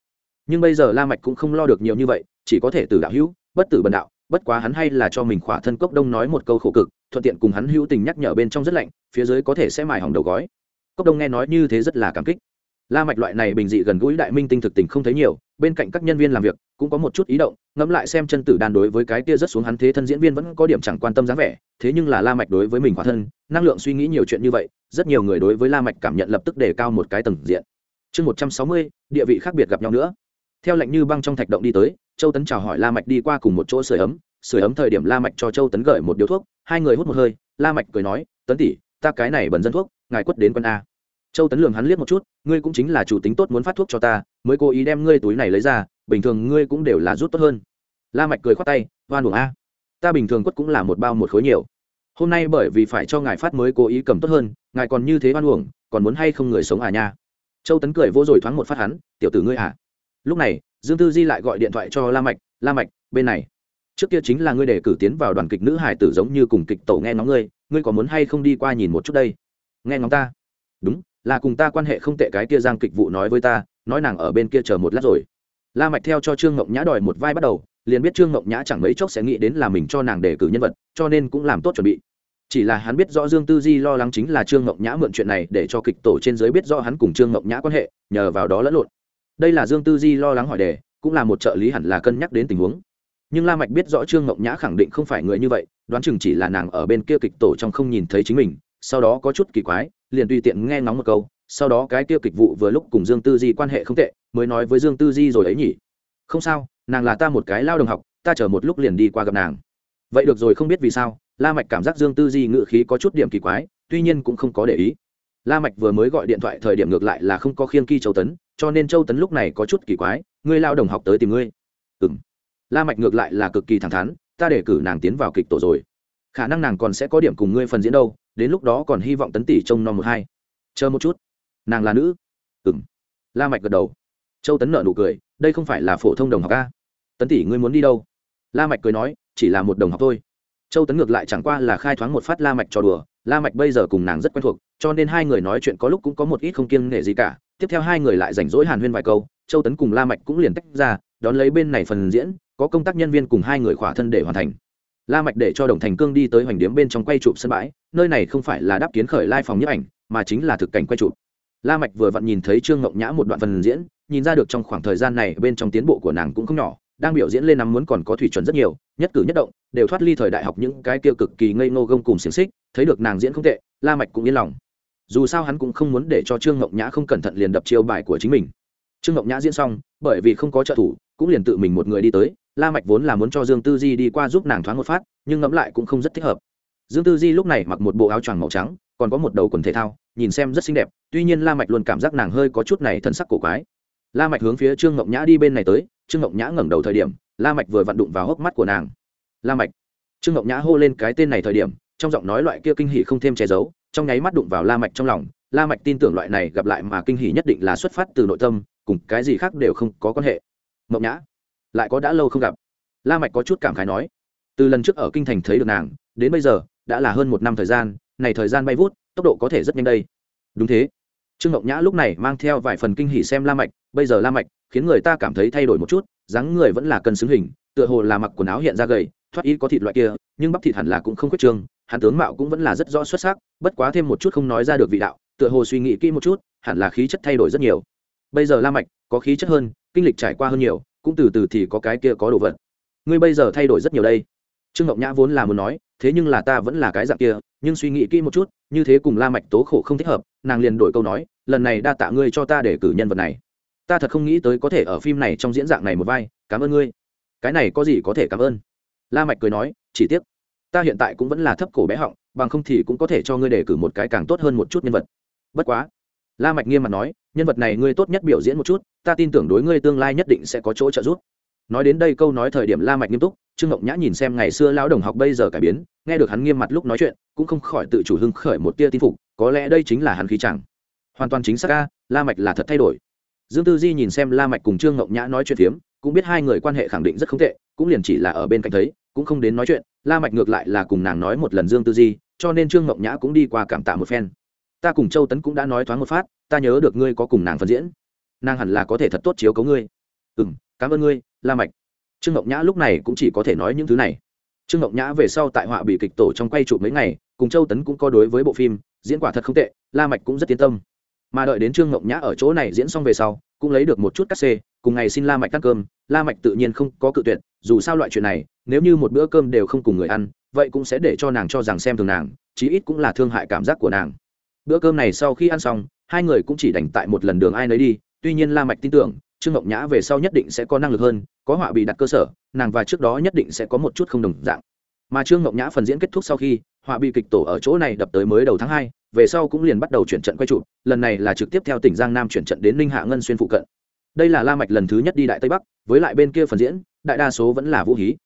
Speaker 1: Nhưng bây giờ la mạch cũng không lo được nhiều như vậy, chỉ có thể từ đạo hữu, bất tử bần đạo bất quá hắn hay là cho mình khỏa thân cốc đông nói một câu khổ cực, thuận tiện cùng hắn hữu tình nhắc nhở bên trong rất lạnh, phía dưới có thể sẽ mài hỏng đầu gói. Cốc đông nghe nói như thế rất là cảm kích. La mạch loại này bình dị gần gũi đại minh tinh thực tình không thấy nhiều, bên cạnh các nhân viên làm việc cũng có một chút ý động, ngẫm lại xem chân tử đàn đối với cái kia rất xuống hắn thế thân diễn viên vẫn có điểm chẳng quan tâm dáng vẻ, thế nhưng là la mạch đối với mình khỏa thân, năng lượng suy nghĩ nhiều chuyện như vậy, rất nhiều người đối với la mạch cảm nhận lập tức đề cao một cái tầng diện. Chương một trăm sáu mươi, địa vị khác biệt gặp nhau nữa. Theo lệnh như băng trong thạch động đi tới châu tấn chào hỏi la mạch đi qua cùng một chỗ sưởi ấm sưởi ấm thời điểm la mạch cho châu tấn gửi một điếu thuốc, hai người hút một hơi, la mạch cười nói, tấn tỷ, ta cái này bẩn dân thuốc, ngài quất đến quân a. Châu tấn lường hắn liếc một chút, ngươi cũng chính là chủ tính tốt muốn phát thuốc cho ta, mới cố ý đem ngươi túi này lấy ra, bình thường ngươi cũng đều là rút tốt hơn. La mạch cười khoát tay hoan uổng a. Ta bình thường quất cũng là một bao một khối nhiều. Hôm nay bởi vì phải cho ngài phát mới cố ý cầm tốt hơn, ngài còn như thế hoan uổng, còn muốn hay không người sống à nha? Châu tấn cười vô rồi thoáng một phát hắn, tiểu tử ngươi à. Lúc này dương tư di lại gọi điện thoại cho la mạch la mạch, bên này. Trước kia chính là ngươi để cử tiến vào đoàn kịch nữ hải tử giống như cùng kịch tổ nghe ngóng ngươi ngươi có muốn hay không đi qua nhìn một chút đây? Nghe ngóng ta. Đúng, là cùng ta quan hệ không tệ cái kia giang kịch vụ nói với ta, nói nàng ở bên kia chờ một lát rồi. La mạch theo cho trương ngọc nhã đòi một vai bắt đầu, liền biết trương ngọc nhã chẳng mấy chốc sẽ nghĩ đến là mình cho nàng đề cử nhân vật, cho nên cũng làm tốt chuẩn bị. Chỉ là hắn biết rõ dương tư di lo lắng chính là trương ngọc nhã mượn chuyện này để cho kịch tổ trên giới biết rõ hắn cùng trương ngọc nhã quan hệ, nhờ vào đó lẫn lộn đây là dương tư di lo lắng hỏi đề, cũng là một trợ lý hẳn là cân nhắc đến tình huống. Nhưng la mạch biết rõ trương ngọc nhã khẳng định không phải người như vậy, đoán chừng chỉ là nàng ở bên kia kịch tổ trong không nhìn thấy chính mình, sau đó có chút kỳ quái, liền tùy tiện nghe ngóng một câu, sau đó cái kia kịch vụ vừa lúc cùng dương tư di quan hệ không tệ, mới nói với dương tư di rồi ấy nhỉ. Không sao, nàng là ta một cái lao đồng học, ta chờ một lúc liền đi qua gặp nàng. Vậy được rồi không biết vì sao, la mạch cảm giác dương tư di ngự khí có chút điểm kỳ quái, tuy nhiên cũng không có để ý la mạch vừa mới gọi điện thoại thời điểm ngược lại là không có khiêng kỳ châu tấn, cho nên châu tấn lúc này có chút kỳ quái, ngươi lao đồng học tới tìm ngươi. Ừm. La mạch ngược lại là cực kỳ thẳng thắn, ta để cử nàng tiến vào kịch tổ rồi. Khả năng nàng còn sẽ có điểm cùng ngươi phần diễn đâu, đến lúc đó còn hy vọng tấn tỷ trông nom một hai. Chờ một chút. Nàng là nữ. Ừm. La mạch gật đầu. Châu tấn nở nụ cười, đây không phải là phổ thông đồng học a. Tấn tỷ ngươi muốn đi đâu? La mạch cười nói, chỉ là một đồng học thôi châu tấn ngược lại chẳng qua là khai thoáng một phát la mạch trò đùa, la mạch bây giờ cùng nàng rất quen thuộc, cho nên hai người nói chuyện có lúc cũng có một ít không kiêng nể gì cả, tiếp theo hai người lại rảnh rỗi hàn huyên vài câu, châu tấn cùng la mạch cũng liền tách ra, đón lấy bên này phần diễn, có công tác nhân viên cùng hai người khỏa thân để hoàn thành. La mạch để cho đồng thành cương đi tới hoành điếm bên trong quay chụp sân bãi, nơi này không phải là đáp kiến khởi lai phòng nhiếp ảnh, mà chính là thực cảnh quay chụp. La mạch vừa vặn nhìn thấy trương ngọc nhã một đoạn phần diễn, nhìn ra được trong khoảng thời gian này bên trong tiến bộ của nàng cũng không nhỏ đang biểu diễn lên nắm muốn còn có thủy chuẩn rất nhiều, nhất cử nhất động, đều thoát ly thời đại học những cái kia cực kỳ ngây ngô gông cùng xiềng xích, thấy được nàng diễn không tệ, la mạch cũng yên lòng. Dù sao hắn cũng không muốn để cho trương ngọc nhã không cẩn thận liền đập chiêu bài của chính mình. Trương ngọc nhã diễn xong, bởi vì không có trợ thủ, cũng liền tự mình một người đi tới, la mạch vốn là muốn cho dương tư di đi qua giúp nàng thoáng một phát, nhưng ngẫm lại cũng không rất thích hợp. Dương tư di lúc này mặc một bộ áo choàng màu trắng, còn có một đầu quần thể thao, nhìn xem rất xinh đẹp, tuy nhiên la mạch luôn cảm giác nàng hơi có chút này thân sắc cổ quái la mạch hướng phía trương ngọc nhã đi bên này tới, trương ngọc nhã ngẩng đầu thời điểm, la mạch vừa vặn đụng vào hốc mắt của nàng. La mạch. Trương ngọc nhã hô lên cái tên này thời điểm, trong giọng nói loại kia kinh hỉ không thêm che giấu, trong nháy mắt đụng vào la mạch trong lòng. La mạch tin tưởng loại này gặp lại mà kinh hỉ nhất định là xuất phát từ nội tâm, cùng cái gì khác đều không có quan hệ. Ngọc nhã. Lại có đã lâu không gặp. La mạch có chút cảm khái nói. Từ lần trước ở kinh thành thấy được nàng, đến bây giờ, đã là hơn một năm thời gian, này thời gian bay vút, tốc độ có thể rất nhanh đây. Đúng thế. Trương ngọc nhã lúc này mang theo vài phần kinh hỉ xem la mạch bây giờ la mạch khiến người ta cảm thấy thay đổi một chút, dáng người vẫn là cân xứng hình, tựa hồ là mặc quần áo hiện ra gầy, thoát y có thịt loại kia, nhưng bắp thịt hẳn là cũng không khuyết trương, hắn tướng mạo cũng vẫn là rất rõ xuất sắc, bất quá thêm một chút không nói ra được vị đạo, tựa hồ suy nghĩ kỹ một chút, hẳn là khí chất thay đổi rất nhiều. Bây giờ la mạch có khí chất hơn, kinh lịch trải qua hơn nhiều, cũng từ từ thì có cái kia có đồ vật. Ngươi bây giờ thay đổi rất nhiều đây. Trương ngọc nhã vốn là muốn nói, thế nhưng là ta vẫn là cái dạng kia, nhưng suy nghĩ kỹ một chút, như thế cùng la mạch tố khổ không thích hợp, nàng liền đổi câu nói, lần này đa tạ ngươi cho ta để cử nhân vật này ta thật không nghĩ tới có thể ở phim này trong diễn dạng này một vai, cảm ơn ngươi. Cái này có gì có thể cảm ơn? La mạch cười nói, chỉ tiếc, ta hiện tại cũng vẫn là thấp cổ bé họng, bằng không thì cũng có thể cho ngươi đề cử một cái càng tốt hơn một chút nhân vật. Bất quá, la mạch nghiêm mặt nói, nhân vật này ngươi tốt nhất biểu diễn một chút, ta tin tưởng đối ngươi tương lai nhất định sẽ có chỗ trợ giúp. Nói đến đây câu nói thời điểm la mạch nghiêm túc, trương ngọc nhã nhìn xem ngày xưa lão đồng học bây giờ cải biến, nghe được hắn nghiêm mặt lúc nói chuyện, cũng không khỏi tự chủ hưng khởi một tia tin phục, có lẽ đây chính là hắn khí chẳng. Hoàn toàn chính xác ca la mạch là thật thay đổi dương tư di nhìn xem la mạch cùng trương ngọc nhã nói chuyện phiếm, cũng biết hai người quan hệ khẳng định rất không tệ, cũng liền chỉ là ở bên cạnh thấy, cũng không đến nói chuyện, la mạch ngược lại là cùng nàng nói một lần dương tư di, cho nên trương ngọc nhã cũng đi qua cảm tạ một phen. Ta cùng châu tấn cũng đã nói thoáng một phát, ta nhớ được ngươi có cùng nàng phân diễn. Nàng hẳn là có thể thật tốt chiếu cấu ngươi. Ừ m cảm ơn ngươi, la mạch. Trương ngọc nhã lúc này cũng chỉ có thể nói những thứ này. Trương ngọc nhã về sau tại họa bị kịch tổ trong quay chụp mấy ngày, cùng châu tấn cũng có đối với bộ phim, diễn quả thật không tệ, la mạch cũng rất yên tâm mà đợi đến trương ngọc nhã ở chỗ này diễn xong về sau, cũng lấy được một chút cắt xê, cùng ngày xin la mạch ăn cơm, la mạch tự nhiên không có cự tuyệt, dù sao loại chuyện này, nếu như một bữa cơm đều không cùng người ăn, vậy cũng sẽ để cho nàng cho rằng xem thường nàng, chí ít cũng là thương hại cảm giác của nàng. Bữa cơm này sau khi ăn xong, hai người cũng chỉ đành tại một lần đường ai nấy đi, tuy nhiên la mạch tin tưởng, trương ngọc nhã về sau nhất định sẽ có năng lực hơn, có họa bị đặt cơ sở, nàng và trước đó nhất định sẽ có một chút không đồng dạng. Mà trương ngọc nhã phần diễn kết thúc sau khi họa Bi kịch tổ ở chỗ này đập tới mới đầu tháng hai về sau cũng liền bắt đầu chuyển trận quay trụ lần này là trực tiếp theo tỉnh giang nam chuyển trận đến ninh hạ ngân xuyên phụ cận. Đây là la mạch lần thứ nhất đi đại tây bắc với lại bên kia phần diễn đại đa số vẫn là vũ hí.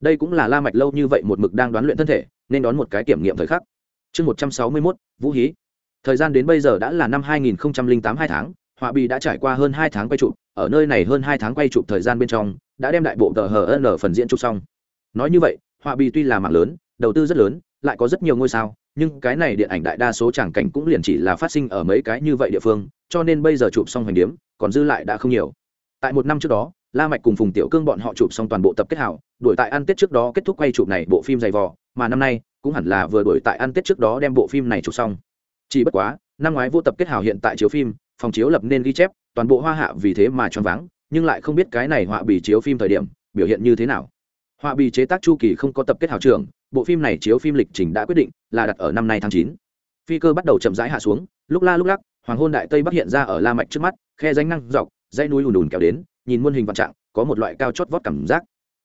Speaker 1: Đây cũng là la mạch lâu như vậy một mực đang đoán luyện thân thể nên đón một cái kiểm nghiệm thời khắc. Chương một trăm sáu mươi 161, vũ hí. Thời gian đến bây giờ đã là năm hai nghìn tám hai tháng họa Bi đã trải qua hơn hai tháng quay chụp ở nơi này hơn hai tháng quay chụp thời gian bên trong đã đem đại bộ tờ hn phần diễn chụp xong. Nói như vậy họa Bi tuy là mạng lớn đầu tư rất lớn lại có rất nhiều ngôi sao, nhưng cái này điện ảnh đại đa số tràng cảnh cũng liền chỉ là phát sinh ở mấy cái như vậy địa phương, cho nên bây giờ chụp xong hoành điếm, còn dư lại đã không nhiều. Tại một năm trước đó, la mạch cùng phùng tiểu cương bọn họ chụp xong toàn bộ tập kết hảo, đuổi tại ăn tết trước đó kết thúc quay chụp này bộ phim dày vò, mà năm nay cũng hẳn là vừa đuổi tại ăn tết trước đó đem bộ phim này chụp xong. Chỉ bất quá, năm ngoái vô tập kết hảo hiện tại chiếu phim, phòng chiếu lập nên ghi chép, toàn bộ hoa hạ vì thế mà choáng váng, nhưng lại không biết cái này họa bì chiếu phim thời điểm biểu hiện như thế nào. Họa bì chế tác chu kỳ không có tập kết hảo trường bộ phim này chiếu phim lịch trình đã quyết định là đặt ở năm nay tháng chín. Phi cơ bắt đầu chậm rãi hạ xuống, lúc la lúc lắc, hoàng hôn đại tây bắc hiện ra ở la mạch trước mắt, khe danh năng dọc, dãy núi ùn ùn kéo đến, nhìn muôn hình vạn trạng, có một loại cao chót vót cảm giác.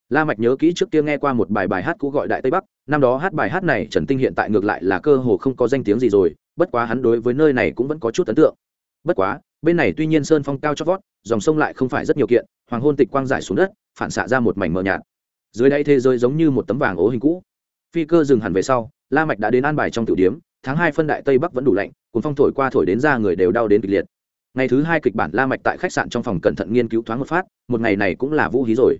Speaker 1: La mạch nhớ kỹ trước kia nghe qua một bài bài hát cũ gọi đại tây bắc, năm đó hát bài hát này trần tinh hiện tại ngược lại là cơ hồ không có danh tiếng gì rồi, bất quá hắn đối với nơi này cũng vẫn có chút ấn tượng. Bất quá, bên này tuy nhiên sơn phong cao chót vót, dòng sông lại không phải rất nhiều kiện, hoàng hôn tịch quang giải xuống đất, phản xạ ra một mảnh mờ nhạt. Dưới đây thế giới giống như một tấm vàng ố hình cũ phi cơ dừng hẳn về sau, la mạch đã đến an bài trong tiểu điếm, tháng hai phân đại tây bắc vẫn đủ lạnh cuốn phong thổi qua thổi đến ra người đều đau đến kịch liệt. Ngày thứ hai kịch bản la mạch tại khách sạn trong phòng cẩn thận nghiên cứu thoáng một phát, một ngày này cũng là vũ hí rồi.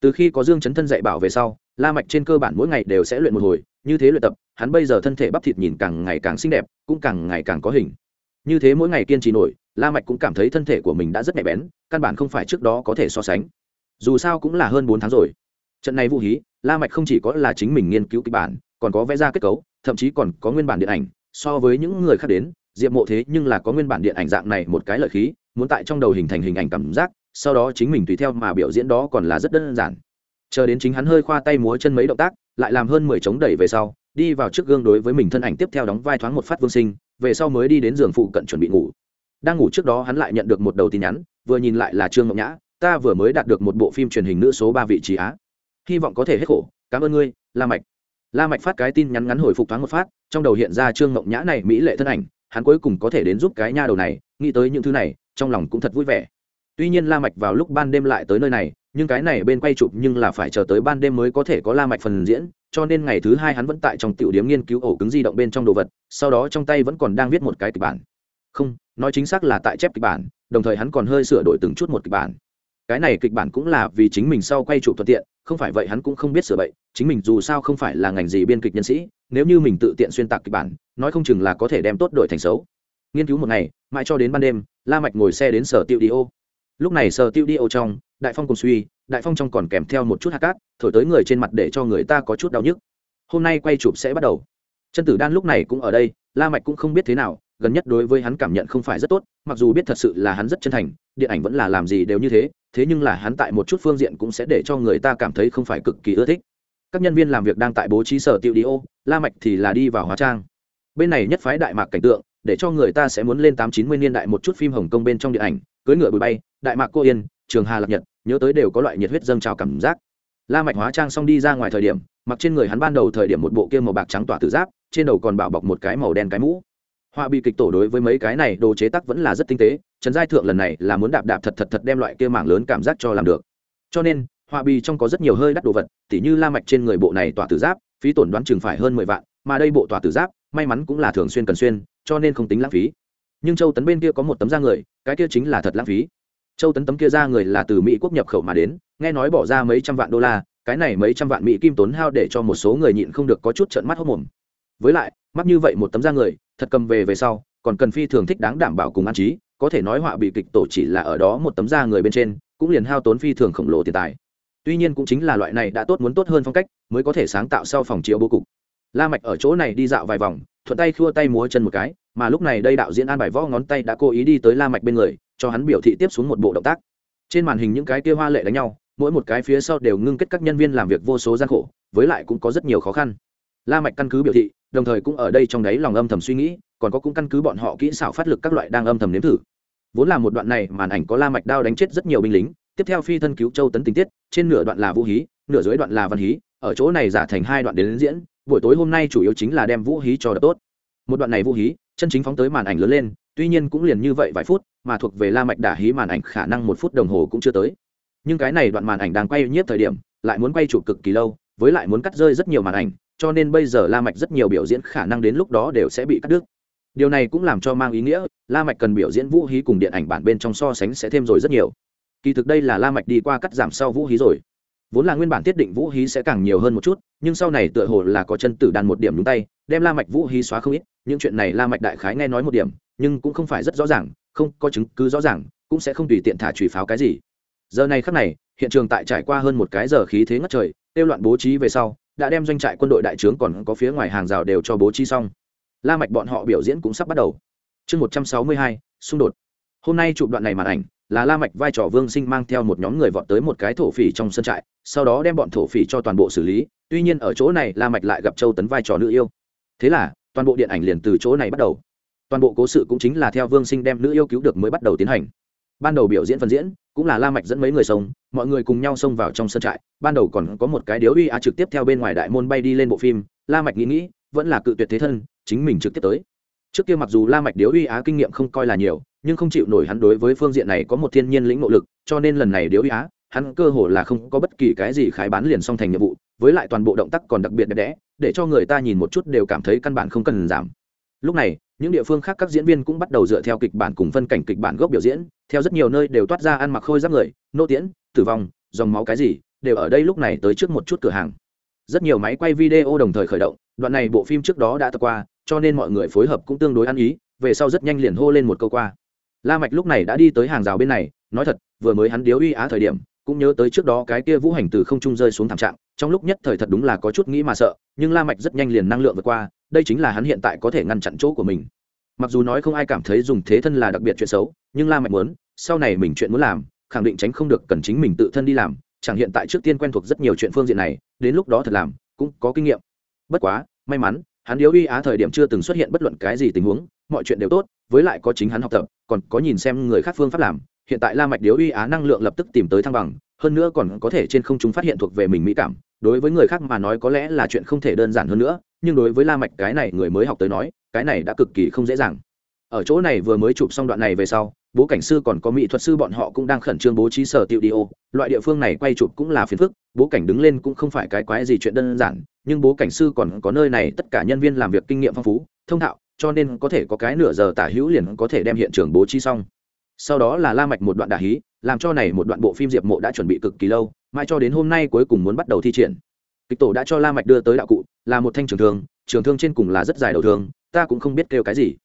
Speaker 1: Từ khi có dương chấn thân dạy bảo về sau, la mạch trên cơ bản mỗi ngày đều sẽ luyện một hồi, như thế luyện tập, hắn bây giờ thân thể bắp thịt nhìn càng ngày càng xinh đẹp, cũng càng ngày càng có hình. Như thế mỗi ngày kiên trì nổi, la mạch cũng cảm thấy thân thể của mình đã rất nhạy bén, căn bản không phải trước đó có thể so sánh. Dù sao cũng là hơn bốn tháng rồi. Trận này vũ hí la mạch không chỉ có là chính mình nghiên cứu kịch bản, còn có vẽ ra kết cấu, thậm chí còn có nguyên bản điện ảnh. So với những người khác đến, diệp mộ thế nhưng là có nguyên bản điện ảnh dạng này một cái lợi khí, muốn tại trong đầu hình thành hình ảnh cảm giác, sau đó chính mình tùy theo mà biểu diễn đó còn là rất đơn giản. Chờ đến chính hắn hơi khoa tay múa chân mấy động tác, lại làm hơn mười chống đẩy về sau, đi vào trước gương đối với mình thân ảnh tiếp theo đóng vai thoáng một phát vương sinh, về sau mới đi đến giường phụ cận chuẩn bị ngủ. Đang ngủ trước đó hắn lại nhận được một đầu tin nhắn, vừa nhìn lại là trương ngọc nhã, ta vừa mới đạt được một bộ phim truyền hình nữ số ba vị trí á hy vọng có thể hết khổ. Cảm ơn ngươi, la mạch. La mạch phát cái tin nhắn ngắn hồi phục thoáng một phát, trong đầu hiện ra trương ngọc nhã này mỹ lệ thân ảnh, hắn cuối cùng có thể đến giúp cái nha đầu này, nghĩ tới những thứ này, trong lòng cũng thật vui vẻ. Tuy nhiên la mạch vào lúc ban đêm lại tới nơi này, nhưng cái này bên quay chụp nhưng là phải chờ tới ban đêm mới có thể có la mạch phần diễn, cho nên ngày thứ hai hắn vẫn tại trong tiểu điểm nghiên cứu ổ cứng di động bên trong đồ vật, sau đó trong tay vẫn còn đang viết một cái kịch bản. Không, nói chính xác là tại chép kịch bản, đồng thời hắn còn hơi sửa đổi từng chút một kịch bản cái này kịch bản cũng là vì chính mình sau quay chụp thuận tiện, không phải vậy hắn cũng không biết sửa bậy, chính mình dù sao không phải là ngành gì biên kịch nhân sĩ, nếu như mình tự tiện xuyên tạc kịch bản, nói không chừng là có thể đem tốt đổi thành xấu. Nghiên cứu một ngày, mãi cho đến ban đêm, la mạch ngồi xe đến sở tiêu đi ô lúc này sở tiêu đi ô trong, đại phong cùng suy, đại phong trong còn kèm theo một chút hạt cát, thổi tới người trên mặt để cho người ta có chút đau nhức. Hôm nay quay chụp sẽ bắt đầu. Chân tử đan lúc này cũng ở đây, la mạch cũng không biết thế nào, gần nhất đối với hắn cảm nhận không phải rất tốt, mặc dù biết thật sự là hắn rất chân thành, điện ảnh vẫn là làm gì đều như thế thế nhưng là hắn tại một chút phương diện cũng sẽ để cho người ta cảm thấy không phải cực kỳ ưa thích. Các nhân viên làm việc đang tại bố trí sở tiêu đi ô, la mạch thì là đi vào hóa trang. Bên này nhất phái đại mạc cảnh tượng, để cho người ta sẽ muốn lên tám chín mươi niên đại một chút phim hồng kông bên trong điện ảnh, cưỡi ngựa bụi bay, đại mạc cô yên, trường hà lạc nhật, nhớ tới đều có loại nhiệt huyết dâng trào cảm giác. La mạch hóa trang xong đi ra ngoài thời điểm, mặc trên người hắn ban đầu thời điểm một bộ kia màu bạc trắng tỏa tử giáp, trên đầu còn bảo bọc một cái màu đen cái mũ họa bị kịch tổ đối với mấy cái này đồ chế tác vẫn là rất tinh tế, trần giai thượng lần này là muốn đạp đạp thật thật thật đem loại kia mảng lớn cảm giác cho làm được. Cho nên, họa bì trong có rất nhiều hơi đắt đồ vật, tỉ như la mạch trên người bộ này tỏa tử giáp, phí tổn đoán chừng phải hơn mười vạn, mà đây bộ tỏa tử giáp, may mắn cũng là thường xuyên cần xuyên, cho nên không tính lãng phí. Nhưng châu tấn bên kia có một tấm da người, cái kia chính là thật lãng phí. Châu tấn tấm kia da người là từ mỹ quốc nhập khẩu mà đến, nghe nói bỏ ra mấy trăm vạn đô la, cái này mấy trăm vạn mỹ kim tốn hao để cho một số người nhịn không được có chút trợn mắt hốc mồm. Với lại mắc như vậy một tấm da người, thật cầm về về sau, còn cần phi thường thích đáng đảm bảo cùng an trí, có thể nói họa bị kịch tổ chỉ là ở đó một tấm da người bên trên, cũng liền hao tốn phi thường khổng lồ tiền tài. Tuy nhiên cũng chính là loại này đã tốt muốn tốt hơn phong cách, mới có thể sáng tạo sau phòng chiếu bố cục. La mạch ở chỗ này đi dạo vài vòng, thuận tay khua tay múa chân một cái, mà lúc này đây đạo diễn an bài võ ngón tay đã cố ý đi tới la mạch bên người, cho hắn biểu thị tiếp xuống một bộ động tác. Trên màn hình những cái kia hoa lệ đánh nhau, mỗi một cái phía sau đều ngưng kết các nhân viên làm việc vô số gian khổ, với lại cũng có rất nhiều khó khăn la mạch căn cứ biểu thị, đồng thời cũng ở đây trong đấy lòng âm thầm suy nghĩ, còn có cũng căn cứ bọn họ kỹ xảo phát lực các loại đang âm thầm nếm thử. Vốn là một đoạn này màn ảnh có la mạch đao đánh chết rất nhiều binh lính, tiếp theo phi thân cứu châu tấn tình tiết, trên nửa đoạn là vũ hí, nửa dưới đoạn là văn hí, ở chỗ này giả thành hai đoạn đến diễn, buổi tối hôm nay chủ yếu chính là đem vũ hí cho đập tốt. Một đoạn này vũ hí, chân chính phóng tới màn ảnh lớn lên, tuy nhiên cũng liền như vậy vài phút, mà thuộc về la mạch đả hí màn ảnh khả năng một phút đồng hồ cũng chưa tới. Nhưng cái này đoạn màn ảnh đang quay nhiếp thời điểm, lại muốn quay chụp cực kỳ lâu với lại muốn cắt rơi rất nhiều màn ảnh, cho nên bây giờ la mạch rất nhiều biểu diễn khả năng đến lúc đó đều sẽ bị cắt đứt. Điều này cũng làm cho mang ý nghĩa, la mạch cần biểu diễn vũ hí cùng điện ảnh bản bên trong so sánh sẽ thêm rồi rất nhiều. Kỳ thực đây là la mạch đi qua cắt giảm sau vũ hí rồi. Vốn là nguyên bản tiết định vũ hí sẽ càng nhiều hơn một chút, nhưng sau này tựa hồ là có chân tử đàn một điểm đúng tay, đem la mạch vũ hí xóa không ít. Những chuyện này la mạch đại khái nghe nói một điểm, nhưng cũng không phải rất rõ ràng, không có chứng cứ rõ ràng, cũng sẽ không tùy tiện thả chùy pháo cái gì. Giờ này khắc này, hiện trường tại trải qua hơn một cái giờ khí thế ngất trời tiêu loạn bố trí về sau, đã đem doanh trại quân đội đại trướng còn có phía ngoài hàng rào đều cho bố trí xong. La mạch bọn họ biểu diễn cũng sắp bắt đầu. Chương một trăm sáu mươi hai, xung đột. Hôm nay chụp đoạn này màn ảnh, là la mạch vai trò vương sinh mang theo một nhóm người vọt tới một cái thổ phỉ trong sân trại, sau đó đem bọn thổ phỉ cho toàn bộ xử lý, tuy nhiên ở chỗ này la mạch lại gặp châu tấn vai trò nữ yêu. Thế là, toàn bộ điện ảnh liền từ chỗ này bắt đầu. Toàn bộ cố sự cũng chính là theo vương sinh đem nữ yêu cứu được mới bắt đầu tiến hành. Ban đầu biểu diễn phần diễn cũng là la mạch dẫn mấy người sống mọi người cùng nhau xông vào trong sân trại. Ban đầu còn có một cái điếu uy á trực tiếp theo bên ngoài đại môn bay đi lên bộ phim. La mạch nghĩ nghĩ, vẫn là cự tuyệt thế thân, chính mình trực tiếp tới. Trước kia mặc dù la mạch điếu uy á kinh nghiệm không coi là nhiều, nhưng không chịu nổi hắn đối với phương diện này có một thiên nhiên lĩnh ngộ lực, cho nên lần này điếu uy á, hắn cơ hồ là không có bất kỳ cái gì khái bán liền xong thành nhiệm vụ, với lại toàn bộ động tác còn đặc biệt đẹp đẽ, để cho người ta nhìn một chút đều cảm thấy căn bản không cần giảm. Lúc này những địa phương khác các diễn viên cũng bắt đầu dựa theo kịch bản cùng phân cảnh kịch bản gốc biểu diễn, theo rất nhiều nơi đều toát ra ăn mặc khôi giáp người, nô tiễn, tử vong, dòng máu cái gì, đều ở đây lúc này tới trước một chút cửa hàng. Rất nhiều máy quay video đồng thời khởi động, đoạn này bộ phim trước đó đã tập qua, cho nên mọi người phối hợp cũng tương đối ăn ý, về sau rất nhanh liền hô lên một câu qua. La mạch lúc này đã đi tới hàng rào bên này, nói thật, vừa mới hắn điếu uy á thời điểm, cũng nhớ tới trước đó cái kia vũ hành từ không trung rơi xuống thảm trạng, trong lúc nhất thời thật đúng là có chút nghĩ mà sợ, nhưng la mạch rất nhanh liền năng lượng vượt qua đây chính là hắn hiện tại có thể ngăn chặn chỗ của mình. Mặc dù nói không ai cảm thấy dùng thế thân là đặc biệt chuyện xấu, nhưng la mạch muốn, sau này mình chuyện muốn làm, khẳng định tránh không được cần chính mình tự thân đi làm. Chẳng hiện tại trước tiên quen thuộc rất nhiều chuyện phương diện này, đến lúc đó thật làm, cũng có kinh nghiệm. Bất quá, may mắn, hắn yếu uy á thời điểm chưa từng xuất hiện bất luận cái gì tình huống, mọi chuyện đều tốt, với lại có chính hắn học tập, còn có nhìn xem người khác phương pháp làm. Hiện tại la mạch điếu uy á năng lượng lập tức tìm tới thăng bằng, hơn nữa còn có thể trên không chúng phát hiện thuộc về mình mỹ cảm. Đối với người khác mà nói có lẽ là chuyện không thể đơn giản hơn nữa nhưng đối với la mạch cái này người mới học tới nói, cái này đã cực kỳ không dễ dàng. Ở chỗ này vừa mới chụp xong đoạn này về sau, bố cảnh sư còn có mỹ thuật sư bọn họ cũng đang khẩn trương bố trí sở tiệu đi ô. Loại địa phương này quay chụp cũng là phiền phức, bố cảnh đứng lên cũng không phải cái quái gì chuyện đơn giản, nhưng bố cảnh sư còn có nơi này tất cả nhân viên làm việc kinh nghiệm phong phú, thông thạo, cho nên có thể có cái nửa giờ tả hữu liền có thể đem hiện trường bố trí xong. Sau đó là la mạch một đoạn đả hí, làm cho này một đoạn bộ phim diệp mộ đã chuẩn bị cực kỳ lâu, mãi cho đến hôm nay cuối cùng muốn bắt đầu thi triển kịch tổ đã cho la mạch đưa tới đạo cụ, là một thanh trường thương trường thương trên cùng là rất dài đầu thương, ta cũng không biết kêu cái gì.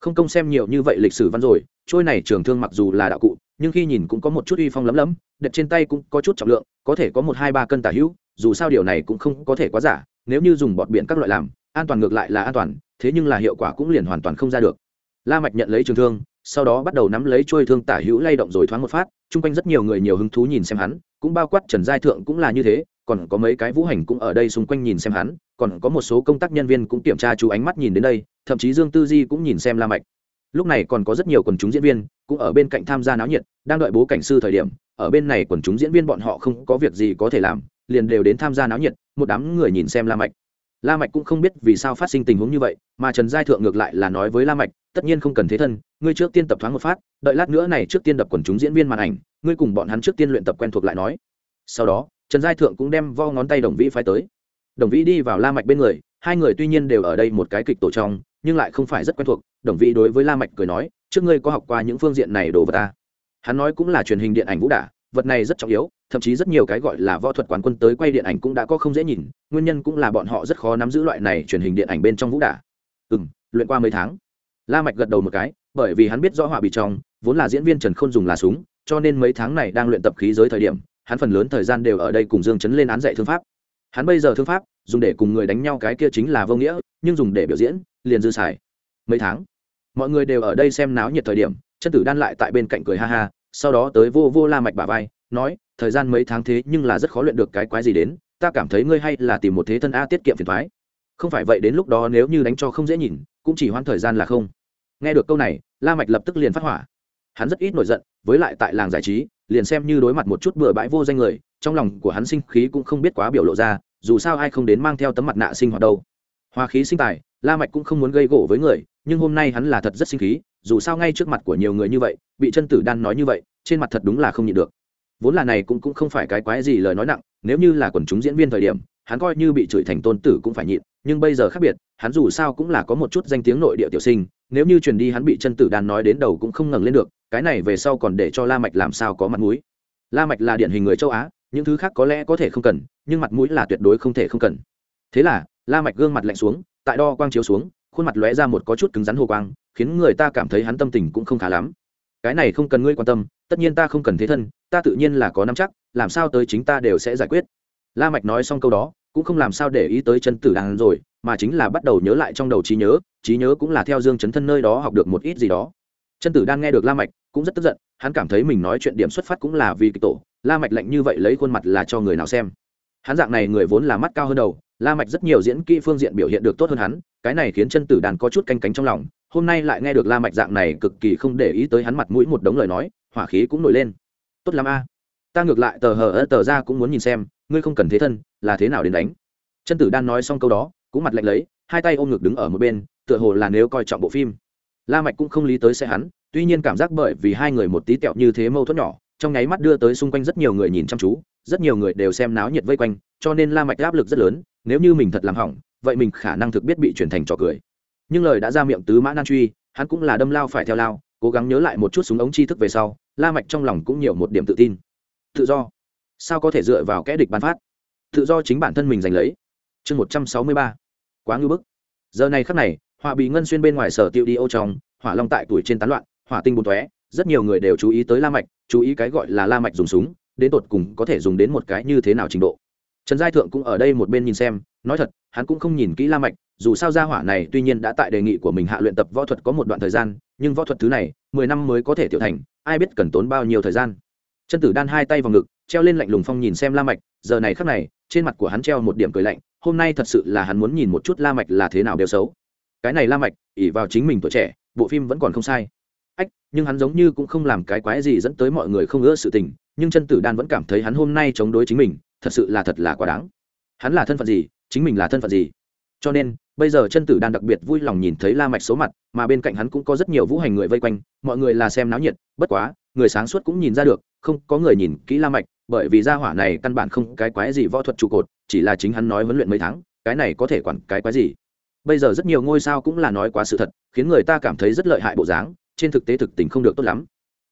Speaker 1: Không công xem nhiều như vậy lịch sử văn rồi, trôi này trường thương mặc dù là đạo cụ, nhưng khi nhìn cũng có một chút uy phong lấm lấm, đẹp trên tay cũng có chút trọng lượng, có thể có một hai ba cân tả hữu, dù sao điều này cũng không có thể quá giả, nếu như dùng bọt biển các loại làm, an toàn ngược lại là an toàn, thế nhưng là hiệu quả cũng liền hoàn toàn không ra được. La mạch nhận lấy trường thương, sau đó bắt đầu nắm lấy trôi thương tả hữu lay động rồi thoáng một phát, chung quanh rất nhiều người nhiều hứng thú nhìn xem hắn, cũng bao quát trần giai thượng cũng là như thế còn có mấy cái vũ hành cũng ở đây xung quanh nhìn xem hắn, còn có một số công tác nhân viên cũng kiểm tra chú ánh mắt nhìn đến đây, thậm chí dương tư di cũng nhìn xem la mạch. Lúc này còn có rất nhiều quần chúng diễn viên cũng ở bên cạnh tham gia náo nhiệt, đang đợi bố cảnh sư thời điểm, ở bên này quần chúng diễn viên bọn họ không có việc gì có thể làm, liền đều đến tham gia náo nhiệt, một đám người nhìn xem la mạch. La mạch cũng không biết vì sao phát sinh tình huống như vậy, mà trần giai thượng ngược lại là nói với la mạch, tất nhiên không cần thế thân, ngươi trước tiên tập thoáng một phát, đợi lát nữa này trước tiên đập quần chúng diễn viên màn ảnh, ngươi cùng bọn hắn trước tiên luyện tập quen thuộc lại nói. Sau đó trần giai thượng cũng đem vo ngón tay đồng vĩ phái tới. Đồng vĩ đi vào la mạch bên người, hai người tuy nhiên đều ở đây một cái kịch tổ trong, nhưng lại không phải rất quen thuộc. Đồng vĩ đối với la mạch cười nói, trước ngươi có học qua những phương diện này đồ vật ta? Hắn nói cũng là truyền hình điện ảnh vũ đả vật này rất trọng yếu, thậm chí rất nhiều cái gọi là võ thuật quán quân tới quay điện ảnh cũng đã có không dễ nhìn, nguyên nhân cũng là bọn họ rất khó nắm giữ loại này truyền hình điện ảnh bên trong vũ đả ừ luyện qua mấy tháng. La mạch gật đầu một cái, bởi vì hắn biết rõ họa bị trong, vốn là diễn viên trần khôn dùng là súng, cho nên mấy tháng này đang luyện tập khí giới thời điểm hắn phần lớn thời gian đều ở đây cùng dương chấn lên án dạy thương pháp. Hắn bây giờ thương pháp, dùng để cùng người đánh nhau cái kia chính là vô nghĩa, nhưng dùng để biểu diễn, liền dư xài. Mấy tháng, mọi người đều ở đây xem náo nhiệt thời điểm chân tử đan lại tại bên cạnh cười ha ha, sau đó tới vô vô la mạch bà vai, nói, thời gian mấy tháng thế nhưng là rất khó luyện được cái quái gì đến, ta cảm thấy ngươi hay là tìm một thế thân a tiết kiệm phiền thoái. Không phải vậy đến lúc đó nếu như đánh cho không dễ nhìn, cũng chỉ hoãn thời gian là không. Nghe được câu này, la mạch lập tức liền phát hỏa hắn rất ít nổi giận, với lại tại làng giải trí, liền xem như đối mặt một chút bừa bãi vô danh người, trong lòng của hắn sinh khí cũng không biết quá biểu lộ ra, dù sao ai không đến mang theo tấm mặt nạ sinh hoạt đâu. Hoa khí sinh tài, la mạch cũng không muốn gây gỗ với người, nhưng hôm nay hắn là thật rất sinh khí, dù sao ngay trước mặt của nhiều người như vậy, bị chân tử đan nói như vậy, trên mặt thật đúng là không nhịn được. Vốn là này cũng cũng không phải cái quái gì lời nói nặng, nếu như là quần chúng diễn viên thời điểm, hắn coi như bị chửi thành tôn tử cũng phải nhịn, nhưng bây giờ khác biệt hắn dù sao cũng là có một chút danh tiếng nội địa tiểu sinh, nếu như truyền đi hắn bị chân tử đan nói đến đầu cũng không ngẩng lên được, cái này về sau còn để cho la mạch làm sao có mặt mũi. La mạch là điển hình người châu á, những thứ khác có lẽ có thể không cần, nhưng mặt mũi là tuyệt đối không thể không cần. Thế là, la mạch gương mặt lạnh xuống, tại đo quang chiếu xuống, khuôn mặt lóe ra một có chút cứng rắn hồ quang, khiến người ta cảm thấy hắn tâm tình cũng không khá lắm. Cái này không cần ngươi quan tâm, tất nhiên ta không cần thế thân, ta tự nhiên là có nắm chắc, làm sao tới chính ta đều sẽ giải quyết. La mạch nói xong câu đó cũng không làm sao để ý tới chân tử đàn rồi, mà chính là bắt đầu nhớ lại trong đầu trí nhớ trí nhớ cũng là theo dương chấn thân nơi đó học được một ít gì đó. Chân tử đang nghe được la mạch cũng rất tức giận, hắn cảm thấy mình nói chuyện điểm xuất phát cũng là vì kịch tổ, la mạch lạnh như vậy lấy khuôn mặt là cho người nào xem. Hắn dạng này người vốn là mắt cao hơn đầu, la mạch rất nhiều diễn kỹ phương diện biểu hiện được tốt hơn hắn, cái này khiến chân tử đàn có chút canh cánh trong lòng, hôm nay lại nghe được la mạch dạng này cực kỳ không để ý tới hắn mặt mũi một đống lời nói, hỏa khí cũng nổi lên. Tốt lắm a, ta ngược lại tờ hờ tờ ra cũng muốn nhìn xem ngươi không cần thế thân, là thế nào đến đánh? Chân tử đan nói xong câu đó, cũng mặt lạnh lấy, hai tay ôm ngực đứng ở một bên, tựa hồ là nếu coi trọng bộ phim. La mạch cũng không lý tới sẽ hắn, tuy nhiên cảm giác bởi vì hai người một tí tẹo như thế mâu thuẫn nhỏ, trong nháy mắt đưa tới xung quanh rất nhiều người nhìn chăm chú, rất nhiều người đều xem náo nhiệt vây quanh, cho nên la mạch áp lực rất lớn, nếu như mình thật làm hỏng, vậy mình khả năng thực biết bị chuyển thành trò cười. Nhưng lời đã ra miệng tứ mã nan truy, hắn cũng là đâm lao phải theo lao, cố gắng nhớ lại một chút súng ống tri thức về sau, la mạch trong lòng cũng nhiều một điểm tự tin. Tự do sao có thể dựa vào kẽ địch ban phát? Tự do chính bản thân mình giành lấy. Chương một trăm sáu mươi ba. Quá ngưỡng bức. Giờ này khắc này hỏa bị ngân xuyên bên ngoài sở tiêu đi ô trong, hỏa long tại tuổi trên tán loạn, hỏa tinh bùn tóe, rất nhiều người đều chú ý tới la mạch, chú ý cái gọi là la mạch dùng súng, đến tột cùng có thể dùng đến một cái như thế nào trình độ. Trần giai thượng cũng ở đây một bên nhìn xem, nói thật, hắn cũng không nhìn kỹ la mạch, dù sao gia hỏa này tuy nhiên đã tại đề nghị của mình hạ luyện tập võ thuật có một đoạn thời gian, nhưng võ thuật thứ này, mười năm mới có thể tiểu thành, ai biết cần tốn bao nhiêu thời gian. Chân tử đan hai tay vào ngực treo lên lạnh lùng phong nhìn xem la mạch, giờ này khắc này, trên mặt của hắn treo một điểm cười lạnh, hôm nay thật sự là hắn muốn nhìn một chút la mạch là thế nào đều xấu. Cái này la mạch ỉ vào chính mình tuổi trẻ, bộ phim vẫn còn không sai. Ách, nhưng hắn giống như cũng không làm cái quái gì dẫn tới mọi người không ưa sự tình, nhưng chân tử đan vẫn cảm thấy hắn hôm nay chống đối chính mình, thật sự là thật là quá đáng. Hắn là thân phận gì, chính mình là thân phận gì? Cho nên, bây giờ chân tử đan đặc biệt vui lòng nhìn thấy la mạch số mặt, mà bên cạnh hắn cũng có rất nhiều vũ hành người vây quanh, mọi người là xem náo nhiệt, bất quá, người sáng suốt cũng nhìn ra được, không có người nhìn kỹ la mạch bởi vì gia hỏa này căn bản không cái quái gì võ thuật trụ cột, chỉ là chính hắn nói huấn luyện mấy tháng, cái này có thể quản cái quái gì. Bây giờ rất nhiều ngôi sao cũng là nói quá sự thật, khiến người ta cảm thấy rất lợi hại bộ dáng, trên thực tế thực tình không được tốt lắm.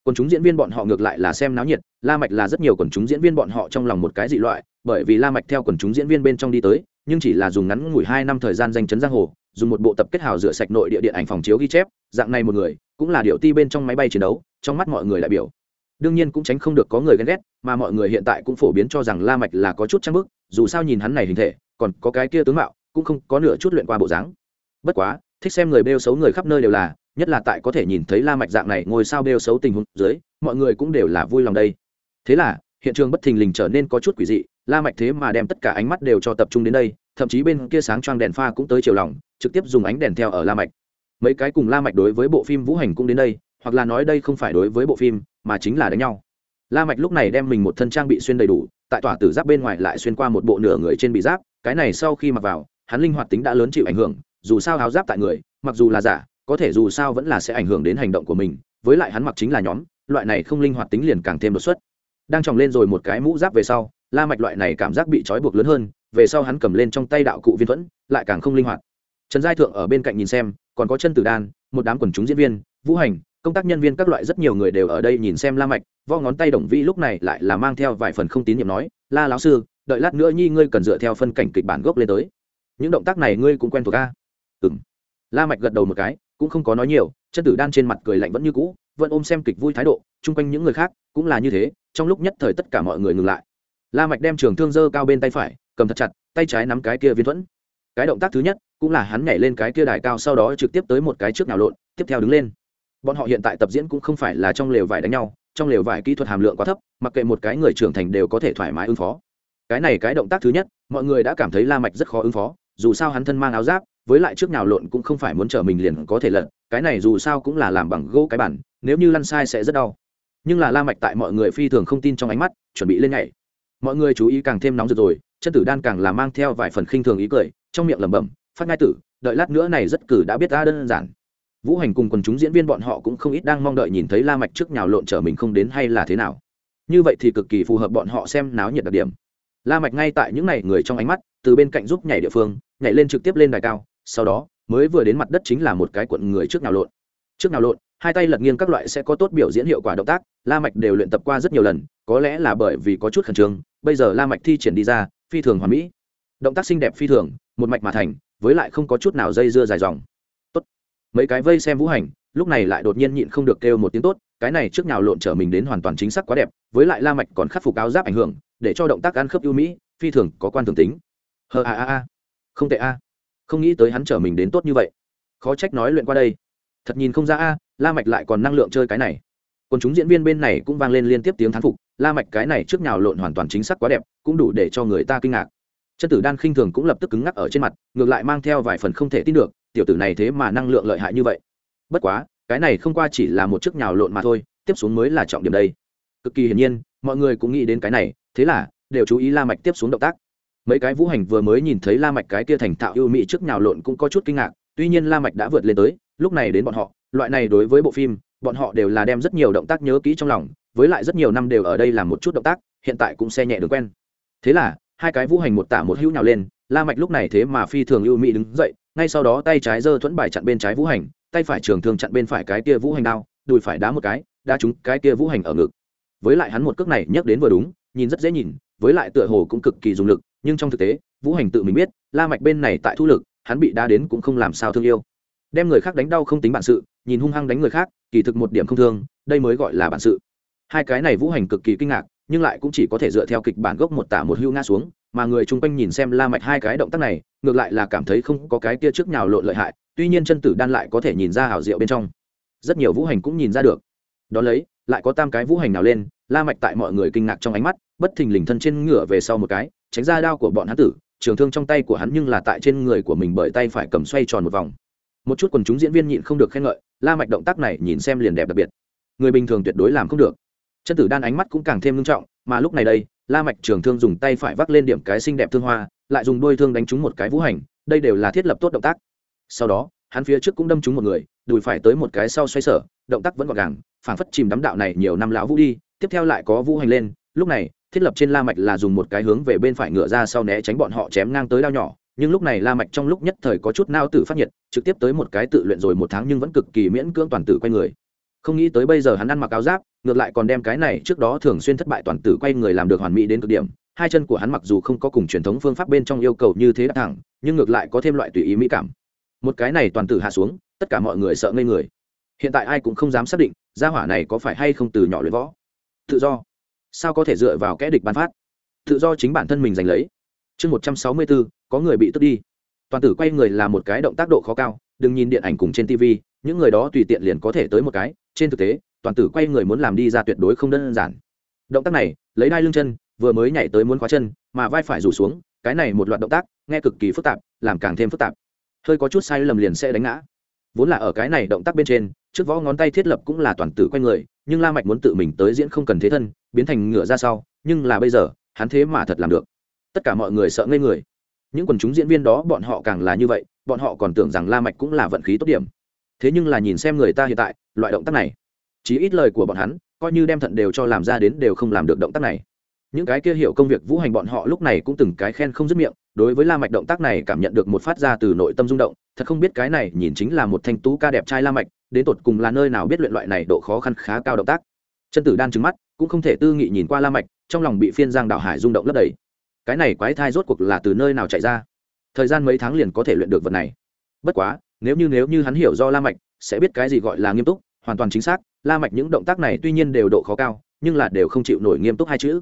Speaker 1: Quần chúng diễn viên bọn họ ngược lại là xem náo nhiệt, la mạch là rất nhiều quần chúng diễn viên bọn họ trong lòng một cái dị loại, bởi vì la mạch theo quần chúng diễn viên bên trong đi tới, nhưng chỉ là dùng ngắn ngủi hai năm thời gian danh chấn giang hồ, dùng một bộ tập kết hào rửa sạch nội địa điện ảnh phòng chiếu ghi chép, dạng này một người, cũng là điệu ti bên trong máy bay chiến đấu, trong mắt mọi người đại biểu đương nhiên cũng tránh không được có người ghen ghét, mà mọi người hiện tại cũng phổ biến cho rằng la mạch là có chút trang bức, dù sao nhìn hắn này hình thể, còn có cái kia tướng mạo, cũng không có nửa chút luyện qua bộ dáng. Bất quá, thích xem người bêu xấu người khắp nơi đều là, nhất là tại có thể nhìn thấy la mạch dạng này ngồi sao bêu xấu tình huống dưới, mọi người cũng đều là vui lòng đây. Thế là, hiện trường bất thình lình trở nên có chút quỷ dị, la mạch thế mà đem tất cả ánh mắt đều cho tập trung đến đây, thậm chí bên kia sáng choang đèn pha cũng tới chiều lòng, trực tiếp dùng ánh đèn theo ở la mạch. Mấy cái cùng la mạch đối với bộ phim vũ hành cũng đến đây hoặc là nói đây không phải đối với bộ phim, mà chính là đánh nhau. La mạch lúc này đem mình một thân trang bị xuyên đầy đủ, tại tỏa tử giáp bên ngoài lại xuyên qua một bộ nửa người trên bị giáp, cái này sau khi mặc vào, hắn linh hoạt tính đã lớn chịu ảnh hưởng, dù sao áo giáp tại người, mặc dù là giả, có thể dù sao vẫn là sẽ ảnh hưởng đến hành động của mình, với lại hắn mặc chính là nhóm, loại này không linh hoạt tính liền càng thêm đột xuất. Đang tròng lên rồi một cái mũ giáp về sau, la mạch loại này cảm giác bị trói buộc lớn hơn, về sau hắn cầm lên trong tay đạo cụ viên thuẫn, lại càng không linh hoạt. Trần giai thượng ở bên cạnh nhìn xem, còn có chân tử đan, một đám quần chúng diễn viên, vũ hành công tác nhân viên các loại rất nhiều người đều ở đây nhìn xem la mạch vo ngón tay đồng vĩ lúc này lại là mang theo vài phần không tín nhiệm nói, la lão sư, đợi lát nữa nhi ngươi cần dựa theo phân cảnh kịch bản gốc lên tới. Những động tác này ngươi cũng quen thuộc a. Ừm. La mạch gật đầu một cái, cũng không có nói nhiều, chân tử đan trên mặt cười lạnh vẫn như cũ, vẫn ôm xem kịch vui thái độ, chung quanh những người khác cũng là như thế, trong lúc nhất thời tất cả mọi người ngừng lại. La mạch đem trường thương dơ cao bên tay phải, cầm thật chặt, tay trái nắm cái kia viên thuẫn. Cái động tác thứ nhất cũng là hắn nhảy lên cái kia đài cao sau đó trực tiếp tới một cái trước nào lộn, tiếp theo đứng lên bọn họ hiện tại tập diễn cũng không phải là trong lều vải đánh nhau, trong lều vải kỹ thuật hàm lượng quá thấp, mặc kệ một cái người trưởng thành đều có thể thoải mái ứng phó. Cái này cái động tác thứ nhất, mọi người đã cảm thấy la mạch rất khó ứng phó, dù sao hắn thân mang áo giáp, với lại trước nào lộn cũng không phải muốn trở mình liền có thể lật, cái này dù sao cũng là làm bằng gỗ cái bản, nếu như lăn sai sẽ rất đau. Nhưng là la mạch tại mọi người phi thường không tin trong ánh mắt, chuẩn bị lên nhảy. Mọi người chú ý càng thêm nóng rực rồi, chân tử đan càng là mang theo vài phần khinh thường ý cười, trong miệng lẩm bẩm, phát ngai tử, đợi lát nữa này rất cử đã biết ra đơn giản vũ hành cùng quần chúng diễn viên bọn họ cũng không ít đang mong đợi nhìn thấy la mạch trước nhào lộn trở mình không đến hay là thế nào. Như vậy thì cực kỳ phù hợp bọn họ xem náo nhiệt đặc điểm. La mạch ngay tại những này người trong ánh mắt, từ bên cạnh giúp nhảy địa phương, nhảy lên trực tiếp lên đài cao, sau đó, mới vừa đến mặt đất chính là một cái cuộn người trước nhào lộn. Trước nhào lộn, hai tay lật nghiêng các loại sẽ có tốt biểu diễn hiệu quả động tác, la mạch đều luyện tập qua rất nhiều lần, có lẽ là bởi vì có chút khẩn trương, bây giờ la mạch thi triển đi ra, phi thường hoàn mỹ. Động tác xinh đẹp phi thường, một mạch mà thành, với lại không có chút nào dây dưa dài dòng mấy cái vây xem vũ hành, lúc này lại đột nhiên nhịn không được kêu một tiếng tốt, cái này trước nào lộn trở mình đến hoàn toàn chính xác quá đẹp, với lại la mạch còn khắc phục áo giáp ảnh hưởng, để cho động tác ăn khớp ưu mỹ, phi thường có quan thường tính. Hờ a a a, không tệ a, không nghĩ tới hắn trở mình đến tốt như vậy. Khó trách nói luyện qua đây. Thật nhìn không ra a, la mạch lại còn năng lượng chơi cái này. Còn chúng diễn viên bên này cũng vang lên liên tiếp tiếng thán phục, la mạch cái này trước nhào lộn hoàn toàn chính xác quá đẹp, cũng đủ để cho người ta kinh ngạc. Chân tử đan khinh thường cũng lập tức cứng ngắc ở trên mặt, ngược lại mang theo vài phần không thể tin được tiểu tử này thế mà năng lượng lợi hại như vậy. Bất quá, cái này không qua chỉ là một chiếc nhào lộn mà thôi, tiếp xuống mới là trọng điểm đây. Cực kỳ hiển nhiên, mọi người cũng nghĩ đến cái này, thế là đều chú ý la mạch tiếp xuống động tác. Mấy cái vũ hành vừa mới nhìn thấy la mạch cái kia thành thạo ưu mỹ trước nhào lộn cũng có chút kinh ngạc, tuy nhiên la mạch đã vượt lên tới, lúc này đến bọn họ, loại này đối với bộ phim, bọn họ đều là đem rất nhiều động tác nhớ kỹ trong lòng, với lại rất nhiều năm đều ở đây làm một chút động tác, hiện tại cũng xe nhẹ đường quen. Thế là, hai cái vũ hành một tả một hữu nhào lên la mạch lúc này thế mà phi thường ưu mỹ đứng dậy, ngay sau đó tay trái giơ thuẫn bài chặn bên trái vũ hành, tay phải trường thường chặn bên phải cái kia vũ hành đao, đùi phải đá một cái, đá trúng cái kia vũ hành ở ngực. Với lại hắn một cước này nhấc đến vừa đúng, nhìn rất dễ nhìn, với lại tựa hồ cũng cực kỳ dùng lực, nhưng trong thực tế, vũ hành tự mình biết, la mạch bên này tại thu lực, hắn bị đá đến cũng không làm sao thương yêu. Đem người khác đánh đau không tính bản sự, nhìn hung hăng đánh người khác, kỳ thực một điểm không thương, đây mới gọi là bản sự. Hai cái này vũ hành cực kỳ kinh ngạc nhưng lại cũng chỉ có thể dựa theo kịch bản gốc một tả một hưu ngã xuống, mà người chung quanh nhìn xem la mạch hai cái động tác này, ngược lại là cảm thấy không có cái kia trước nhào lộn lợi hại, tuy nhiên chân tử đan lại có thể nhìn ra hảo diệu bên trong. Rất nhiều vũ hành cũng nhìn ra được. Đó lấy, lại có tam cái vũ hành nào lên, la mạch tại mọi người kinh ngạc trong ánh mắt, bất thình lình thân trên ngửa về sau một cái, tránh ra đao của bọn hắn tử, trường thương trong tay của hắn nhưng là tại trên người của mình bởi tay phải cầm xoay tròn một vòng. Một chút quần chúng diễn viên nhịn không được khen ngợi, la mạch động tác này nhìn xem liền đẹp đặc biệt. Người bình thường tuyệt đối làm không được chân tử đan ánh mắt cũng càng thêm nghiêm trọng, mà lúc này đây, la mạch trường thương dùng tay phải vác lên điểm cái xinh đẹp thương hoa, lại dùng đôi thương đánh trúng một cái vũ hành, đây đều là thiết lập tốt động tác. Sau đó, hắn phía trước cũng đâm trúng một người, đùi phải tới một cái sau xoay sở, động tác vẫn gọn gàng, phảng phất chìm đắm đạo này nhiều năm lão vũ đi, tiếp theo lại có vũ hành lên, lúc này, thiết lập trên la mạch là dùng một cái hướng về bên phải ngựa ra sau né tránh bọn họ chém ngang tới đao nhỏ, nhưng lúc này la mạch trong lúc nhất thời có chút nao tử phát nhiệt, trực tiếp tới một cái tự luyện rồi một tháng nhưng vẫn cực kỳ miễn cưỡng toàn tử quay người. Không nghĩ tới bây giờ hắn ăn mặc áo giáp ngược lại còn đem cái này trước đó thường xuyên thất bại toàn tử quay người làm được hoàn mỹ đến cực điểm. Hai chân của hắn mặc dù không có cùng truyền thống phương pháp bên trong yêu cầu như thế đắc thẳng, nhưng ngược lại có thêm loại tùy ý mỹ cảm. Một cái này toàn tử hạ xuống, tất cả mọi người sợ ngây người. Hiện tại ai cũng không dám xác định, gia hỏa này có phải hay không từ nhỏ luyện võ. Tự do. Sao có thể dựa vào kẽ địch bán phát? Tự do chính bản thân mình giành lấy. Chương một trăm sáu mươi bốn, có người bị tức đi. Toàn tử quay người là một cái động tác độ khó cao, đừng nhìn điện ảnh cùng trên tv những người đó tùy tiện liền có thể tới một cái, trên thực tế toàn tử quay người muốn làm đi ra tuyệt đối không đơn giản. Động tác này, lấy đai lưng chân, vừa mới nhảy tới muốn khóa chân, mà vai phải rủ xuống, cái này một loạt động tác, nghe cực kỳ phức tạp, làm càng thêm phức tạp. Hơi có chút sai lầm liền sẽ đánh ngã. Vốn là ở cái này động tác bên trên, trước võ ngón tay thiết lập cũng là toàn tử quay người, nhưng la mạch muốn tự mình tới diễn không cần thế thân, biến thành ngựa ra sau, nhưng là bây giờ, hắn thế mà thật làm được. Tất cả mọi người sợ ngây người. Những quần chúng diễn viên đó, bọn họ càng là như vậy, bọn họ còn tưởng rằng la mạch cũng là vận khí tốt điểm. Thế nhưng là nhìn xem người ta hiện tại, loại động tác này chỉ ít lời của bọn hắn, coi như đem thận đều cho làm ra đến đều không làm được động tác này. Những cái kia hiểu công việc vũ hành bọn họ lúc này cũng từng cái khen không dứt miệng, đối với la mạch động tác này cảm nhận được một phát ra từ nội tâm rung động, thật không biết cái này nhìn chính là một thanh tú ca đẹp trai la mạch, đến tột cùng là nơi nào biết luyện loại này độ khó khăn khá cao động tác. Chân tử đan trừng mắt, cũng không thể tư nghị nhìn qua la mạch, trong lòng bị phiên giang đảo hải rung động lấp đầy. Cái này quái thai rốt cuộc là từ nơi nào chạy ra? Thời gian mấy tháng liền có thể luyện được vật này. Bất quá, nếu như nếu như hắn hiểu do la mạch, sẽ biết cái gì gọi là nghiêm túc, hoàn toàn chính xác la mạch những động tác này tuy nhiên đều độ khó cao, nhưng là đều không chịu nổi nghiêm túc hai chữ.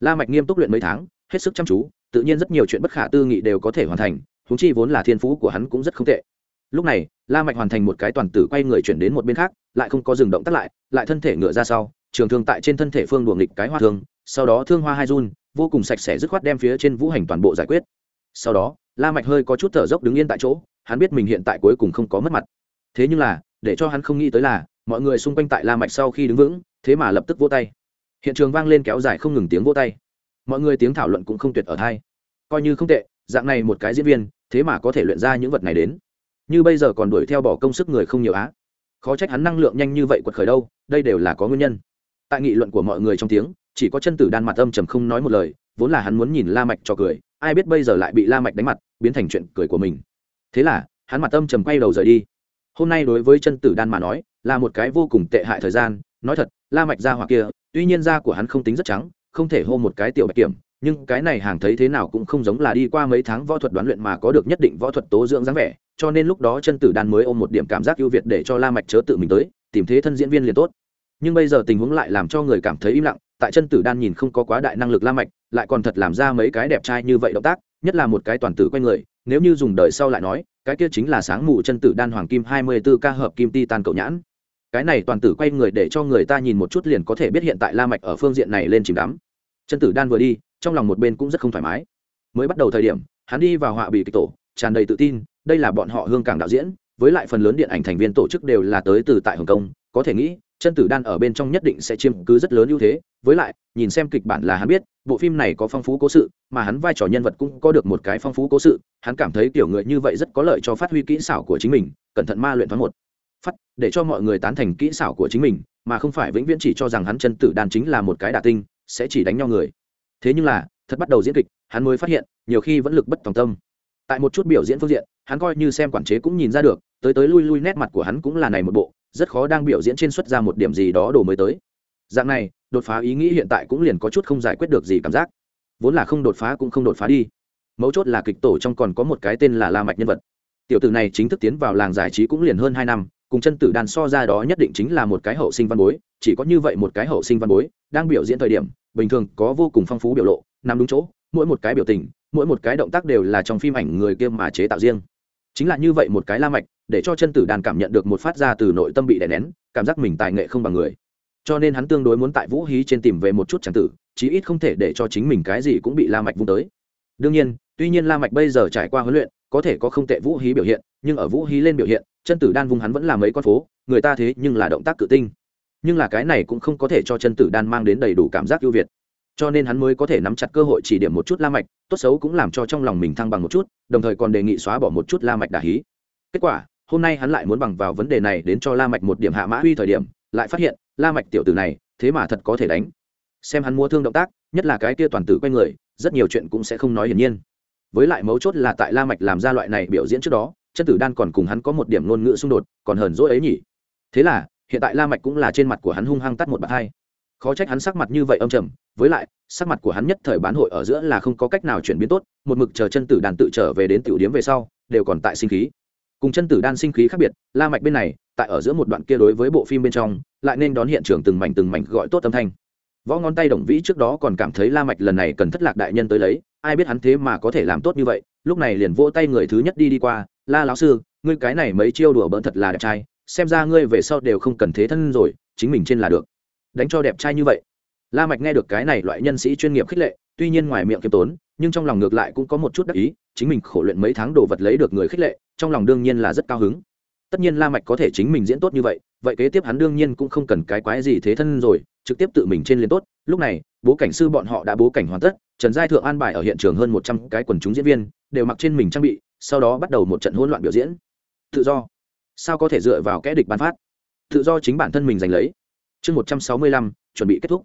Speaker 1: La mạch nghiêm túc luyện mấy tháng, hết sức chăm chú, tự nhiên rất nhiều chuyện bất khả tư nghị đều có thể hoàn thành, huống chi vốn là thiên phú của hắn cũng rất không tệ. Lúc này, la mạch hoàn thành một cái toàn tử quay người chuyển đến một bên khác, lại không có dừng động tác lại lại thân thể ngựa ra sau, trường thương tại trên thân thể phương đuổi nghịch cái hoa thương, sau đó thương hoa hai run, vô cùng sạch sẽ dứt khoát đem phía trên vũ hành toàn bộ giải quyết. Sau đó, la mạch hơi có chút thở dốc đứng yên tại chỗ, hắn biết mình hiện tại cuối cùng không có mất mặt. Thế nhưng là, để cho hắn không nghĩ tới là mọi người xung quanh tại la mạch sau khi đứng vững, thế mà lập tức vỗ tay. Hiện trường vang lên kéo dài không ngừng tiếng vỗ tay. Mọi người tiếng thảo luận cũng không tuyệt ở thay coi như không tệ, dạng này một cái diễn viên, thế mà có thể luyện ra những vật này đến. Như bây giờ còn đuổi theo bỏ công sức người không nhiều á. Khó trách hắn năng lượng nhanh như vậy quật khởi đâu, đây đều là có nguyên nhân. Tại nghị luận của mọi người trong tiếng, chỉ có chân tử đan mặt âm trầm không nói một lời, vốn là hắn muốn nhìn la mạch cho cười, ai biết bây giờ lại bị la mạch đánh mặt, biến thành chuyện cười của mình. Thế là, hắn mặt âm trầm quay đầu rời đi. Hôm nay đối với chân tử đan mà nói là một cái vô cùng tệ hại thời gian. Nói thật, la mạch ra hoặc kia, tuy nhiên da của hắn không tính rất trắng, không thể hô một cái tiểu bạch kiểm, nhưng cái này hàng thấy thế nào cũng không giống là đi qua mấy tháng võ thuật đoán luyện mà có được nhất định võ thuật tố dưỡng dáng vẻ, cho nên lúc đó chân tử đan mới ôm một điểm cảm giác ưu việt để cho la mạch chớ tự mình tới, tìm thế thân diễn viên liền tốt. Nhưng bây giờ tình huống lại làm cho người cảm thấy im lặng, tại chân tử đan nhìn không có quá đại năng lực la mạch, lại còn thật làm ra mấy cái đẹp trai như vậy động tác, nhất là một cái toàn tử quen người, nếu như dùng đời sau lại nói, cái kia chính là sáng mù chân tử đan hoàng kim 24 ca hợp kim titan cậu nhãn cái này toàn tử quay người để cho người ta nhìn một chút liền có thể biết hiện tại la mạch ở phương diện này lên chìm đắm. Chân tử đan vừa đi, trong lòng một bên cũng rất không thoải mái. Mới bắt đầu thời điểm, hắn đi vào họa bị kịch tổ, tràn đầy tự tin, đây là bọn họ hương cảng đạo diễn, với lại phần lớn điện ảnh thành viên tổ chức đều là tới từ tại hồng kông, có thể nghĩ, chân tử đan ở bên trong nhất định sẽ chiếm cứ rất lớn ưu thế, với lại, nhìn xem kịch bản là hắn biết, bộ phim này có phong phú cố sự, mà hắn vai trò nhân vật cũng có được một cái phong phú cố sự, hắn cảm thấy kiểu người như vậy rất có lợi cho phát huy kỹ xảo của chính mình, cẩn thận ma luyện thoáng một phát để cho mọi người tán thành kỹ xảo của chính mình, mà không phải vĩnh viễn chỉ cho rằng hắn chân tử đan chính là một cái đả tinh, sẽ chỉ đánh nhau người. Thế nhưng là, thật bắt đầu diễn kịch, hắn mới phát hiện, nhiều khi vẫn lực bất tòng tâm. Tại một chút biểu diễn phương diện, hắn coi như xem quản chế cũng nhìn ra được, tới tới lui lui nét mặt của hắn cũng là này một bộ, rất khó đang biểu diễn trên xuất ra một điểm gì đó đồ mới tới. Dạng này, đột phá ý nghĩ hiện tại cũng liền có chút không giải quyết được gì cảm giác. Vốn là không đột phá cũng không đột phá đi. Mấu chốt là kịch tổ trong còn có một cái tên là la mạch nhân vật. Tiểu tử này chính thức tiến vào làng giải trí cũng liền hơn hai năm cùng chân tử đàn so ra đó nhất định chính là một cái hậu sinh văn bối, chỉ có như vậy một cái hậu sinh văn bối, đang biểu diễn thời điểm, bình thường có vô cùng phong phú biểu lộ, nằm đúng chỗ, mỗi một cái biểu tình, mỗi một cái động tác đều là trong phim ảnh người kia mà chế tạo riêng. Chính là như vậy một cái la mạch, để cho chân tử đàn cảm nhận được một phát ra từ nội tâm bị đè nén, cảm giác mình tài nghệ không bằng người. Cho nên hắn tương đối muốn tại vũ hí trên tìm về một chút tràng tử, chí ít không thể để cho chính mình cái gì cũng bị la mạch vung tới. Đương nhiên, tuy nhiên la mạch bây giờ trải qua huấn luyện, có thể có không tệ vũ hí biểu hiện, nhưng ở vũ hí lên biểu hiện chân tử đan vung hắn vẫn là mấy con phố, người ta thế nhưng là động tác cự tinh. Nhưng là cái này cũng không có thể cho chân tử đan mang đến đầy đủ cảm giác ưu việt. Cho nên hắn mới có thể nắm chặt cơ hội chỉ điểm một chút la mạch, tốt xấu cũng làm cho trong lòng mình thăng bằng một chút, đồng thời còn đề nghị xóa bỏ một chút la mạch đả hí. Kết quả, hôm nay hắn lại muốn bằng vào vấn đề này đến cho la mạch một điểm hạ mã huy thời điểm, lại phát hiện, la mạch tiểu tử này, thế mà thật có thể đánh. Xem hắn mua thương động tác, nhất là cái kia toàn tử quay người, rất nhiều chuyện cũng sẽ không nói hiển nhiên. Với lại mấu chốt là tại la mạch làm ra loại này biểu diễn trước đó chân tử đan còn cùng hắn có một điểm ngôn ngữ xung đột, còn hờn dỗi ấy nhỉ. Thế là, hiện tại la mạch cũng là trên mặt của hắn hung hăng tắt một bạt hai. Khó trách hắn sắc mặt như vậy âm trầm, với lại, sắc mặt của hắn nhất thời bán hội ở giữa là không có cách nào chuyển biến tốt, một mực chờ chân tử đàn tự trở về đến tiểu điếm về sau, đều còn tại sinh khí. Cùng chân tử đan sinh khí khác biệt, la mạch bên này, tại ở giữa một đoạn kia đối với bộ phim bên trong, lại nên đón hiện trường từng mảnh từng mảnh gọi tốt âm thanh. Võ ngón tay đồng vĩ trước đó còn cảm thấy la mạch lần này cần thất lạc đại nhân tới lấy, ai biết hắn thế mà có thể làm tốt như vậy, lúc này liền vỗ tay người thứ nhất đi đi qua la lão sư, ngươi cái này mấy chiêu đùa bỡn thật là đẹp trai, xem ra ngươi về sau đều không cần thế thân rồi, chính mình trên là được. Đánh cho đẹp trai như vậy. La mạch nghe được cái này loại nhân sĩ chuyên nghiệp khích lệ, tuy nhiên ngoài miệng kiêm tốn, nhưng trong lòng ngược lại cũng có một chút đắc ý, chính mình khổ luyện mấy tháng đồ vật lấy được người khích lệ, trong lòng đương nhiên là rất cao hứng. Tất nhiên la mạch có thể chính mình diễn tốt như vậy vậy kế tiếp hắn đương nhiên cũng không cần cái quái gì thế thân rồi, trực tiếp tự mình trên liền tốt. Lúc này, bố cảnh sư bọn họ đã bố cảnh hoàn tất, trần giai thượng an bài ở hiện trường hơn một trăm cái quần chúng diễn viên, đều mặc trên mình trang bị sau đó bắt đầu một trận hỗn loạn biểu diễn. Tự do. Sao có thể dựa vào kẽ địch bán phát? Tự do chính bản thân mình giành lấy. Chương một trăm sáu mươi lăm, chuẩn bị kết thúc.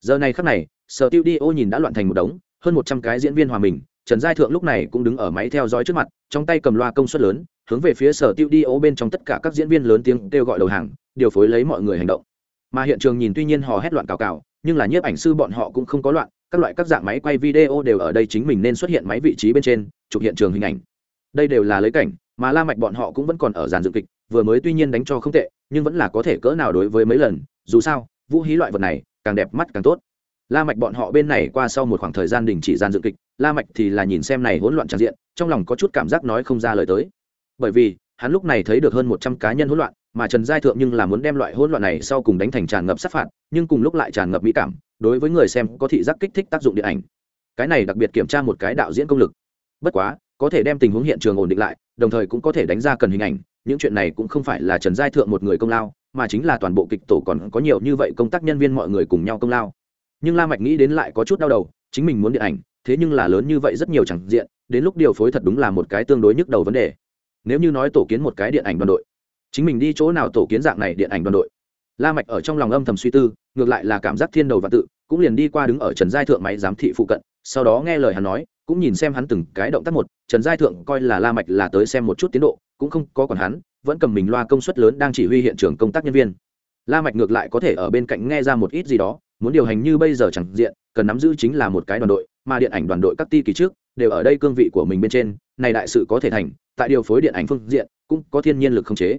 Speaker 1: Giờ này khắc này, sở tiêu đi ô nhìn đã loạn thành một đống, hơn một trăm cái diễn viên hòa mình, trần giai thượng lúc này cũng đứng ở máy theo dõi trước mặt, trong tay cầm loa công suất lớn, hướng về phía sở tiêu đi ô bên trong tất cả các diễn viên lớn tiếng kêu gọi đầu hàng, điều phối lấy mọi người hành động. Mà hiện trường nhìn tuy nhiên hò hét loạn cào cào, nhưng là nhiếp ảnh sư bọn họ cũng không có loạn, các loại các dạng máy quay video đều ở đây chính mình nên xuất hiện máy vị trí bên trên, chụp hiện trường hình ảnh đây đều là lấy cảnh, mà la mạch bọn họ cũng vẫn còn ở dàn dựng kịch, vừa mới tuy nhiên đánh cho không tệ, nhưng vẫn là có thể cỡ nào đối với mấy lần, dù sao, vũ khí loại vật này, càng đẹp mắt càng tốt. La mạch bọn họ bên này qua sau một khoảng thời gian đình chỉ gian dựng kịch, la mạch thì là nhìn xem này hỗn loạn tràn diện, trong lòng có chút cảm giác nói không ra lời tới. Bởi vì, hắn lúc này thấy được hơn một trăm cá nhân hỗn loạn, mà trần giai thượng nhưng là muốn đem loại hỗn loạn này sau cùng đánh thành tràn ngập sát phạt, nhưng cùng lúc lại tràn ngập mỹ cảm, đối với người xem có thị giác kích thích tác dụng điện ảnh. Cái này đặc biệt kiểm tra một cái đạo diễn công lực. Bất quá có thể đem tình huống hiện trường ổn định lại, đồng thời cũng có thể đánh ra cần hình ảnh, những chuyện này cũng không phải là trần giai thượng một người công lao, mà chính là toàn bộ kịch tổ còn có nhiều như vậy công tác nhân viên mọi người cùng nhau công lao. Nhưng la mạch nghĩ đến lại có chút đau đầu, chính mình muốn điện ảnh, thế nhưng là lớn như vậy rất nhiều chẳng diện, đến lúc điều phối thật đúng là một cái tương đối nhức đầu vấn đề. Nếu như nói tổ kiến một cái điện ảnh đoàn đội, chính mình đi chỗ nào tổ kiến dạng này điện ảnh đoàn đội? La mạch ở trong lòng âm thầm suy tư, ngược lại là cảm giác thiên đầu và tự, cũng liền đi qua đứng ở trần giai thượng máy giám thị phụ cận, sau đó nghe lời hắn nói cũng nhìn xem hắn từng cái động tác một trần giai thượng coi là la mạch là tới xem một chút tiến độ cũng không có còn hắn vẫn cầm mình loa công suất lớn đang chỉ huy hiện trường công tác nhân viên. La mạch ngược lại có thể ở bên cạnh nghe ra một ít gì đó muốn điều hành như bây giờ chẳng diện cần nắm giữ chính là một cái đoàn đội mà điện ảnh đoàn đội các ti kỳ trước đều ở đây cương vị của mình bên trên này đại sự có thể thành tại điều phối điện ảnh phương diện cũng có thiên nhiên lực không chế.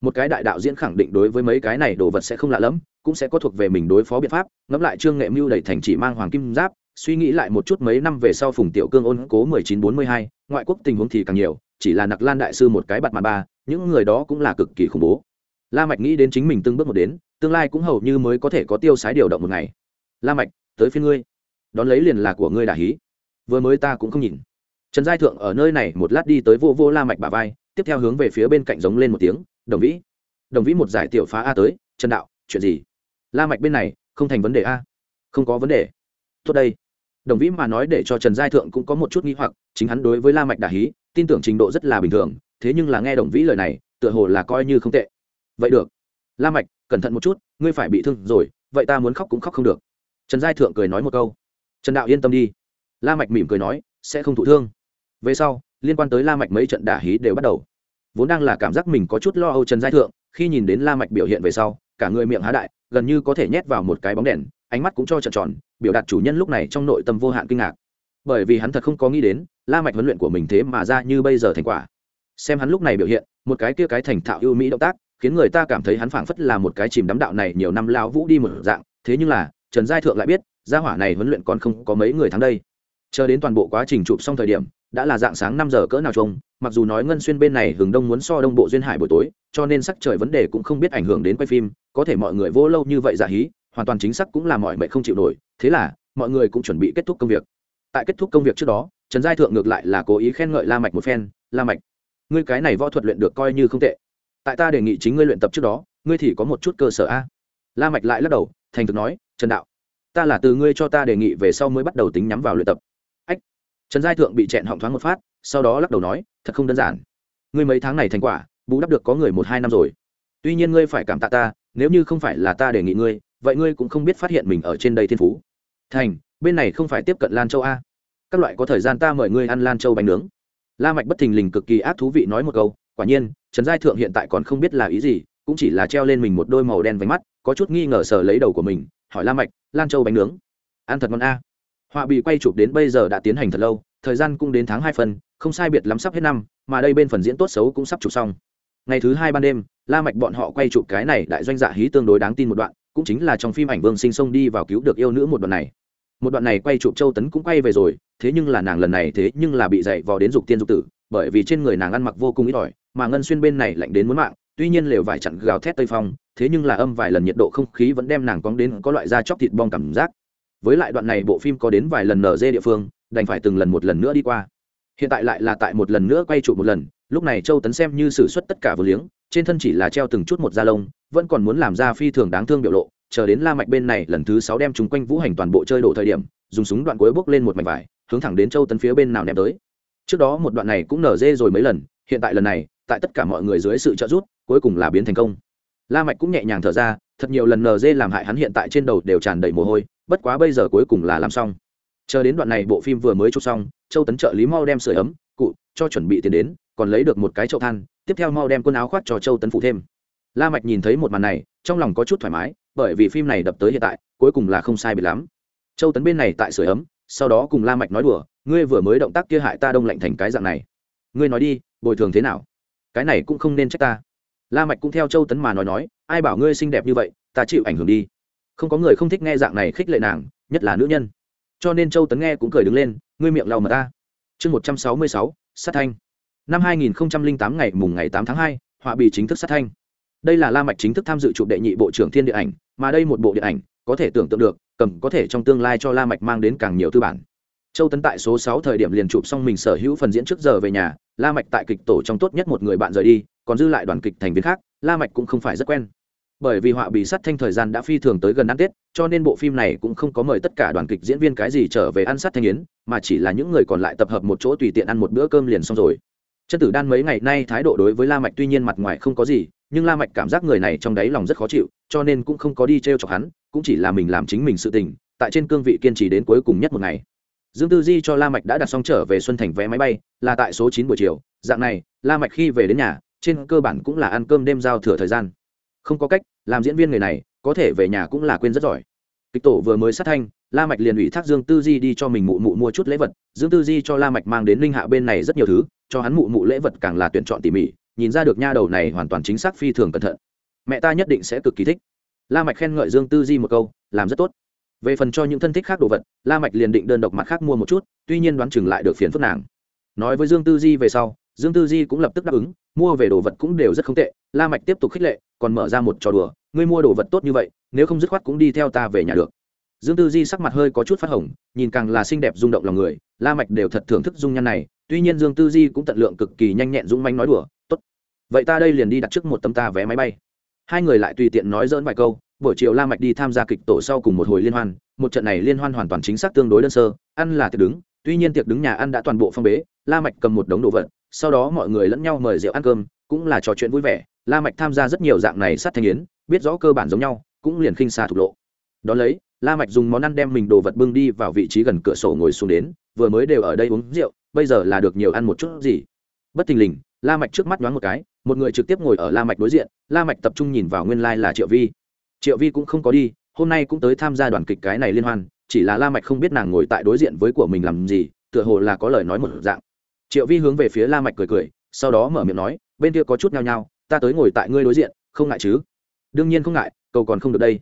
Speaker 1: Một cái đại đạo diễn khẳng định đối với mấy cái này đồ vật sẽ không lạ lắm, cũng sẽ có thuộc về mình đối phó biện pháp ngẫm lại trương nghệ mưu đẩy thành chỉ mang hoàng kim giáp suy nghĩ lại một chút mấy năm về sau phùng tiểu cương ôn cố 1942, ngoại quốc tình huống thì càng nhiều chỉ là nặc lan đại sư một cái bặt màn ba những người đó cũng là cực kỳ khủng bố. La mạch nghĩ đến chính mình từng bước một đến tương lai cũng hầu như mới có thể có tiêu sái điều động một ngày. La mạch tới phía ngươi. Đón lấy liền là của ngươi đả hí. Vừa mới ta cũng không nhìn. Trần giai thượng ở nơi này một lát đi tới vô vô la mạch bả vai tiếp theo hướng về phía bên cạnh giống lên một tiếng đồng vĩ. Đồng vĩ một giải tiểu phá a tới trần đạo chuyện gì? La mạch bên này không thành vấn đề a. Không có vấn đề. Tốt đây đồng vĩ mà nói để cho trần giai thượng cũng có một chút nghi hoặc, chính hắn đối với la mạch đả hí, tin tưởng trình độ rất là bình thường, thế nhưng là nghe đồng vĩ lời này, tựa hồ là coi như không tệ. Vậy được. La mạch, cẩn thận một chút, ngươi phải bị thương rồi, vậy ta muốn khóc cũng khóc không được. Trần giai thượng cười nói một câu. Trần đạo yên tâm đi. La mạch mỉm cười nói, sẽ không thụ thương. Về sau, liên quan tới la mạch mấy trận đả hí đều bắt đầu. Vốn đang là cảm giác mình có chút lo âu trần giai thượng, khi nhìn đến la mạch biểu hiện về sau, cả người miệng há đại, gần như có thể nhét vào một cái bóng đèn, ánh mắt cũng cho trợn tròn biểu đạt chủ nhân lúc này trong nội tâm vô hạn kinh ngạc. Bởi vì hắn thật không có nghĩ đến, la mạch huấn luyện của mình thế mà ra như bây giờ thành quả. Xem hắn lúc này biểu hiện, một cái kia cái thành thạo ưu mỹ động tác, khiến người ta cảm thấy hắn phảng phất là một cái chìm đắm đạo này nhiều năm lao vũ đi một dạng. Thế nhưng là, trần giai thượng lại biết, gia hỏa này huấn luyện còn không có mấy người thắng đây. Chờ đến toàn bộ quá trình chụp xong thời điểm, đã là dạng sáng năm giờ cỡ nào trông, mặc dù nói ngân xuyên bên này hướng đông muốn so đông bộ duyên hải buổi tối, cho nên sắc trời vấn đề cũng không biết ảnh hưởng đến quay phim, có thể mọi người vô lâu như vậy giả hí, hoàn toàn chính xác cũng là mọi mệnh không chịu nổi thế là, mọi người cũng chuẩn bị kết thúc công việc. Tại kết thúc công việc trước đó, trần giai thượng ngược lại là cố ý khen ngợi la mạch một phen, la mạch, ngươi cái này võ thuật luyện được coi như không tệ. Tại ta đề nghị chính ngươi luyện tập trước đó, ngươi thì có một chút cơ sở a. La mạch lại lắc đầu, thành thực nói, trần đạo, ta là từ ngươi cho ta đề nghị về sau mới bắt đầu tính nhắm vào luyện tập. Ách, trần giai thượng bị chẹn họng thoáng một phát, sau đó lắc đầu nói, thật không đơn giản. Ngươi mấy tháng này thành quả, bù đắp được có người một hai năm rồi. Tuy nhiên ngươi phải cảm tạ ta, nếu như không phải là ta đề nghị ngươi, vậy ngươi cũng không biết phát hiện mình ở trên đây thiên phú thành, bên này không phải tiếp cận lan châu a. Các loại có thời gian ta mời ngươi ăn lan châu bánh nướng. La mạch bất thình lình cực kỳ ác thú vị nói một câu, quả nhiên, trần giai thượng hiện tại còn không biết là ý gì, cũng chỉ là treo lên mình một đôi màu đen váy mắt, có chút nghi ngờ sờ lấy đầu của mình, hỏi la mạch, lan châu bánh nướng, ăn thật ngon a? Họa bị quay chụp đến bây giờ đã tiến hành thật lâu, thời gian cũng đến tháng hai phần, không sai biệt lắm sắp hết năm, mà đây bên phần diễn tốt xấu cũng sắp chụp xong. Ngày thứ hai ban đêm, la mạch bọn họ quay chụp cái này đại doanh dạ hí tương đối đáng tin một đoạn, cũng chính là trong phim ảnh vương sinh sông đi vào cứu được yêu nữ một đoạn này một đoạn này quay chụp châu tấn cũng quay về rồi, thế nhưng là nàng lần này thế nhưng là bị dậy vò đến dục tiên dục tử, bởi vì trên người nàng ăn mặc vô cùng ít ỏi, mà ngân xuyên bên này lạnh đến muốn mạng, tuy nhiên lều vải chặn gào thét tây phong, thế nhưng là âm vài lần nhiệt độ không khí vẫn đem nàng cóng đến có loại da chóc thịt bong cảm giác. Với lại đoạn này bộ phim có đến vài lần nở dê địa phương, đành phải từng lần một lần nữa đi qua. Hiện tại lại là tại một lần nữa quay trụ một lần, lúc này châu tấn xem như xử suất tất cả vừa liếng, trên thân chỉ là treo từng chút một da lông, vẫn còn muốn làm ra phi thường đáng thương biểu lộ chờ đến la mạch bên này lần thứ sáu đem chúng quanh vũ hành toàn bộ chơi đổ thời điểm, dùng súng đoạn cuối bước lên một mảnh vải, hướng thẳng đến châu tấn phía bên nào ném tới. Trước đó một đoạn này cũng nở dê rồi mấy lần, hiện tại lần này, tại tất cả mọi người dưới sự trợ giúp, cuối cùng là biến thành công. La mạch cũng nhẹ nhàng thở ra, thật nhiều lần nở dê làm hại hắn hiện tại trên đầu đều tràn đầy mồ hôi, bất quá bây giờ cuối cùng là làm xong. Chờ đến đoạn này bộ phim vừa mới chụp xong, châu tấn trợ lý mau đem sửa ấm, cụ, cho chuẩn bị tiền đến, còn lấy được một cái chậu than, tiếp theo mau đem quần áo khoác cho châu tấn phụ thêm. La mạch nhìn thấy một màn này, trong lòng có chút thoải mái bởi vì phim này đập tới hiện tại, cuối cùng là không sai biệt lắm. Châu tấn bên này tại sửa ấm, sau đó cùng la mạch nói đùa, ngươi vừa mới động tác kia hại ta đông lạnh thành cái dạng này. Ngươi nói đi, bồi thường thế nào? Cái này cũng không nên trách ta. La mạch cũng theo châu tấn mà nói nói, ai bảo ngươi xinh đẹp như vậy, ta chịu ảnh hưởng đi. Không có người không thích nghe dạng này khích lệ nàng, nhất là nữ nhân. Cho nên châu tấn nghe cũng cười đứng lên, ngươi miệng lau mà ta. Chương một trăm sáu mươi sáu, sát thanh. Năm hai nghìn tám ngày mùng ngày tám tháng hai, họa bị chính thức sát thanh đây là la mạch chính thức tham dự chụp đệ nhị bộ trưởng thiên địa ảnh, mà đây một bộ điện ảnh, có thể tưởng tượng được, cầm có thể trong tương lai cho la mạch mang đến càng nhiều tư bản. Châu tấn tại số sáu thời điểm liền chụp xong mình sở hữu phần diễn trước giờ về nhà, la mạch tại kịch tổ trong tốt nhất một người bạn rời đi, còn dư lại đoàn kịch thành viên khác, la mạch cũng không phải rất quen. Bởi vì họa bị sát thanh thời gian đã phi thường tới gần ăn tết, cho nên bộ phim này cũng không có mời tất cả đoàn kịch diễn viên cái gì trở về ăn sát thanh yến, mà chỉ là những người còn lại tập hợp một chỗ tùy tiện ăn một bữa cơm liền xong rồi. Chân tử đan mấy ngày nay thái độ đối với la mạch tuy nhiên mặt ngoài không có gì nhưng la mạch cảm giác người này trong đáy lòng rất khó chịu, cho nên cũng không có đi treo chọc hắn, cũng chỉ là mình làm chính mình sự tình, tại trên cương vị kiên trì đến cuối cùng nhất một ngày. Dương tư di cho la mạch đã đặt xong trở về xuân thành vé máy bay, là tại số chín buổi chiều, dạng này, la mạch khi về đến nhà, trên cơ bản cũng là ăn cơm đêm giao thừa thời gian. Không có cách, làm diễn viên người này, có thể về nhà cũng là quên rất giỏi. Kịch tổ vừa mới sát thanh, la mạch liền ủy thác dương tư di đi cho mình mụ mụ mua chút lễ vật. Dương tư di cho la mạch mang đến linh hạ bên này rất nhiều thứ, cho hắn mụ mụ lễ vật càng là tuyển chọn tỉ mỉ nhìn ra được nha đầu này hoàn toàn chính xác phi thường cẩn thận. Mẹ ta nhất định sẽ cực kỳ thích. La mạch khen ngợi dương tư di một câu, làm rất tốt. Về phần cho những thân thích khác đồ vật, la mạch liền định đơn độc mặt khác mua một chút, tuy nhiên đoán chừng lại được phiền phức nàng. Nói với dương tư di về sau, dương tư di cũng lập tức đáp ứng, mua về đồ vật cũng đều rất không tệ. La mạch tiếp tục khích lệ, còn mở ra một trò đùa, ngươi mua đồ vật tốt như vậy, nếu không dứt khoát cũng đi theo ta về nhà được. Dương tư di sắc mặt hơi có chút phát hồng, nhìn càng là xinh đẹp rung động lòng người, la mạch đều thật thưởng thức dung nhan này, tuy nhiên dương tư di cũng tận lượng cực kỳ nhanh nhẹn dũng manh nói đùa vậy ta đây liền đi đặt trước một tấm ta vé máy bay. Hai người lại tùy tiện nói dỡn vài câu, buổi chiều la mạch đi tham gia kịch tổ sau cùng một hồi liên hoan, một trận này liên hoan hoàn toàn chính xác tương đối đơn sơ, ăn là tiệc đứng, tuy nhiên tiệc đứng nhà ăn đã toàn bộ phong bế, la mạch cầm một đống đồ vật, sau đó mọi người lẫn nhau mời rượu ăn cơm, cũng là trò chuyện vui vẻ, la mạch tham gia rất nhiều dạng này sát thanh yến, biết rõ cơ bản giống nhau, cũng liền khinh xa thủ lộ. Đó lấy, la mạch dùng món ăn đem mình đồ vật bưng đi vào vị trí gần cửa sổ ngồi xuống đến, vừa mới đều ở đây uống rượu, bây giờ là được nhiều ăn một chút gì. Bất thình lình, la mạch trước mắt nhoáng một cái một người trực tiếp ngồi ở la mạch đối diện, la mạch tập trung nhìn vào nguyên lai like là triệu vi. Triệu vi cũng không có đi, hôm nay cũng tới tham gia đoàn kịch cái này liên hoan, chỉ là la mạch không biết nàng ngồi tại đối diện với của mình làm gì, tựa hồ là có lời nói một dạng. Triệu vi hướng về phía la mạch cười cười, sau đó mở miệng nói, bên kia có chút nhao nhao, ta tới ngồi tại ngươi đối diện, không ngại chứ? Đương nhiên không ngại cầu còn không được đây.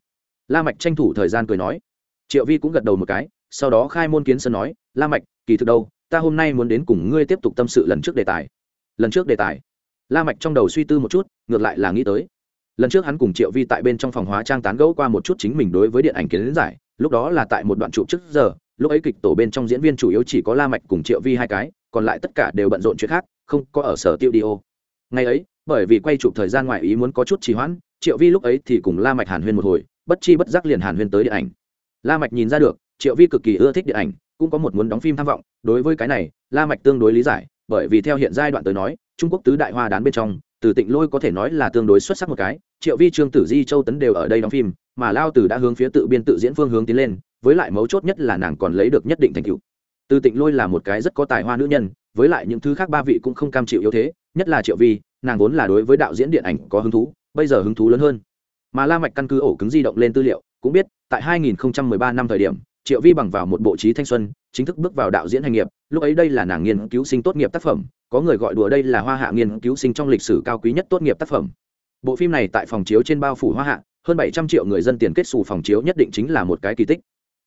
Speaker 1: La mạch tranh thủ thời gian cười nói. Triệu vi cũng gật đầu một cái, sau đó khai môn kiến sân nói, la mạch, kỳ thực đâu, ta hôm nay muốn đến cùng ngươi tiếp tục tâm sự lần trước đề tài. Lần trước đề tài? La mạch trong đầu suy tư một chút, ngược lại là nghĩ tới. Lần trước hắn cùng triệu vi tại bên trong phòng hóa trang tán gẫu qua một chút chính mình đối với điện ảnh kiến giải, lúc đó là tại một đoạn trụ trước giờ, lúc ấy kịch tổ bên trong diễn viên chủ yếu chỉ có la mạch cùng triệu vi hai cái, còn lại tất cả đều bận rộn chuyện khác, không có ở sở tiêu đi ô. Ngày ấy, bởi vì quay chụp thời gian ngoài ý muốn có chút trì hoãn, triệu vi lúc ấy thì cùng la mạch hàn huyên một hồi, bất chi bất giác liền hàn huyên tới điện ảnh. La mạch nhìn ra được, triệu vi cực kỳ ưa thích điện ảnh, cũng có một muốn đóng phim tham vọng, đối với cái này, la mạch tương đối lý giải bởi vì theo hiện giai đoạn tới nói, trung quốc tứ đại hoa đán bên trong, từ tịnh lôi có thể nói là tương đối xuất sắc một cái, triệu vi, trương tử di, châu tấn đều ở đây đóng phim, mà lao tử đã hướng phía tự biên tự diễn phương hướng tiến lên, với lại mấu chốt nhất là nàng còn lấy được nhất định thành tựu. Từ tịnh lôi là một cái rất có tài hoa nữ nhân, với lại những thứ khác ba vị cũng không cam chịu yếu thế, nhất là triệu vi, nàng vốn là đối với đạo diễn điện ảnh có hứng thú, bây giờ hứng thú lớn hơn. Mà la mạch căn cứ ổ cứng di động lên tư liệu, cũng biết, tại 2013 năm thời điểm triệu vi bằng vào một bộ trí thanh xuân, chính thức bước vào đạo diễn hành nghiệp. Lúc ấy đây là nàng nghiên cứu sinh tốt nghiệp tác phẩm. Có người gọi đùa đây là hoa hạ nghiên cứu sinh trong lịch sử cao quý nhất tốt nghiệp tác phẩm. Bộ phim này tại phòng chiếu trên bao phủ hoa hạ, hơn 700 triệu người dân tiền kết xù phòng chiếu nhất định chính là một cái kỳ tích.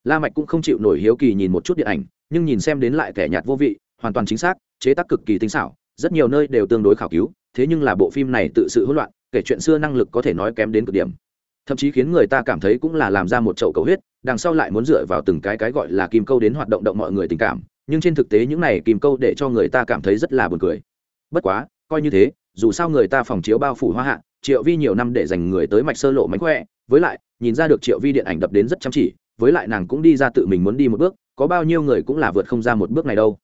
Speaker 1: La mạch cũng không chịu nổi hiếu kỳ nhìn một chút điện ảnh, nhưng nhìn xem đến lại kẻ nhạt vô vị, hoàn toàn chính xác, chế tác cực kỳ tinh xảo, rất nhiều nơi đều tương đối khảo cứu, thế nhưng là bộ phim này tự sự hỗn loạn, kể chuyện xưa năng lực có thể nói kém đến cực điểm. Thậm chí khiến người ta cảm thấy cũng là làm ra một chậu cầu huyết đằng sau lại muốn dựa vào từng cái cái gọi là kim câu đến hoạt động động mọi người tình cảm, nhưng trên thực tế những này kim câu để cho người ta cảm thấy rất là buồn cười. Bất quá, coi như thế, dù sao người ta phòng chiếu bao phủ hoa hạ, triệu vi nhiều năm để dành người tới mạch sơ lộ mánh khỏe, với lại, nhìn ra được triệu vi điện ảnh đập đến rất chăm chỉ, với lại nàng cũng đi ra tự mình muốn đi một bước, có bao nhiêu người cũng là vượt không ra một bước này đâu.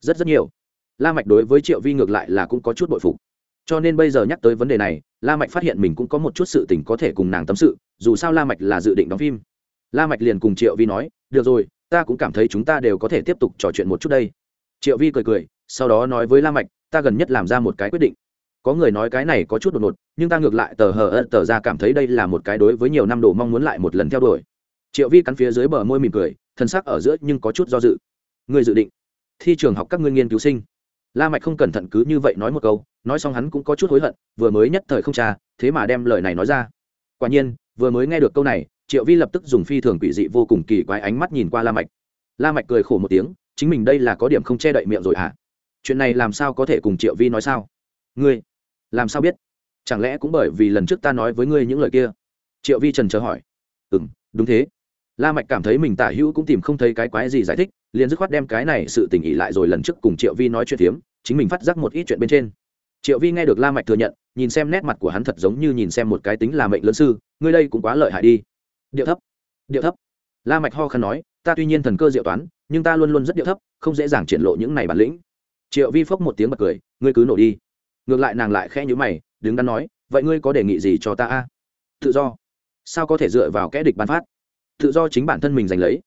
Speaker 1: Rất rất nhiều. La mạch đối với triệu vi ngược lại là cũng có chút bội phục. Cho nên bây giờ nhắc tới vấn đề này, la mạch phát hiện mình cũng có một chút sự tình có thể cùng nàng tâm sự, dù sao la mạch là dự định đóng phim la mạch liền cùng triệu vi nói, được rồi, ta cũng cảm thấy chúng ta đều có thể tiếp tục trò chuyện một chút đây. Triệu vi cười cười, sau đó nói với la mạch, ta gần nhất làm ra một cái quyết định. Có người nói cái này có chút đột ngột, nhưng ta ngược lại tờ hờ ơ tờ ra cảm thấy đây là một cái đối với nhiều năm đồ mong muốn lại một lần theo đuổi. Triệu vi cắn phía dưới bờ môi mỉm cười, thân sắc ở giữa nhưng có chút do dự. Người dự định thi trường học các ngươi nghiên cứu sinh? La mạch không cẩn thận cứ như vậy nói một câu, nói xong hắn cũng có chút hối hận, vừa mới nhất thời không tra, thế mà đem lời này nói ra. Quả nhiên, vừa mới nghe được câu này triệu vi lập tức dùng phi thường quỷ dị vô cùng kỳ quái ánh mắt nhìn qua la mạch. La mạch cười khổ một tiếng, chính mình đây là có điểm không che đậy miệng rồi hả? Chuyện này làm sao có thể cùng triệu vi nói sao? Ngươi, làm sao biết? Chẳng lẽ cũng bởi vì lần trước ta nói với ngươi những lời kia? Triệu vi trần chờ hỏi. Ừm, đúng thế. La mạch cảm thấy mình tả hữu cũng tìm không thấy cái quái gì giải thích, liền dứt khoát đem cái này sự tình ý lại rồi lần trước cùng triệu vi nói chuyện phiếm, chính mình phát giác một ít chuyện bên trên. Triệu vi nghe được la mạch thừa nhận, nhìn xem nét mặt của hắn thật giống như nhìn xem một cái tính là mệnh lớn sư, ngươi đây cũng quá lợi hại đi điệu thấp. Điệu thấp. La mạch ho khăn nói, ta tuy nhiên thần cơ diệu toán, nhưng ta luôn luôn rất điệu thấp, không dễ dàng triển lộ những này bản lĩnh. Triệu vi phốc một tiếng bật cười, ngươi cứ nổ đi. Ngược lại nàng lại khẽ nhíu mày, đứng đắn nói, vậy ngươi có đề nghị gì cho ta a? Tự do. Sao có thể dựa vào kẻ địch ban phát? Tự do chính bản thân mình giành lấy.